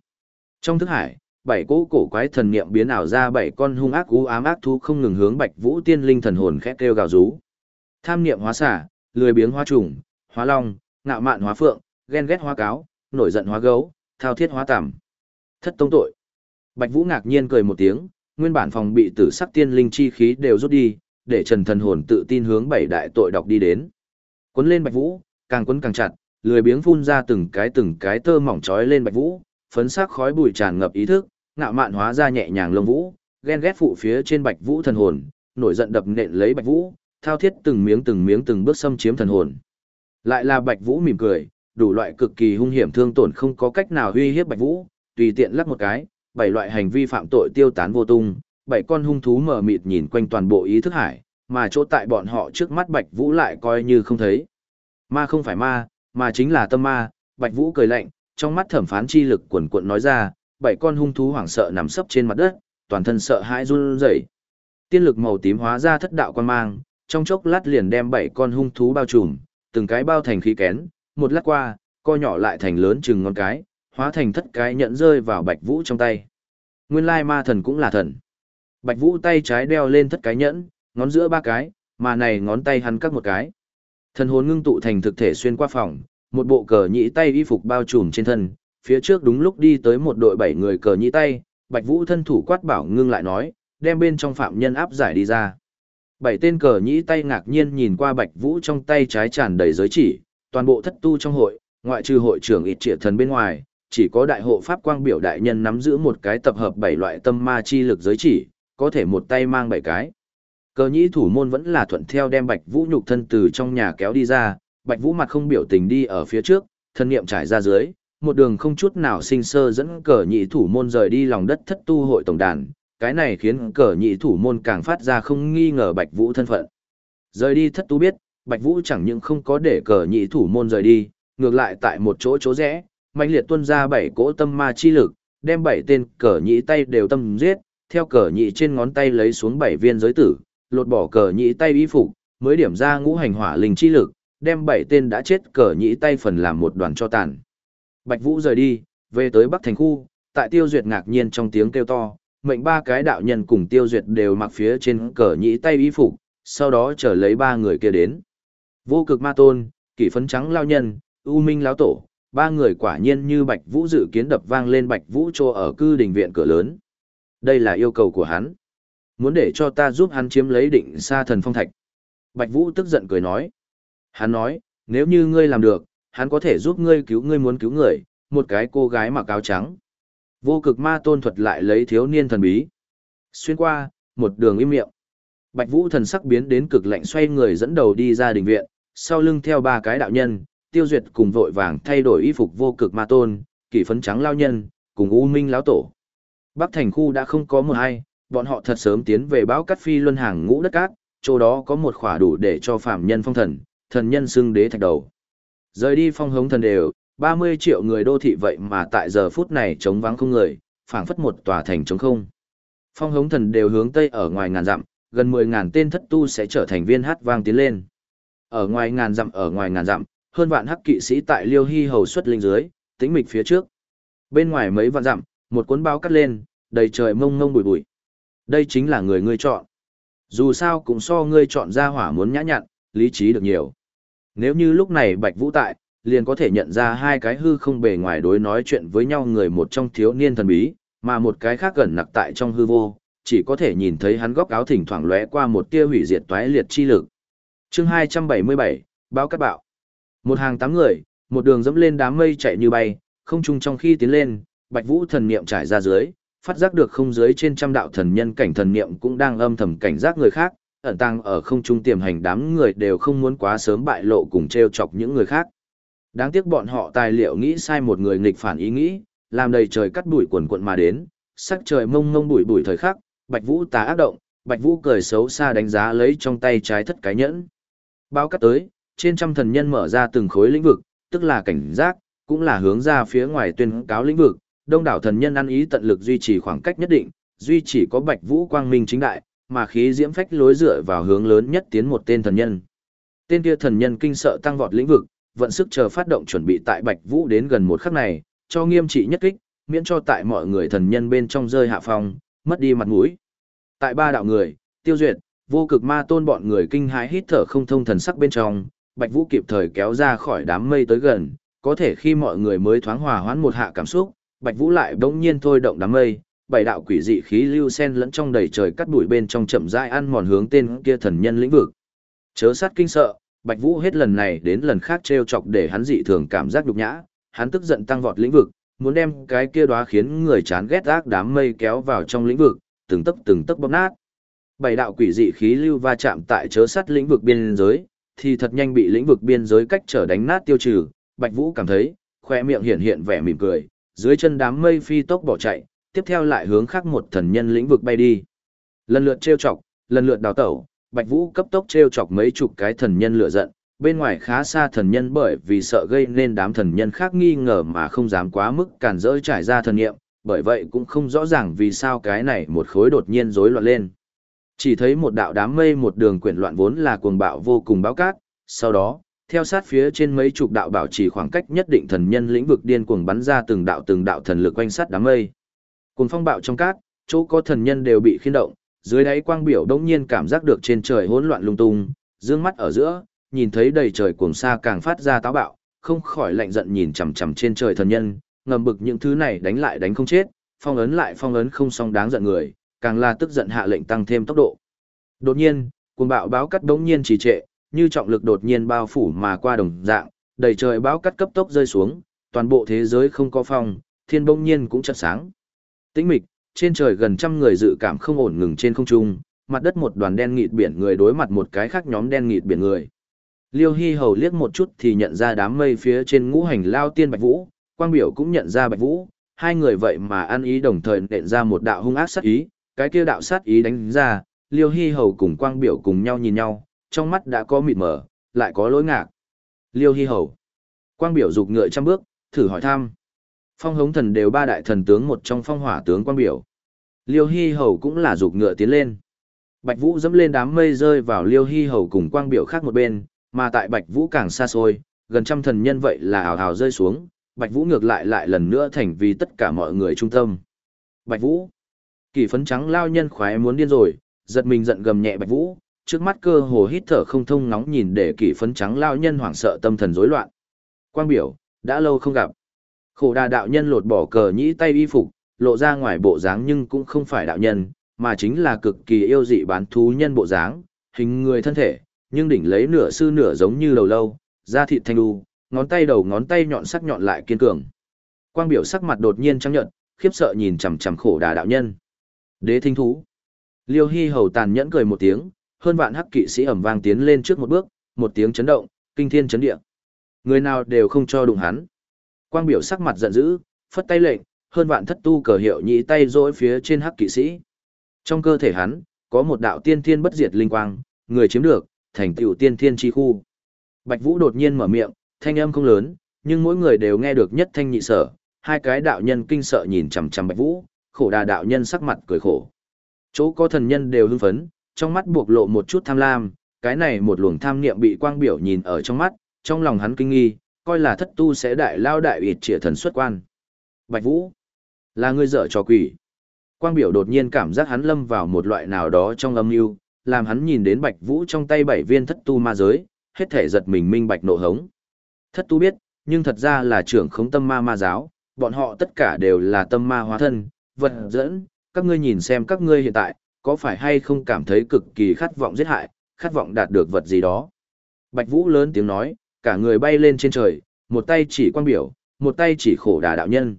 Trong thức hải, bảy cỗ cổ quái thần niệm biến ảo ra bảy con hung ác u ám ác thú không ngừng hướng Bạch Vũ tiên linh thần hồn khẽ kêu gào rú. Tham niệm hóa xả, lười biếng hóa trùng, hóa long, ngạo mạn hóa phượng, ghen ghét hóa cáo, nổi giận hóa gấu, thao thiết hóa tằm. Thất tông tội. Bạch Vũ ngạc nhiên cười một tiếng, nguyên bản phòng bị tử sắc tiên linh chi khí đều rút đi, để Trần Thần hồn tự tin hướng bảy đại tội đọc đi đến. Quấn lên Bạch Vũ, càng quấn càng chặt, lười biếng phun ra từng cái từng cái tơ mỏng trói lên Bạch Vũ, phấn sắc khói bụi tràn ngập ý thức, ngạo mạn hóa ra nhẹ nhàng lông vũ, ghen ghét phụ phía trên Bạch Vũ thần hồn, nổi giận đập nện lấy Bạch Vũ, thao thiết từng miếng từng miếng từng bước xâm chiếm thần hồn. Lại là Bạch Vũ mỉm cười, đủ loại cực kỳ hung hiểm thương tổn không có cách nào uy hiếp Bạch Vũ, tùy tiện lắc một cái, bảy loại hành vi phạm tội tiêu tán vô tung, bảy con hung thú mờ mịt nhìn quanh toàn bộ ý thức hải, mà chỗ tại bọn họ trước mắt Bạch Vũ lại coi như không thấy. Ma không phải ma, mà chính là tâm ma, Bạch Vũ cười lạnh, trong mắt thẩm phán chi lực quần cuộn nói ra, bảy con hung thú hoảng sợ nằm sấp trên mặt đất, toàn thân sợ hãi run rẩy. Tiên lực màu tím hóa ra thất đạo quan mang, trong chốc lát liền đem bảy con hung thú bao trùm, từng cái bao thành khí kén, một lát qua, co nhỏ lại thành lớn chừng ngón cái, hóa thành thất cái nhận rơi vào Bạch Vũ trong tay. Nguyên lai ma thần cũng là thần. Bạch Vũ tay trái đeo lên thất cái nhẫn, ngón giữa ba cái, mà này ngón tay hắn cắt một cái. Thần hồn ngưng tụ thành thực thể xuyên qua phòng, một bộ cờ nhĩ tay y phục bao trùm trên thân, phía trước đúng lúc đi tới một đội bảy người cờ nhĩ tay, Bạch Vũ thân thủ quát bảo ngưng lại nói, đem bên trong phạm nhân áp giải đi ra. Bảy tên cờ nhĩ tay ngạc nhiên nhìn qua Bạch Vũ trong tay trái tràn đầy giới chỉ, toàn bộ thất tu trong hội, ngoại trừ hội trưởng ít triệt thần bên ngoài, chỉ có đại hộ pháp quang biểu đại nhân nắm giữ một cái tập hợp bảy loại tâm ma chi lực giới chỉ, có thể một tay mang bảy cái. Cờ nhĩ thủ môn vẫn là thuận theo đem Bạch Vũ nhục thân từ trong nhà kéo đi ra, Bạch Vũ mặt không biểu tình đi ở phía trước, thân niệm trải ra dưới, một đường không chút nào sinh sơ dẫn cờ nhĩ thủ môn rời đi lòng đất thất tu hội tổng đàn, cái này khiến cờ nhị thủ môn càng phát ra không nghi ngờ Bạch Vũ thân phận. Rời đi thất tu biết, Bạch Vũ chẳng những không có để cờ nhị thủ môn rời đi, ngược lại tại một chỗ chỗ rẽ, mạnh liệt tuôn ra bảy cỗ tâm ma chi lực, đem bảy tên cờ nhị tay đều tâm giết, theo cờ nhị trên ngón tay lấy xuống bảy viên giới tử, lột bỏ cờ nhị tay y phục, mới điểm ra ngũ hành hỏa linh chi lực, đem bảy tên đã chết cờ nhị tay phần làm một đoàn cho tàn. Bạch Vũ rời đi, về tới Bắc Thành khu, tại Tiêu Duyệt ngạc nhiên trong tiếng kêu to, mệnh ba cái đạo nhân cùng Tiêu Duyệt đều mặc phía trên cờ nhị tay y phục, sau đó trở lấy ba người kia đến. Vô cực ma tôn, kỷ phấn trắng lao nhân, U Minh lão tổ, ba người quả nhiên như Bạch Vũ dự kiến đập vang lên Bạch Vũ cho ở cư đình viện cửa lớn. Đây là yêu cầu của hắn. Muốn để cho ta giúp hắn chiếm lấy định sa thần phong thạch. Bạch Vũ tức giận cười nói. Hắn nói, nếu như ngươi làm được, hắn có thể giúp ngươi cứu ngươi muốn cứu người, một cái cô gái mặc áo trắng. Vô cực ma tôn thuật lại lấy thiếu niên thần bí. Xuyên qua, một đường im miệng. Bạch Vũ thần sắc biến đến cực lạnh xoay người dẫn đầu đi ra đình viện, sau lưng theo ba cái đạo nhân, tiêu duyệt cùng vội vàng thay đổi y phục vô cực ma tôn, kỷ phấn trắng lao nhân, cùng U Minh lão tổ. Bắc thành khu đã không có một ai, bọn họ thật sớm tiến về báo cắt phi luân hàng ngũ đất cát, chỗ đó có một khỏa đủ để cho phạm nhân phong thần, thần nhân xưng đế thạch đầu. Rời đi phong hống thần đều, 30 triệu người đô thị vậy mà tại giờ phút này trống vắng không người, phảng phất một tòa thành trống không. Phong hống thần đều hướng tây ở ngoài ngàn dặm, gần 10 ngàn tên thất tu sẽ trở thành viên hát vang tiến lên. Ở ngoài ngàn dặm ở ngoài ngàn dặm, hơn vạn hắc kỵ sĩ tại Liêu Hy hầu xuất linh dưới, tĩnh mịch phía trước. Bên ngoài mấy vạn dặm, một cuốn báo cắt lên, đầy trời mông mông bụi bụi. Đây chính là người ngươi chọn. Dù sao cũng so ngươi chọn ra hỏa muốn nhã nhặn, lý trí được nhiều. Nếu như lúc này Bạch Vũ tại, liền có thể nhận ra hai cái hư không bề ngoài đối nói chuyện với nhau người một trong thiếu niên thần bí, mà một cái khác gần nặc tại trong hư vô, chỉ có thể nhìn thấy hắn góc áo thỉnh thoảng lóe qua một tia hủy diệt toái liệt chi lực. Chương 277, báo cát bạo. Một hàng tám người, một đường dẫm lên đám mây chạy như bay, không trung trong khi tiến lên, Bạch Vũ thần niệm trải ra dưới, phát giác được không dưới trên trăm đạo thần nhân cảnh thần niệm cũng đang âm thầm cảnh giác người khác, ẩn tăng ở không trung tiềm hành đám người đều không muốn quá sớm bại lộ cùng treo chọc những người khác. Đáng tiếc bọn họ tài liệu nghĩ sai một người nghịch phản ý nghĩ, làm đầy trời cắt bụi quần quận mà đến, sắc trời mông mông bụi bụi thời khắc, Bạch Vũ tà ác động, Bạch Vũ cười xấu xa đánh giá lấy trong tay trái thất cái nhẫn. Bao cắt tới, trên trăm thần nhân mở ra từng khối lĩnh vực, tức là cảnh giác, cũng là hướng ra phía ngoài tuyên cáo lĩnh vực, đông đảo thần nhân ăn ý tận lực duy trì khoảng cách nhất định, duy chỉ có Bạch Vũ quang minh chính đại, mà khí diễm phách lối dựa vào hướng lớn nhất tiến một tên thần nhân. Tên kia thần nhân kinh sợ tăng vọt lĩnh vực, vận sức chờ phát động chuẩn bị tại Bạch Vũ đến gần một khắc này, cho nghiêm trị nhất kích, miễn cho tại mọi người thần nhân bên trong rơi hạ phong, mất đi mặt mũi. Tại ba đạo người, tiêu duyệt, vô cực ma tôn bọn người kinh hãi hít thở không thông thần sắc bên trong, Bạch Vũ kịp thời kéo ra khỏi đám mây tới gần, có thể khi mọi người mới thoáng hòa hoãn một hạ cảm xúc, Bạch Vũ lại bỗng nhiên thôi động đám mây, bảy đạo quỷ dị khí lưu sen lẫn trong đầy trời cắt bụi bên trong chậm rãi ăn mòn hướng tên kia thần nhân lĩnh vực. Chớ sát kinh sợ, Bạch Vũ hết lần này đến lần khác treo chọc để hắn dị thường cảm giác nhục nhã, hắn tức giận tăng vọt lĩnh vực, muốn đem cái kia đóa khiến người chán ghét ác đám mây kéo vào trong lĩnh vực, từng tấc từng tấc bóp nát. Bảy đạo quỷ dị khí lưu va chạm tại chớ sắt lĩnh vực biên giới, thì thật nhanh bị lĩnh vực biên giới cách trở đánh nát tiêu trừ, Bạch Vũ cảm thấy, khoe miệng hiện hiện vẻ mỉm cười, dưới chân đám mây phi tốc bỏ chạy, tiếp theo lại hướng khác một thần nhân lĩnh vực bay đi. Lần lượt trêu chọc, lần lượt đào tẩu, Bạch Vũ cấp tốc treo chọc mấy chục cái thần nhân lửa giận, bên ngoài khá xa thần nhân bởi vì sợ gây nên đám thần nhân khác nghi ngờ mà không dám quá mức cản rỡ trải ra thần nghiệm, bởi vậy cũng không rõ ràng vì sao cái này một khối đột nhiên rối loạn lên. Chỉ thấy một đạo đám mây một đường quyển loạn vốn là cuồng bạo vô cùng báo cát, sau đó, theo sát phía trên mấy chục đạo bảo trì khoảng cách nhất định thần nhân lĩnh vực điên cuồng bắn ra từng đạo từng đạo thần lực quanh sát đám mây. Cuồng phong bạo trong cát, chỗ có thần nhân đều bị khiên động, dưới đáy quang biểu đống nhiên cảm giác được trên trời hỗn loạn lung tung, dương mắt ở giữa, nhìn thấy đầy trời cuồng sa càng phát ra táo bạo, không khỏi lạnh giận nhìn chằm chằm trên trời thần nhân, ngầm bực những thứ này đánh lại đánh không chết, phong ấn lại phong ấn không xong đáng giận người, càng là tức giận hạ lệnh tăng thêm tốc độ. Đột nhiên, cuồng bạo báo cắt đống nhiên trì trệ, như trọng lực đột nhiên bao phủ mà qua đồng dạng, đầy trời báo cắt cấp tốc rơi xuống, toàn bộ thế giới không có phong, thiên bỗng nhiên cũng chợt sáng. Tĩnh mịch, trên trời gần trăm người dự cảm không ổn ngừng trên không trung, mặt đất một đoàn đen nghịt biển người đối mặt một cái khác nhóm đen nghịt biển người. Liêu Hi Hầu liếc một chút thì nhận ra đám mây phía trên ngũ hành lao tiên Bạch Vũ, Quang Biểu cũng nhận ra Bạch Vũ, hai người vậy mà ăn ý đồng thời nện ra một đạo hung ác sát ý, cái kia đạo sát ý đánh ra, Liêu Hi Hầu cùng Quang Biểu cùng nhau nhìn nhau, trong mắt đã có mịt mờ, lại có lỗi ngạc. Liêu Hi Hầu. Quang Biểu dục ngựa trăm bước, thử hỏi thăm. Phong hống thần đều ba đại thần tướng một trong phong hỏa tướng quan Biểu. Liêu Hy Hầu cũng là dục ngựa tiến lên. Bạch Vũ dẫm lên đám mây rơi vào Liêu Hy Hầu cùng Quang Biểu khác một bên, mà tại Bạch Vũ càng xa xôi, gần trăm thần nhân vậy là hào hào rơi xuống, Bạch Vũ ngược lại lại lần nữa thành vì tất cả mọi người trung tâm. Bạch Vũ. Kỳ phấn trắng lao nhân khoái muốn điên rồi, giật mình giận gầm nhẹ Bạch Vũ, trước mắt cơ hồ hít thở không thông nóng nhìn để kỳ phấn trắng lao nhân hoảng sợ tâm thần rối loạn. Quang biểu, đã lâu không gặp. Khổ đà đạo nhân lột bỏ cờ nhĩ tay y phục, lộ ra ngoài bộ dáng nhưng cũng không phải đạo nhân, mà chính là cực kỳ yêu dị bán thú nhân bộ dáng, hình người thân thể, nhưng đỉnh lấy nửa sư nửa giống như đầu lâu, da thịt thanh đu, ngón tay đầu ngón tay nhọn sắc nhọn lại kiên cường. Quang biểu sắc mặt đột nhiên trắng nhợt, khiếp sợ nhìn chằm chằm khổ đà đạo nhân. Đế thinh thú. Liêu Hy hầu tàn nhẫn cười một tiếng, hơn vạn hắc kỵ sĩ ẩm vang tiến lên trước một bước, một tiếng chấn động, kinh thiên chấn địa. Người nào đều không cho đụng hắn. Quang biểu sắc mặt giận dữ, phất tay lệnh, hơn vạn thất tu cờ hiệu nhĩ tay rỗi phía trên hắc kỵ sĩ. Trong cơ thể hắn, có một đạo tiên thiên bất diệt linh quang, người chiếm được, thành tựu tiên thiên chi khu. Bạch Vũ đột nhiên mở miệng, thanh âm không lớn, nhưng mỗi người đều nghe được nhất thanh nhị sở, hai cái đạo nhân kinh sợ nhìn chằm chằm Bạch Vũ, khổ đà đạo nhân sắc mặt cười khổ. Chỗ có thần nhân đều hưng phấn, trong mắt buộc lộ một chút tham lam, cái này một luồng tham niệm bị quang biểu nhìn ở trong mắt, trong lòng hắn kinh nghi, coi là thất tu sẽ đại lao đại ịt trịa thần xuất quan. Bạch Vũ, là người dở trò quỷ. Quang biểu đột nhiên cảm giác hắn lâm vào một loại nào đó trong âm mưu, làm hắn nhìn đến Bạch Vũ trong tay bảy viên thất tu ma giới, hết thể giật mình minh bạch nộ hống. Thất tu biết, nhưng thật ra là trưởng khống tâm ma ma giáo, bọn họ tất cả đều là tâm ma hóa thân, vật dẫn, các ngươi nhìn xem các ngươi hiện tại, có phải hay không cảm thấy cực kỳ khát vọng giết hại, khát vọng đạt được vật gì đó. Bạch Vũ lớn tiếng nói, cả người bay lên trên trời, một tay chỉ quan biểu, một tay chỉ khổ đà đạo nhân.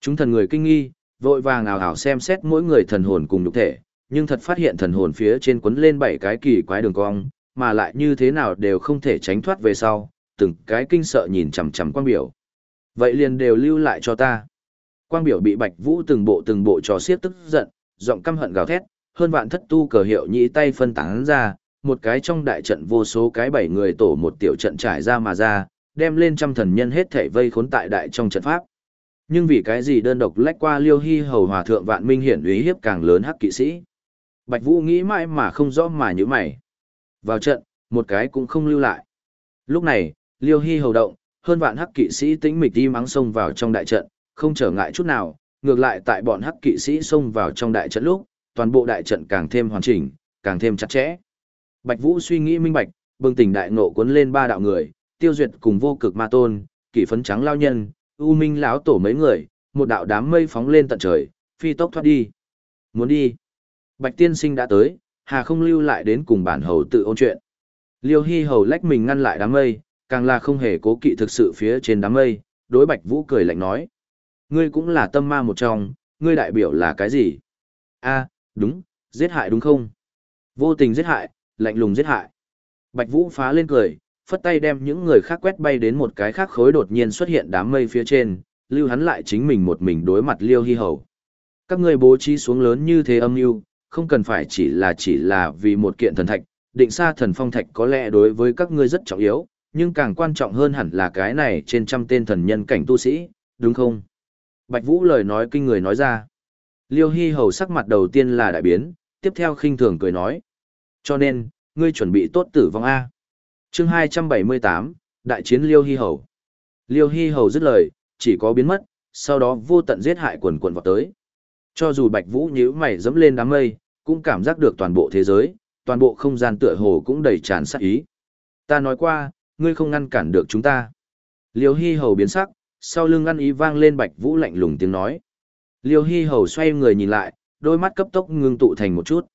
Chúng thần người kinh nghi, vội vàng ảo ảo xem xét mỗi người thần hồn cùng nhục thể, nhưng thật phát hiện thần hồn phía trên quấn lên bảy cái kỳ quái đường cong, mà lại như thế nào đều không thể tránh thoát về sau, từng cái kinh sợ nhìn chằm chằm quan biểu. Vậy liền đều lưu lại cho ta. Quang biểu bị Bạch Vũ từng bộ từng bộ trò xiết tức giận, giọng căm hận gào thét, hơn vạn thất tu cờ hiệu nhĩ tay phân tán ra, một cái trong đại trận vô số cái bảy người tổ một tiểu trận trải ra mà ra, đem lên trăm thần nhân hết thể vây khốn tại đại trong trận pháp. Nhưng vì cái gì đơn độc lách qua liêu hy hầu hòa thượng vạn minh hiển uy hiếp càng lớn hắc kỵ sĩ. Bạch Vũ nghĩ mãi mà không rõ mà như mày. Vào trận, một cái cũng không lưu lại. Lúc này, liêu hy hầu động, hơn vạn hắc kỵ sĩ tĩnh mịch đi mắng xông vào trong đại trận, không trở ngại chút nào, ngược lại tại bọn hắc kỵ sĩ xông vào trong đại trận lúc, toàn bộ đại trận càng thêm hoàn chỉnh, càng thêm chặt chẽ. Bạch Vũ suy nghĩ minh bạch, bừng tỉnh đại ngộ cuốn lên ba đạo người, tiêu duyệt cùng vô cực ma tôn, kỷ phấn trắng lao nhân, u minh lão tổ mấy người, một đạo đám mây phóng lên tận trời, phi tốc thoát đi. Muốn đi. Bạch tiên sinh đã tới, hà không lưu lại đến cùng bản hầu tự ôn chuyện. Liêu Hi hầu lách mình ngăn lại đám mây, càng là không hề cố kỵ thực sự phía trên đám mây, đối Bạch Vũ cười lạnh nói. Ngươi cũng là tâm ma một trong, ngươi đại biểu là cái gì? a đúng, giết hại đúng không? Vô tình giết hại, lạnh lùng giết hại. Bạch Vũ phá lên cười, phất tay đem những người khác quét bay đến một cái khác khối đột nhiên xuất hiện đám mây phía trên, lưu hắn lại chính mình một mình đối mặt Liêu Hi Hầu. Các ngươi bố trí xuống lớn như thế âm mưu, không cần phải chỉ là chỉ là vì một kiện thần thạch, định xa thần phong thạch có lẽ đối với các ngươi rất trọng yếu, nhưng càng quan trọng hơn hẳn là cái này trên trăm tên thần nhân cảnh tu sĩ, đúng không? Bạch Vũ lời nói kinh người nói ra. Liêu Hi Hầu sắc mặt đầu tiên là đại biến, tiếp theo khinh thường cười nói. Cho nên, ngươi chuẩn bị tốt tử vong A. chương 278, Đại chiến Liêu Hy Hầu. Liêu Hy Hầu dứt lời, chỉ có biến mất, sau đó vô tận giết hại quần quần vào tới. Cho dù Bạch Vũ nhíu mày dẫm lên đám mây, cũng cảm giác được toàn bộ thế giới, toàn bộ không gian tựa hồ cũng đầy tràn sát ý. Ta nói qua, ngươi không ngăn cản được chúng ta. Liêu Hy Hầu biến sắc, sau lưng ăn ý vang lên Bạch Vũ lạnh lùng tiếng nói. Liêu Hy Hầu xoay người nhìn lại, đôi mắt cấp tốc ngưng tụ thành một chút.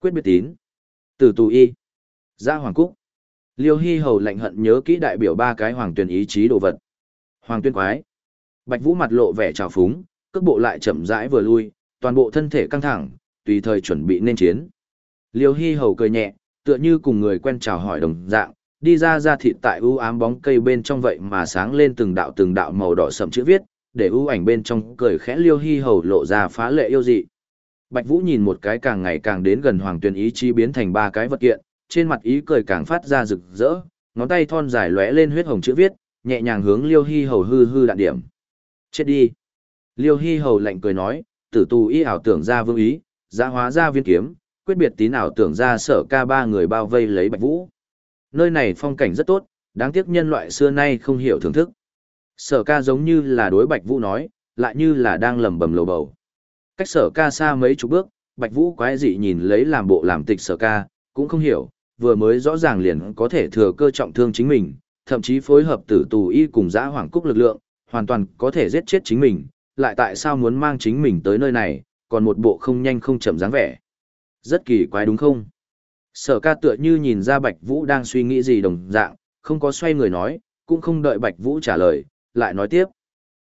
Quyết biệt tín. Tử tù y. Ra Hoàng Cúc. Liêu Hy Hầu lạnh hận nhớ kỹ đại biểu ba cái hoàng tuyển ý chí đồ vật. Hoàng tuyên quái. Bạch Vũ mặt lộ vẻ trào phúng, cước bộ lại chậm rãi vừa lui, toàn bộ thân thể căng thẳng, tùy thời chuẩn bị nên chiến. Liêu Hy Hầu cười nhẹ, tựa như cùng người quen chào hỏi đồng dạng, đi ra ra thịt tại ưu ám bóng cây bên trong vậy mà sáng lên từng đạo từng đạo màu đỏ sậm chữ viết, để ưu ảnh bên trong cười khẽ Liêu Hy Hầu lộ ra phá lệ yêu dị. Bạch Vũ nhìn một cái càng ngày càng đến gần Hoàng Tuyền ý chí biến thành ba cái vật kiện, trên mặt ý cười càng phát ra rực rỡ, ngón tay thon dài lóe lên huyết hồng chữ viết, nhẹ nhàng hướng Liêu Hi Hầu hư hư đạn điểm. Chết đi. Liêu Hi Hầu lạnh cười nói, tử tù y ảo tưởng ra vương ý, giã hóa ra viên kiếm, quyết biệt tín ảo tưởng ra sở ca ba người bao vây lấy Bạch Vũ. Nơi này phong cảnh rất tốt, đáng tiếc nhân loại xưa nay không hiểu thưởng thức. Sở ca giống như là đối Bạch Vũ nói, lại như là đang lẩm bẩm lầu bầu. Cách sở ca xa mấy chục bước, Bạch Vũ quái dị nhìn lấy làm bộ làm tịch sở ca, cũng không hiểu, vừa mới rõ ràng liền có thể thừa cơ trọng thương chính mình, thậm chí phối hợp tử tù y cùng giã hoàng cúc lực lượng, hoàn toàn có thể giết chết chính mình, lại tại sao muốn mang chính mình tới nơi này, còn một bộ không nhanh không chậm dáng vẻ. Rất kỳ quái đúng không? Sở ca tựa như nhìn ra Bạch Vũ đang suy nghĩ gì đồng dạng, không có xoay người nói, cũng không đợi Bạch Vũ trả lời, lại nói tiếp.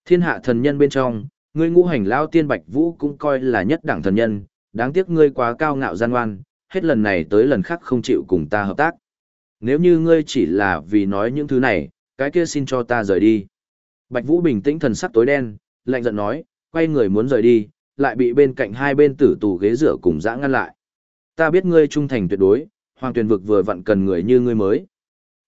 Thiên hạ thần nhân bên trong, ngươi ngũ hành lao tiên Bạch Vũ cũng coi là nhất đẳng thần nhân, đáng tiếc ngươi quá cao ngạo gian ngoan, hết lần này tới lần khác không chịu cùng ta hợp tác. Nếu như ngươi chỉ là vì nói những thứ này, cái kia xin cho ta rời đi. Bạch Vũ bình tĩnh thần sắc tối đen, lạnh giận nói, quay người muốn rời đi, lại bị bên cạnh hai bên tử tù ghế rửa cùng dã ngăn lại. Ta biết ngươi trung thành tuyệt đối, hoàng tuyển vực vừa vặn cần người như ngươi mới.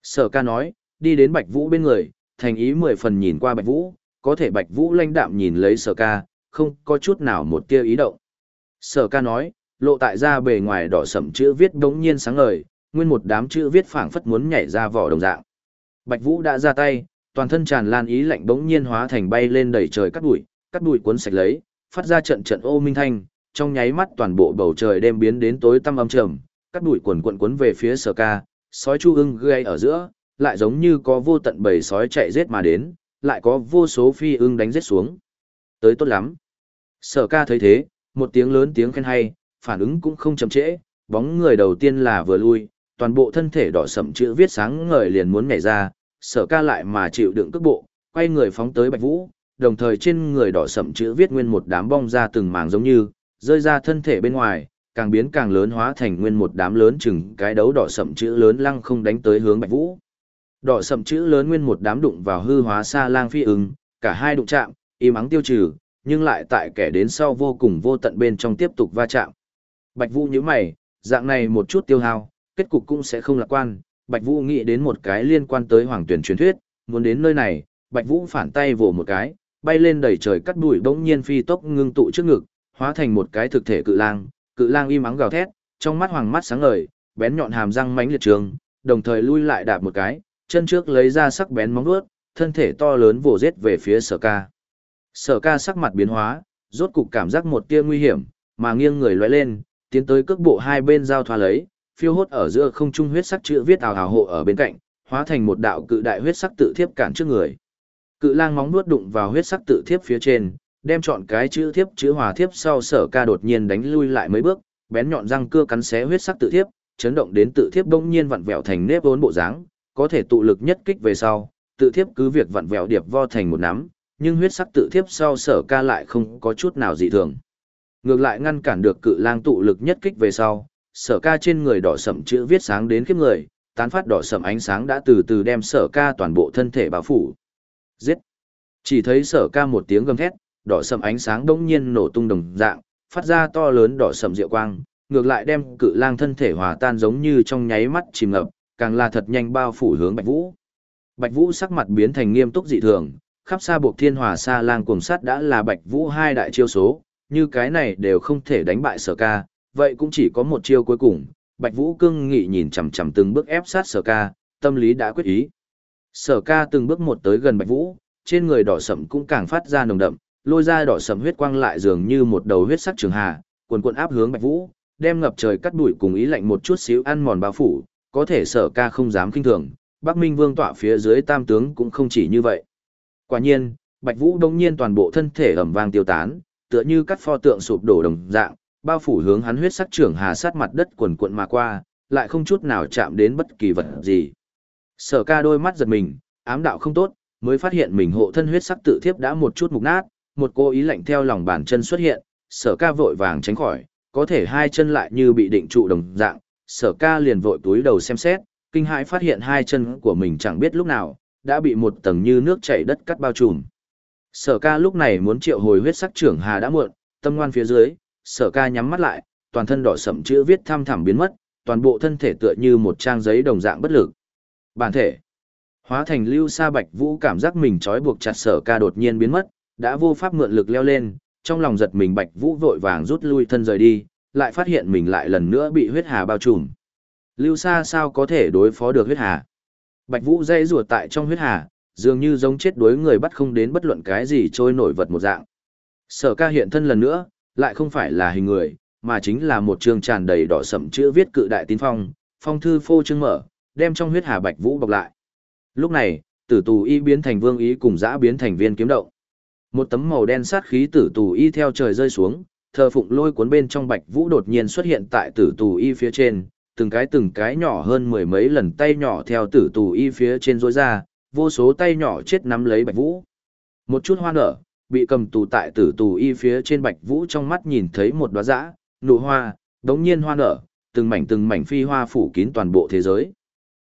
Sở ca nói, đi đến Bạch Vũ bên người, thành ý mười phần nhìn qua Bạch Vũ, có thể Bạch Vũ lãnh đạm nhìn lấy sở ca, không có chút nào một tia ý động. Sở ca nói, lộ tại ra bề ngoài đỏ sậm chữ viết đống nhiên sáng ngời, nguyên một đám chữ viết phảng phất muốn nhảy ra vỏ đồng dạng. Bạch Vũ đã ra tay, toàn thân tràn lan ý lạnh bỗng nhiên hóa thành bay lên đầy trời cắt bụi, cắt bụi cuốn sạch lấy, phát ra trận trận ô minh thanh, trong nháy mắt toàn bộ bầu trời đêm biến đến tối tăm âm trầm, cắt bụi cuộn cuộn cuốn về phía Sở Ca, sói chu ưng gây ở giữa, lại giống như có vô tận bầy sói chạy giết mà đến, lại có vô số phi ưng đánh rết xuống. Tới tốt lắm. Sở Ca thấy thế, một tiếng lớn tiếng khen hay, phản ứng cũng không chậm trễ, bóng người đầu tiên là vừa lui, toàn bộ thân thể đỏ sậm chữ viết sáng ngời liền muốn nhảy ra, sở ca lại mà chịu đựng cước bộ, quay người phóng tới Bạch Vũ, đồng thời trên người đỏ sậm chữ viết nguyên một đám bong ra từng mảng giống như, rơi ra thân thể bên ngoài, càng biến càng lớn hóa thành nguyên một đám lớn chừng cái đấu đỏ sậm chữ lớn lăng không đánh tới hướng Bạch Vũ. Đỏ sậm chữ lớn nguyên một đám đụng vào hư hóa xa lang phi ứng, cả hai đụng chạm, im ắng tiêu trừ, nhưng lại tại kẻ đến sau vô cùng vô tận bên trong tiếp tục va chạm. Bạch Vũ nhíu mày, dạng này một chút tiêu hao, kết cục cũng sẽ không lạc quan. Bạch Vũ nghĩ đến một cái liên quan tới hoàng tuyển truyền thuyết, muốn đến nơi này, Bạch Vũ phản tay vồ một cái, bay lên đầy trời cắt bụi bỗng nhiên phi tốc ngưng tụ trước ngực, hóa thành một cái thực thể cự lang, cự lang im ắng gào thét, trong mắt hoàng mắt sáng ngời, bén nhọn hàm răng mãnh liệt trường, đồng thời lui lại đạp một cái, chân trước lấy ra sắc bén móng vuốt, thân thể to lớn vồ giết về phía Sở Ca. Sở Ca sắc mặt biến hóa, rốt cục cảm giác một tia nguy hiểm, mà nghiêng người lóe lên, tiến tới cước bộ hai bên giao thoa lấy, phiêu hốt ở giữa không trung huyết sắc chữ viết ảo hào hộ ở bên cạnh, hóa thành một đạo cự đại huyết sắc tự thiếp cản trước người. Cự lang móng nuốt đụng vào huyết sắc tự thiếp phía trên, đem chọn cái chữ thiếp chữ hòa thiếp sau sở ca đột nhiên đánh lui lại mấy bước, bén nhọn răng cưa cắn xé huyết sắc tự thiếp, chấn động đến tự thiếp bỗng nhiên vặn vẹo thành nếp vốn bộ dáng, có thể tụ lực nhất kích về sau, tự thiếp cứ việc vặn vẹo điệp vo thành một nắm, nhưng huyết sắc tự thiếp sau sở ca lại không có chút nào dị thường. Ngược lại ngăn cản được cự lang tụ lực nhất kích về sau, sở ca trên người đỏ sậm chữ viết sáng đến khiếp người, tán phát đỏ sậm ánh sáng đã từ từ đem sở ca toàn bộ thân thể bao phủ. Giết! Chỉ thấy sở ca một tiếng gầm thét, đỏ sậm ánh sáng đông nhiên nổ tung đồng dạng, phát ra to lớn đỏ sậm diệu quang, ngược lại đem cự lang thân thể hòa tan giống như trong nháy mắt chìm ngập, càng là thật nhanh bao phủ hướng Bạch Vũ. Bạch Vũ sắc mặt biến thành nghiêm túc dị thường, khắp xa buộc thiên hòa xa lang cuồng sát đã là Bạch Vũ hai đại chiêu số, như cái này đều không thể đánh bại sở ca, vậy cũng chỉ có một chiêu cuối cùng. Bạch Vũ cương nghị nhìn chằm chằm từng bước ép sát sở ca, tâm lý đã quyết ý. Sở ca từng bước một tới gần Bạch Vũ, trên người đỏ sậm cũng càng phát ra nồng đậm, lôi ra đỏ sậm huyết quang lại dường như một đầu huyết sắc trường hà, cuồn cuộn áp hướng Bạch Vũ, đem ngập trời cắt đuổi cùng ý lạnh một chút xíu ăn mòn bao phủ, có thể sở ca không dám kinh thường, Bắc Minh Vương tọa phía dưới tam tướng cũng không chỉ như vậy. Quả nhiên, Bạch Vũ đông nhiên toàn bộ thân thể ầm vang tiêu tán, tựa như cắt pho tượng sụp đổ đồng dạng, bao phủ hướng hắn huyết sắc trưởng hà sát mặt đất quần cuộn mà qua, lại không chút nào chạm đến bất kỳ vật gì. Sở ca đôi mắt giật mình, ám đạo không tốt, mới phát hiện mình hộ thân huyết sắc tự thiếp đã một chút mục nát, một cô ý lạnh theo lòng bàn chân xuất hiện, sở ca vội vàng tránh khỏi, có thể hai chân lại như bị định trụ đồng dạng, sở ca liền vội túi đầu xem xét, kinh hãi phát hiện hai chân của mình chẳng biết lúc nào, đã bị một tầng như nước chảy đất cắt bao trùm. Sở ca lúc này muốn triệu hồi huyết sắc trưởng hà đã muộn, tâm ngoan phía dưới, sở ca nhắm mắt lại, toàn thân đỏ sậm chữ viết tham thẳm biến mất, toàn bộ thân thể tựa như một trang giấy đồng dạng bất lực. Bản thể hóa thành lưu sa bạch vũ cảm giác mình trói buộc chặt sở ca đột nhiên biến mất, đã vô pháp mượn lực leo lên, trong lòng giật mình bạch vũ vội vàng rút lui thân rời đi, lại phát hiện mình lại lần nữa bị huyết hà bao trùm. Lưu sa sao có thể đối phó được huyết hà? Bạch vũ dây rùa tại trong huyết hà, dường như giống chết đuối người bắt không đến bất luận cái gì trôi nổi vật một dạng. Sở ca hiện thân lần nữa, lại không phải là hình người, mà chính là một trường tràn đầy đỏ sậm chữ viết cự đại tín phong, phong thư phô trương mở, đem trong huyết hà bạch vũ bọc lại. Lúc này, tử tù y biến thành vương ý cùng dã biến thành viên kiếm động. Một tấm màu đen sát khí tử tù y theo trời rơi xuống, thờ phụng lôi cuốn bên trong bạch vũ đột nhiên xuất hiện tại tử tù y phía trên, từng cái từng cái nhỏ hơn mười mấy lần tay nhỏ theo tử tù y phía trên rối ra, vô số tay nhỏ chết nắm lấy bạch vũ. Một chút hoa nở, bị cầm tù tại tử tù y phía trên bạch vũ trong mắt nhìn thấy một đóa dã, nụ hoa, đống nhiên hoa nở, từng mảnh từng mảnh phi hoa phủ kín toàn bộ thế giới.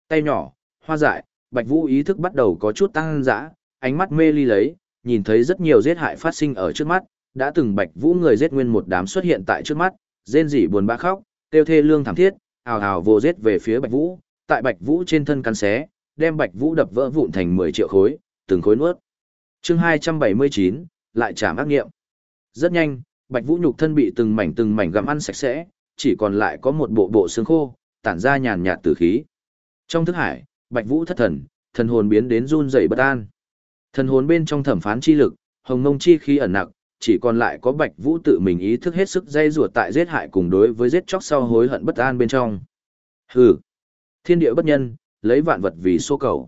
Tay nhỏ, hoa dại, bạch vũ ý thức bắt đầu có chút tăng dã, ánh mắt mê ly lấy, nhìn thấy rất nhiều giết hại phát sinh ở trước mắt, đã từng bạch vũ người giết nguyên một đám xuất hiện tại trước mắt, rên rỉ buồn bã khóc, tiêu thê lương thảm thiết, ào ào vô giết về phía bạch vũ, tại bạch vũ trên thân cắn xé, đem bạch vũ đập vỡ vụn thành 10 triệu khối, từng khối nuốt. Chương 279, lại trả ác nghiệm. Rất nhanh, bạch vũ nhục thân bị từng mảnh từng mảnh gặm ăn sạch sẽ, chỉ còn lại có một bộ bộ xương khô, tản ra nhàn nhạt tử khí. Trong thức hải, bạch vũ thất thần, thần hồn biến đến run rẩy bất an. Thần hồn bên trong thẩm phán chi lực, hồng mông chi khí ẩn nặc chỉ còn lại có Bạch Vũ tự mình ý thức hết sức dây ruột tại giết hại cùng đối với giết chóc sau hối hận bất an bên trong. Hừ, thiên địa bất nhân, lấy vạn vật vì số cầu.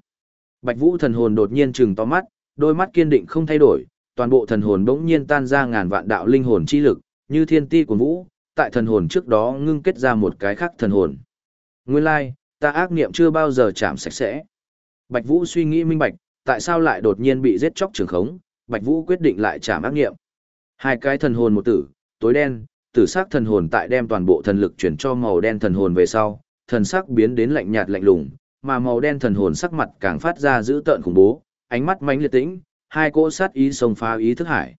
Bạch Vũ thần hồn đột nhiên trừng to mắt, đôi mắt kiên định không thay đổi, toàn bộ thần hồn bỗng nhiên tan ra ngàn vạn đạo linh hồn chi lực, như thiên ti của vũ, tại thần hồn trước đó ngưng kết ra một cái khác thần hồn. Nguyên lai, ta ác niệm chưa bao giờ chạm sạch sẽ. Bạch Vũ suy nghĩ minh bạch, tại sao lại đột nhiên bị giết chóc trường khống, Bạch Vũ quyết định lại chạm ác niệm. Hai cái thần hồn một tử, tối đen, tử sắc thần hồn tại đem toàn bộ thần lực chuyển cho màu đen thần hồn về sau, thần sắc biến đến lạnh nhạt lạnh lùng, mà màu đen thần hồn sắc mặt càng phát ra dữ tợn khủng bố, ánh mắt mãnh liệt tĩnh, hai cỗ sát ý xông phá ý thức hải.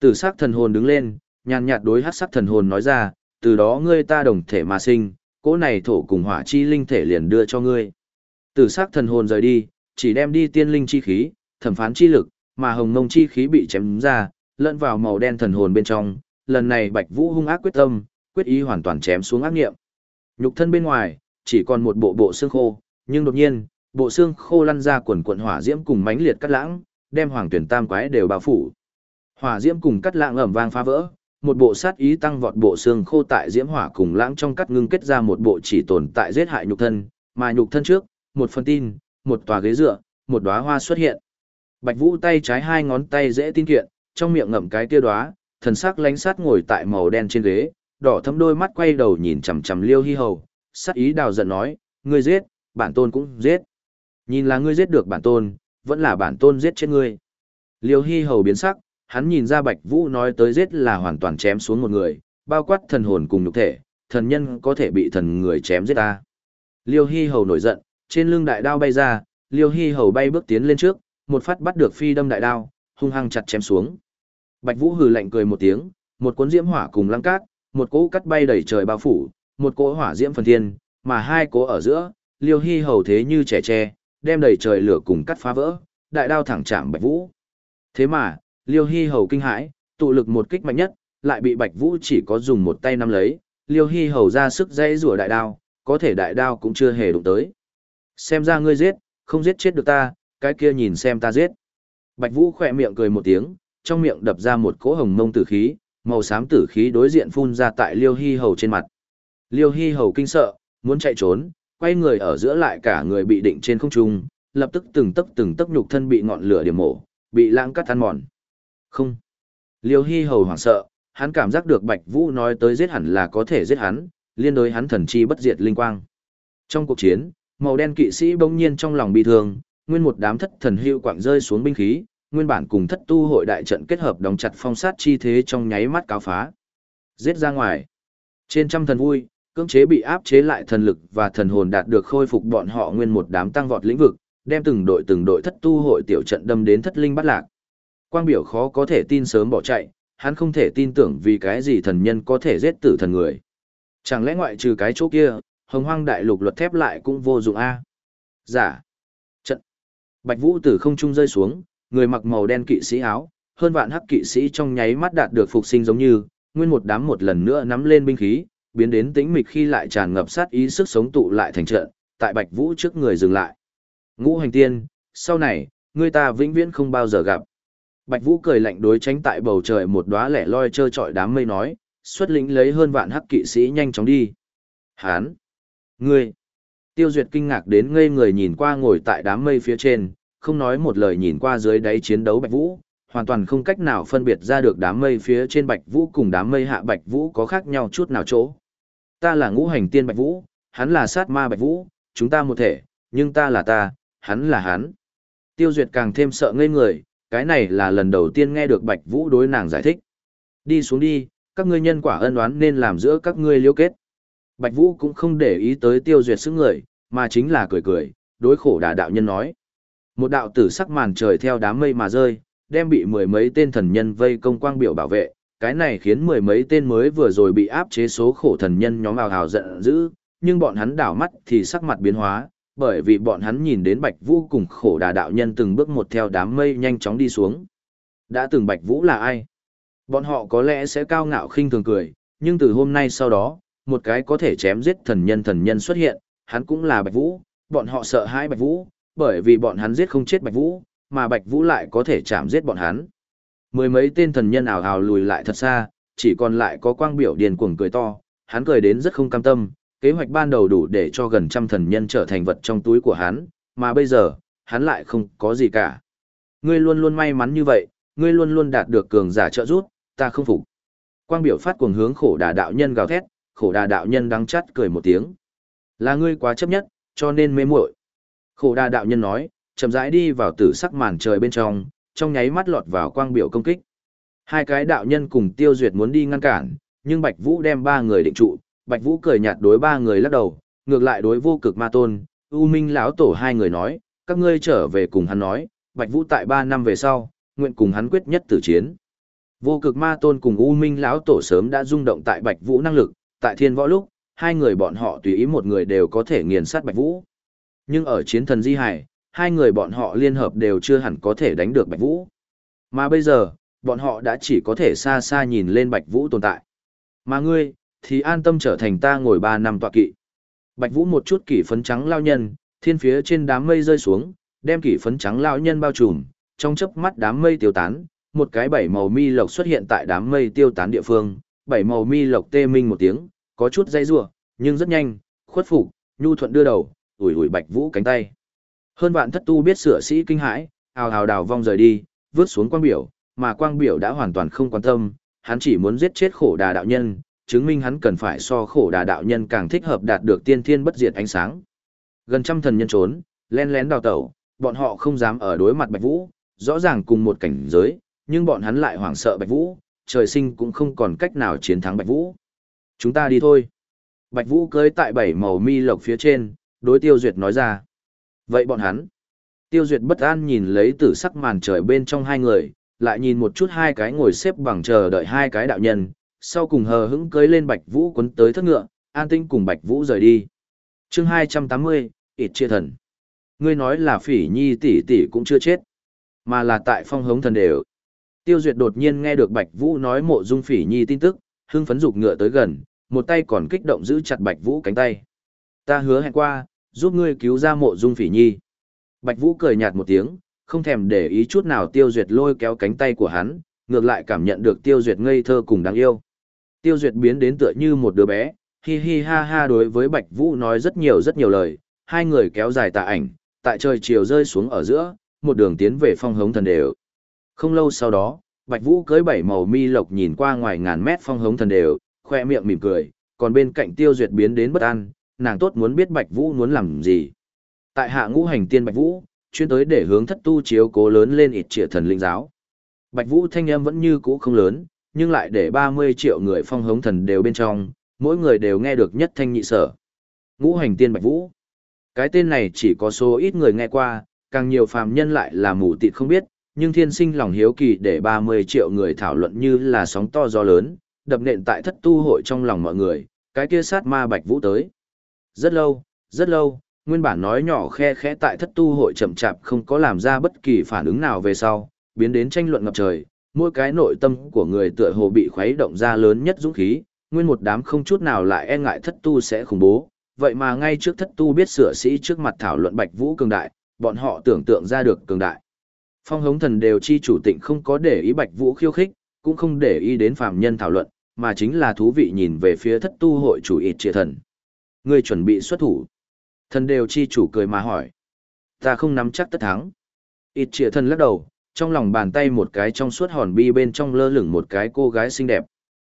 Tử sắc thần hồn đứng lên, nhàn nhạt đối hắc sắc thần hồn nói ra, từ đó ngươi ta đồng thể mà sinh, cỗ này thổ cùng hỏa chi linh thể liền đưa cho ngươi. Tử sắc thần hồn rời đi, chỉ đem đi tiên linh chi khí, thẩm phán chi lực, mà hồng mông chi khí bị chém ra, lẫn vào màu đen thần hồn bên trong, lần này Bạch Vũ hung ác quyết tâm, quyết ý hoàn toàn chém xuống ác nghiệm. Nhục thân bên ngoài, chỉ còn một bộ bộ xương khô, nhưng đột nhiên, bộ xương khô lăn ra quần quần hỏa diễm cùng mãnh liệt cắt lãng, đem hoàng tuyển tam quái đều bao phủ. Hỏa diễm cùng cắt lãng ầm vang phá vỡ, một bộ sát ý tăng vọt bộ xương khô tại diễm hỏa cùng lãng trong cắt ngưng kết ra một bộ chỉ tồn tại giết hại nhục thân, mà nhục thân trước, một phần tin, một tòa ghế dựa, một đóa hoa xuất hiện. Bạch Vũ tay trái hai ngón tay dễ tin kiện, trong miệng ngậm cái kia đóa, thần sắc lánh sát ngồi tại màu đen trên ghế, đỏ thấm đôi mắt quay đầu nhìn chằm chằm Liêu Hi Hầu, sát ý đào giận nói, ngươi giết, bản tôn cũng giết. Nhìn là ngươi giết được bản tôn, vẫn là bản tôn giết chết ngươi. Liêu Hi Hầu biến sắc, hắn nhìn ra Bạch Vũ nói tới giết là hoàn toàn chém xuống một người, bao quát thần hồn cùng nhục thể, thần nhân có thể bị thần người chém giết ta. Liêu Hi Hầu nổi giận, trên lưng đại đao bay ra, Liêu Hi Hầu bay bước tiến lên trước, một phát bắt được phi đâm đại đao, hung hăng chặt chém xuống. Bạch Vũ hừ lạnh cười một tiếng, một cuốn diễm hỏa cùng lăng cát, một cỗ cắt bay đầy trời bao phủ, một cỗ hỏa diễm phần thiên, mà hai cỗ ở giữa, Liêu Hi hầu thế như trẻ tre, đem đầy trời lửa cùng cắt phá vỡ, đại đao thẳng chạm Bạch Vũ. Thế mà, Liêu Hi hầu kinh hãi, tụ lực một kích mạnh nhất, lại bị Bạch Vũ chỉ có dùng một tay nắm lấy, Liêu Hi hầu ra sức dây rủa đại đao, có thể đại đao cũng chưa hề đụng tới. Xem ra ngươi giết, không giết chết được ta, cái kia nhìn xem ta giết. Bạch Vũ khẽ miệng cười một tiếng, trong miệng đập ra một cỗ hồng mông tử khí, màu xám tử khí đối diện phun ra tại Liêu Hi Hầu trên mặt. Liêu Hi Hầu kinh sợ, muốn chạy trốn, quay người ở giữa lại cả người bị định trên không trung, lập tức từng tấc từng tấc nhục thân bị ngọn lửa điểm mổ, bị lãng cắt ăn mòn. Không. Liêu Hi Hầu hoảng sợ, hắn cảm giác được Bạch Vũ nói tới giết hẳn là có thể giết hắn, liên đối hắn thần chi bất diệt linh quang. Trong cuộc chiến, màu đen kỵ sĩ bỗng nhiên trong lòng bị thương, nguyên một đám thất thần hưu quạng rơi xuống binh khí, nguyên bản cùng thất tu hội đại trận kết hợp đóng chặt phong sát chi thế trong nháy mắt cáo phá. Giết ra ngoài. Trên trăm thần vui, cưỡng chế bị áp chế lại thần lực và thần hồn đạt được khôi phục bọn họ nguyên một đám tăng vọt lĩnh vực, đem từng đội từng đội thất tu hội tiểu trận đâm đến thất linh bắt lạc. Quang biểu khó có thể tin sớm bỏ chạy, hắn không thể tin tưởng vì cái gì thần nhân có thể giết tử thần người. Chẳng lẽ ngoại trừ cái chỗ kia, hồng hoang đại lục luật thép lại cũng vô dụng a? Giả. Trận. Bạch Vũ từ không trung rơi xuống, người mặc màu đen kỵ sĩ áo, hơn vạn hắc kỵ sĩ trong nháy mắt đạt được phục sinh giống như, nguyên một đám một lần nữa nắm lên binh khí, biến đến tĩnh mịch khi lại tràn ngập sát ý sức sống tụ lại thành trận, tại Bạch Vũ trước người dừng lại. Ngũ hành tiên, sau này, người ta vĩnh viễn không bao giờ gặp. Bạch Vũ cười lạnh đối tránh tại bầu trời một đóa lẻ loi trơ trọi đám mây nói, xuất lĩnh lấy hơn vạn hắc kỵ sĩ nhanh chóng đi. Hán! Ngươi! Tiêu Duyệt kinh ngạc đến ngây người nhìn qua ngồi tại đám mây phía trên, không nói một lời nhìn qua dưới đáy chiến đấu Bạch Vũ, hoàn toàn không cách nào phân biệt ra được đám mây phía trên Bạch Vũ cùng đám mây hạ Bạch Vũ có khác nhau chút nào chỗ. Ta là ngũ hành tiên Bạch Vũ, hắn là sát ma Bạch Vũ, chúng ta một thể, nhưng ta là ta, hắn là hắn. Tiêu Duyệt càng thêm sợ ngây người, cái này là lần đầu tiên nghe được Bạch Vũ đối nàng giải thích. Đi xuống đi, các ngươi nhân quả ân oán nên làm giữa các ngươi liêu kết. Bạch Vũ cũng không để ý tới Tiêu Duyệt sức người, mà chính là cười cười, đối khổ đà đạo nhân nói. Một đạo tử sắc màn trời theo đám mây mà rơi, đem bị mười mấy tên thần nhân vây công quang biểu bảo vệ, cái này khiến mười mấy tên mới vừa rồi bị áp chế số khổ thần nhân nhóm ào ào giận dữ, nhưng bọn hắn đảo mắt thì sắc mặt biến hóa, bởi vì bọn hắn nhìn đến Bạch Vũ cùng khổ đà đạo nhân từng bước một theo đám mây nhanh chóng đi xuống. Đã từng Bạch Vũ là ai? Bọn họ có lẽ sẽ cao ngạo khinh thường cười, nhưng từ hôm nay sau đó, một cái có thể chém giết thần nhân thần nhân xuất hiện, hắn cũng là Bạch Vũ, bọn họ sợ hãi Bạch Vũ, bởi vì bọn hắn giết không chết Bạch Vũ, mà Bạch Vũ lại có thể chạm giết bọn hắn. Mười mấy tên thần nhân ảo hào lùi lại thật xa, chỉ còn lại có quang biểu điền cuồng cười to, hắn cười đến rất không cam tâm, kế hoạch ban đầu đủ để cho gần trăm thần nhân trở thành vật trong túi của hắn, mà bây giờ, hắn lại không có gì cả. Ngươi luôn luôn may mắn như vậy, ngươi luôn luôn đạt được cường giả trợ giúp, ta không phục. Quang biểu phát cuồng hướng khổ đà đạo nhân gào thét, khổ đà đạo nhân đắng chát cười một tiếng. Là ngươi quá chấp nhất, cho nên mê muội. Khổ đa đạo nhân nói, chậm rãi đi vào tử sắc màn trời bên trong, trong nháy mắt lọt vào quang biểu công kích. Hai cái đạo nhân cùng tiêu duyệt muốn đi ngăn cản, nhưng Bạch Vũ đem ba người định trụ, Bạch Vũ cười nhạt đối ba người lắc đầu, ngược lại đối vô cực ma tôn, U Minh lão tổ hai người nói, các ngươi trở về cùng hắn nói, Bạch Vũ tại ba năm về sau, nguyện cùng hắn quyết nhất tử chiến. Vô cực ma tôn cùng U Minh lão tổ sớm đã rung động tại Bạch Vũ năng lực, tại thiên võ lúc, hai người bọn họ tùy ý một người đều có thể nghiền sát Bạch Vũ. Nhưng ở chiến thần di hải, hai người bọn họ liên hợp đều chưa hẳn có thể đánh được Bạch Vũ. Mà bây giờ, bọn họ đã chỉ có thể xa xa nhìn lên Bạch Vũ tồn tại. Mà ngươi, thì an tâm trở thành ta ngồi ba năm tọa kỵ. Bạch Vũ một chút kỷ phấn trắng lao nhân, thiên phía trên đám mây rơi xuống, đem kỷ phấn trắng lao nhân bao trùm, trong chớp mắt đám mây tiêu tán, một cái bảy màu mi lộc xuất hiện tại đám mây tiêu tán địa phương, bảy màu mi lộc tê minh một tiếng, có chút dây rủa, nhưng rất nhanh, khuất phục, nhu thuận đưa đầu, ủi ủi Bạch Vũ cánh tay. Hơn vạn thất tu biết sửa sĩ kinh hãi, hào hào đào vong rời đi, vứt xuống quang biểu, mà quang biểu đã hoàn toàn không quan tâm, hắn chỉ muốn giết chết khổ đà đạo nhân, chứng minh hắn cần phải so khổ đà đạo nhân càng thích hợp đạt được tiên thiên bất diệt ánh sáng. Gần trăm thần nhân trốn, len lén đào tẩu, bọn họ không dám ở đối mặt Bạch Vũ, rõ ràng cùng một cảnh giới, nhưng bọn hắn lại hoảng sợ Bạch Vũ, trời sinh cũng không còn cách nào chiến thắng Bạch Vũ. Chúng ta đi thôi. Bạch Vũ cưới tại bảy màu mi lộc phía trên, đối Tiêu Duyệt nói ra. Vậy bọn hắn? Tiêu Duyệt bất an nhìn lấy tử sắc màn trời bên trong hai người, lại nhìn một chút hai cái ngồi xếp bằng chờ đợi hai cái đạo nhân, sau cùng hờ hững cưới lên Bạch Vũ quấn tới thất ngựa, an tinh cùng Bạch Vũ rời đi. chương 280, ít chia thần. Ngươi nói là phỉ nhi tỷ tỷ cũng chưa chết, mà là tại phong hống thần đều. Tiêu Duyệt đột nhiên nghe được Bạch Vũ nói mộ dung phỉ nhi tin tức, hưng phấn dục ngựa tới gần, một tay còn kích động giữ chặt Bạch Vũ cánh tay. Ta hứa hẹn qua, giúp ngươi cứu ra mộ dung phỉ nhi. Bạch Vũ cười nhạt một tiếng, không thèm để ý chút nào Tiêu Duyệt lôi kéo cánh tay của hắn, ngược lại cảm nhận được Tiêu Duyệt ngây thơ cùng đáng yêu. Tiêu Duyệt biến đến tựa như một đứa bé, hi hi ha ha đối với Bạch Vũ nói rất nhiều rất nhiều lời, hai người kéo dài tà ảnh, tại trời chiều rơi xuống ở giữa, một đường tiến về phong hống thần đều. Không lâu sau đó, Bạch Vũ cưới bảy màu mi lộc nhìn qua ngoài ngàn mét phong hống thần đều, khoe miệng mỉm cười, còn bên cạnh Tiêu Duyệt biến đến bất an, nàng tốt muốn biết Bạch Vũ muốn làm gì. Tại hạ ngũ hành tiên Bạch Vũ, chuyên tới để hướng thất tu chiếu cố lớn lên ít trịa thần linh giáo. Bạch Vũ thanh âm vẫn như cũ không lớn, nhưng lại để 30 triệu người phong hống thần đều bên trong, mỗi người đều nghe được nhất thanh nhị sở. Ngũ hành tiên Bạch Vũ. Cái tên này chỉ có số ít người nghe qua, càng nhiều phàm nhân lại là mù tịt không biết, nhưng thiên sinh lòng hiếu kỳ để 30 triệu người thảo luận như là sóng to gió lớn, đập nện tại thất tu hội trong lòng mọi người, cái kia sát ma Bạch Vũ tới. Rất lâu, rất lâu, nguyên bản nói nhỏ khe khẽ tại thất tu hội chậm chạp không có làm ra bất kỳ phản ứng nào về sau, biến đến tranh luận ngập trời, mỗi cái nội tâm của người tựa hồ bị khuấy động ra lớn nhất dũng khí, nguyên một đám không chút nào lại e ngại thất tu sẽ khủng bố, vậy mà ngay trước thất tu biết sửa sĩ trước mặt thảo luận Bạch Vũ cường đại, bọn họ tưởng tượng ra được cường đại. Phong hống thần đều chi chủ tịnh không có để ý Bạch Vũ khiêu khích, cũng không để ý đến phàm nhân thảo luận, mà chính là thú vị nhìn về phía thất tu hội chủ ít triệt thần. Ngươi chuẩn bị xuất thủ. Thần đều chi chủ cười mà hỏi. Ta không nắm chắc tất thắng. Ít triệt thần lắc đầu, trong lòng bàn tay một cái trong suốt hòn bi bên trong lơ lửng một cái cô gái xinh đẹp.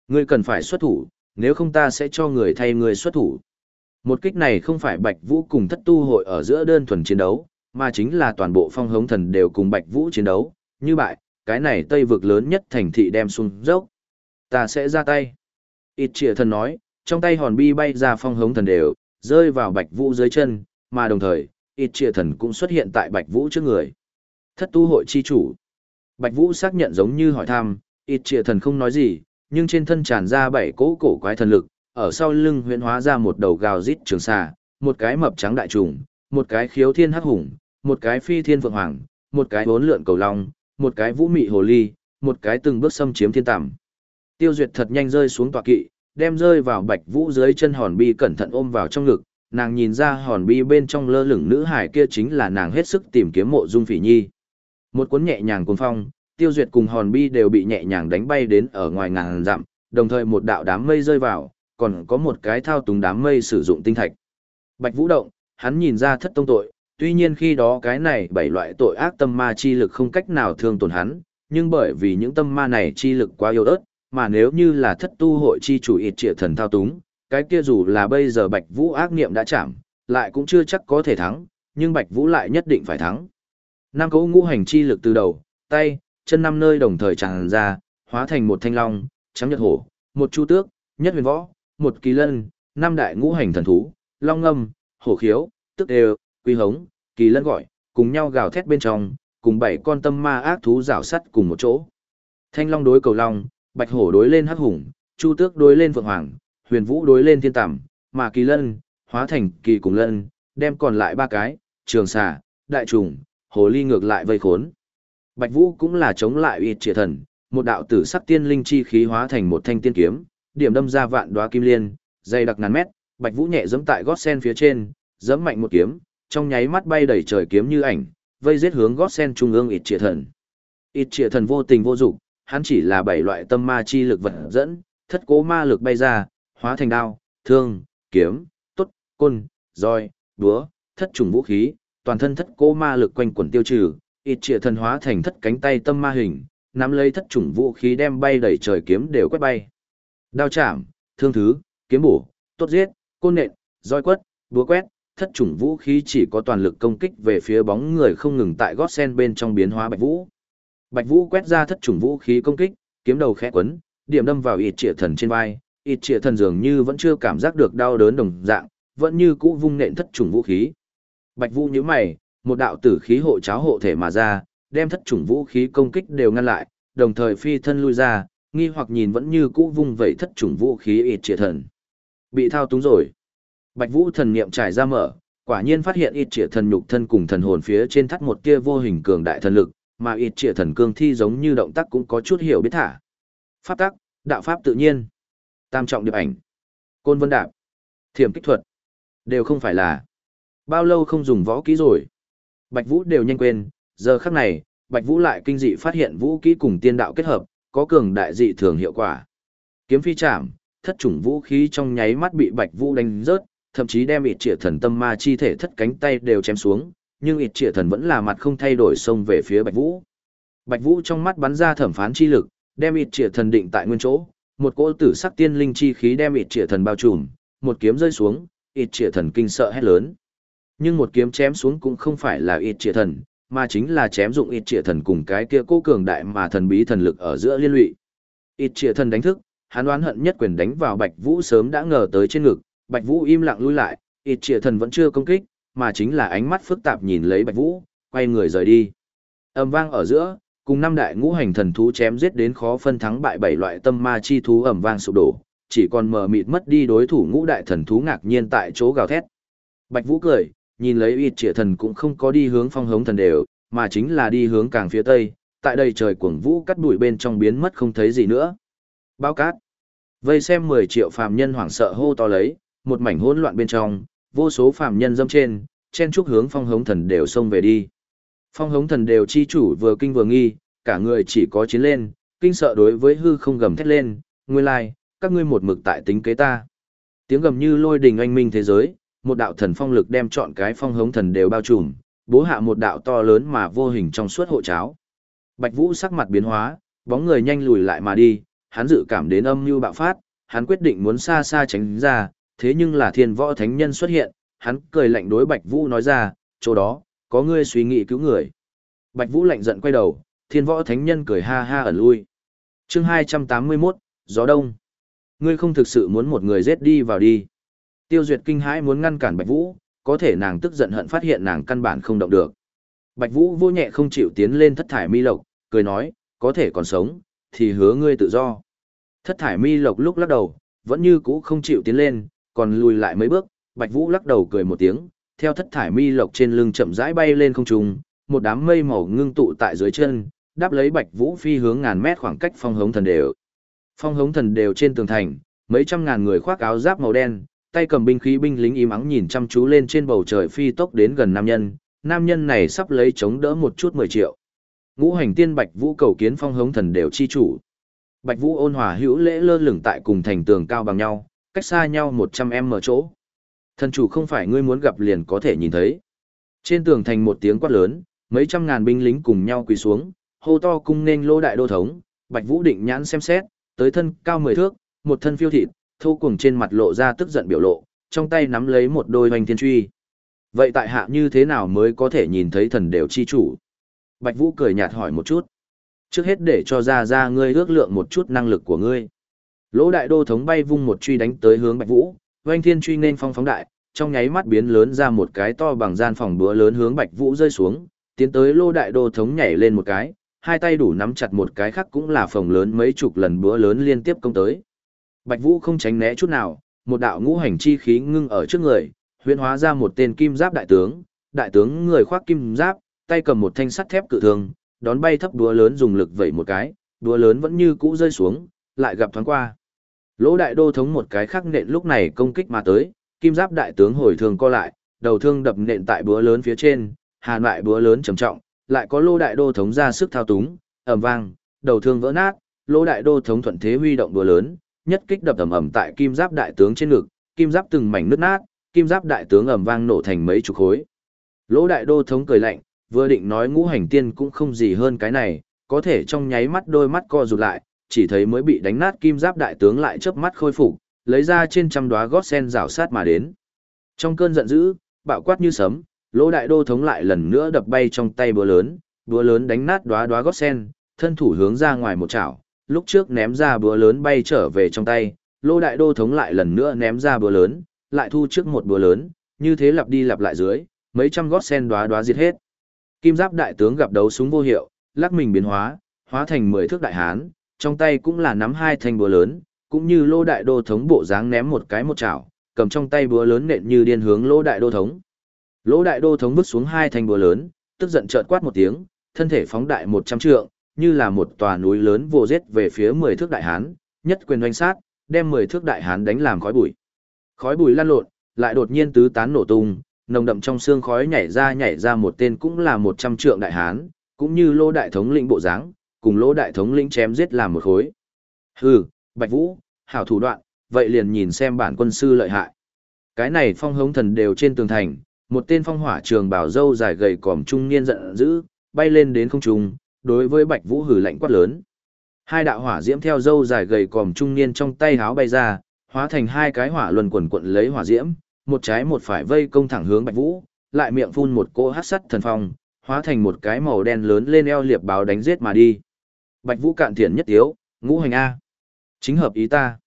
Ngươi cần phải xuất thủ, nếu không ta sẽ cho người thay ngươi xuất thủ. Một kích này không phải Bạch Vũ cùng thất tu hội ở giữa đơn thuần chiến đấu, mà chính là toàn bộ phong hống thần đều cùng Bạch Vũ chiến đấu, như vậy, cái này tây vực lớn nhất thành thị đem xuống dốc. Ta sẽ ra tay. Ít trịa thần nói, trong tay hòn bi bay ra phong hống thần đều, rơi vào Bạch Vũ dưới chân, mà đồng thời, ít trịa thần cũng xuất hiện tại Bạch Vũ trước người. Thất tu hội chi chủ. Bạch Vũ xác nhận giống như hỏi thăm, ít trịa thần không nói gì, nhưng trên thân tràn ra bảy cỗ cổ quái thần lực, ở sau lưng huyễn hóa ra một đầu gào rít trường xà, một cái mập trắng đại trùng, một cái khiếu thiên hắc hùng, một cái phi thiên vượng hoàng, một cái bốn lượn cầu long, một cái vũ mị hồ ly, một cái từng bước xâm chiếm thiên tầm. Tiêu Duyệt thật nhanh rơi xuống tọa kỵ, đem rơi vào Bạch Vũ dưới chân hòn bi cẩn thận ôm vào trong ngực, nàng nhìn ra hòn bi bên trong lơ lửng nữ hải kia chính là nàng hết sức tìm kiếm mộ dung phỉ nhi. Một cuốn nhẹ nhàng cuốn phong, Tiêu Duyệt cùng hòn bi đều bị nhẹ nhàng đánh bay đến ở ngoài ngàn dặm, đồng thời một đạo đám mây rơi vào, còn có một cái thao túng đám mây sử dụng tinh thạch. Bạch Vũ động, hắn nhìn ra thất tông tội, tuy nhiên khi đó cái này bảy loại tội ác tâm ma chi lực không cách nào thương tổn hắn, nhưng bởi vì những tâm ma này chi lực quá yếu ớt, mà nếu như là thất tu hội chi chủ ít trịa thần thao túng, cái kia dù là bây giờ Bạch Vũ ác niệm đã chạm, lại cũng chưa chắc có thể thắng, nhưng Bạch Vũ lại nhất định phải thắng. Nam cấu ngũ hành chi lực từ đầu, tay, chân năm nơi đồng thời tràn ra, hóa thành một thanh long, trắng nhật hổ, một chu tước, nhất huyền võ, một kỳ lân, năm đại ngũ hành thần thú, long ngâm, hổ khiếu, tức đều, quy hống, kỳ lân gọi, cùng nhau gào thét bên trong, cùng bảy con tâm ma ác thú rảo sắt cùng một chỗ. Thanh long đối cầu long, bạch hổ đối lên hắc hùng, chu tước đối lên phượng hoàng, huyền vũ đối lên thiên tẩm, mà kỳ lân, hóa thành kỳ cùng lân, đem còn lại ba cái, trường xà, đại trùng, hồ ly ngược lại vây khốn. Bạch vũ cũng là chống lại uy triệt thần, một đạo tử sắc tiên linh chi khí hóa thành một thanh tiên kiếm, điểm đâm ra vạn đóa kim liên, dày đặc ngàn mét, Bạch Vũ nhẹ giẫm tại gót sen phía trên, giẫm mạnh một kiếm, trong nháy mắt bay đầy trời kiếm như ảnh, vây giết hướng gót sen trung ương ít triệt thần. Ít triệt thần vô tình vô dụng, hắn chỉ là bảy loại tâm ma chi lực vật dẫn, thất cố ma lực bay ra, hóa thành đao, thương, kiếm, tốt, côn, roi, đúa, thất trùng vũ khí, toàn thân thất cố ma lực quanh quẩn tiêu trừ, ít trịa thần hóa thành thất cánh tay tâm ma hình, nắm lấy thất trùng vũ khí đem bay đầy trời kiếm đều quét bay. Đao chạm, thương thứ, kiếm bổ, tốt giết, côn nện, roi quất, đúa quét, thất chủng vũ khí chỉ có toàn lực công kích về phía bóng người không ngừng tại gót sen bên trong biến hóa Bạch Vũ. Bạch Vũ quét ra thất chủng vũ khí công kích, kiếm đầu khẽ quấn, điểm đâm vào ịt trịa thần trên vai, ịt trịa thần dường như vẫn chưa cảm giác được đau đớn đồng dạng, vẫn như cũ vung nện thất chủng vũ khí. Bạch Vũ nhíu mày, một đạo tử khí hộ cháo hộ thể mà ra, đem thất chủng vũ khí công kích đều ngăn lại, đồng thời phi thân lui ra, nghi hoặc nhìn vẫn như cũ vung vẩy thất chủng vũ khí ịt trịa thần. Bị thao túng rồi. Bạch Vũ thần niệm trải ra mở, quả nhiên phát hiện ít trịa thần nhục thân cùng thần hồn phía trên thắt một kia vô hình cường đại thần lực, mà ít trịa thần cương thi giống như động tác cũng có chút hiểu biết thả. Pháp tắc, đạo pháp tự nhiên, tam trọng điệp ảnh, côn vân đạp, thiểm kích thuật, đều không phải là bao lâu không dùng võ kỹ rồi. Bạch Vũ đều nhanh quên, giờ khắc này, Bạch Vũ lại kinh dị phát hiện vũ kỹ cùng tiên đạo kết hợp, có cường đại dị thường hiệu quả. Kiếm phi chạm, thất chủng vũ khí trong nháy mắt bị Bạch Vũ đánh rớt, thậm chí đem ịt trịa thần tâm ma chi thể thất cánh tay đều chém xuống, nhưng ít trịa thần vẫn là mặt không thay đổi xông về phía Bạch Vũ. Bạch Vũ trong mắt bắn ra thẩm phán chi lực, đem ít trịa thần định tại nguyên chỗ, một cỗ tử sắc tiên linh chi khí đem ít trịa thần bao trùm, một kiếm rơi xuống, ít trịa thần kinh sợ hét lớn. Nhưng một kiếm chém xuống cũng không phải là ít trịa thần, mà chính là chém dụng ít trịa thần cùng cái kia cố cường đại mà thần bí thần lực ở giữa liên lụy. Ít trịa thần đánh thức, hắn oán hận nhất quyền đánh vào Bạch Vũ sớm đã ngờ tới trên ngực, Bạch Vũ im lặng lui lại, ít trịa thần vẫn chưa công kích, mà chính là ánh mắt phức tạp nhìn lấy Bạch Vũ, quay người rời đi. Âm vang ở giữa, cùng năm đại ngũ hành thần thú chém giết đến khó phân thắng bại bảy loại tâm ma chi thú ầm vang sụp đổ, chỉ còn mờ mịt mất đi đối thủ ngũ đại thần thú ngạc nhiên tại chỗ gào thét. Bạch Vũ cười, nhìn lấy uy triệt thần cũng không có đi hướng phong hống thần đều, mà chính là đi hướng càng phía tây, tại đây trời cuồng vũ cắt đuổi bên trong biến mất không thấy gì nữa. Bao cát. Vây xem 10 triệu phàm nhân hoảng sợ hô to lấy, một mảnh hỗn loạn bên trong, vô số phạm nhân dâm trên, chen chúc hướng phong hống thần đều xông về đi. Phong hống thần đều chi chủ vừa kinh vừa nghi, cả người chỉ có chiến lên, kinh sợ đối với hư không gầm thét lên, nguyên lai, các ngươi một mực tại tính kế ta. Tiếng gầm như lôi đình oanh minh thế giới, một đạo thần phong lực đem chọn cái phong hống thần đều bao trùm, bố hạ một đạo to lớn mà vô hình trong suốt hộ cháo. Bạch Vũ sắc mặt biến hóa, bóng người nhanh lùi lại mà đi, hắn dự cảm đến âm mưu bạo phát, hắn quyết định muốn xa xa tránh ra, thế nhưng là thiên võ thánh nhân xuất hiện, hắn cười lạnh đối Bạch Vũ nói ra, chỗ đó, có ngươi suy nghĩ cứu người. Bạch Vũ lạnh giận quay đầu, thiên võ thánh nhân cười ha ha ẩn lui. chương 281, Gió Đông. Ngươi không thực sự muốn một người giết đi vào đi. Tiêu Duyệt kinh hãi muốn ngăn cản Bạch Vũ, có thể nàng tức giận hận phát hiện nàng căn bản không động được. Bạch Vũ vô nhẹ không chịu tiến lên thất thải mi lộc, cười nói, có thể còn sống, thì hứa ngươi tự do. Thất thải mi lộc lúc lắc đầu, vẫn như cũ không chịu tiến lên, còn lùi lại mấy bước, Bạch Vũ lắc đầu cười một tiếng, theo thất thải mi lộc trên lưng chậm rãi bay lên không trung, một đám mây màu ngưng tụ tại dưới chân, đáp lấy Bạch Vũ phi hướng ngàn mét khoảng cách phong hống thần đều. Phong hống thần đều trên tường thành, mấy trăm ngàn người khoác áo giáp màu đen, tay cầm binh khí binh lính im ắng nhìn chăm chú lên trên bầu trời phi tốc đến gần nam nhân, nam nhân này sắp lấy chống đỡ một chút 10 triệu. Ngũ hành tiên Bạch Vũ cầu kiến phong hống thần đều chi chủ. Bạch Vũ ôn hòa hữu lễ lơ lửng tại cùng thành tường cao bằng nhau, cách xa nhau 100 m chỗ. Thần chủ không phải ngươi muốn gặp liền có thể nhìn thấy. Trên tường thành một tiếng quát lớn, mấy trăm ngàn binh lính cùng nhau quỳ xuống, hô to cung nên lô đại đô thống, Bạch Vũ định nhãn xem xét, tới thân cao 10 thước, một thân phiêu thịt, thô cùng trên mặt lộ ra tức giận biểu lộ, trong tay nắm lấy một đôi hoành thiên truy. Vậy tại hạ như thế nào mới có thể nhìn thấy thần đều chi chủ? Bạch Vũ cười nhạt hỏi một chút. Trước hết để cho ra ra ngươi ước lượng một chút năng lực của ngươi. Lỗ đại đô thống bay vung một truy đánh tới hướng Bạch Vũ, oanh thiên truy nên phong phóng đại, trong nháy mắt biến lớn ra một cái to bằng gian phòng búa lớn hướng Bạch Vũ rơi xuống, tiến tới lô đại đô thống nhảy lên một cái, hai tay đủ nắm chặt một cái khác cũng là phòng lớn mấy chục lần búa lớn liên tiếp công tới. Bạch Vũ không tránh né chút nào, một đạo ngũ hành chi khí ngưng ở trước người, huyễn hóa ra một tên kim giáp đại tướng, đại tướng người khoác kim giáp, tay cầm một thanh sắt thép cự thương, đón bay thấp đúa lớn dùng lực vẩy một cái, đúa lớn vẫn như cũ rơi xuống, lại gặp thoáng qua. Lỗ đại đô thống một cái khắc nện lúc này công kích mà tới, kim giáp đại tướng hồi thương co lại, đầu thương đập nện tại búa lớn phía trên, hàn lại búa lớn trầm trọng, lại có lô đại đô thống ra sức thao túng, ầm vang, đầu thương vỡ nát, lô đại đô thống thuận thế huy động búa lớn, nhất kích đập ầm ầm tại kim giáp đại tướng trên ngực, kim giáp từng mảnh nứt nát, kim giáp đại tướng ầm vang nổ thành mấy chục khối. Lỗ đại đô thống cười lạnh, vừa định nói ngũ hành tiên cũng không gì hơn cái này, có thể trong nháy mắt đôi mắt co rụt lại, chỉ thấy mới bị đánh nát kim giáp đại tướng lại chớp mắt khôi phục, lấy ra trên trăm đóa gót sen rào sát mà đến. Trong cơn giận dữ, bạo quát như sấm, lỗ đại đô thống lại lần nữa đập bay trong tay búa lớn, búa lớn đánh nát đóa đóa gót sen, thân thủ hướng ra ngoài một chảo, lúc trước ném ra búa lớn bay trở về trong tay, lỗ đại đô thống lại lần nữa ném ra búa lớn, lại thu trước một búa lớn, như thế lặp đi lặp lại dưới, mấy trăm gót sen đóa đóa diệt hết. Kim giáp đại tướng gặp đấu súng vô hiệu, lắc mình biến hóa, hóa thành mười thước đại hán, trong tay cũng là nắm hai thanh búa lớn, cũng như lô đại đô thống bộ dáng ném một cái một chảo, cầm trong tay búa lớn nện như điên hướng lô đại đô thống. Lô đại đô thống vứt xuống hai thanh búa lớn, tức giận chợt quát một tiếng, thân thể phóng đại một trăm trượng, như là một tòa núi lớn vô giết về phía mười thước đại hán, nhất quyền doanh sát, đem mười thước đại hán đánh làm khói bụi. Khói bụi lan lộn, lại đột nhiên tứ tán nổ tung, nồng đậm trong xương khói nhảy ra nhảy ra một tên cũng là một trăm trượng đại hán, cũng như lô đại thống lĩnh bộ dáng, cùng lỗ đại thống lĩnh chém giết làm một khối. Hừ, Bạch Vũ, hảo thủ đoạn, vậy liền nhìn xem bản quân sư lợi hại. Cái này phong hống thần đều trên tường thành, một tên phong hỏa trường bảo dâu dài gầy còm trung niên giận dữ, bay lên đến không trung, đối với Bạch Vũ hừ lạnh quát lớn. Hai đạo hỏa diễm theo dâu dài gầy còm trung niên trong tay háo bay ra, hóa thành hai cái hỏa luân quần quận lấy hỏa diễm, một trái một phải vây công thẳng hướng Bạch Vũ, lại miệng phun một cỗ hắc sắt thần phong, hóa thành một cái màu đen lớn lên eo liệp báo đánh giết mà đi. Bạch Vũ cạn thiện nhất tiếu, ngũ hành A. Chính hợp ý ta.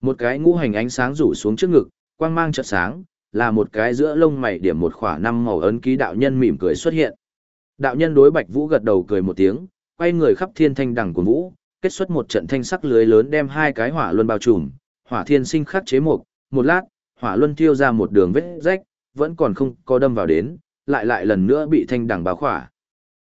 Một cái ngũ hành ánh sáng rủ xuống trước ngực, quang mang chợt sáng, là một cái giữa lông mày điểm một khỏa năm màu ấn ký đạo nhân mỉm cười xuất hiện. Đạo nhân đối Bạch Vũ gật đầu cười một tiếng, quay người khắp thiên thanh đằng của Vũ, kết xuất một trận thanh sắc lưới lớn đem hai cái hỏa luân bao trùm, hỏa thiên sinh khắc chế một, một lát, hỏa luân thiêu ra một đường vết rách, vẫn còn không có đâm vào đến, lại lại lần nữa bị thanh đằng bao khỏa.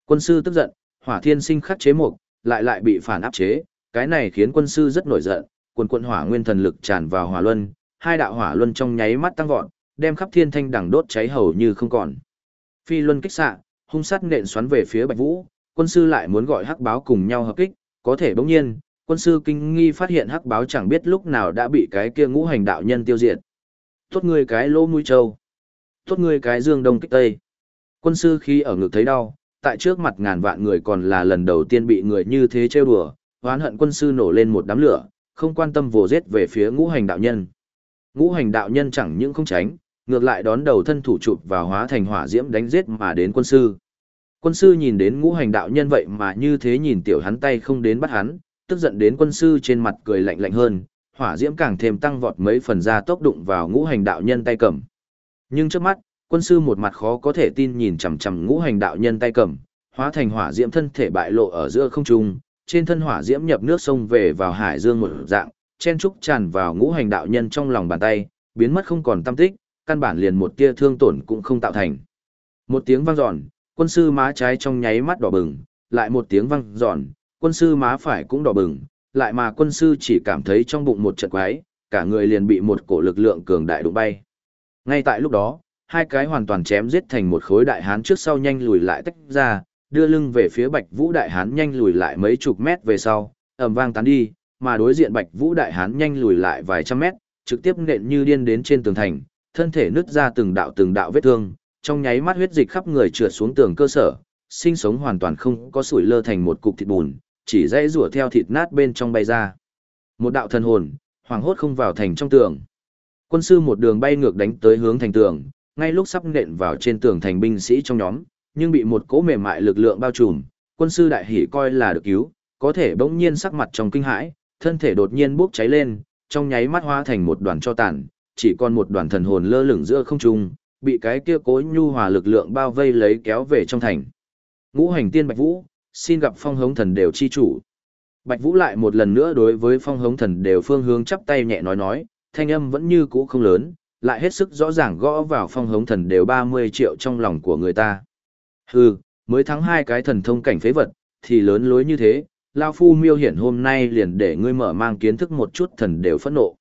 Quân sư tức giận, hỏa thiên sinh khắc chế một, lại lại bị phản áp chế, cái này khiến quân sư rất nổi giận, quần quận hỏa nguyên thần lực tràn vào hỏa luân, hai đạo hỏa luân trong nháy mắt tăng vọt, đem khắp thiên thanh đằng đốt cháy hầu như không còn. Phi luân kích xạ, hung sát nện xoắn về phía Bạch Vũ, quân sư lại muốn gọi hắc báo cùng nhau hợp kích, có thể bỗng nhiên, quân sư kinh nghi phát hiện hắc báo chẳng biết lúc nào đã bị cái kia ngũ hành đạo nhân tiêu diệt. Tốt ngươi cái lỗ mũi trâu, tốt ngươi cái dương đông kích tây. Quân sư khi ở ngực thấy đau, tại trước mặt ngàn vạn người còn là lần đầu tiên bị người như thế trêu đùa, oán hận quân sư nổ lên một đám lửa, không quan tâm vồ giết về phía ngũ hành đạo nhân. Ngũ hành đạo nhân chẳng những không tránh, ngược lại đón đầu thân thủ chụp và hóa thành hỏa diễm đánh giết mà đến quân sư. Quân sư nhìn đến ngũ hành đạo nhân vậy mà như thế nhìn tiểu hắn tay không đến bắt hắn, tức giận đến quân sư trên mặt cười lạnh lạnh hơn, hỏa diễm càng thêm tăng vọt mấy phần ra tốc đụng vào ngũ hành đạo nhân tay cầm. Nhưng trước mắt, quân sư một mặt khó có thể tin nhìn chằm chằm ngũ hành đạo nhân tay cầm, hóa thành hỏa diễm thân thể bại lộ ở giữa không trung, trên thân hỏa diễm nhập nước sông về vào hải dương một dạng, chen trúc tràn vào ngũ hành đạo nhân trong lòng bàn tay, biến mất không còn tâm tích, căn bản liền một tia thương tổn cũng không tạo thành. Một tiếng vang dọn, quân sư má trái trong nháy mắt đỏ bừng, lại một tiếng vang dọn, quân sư má phải cũng đỏ bừng, lại mà quân sư chỉ cảm thấy trong bụng một trận quái, cả người liền bị một cổ lực lượng cường đại đụng bay. Ngay tại lúc đó, hai cái hoàn toàn chém giết thành một khối đại hán trước sau nhanh lùi lại tách ra, đưa lưng về phía Bạch Vũ đại hán nhanh lùi lại mấy chục mét về sau, ầm vang tán đi, mà đối diện Bạch Vũ đại hán nhanh lùi lại vài trăm mét, trực tiếp nện như điên đến trên tường thành, thân thể nứt ra từng đạo từng đạo vết thương, trong nháy mắt huyết dịch khắp người trượt xuống tường cơ sở, sinh sống hoàn toàn không có sủi lơ thành một cục thịt bùn, chỉ dãy rủa theo thịt nát bên trong bay ra. Một đạo thần hồn, hoàng hốt không vào thành trong tường. Quân sư một đường bay ngược đánh tới hướng thành tường, ngay lúc sắp nện vào trên tường thành binh sĩ trong nhóm, nhưng bị một cỗ mềm mại lực lượng bao trùm, quân sư đại hỉ coi là được cứu, có thể bỗng nhiên sắc mặt trong kinh hãi, thân thể đột nhiên bốc cháy lên, trong nháy mắt hóa thành một đoàn cho tàn, chỉ còn một đoàn thần hồn lơ lửng giữa không trung, bị cái kia cố nhu hòa lực lượng bao vây lấy kéo về trong thành. Ngũ hành tiên Bạch Vũ, xin gặp phong hống thần đều chi chủ. Bạch Vũ lại một lần nữa đối với phong hống thần đều phương hướng chắp tay nhẹ nói nói, thanh âm vẫn như cũ không lớn, lại hết sức rõ ràng gõ vào phong hống thần đều 30 triệu trong lòng của người ta. Hừ, mới thắng hai cái thần thông cảnh phế vật, thì lớn lối như thế, Lao Phu miêu hiển hôm nay liền để ngươi mở mang kiến thức một chút thần đều phẫn nộ.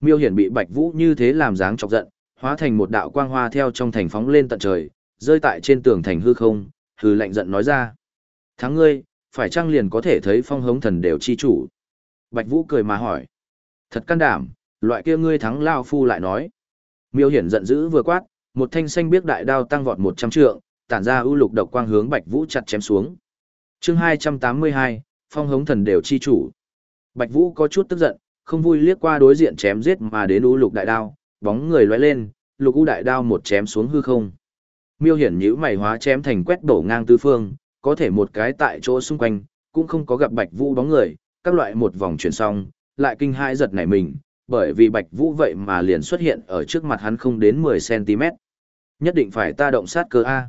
Miêu hiển bị Bạch Vũ như thế làm dáng chọc giận, hóa thành một đạo quang hoa theo trong thành phóng lên tận trời, rơi tại trên tường thành hư không, hừ lạnh giận nói ra. Thắng ngươi, phải chăng liền có thể thấy phong hống thần đều chi chủ? Bạch Vũ cười mà hỏi. Thật can đảm, loại kia ngươi thắng Lao Phu lại nói. Miêu hiển giận dữ vừa quát, một thanh xanh biếc đại đao tăng vọt 100 trượng, tản ra ưu lục độc quang hướng Bạch Vũ chặt chém xuống. Chương 282, Phong Hống Thần đều chi chủ. Bạch Vũ có chút tức giận, không vui liếc qua đối diện chém giết mà đến ưu lục đại đao, bóng người lóe lên, lục ưu đại đao một chém xuống hư không. Miêu hiển nhíu mày hóa chém thành quét đổ ngang tứ phương, có thể một cái tại chỗ xung quanh, cũng không có gặp Bạch Vũ bóng người, các loại một vòng chuyển xong, lại kinh hãi giật nảy mình, bởi vì Bạch Vũ vậy mà liền xuất hiện ở trước mặt hắn không đến 10cm. Nhất định phải ta động sát cơ A.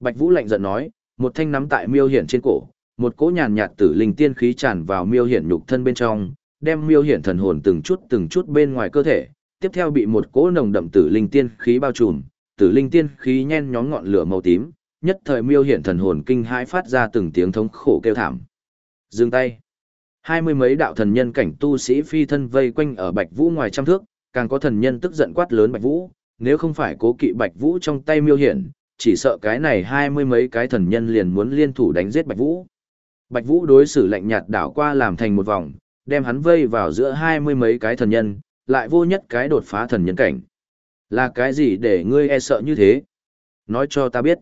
Bạch Vũ lạnh giận nói, một thanh nắm tại miêu hiển trên cổ, một cỗ nhàn nhạt tử linh tiên khí tràn vào miêu hiển nhục thân bên trong, đem miêu hiển thần hồn từng chút từng chút bên ngoài cơ thể, tiếp theo bị một cỗ nồng đậm tử linh tiên khí bao trùm, tử linh tiên khí nhen nhóm ngọn lửa màu tím, nhất thời miêu hiển thần hồn kinh hãi phát ra từng tiếng thống khổ kêu thảm. Dừng tay. Hai mươi mấy đạo thần nhân cảnh tu sĩ phi thân vây quanh ở Bạch Vũ ngoài trăm thước, càng có thần nhân tức giận quát lớn Bạch Vũ, nếu không phải cố kỵ Bạch Vũ trong tay miêu hiển, chỉ sợ cái này hai mươi mấy cái thần nhân liền muốn liên thủ đánh giết Bạch Vũ. Bạch Vũ đối xử lạnh nhạt đảo qua làm thành một vòng, đem hắn vây vào giữa hai mươi mấy cái thần nhân, lại vô nhất cái đột phá thần nhân cảnh. Là cái gì để ngươi e sợ như thế? Nói cho ta biết.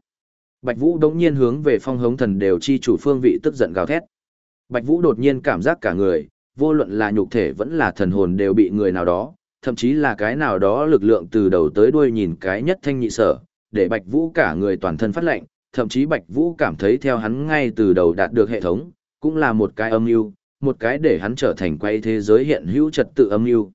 Bạch Vũ đống nhiên hướng về phong hống thần đều chi chủ phương vị tức giận gào thét. Bạch Vũ đột nhiên cảm giác cả người, vô luận là nhục thể vẫn là thần hồn đều bị người nào đó, thậm chí là cái nào đó lực lượng từ đầu tới đuôi nhìn cái nhất thanh nhị sở, để Bạch Vũ cả người toàn thân phát lạnh, thậm chí Bạch Vũ cảm thấy theo hắn ngay từ đầu đạt được hệ thống, cũng là một cái âm mưu, một cái để hắn trở thành quay thế giới hiện hữu trật tự âm mưu.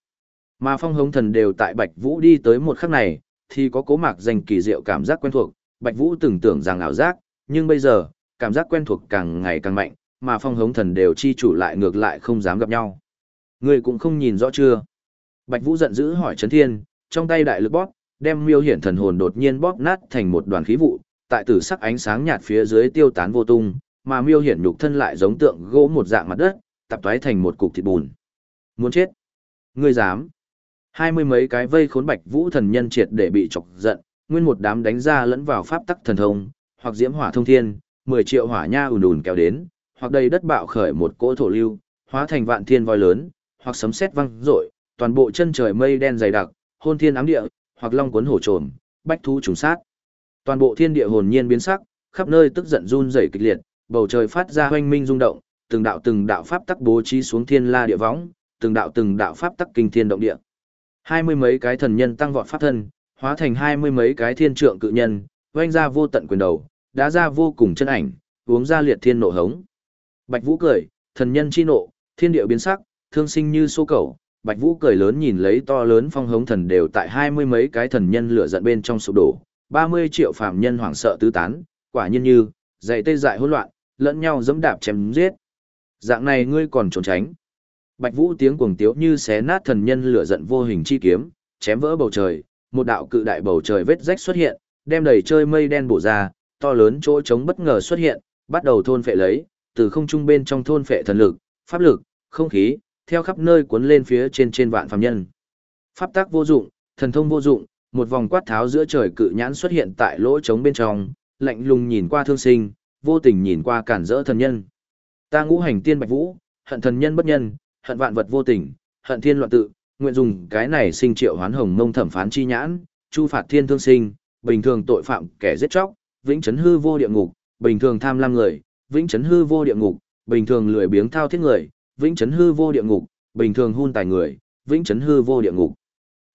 Mà phong hống thần đều tại Bạch Vũ đi tới một khắc này, thì có cố mạc danh kỳ diệu cảm giác quen thuộc, Bạch Vũ từng tưởng rằng ảo giác, nhưng bây giờ, cảm giác quen thuộc càng ngày càng mạnh, mà phong hống thần đều chi chủ lại ngược lại không dám gặp nhau. ngươi cũng không nhìn rõ chưa? Bạch Vũ giận dữ hỏi Trấn Thiên, trong tay đại lực bóp, đem miêu hiển thần hồn đột nhiên bóp nát thành một đoàn khí vụ, tại tử sắc ánh sáng nhạt phía dưới tiêu tán vô tung, mà miêu hiển nhục thân lại giống tượng gỗ một dạng mặt đất, tập toái thành một cục thịt bùn. Muốn chết? Ngươi dám? Hai mươi mấy cái vây khốn Bạch Vũ thần nhân triệt để bị chọc giận, nguyên một đám đánh ra lẫn vào pháp tắc thần thông, hoặc diễm hỏa thông thiên, 10 triệu hỏa nha ùn ùn kéo đến, hoặc đầy đất bạo khởi một cỗ thổ lưu, hóa thành vạn thiên voi lớn, hoặc sấm sét vang rội, toàn bộ chân trời mây đen dày đặc, hôn thiên ám địa, hoặc long cuốn hổ trồm, bách thú trùng sát. Toàn bộ thiên địa hồn nhiên biến sắc, khắp nơi tức giận run rẩy kịch liệt, bầu trời phát ra hoanh minh rung động, từng đạo từng đạo pháp tắc bố trí xuống thiên la địa võng, từng đạo từng đạo pháp tắc kinh thiên động địa. Hai mươi mấy cái thần nhân tăng vọt pháp thân, hóa thành hai mươi mấy cái thiên trượng cự nhân, oanh ra vô tận quyền đầu, đá ra vô cùng chân ảnh, uống ra liệt thiên nộ hống. Bạch Vũ cười, thần nhân chi nộ, thiên địa biến sắc, thương sinh như sô cầu. Bạch Vũ cười lớn nhìn lấy to lớn phong hống thần đều tại hai mươi mấy cái thần nhân lửa giận bên trong sụp đổ, ba mươi triệu phàm nhân hoảng sợ tứ tán, quả nhiên như, dậy tê dại hỗn loạn, lẫn nhau dẫm đạp chém giết. Dạng này ngươi còn trốn tránh. Bạch Vũ tiếng cuồng tiếu như xé nát thần nhân lửa giận vô hình chi kiếm, chém vỡ bầu trời, một đạo cự đại bầu trời vết rách xuất hiện, đem đầy chơi mây đen bổ ra, to lớn chỗ trống bất ngờ xuất hiện, bắt đầu thôn phệ lấy, từ không trung bên trong thôn phệ thần lực, pháp lực, không khí, theo khắp nơi cuốn lên phía trên trên vạn phàm nhân. Pháp tác vô dụng, thần thông vô dụng, một vòng quát tháo giữa trời cự nhãn xuất hiện tại lỗ trống bên trong, lạnh lùng nhìn qua thương sinh, vô tình nhìn qua cản rỡ thần nhân. Ta ngũ hành tiên bạch vũ, hận thần nhân bất nhân, hận vạn vật vô tình, hận thiên loạn tự, nguyện dùng cái này sinh triệu hoán hồng mông thẩm phán chi nhãn, chu phạt thiên thương sinh, bình thường tội phạm kẻ giết chóc, vĩnh chấn hư vô địa ngục, bình thường tham lam người, vĩnh chấn hư vô địa ngục, bình thường lười biếng thao thiết người, vĩnh chấn hư vô địa ngục, bình thường hun tài người, vĩnh chấn hư vô địa ngục.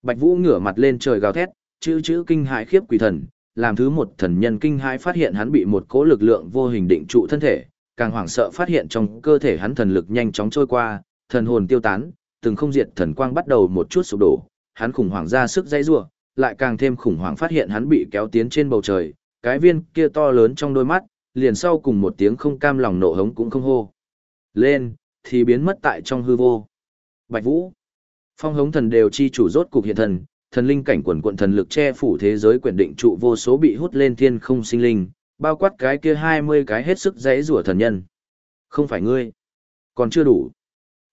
Bạch Vũ ngửa mặt lên trời gào thét, chữ chữ kinh hãi khiếp quỷ thần, làm thứ một thần nhân kinh hãi phát hiện hắn bị một cỗ lực lượng vô hình định trụ thân thể, càng hoảng sợ phát hiện trong cơ thể hắn thần lực nhanh chóng trôi qua, thần hồn tiêu tán, từng không diệt thần quang bắt đầu một chút sụp đổ, hắn khủng hoảng ra sức dãy rủa, lại càng thêm khủng hoảng phát hiện hắn bị kéo tiến trên bầu trời, cái viên kia to lớn trong đôi mắt, liền sau cùng một tiếng không cam lòng nộ hống cũng không hô. Lên, thì biến mất tại trong hư vô. Bạch Vũ, phong hống thần đều chi chủ rốt cục hiện thần, thần linh cảnh quần quận thần lực che phủ thế giới quyển định trụ vô số bị hút lên thiên không sinh linh, bao quát cái kia 20 cái hết sức dễ rủa thần nhân. Không phải ngươi, còn chưa đủ.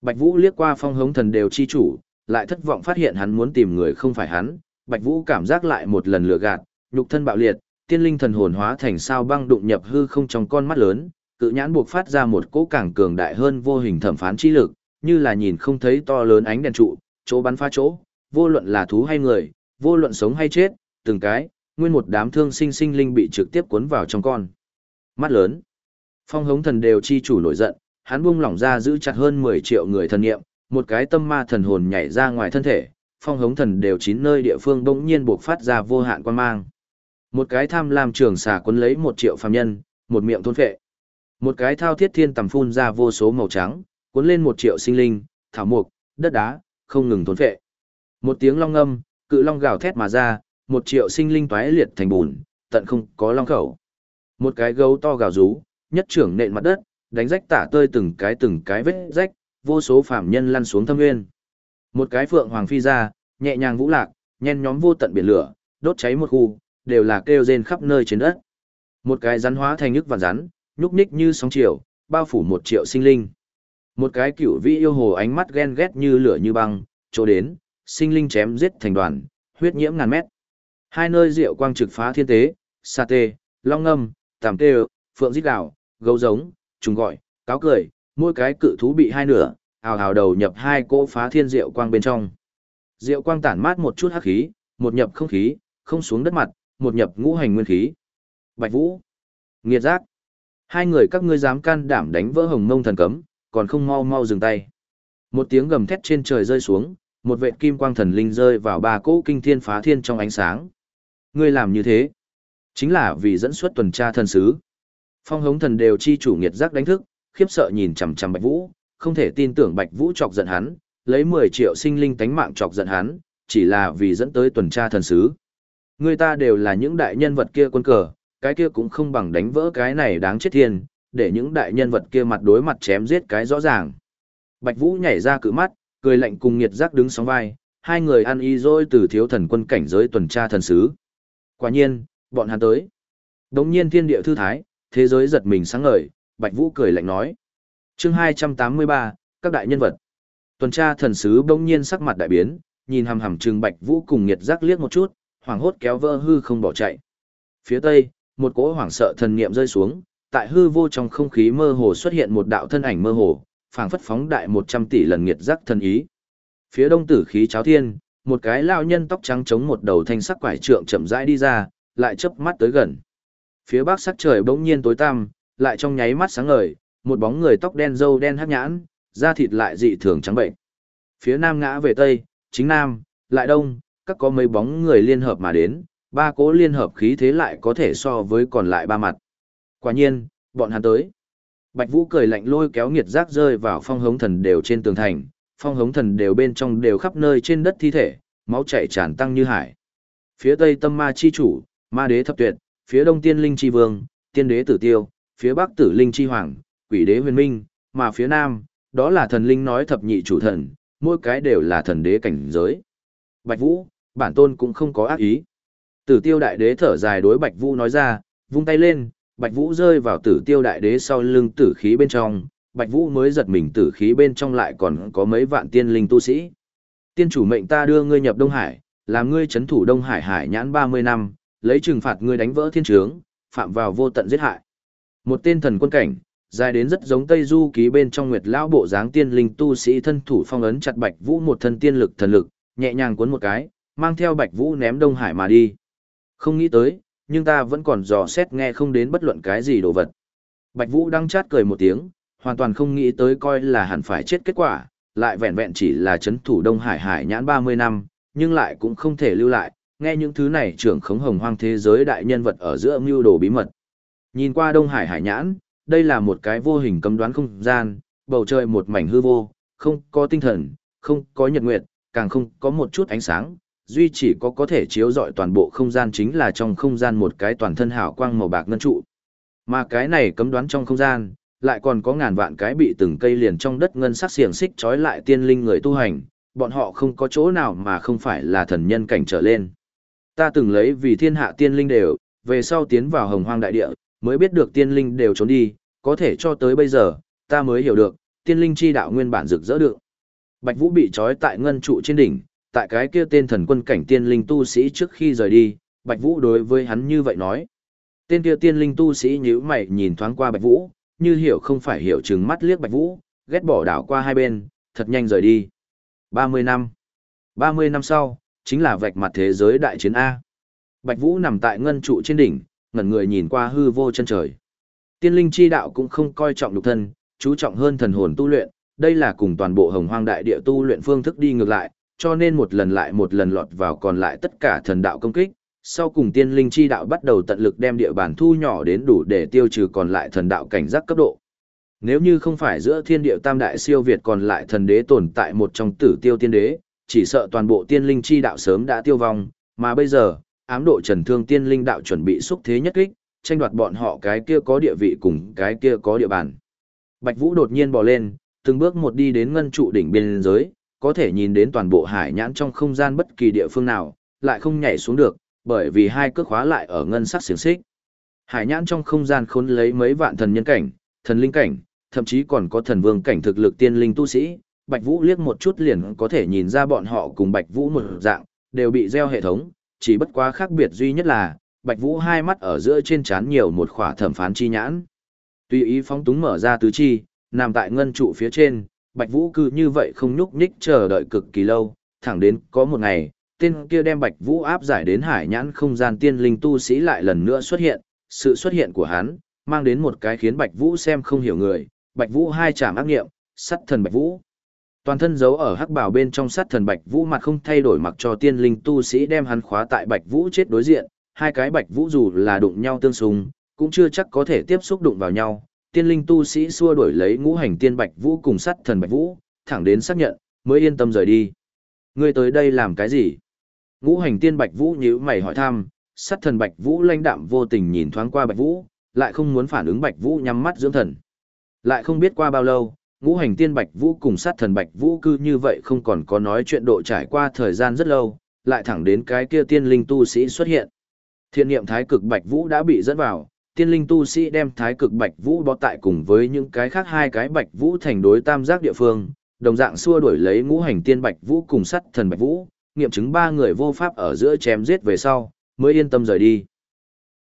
Bạch Vũ liếc qua phong hống thần đều chi chủ, lại thất vọng phát hiện hắn muốn tìm người không phải hắn, Bạch Vũ cảm giác lại một lần lừa gạt, nhục thân bạo liệt, tiên linh thần hồn hóa thành sao băng đụng nhập hư không trong con mắt lớn, cự nhãn buộc phát ra một cỗ càng cường đại hơn vô hình thẩm phán chi lực, như là nhìn không thấy to lớn ánh đèn trụ, chỗ bắn phá chỗ, vô luận là thú hay người, vô luận sống hay chết, từng cái, nguyên một đám thương sinh sinh linh bị trực tiếp cuốn vào trong con. Mắt lớn. Phong hống thần đều chi chủ nổi giận, hắn buông lỏng ra giữ chặt hơn 10 triệu người thần nghiệm, một cái tâm ma thần hồn nhảy ra ngoài thân thể, phong hống thần đều chín nơi địa phương bỗng nhiên buộc phát ra vô hạn quan mang. Một cái tham lam trường xà cuốn lấy một triệu phàm nhân, một miệng thôn phệ. Một cái thao thiết thiên tầm phun ra vô số màu trắng, cuốn lên một triệu sinh linh, thảo mục, đất đá, không ngừng thôn phệ. Một tiếng long âm, cự long gào thét mà ra, một triệu sinh linh toái liệt thành bùn, tận không có long khẩu. Một cái gấu to gào rú, nhất trưởng nện mặt đất, đánh rách tả tơi từng cái từng cái vết rách, vô số phạm nhân lăn xuống thâm nguyên. Một cái phượng hoàng phi ra, nhẹ nhàng vũ lạc, nhen nhóm vô tận biển lửa, đốt cháy một khu, đều là kêu rên khắp nơi trên đất. Một cái rắn hóa thành nhức vạn rắn, nhúc nhích như sóng chiều, bao phủ một triệu sinh linh. Một cái cửu vĩ yêu hồ ánh mắt ghen ghét như lửa như băng, chỗ đến, sinh linh chém giết thành đoàn, huyết nhiễm ngàn mét. Hai nơi diệu quang trực phá thiên tế, sa tê, long ngâm, tàm tê, phượng giết đảo, gấu giống, trùng gọi, cáo cười, mỗi cái cự thú bị hai nửa, ào ào đầu nhập hai cỗ phá thiên diệu quang bên trong. Diệu quang tản mát một chút hắc khí, một nhập không khí, không xuống đất mặt, một nhập ngũ hành nguyên khí. Bạch Vũ, Nghiệt Giác, hai người các ngươi dám can đảm đánh vỡ hồng mông thần cấm, còn không mau mau dừng tay. Một tiếng gầm thét trên trời rơi xuống, một vệt kim quang thần linh rơi vào ba cỗ kinh thiên phá thiên trong ánh sáng. Ngươi làm như thế, chính là vì dẫn xuất tuần tra thần sứ. Phong hống thần đều chi chủ nghiệt giác đánh thức, khiếp sợ nhìn chằm chằm Bạch Vũ, không thể tin tưởng Bạch Vũ chọc giận hắn, lấy 10 triệu sinh linh tánh mạng chọc giận hắn, chỉ là vì dẫn tới tuần tra thần sứ. Người ta đều là những đại nhân vật kia quân cờ, cái kia cũng không bằng đánh vỡ cái này đáng chết thiên, để những đại nhân vật kia mặt đối mặt chém giết cái rõ ràng. Bạch Vũ nhảy ra cự mắt, cười lạnh cùng nghiệt giác đứng sóng vai, hai người ăn y rồi từ thiếu thần quân cảnh giới tuần tra thần sứ. Quả nhiên, bọn hắn tới. Đống nhiên thiên địa thư thái, thế giới giật mình sáng ngời, Bạch Vũ cười lạnh nói. chương 283, các đại nhân vật. Tuần tra thần sứ bỗng nhiên sắc mặt đại biến, nhìn hằm hằm trừng Bạch Vũ cùng nghiệt giác liếc một chút, hoảng hốt kéo vỡ hư không bỏ chạy. Phía tây, một cỗ hoảng sợ thần niệm rơi xuống, tại hư vô trong không khí mơ hồ xuất hiện một đạo thân ảnh mơ hồ, phảng phất phóng đại 100 tỷ lần nghiệt giác thần ý. Phía đông tử khí cháo thiên, một cái lão nhân tóc trắng chống một đầu thanh sắc quải trượng chậm rãi đi ra, lại chớp mắt tới gần. Phía bắc sắc trời bỗng nhiên tối tăm, lại trong nháy mắt sáng ngời, một bóng người tóc đen râu đen hắc nhãn, da thịt lại dị thường trắng bệnh. Phía nam ngã về tây, chính nam, lại đông, các có mấy bóng người liên hợp mà đến, ba cố liên hợp khí thế lại có thể so với còn lại ba mặt. Quả nhiên, bọn hắn tới. Bạch Vũ cười lạnh lôi kéo nghiệt giác rơi vào phong hống thần đều trên tường thành, phong hống thần đều bên trong đều khắp nơi trên đất thi thể, máu chảy tràn tăng như hải. Phía tây tâm ma chi chủ, ma đế thập tuyệt, phía đông tiên linh chi vương, tiên đế tử tiêu, phía bắc tử linh chi hoàng, quỷ đế huyền minh, mà phía nam, đó là thần linh nói thập nhị chủ thần, mỗi cái đều là thần đế cảnh giới. Bạch Vũ, bản tôn cũng không có ác ý. Tử tiêu đại đế thở dài đối Bạch Vũ nói ra, vung tay lên, Bạch Vũ rơi vào tử tiêu đại đế sau lưng tử khí bên trong, Bạch Vũ mới giật mình tử khí bên trong lại còn có mấy vạn tiên linh tu sĩ. Tiên chủ mệnh ta đưa ngươi nhập Đông Hải, làm ngươi chấn thủ Đông Hải hải nhãn 30 năm, lấy trừng phạt ngươi đánh vỡ thiên trướng, phạm vào vô tận giết hại. Một tên thần quân cảnh, dài đến rất giống Tây Du ký bên trong Nguyệt lão bộ dáng tiên linh tu sĩ thân thủ phong ấn chặt Bạch Vũ một thân tiên lực thần lực, nhẹ nhàng cuốn một cái, mang theo Bạch Vũ ném Đông Hải mà đi. Không nghĩ tới, nhưng ta vẫn còn dò xét nghe không đến bất luận cái gì đồ vật. Bạch Vũ đang chát cười một tiếng, hoàn toàn không nghĩ tới coi là hẳn phải chết kết quả, lại vẹn vẹn chỉ là chấn thủ Đông Hải Hải nhãn 30 năm, nhưng lại cũng không thể lưu lại, nghe những thứ này trưởng khống hồng hoang thế giới đại nhân vật ở giữa mưu đồ bí mật. Nhìn qua Đông Hải Hải nhãn, đây là một cái vô hình cấm đoán không gian, bầu trời một mảnh hư vô, không có tinh thần, không có nhật nguyệt, càng không có một chút ánh sáng, duy chỉ có có thể chiếu rọi toàn bộ không gian chính là trong không gian một cái toàn thân hào quang màu bạc ngân trụ. Mà cái này cấm đoán trong không gian, lại còn có ngàn vạn cái bị từng cây liền trong đất ngân sắc xiềng xích trói lại tiên linh người tu hành, bọn họ không có chỗ nào mà không phải là thần nhân cảnh trở lên. Ta từng lấy vì thiên hạ tiên linh đều, về sau tiến vào hồng hoang đại địa, mới biết được tiên linh đều trốn đi, có thể cho tới bây giờ, ta mới hiểu được, tiên linh chi đạo nguyên bản rực rỡ được. Bạch Vũ bị trói tại ngân trụ trên đỉnh, tại cái kia tên thần quân cảnh tiên linh tu sĩ trước khi rời đi, Bạch Vũ đối với hắn như vậy nói. Tên kia tiên linh tu sĩ nhíu mày nhìn thoáng qua Bạch Vũ, như hiểu không phải hiểu chừng mắt liếc Bạch Vũ, ghét bỏ đảo qua hai bên, thật nhanh rời đi. 30 năm. 30 năm sau, chính là vạch mặt thế giới đại chiến A. Bạch Vũ nằm tại ngân trụ trên đỉnh, ngẩn người nhìn qua hư vô chân trời. Tiên linh chi đạo cũng không coi trọng lục thân, chú trọng hơn thần hồn tu luyện, đây là cùng toàn bộ hồng hoang đại địa tu luyện phương thức đi ngược lại, cho nên một lần lại một lần lọt vào còn lại tất cả thần đạo công kích. Sau cùng tiên linh chi đạo bắt đầu tận lực đem địa bàn thu nhỏ đến đủ để tiêu trừ còn lại thần đạo cảnh giác cấp độ. Nếu như không phải giữa thiên địa tam đại siêu Việt còn lại thần đế tồn tại một trong tử tiêu tiên đế, chỉ sợ toàn bộ tiên linh chi đạo sớm đã tiêu vong, mà bây giờ, ám độ trần thương tiên linh đạo chuẩn bị xúc thế nhất kích, tranh đoạt bọn họ cái kia có địa vị cùng cái kia có địa bàn. Bạch Vũ đột nhiên bò lên, từng bước một đi đến ngân trụ đỉnh biên giới, có thể nhìn đến toàn bộ hải nhãn trong không gian bất kỳ địa phương nào, lại không nhảy xuống được, bởi vì hai cước khóa lại ở ngân sắc xiềng xích. Hải nhãn trong không gian khốn lấy mấy vạn thần nhân cảnh, thần linh cảnh, thậm chí còn có thần vương cảnh thực lực tiên linh tu sĩ, Bạch Vũ liếc một chút liền có thể nhìn ra bọn họ cùng Bạch Vũ một dạng, đều bị gieo hệ thống, chỉ bất quá khác biệt duy nhất là, Bạch Vũ hai mắt ở giữa trên trán nhiều một khỏa thẩm phán chi nhãn. Tùy ý phóng túng mở ra tứ chi, nằm tại ngân trụ phía trên, Bạch Vũ cứ như vậy không nhúc nhích chờ đợi cực kỳ lâu, thẳng đến có một ngày, tên kia đem Bạch Vũ áp giải đến hải nhãn không gian tiên linh tu sĩ lại lần nữa xuất hiện, sự xuất hiện của hắn, mang đến một cái khiến Bạch Vũ xem không hiểu người, Bạch Vũ hai chạm ác nghiệm, sắt thần Bạch Vũ. Toàn thân giấu ở hắc bảo bên trong sắt thần Bạch Vũ mặt không thay đổi mặc cho tiên linh tu sĩ đem hắn khóa tại Bạch Vũ chết đối diện, hai cái Bạch Vũ dù là đụng nhau tương xung, cũng chưa chắc có thể tiếp xúc đụng vào nhau, tiên linh tu sĩ xua đuổi lấy ngũ hành tiên bạch vũ cùng sắt thần bạch vũ, thẳng đến xác nhận, mới yên tâm rời đi. Ngươi tới đây làm cái gì? Ngũ hành tiên bạch vũ nhíu mày hỏi thăm, sắt thần bạch vũ lãnh đạm vô tình nhìn thoáng qua bạch vũ, lại không muốn phản ứng bạch vũ nhắm mắt dưỡng thần. Lại không biết qua bao lâu, ngũ hành tiên bạch vũ cùng sát thần bạch vũ cư như vậy không còn có nói chuyện độ trải qua thời gian rất lâu, lại thẳng đến cái kia tiên linh tu sĩ xuất hiện. Thiện niệm thái cực bạch vũ đã bị dẫn vào, tiên linh tu sĩ đem thái cực bạch vũ bó tại cùng với những cái khác hai cái bạch vũ thành đối tam giác địa phương, đồng dạng xua đuổi lấy ngũ hành tiên bạch vũ cùng sắt thần bạch vũ, nghiệm chứng ba người vô pháp ở giữa chém giết về sau, mới yên tâm rời đi.